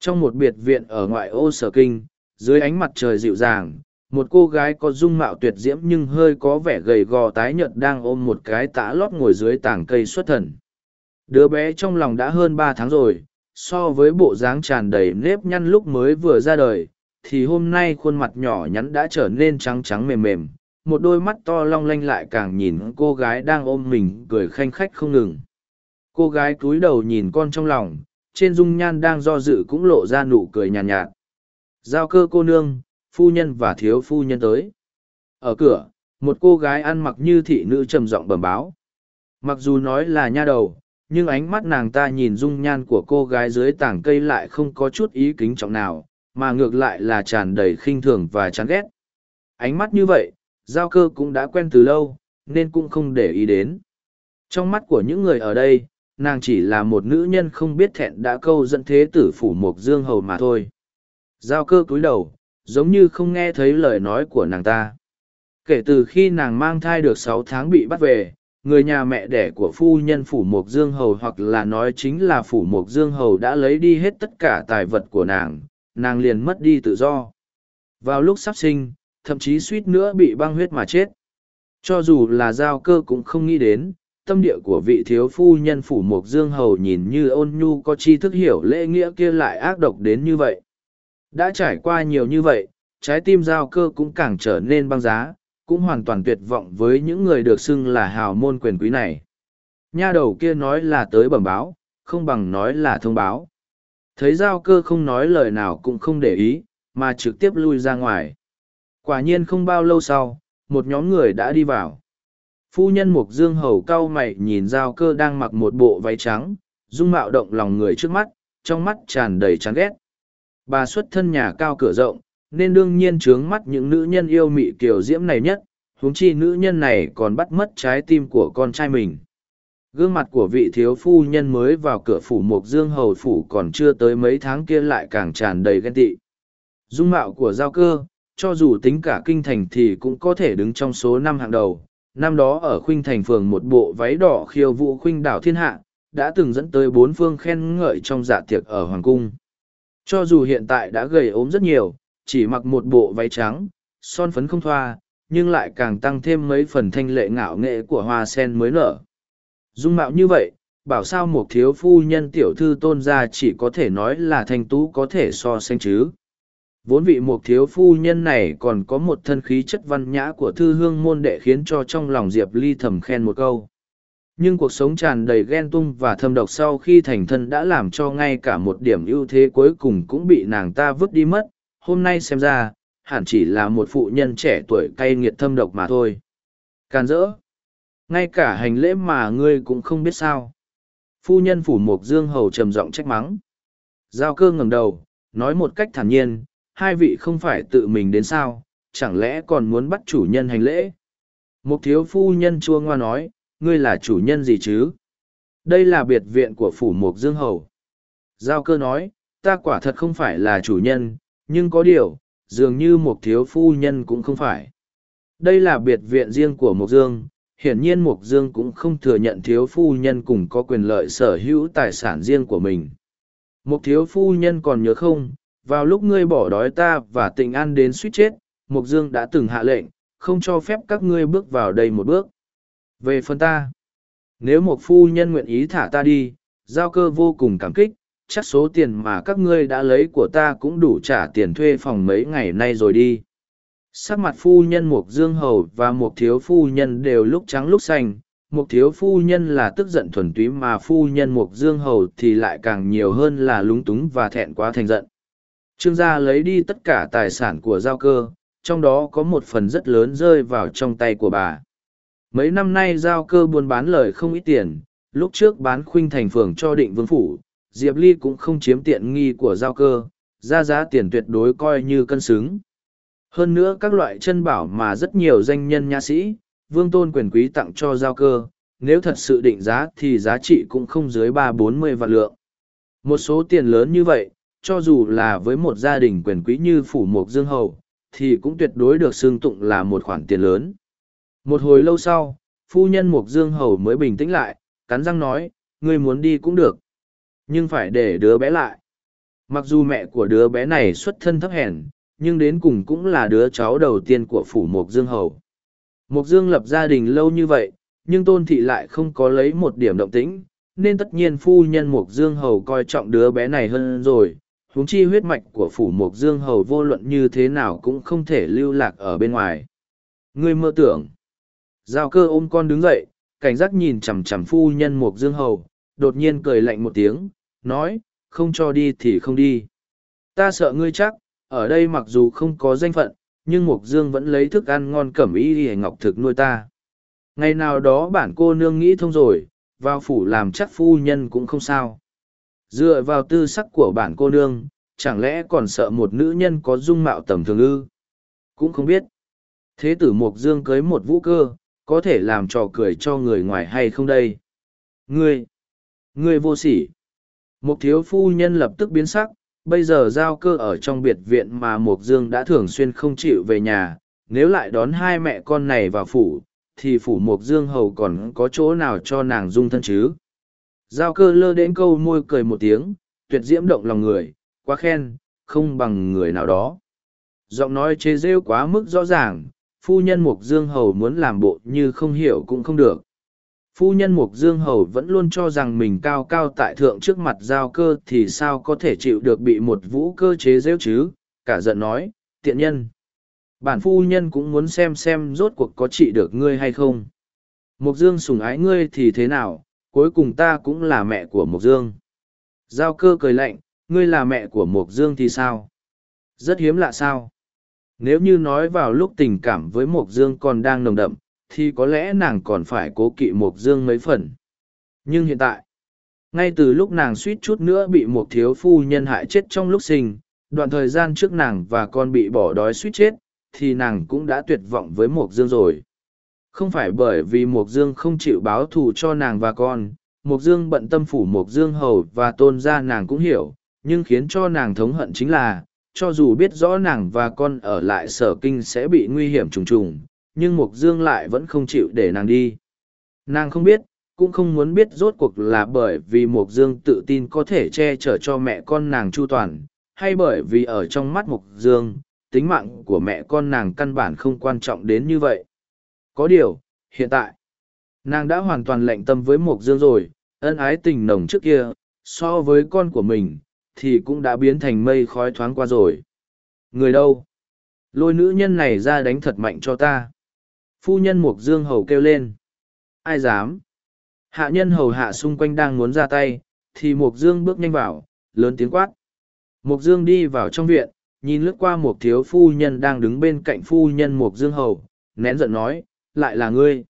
Trong một biệt viện ở ngoại ô sở kinh, dưới ánh mặt trời dịu dàng, một cô gái có dung mạo tuyệt diễm nhưng hơi có vẻ gầy gò tái nhợt đang ôm một cái tã lót ngồi dưới tảng cây xuất thần. Đứa bé trong lòng đã hơn ba tháng rồi, so với bộ dáng tràn đầy nếp nhăn lúc mới vừa ra đời, thì hôm nay khuôn mặt nhỏ nhắn đã trở nên trắng trắng mềm mềm, một đôi mắt to long lanh lại càng nhìn cô gái đang ôm mình cười khanh khách không ngừng. Cô gái cúi đầu nhìn con trong lòng, trên dung nhan đang do dự cũng lộ ra nụ cười nhàn nhạt, nhạt. Giao cơ cô nương, phu nhân và thiếu phu nhân tới. Ở cửa, một cô gái ăn mặc như thị nữ trầm giọng bẩm báo. Mặc dù nói là nha đầu, nhưng ánh mắt nàng ta nhìn dung nhan của cô gái dưới tảng cây lại không có chút ý kính trọng nào, mà ngược lại là tràn đầy khinh thường và chán ghét. Ánh mắt như vậy, giao cơ cũng đã quen từ lâu, nên cũng không để ý đến. Trong mắt của những người ở đây, nàng chỉ là một nữ nhân không biết thẹn đã câu dẫn thế tử phủ mộc dương hầu mà thôi. Giao cơ cúi đầu, giống như không nghe thấy lời nói của nàng ta. Kể từ khi nàng mang thai được sáu tháng bị bắt về, người nhà mẹ đẻ của phu nhân phủ mộc dương hầu hoặc là nói chính là phủ mộc dương hầu đã lấy đi hết tất cả tài vật của nàng, nàng liền mất đi tự do. Vào lúc sắp sinh, thậm chí suýt nữa bị băng huyết mà chết. Cho dù là giao cơ cũng không nghĩ đến, tâm địa của vị thiếu phu nhân phủ mộc dương hầu nhìn như ôn nhu có chi thức hiểu lễ nghĩa kia lại ác độc đến như vậy. Đã trải qua nhiều như vậy, trái tim giao cơ cũng càng trở nên băng giá, cũng hoàn toàn tuyệt vọng với những người được xưng là hào môn quyền quý này. Nha đầu kia nói là tới bẩm báo, không bằng nói là thông báo. Thấy giao cơ không nói lời nào cũng không để ý, mà trực tiếp lui ra ngoài. Quả nhiên không bao lâu sau, một nhóm người đã đi vào. Phu nhân Mục Dương Hầu cao mày nhìn giao cơ đang mặc một bộ váy trắng, dung mạo động lòng người trước mắt, trong mắt tràn đầy chán ghét. Bà xuất thân nhà cao cửa rộng, nên đương nhiên trướng mắt những nữ nhân yêu mị kiểu diễm này nhất, huống chi nữ nhân này còn bắt mất trái tim của con trai mình. Gương mặt của vị thiếu phu nhân mới vào cửa phủ Mộc Dương Hầu phủ còn chưa tới mấy tháng kia lại càng tràn đầy ghen tị. Dung mạo của giao cơ, cho dù tính cả kinh thành thì cũng có thể đứng trong số năm hàng đầu. Năm đó ở khuynh thành phường một bộ váy đỏ khiêu vũ khuynh đảo thiên hạ, đã từng dẫn tới bốn phương khen ngợi trong dạ tiệc ở Hoàng Cung. Cho dù hiện tại đã gầy ốm rất nhiều, chỉ mặc một bộ váy trắng, son phấn không thoa, nhưng lại càng tăng thêm mấy phần thanh lệ ngạo nghệ của hoa sen mới nở. Dung mạo như vậy, bảo sao một thiếu phu nhân tiểu thư tôn gia chỉ có thể nói là thanh tú có thể so sánh chứ. Vốn vị một thiếu phu nhân này còn có một thân khí chất văn nhã của thư hương môn đệ khiến cho trong lòng Diệp Ly thầm khen một câu. Nhưng cuộc sống tràn đầy ghen tung và thâm độc sau khi thành thân đã làm cho ngay cả một điểm ưu thế cuối cùng cũng bị nàng ta vứt đi mất. Hôm nay xem ra, hẳn chỉ là một phụ nhân trẻ tuổi cay nghiệt thâm độc mà thôi. Can dỡ. Ngay cả hành lễ mà ngươi cũng không biết sao. Phu nhân phủ mục dương hầu trầm giọng trách mắng. Giao cơ ngẩng đầu, nói một cách thản nhiên, hai vị không phải tự mình đến sao, chẳng lẽ còn muốn bắt chủ nhân hành lễ? Một thiếu phu nhân chua ngoa nói, ngươi là chủ nhân gì chứ? Đây là biệt viện của phủ mục dương hầu. Giao cơ nói, ta quả thật không phải là chủ nhân, nhưng có điều, dường như một thiếu phu nhân cũng không phải. Đây là biệt viện riêng của mục Dương, hiển nhiên mục Dương cũng không thừa nhận thiếu phu nhân cùng có quyền lợi sở hữu tài sản riêng của mình. Một thiếu phu nhân còn nhớ không, vào lúc ngươi bỏ đói ta và tình an đến suýt chết, Mục Dương đã từng hạ lệnh, không cho phép các ngươi bước vào đây một bước. Về phần ta, nếu một phu nhân nguyện ý thả ta đi, giao cơ vô cùng cảm kích, chắc số tiền mà các ngươi đã lấy của ta cũng đủ trả tiền thuê phòng mấy ngày nay rồi đi. Sắc mặt phu nhân Mục Dương Hầu và Mục Thiếu Phu Nhân đều lúc trắng lúc xanh, Mục Thiếu Phu Nhân là tức giận thuần túy mà Phu Nhân Mục Dương Hầu thì lại càng nhiều hơn là lúng túng và thẹn quá thành giận. Trương gia lấy đi tất cả tài sản của giao cơ, trong đó có một phần rất lớn rơi vào trong tay của bà. Mấy năm nay giao cơ buôn bán lời không ít tiền, lúc trước bán khuynh thành phường cho định vương phủ, Diệp Ly cũng không chiếm tiện nghi của giao cơ, ra giá tiền tuyệt đối coi như cân xứng. Hơn nữa các loại chân bảo mà rất nhiều danh nhân nha sĩ, vương tôn quyền quý tặng cho giao cơ, nếu thật sự định giá thì giá trị cũng không dưới ba bốn mươi vạn lượng. Một số tiền lớn như vậy, cho dù là với một gia đình quyền quý như Phủ Mộc Dương Hầu, thì cũng tuyệt đối được xương tụng là một khoản tiền lớn. Một hồi lâu sau, phu nhân Mộc Dương Hầu mới bình tĩnh lại, cắn răng nói, ngươi muốn đi cũng được. Nhưng phải để đứa bé lại. Mặc dù mẹ của đứa bé này xuất thân thấp hèn, nhưng đến cùng cũng là đứa cháu đầu tiên của phủ Mộc Dương Hầu. Mộc Dương lập gia đình lâu như vậy, nhưng tôn thị lại không có lấy một điểm động tĩnh, nên tất nhiên phu nhân Mộc Dương Hầu coi trọng đứa bé này hơn rồi huống chi huyết mạch của phủ Mộc Dương Hầu vô luận như thế nào cũng không thể lưu lạc ở bên ngoài. Ngươi mơ tưởng. Giao cơ ôm con đứng dậy, cảnh giác nhìn chằm chằm phu nhân Mộc Dương Hầu, đột nhiên cười lạnh một tiếng, nói, không cho đi thì không đi. Ta sợ ngươi chắc, ở đây mặc dù không có danh phận, nhưng Mộc Dương vẫn lấy thức ăn ngon cẩm y để ngọc thực nuôi ta. Ngày nào đó bản cô nương nghĩ thông rồi, vào phủ làm chắc phu nhân cũng không sao. Dựa vào tư sắc của bản cô nương, chẳng lẽ còn sợ một nữ nhân có dung mạo tầm thường ư? Cũng không biết. Thế tử Mộc Dương cưới một vũ cơ, có thể làm trò cười cho người ngoài hay không đây? Ngươi! Ngươi vô sỉ! Một thiếu phu nhân lập tức biến sắc, bây giờ giao cơ ở trong biệt viện mà Mộc Dương đã thường xuyên không chịu về nhà, nếu lại đón hai mẹ con này vào phủ, thì phủ Mộc Dương hầu còn có chỗ nào cho nàng dung thân chứ? Giao cơ lơ đến câu môi cười một tiếng, tuyệt diễm động lòng người, quá khen, không bằng người nào đó. Giọng nói chế rêu quá mức rõ ràng, phu nhân Mục Dương Hầu muốn làm bộ như không hiểu cũng không được. Phu nhân Mục Dương Hầu vẫn luôn cho rằng mình cao cao tại thượng trước mặt giao cơ thì sao có thể chịu được bị một vũ cơ chế rêu chứ, cả giận nói, tiện nhân. Bản phu nhân cũng muốn xem xem rốt cuộc có trị được ngươi hay không. Mục Dương sủng ái ngươi thì thế nào, cuối cùng ta cũng là mẹ của Mộc Dương. Giao cơ cười lạnh, ngươi là mẹ của Mộc Dương thì sao? Rất hiếm lạ sao? Nếu như nói vào lúc tình cảm với Mộc Dương còn đang nồng đậm, thì có lẽ nàng còn phải cố kỵ Mộc Dương mấy phần. Nhưng hiện tại, ngay từ lúc nàng suýt chút nữa bị một thiếu phu nhân hại chết trong lúc sinh, đoạn thời gian trước nàng và con bị bỏ đói suýt chết, thì nàng cũng đã tuyệt vọng với Mộc Dương rồi. Không phải bởi vì Mục Dương không chịu báo thù cho nàng và con, Mục Dương bận tâm phủ Mục Dương hầu và tôn ra nàng cũng hiểu, nhưng khiến cho nàng thống hận chính là, cho dù biết rõ nàng và con ở lại sở kinh sẽ bị nguy hiểm trùng trùng, nhưng Mục Dương lại vẫn không chịu để nàng đi. Nàng không biết, cũng không muốn biết rốt cuộc là bởi vì Mục Dương tự tin có thể che chở cho mẹ con nàng chu toàn, hay bởi vì ở trong mắt Mục Dương, tính mạng của mẹ con nàng căn bản không quan trọng đến như vậy. Có điều, hiện tại, nàng đã hoàn toàn lạnh tâm với Mục Dương rồi, ân ái tình nồng trước kia, so với con của mình, thì cũng đã biến thành mây khói thoáng qua rồi. Người đâu? Lôi nữ nhân này ra đánh thật mạnh cho ta. Phu nhân Mục Dương Hầu kêu lên. Ai dám? Hạ nhân hầu hạ xung quanh đang muốn ra tay, thì Mục Dương bước nhanh vào, lớn tiếng quát. Mục Dương đi vào trong viện, nhìn lướt qua một thiếu phu nhân đang đứng bên cạnh phu nhân Mục Dương Hầu, nén giận nói, lại là ngươi.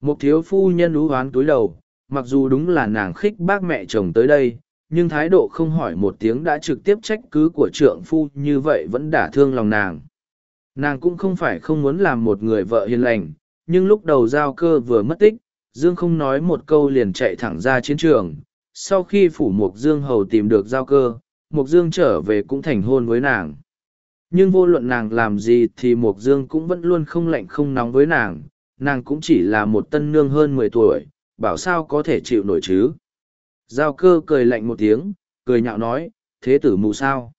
Một thiếu phu nhân ú hoán túi đầu, mặc dù đúng là nàng khích bác mẹ chồng tới đây, nhưng thái độ không hỏi một tiếng đã trực tiếp trách cứ của trượng phu như vậy vẫn đả thương lòng nàng. Nàng cũng không phải không muốn làm một người vợ hiền lành, nhưng lúc đầu giao cơ vừa mất tích, Dương không nói một câu liền chạy thẳng ra chiến trường. Sau khi phủ Mục Dương hầu tìm được giao cơ, Mục Dương trở về cũng thành hôn với nàng. Nhưng vô luận nàng làm gì thì Mộc Dương cũng vẫn luôn không lạnh không nóng với nàng, nàng cũng chỉ là một tân nương hơn mười tuổi, bảo sao có thể chịu nổi chứ. Giao cơ cười lạnh một tiếng, cười nhạo nói, thế tử mù sao.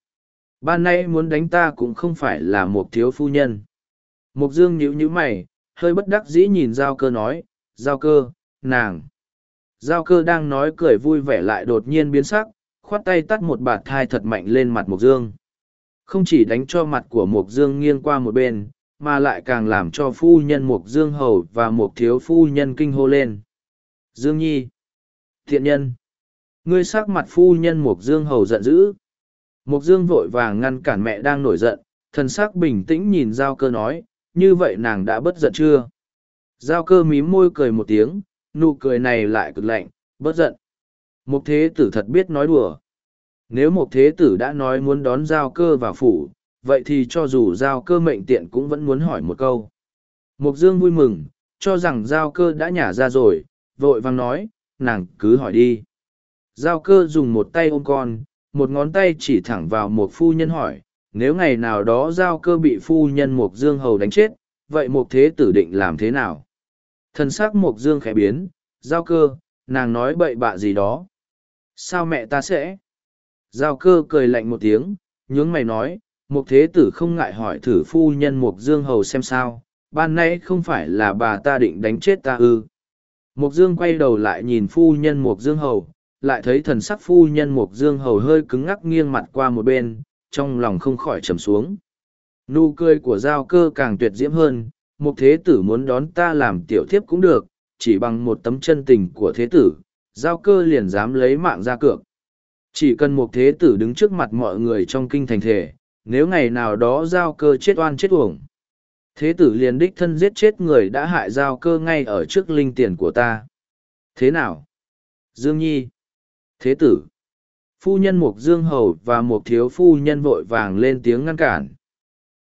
Ban nay muốn đánh ta cũng không phải là một thiếu phu nhân. Mộc dương nhíu nhíu mày, hơi bất đắc dĩ nhìn giao cơ nói, giao cơ, nàng. Giao cơ đang nói cười vui vẻ lại đột nhiên biến sắc, khoát tay tắt một bạt thai thật mạnh lên mặt Mộc dương. Không chỉ đánh cho mặt của mục dương nghiêng qua một bên, mà lại càng làm cho phu nhân mục dương hầu và mục thiếu phu nhân kinh hô lên. Dương Nhi. Thiện nhân. Ngươi sắc mặt phu nhân Mục Dương hầu giận dữ. Mục Dương vội vàng ngăn cản mẹ đang nổi giận, thần sắc bình tĩnh nhìn Giao cơ nói, như vậy nàng đã bất giận chưa? Giao cơ mím môi cười một tiếng, nụ cười này lại cực lạnh, bất giận. Mục thế tử thật biết nói đùa. Nếu một thế tử đã nói muốn đón giao cơ vào phủ, vậy thì cho dù giao cơ mệnh tiện cũng vẫn muốn hỏi một câu. Mục Dương vui mừng, cho rằng giao cơ đã nhả ra rồi, vội vàng nói, nàng cứ hỏi đi. Giao cơ dùng một tay ôm con, một ngón tay chỉ thẳng vào một phu nhân hỏi, nếu ngày nào đó giao cơ bị phu nhân Mục Dương Hầu đánh chết, vậy Mục Thế tử định làm thế nào? Thần sắc Mục Dương khẽ biến, giao cơ, nàng nói bậy bạ gì đó. Sao mẹ ta sẽ? Giao cơ cười lạnh một tiếng, nhướng mày nói, một Thế tử không ngại hỏi thử phu nhân Mục Dương Hầu xem sao, ban nay không phải là bà ta định đánh chết ta ư. Mục Dương quay đầu lại nhìn phu nhân Mục Dương Hầu, lại thấy thần sắc phu nhân Mục Dương Hầu hơi cứng ngắc nghiêng mặt qua một bên, trong lòng không khỏi trầm xuống. Nụ cười của giao cơ càng tuyệt diễm hơn, Một Thế Tử muốn đón ta làm tiểu thiếp cũng được, chỉ bằng một tấm chân tình của Thế Tử, giao cơ liền dám lấy mạng ra cược. Chỉ cần một Thế Tử đứng trước mặt mọi người trong kinh thành thể, nếu ngày nào đó giao cơ chết oan chết uổng thế tử liền đích thân giết chết người đã hại giao cơ ngay ở trước linh tiền của ta. Thế nào? Dương nhi. Thế tử. Phu nhân mục dương hầu và một thiếu phu nhân vội vàng lên tiếng ngăn cản.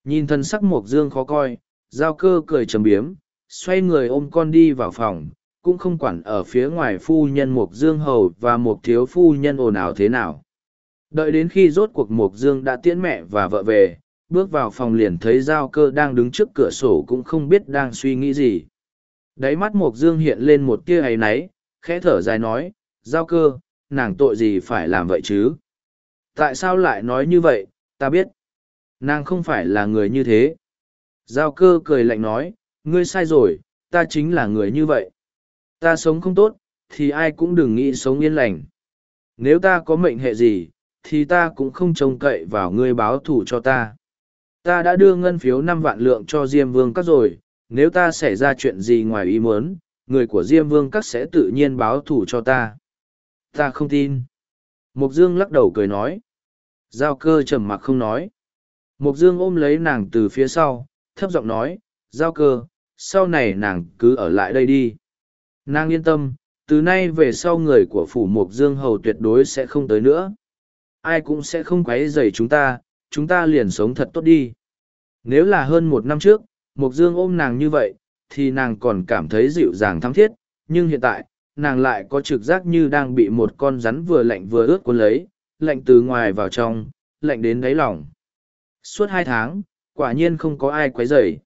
Nhìn thân sắc mục dương khó coi giao cơ cười trầm biếm, xoay người ôm con đi vào phòng, cũng không quản ở phía ngoài phu nhân Mục Dương Hầu và một thiếu phu nhân ồn ào thế nào. Đợi đến khi rốt cuộc Mục Dương đã tiễn mẹ và vợ về, bước vào phòng liền thấy giao cơ đang đứng trước cửa sổ cũng không biết đang suy nghĩ gì. Đáy mắt Mục Dương hiện lên một tia ấy náy, khẽ thở dài nói, giao cơ, nàng tội gì phải làm vậy chứ? Tại sao lại nói như vậy, ta biết. Nàng không phải là người như thế. Giao cơ cười lạnh nói, ngươi sai rồi, ta chính là người như vậy. Ta sống không tốt, thì ai cũng đừng nghĩ sống yên lành. Nếu ta có mệnh hệ gì, thì ta cũng không trông cậy vào ngươi báo thù cho ta. Ta đã đưa ngân phiếu năm vạn lượng cho Diêm Vương các rồi, nếu ta xảy ra chuyện gì ngoài ý muốn, người của Diêm Vương các sẽ tự nhiên báo thù cho ta. Ta không tin. Mục Dương lắc đầu cười nói. Giao cơ trầm mặc không nói. Mục Dương ôm lấy nàng từ phía sau, thấp giọng nói, Giao cơ, sau này nàng cứ ở lại đây đi. Nàng yên tâm, từ nay về sau người của phủ Mục Dương Hầu tuyệt đối sẽ không tới nữa. Ai cũng sẽ không quấy rầy chúng ta, chúng ta liền sống thật tốt đi. Nếu là hơn một năm trước, Mục Dương ôm nàng như vậy, thì nàng còn cảm thấy dịu dàng thắm thiết, nhưng hiện tại, nàng lại có trực giác như đang bị một con rắn vừa lạnh vừa ướt cuốn lấy, lạnh từ ngoài vào trong, lạnh đến đáy lòng. Suốt hai tháng, quả nhiên không có ai quấy rầy.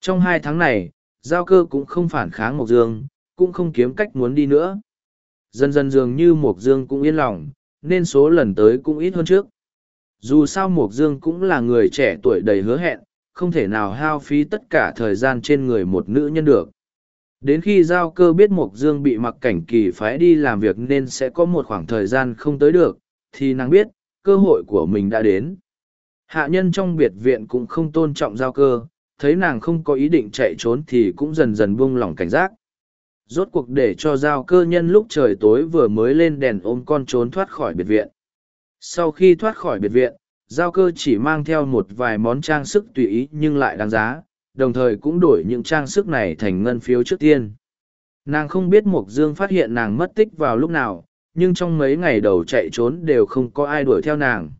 Trong hai tháng này, giao cơ cũng không phản kháng Mộc Dương, cũng không kiếm cách muốn đi nữa. Dần dần dường như Mộc Dương cũng yên lòng, nên số lần tới cũng ít hơn trước. Dù sao Mộc Dương cũng là người trẻ tuổi đầy hứa hẹn, không thể nào hao phí tất cả thời gian trên người một nữ nhân được. Đến khi giao cơ biết Mộc Dương bị mặc cảnh kỳ phái đi làm việc nên sẽ có một khoảng thời gian không tới được, thì nàng biết, cơ hội của mình đã đến. Hạ nhân trong biệt viện cũng không tôn trọng giao cơ, thấy nàng không có ý định chạy trốn thì cũng dần dần buông lỏng cảnh giác. Rốt cuộc để cho giao cơ nhân lúc trời tối vừa mới lên đèn ôm con trốn thoát khỏi biệt viện. Sau khi thoát khỏi biệt viện, giao cơ chỉ mang theo một vài món trang sức tùy ý nhưng lại đáng giá, đồng thời cũng đổi những trang sức này thành ngân phiếu trước tiên. Nàng không biết Mộc Dương phát hiện nàng mất tích vào lúc nào, nhưng trong mấy ngày đầu chạy trốn đều không có ai đuổi theo nàng.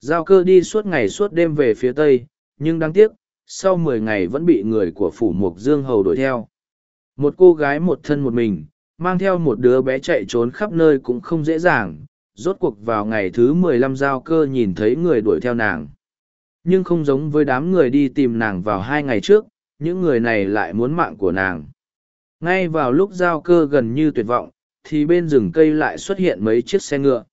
Giao cơ đi suốt ngày suốt đêm về phía tây, nhưng đáng tiếc, sau mười ngày vẫn bị người của phủ Mộc Dương Hầu đuổi theo. Một cô gái một thân một mình, mang theo một đứa bé chạy trốn khắp nơi cũng không dễ dàng, rốt cuộc vào ngày thứ mười lăm giao cơ nhìn thấy người đuổi theo nàng. Nhưng không giống với đám người đi tìm nàng vào hai ngày trước, những người này lại muốn mạng của nàng. Ngay vào lúc giao cơ gần như tuyệt vọng, thì bên rừng cây lại xuất hiện mấy chiếc xe ngựa.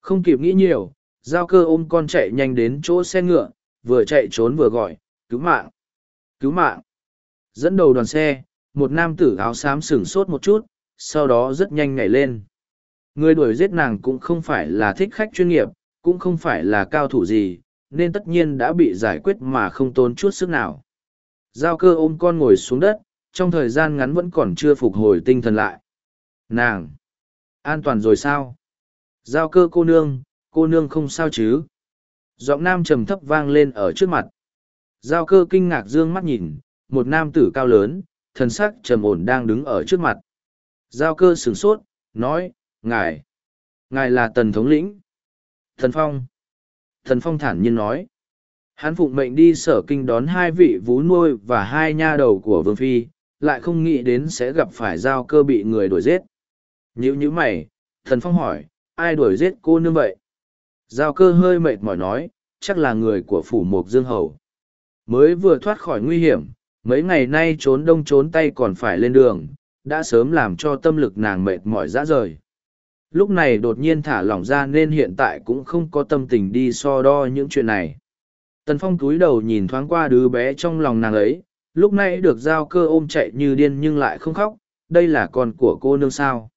Không kịp nghĩ nhiều, giao cơ ôm con chạy nhanh đến chỗ xe ngựa, vừa chạy trốn vừa gọi, cứu mạng, cứu mạng. Dẫn đầu đoàn xe, một nam tử áo xám sửng sốt một chút, sau đó rất nhanh nhảy lên. Người đuổi giết nàng cũng không phải là thích khách chuyên nghiệp, cũng không phải là cao thủ gì, nên tất nhiên đã bị giải quyết mà không tốn chút sức nào. Giao cơ ôm con ngồi xuống đất, trong thời gian ngắn vẫn còn chưa phục hồi tinh thần lại. Nàng! An toàn rồi sao? Giao cơ cô nương, cô nương không sao chứ? Giọng nam trầm thấp vang lên ở trước mặt. Giao cơ kinh ngạc dương mắt nhìn, một nam tử cao lớn, thần sắc trầm ổn đang đứng ở trước mặt. Giao cơ sửng sốt, nói, ngài, ngài là tần thống lĩnh. Thần Phong. Thần Phong thản nhiên nói. Hắn phụng mệnh đi sở kinh đón hai vị vú nuôi và hai nha đầu của Vương Phi, lại không nghĩ đến sẽ gặp phải giao cơ bị người đuổi giết. Nhữ như mày, thần Phong hỏi, ai đuổi giết cô nương vậy? Giao cơ hơi mệt mỏi nói, chắc là người của phủ mục dương hầu. Mới vừa thoát khỏi nguy hiểm, mấy ngày nay trốn đông trốn tay còn phải lên đường, đã sớm làm cho tâm lực nàng mệt mỏi dã rời. Lúc này đột nhiên thả lỏng ra nên hiện tại cũng không có tâm tình đi so đo những chuyện này. Tần Phong cúi đầu nhìn thoáng qua đứa bé trong lòng nàng ấy, lúc này được giao cơ ôm chạy như điên nhưng lại không khóc, đây là con của cô nương sao.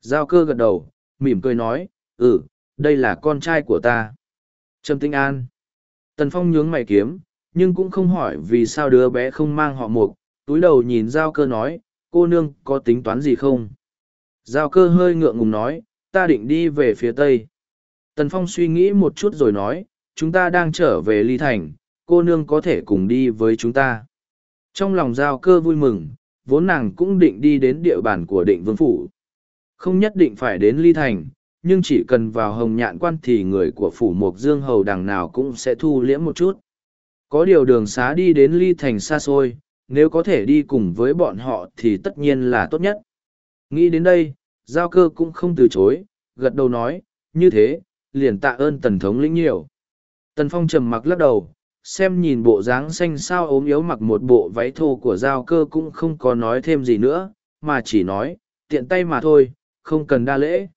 Giao cơ gật đầu, mỉm cười nói, ừ, đây là con trai của ta. Trâm Tinh An. Tần Phong nhướng mày kiếm, nhưng cũng không hỏi vì sao đứa bé không mang họ mục, túi đầu nhìn giao cơ nói, cô nương có tính toán gì không? Giao cơ hơi ngượng ngùng nói, ta định đi về phía tây. Tần Phong suy nghĩ một chút rồi nói, chúng ta đang trở về ly thành, cô nương có thể cùng đi với chúng ta. Trong lòng giao cơ vui mừng, vốn nàng cũng định đi đến địa bàn của định vương phủ. Không nhất định phải đến ly thành, nhưng chỉ cần vào hồng nhạn quan thì người của phủ mộc dương hầu đằng nào cũng sẽ thu liễm một chút. Có điều đường xá đi đến ly thành xa xôi, nếu có thể đi cùng với bọn họ thì tất nhiên là tốt nhất. Nghĩ đến đây, giao cơ cũng không từ chối, gật đầu nói, như thế, liền tạ ơn tần thống lĩnh nhiều. Tần phong trầm mặc lắc đầu, xem nhìn bộ dáng xanh sao ốm yếu mặc một bộ váy thô của giao cơ cũng không có nói thêm gì nữa, mà chỉ nói, tiện tay mà thôi, không cần đa lễ.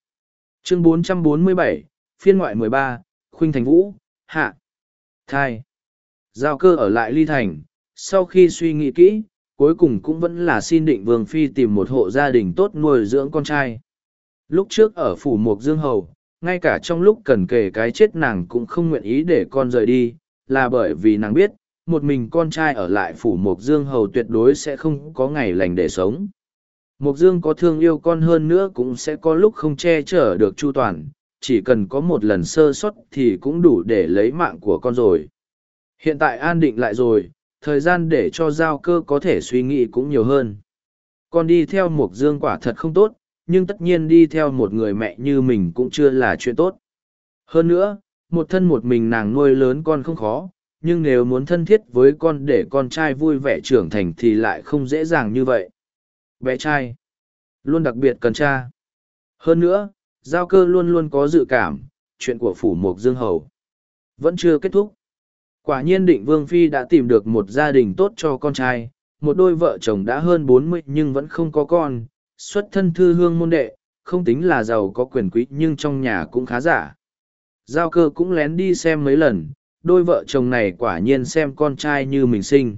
Chương 447, phiên ngoại 13, Khuynh Thành Vũ, Hạ, Thai. Giao cơ ở lại ly thành, sau khi suy nghĩ kỹ, cuối cùng cũng vẫn là xin định Vương Phi tìm một hộ gia đình tốt nuôi dưỡng con trai. Lúc trước ở Phủ Mộc Dương Hầu, ngay cả trong lúc cần kề cái chết nàng cũng không nguyện ý để con rời đi, là bởi vì nàng biết, một mình con trai ở lại Phủ Mộc Dương Hầu tuyệt đối sẽ không có ngày lành để sống. Mộc Dương có thương yêu con hơn nữa cũng sẽ có lúc không che chở được chu toàn, chỉ cần có một lần sơ suất thì cũng đủ để lấy mạng của con rồi. Hiện tại an định lại rồi, thời gian để cho giao cơ có thể suy nghĩ cũng nhiều hơn. Con đi theo Mục Dương quả thật không tốt, nhưng tất nhiên đi theo một người mẹ như mình cũng chưa là chuyện tốt. Hơn nữa, một thân một mình nàng nuôi lớn con không khó, nhưng nếu muốn thân thiết với con để con trai vui vẻ trưởng thành thì lại không dễ dàng như vậy. Bé trai, luôn đặc biệt cần cha. Hơn nữa, giao cơ luôn luôn có dự cảm, chuyện của phủ mục dương hầu. Vẫn chưa kết thúc. Quả nhiên định Vương Phi đã tìm được một gia đình tốt cho con trai, một đôi vợ chồng đã hơn bốn mươi nhưng vẫn không có con, xuất thân thư hương môn đệ, không tính là giàu có quyền quý nhưng trong nhà cũng khá giả. Giao cơ cũng lén đi xem mấy lần, đôi vợ chồng này quả nhiên xem con trai như mình sinh.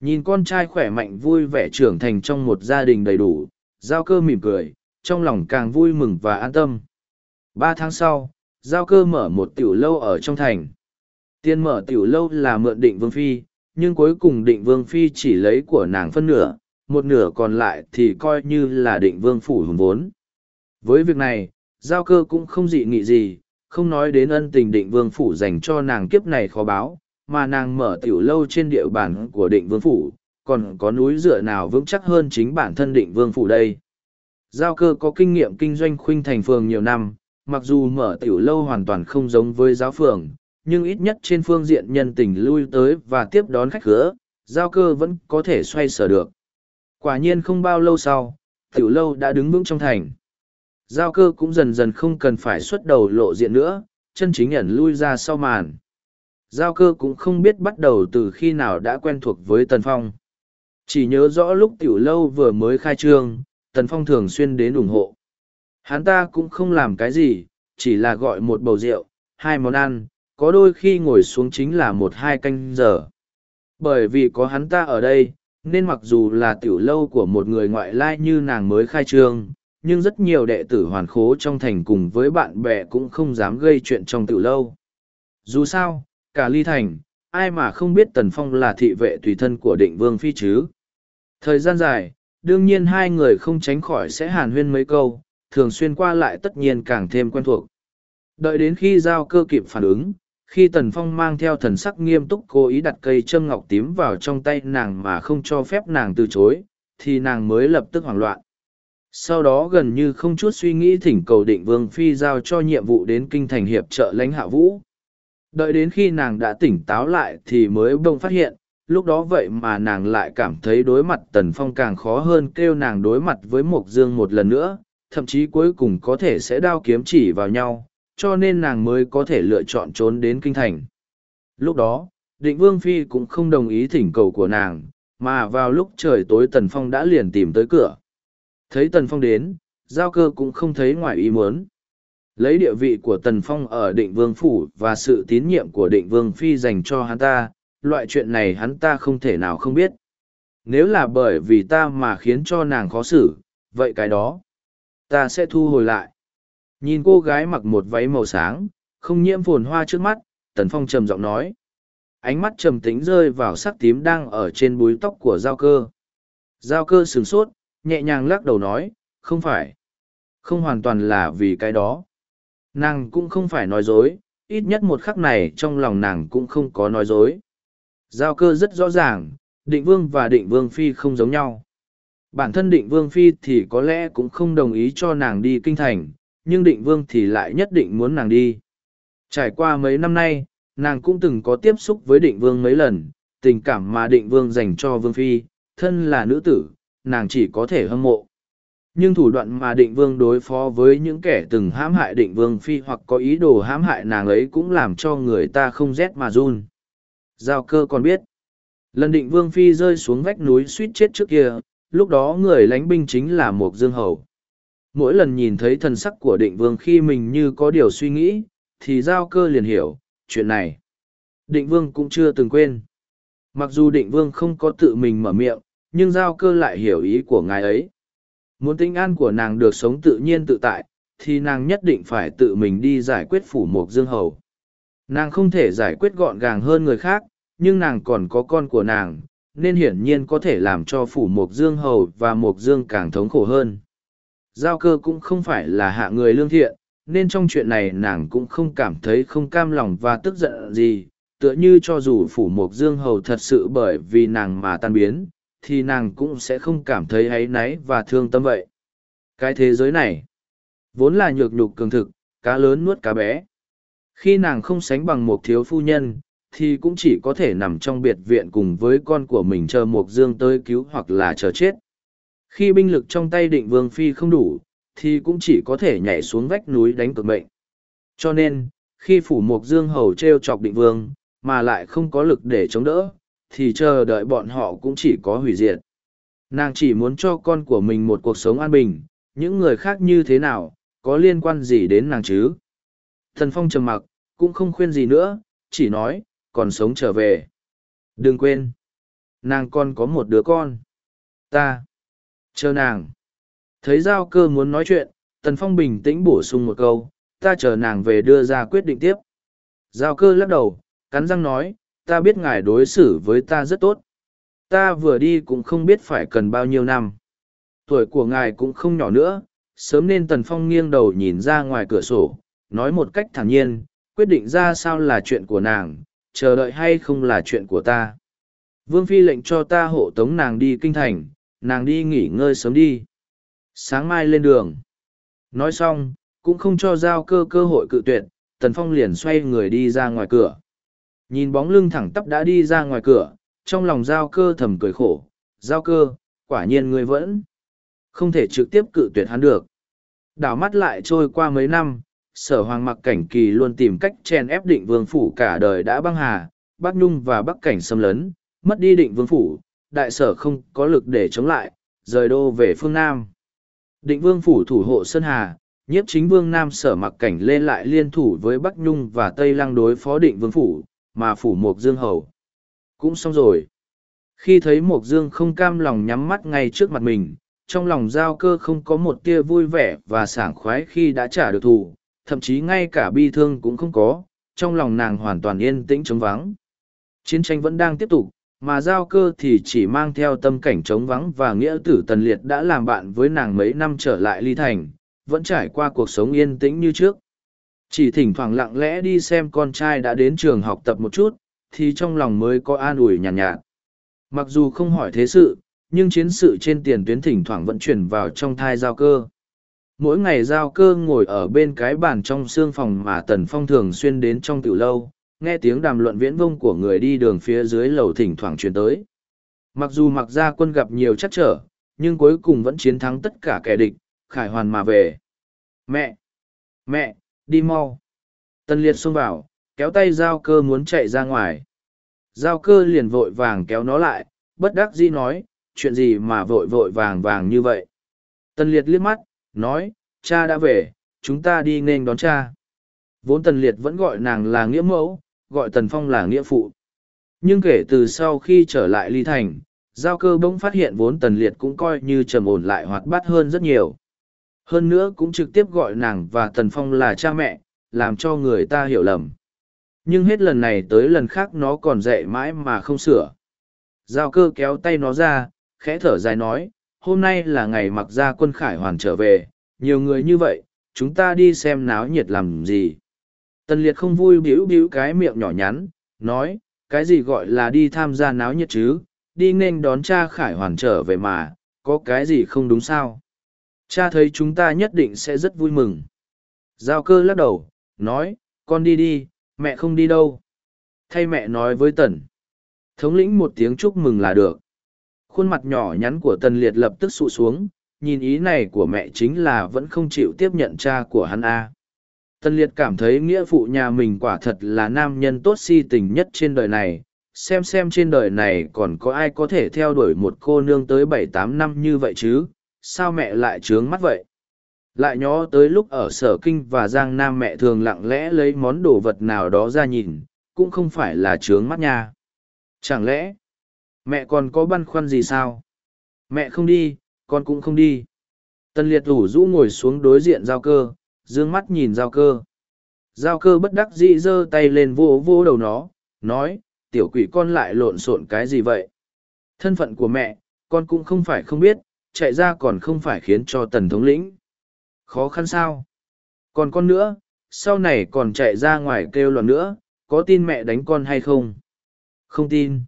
Nhìn con trai khỏe mạnh vui vẻ trưởng thành trong một gia đình đầy đủ, giao cơ mỉm cười, trong lòng càng vui mừng và an tâm. Ba tháng sau, giao cơ mở một tiểu lâu ở trong thành. Tiên mở tiểu lâu là mượn định vương phi, nhưng cuối cùng định vương phi chỉ lấy của nàng phân nửa, một nửa còn lại thì coi như là định vương phủ hùng vốn. Với việc này, giao cơ cũng không dị nghị gì, không nói đến ân tình định vương phủ dành cho nàng kiếp này khó báo, mà nàng mở tiểu lâu trên địa bàn của định vương phủ, còn có núi dựa nào vững chắc hơn chính bản thân định vương phủ đây. Giao cơ có kinh nghiệm kinh doanh khuynh thành phường nhiều năm, mặc dù mở tiểu lâu hoàn toàn không giống với giáo phường, nhưng ít nhất trên phương diện nhân tình lui tới và tiếp đón khách khứa, giao cơ vẫn có thể xoay sở được. Quả nhiên không bao lâu sau, tiểu lâu đã đứng vững trong thành. Giao cơ cũng dần dần không cần phải xuất đầu lộ diện nữa, chân chính ẩn lui ra sau màn. Giao cơ cũng không biết bắt đầu từ khi nào đã quen thuộc với Tần Phong. Chỉ nhớ rõ lúc tiểu lâu vừa mới khai trương, Tần Phong thường xuyên đến ủng hộ. Hắn ta cũng không làm cái gì, chỉ là gọi một bầu rượu, hai món ăn, có đôi khi ngồi xuống chính là một hai canh giờ. Bởi vì có hắn ta ở đây, nên mặc dù là tiểu lâu của một người ngoại lai như nàng mới khai trương, nhưng rất nhiều đệ tử hoàn khố trong thành cùng với bạn bè cũng không dám gây chuyện trong tiểu lâu. Dù sao, cả ly thành, ai mà không biết Tần Phong là thị vệ tùy thân của định vương phi chứ. Thời gian dài, đương nhiên hai người không tránh khỏi sẽ hàn huyên mấy câu, thường xuyên qua lại tất nhiên càng thêm quen thuộc. Đợi đến khi giao cơ kịp phản ứng, khi Tần Phong mang theo thần sắc nghiêm túc cố ý đặt cây châm ngọc tím vào trong tay nàng mà không cho phép nàng từ chối, thì nàng mới lập tức hoảng loạn. Sau đó gần như không chút suy nghĩ thỉnh cầu định Vương Phi giao cho nhiệm vụ đến kinh thành hiệp trợ lãnh hạ vũ. Đợi đến khi nàng đã tỉnh táo lại thì mới bông phát hiện, lúc đó vậy mà nàng lại cảm thấy đối mặt Tần Phong càng khó hơn kêu nàng đối mặt với Mộc Dương một lần nữa, thậm chí cuối cùng có thể sẽ đao kiếm chỉ vào nhau, cho nên nàng mới có thể lựa chọn trốn đến kinh thành. Lúc đó, định Vương Phi cũng không đồng ý thỉnh cầu của nàng, mà vào lúc trời tối Tần Phong đã liền tìm tới cửa. Thấy Tần Phong đến, giao cơ cũng không thấy ngoài ý muốn. Lấy địa vị của Tần Phong ở định vương phủ và sự tín nhiệm của định vương phi dành cho hắn ta, loại chuyện này hắn ta không thể nào không biết. Nếu là bởi vì ta mà khiến cho nàng khó xử, vậy cái đó, ta sẽ thu hồi lại. Nhìn cô gái mặc một váy màu sáng, không nhiễm phồn hoa trước mắt, Tần Phong trầm giọng nói. Ánh mắt trầm tĩnh rơi vào sắc tím đang ở trên búi tóc của giao cơ. Giao cơ sửng sốt, nhẹ nhàng lắc đầu nói, không phải. Không hoàn toàn là vì cái đó. Nàng cũng không phải nói dối, ít nhất một khắc này trong lòng nàng cũng không có nói dối. Giao cơ rất rõ ràng, định vương và định vương phi không giống nhau. Bản thân định vương phi thì có lẽ cũng không đồng ý cho nàng đi kinh thành, nhưng định vương thì lại nhất định muốn nàng đi. Trải qua mấy năm nay, nàng cũng từng có tiếp xúc với định vương mấy lần, tình cảm mà định vương dành cho vương phi, thân là nữ tử, nàng chỉ có thể hâm mộ. Nhưng thủ đoạn mà định vương đối phó với những kẻ từng hãm hại định vương phi hoặc có ý đồ hãm hại nàng ấy cũng làm cho người ta không rét mà run. Giao cơ còn biết, lần định vương phi rơi xuống vách núi suýt chết trước kia, lúc đó người lánh binh chính là một dương hầu. Mỗi lần nhìn thấy thần sắc của định vương khi mình như có điều suy nghĩ, thì giao cơ liền hiểu, chuyện này. Định vương cũng chưa từng quên. Mặc dù định vương không có tự mình mở miệng, nhưng giao cơ lại hiểu ý của ngài ấy. Muốn tinh an của nàng được sống tự nhiên tự tại, thì nàng nhất định phải tự mình đi giải quyết phủ mục dương hầu. Nàng không thể giải quyết gọn gàng hơn người khác, nhưng nàng còn có con của nàng, nên hiển nhiên có thể làm cho phủ mục dương hầu và mục dương càng thống khổ hơn. Giao cơ cũng không phải là hạ người lương thiện, nên trong chuyện này nàng cũng không cảm thấy không cam lòng và tức giận gì, tựa như cho dù phủ mộc dương hầu thật sự bởi vì nàng mà tan biến, thì nàng cũng sẽ không cảm thấy áy náy và thương tâm vậy. Cái thế giới này, vốn là nhược nhục cường thực, cá lớn nuốt cá bé. Khi nàng không sánh bằng một thiếu phu nhân, thì cũng chỉ có thể nằm trong biệt viện cùng với con của mình chờ Mộc Dương tới cứu hoặc là chờ chết. Khi binh lực trong tay định vương phi không đủ, thì cũng chỉ có thể nhảy xuống vách núi đánh cực mệnh. Cho nên, khi phủ Mộc Dương hầu treo chọc định vương, mà lại không có lực để chống đỡ, thì chờ đợi bọn họ cũng chỉ có hủy diệt. Nàng chỉ muốn cho con của mình một cuộc sống an bình, những người khác như thế nào, có liên quan gì đến nàng chứ? Thần Phong trầm mặc, cũng không khuyên gì nữa, chỉ nói, còn sống trở về. Đừng quên, nàng còn có một đứa con. Ta, chờ nàng. Thấy giao cơ muốn nói chuyện, Tần Phong bình tĩnh bổ sung một câu, ta chờ nàng về đưa ra quyết định tiếp. Giao cơ lắc đầu, cắn răng nói, ta biết ngài đối xử với ta rất tốt. Ta vừa đi cũng không biết phải cần bao nhiêu năm. Tuổi của ngài cũng không nhỏ nữa, sớm nên Tần Phong nghiêng đầu nhìn ra ngoài cửa sổ, nói một cách thản nhiên, quyết định ra sao là chuyện của nàng, chờ đợi hay không là chuyện của ta. Vương Phi lệnh cho ta hộ tống nàng đi kinh thành, nàng đi nghỉ ngơi sớm đi. Sáng mai lên đường. Nói xong, cũng không cho giao cơ cơ hội cự tuyệt, Tần Phong liền xoay người đi ra ngoài cửa. Nhìn bóng lưng thẳng tắp đã đi ra ngoài cửa, trong lòng giao cơ thầm cười khổ. Giao cơ, quả nhiên ngươi vẫn không thể trực tiếp cự tuyệt hắn được. Đảo mắt lại trôi qua mấy năm, sở hoàng mặc cảnh kỳ luôn tìm cách chen ép định vương phủ cả đời đã băng hà, bắc nhung và bắc cảnh xâm lấn, mất đi định vương phủ, đại sở không có lực để chống lại, rời đô về phương Nam. Định vương phủ thủ hộ Sơn Hà, nhiếp chính vương Nam sở mặc cảnh lên lại liên thủ với Bắc Nhung và Tây Lăng đối phó định vương phủ, mà phủ Mộc Dương hầu. Cũng xong rồi. Khi thấy Mộc Dương không cam lòng nhắm mắt ngay trước mặt mình, trong lòng giao cơ không có một tia vui vẻ và sảng khoái khi đã trả được thù, thậm chí ngay cả bi thương cũng không có, trong lòng nàng hoàn toàn yên tĩnh trống vắng. Chiến tranh vẫn đang tiếp tục, mà giao cơ thì chỉ mang theo tâm cảnh trống vắng và nghĩa tử tần liệt đã làm bạn với nàng mấy năm trở lại ly thành, vẫn trải qua cuộc sống yên tĩnh như trước. Chỉ thỉnh thoảng lặng lẽ đi xem con trai đã đến trường học tập một chút, thì trong lòng mới có an ủi nhàn nhạt, nhạt. Mặc dù không hỏi thế sự, nhưng chiến sự trên tiền tuyến thỉnh thoảng vẫn chuyển vào trong thai giao cơ. Mỗi ngày giao cơ ngồi ở bên cái bàn trong xương phòng mà Tần Phong thường xuyên đến trong tiểu lâu, nghe tiếng đàm luận viễn vông của người đi đường phía dưới lầu thỉnh thoảng truyền tới. Mặc dù mặc ra quân gặp nhiều chắc trở, nhưng cuối cùng vẫn chiến thắng tất cả kẻ địch, khải hoàn mà về. Mẹ! Mẹ! Đi mau! Tân liệt xông vào, kéo tay giao cơ muốn chạy ra ngoài. Giao cơ liền vội vàng kéo nó lại, bất đắc dĩ nói, chuyện gì mà vội vội vàng vàng như vậy. Tân liệt liếc mắt, nói, cha đã về, chúng ta đi nên đón cha. Vốn tần liệt vẫn gọi nàng là nghĩa mẫu, gọi tần phong là nghĩa phụ. Nhưng kể từ sau khi trở lại ly thành, giao cơ bỗng phát hiện vốn tần liệt cũng coi như trầm ổn lại hoạt bát hơn rất nhiều. Hơn nữa cũng trực tiếp gọi nàng và tần phong là cha mẹ, làm cho người ta hiểu lầm. Nhưng hết lần này tới lần khác nó còn dạy mãi mà không sửa. Giao cơ kéo tay nó ra, khẽ thở dài nói, hôm nay là ngày mặc ra quân khải hoàn trở về, nhiều người như vậy, chúng ta đi xem náo nhiệt làm gì. Tần liệt không vui bĩu bĩu cái miệng nhỏ nhắn, nói, cái gì gọi là đi tham gia náo nhiệt chứ, đi nên đón cha khải hoàn trở về mà, có cái gì không đúng sao. Cha thấy chúng ta nhất định sẽ rất vui mừng. Giao cơ lắc đầu, nói, con đi đi, mẹ không đi đâu. Thay mẹ nói với Tần. Thống lĩnh một tiếng chúc mừng là được. Khuôn mặt nhỏ nhắn của Tần Liệt lập tức sụ xuống, nhìn ý này của mẹ chính là vẫn không chịu tiếp nhận cha của hắn A. Tân Liệt cảm thấy nghĩa phụ nhà mình quả thật là nam nhân tốt si tình nhất trên đời này, xem xem trên đời này còn có ai có thể theo đuổi một cô nương tới bảy tám năm như vậy chứ, sao mẹ lại trướng mắt vậy? Lại nhó tới lúc ở sở kinh và giang nam mẹ thường lặng lẽ lấy món đồ vật nào đó ra nhìn, cũng không phải là trướng mắt nha. Chẳng lẽ, mẹ còn có băn khoăn gì sao? Mẹ không đi, con cũng không đi. Tân liệt ủ rũ ngồi xuống đối diện giao cơ, dương mắt nhìn giao cơ. Giao cơ bất đắc dĩ giơ tay lên vô vô đầu nó, nói, tiểu quỷ con lại lộn xộn cái gì vậy? Thân phận của mẹ, con cũng không phải không biết, chạy ra còn không phải khiến cho tần thống lĩnh. Khó khăn sao? Còn con nữa, sau này còn chạy ra ngoài kêu loạn nữa, có tin mẹ đánh con hay không? Không tin.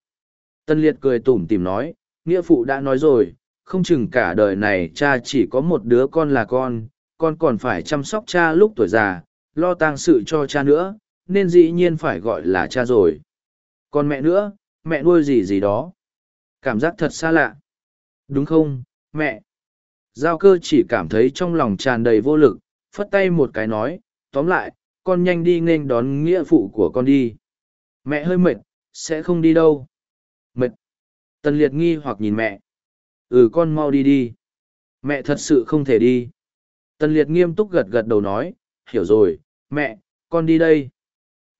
Tân Liệt cười tủm tìm nói, nghĩa phụ đã nói rồi, không chừng cả đời này cha chỉ có một đứa con là con, con còn phải chăm sóc cha lúc tuổi già, lo tang sự cho cha nữa, nên dĩ nhiên phải gọi là cha rồi. Còn mẹ nữa, mẹ nuôi gì gì đó. Cảm giác thật xa lạ. Đúng không, mẹ? Giao cơ chỉ cảm thấy trong lòng tràn đầy vô lực, phất tay một cái nói, tóm lại, con nhanh đi nên đón nghĩa phụ của con đi. Mẹ hơi mệt, sẽ không đi đâu. Mệt. Tần liệt nghi hoặc nhìn mẹ. Ừ con mau đi đi. Mẹ thật sự không thể đi. Tần liệt nghiêm túc gật gật đầu nói, hiểu rồi, mẹ, con đi đây.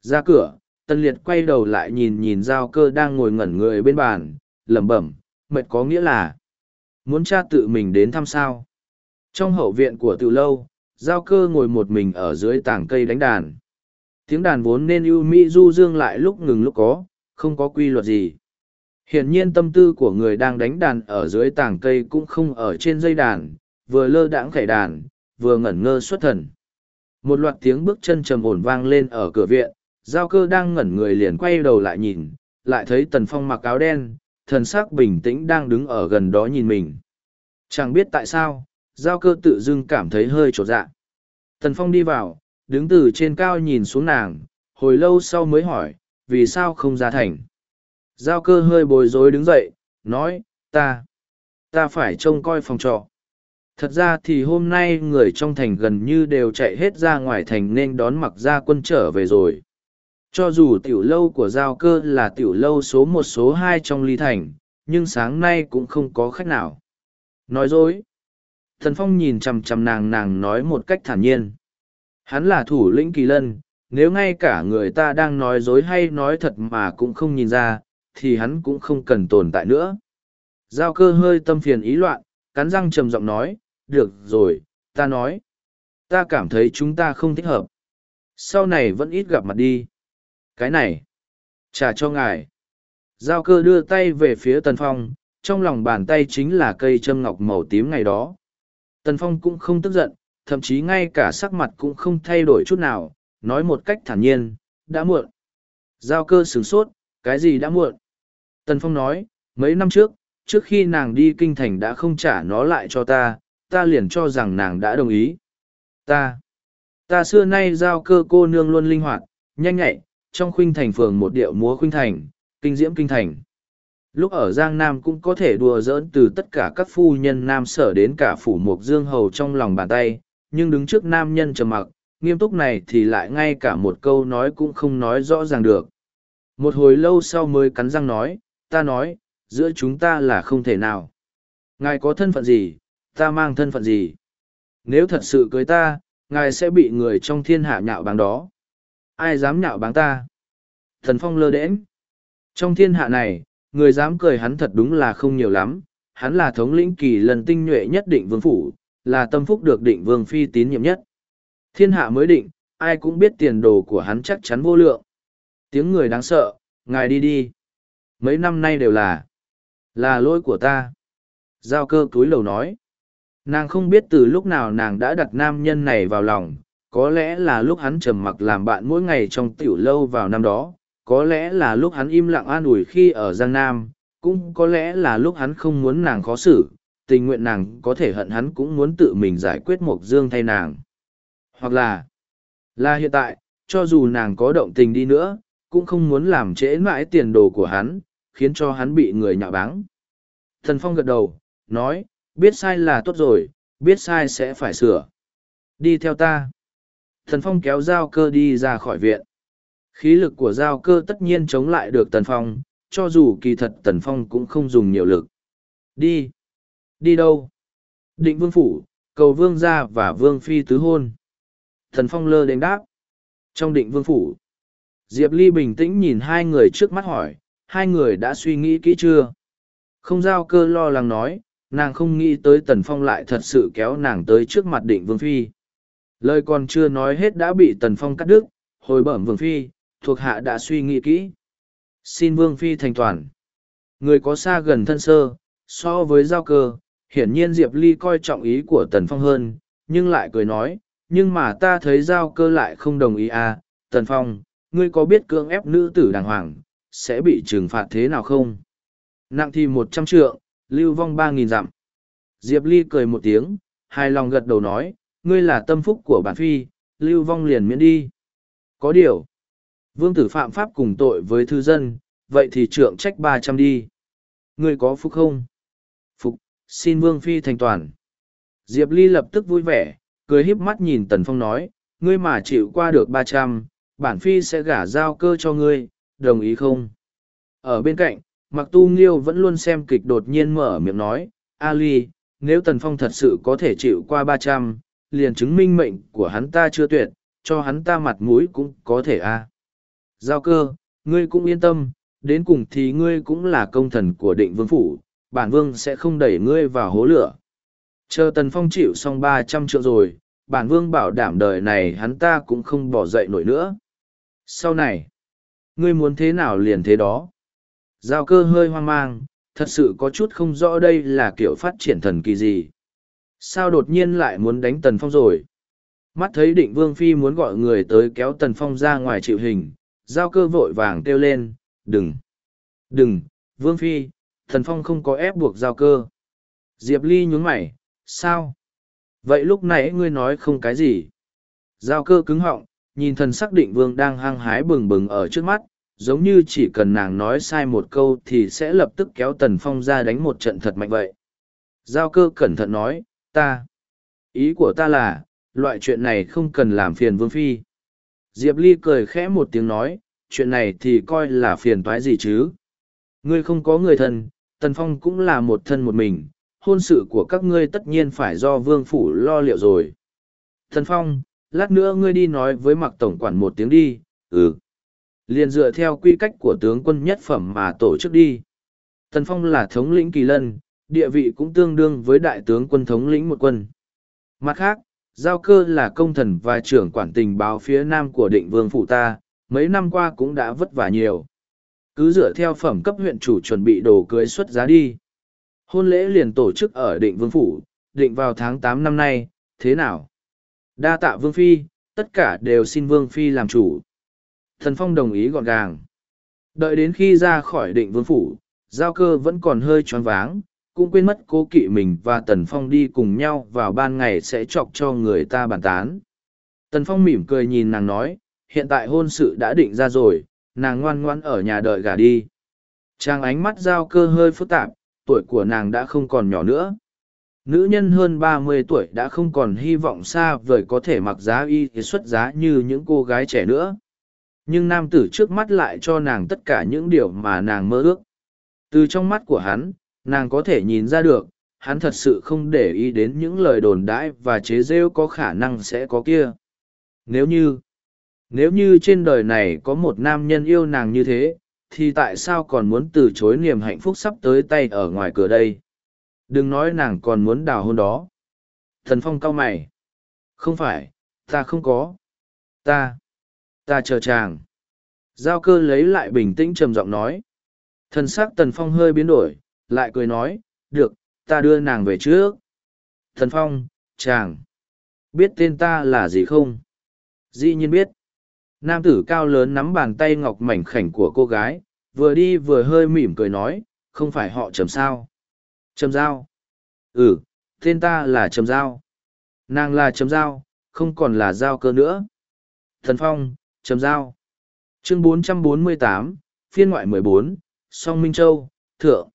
Ra cửa, tần liệt quay đầu lại nhìn nhìn giao cơ đang ngồi ngẩn người bên bàn, lẩm bẩm, mệt có nghĩa là muốn cha tự mình đến thăm sao. Trong hậu viện của từ lâu, giao cơ ngồi một mình ở dưới tảng cây đánh đàn. Tiếng đàn vốn nên ưu mỹ du dương lại lúc ngừng lúc có, không có quy luật gì. Hiển nhiên tâm tư của người đang đánh đàn ở dưới tảng cây cũng không ở trên dây đàn, vừa lơ đãng khải đàn, vừa ngẩn ngơ xuất thần. Một loạt tiếng bước chân trầm ổn vang lên ở cửa viện, giao cơ đang ngẩn người liền quay đầu lại nhìn, lại thấy tần phong mặc áo đen, thần sắc bình tĩnh đang đứng ở gần đó nhìn mình. Chẳng biết tại sao, giao cơ tự dưng cảm thấy hơi trột dạ. Tần phong đi vào, đứng từ trên cao nhìn xuống nàng, hồi lâu sau mới hỏi, vì sao không ra thành. Giao cơ hơi bối rối đứng dậy, nói, ta, ta phải trông coi phòng trọ. Thật ra thì hôm nay người trong thành gần như đều chạy hết ra ngoài thành nên đón mặc gia quân trở về rồi. Cho dù tiểu lâu của giao cơ là tiểu lâu số một số hai trong ly thành, nhưng sáng nay cũng không có khách nào. Nói dối. Thần Phong nhìn chằm chằm nàng nàng nói một cách thản nhiên. Hắn là thủ lĩnh kỳ lân, nếu ngay cả người ta đang nói dối hay nói thật mà cũng không nhìn ra, thì hắn cũng không cần tồn tại nữa. Giao cơ hơi tâm phiền ý loạn, cắn răng trầm giọng nói, được rồi, ta nói. Ta cảm thấy chúng ta không thích hợp. Sau này vẫn ít gặp mặt đi. Cái này, trả cho ngài. Giao cơ đưa tay về phía Tần Phong, trong lòng bàn tay chính là cây châm ngọc màu tím ngày đó. Tần Phong cũng không tức giận, thậm chí ngay cả sắc mặt cũng không thay đổi chút nào, nói một cách thản nhiên, đã muộn. Giao cơ sửng sốt, cái gì đã muộn? Tần Phong nói, mấy năm trước, trước khi nàng đi kinh thành đã không trả nó lại cho ta, ta liền cho rằng nàng đã đồng ý. Ta, ta xưa nay giao cơ cô nương luôn linh hoạt, nhanh nhạy, trong khuynh thành phường một điệu múa khuynh thành, kinh diễm kinh thành. Lúc ở Giang Nam cũng có thể đùa giỡn từ tất cả các phu nhân Nam sở đến cả phủ mục dương hầu trong lòng bàn tay, nhưng đứng trước nam nhân trầm mặc, nghiêm túc này thì lại ngay cả một câu nói cũng không nói rõ ràng được. Một hồi lâu sau mới cắn răng nói, ta nói, giữa chúng ta là không thể nào. Ngài có thân phận gì, ta mang thân phận gì. Nếu thật sự cưới ta, ngài sẽ bị người trong thiên hạ nhạo báng đó. Ai dám nhạo báng ta? Thần phong lơ đễnh. Trong thiên hạ này, người dám cười hắn thật đúng là không nhiều lắm. Hắn là thống lĩnh kỳ lần tinh nhuệ nhất định vương phủ, là tâm phúc được định vương phi tín nhiệm nhất. Thiên hạ mới định, ai cũng biết tiền đồ của hắn chắc chắn vô lượng. Tiếng người đáng sợ, ngài đi đi. Mấy năm nay đều là, là lỗi của ta. Giao cơ túi lầu nói. Nàng không biết từ lúc nào nàng đã đặt nam nhân này vào lòng, có lẽ là lúc hắn trầm mặc làm bạn mỗi ngày trong tiểu lâu vào năm đó, có lẽ là lúc hắn im lặng an ủi khi ở Giang Nam, cũng có lẽ là lúc hắn không muốn nàng khó xử, tình nguyện nàng có thể hận hắn cũng muốn tự mình giải quyết Mộc Dương thay nàng. Hoặc là, là hiện tại, cho dù nàng có động tình đi nữa, cũng không muốn làm trễ mãi tiền đồ của hắn, khiến cho hắn bị người nhạo báng. Thần Phong gật đầu, nói, biết sai là tốt rồi, biết sai sẽ phải sửa. Đi theo ta. Thần Phong kéo giao cơ đi ra khỏi viện. Khí lực của giao cơ tất nhiên chống lại được Tần Phong, cho dù kỳ thật Tần Phong cũng không dùng nhiều lực. Đi. Đi đâu? Định vương phủ, cầu vương gia và vương phi tứ hôn. Thần Phong lơ đánh đáp. Trong định vương phủ, Diệp Ly bình tĩnh nhìn hai người trước mắt hỏi, hai người đã suy nghĩ kỹ chưa? Không giao cơ lo lắng nói, nàng không nghĩ tới Tần Phong lại thật sự kéo nàng tới trước mặt định vương phi. Lời còn chưa nói hết đã bị Tần Phong cắt đứt, hồi bẩm vương phi, thuộc hạ đã suy nghĩ kỹ. Xin vương phi thành toàn. Người có xa gần thân sơ, so với giao cơ, hiển nhiên Diệp Ly coi trọng ý của Tần Phong hơn, nhưng lại cười nói, nhưng mà ta thấy giao cơ lại không đồng ý à, Tần Phong, ngươi có biết cưỡng ép nữ tử đàng hoàng, sẽ bị trừng phạt thế nào không? Nặng thì một trăm trượng, lưu vong ba nghìn dặm. Diệp Ly cười một tiếng, hài lòng gật đầu nói, ngươi là tâm phúc của bản phi, lưu vong liền miễn đi. Có điều, vương tử phạm pháp cùng tội với thư dân, vậy thì trượng trách ba trăm đi. Ngươi có phúc không? Phúc, xin vương phi thành toàn. Diệp Ly lập tức vui vẻ, cười híp mắt nhìn Tần Phong nói, ngươi mà chịu qua được ba trăm, bản phi sẽ gả giao cơ cho ngươi, đồng ý không? Ở bên cạnh, Mặc Tu Nghiêu vẫn luôn xem kịch đột nhiên mở miệng nói, Ali, nếu Tần Phong thật sự có thể chịu qua ba trăm, liền chứng minh mệnh của hắn ta chưa tuyệt, cho hắn ta mặt mũi cũng có thể a. À. Giao cơ, ngươi cũng yên tâm, đến cùng thì ngươi cũng là công thần của định vương phủ, bản vương sẽ không đẩy ngươi vào hố lửa. Chờ Tần Phong chịu xong ba trăm triệu rồi, bản vương bảo đảm đời này hắn ta cũng không bỏ dậy nổi nữa. Sau này, ngươi muốn thế nào liền thế đó. Giao cơ hơi hoang mang, thật sự có chút không rõ đây là kiểu phát triển thần kỳ gì. Sao đột nhiên lại muốn đánh Tần Phong rồi? Mắt thấy định Vương Phi muốn gọi người tới kéo Tần Phong ra ngoài chịu hình, giao cơ vội vàng kêu lên, đừng, đừng, Vương Phi, Tần Phong không có ép buộc giao cơ. Diệp Ly nhún mày, sao? Vậy lúc nãy ngươi nói không cái gì? Giao cơ cứng họng, nhìn thần sắc định vương đang hăng hái bừng bừng ở trước mắt, giống như chỉ cần nàng nói sai một câu thì sẽ lập tức kéo tần phong ra đánh một trận thật mạnh vậy. Giao cơ cẩn thận nói, ta. Ý của ta là, loại chuyện này không cần làm phiền vương phi. Diệp Ly cười khẽ một tiếng nói, chuyện này thì coi là phiền toái gì chứ. Ngươi không có người thân, Tần Phong cũng là một thân một mình, hôn sự của các ngươi tất nhiên phải do vương phủ lo liệu rồi. Tần Phong, lát nữa ngươi đi nói với mặc tổng quản một tiếng đi, ừ. Liền dựa theo quy cách của tướng quân nhất phẩm mà tổ chức đi. Tần Phong là thống lĩnh kỳ lân, địa vị cũng tương đương với đại tướng quân thống lĩnh một quân. Mặt khác, Giao cơ là công thần và trưởng quản tình báo phía nam của định vương phủ ta, mấy năm qua cũng đã vất vả nhiều. Cứ dựa theo phẩm cấp huyện chủ chuẩn bị đồ cưới xuất giá đi. Hôn lễ liền tổ chức ở định vương phủ, định vào tháng tám năm nay, thế nào? Đa tạ vương phi, tất cả đều xin vương phi làm chủ. Thần phong đồng ý gọn gàng. Đợi đến khi ra khỏi định vương phủ, giao cơ vẫn còn hơi choáng váng, cũng quên mất cố kỵ mình và tần phong đi cùng nhau vào ban ngày sẽ chọc cho người ta bàn tán. Tần phong mỉm cười nhìn nàng nói, hiện tại hôn sự đã định ra rồi, nàng ngoan ngoan ở nhà đợi gà đi. Trang ánh mắt giao cơ hơi phức tạp, tuổi của nàng đã không còn nhỏ nữa. Nữ nhân hơn ba mươi tuổi đã không còn hy vọng xa vời có thể mặc giá y xuất giá như những cô gái trẻ nữa. Nhưng nam tử trước mắt lại cho nàng tất cả những điều mà nàng mơ ước. Từ trong mắt của hắn, nàng có thể nhìn ra được, hắn thật sự không để ý đến những lời đồn đãi và chế rêu có khả năng sẽ có kia. Nếu như, nếu như trên đời này có một nam nhân yêu nàng như thế, thì tại sao còn muốn từ chối niềm hạnh phúc sắp tới tay ở ngoài cửa đây? Đừng nói nàng còn muốn đào hôn đó. Thần Phong cau mày. Không phải, ta không có. Ta, ta chờ chàng. Giao cơ lấy lại bình tĩnh trầm giọng nói. Thần sắc Tần Phong hơi biến đổi, lại cười nói, được, ta đưa nàng về trước. Thần Phong, chàng, biết tên ta là gì không? Dĩ nhiên biết. Nam tử cao lớn nắm bàn tay ngọc mảnh khảnh của cô gái, vừa đi vừa hơi mỉm cười nói, không phải họ trầm sao. Trầm giao. Ừ, tên ta là trầm giao. Nàng là trầm giao, không còn là giao cơ nữa. Thần Phong, trầm giao. chương 448, phiên ngoại 14, song Minh Châu, Thượng,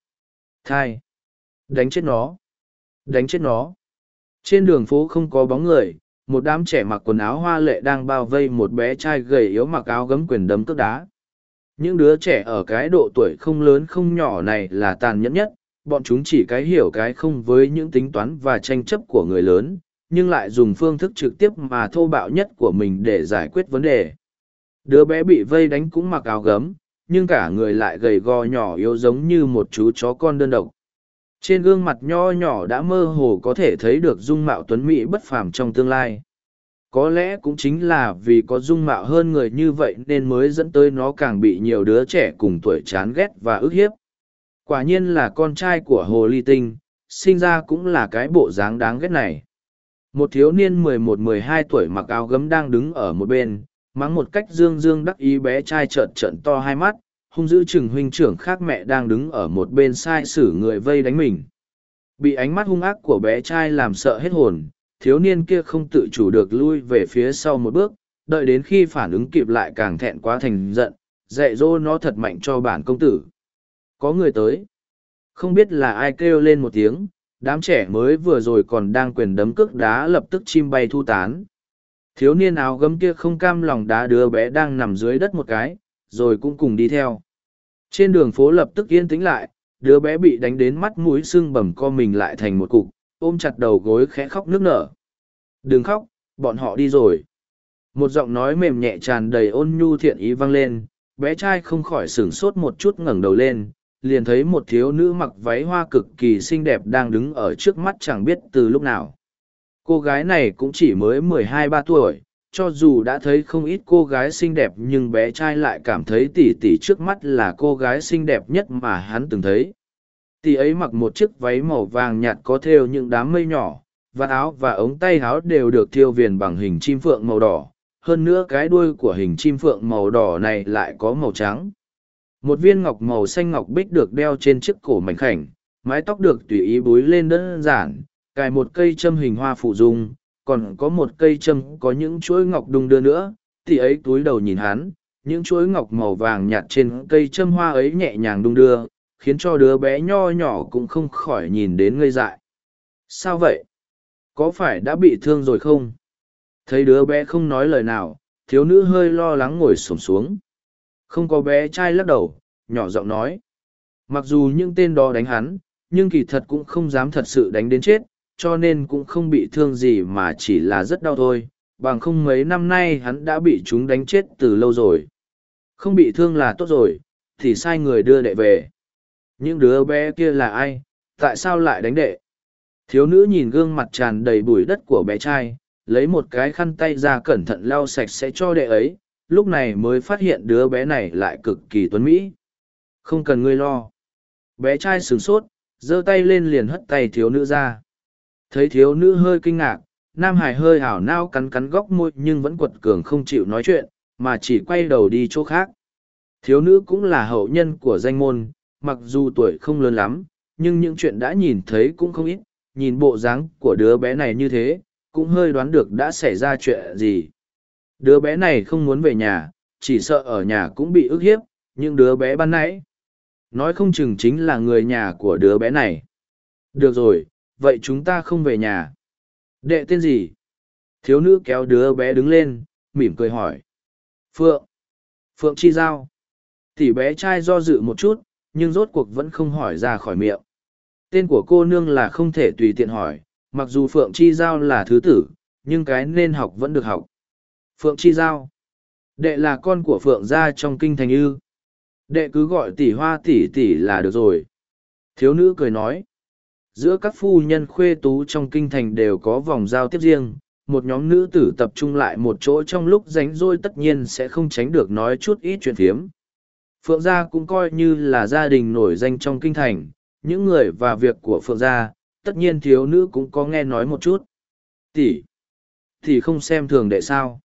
Thai. Đánh chết nó. Đánh chết nó. Trên đường phố không có bóng người, một đám trẻ mặc quần áo hoa lệ đang bao vây một bé trai gầy yếu mặc áo gấm quyền đấm cước đá. Những đứa trẻ ở cái độ tuổi không lớn không nhỏ này là tàn nhẫn nhất, bọn chúng chỉ cái hiểu cái không với những tính toán và tranh chấp của người lớn, nhưng lại dùng phương thức trực tiếp mà thô bạo nhất của mình để giải quyết vấn đề. Đứa bé bị vây đánh cũng mặc áo gấm, nhưng cả người lại gầy gò nhỏ yếu giống như một chú chó con đơn độc. Trên gương mặt nho nhỏ đã mơ hồ có thể thấy được dung mạo tuấn mỹ bất phàm trong tương lai. Có lẽ cũng chính là vì có dung mạo hơn người như vậy nên mới dẫn tới nó càng bị nhiều đứa trẻ cùng tuổi chán ghét và ức hiếp. Quả nhiên là con trai của Hồ Ly Tinh, sinh ra cũng là cái bộ dáng đáng ghét này. Một thiếu niên mười một mười hai tuổi mặc áo gấm đang đứng ở một bên, mắng một cách dương dương đắc ý bé trai trợn trợn to hai mắt, hung dữ chừng huynh trưởng khác mẹ đang đứng ở một bên sai sử người vây đánh mình. Bị ánh mắt hung ác của bé trai làm sợ hết hồn, thiếu niên kia không tự chủ được lui về phía sau một bước, đợi đến khi phản ứng kịp lại càng thẹn quá thành giận, dạy dỗ nó thật mạnh cho bản công tử. Có người tới. Không biết là ai kêu lên một tiếng, đám trẻ mới vừa rồi còn đang quyền đấm cước đá lập tức chim bay thu tán. Thiếu niên áo gấm kia không cam lòng đá đứa bé đang nằm dưới đất một cái, rồi cũng cùng đi theo. Trên đường phố lập tức yên tĩnh lại, đứa bé bị đánh đến mắt mũi sưng bầm co mình lại thành một cục, ôm chặt đầu gối khẽ khóc nước nở. Đừng khóc, bọn họ đi rồi. Một giọng nói mềm nhẹ tràn đầy ôn nhu thiện ý vang lên, bé trai không khỏi sửng sốt một chút ngẩng đầu lên, liền thấy một thiếu nữ mặc váy hoa cực kỳ xinh đẹp đang đứng ở trước mắt chẳng biết từ lúc nào. Cô gái này cũng chỉ mới mười hai ba tuổi, cho dù đã thấy không ít cô gái xinh đẹp nhưng bé trai lại cảm thấy tỉ tỉ trước mắt là cô gái xinh đẹp nhất mà hắn từng thấy. Tỷ ấy mặc một chiếc váy màu vàng nhạt có thêu những đám mây nhỏ vạt áo và ống tay áo đều được thiêu viền bằng hình chim phượng màu đỏ. Hơn nữa cái đuôi của hình chim phượng màu đỏ này lại có màu trắng. Một viên ngọc màu xanh ngọc bích được đeo trên chiếc cổ mảnh khảnh mái tóc được tùy ý búi lên đơn giản cài một cây châm hình hoa phụ dung, còn có một cây châm có những chuỗi ngọc đung đưa nữa, thì ấy túi đầu nhìn hắn, những chuỗi ngọc màu vàng nhạt trên cây châm hoa ấy nhẹ nhàng đung đưa, khiến cho đứa bé nho nhỏ cũng không khỏi nhìn đến ngây dại. Sao vậy? Có phải đã bị thương rồi không? Thấy đứa bé không nói lời nào, thiếu nữ hơi lo lắng ngồi xổm xuống. Không có bé trai lắc đầu, nhỏ giọng nói. Mặc dù những tên đó đánh hắn, nhưng kỳ thật cũng không dám thật sự đánh đến chết cho nên cũng không bị thương gì mà chỉ là rất đau thôi, bằng không mấy năm nay hắn đã bị chúng đánh chết từ lâu rồi. Không bị thương là tốt rồi, thì sai người đưa đệ về. Những đứa bé kia là ai? Tại sao lại đánh đệ? Thiếu nữ nhìn gương mặt tràn đầy bụi đất của bé trai, lấy một cái khăn tay ra cẩn thận lau sạch sẽ cho đệ ấy, lúc này mới phát hiện đứa bé này lại cực kỳ tuấn mỹ. Không cần ngươi lo. Bé trai sửng sốt, giơ tay lên liền hất tay thiếu nữ ra thấy thiếu nữ hơi kinh ngạc, nam hải hơi hảo nao cắn cắn góc môi nhưng vẫn quật cường không chịu nói chuyện, mà chỉ quay đầu đi chỗ khác. Thiếu nữ cũng là hậu nhân của danh môn, mặc dù tuổi không lớn lắm, nhưng những chuyện đã nhìn thấy cũng không ít, nhìn bộ dáng của đứa bé này như thế, cũng hơi đoán được đã xảy ra chuyện gì. Đứa bé này không muốn về nhà, chỉ sợ ở nhà cũng bị ức hiếp, nhưng đứa bé ban nãy. Nói không chừng chính là người nhà của đứa bé này. Được rồi vậy chúng ta không về nhà đệ tên gì thiếu nữ kéo đứa bé đứng lên mỉm cười hỏi phượng phượng chi giao thì bé trai do dự một chút nhưng rốt cuộc vẫn không hỏi ra khỏi miệng. Tên của cô nương là không thể tùy tiện hỏi, mặc dù Phượng Chi Giao là thứ tử, nhưng cái nên học vẫn được học. Phượng Chi Giao. Đệ là con của Phượng gia trong kinh thành ư. Đệ cứ gọi tỷ hoa tỷ tỷ là được rồi. Thiếu nữ cười nói. Giữa các phu nhân khuê tú trong kinh thành đều có vòng giao tiếp riêng, một nhóm nữ tử tập trung lại một chỗ trong lúc rảnh rỗi tất nhiên sẽ không tránh được nói chút ít chuyện phiếm. Phượng gia cũng coi như là gia đình nổi danh trong kinh thành, những người và việc của Phượng gia, tất nhiên thiếu nữ cũng có nghe nói một chút. Tỷ, thì không xem thường đệ sao.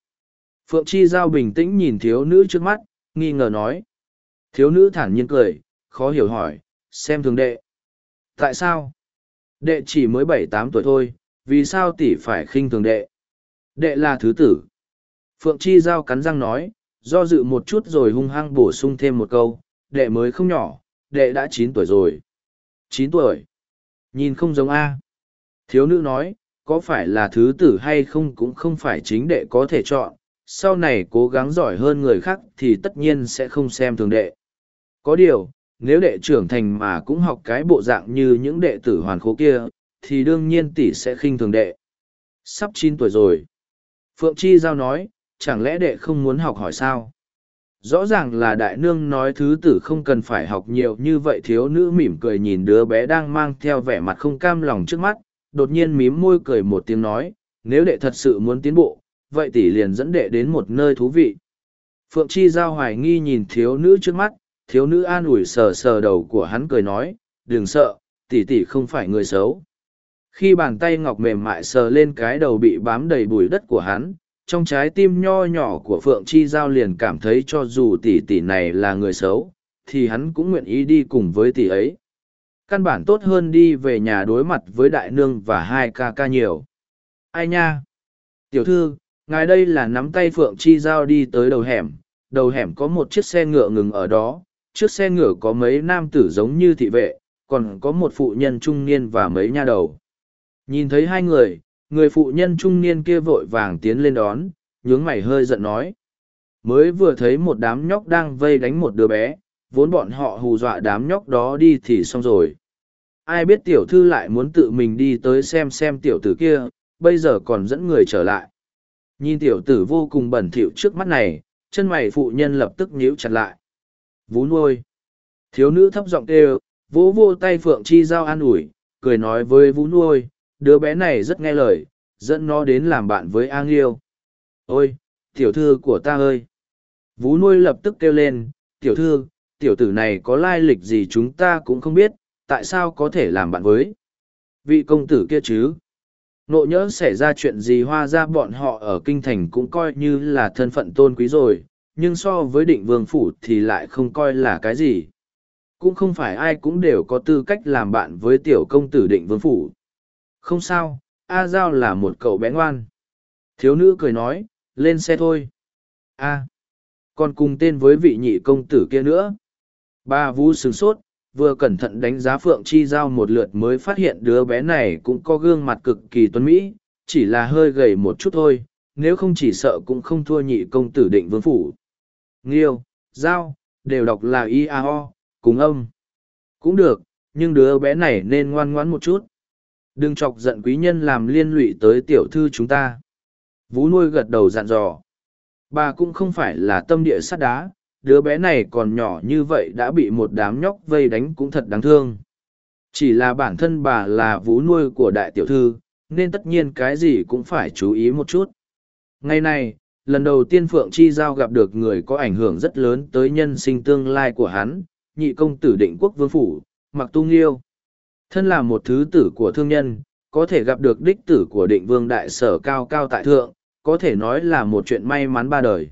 Phượng Chi Giao bình tĩnh nhìn thiếu nữ trước mắt, nghi ngờ nói. Thiếu nữ thản nhiên cười, khó hiểu hỏi, xem thường đệ. Tại sao? Đệ chỉ mới bảy tám tuổi thôi, vì sao tỷ phải khinh thường đệ? Đệ là thứ tử. Phượng Chi Giao cắn răng nói, do dự một chút rồi hung hăng bổ sung thêm một câu, đệ mới không nhỏ, đệ đã chín tuổi rồi. chín tuổi. Nhìn không giống A. Thiếu nữ nói, có phải là thứ tử hay không cũng không phải chính đệ có thể chọn, sau này cố gắng giỏi hơn người khác thì tất nhiên sẽ không xem thường đệ. Có điều, nếu đệ trưởng thành mà cũng học cái bộ dạng như những đệ tử hoàn khố kia, thì đương nhiên tỷ sẽ khinh thường đệ. Sắp chín tuổi rồi. Phượng Chi Giao nói, chẳng lẽ đệ không muốn học hỏi sao? Rõ ràng là đại nương nói thứ tử không cần phải học nhiều như vậy thiếu nữ mỉm cười nhìn đứa bé đang mang theo vẻ mặt không cam lòng trước mắt, đột nhiên mím môi cười một tiếng nói, nếu đệ thật sự muốn tiến bộ, vậy tỷ liền dẫn đệ đến một nơi thú vị. Phượng Chi Giao hoài nghi nhìn thiếu nữ trước mắt, thiếu nữ an ủi sờ sờ đầu của hắn cười nói, đừng sợ, tỷ tỷ không phải người xấu. Khi bàn tay ngọc mềm mại sờ lên cái đầu bị bám đầy bụi đất của hắn, trong trái tim nho nhỏ của Phượng Chi Giao liền cảm thấy cho dù tỷ tỷ này là người xấu, thì hắn cũng nguyện ý đi cùng với tỷ ấy. Căn bản tốt hơn đi về nhà đối mặt với đại nương và hai ca ca nhiều. Ai nha? Tiểu thư, ngài đây là nắm tay Phượng Chi Giao đi tới đầu hẻm. Đầu hẻm có một chiếc xe ngựa ngừng ở đó, trước xe ngựa có mấy nam tử giống như thị vệ, còn có một phụ nhân trung niên và mấy nha đầu. Nhìn thấy hai người, người phụ nhân trung niên kia vội vàng tiến lên đón, nhướng mày hơi giận nói. Mới vừa thấy một đám nhóc đang vây đánh một đứa bé, vốn bọn họ hù dọa đám nhóc đó đi thì xong rồi. Ai biết tiểu thư lại muốn tự mình đi tới xem xem tiểu tử kia, bây giờ còn dẫn người trở lại. Nhìn tiểu tử vô cùng bẩn thỉu trước mắt này, chân mày phụ nhân lập tức nhíu chặt lại. Vú nuôi. Thiếu nữ thấp giọng kêu, vỗ vô tay Phượng Chi Giao an ủi, cười nói với vú nuôi, đứa bé này rất nghe lời, dẫn nó đến làm bạn với A Nghiêu. Ôi, tiểu thư của ta ơi! Vú nuôi lập tức kêu lên, tiểu thư, tiểu tử này có lai lịch gì chúng ta cũng không biết, tại sao có thể làm bạn với vị công tử kia chứ? Nộ nhỡ xảy ra chuyện gì hoa ra bọn họ ở kinh thành cũng coi như là thân phận tôn quý rồi, nhưng so với định vương phủ thì lại không coi là cái gì. Cũng không phải ai cũng đều có tư cách làm bạn với tiểu công tử định vương phủ. Không sao, A Giao là một cậu bé ngoan. Thiếu nữ cười nói, lên xe thôi. A. còn cùng tên với vị nhị công tử kia nữa. Ba Vũ sửng sốt, vừa cẩn thận đánh giá Phượng Chi Giao một lượt mới phát hiện đứa bé này cũng có gương mặt cực kỳ tuấn mỹ, chỉ là hơi gầy một chút thôi, nếu không chỉ sợ cũng không thua nhị công tử định vương phủ. Nghiêu, Giao, đều đọc là I-A-O, cùng âm. Cũng được, nhưng đứa bé này nên ngoan ngoãn một chút. Đừng chọc giận quý nhân làm liên lụy tới tiểu thư chúng ta. Vú nuôi gật đầu dặn dò. Bà cũng không phải là tâm địa sắt đá, đứa bé này còn nhỏ như vậy đã bị một đám nhóc vây đánh cũng thật đáng thương. Chỉ là bản thân bà là vú nuôi của đại tiểu thư, nên tất nhiên cái gì cũng phải chú ý một chút. Ngày này, lần đầu tiên Phượng Chi Giao gặp được người có ảnh hưởng rất lớn tới nhân sinh tương lai của hắn, nhị công tử định quốc vương phủ, Mặc Tu Nghiêu. Thân là một thứ tử của thương nhân, có thể gặp được đích tử của định vương đại sở cao cao tại thượng, có thể nói là một chuyện may mắn ba đời.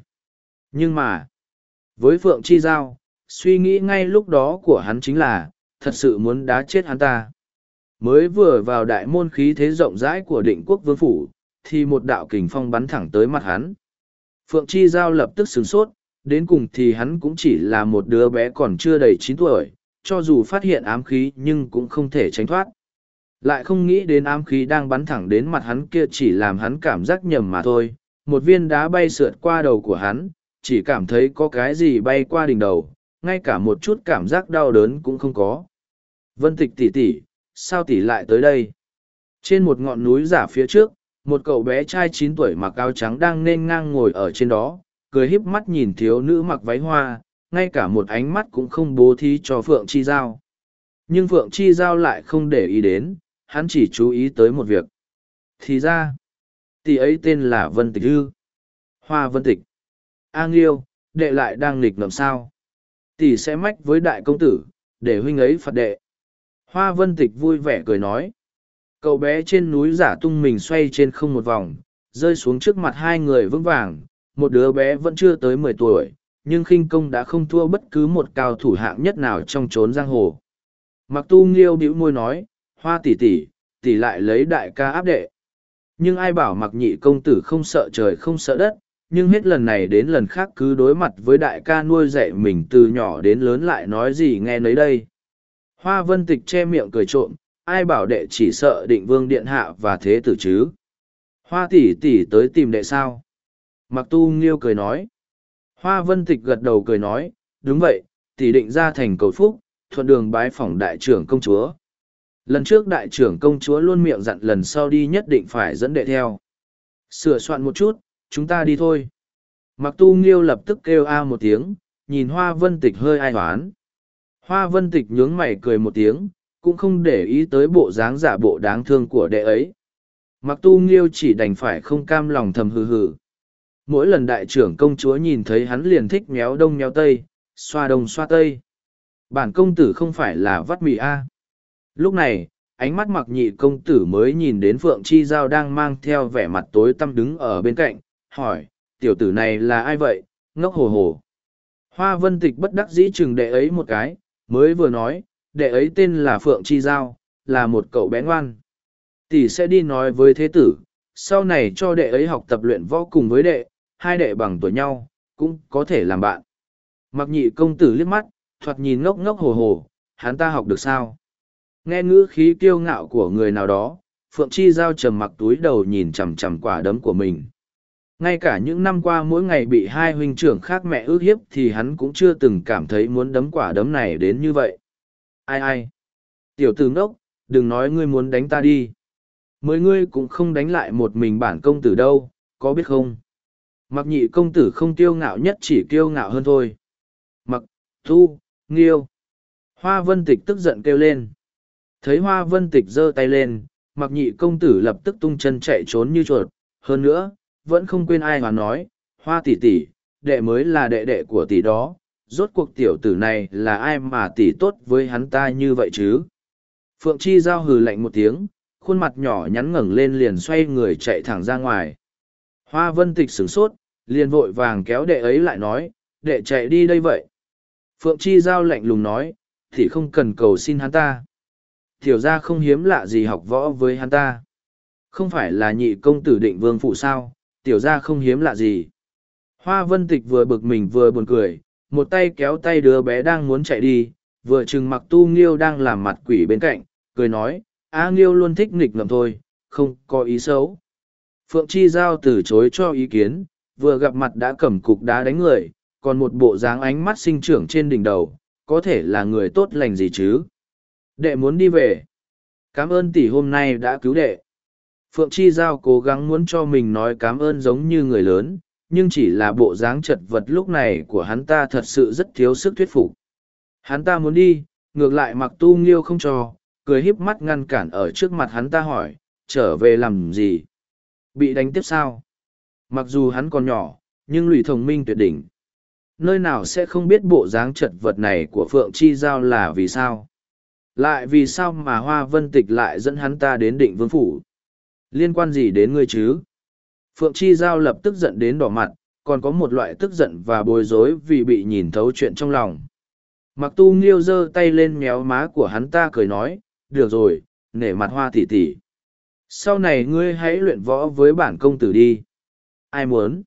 Nhưng mà, với Phượng Chi Giao, suy nghĩ ngay lúc đó của hắn chính là, thật sự muốn đá chết hắn ta. Mới vừa vào đại môn khí thế rộng rãi của định quốc vương phủ, thì một đạo kình phong bắn thẳng tới mặt hắn. Phượng Chi Giao lập tức sửng sốt, đến cùng thì hắn cũng chỉ là một đứa bé còn chưa đầy chín tuổi, cho dù phát hiện ám khí nhưng cũng không thể tránh thoát. Lại không nghĩ đến ám khí đang bắn thẳng đến mặt hắn kia chỉ làm hắn cảm giác nhầm mà thôi. Một viên đá bay sượt qua đầu của hắn, chỉ cảm thấy có cái gì bay qua đỉnh đầu, ngay cả một chút cảm giác đau đớn cũng không có. Vân tịch tỷ tỷ, sao tỷ lại tới đây? Trên một ngọn núi giả phía trước, một cậu bé trai chín tuổi mặc áo trắng đang nên ngang ngồi ở trên đó, cười híp mắt nhìn thiếu nữ mặc váy hoa, ngay cả một ánh mắt cũng không bố thí cho Phượng Chi Giao. Nhưng Phượng Chi Giao lại không để ý đến, hắn chỉ chú ý tới một việc. Thì ra, tỷ ấy tên là Vân Tịch Hư. Hoa Vân Tịch. A Nghiêu, đệ lại đang nghịch ngợm sao. Tỷ sẽ mách với đại công tử, để huynh ấy phạt đệ. Hoa Vân Tịch vui vẻ cười nói. Cậu bé trên núi giả tung mình xoay trên không một vòng, rơi xuống trước mặt hai người vững vàng. Một đứa bé vẫn chưa tới mười tuổi, nhưng khinh công đã không thua bất cứ một cao thủ hạng nhất nào trong trốn giang hồ. Mặc tu nghiêu bĩu môi nói, hoa tỷ tỷ, tỷ lại lấy đại ca áp đệ. Nhưng ai bảo mặc nhị công tử không sợ trời không sợ đất, nhưng hết lần này đến lần khác cứ đối mặt với đại ca nuôi dạy mình từ nhỏ đến lớn lại nói gì nghe nấy đây. Hoa vân tịch che miệng cười trộm, ai bảo đệ chỉ sợ định vương điện hạ và thế tử chứ. Hoa tỷ tỷ tới tìm đệ sao? Mặc tu nghiêu cười nói. Hoa vân tịch gật đầu cười nói, đúng vậy, tỷ định ra thành cầu phúc, thuận đường bái phỏng đại trưởng công chúa. Lần trước đại trưởng công chúa luôn miệng dặn lần sau đi nhất định phải dẫn đệ theo. Sửa soạn một chút, chúng ta đi thôi. Mặc tu nghiêu lập tức kêu a một tiếng, nhìn hoa vân tịch hơi ai oán. Hoa vân tịch nhướng mày cười một tiếng, cũng không để ý tới bộ dáng giả bộ đáng thương của đệ ấy. Mặc tu nghiêu chỉ đành phải không cam lòng thầm hừ hừ. Mỗi lần đại trưởng công chúa nhìn thấy hắn liền thích méo đông méo tây, xoa đông xoa tây. Bản công tử không phải là vắt mì a. Lúc này, ánh mắt mặc nhị công tử mới nhìn đến Phượng Chi Giao đang mang theo vẻ mặt tối tăm đứng ở bên cạnh, hỏi, tiểu tử này là ai vậy, ngốc hồ hồ. Hoa vân tịch bất đắc dĩ chừng đệ ấy một cái, mới vừa nói, đệ ấy tên là Phượng Chi Giao, là một cậu bé ngoan. Tỷ sẽ đi nói với thế tử, sau này cho đệ ấy học tập luyện võ cùng với đệ, hai đệ bằng tuổi nhau, cũng có thể làm bạn. Mặc nhị công tử liếc mắt, thoạt nhìn ngốc ngốc hồ hồ, hắn ta học được sao? Nghe ngữ khí kiêu ngạo của người nào đó, Phượng Chi Giao trầm mặc túi đầu nhìn chằm chằm quả đấm của mình. Ngay cả những năm qua mỗi ngày bị hai huynh trưởng khác mẹ ước hiếp thì hắn cũng chưa từng cảm thấy muốn đấm quả đấm này đến như vậy. Ai ai? Tiểu tử ngốc, đừng nói ngươi muốn đánh ta đi. Mới ngươi cũng không đánh lại một mình bản công tử đâu, có biết không? Mặc nhị công tử không kiêu ngạo nhất chỉ kiêu ngạo hơn thôi. Mặc, thu, nghiêu. Hoa vân tịch tức giận kêu lên. Thấy hoa vân tịch giơ tay lên, mặc nhị công tử lập tức tung chân chạy trốn như chuột. Hơn nữa, vẫn không quên ai mà nói, hoa tỷ tỷ, đệ mới là đệ đệ của tỷ đó. Rốt cuộc tiểu tử này là ai mà tỷ tốt với hắn ta như vậy chứ? Phượng Chi giao hừ lạnh một tiếng, khuôn mặt nhỏ nhắn ngẩng lên liền xoay người chạy thẳng ra ngoài. Hoa vân tịch sửng sốt, liền vội vàng kéo đệ ấy lại nói, đệ chạy đi đây vậy. Phượng Chi Giao lạnh lùng nói, thì không cần cầu xin hắn ta. Tiểu ra không hiếm lạ gì học võ với hắn ta. Không phải là nhị công tử định vương phụ sao, tiểu ra không hiếm lạ gì. Hoa vân tịch vừa bực mình vừa buồn cười, một tay kéo tay đứa bé đang muốn chạy đi, vừa chừng mặc tu nghiêu đang làm mặt quỷ bên cạnh, cười nói, A nghiêu luôn thích nghịch ngầm thôi, không có ý xấu. Phượng Chi Giao từ chối cho ý kiến, vừa gặp mặt đã cầm cục đá đánh người, còn một bộ dáng ánh mắt sinh trưởng trên đỉnh đầu, có thể là người tốt lành gì chứ. Đệ muốn đi về. Cảm ơn tỷ hôm nay đã cứu đệ. Phượng Chi Giao cố gắng muốn cho mình nói cảm ơn giống như người lớn, nhưng chỉ là bộ dáng chật vật lúc này của hắn ta thật sự rất thiếu sức thuyết phục. Hắn ta muốn đi, ngược lại mặc tu nghiêu không cho, cười híp mắt ngăn cản ở trước mặt hắn ta hỏi, trở về làm gì? Bị đánh tiếp sao? Mặc dù hắn còn nhỏ, nhưng lùi thông minh tuyệt đỉnh. Nơi nào sẽ không biết bộ dáng chật vật này của Phượng Chi Giao là vì sao? Lại vì sao mà Hoa Vân Tịch lại dẫn hắn ta đến định vương phủ? Liên quan gì đến ngươi chứ? Phượng Chi Giao lập tức giận đến đỏ mặt, còn có một loại tức giận và bối rối vì bị nhìn thấu chuyện trong lòng. Mặc tu nghiêu giơ tay lên méo má của hắn ta cười nói, được rồi, nể mặt hoa tỷ tỷ. Sau này ngươi hãy luyện võ với bản công tử đi. Ai muốn?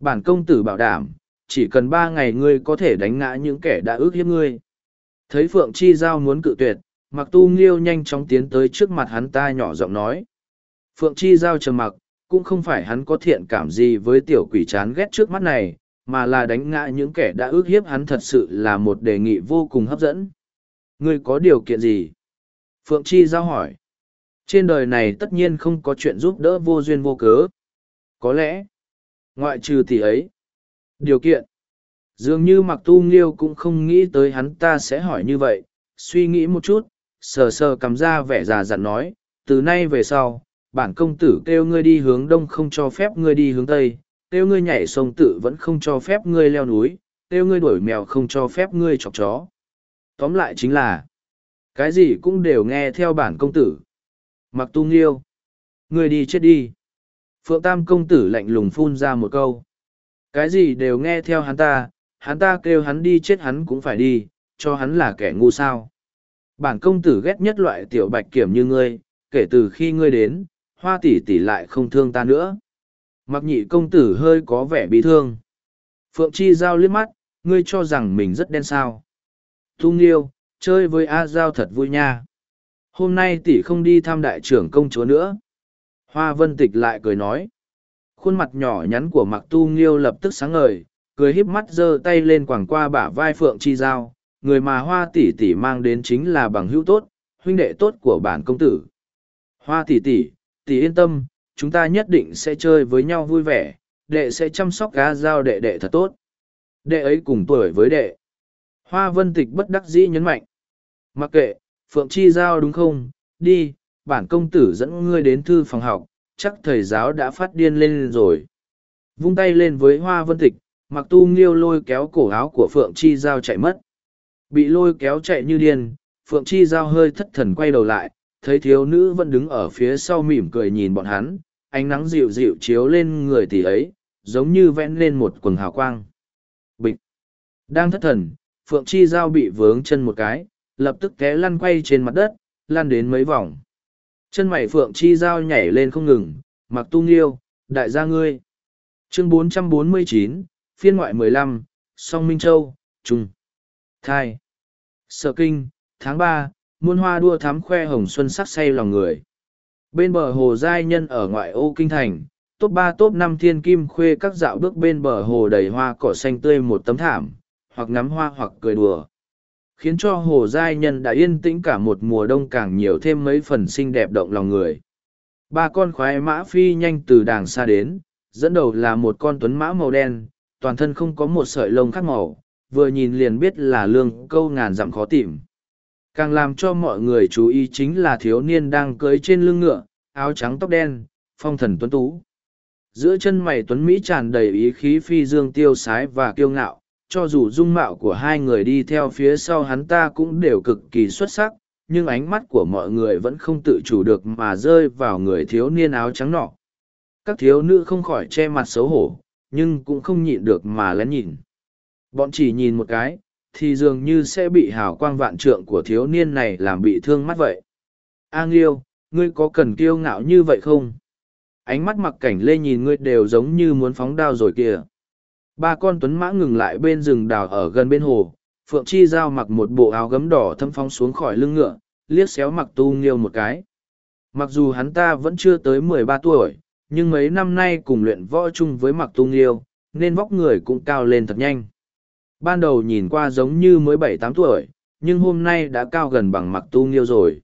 Bản công tử bảo đảm, chỉ cần ba ngày ngươi có thể đánh ngã những kẻ đã ước hiếp ngươi. Thấy Phượng Chi Giao muốn cự tuyệt, Mặc Tu Nghiêu nhanh chóng tiến tới trước mặt hắn ta nhỏ giọng nói. Phượng Chi Giao trầm mặc, cũng không phải hắn có thiện cảm gì với tiểu quỷ chán ghét trước mắt này, mà là đánh ngã những kẻ đã ước hiếp hắn thật sự là một đề nghị vô cùng hấp dẫn. Ngươi có điều kiện gì? Phượng Chi Giao hỏi. Trên đời này tất nhiên không có chuyện giúp đỡ vô duyên vô cớ. Có lẽ, ngoại trừ tỷ ấy. Điều kiện. Dường như mặc tu nghiêu cũng không nghĩ tới hắn ta sẽ hỏi như vậy. Suy nghĩ một chút, sờ sờ cầm ra vẻ già dặn nói, từ nay về sau, bản công tử kêu ngươi đi hướng đông không cho phép ngươi đi hướng tây, kêu ngươi nhảy sông tự vẫn không cho phép ngươi leo núi, kêu ngươi đuổi mèo không cho phép ngươi chọc chó. Tóm lại chính là, cái gì cũng đều nghe theo bản công tử. Mặc tu nghiêu, ngươi đi chết đi. Phượng Tam công tử lạnh lùng phun ra một câu. Cái gì đều nghe theo hắn ta, hắn ta kêu hắn đi chết hắn cũng phải đi, cho hắn là kẻ ngu sao. Bản công tử ghét nhất loại tiểu bạch kiểm như ngươi, kể từ khi ngươi đến, hoa tỷ tỷ lại không thương ta nữa. Mặc nhị công tử hơi có vẻ bị thương. Phượng Chi Giao liếc mắt, ngươi cho rằng mình rất đen sao. Thu Nghiêu, chơi với A Giao thật vui nha. Hôm nay tỷ không đi thăm đại trưởng công chúa nữa. Hoa Vân Tịch lại cười nói. Khuôn mặt nhỏ nhắn của Mặc Tu Nghiêu lập tức sáng ngời, cười híp mắt giơ tay lên quẳng qua bả vai Phượng Chi Giao. Người mà Hoa tỷ tỷ mang đến chính là bằng hữu tốt, huynh đệ tốt của bản công tử. Hoa tỷ tỷ, tỷ yên tâm, chúng ta nhất định sẽ chơi với nhau vui vẻ, đệ sẽ chăm sóc gá giao đệ đệ thật tốt. Đệ ấy cùng tuổi với đệ. Hoa vân tịch bất đắc dĩ nhấn mạnh. Mặc kệ, Phượng Chi Giao đúng không? Đi, bản công tử dẫn ngươi đến thư phòng học, chắc thầy giáo đã phát điên lên rồi. Vung tay lên với hoa vân tịch, mặc tu nghiêu lôi kéo cổ áo của Phượng Chi Giao chạy mất. Bị lôi kéo chạy như điên, Phượng Chi Giao hơi thất thần quay đầu lại, thấy thiếu nữ vẫn đứng ở phía sau mỉm cười nhìn bọn hắn, ánh nắng dịu dịu chiếu lên người tỷ ấy, giống như vẽ lên một quần hào quang. Bịch! Đang thất thần, Phượng Chi Giao bị vướng chân một cái, lập tức té lăn quay trên mặt đất, lăn đến mấy vòng. Chân mày Phượng Chi Giao nhảy lên không ngừng, mặc tu nghiêu, đại gia ngươi. Chương 449, phiên ngoại 15, Song Minh Châu, Trung. Thai. Sở Kinh, tháng ba, muôn hoa đua thắm khoe hồng xuân sắc say lòng người. Bên bờ hồ Giai Nhân ở ngoại ô Kinh Thành, top ba top năm thiên kim khuê các dạo bước bên bờ hồ đầy hoa cỏ xanh tươi một tấm thảm, hoặc ngắm hoa hoặc cười đùa. Khiến cho hồ Giai Nhân đã yên tĩnh cả một mùa đông càng nhiều thêm mấy phần xinh đẹp động lòng người. Ba con khoái mã phi nhanh từ đàng xa đến, dẫn đầu là một con tuấn mã màu đen, toàn thân không có một sợi lông khác màu, vừa nhìn liền biết là lương câu ngàn dặm khó tìm. Càng làm cho mọi người chú ý chính là thiếu niên đang cưới trên lưng ngựa, áo trắng tóc đen, phong thần tuấn tú. Giữa chân mày tuấn Mỹ tràn đầy ý khí phi dương tiêu sái và kiêu ngạo, cho dù dung mạo của hai người đi theo phía sau hắn ta cũng đều cực kỳ xuất sắc, nhưng ánh mắt của mọi người vẫn không tự chủ được mà rơi vào người thiếu niên áo trắng nọ. Các thiếu nữ không khỏi che mặt xấu hổ, nhưng cũng không nhịn được mà lén nhìn. Bọn chỉ nhìn một cái, thì dường như sẽ bị hào quang vạn trượng của thiếu niên này làm bị thương mắt vậy. A Nghiêu, ngươi có cần kiêu ngạo như vậy không? Ánh mắt mặc cảnh lê nhìn ngươi đều giống như muốn phóng đao rồi kìa. Ba con tuấn mã ngừng lại bên rừng đào ở gần bên hồ, Phượng Chi Giao mặc một bộ áo gấm đỏ thâm phóng xuống khỏi lưng ngựa, liếc xéo mặc tu nghiêu một cái. Mặc dù hắn ta vẫn chưa tới mười ba tuổi, nhưng mấy năm nay cùng luyện võ chung với mặc tu nghiêu, nên vóc người cũng cao lên thật nhanh. Ban đầu nhìn qua giống như mới bảy tám tuổi, nhưng hôm nay đã cao gần bằng mặc tu nghiêu rồi.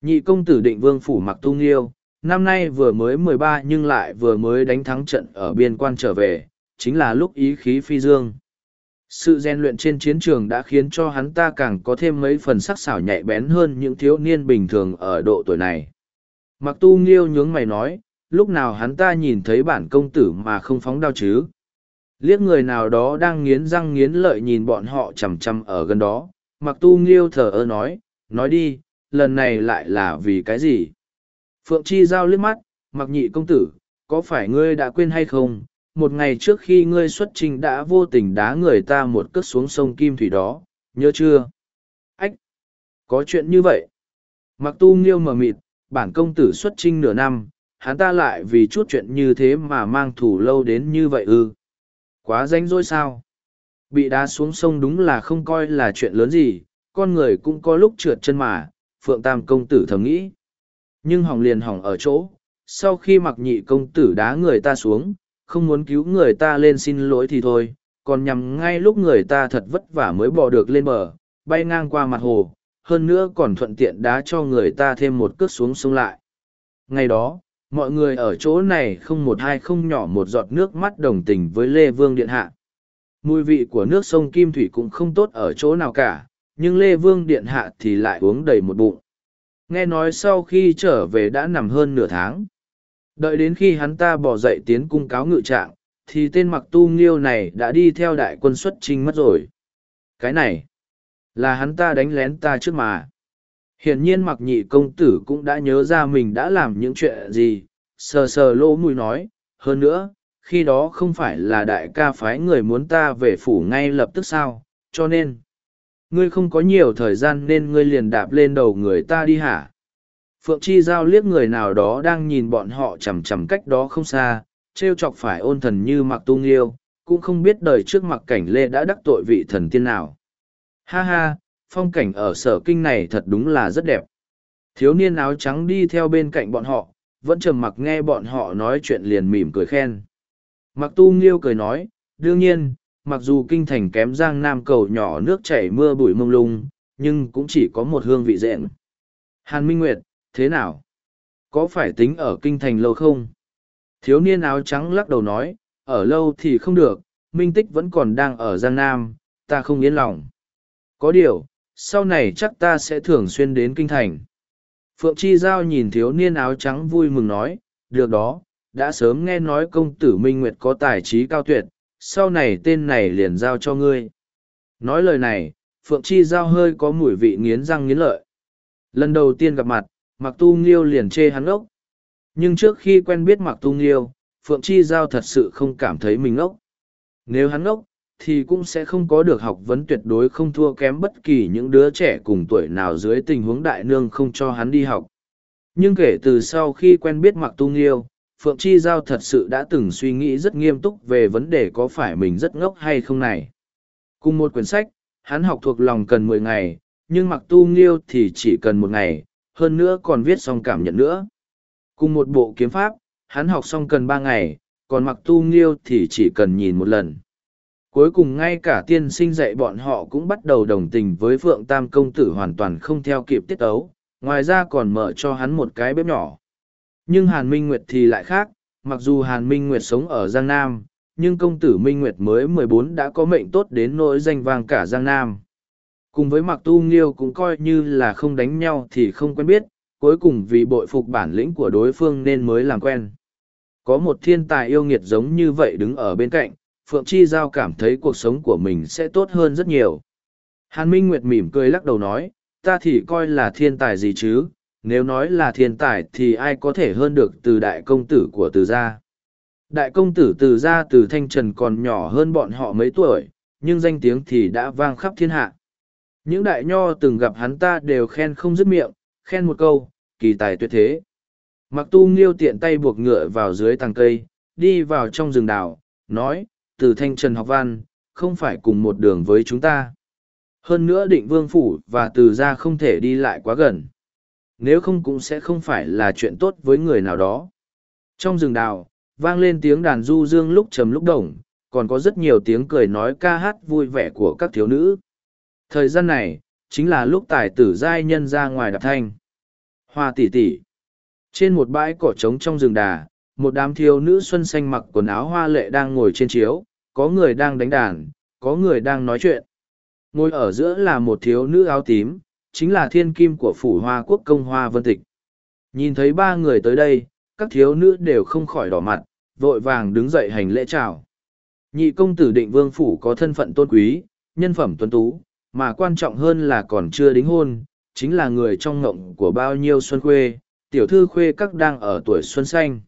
Nhị công tử định vương phủ mặc tu nghiêu, năm nay vừa mới mười ba nhưng lại vừa mới đánh thắng trận ở biên quan trở về, chính là lúc ý khí phi dương. Sự rèn luyện trên chiến trường đã khiến cho hắn ta càng có thêm mấy phần sắc sảo nhạy bén hơn những thiếu niên bình thường ở độ tuổi này. Mặc tu nghiêu nhướng mày nói, lúc nào hắn ta nhìn thấy bản công tử mà không phóng đao chứ? Liếc người nào đó đang nghiến răng nghiến lợi nhìn bọn họ chằm chằm ở gần đó mặc tu nghiêu thờ ơ nói nói đi, lần này lại là vì cái gì? Phượng chi giao liếc mắt mặc nhị công tử, có phải ngươi đã quên hay không? Một ngày trước khi ngươi xuất trình đã vô tình đá người ta một cất xuống sông kim thủy đó, nhớ chưa? Ách, có chuyện như vậy. Mặc tu nghiêu mờ mịt, bản công tử xuất trinh nửa năm, hắn ta lại vì chút chuyện như thế mà mang thủ lâu đến như vậy ư? Quá danh rỗi sao? Bị đá xuống sông đúng là không coi là chuyện lớn gì, con người cũng có lúc trượt chân mà, Phượng Tam công tử thầm nghĩ. Nhưng hỏng liền hỏng ở chỗ, sau khi mặc nhị công tử đá người ta xuống, không muốn cứu người ta lên xin lỗi thì thôi, còn nhằm ngay lúc người ta thật vất vả mới bỏ được lên bờ, bay ngang qua mặt hồ, hơn nữa còn thuận tiện đá cho người ta thêm một cước xuống sông lại. Ngày đó, mọi người ở chỗ này không một hai không nhỏ một giọt nước mắt đồng tình với Lê Vương Điện Hạ. Mùi vị của nước sông Kim Thủy cũng không tốt ở chỗ nào cả, nhưng Lê Vương Điện Hạ thì lại uống đầy một bụng. Nghe nói sau khi trở về đã nằm hơn nửa tháng. Đợi đến khi hắn ta bỏ dậy tiến cung cáo ngự trạng, thì tên mặc tu nghiêu này đã đi theo đại quân xuất trinh mất rồi. Cái này, là hắn ta đánh lén ta trước mà. Hiển nhiên mặc nhị công tử cũng đã nhớ ra mình đã làm những chuyện gì, sờ sờ lỗ mùi nói, hơn nữa, khi đó không phải là đại ca phái người muốn ta về phủ ngay lập tức sao, cho nên, ngươi không có nhiều thời gian nên ngươi liền đạp lên đầu người ta đi hả? Phượng Chi Giao liếc người nào đó đang nhìn bọn họ chằm chằm cách đó không xa, trêu chọc phải ôn thần như mặc tu nghiêu, cũng không biết đời trước mặc cảnh lê đã đắc tội vị thần tiên nào. Ha ha, phong cảnh ở sở kinh này thật đúng là rất đẹp. Thiếu niên áo trắng đi theo bên cạnh bọn họ, vẫn trầm mặc nghe bọn họ nói chuyện liền mỉm cười khen. Mặc tu nghiêu cười nói, đương nhiên, mặc dù kinh thành kém giang nam cầu nhỏ nước chảy mưa bụi mông lung, nhưng cũng chỉ có một hương vị rện. Hàn Minh Nguyệt, thế nào? Có phải tính ở kinh thành lâu không? Thiếu niên áo trắng lắc đầu nói, ở lâu thì không được, Minh Tích vẫn còn đang ở Giang Nam, ta không yên lòng. Có điều, sau này chắc ta sẽ thường xuyên đến kinh thành. Phượng Chi Giao nhìn thiếu niên áo trắng vui mừng nói, được đó, đã sớm nghe nói công tử Minh Nguyệt có tài trí cao tuyệt, sau này tên này liền giao cho ngươi. Nói lời này, Phượng Chi Giao hơi có mùi vị nghiến răng nghiến lợi. Lần đầu tiên gặp mặt, Mặc Tu Nghiêu liền chê hắn ốc. Nhưng trước khi quen biết Mặc Tu Nghiêu, Phượng Chi Giao thật sự không cảm thấy mình ốc. Nếu hắn ốc, thì cũng sẽ không có được học vấn tuyệt đối không thua kém bất kỳ những đứa trẻ cùng tuổi nào dưới tình huống đại nương không cho hắn đi học. Nhưng kể từ sau khi quen biết Mặc Tu Nghiêu, Phượng Chi Giao thật sự đã từng suy nghĩ rất nghiêm túc về vấn đề có phải mình rất ngốc hay không này. Cùng một quyển sách, hắn học thuộc lòng cần mười ngày, nhưng Mặc Tu Nghiêu thì chỉ cần một ngày, hơn nữa còn viết xong cảm nhận nữa. Cùng một bộ kiếm pháp, hắn học xong cần ba ngày, còn Mặc Tu Nghiêu thì chỉ cần nhìn một lần. Cuối cùng ngay cả tiên sinh dạy bọn họ cũng bắt đầu đồng tình với Phượng Tam Công Tử hoàn toàn không theo kịp tiết ấu, ngoài ra còn mở cho hắn một cái bếp nhỏ. Nhưng Hàn Minh Nguyệt thì lại khác, mặc dù Hàn Minh Nguyệt sống ở Giang Nam, nhưng công tử Minh Nguyệt mới mười bốn đã có mệnh tốt đến nỗi danh vang cả Giang Nam. Cùng với Mặc Tu Nghiêu cũng coi như là không đánh nhau thì không quen biết, cuối cùng vì bội phục bản lĩnh của đối phương nên mới làm quen. Có một thiên tài yêu nghiệt giống như vậy đứng ở bên cạnh, Phượng Chi Giao cảm thấy cuộc sống của mình sẽ tốt hơn rất nhiều. Hàn Minh Nguyệt mỉm cười lắc đầu nói, ta thì coi là thiên tài gì chứ, nếu nói là thiên tài thì ai có thể hơn được từ đại công tử của từ gia. Đại công tử từ gia từ Thanh Trần còn nhỏ hơn bọn họ mấy tuổi, nhưng danh tiếng thì đã vang khắp thiên hạ. Những đại nho từng gặp hắn ta đều khen không dứt miệng, khen một câu, kỳ tài tuyệt thế. Mặc tu nghiêu tiện tay buộc ngựa vào dưới tàng cây, đi vào trong rừng đào, nói, từ thanh trần học văn, không phải cùng một đường với chúng ta. Hơn nữa định vương phủ và từ ra không thể đi lại quá gần. Nếu không cũng sẽ không phải là chuyện tốt với người nào đó. Trong rừng đào, vang lên tiếng đàn du dương lúc trầm lúc đồng, còn có rất nhiều tiếng cười nói ca hát vui vẻ của các thiếu nữ. Thời gian này, chính là lúc tài tử giai nhân ra ngoài đạp thanh. Hoa tỷ tỷ. Trên một bãi cỏ trống trong rừng đà, một đám thiếu nữ xuân xanh mặc quần áo hoa lệ đang ngồi trên chiếu, có người đang đánh đàn, có người đang nói chuyện. Ngồi ở giữa là một thiếu nữ áo tím, chính là thiên kim của phủ hoa quốc công hoa vân tịch. Nhìn thấy ba người tới đây, các thiếu nữ đều không khỏi đỏ mặt, vội vàng đứng dậy hành lễ chào. Nhị công tử định vương phủ có thân phận tôn quý, nhân phẩm tuấn tú, mà quan trọng hơn là còn chưa đính hôn, chính là người trong ngộng của bao nhiêu xuân khuê, tiểu thư khuê các đang ở tuổi xuân xanh.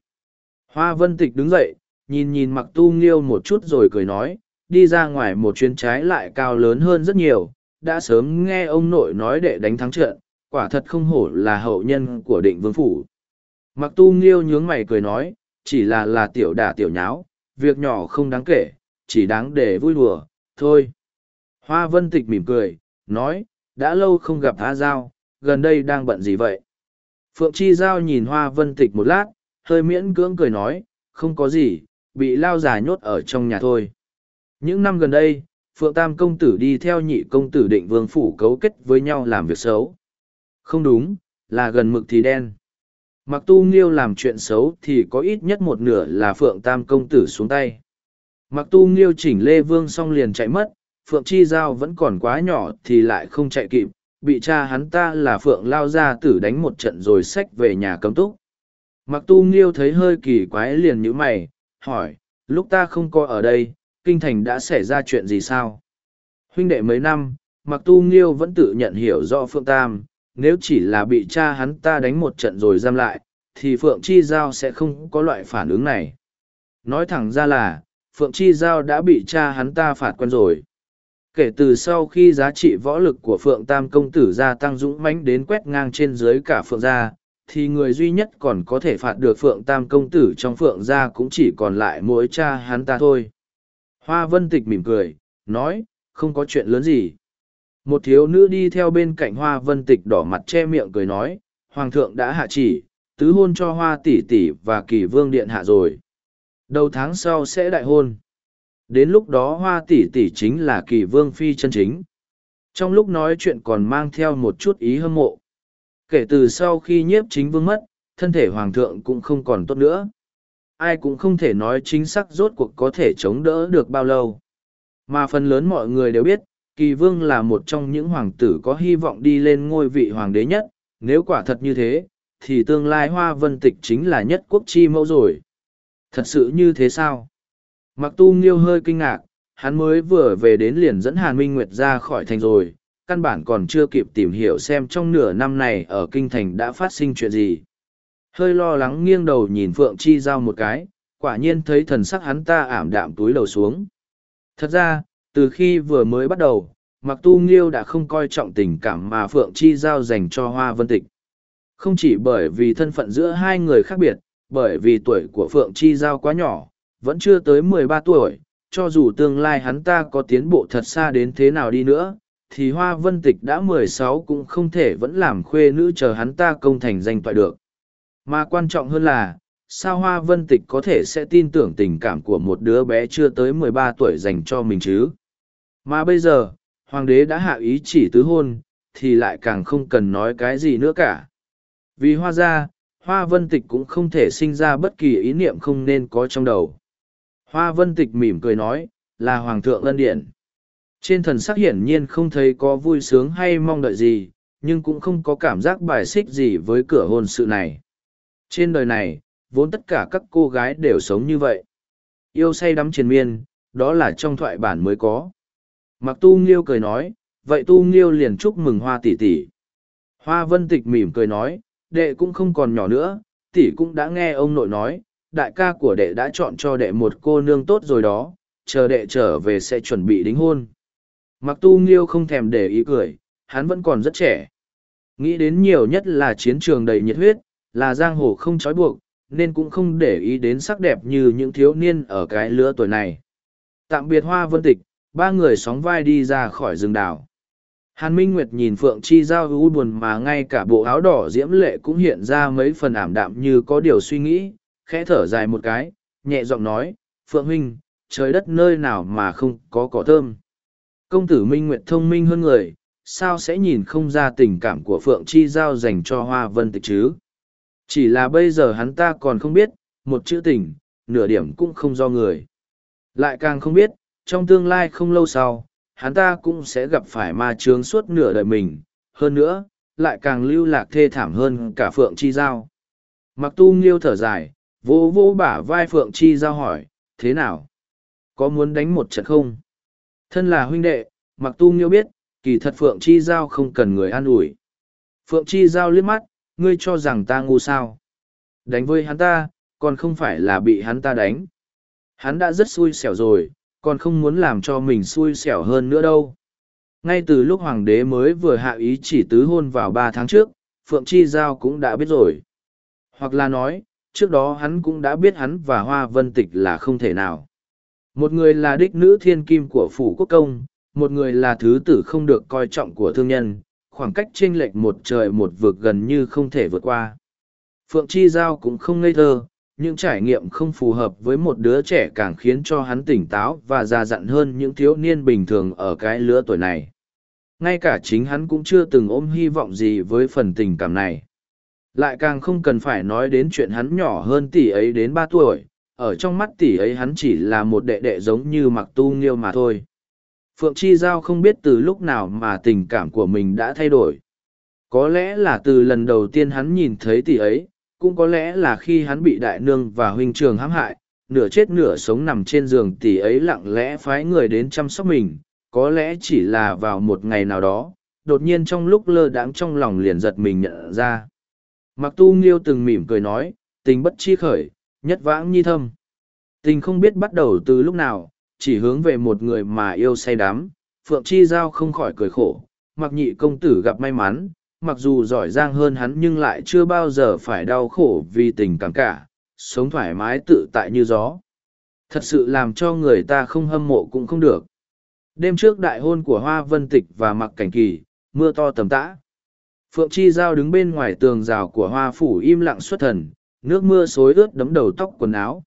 Hoa vân tịch đứng dậy, nhìn nhìn mặc tu nghiêu một chút rồi cười nói, đi ra ngoài một chuyến trái lại cao lớn hơn rất nhiều, đã sớm nghe ông nội nói để đánh thắng trận, quả thật không hổ là hậu nhân của định vương phủ. Mặc tu nghiêu nhướng mày cười nói, chỉ là là tiểu đả tiểu nháo, việc nhỏ không đáng kể, chỉ đáng để vui đùa, thôi. Hoa vân tịch mỉm cười, nói, đã lâu không gặp A Giao, gần đây đang bận gì vậy? Phượng Chi Giao nhìn Hoa vân tịch một lát, hơi miễn cưỡng cười nói, không có gì, bị lao già nhốt ở trong nhà thôi. Những năm gần đây, Phượng Tam công tử đi theo nhị công tử định vương phủ cấu kết với nhau làm việc xấu. Không đúng, là gần mực thì đen. Mặc tu nghiêu làm chuyện xấu thì có ít nhất một nửa là Phượng Tam công tử xuống tay. Mặc tu nghiêu chỉnh Lê Vương xong liền chạy mất, Phượng Chi Giao vẫn còn quá nhỏ thì lại không chạy kịp, bị cha hắn ta là Phượng lao ra tử đánh một trận rồi xách về nhà cấm túc. Mặc tu nghiêu thấy hơi kỳ quái liền như mày, hỏi, lúc ta không có ở đây, kinh thành đã xảy ra chuyện gì sao? Huynh đệ mấy năm, mặc tu nghiêu vẫn tự nhận hiểu rõ Phượng Tam, nếu chỉ là bị cha hắn ta đánh một trận rồi giam lại, thì Phượng Chi Giao sẽ không có loại phản ứng này. Nói thẳng ra là, Phượng Chi Giao đã bị cha hắn ta phạt quen rồi. Kể từ sau khi giá trị võ lực của Phượng Tam Công Tử gia tăng dũng mãnh đến quét ngang trên dưới cả Phượng gia, thì người duy nhất còn có thể phạt được phượng tam công tử trong phượng gia cũng chỉ còn lại mỗi cha hắn ta thôi. Hoa vân tịch mỉm cười, nói, không có chuyện lớn gì. Một thiếu nữ đi theo bên cạnh hoa vân tịch đỏ mặt che miệng cười nói, hoàng thượng đã hạ chỉ, tứ hôn cho hoa tỷ tỷ và kỳ vương điện hạ rồi. Đầu tháng sau sẽ đại hôn. Đến lúc đó hoa tỷ tỷ chính là kỳ vương phi chân chính. Trong lúc nói chuyện còn mang theo một chút ý hâm mộ kể từ sau khi nhiếp chính vương mất, thân thể hoàng thượng cũng không còn tốt nữa. Ai cũng không thể nói chính xác rốt cuộc có thể chống đỡ được bao lâu. Mà phần lớn mọi người đều biết, kỳ vương là một trong những hoàng tử có hy vọng đi lên ngôi vị hoàng đế nhất. Nếu quả thật như thế, thì tương lai hoa vân tịch chính là nhất quốc chi mẫu rồi. Thật sự như thế sao? Mặc tu nghiêu hơi kinh ngạc, hắn mới vừa về đến liền dẫn hàn minh nguyệt ra khỏi thành rồi căn bản còn chưa kịp tìm hiểu xem trong nửa năm này ở kinh thành đã phát sinh chuyện gì. Hơi lo lắng nghiêng đầu nhìn phượng chi giao một cái, quả nhiên thấy thần sắc hắn ta ảm đạm túi đầu xuống. Thật ra, từ khi vừa mới bắt đầu mặc tu nghiêu đã không coi trọng tình cảm mà phượng chi giao dành cho hoa vân tịch. Không chỉ bởi vì thân phận giữa hai người khác biệt, bởi vì tuổi của phượng chi giao quá nhỏ, vẫn chưa tới mười ba tuổi, cho dù tương lai hắn ta có tiến bộ thật xa đến thế nào đi nữa thì hoa vân tịch đã mười sáu cũng không thể vẫn làm khuê nữ chờ hắn ta công thành danh toại được. Mà quan trọng hơn là, sao hoa vân tịch có thể sẽ tin tưởng tình cảm của một đứa bé chưa tới mười ba tuổi dành cho mình chứ? Mà bây giờ, hoàng đế đã hạ ý chỉ tứ hôn, thì lại càng không cần nói cái gì nữa cả. Vì hoa ra hoa vân tịch cũng không thể sinh ra bất kỳ ý niệm không nên có trong đầu. Hoa vân tịch mỉm cười nói, là hoàng thượng ân điển trên thần sắc hiển nhiên không thấy có vui sướng hay mong đợi gì, nhưng cũng không có cảm giác bài xích gì với cửa hôn sự này. Trên đời này, vốn tất cả các cô gái đều sống như vậy. Yêu say đắm triền miên, đó là trong thoại bản mới có. Mặc tu nghiêu cười nói, vậy tu nghiêu liền chúc mừng hoa tỷ tỷ. Hoa vân tịch mỉm cười nói, đệ cũng không còn nhỏ nữa, tỷ cũng đã nghe ông nội nói, đại ca của đệ đã chọn cho đệ một cô nương tốt rồi đó, chờ đệ trở về sẽ chuẩn bị đính hôn mặc tu nghiêu không thèm để ý cười, hắn vẫn còn rất trẻ. Nghĩ đến nhiều nhất là chiến trường đầy nhiệt huyết, là giang hồ không trói buộc, nên cũng không để ý đến sắc đẹp như những thiếu niên ở cái lứa tuổi này. Tạm biệt hoa vân tịch, ba người sóng vai đi ra khỏi rừng đảo. Hàn minh nguyệt nhìn phượng chi giao u buồn mà ngay cả bộ áo đỏ diễm lệ cũng hiện ra mấy phần ảm đạm như có điều suy nghĩ, khẽ thở dài một cái, nhẹ giọng nói, phượng huynh, trời đất nơi nào mà không có cỏ thơm? Công tử minh nguyệt thông minh hơn người, sao sẽ nhìn không ra tình cảm của phượng chi giao dành cho hoa vân tịch chứ? Chỉ là bây giờ hắn ta còn không biết, một chữ tình, nửa điểm cũng không do người. Lại càng không biết, trong tương lai không lâu sau, hắn ta cũng sẽ gặp phải ma trướng suốt nửa đời mình. Hơn nữa, lại càng lưu lạc thê thảm hơn cả phượng chi giao. Mặc tu nghiêu thở dài, vỗ vỗ bả vai phượng chi giao hỏi, thế nào? Có muốn đánh một trận không? Thân là huynh đệ, mặc tu nghiêu biết, kỳ thật phượng chi giao không cần người an ủi. Phượng chi giao liếc mắt, ngươi cho rằng ta ngu sao? Đánh với hắn ta, còn không phải là bị hắn ta đánh. Hắn đã rất xui xẻo rồi, còn không muốn làm cho mình xui xẻo hơn nữa đâu. Ngay từ lúc hoàng đế mới vừa hạ ý chỉ tứ hôn vào ba tháng trước, phượng chi giao cũng đã biết rồi. Hoặc là nói, trước đó hắn cũng đã biết hắn và hoa vân tịch là không thể nào một người là đích nữ thiên kim của phủ quốc công, một người là thứ tử không được coi trọng của thương nhân, khoảng cách chênh lệch một trời một vực gần như không thể vượt qua. Phượng chi giao cũng không ngây thơ, những trải nghiệm không phù hợp với một đứa trẻ càng khiến cho hắn tỉnh táo và già dặn hơn những thiếu niên bình thường ở cái lứa tuổi này. Ngay cả chính hắn cũng chưa từng ôm hy vọng gì với phần tình cảm này. Lại càng không cần phải nói đến chuyện hắn nhỏ hơn tỷ ấy đến ba tuổi ở trong mắt tỷ ấy hắn chỉ là một đệ đệ giống như mặc tu nghiêu mà thôi phượng chi giao không biết từ lúc nào mà tình cảm của mình đã thay đổi có lẽ là từ lần đầu tiên hắn nhìn thấy tỷ ấy cũng có lẽ là khi hắn bị đại nương và huynh trường hãm hại, nửa chết nửa sống nằm trên giường tỷ ấy lặng lẽ phái người đến chăm sóc mình, có lẽ chỉ là vào một ngày nào đó, đột nhiên trong lúc lơ đãng trong lòng liền giật mình nhận ra. Mặc tu nghiêu từng mỉm cười nói, tình bất chi khởi, nhất vãng nhi thâm. Tình không biết bắt đầu từ lúc nào, chỉ hướng về một người mà yêu say đắm, Phượng Chi Giao không khỏi cười khổ, mặc nhị công tử gặp may mắn, mặc dù giỏi giang hơn hắn nhưng lại chưa bao giờ phải đau khổ vì tình cảm cả, sống thoải mái tự tại như gió. Thật sự làm cho người ta không hâm mộ cũng không được. Đêm trước đại hôn của Hoa Vân Tịch và Mặc Cảnh Kỳ, mưa to tầm tã. Phượng Chi Giao đứng bên ngoài tường rào của Hoa Phủ im lặng xuất thần, nước mưa xối ướt đấm đầu tóc quần áo.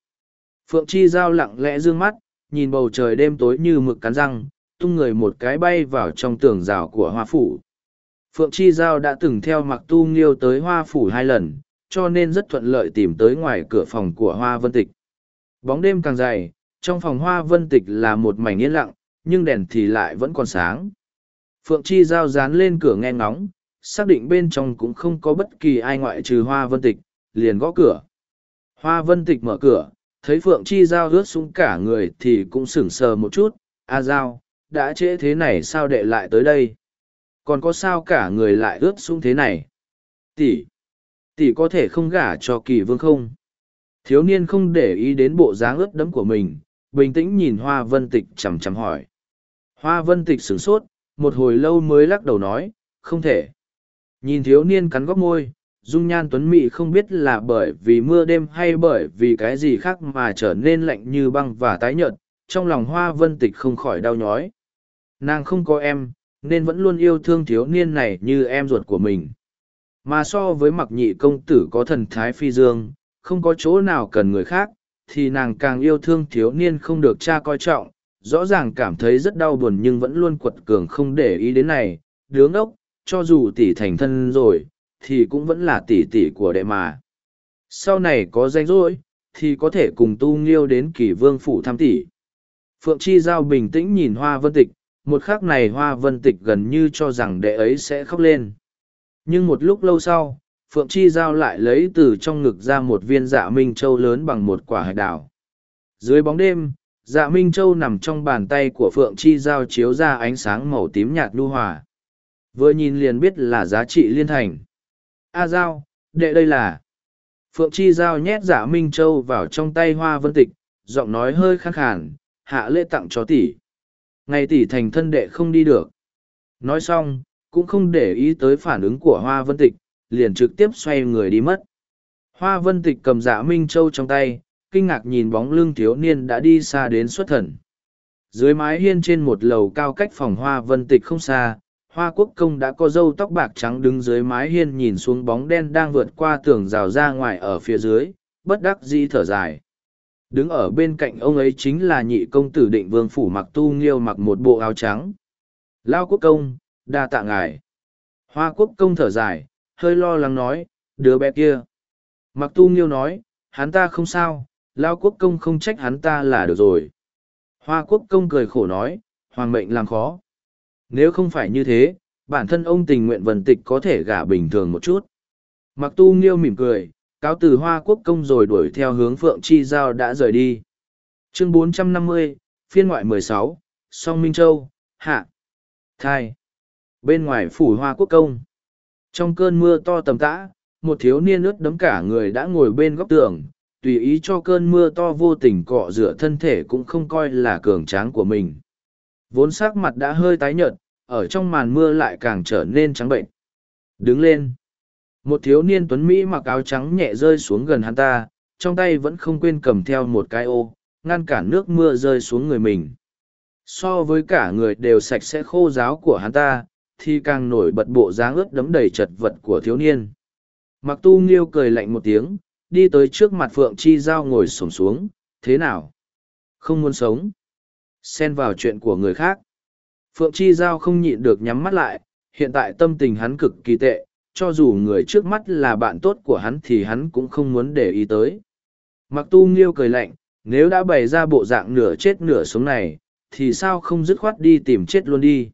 Phượng Chi Giao lặng lẽ dương mắt, nhìn bầu trời đêm tối như mực cắn răng, tung người một cái bay vào trong tường rào của Hoa Phủ. Phượng Chi Giao đã từng theo mặc tu nghiêu tới Hoa Phủ hai lần, cho nên rất thuận lợi tìm tới ngoài cửa phòng của Hoa Vân Tịch. Bóng đêm càng dày, trong phòng Hoa Vân Tịch là một mảnh yên lặng, nhưng đèn thì lại vẫn còn sáng. Phượng Chi Giao dán lên cửa nghe ngóng, xác định bên trong cũng không có bất kỳ ai ngoại trừ Hoa Vân Tịch, liền gõ cửa. Hoa Vân Tịch mở cửa, thấy Phượng Chi Giao rướt xuống cả người thì cũng sửng sờ một chút. A Giao, đã trễ thế này sao đệ lại tới đây? Còn có sao cả người lại ướt xuống thế này? Tỷ, tỷ có thể không gả cho kỳ vương không? Thiếu niên không để ý đến bộ dáng ướt đẫm của mình, bình tĩnh nhìn Hoa Vân Tịch chằm chằm hỏi. Hoa Vân Tịch sửng sốt, một hồi lâu mới lắc đầu nói, không thể. Nhìn thiếu niên cắn góc môi, dung nhan tuấn mị không biết là bởi vì mưa đêm hay bởi vì cái gì khác mà trở nên lạnh như băng và tái nhợt, trong lòng hoa vân tịch không khỏi đau nhói. Nàng không có em, nên vẫn luôn yêu thương thiếu niên này như em ruột của mình. Mà so với mặc nhị công tử có thần thái phi dương, không có chỗ nào cần người khác, thì nàng càng yêu thương thiếu niên không được cha coi trọng, rõ ràng cảm thấy rất đau buồn nhưng vẫn luôn quật cường không để ý đến này. Đứa ngốc, cho dù tỷ thành thân rồi thì cũng vẫn là tỷ tỷ của đệ mà. Sau này có danh rỗi, thì có thể cùng tu nghiêu đến kỳ vương phủ thăm tỷ. Phượng Chi Giao bình tĩnh nhìn Hoa Vân Tịch, một khắc này Hoa Vân Tịch gần như cho rằng đệ ấy sẽ khóc lên. Nhưng một lúc lâu sau, Phượng Chi Giao lại lấy từ trong ngực ra một viên dạ Minh Châu lớn bằng một quả hạch đảo. Dưới bóng đêm, dạ Minh Châu nằm trong bàn tay của Phượng Chi Giao chiếu ra ánh sáng màu tím nhạt lưu hòa. Vừa nhìn liền biết là giá trị liên thành. A Giao, đệ đây là. Phượng Chi Giao nhét giả Minh Châu vào trong tay hoa vân tịch, giọng nói hơi khắc khàn, hạ lễ tặng cho tỷ. Ngày tỷ thành thân đệ không đi được. Nói xong, cũng không để ý tới phản ứng của hoa vân tịch, liền trực tiếp xoay người đi mất. Hoa vân tịch cầm giả Minh Châu trong tay, kinh ngạc nhìn bóng lưng thiếu niên đã đi xa đến xuất thần. Dưới mái hiên trên một lầu cao cách phòng hoa vân tịch không xa, Hoa quốc công đã có râu tóc bạc trắng đứng dưới mái hiên nhìn xuống bóng đen đang vượt qua tường rào ra ngoài ở phía dưới, bất đắc dĩ thở dài. Đứng ở bên cạnh ông ấy chính là nhị công tử định vương phủ mặc tu nghiêu mặc một bộ áo trắng. Lao quốc công, đa tạ ngài. Hoa quốc công thở dài, hơi lo lắng nói, đứa bé kia. Mặc tu nghiêu nói, hắn ta không sao, Lao quốc công không trách hắn ta là được rồi. Hoa quốc công cười khổ nói, hoàng mệnh làm khó. Nếu không phải như thế, bản thân ông tình nguyện vần tịch có thể gả bình thường một chút. Mặc tu nghiêu mỉm cười, cáo từ Hoa Quốc công rồi đuổi theo hướng Phượng Chi Giao đã rời đi. Chương 450, phiên ngoại 16, Song Minh Châu, Hạ, Thai. Bên ngoài phủ Hoa Quốc công. Trong cơn mưa to tầm tã, một thiếu niên ướt đấm cả người đã ngồi bên góc tường, tùy ý cho cơn mưa to vô tình cọ rửa thân thể cũng không coi là cường tráng của mình. Vốn sắc mặt đã hơi tái nhợt, ở trong màn mưa lại càng trở nên trắng bệnh. Đứng lên. Một thiếu niên tuấn Mỹ mặc áo trắng nhẹ rơi xuống gần hắn ta, trong tay vẫn không quên cầm theo một cái ô, ngăn cản nước mưa rơi xuống người mình. So với cả người đều sạch sẽ khô ráo của hắn ta, thì càng nổi bật bộ dáng ướt đấm đầy chật vật của thiếu niên. Mặc tu nghiêu cười lạnh một tiếng, đi tới trước mặt Phượng Chi Giao ngồi sổng xuống, thế nào? Không muốn sống. Xen vào chuyện của người khác. Phượng Chi Giao không nhịn được nhắm mắt lại, hiện tại tâm tình hắn cực kỳ tệ, cho dù người trước mắt là bạn tốt của hắn thì hắn cũng không muốn để ý tới. Mặc tu nghiêu cười lạnh, nếu đã bày ra bộ dạng nửa chết nửa sống này, thì sao không dứt khoát đi tìm chết luôn đi.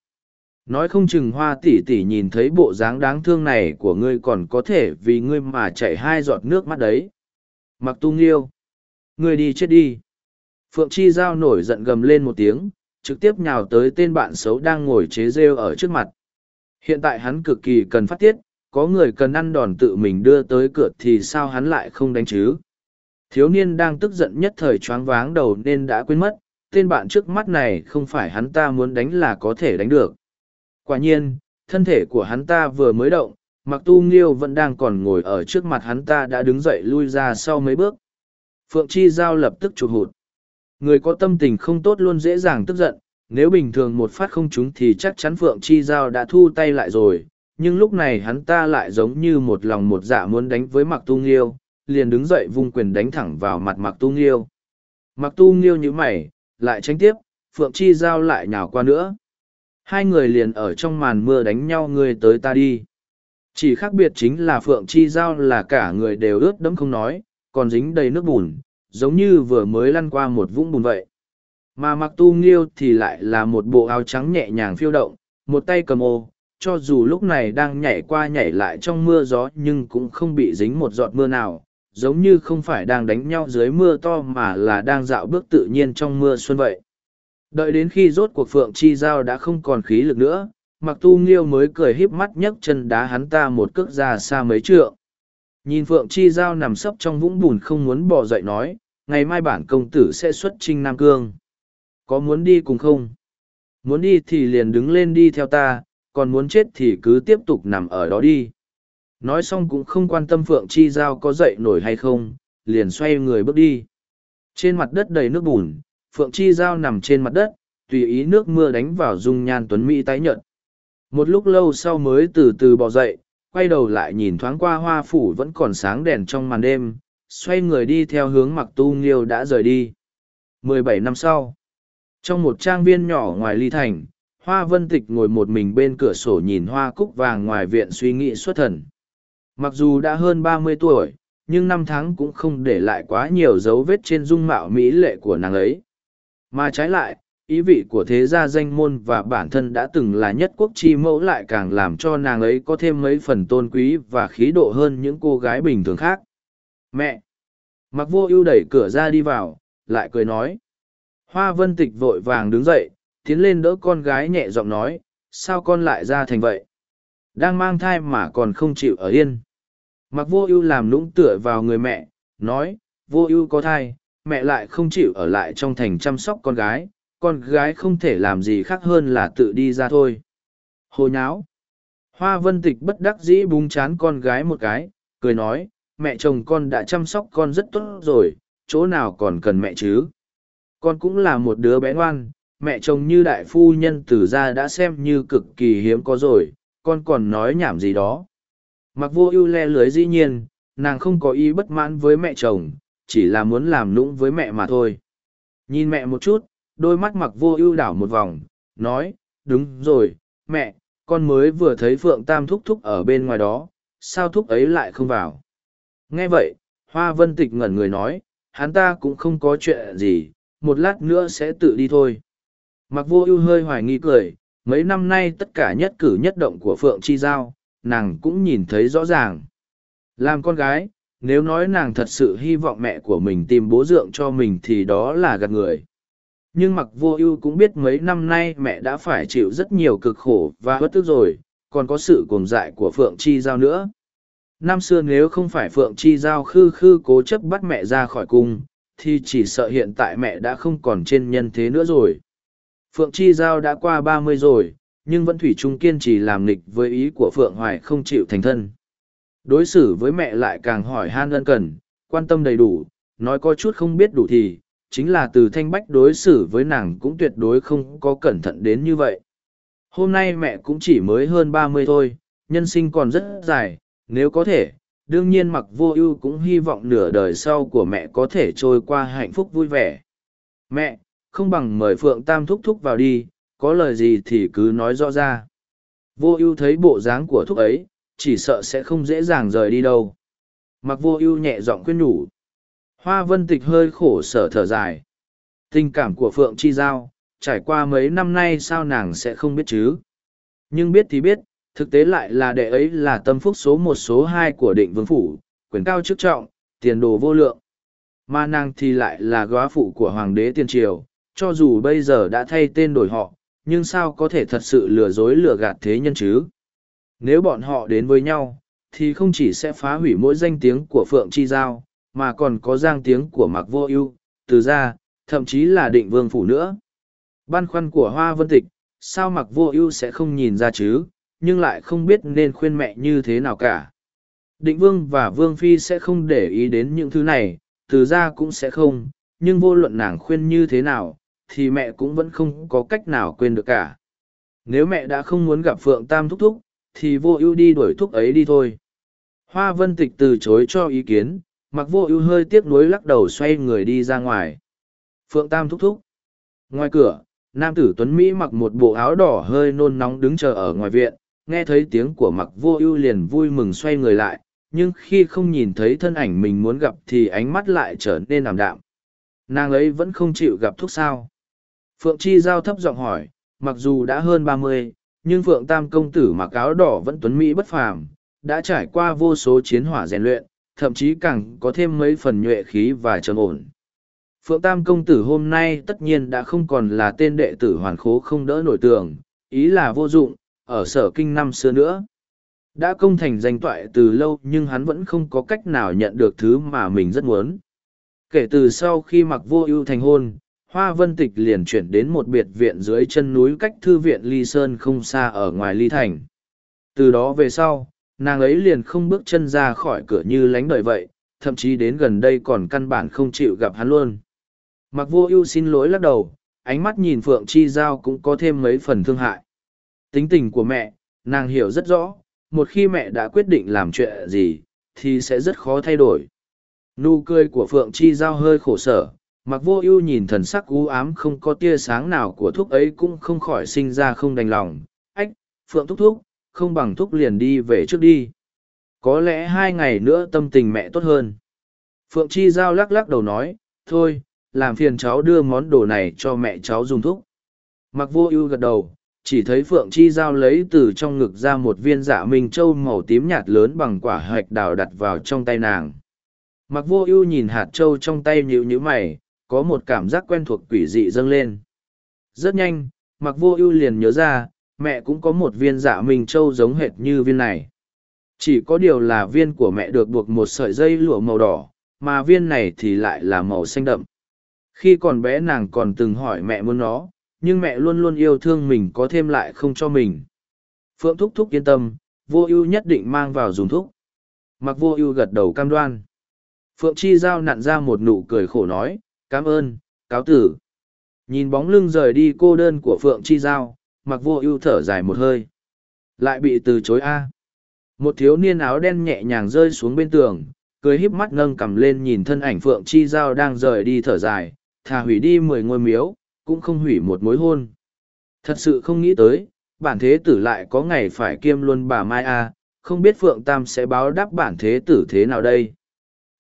Nói không chừng hoa tỷ tỷ nhìn thấy bộ dáng đáng thương này của ngươi còn có thể vì ngươi mà chảy hai giọt nước mắt đấy. Mặc tu nghiêu, ngươi đi chết đi. Phượng Chi Giao nổi giận gầm lên một tiếng, trực tiếp nhào tới tên bạn xấu đang ngồi chế rêu ở trước mặt. Hiện tại hắn cực kỳ cần phát tiết, có người cần ăn đòn tự mình đưa tới cửa thì sao hắn lại không đánh chứ? Thiếu niên đang tức giận nhất thời choáng váng đầu nên đã quên mất, tên bạn trước mắt này không phải hắn ta muốn đánh là có thể đánh được. Quả nhiên, thân thể của hắn ta vừa mới động, mặc tu nghiêu vẫn đang còn ngồi ở trước mặt hắn ta đã đứng dậy lui ra sau mấy bước phượng chi giao lập tức chụp hụt người có tâm tình không tốt luôn dễ dàng tức giận, nếu bình thường một phát không trúng thì chắc chắn phượng chi giao đã thu tay lại rồi, nhưng lúc này hắn ta lại giống như một lòng một dạ muốn đánh với mặc tu nghiêu, liền đứng dậy vung quyền đánh thẳng vào mặt mặc tu nghiêu. Mặc tu nghiêu như mày, lại tranh tiếp, phượng chi giao lại nhào qua nữa. Hai người liền ở trong màn mưa đánh nhau người tới ta đi. Chỉ khác biệt chính là phượng chi giao là cả người đều ướt đẫm không nói, còn dính đầy nước bùn giống như vừa mới lăn qua một vũng bùn vậy. Mà mặc tu nghiêu thì lại là một bộ áo trắng nhẹ nhàng phiêu động, một tay cầm ô, cho dù lúc này đang nhảy qua nhảy lại trong mưa gió nhưng cũng không bị dính một giọt mưa nào, giống như không phải đang đánh nhau dưới mưa to mà là đang dạo bước tự nhiên trong mưa xuân vậy. Đợi đến khi rốt cuộc phượng chi giao đã không còn khí lực nữa, mặc tu nghiêu mới cười híp mắt nhấc chân đá hắn ta một cước ra xa mấy trượng. Nhìn phượng chi giao nằm sấp trong vũng bùn không muốn bỏ dậy nói ngày mai bản công tử sẽ xuất trinh nam cương. Có muốn đi cùng không? Muốn đi thì liền đứng lên đi theo ta, còn muốn chết thì cứ tiếp tục nằm ở đó đi. Nói xong cũng không quan tâm phượng chi giao có dậy nổi hay không, liền xoay người bước đi. Trên mặt đất đầy nước bùn, phượng chi giao nằm trên mặt đất, tùy ý nước mưa đánh vào dung nhan tuấn mỹ tái nhợt. Một lúc lâu sau mới từ từ bỏ dậy, quay đầu lại nhìn thoáng qua hoa phủ vẫn còn sáng đèn trong màn đêm xoay người đi theo hướng mặc tu nghiêu đã rời đi. Mười bảy năm sau, trong một trang viên nhỏ ngoài ly thành, hoa vân tịch ngồi một mình bên cửa sổ nhìn hoa cúc vàng ngoài viện suy nghĩ xuất thần. Mặc dù đã hơn ba mươi tuổi, nhưng năm tháng cũng không để lại quá nhiều dấu vết trên dung mạo mỹ lệ của nàng ấy. Mà trái lại, ý vị của thế gia danh môn và bản thân đã từng là nhất quốc chi mẫu lại càng làm cho nàng ấy có thêm mấy phần tôn quý và khí độ hơn những cô gái bình thường khác mẹ. Mặc vô ưu đẩy cửa ra đi vào, lại cười nói. Hoa vân tịch vội vàng đứng dậy, tiến lên đỡ con gái nhẹ giọng nói, sao con lại ra thành vậy? Đang mang thai mà còn không chịu ở yên. Mặc vô ưu làm lũng tựa vào người mẹ, nói, vô ưu có thai, mẹ lại không chịu ở lại trong thành chăm sóc con gái con gái không thể làm gì khác hơn là tự đi ra thôi. Hồi nháo. Hoa vân tịch bất đắc dĩ búng chán con gái một cái, cười nói mẹ chồng con đã chăm sóc con rất tốt rồi, chỗ nào còn cần mẹ chứ? Con cũng là một đứa bé ngoan, mẹ chồng như đại phu nhân tử gia đã xem như cực kỳ hiếm có rồi, con còn nói nhảm gì đó. Mặc vô ưu le lưới dĩ nhiên, nàng không có ý bất mãn với mẹ chồng, chỉ là muốn làm nũng với mẹ mà thôi. Nhìn mẹ một chút, đôi mắt mặc vô ưu đảo một vòng, nói, đúng rồi, mẹ, con mới vừa thấy phượng tam thúc thúc ở bên ngoài đó, sao thúc ấy lại không vào? Nghe vậy, hoa vân tịch ngẩn người nói, hắn ta cũng không có chuyện gì, một lát nữa sẽ tự đi thôi. Mặc vô ưu hơi hoài nghi cười, mấy năm nay tất cả nhất cử nhất động của phượng chi giao, nàng cũng nhìn thấy rõ ràng. Làm con gái, nếu nói nàng thật sự hy vọng mẹ của mình tìm bố dượng cho mình thì đó là gạt người. Nhưng mặc vô ưu cũng biết mấy năm nay mẹ đã phải chịu rất nhiều cực khổ và bất tức rồi, còn có sự cuồng dại của phượng chi giao nữa năm xưa nếu không phải phượng chi giao khư khư cố chấp bắt mẹ ra khỏi cung, thì chỉ sợ hiện tại mẹ đã không còn trên nhân thế nữa rồi. Phượng chi giao đã qua ba mươi rồi, nhưng vẫn thủy chung kiên trì làm nghịch với ý của phượng hoài không chịu thành thân. Đối xử với mẹ lại càng hỏi han ân cần, quan tâm đầy đủ, nói có chút không biết đủ thì, chính là từ thanh bách đối xử với nàng cũng tuyệt đối không có cẩn thận đến như vậy. Hôm nay mẹ cũng chỉ mới hơn ba mươi thôi, nhân sinh còn rất dài nếu có thể, đương nhiên mặc vô ưu cũng hy vọng nửa đời sau của mẹ có thể trôi qua hạnh phúc vui vẻ. Mẹ, không bằng mời phượng tam thúc thúc vào đi, có lời gì thì cứ nói rõ ra. Vô ưu thấy bộ dáng của thúc ấy, chỉ sợ sẽ không dễ dàng rời đi đâu. Mặc vô ưu nhẹ giọng khuyên nhủ. Hoa vân tịch hơi khổ sở thở dài. Tình cảm của phượng chi giao, trải qua mấy năm nay sao nàng sẽ không biết chứ? Nhưng biết thì biết thực tế lại là đệ ấy là tâm phúc số một số hai của định vương phủ, quyền cao chức trọng, tiền đồ vô lượng. Mà nàng thì lại là góa phụ của hoàng đế tiên triều, cho dù bây giờ đã thay tên đổi họ, nhưng sao có thể thật sự lừa dối lừa gạt thế nhân chứ? Nếu bọn họ đến với nhau, thì không chỉ sẽ phá hủy mỗi danh tiếng của phượng chi giao, mà còn có giang tiếng của mạc vô ưu, từ gia, thậm chí là định vương phủ nữa. Băn khoăn của hoa vân tịch, sao mặc vô ưu sẽ không nhìn ra chứ? Nhưng lại không biết nên khuyên mẹ như thế nào cả. Định Vương và Vương Phi sẽ không để ý đến những thứ này, từ ra cũng sẽ không, nhưng vô luận nàng khuyên như thế nào, thì mẹ cũng vẫn không có cách nào quên được cả. Nếu mẹ đã không muốn gặp Phượng Tam thúc thúc, thì vô ưu đi đuổi thúc ấy đi thôi. Hoa Vân Tịch từ chối cho ý kiến, mặc vô ưu hơi tiếc nuối lắc đầu xoay người đi ra ngoài. Phượng Tam thúc thúc. Ngoài cửa, nam tử Tuấn Mỹ mặc một bộ áo đỏ hơi nôn nóng đứng chờ ở ngoài viện, nghe thấy tiếng của mặc vô ưu liền vui mừng xoay người lại, nhưng khi không nhìn thấy thân ảnh mình muốn gặp thì ánh mắt lại trở nên ảm đạm. Nàng ấy vẫn không chịu gặp thuốc sao. Phượng Chi Giao thấp giọng hỏi, mặc dù đã hơn ba mươi, nhưng Phượng Tam công tử mặc áo đỏ vẫn tuấn Mỹ bất phàm, đã trải qua vô số chiến hỏa rèn luyện, thậm chí càng có thêm mấy phần nhuệ khí và trầm ổn. Phượng Tam công tử hôm nay tất nhiên đã không còn là tên đệ tử hoàn khố không đỡ nổi tường, ý là vô dụng, ở sở kinh năm xưa nữa. Đã công thành danh toại từ lâu nhưng hắn vẫn không có cách nào nhận được thứ mà mình rất muốn. Kể từ sau khi mặc vô ưu thành hôn, Hoa Vân Tịch liền chuyển đến một biệt viện dưới chân núi cách thư viện Ly Sơn không xa ở ngoài Ly Thành. Từ đó về sau, nàng ấy liền không bước chân ra khỏi cửa như lánh đời vậy, thậm chí đến gần đây còn căn bản không chịu gặp hắn luôn. Mặc vô ưu xin lỗi lắc đầu, ánh mắt nhìn Phượng Chi Giao cũng có thêm mấy phần thương hại. Tính tình của mẹ, nàng hiểu rất rõ, một khi mẹ đã quyết định làm chuyện gì, thì sẽ rất khó thay đổi. Nụ cười của Phượng Chi Giao hơi khổ sở, mặc vô ưu nhìn thần sắc u ám không có tia sáng nào của thúc ấy cũng không khỏi sinh ra không đành lòng. Ách, Phượng thúc thúc, không bằng thúc liền đi về trước đi. Có lẽ hai ngày nữa tâm tình mẹ tốt hơn. Phượng Chi Giao lắc lắc đầu nói, thôi, làm phiền cháu đưa món đồ này cho mẹ cháu dùng thúc. Mặc vô ưu gật đầu, chỉ thấy Phượng Chi Giao lấy từ trong ngực ra một viên dạ minh châu màu tím nhạt lớn bằng quả hạch đào đặt vào trong tay nàng. Mặc vô ưu nhìn hạt châu trong tay nhíu nhữ mày, có một cảm giác quen thuộc quỷ dị dâng lên. Rất nhanh, mặc vô ưu liền nhớ ra, mẹ cũng có một viên dạ minh châu giống hệt như viên này. Chỉ có điều là viên của mẹ được buộc một sợi dây lụa màu đỏ, mà viên này thì lại là màu xanh đậm. Khi còn bé nàng còn từng hỏi mẹ muốn nó, nhưng mẹ luôn luôn yêu thương mình có thêm lại không cho mình. Phượng thúc thúc yên tâm, vô ưu nhất định mang vào dùng thúc. Mặc vô ưu gật đầu cam đoan. Phượng Chi Giao nặn ra một nụ cười khổ nói, cảm ơn, cáo tử. Nhìn bóng lưng rời đi cô đơn của Phượng Chi Giao, mặc vô ưu thở dài một hơi. Lại bị từ chối a. Một thiếu niên áo đen nhẹ nhàng rơi xuống bên tường, cười híp mắt nâng cầm lên nhìn thân ảnh Phượng Chi Giao đang rời đi thở dài, thà hủy đi mười ngôi miếu, cũng không hủy một mối hôn. Thật sự không nghĩ tới, bản thế tử lại có ngày phải kiêm luôn bà Mai A, không biết Phượng Tam sẽ báo đáp bản thế tử thế nào đây.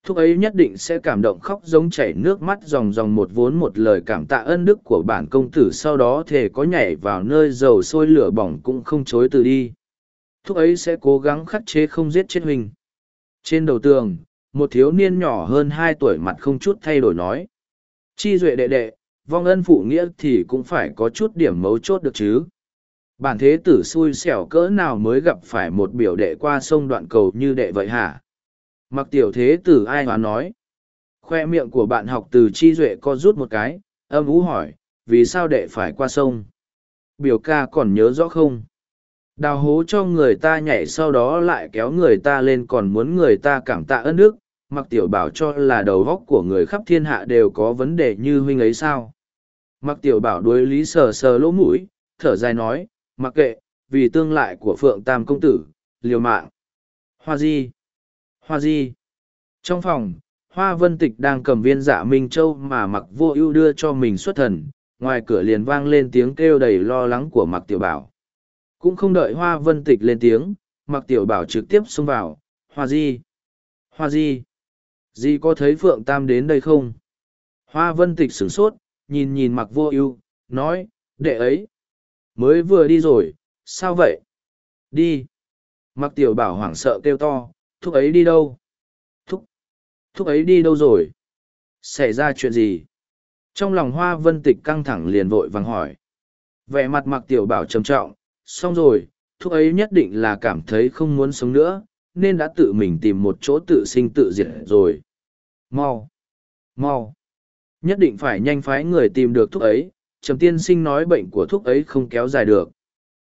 Thúc ấy nhất định sẽ cảm động khóc giống chảy nước mắt dòng dòng một vốn một lời cảm tạ ân đức của bản công tử sau đó thể có nhảy vào nơi dầu sôi lửa bỏng cũng không chối từ đi. Thúc ấy sẽ cố gắng khắc chế không giết chết huynh. Trên đầu tường, một thiếu niên nhỏ hơn hai tuổi mặt không chút thay đổi nói. Chi duệ đệ đệ, vong ân phụ nghĩa thì cũng phải có chút điểm mấu chốt được chứ. Bản thế tử xui xẻo cỡ nào mới gặp phải một biểu đệ qua sông đoạn cầu như đệ vậy hả? Mặc tiểu thế tử ai hóa nói. Khoe miệng của bạn học từ chi duệ co rút một cái, âm ú hỏi, vì sao đệ phải qua sông? Biểu ca còn nhớ rõ không? Đào hố cho người ta nhảy sau đó lại kéo người ta lên còn muốn người ta cảm tạ ơn đức, mặc tiểu bảo cho là đầu góc của người khắp thiên hạ đều có vấn đề như huynh ấy sao. Mặc tiểu bảo đuối lý sờ sờ lỗ mũi, thở dài nói, mặc kệ, vì tương lại của phượng tam công tử, liều mạng. Hoa di, hoa di. Trong phòng, hoa vân tịch đang cầm viên dạ minh châu mà mặc vô ưu đưa cho mình xuất thần, ngoài cửa liền vang lên tiếng kêu đầy lo lắng của mặc tiểu bảo. Cũng không đợi hoa vân tịch lên tiếng, mặc tiểu bảo trực tiếp xông vào, hoa di, hoa di dì có thấy Phượng Tam đến đây không? Hoa vân tịch sửng sốt, nhìn nhìn mặc vô ưu nói, đệ ấy. Mới vừa đi rồi, sao vậy? Đi. Mặc tiểu bảo hoảng sợ kêu to, thúc ấy đi đâu? Thúc. Thúc ấy đi đâu rồi? Xảy ra chuyện gì? Trong lòng hoa vân tịch căng thẳng liền vội vàng hỏi. Vẻ mặt mặc tiểu bảo trầm trọng, xong rồi, thúc ấy nhất định là cảm thấy không muốn sống nữa, nên đã tự mình tìm một chỗ tự sinh tự diệt rồi. Mau! Mau! Nhất định phải nhanh phái người tìm được thuốc ấy, Trầm tiên sinh nói bệnh của thuốc ấy không kéo dài được.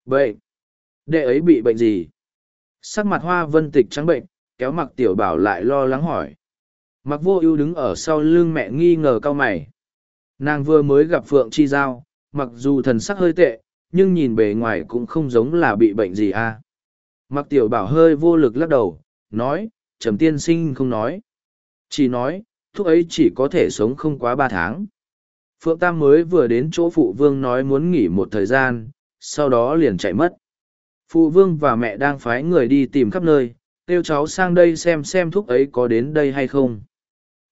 Bệnh! Đệ ấy bị bệnh gì? Sắc mặt hoa vân tịch trắng bệnh, kéo mặc tiểu bảo lại lo lắng hỏi. Mặc vô ưu đứng ở sau lưng mẹ nghi ngờ cao mày. Nàng vừa mới gặp Phượng Chi Giao, mặc dù thần sắc hơi tệ, nhưng nhìn bề ngoài cũng không giống là bị bệnh gì à. Mặc tiểu bảo hơi vô lực lắc đầu, nói, trầm tiên sinh không nói. Chỉ nói, thuốc ấy chỉ có thể sống không quá ba tháng. Phượng Tam mới vừa đến chỗ phụ vương nói muốn nghỉ một thời gian, sau đó liền chạy mất. Phụ vương và mẹ đang phái người đi tìm khắp nơi, kêu cháu sang đây xem xem thuốc ấy có đến đây hay không.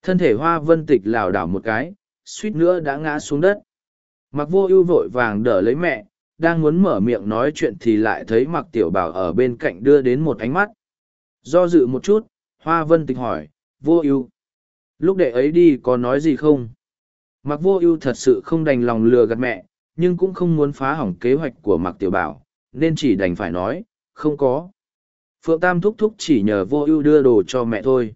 Thân thể hoa vân tịch lảo đảo một cái, suýt nữa đã ngã xuống đất. Mặc vô ưu vội vàng đỡ lấy mẹ, đang muốn mở miệng nói chuyện thì lại thấy mặc tiểu bảo ở bên cạnh đưa đến một ánh mắt. Do dự một chút, hoa vân tịch hỏi, vô ưu lúc đệ ấy đi có nói gì không? Mặc vô ưu thật sự không đành lòng lừa gạt mẹ, nhưng cũng không muốn phá hỏng kế hoạch của mặc tiểu bảo, nên chỉ đành phải nói, không có. Phượng Tam thúc thúc chỉ nhờ vô ưu đưa đồ cho mẹ thôi.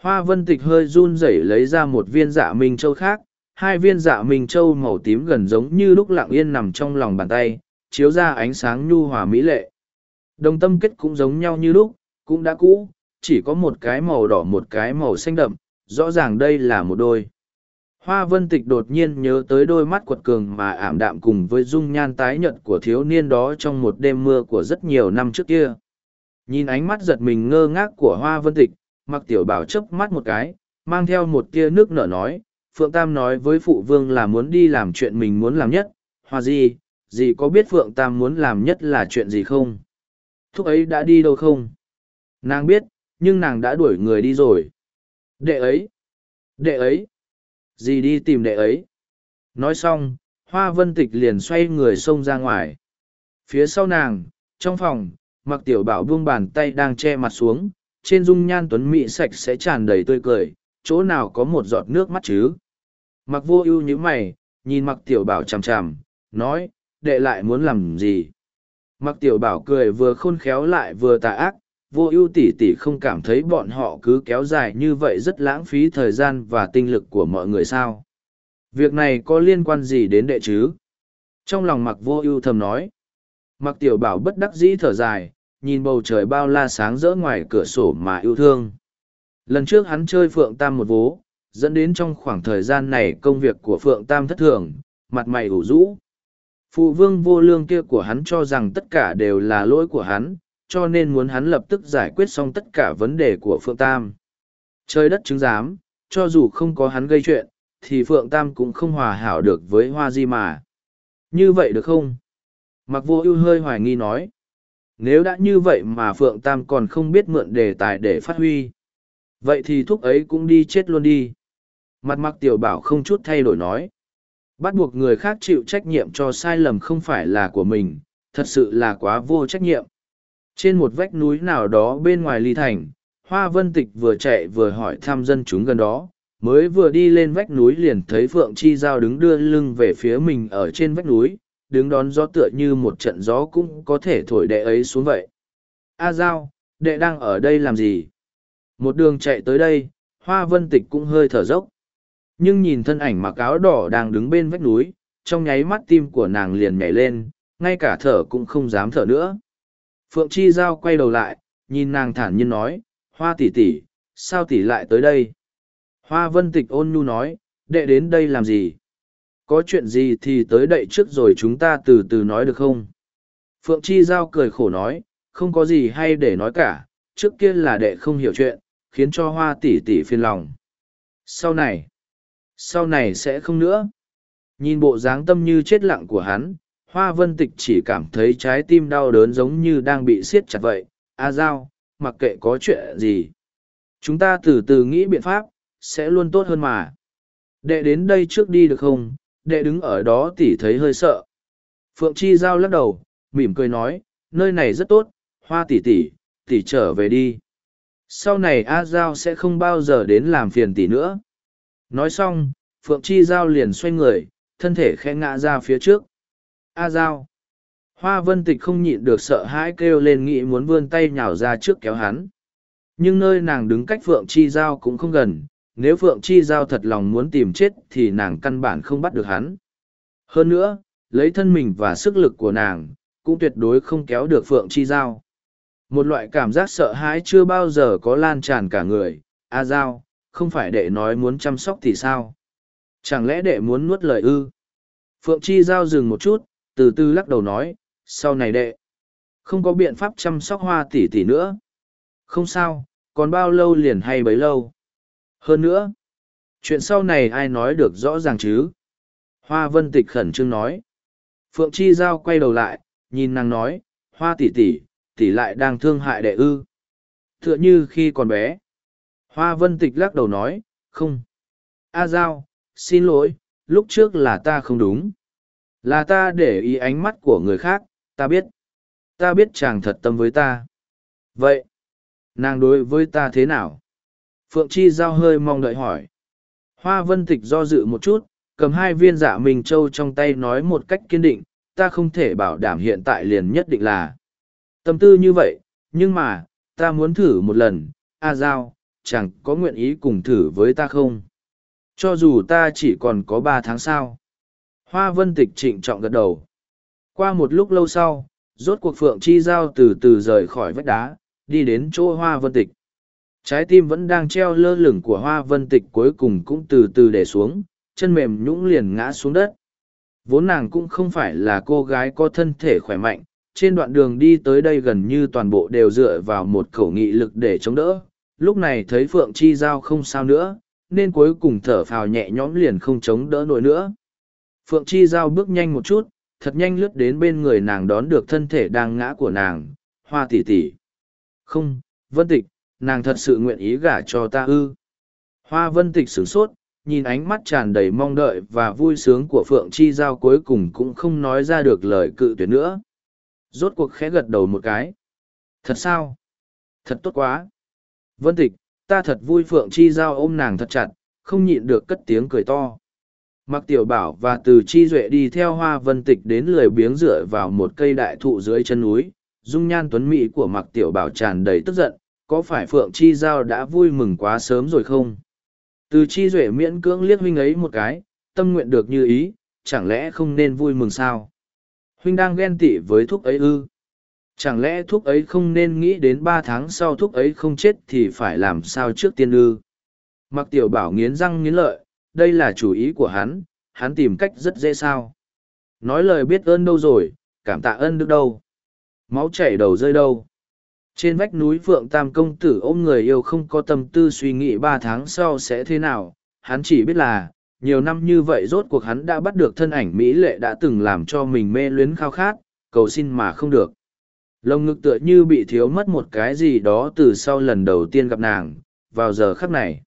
Hoa vân tịch hơi run rẩy lấy ra một viên dạ minh châu khác, hai viên dạ minh châu màu tím gần giống như lúc lặng yên nằm trong lòng bàn tay, chiếu ra ánh sáng nhu hòa mỹ lệ. Đồng tâm kết cũng giống nhau như lúc, cũng đã cũ, chỉ có một cái màu đỏ một cái màu xanh đậm, rõ ràng đây là một đôi. Hoa vân tịch đột nhiên nhớ tới đôi mắt quật cường mà ảm đạm cùng với dung nhan tái nhợt của thiếu niên đó trong một đêm mưa của rất nhiều năm trước kia. Nhìn ánh mắt giật mình ngơ ngác của hoa vân tịch, mặc tiểu bảo chớp mắt một cái, mang theo một tia nước nở nói, Phượng Tam nói với Phụ Vương là muốn đi làm chuyện mình muốn làm nhất, hoa gì, gì có biết Phượng Tam muốn làm nhất là chuyện gì không? Thúc ấy đã đi đâu không? Nàng biết, nhưng nàng đã đuổi người đi rồi. Đệ ấy! Đệ ấy! Gì đi tìm đệ ấy? Nói xong, Hoa Vân Tịch liền xoay người xông ra ngoài. Phía sau nàng, trong phòng, mặc tiểu bảo buông bàn tay đang che mặt xuống, trên dung nhan tuấn mỹ sạch sẽ tràn đầy tươi cười, chỗ nào có một giọt nước mắt chứ. Mặc vô ưu như mày, nhìn mặc tiểu bảo chằm chằm, nói, đệ lại muốn làm gì? Mặc tiểu bảo cười vừa khôn khéo lại vừa tà ác, vô ưu tỷ tỷ không cảm thấy bọn họ cứ kéo dài như vậy rất lãng phí thời gian và tinh lực của mọi người sao. Việc này có liên quan gì đến đệ chứ? Trong lòng mặc vô ưu thầm nói. Mặc tiểu bảo bất đắc dĩ thở dài nhìn bầu trời bao la sáng rỡ ngoài cửa sổ mà yêu thương. Lần trước hắn chơi phượng tam một vố dẫn đến trong khoảng thời gian này công việc của phượng tam thất thường mặt mày ủ rũ phụ vương vô lương kia của hắn cho rằng tất cả đều là lỗi của hắn cho nên muốn hắn lập tức giải quyết xong tất cả vấn đề của Phượng Tam. Trời đất chứng giám, cho dù không có hắn gây chuyện, thì Phượng Tam cũng không hòa hảo được với Hoa Di mà. Như vậy được không? Mặc vô ưu hơi hoài nghi nói. Nếu đã như vậy mà Phượng Tam còn không biết mượn đề tài để phát huy. Vậy thì thúc ấy cũng đi chết luôn đi. Mặt mặc tiểu bảo không chút thay đổi nói. Bắt buộc người khác chịu trách nhiệm cho sai lầm không phải là của mình, thật sự là quá vô trách nhiệm. Trên một vách núi nào đó bên ngoài ly thành, Hoa Vân Tịch vừa chạy vừa hỏi thăm dân chúng gần đó, mới vừa đi lên vách núi liền thấy Phượng Chi Giao đứng đưa lưng về phía mình ở trên vách núi, đứng đón gió tựa như một trận gió cũng có thể thổi đệ ấy xuống vậy. A Giao, đệ đang ở đây làm gì? Một đường chạy tới đây, Hoa Vân Tịch cũng hơi thở dốc. Nhưng nhìn thân ảnh mặc áo đỏ đang đứng bên vách núi, trong nháy mắt tim của nàng liền nhảy lên, ngay cả thở cũng không dám thở nữa. Phượng Chi Giao quay đầu lại, nhìn nàng thản nhiên nói, hoa tỷ tỷ, sao tỷ lại tới đây? Hoa vân tịch ôn nhu nói, đệ đến đây làm gì? Có chuyện gì thì tới đậy trước rồi chúng ta từ từ nói được không? Phượng Chi Giao cười khổ nói, không có gì hay để nói cả, trước kia là đệ không hiểu chuyện, khiến cho hoa tỷ tỷ phiền lòng. Sau này, sau này sẽ không nữa. Nhìn bộ dáng tâm như chết lặng của hắn, hoa vân tịch chỉ cảm thấy trái tim đau đớn giống như đang bị siết chặt vậy. A à giao mặc kệ có chuyện gì chúng ta từ từ nghĩ biện pháp sẽ luôn tốt hơn mà. Đệ đến đây trước đi được không? Đệ đứng ở đó tỉ thấy hơi sợ. Phượng chi giao lắc đầu mỉm cười nói nơi này rất tốt hoa tỉ tỉ tỉ trở về đi. Sau này a giao sẽ không bao giờ đến làm phiền tỉ nữa nói xong phượng chi giao liền xoay người thân thể khẽ ngã ra phía trước A Giao. Hoa vân tịch không nhịn được sợ hãi kêu lên nghĩ muốn vươn tay nhào ra trước kéo hắn. Nhưng nơi nàng đứng cách Phượng Chi Giao cũng không gần, nếu Phượng Chi Giao thật lòng muốn tìm chết thì nàng căn bản không bắt được hắn. Hơn nữa, lấy thân mình và sức lực của nàng, cũng tuyệt đối không kéo được Phượng Chi Giao. Một loại cảm giác sợ hãi chưa bao giờ có lan tràn cả người, A Giao, không phải đệ nói muốn chăm sóc thì sao? Chẳng lẽ đệ muốn nuốt lời ư? Phượng Chi Giao dừng một chút, từ từ lắc đầu nói, sau này đệ, không có biện pháp chăm sóc hoa tỷ tỷ nữa. Không sao, còn bao lâu liền hay bấy lâu. Hơn nữa, chuyện sau này ai nói được rõ ràng chứ? Hoa Vân Tịch khẩn trương nói. Phượng Chi Giao quay đầu lại, nhìn nàng nói, hoa tỷ tỷ, tỷ lại đang thương hại đệ ư. Tựa như khi còn bé. Hoa Vân Tịch lắc đầu nói, không. A Giao, xin lỗi, lúc trước là ta không đúng. Là ta để ý ánh mắt của người khác, ta biết. Ta biết chàng thật tâm với ta. Vậy, nàng đối với ta thế nào? Phượng Chi Giao hơi mong đợi hỏi. Hoa Vân Tịch do dự một chút, cầm hai viên dạ Minh Châu trong tay nói một cách kiên định, ta không thể bảo đảm hiện tại liền nhất định là. Tâm tư như vậy, nhưng mà, ta muốn thử một lần, A Giao, chẳng có nguyện ý cùng thử với ta không? Cho dù ta chỉ còn có ba tháng sau. Hoa Vân Tịch trịnh trọng gật đầu. Qua một lúc lâu sau, rốt cuộc Phượng Chi Giao từ từ rời khỏi vách đá, đi đến chỗ Hoa Vân Tịch. Trái tim vẫn đang treo lơ lửng của Hoa Vân Tịch cuối cùng cũng từ từ để xuống, chân mềm nhũng liền ngã xuống đất. Vốn nàng cũng không phải là cô gái có thân thể khỏe mạnh, trên đoạn đường đi tới đây gần như toàn bộ đều dựa vào một khẩu nghị lực để chống đỡ. Lúc này thấy Phượng Chi Giao không sao nữa, nên cuối cùng thở phào nhẹ nhõm liền không chống đỡ nổi nữa. Phượng Chi Giao bước nhanh một chút, thật nhanh lướt đến bên người nàng đón được thân thể đang ngã của nàng, hoa tỷ tỷ. Không, Vân Tịch, nàng thật sự nguyện ý gả cho ta ư. Hoa Vân Tịch sửng sốt, nhìn ánh mắt tràn đầy mong đợi và vui sướng của Phượng Chi Giao cuối cùng cũng không nói ra được lời cự tuyệt nữa. Rốt cuộc khẽ gật đầu một cái. Thật sao? Thật tốt quá. Vân Tịch, ta thật vui Phượng Chi Giao ôm nàng thật chặt, không nhịn được cất tiếng cười to. Mặc tiểu bảo và từ chi duệ đi theo hoa vân tịch đến lười biếng dựa vào một cây đại thụ dưới chân núi. Dung nhan tuấn mỹ của mặc tiểu bảo tràn đầy tức giận có phải phượng chi giao đã vui mừng quá sớm rồi không? Từ chi duệ miễn cưỡng liếc huynh ấy một cái tâm nguyện được như ý chẳng lẽ không nên vui mừng sao? Huynh đang ghen tị với thúc ấy ư? Chẳng lẽ thuốc ấy không nên nghĩ đến ba tháng sau thuốc ấy không chết thì phải làm sao trước tiên ư mặc tiểu bảo nghiến răng nghiến lợi đây là chủ ý của hắn, hắn tìm cách rất dễ sao. Nói lời biết ơn đâu rồi, cảm tạ ơn được đâu. Máu chảy đầu rơi đâu. Trên vách núi Phượng Tam Công Tử ôm người yêu không có tâm tư suy nghĩ ba tháng sau sẽ thế nào, hắn chỉ biết là, nhiều năm như vậy rốt cuộc hắn đã bắt được thân ảnh Mỹ lệ đã từng làm cho mình mê luyến khao khát, cầu xin mà không được lồng ngực tựa như bị thiếu mất một cái gì đó từ sau lần đầu tiên gặp nàng, vào giờ khắc này.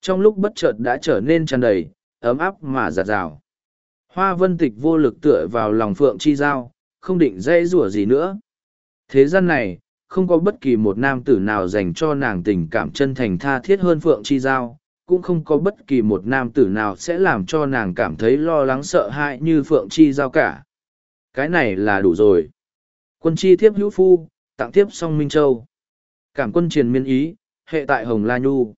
Trong lúc bất chợt đã trở nên tràn đầy ấm áp mà giạt rào. Hoa vân tịch vô lực tựa vào lòng phượng chi giao không định dễ rủa gì nữa. Thế gian này không có bất kỳ một nam tử nào dành cho nàng tình cảm chân thành tha thiết hơn phượng chi giao cũng không có bất kỳ một nam tử nào sẽ làm cho nàng cảm thấy lo lắng sợ hãi như phượng chi giao cả. Cái này là đủ rồi quân chi thiếp hữu phu tặng tiếp song minh châu cảm quân triền miên ý hệ tại hồng la nhu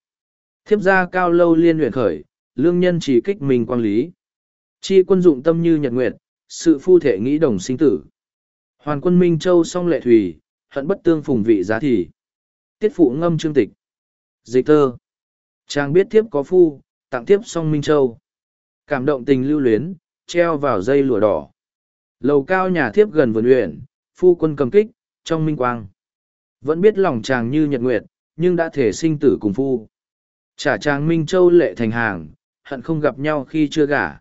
thiếp gia cao lâu liên luyện khởi, lương nhân chỉ kích mình quang lý. Chi quân dụng tâm như nhật nguyệt, sự phu thể nghĩ đồng sinh tử. Hoàn quân Minh Châu song lệ thủy, hận bất tương phùng vị giá thì. Tiết phụ ngâm trương tịch. Dịch thơ. Trang biết thiếp có phu, tặng thiếp song Minh Châu. Cảm động tình lưu luyến, treo vào dây lụa đỏ. Lầu cao nhà thiếp gần vườn luyện, phu quân cầm kích, trong minh quang. Vẫn biết lòng chàng như nhật nguyệt, nhưng đã thể sinh tử cùng phu. Trả chàng Minh Châu lệ thành hàng, hận không gặp nhau khi chưa gả.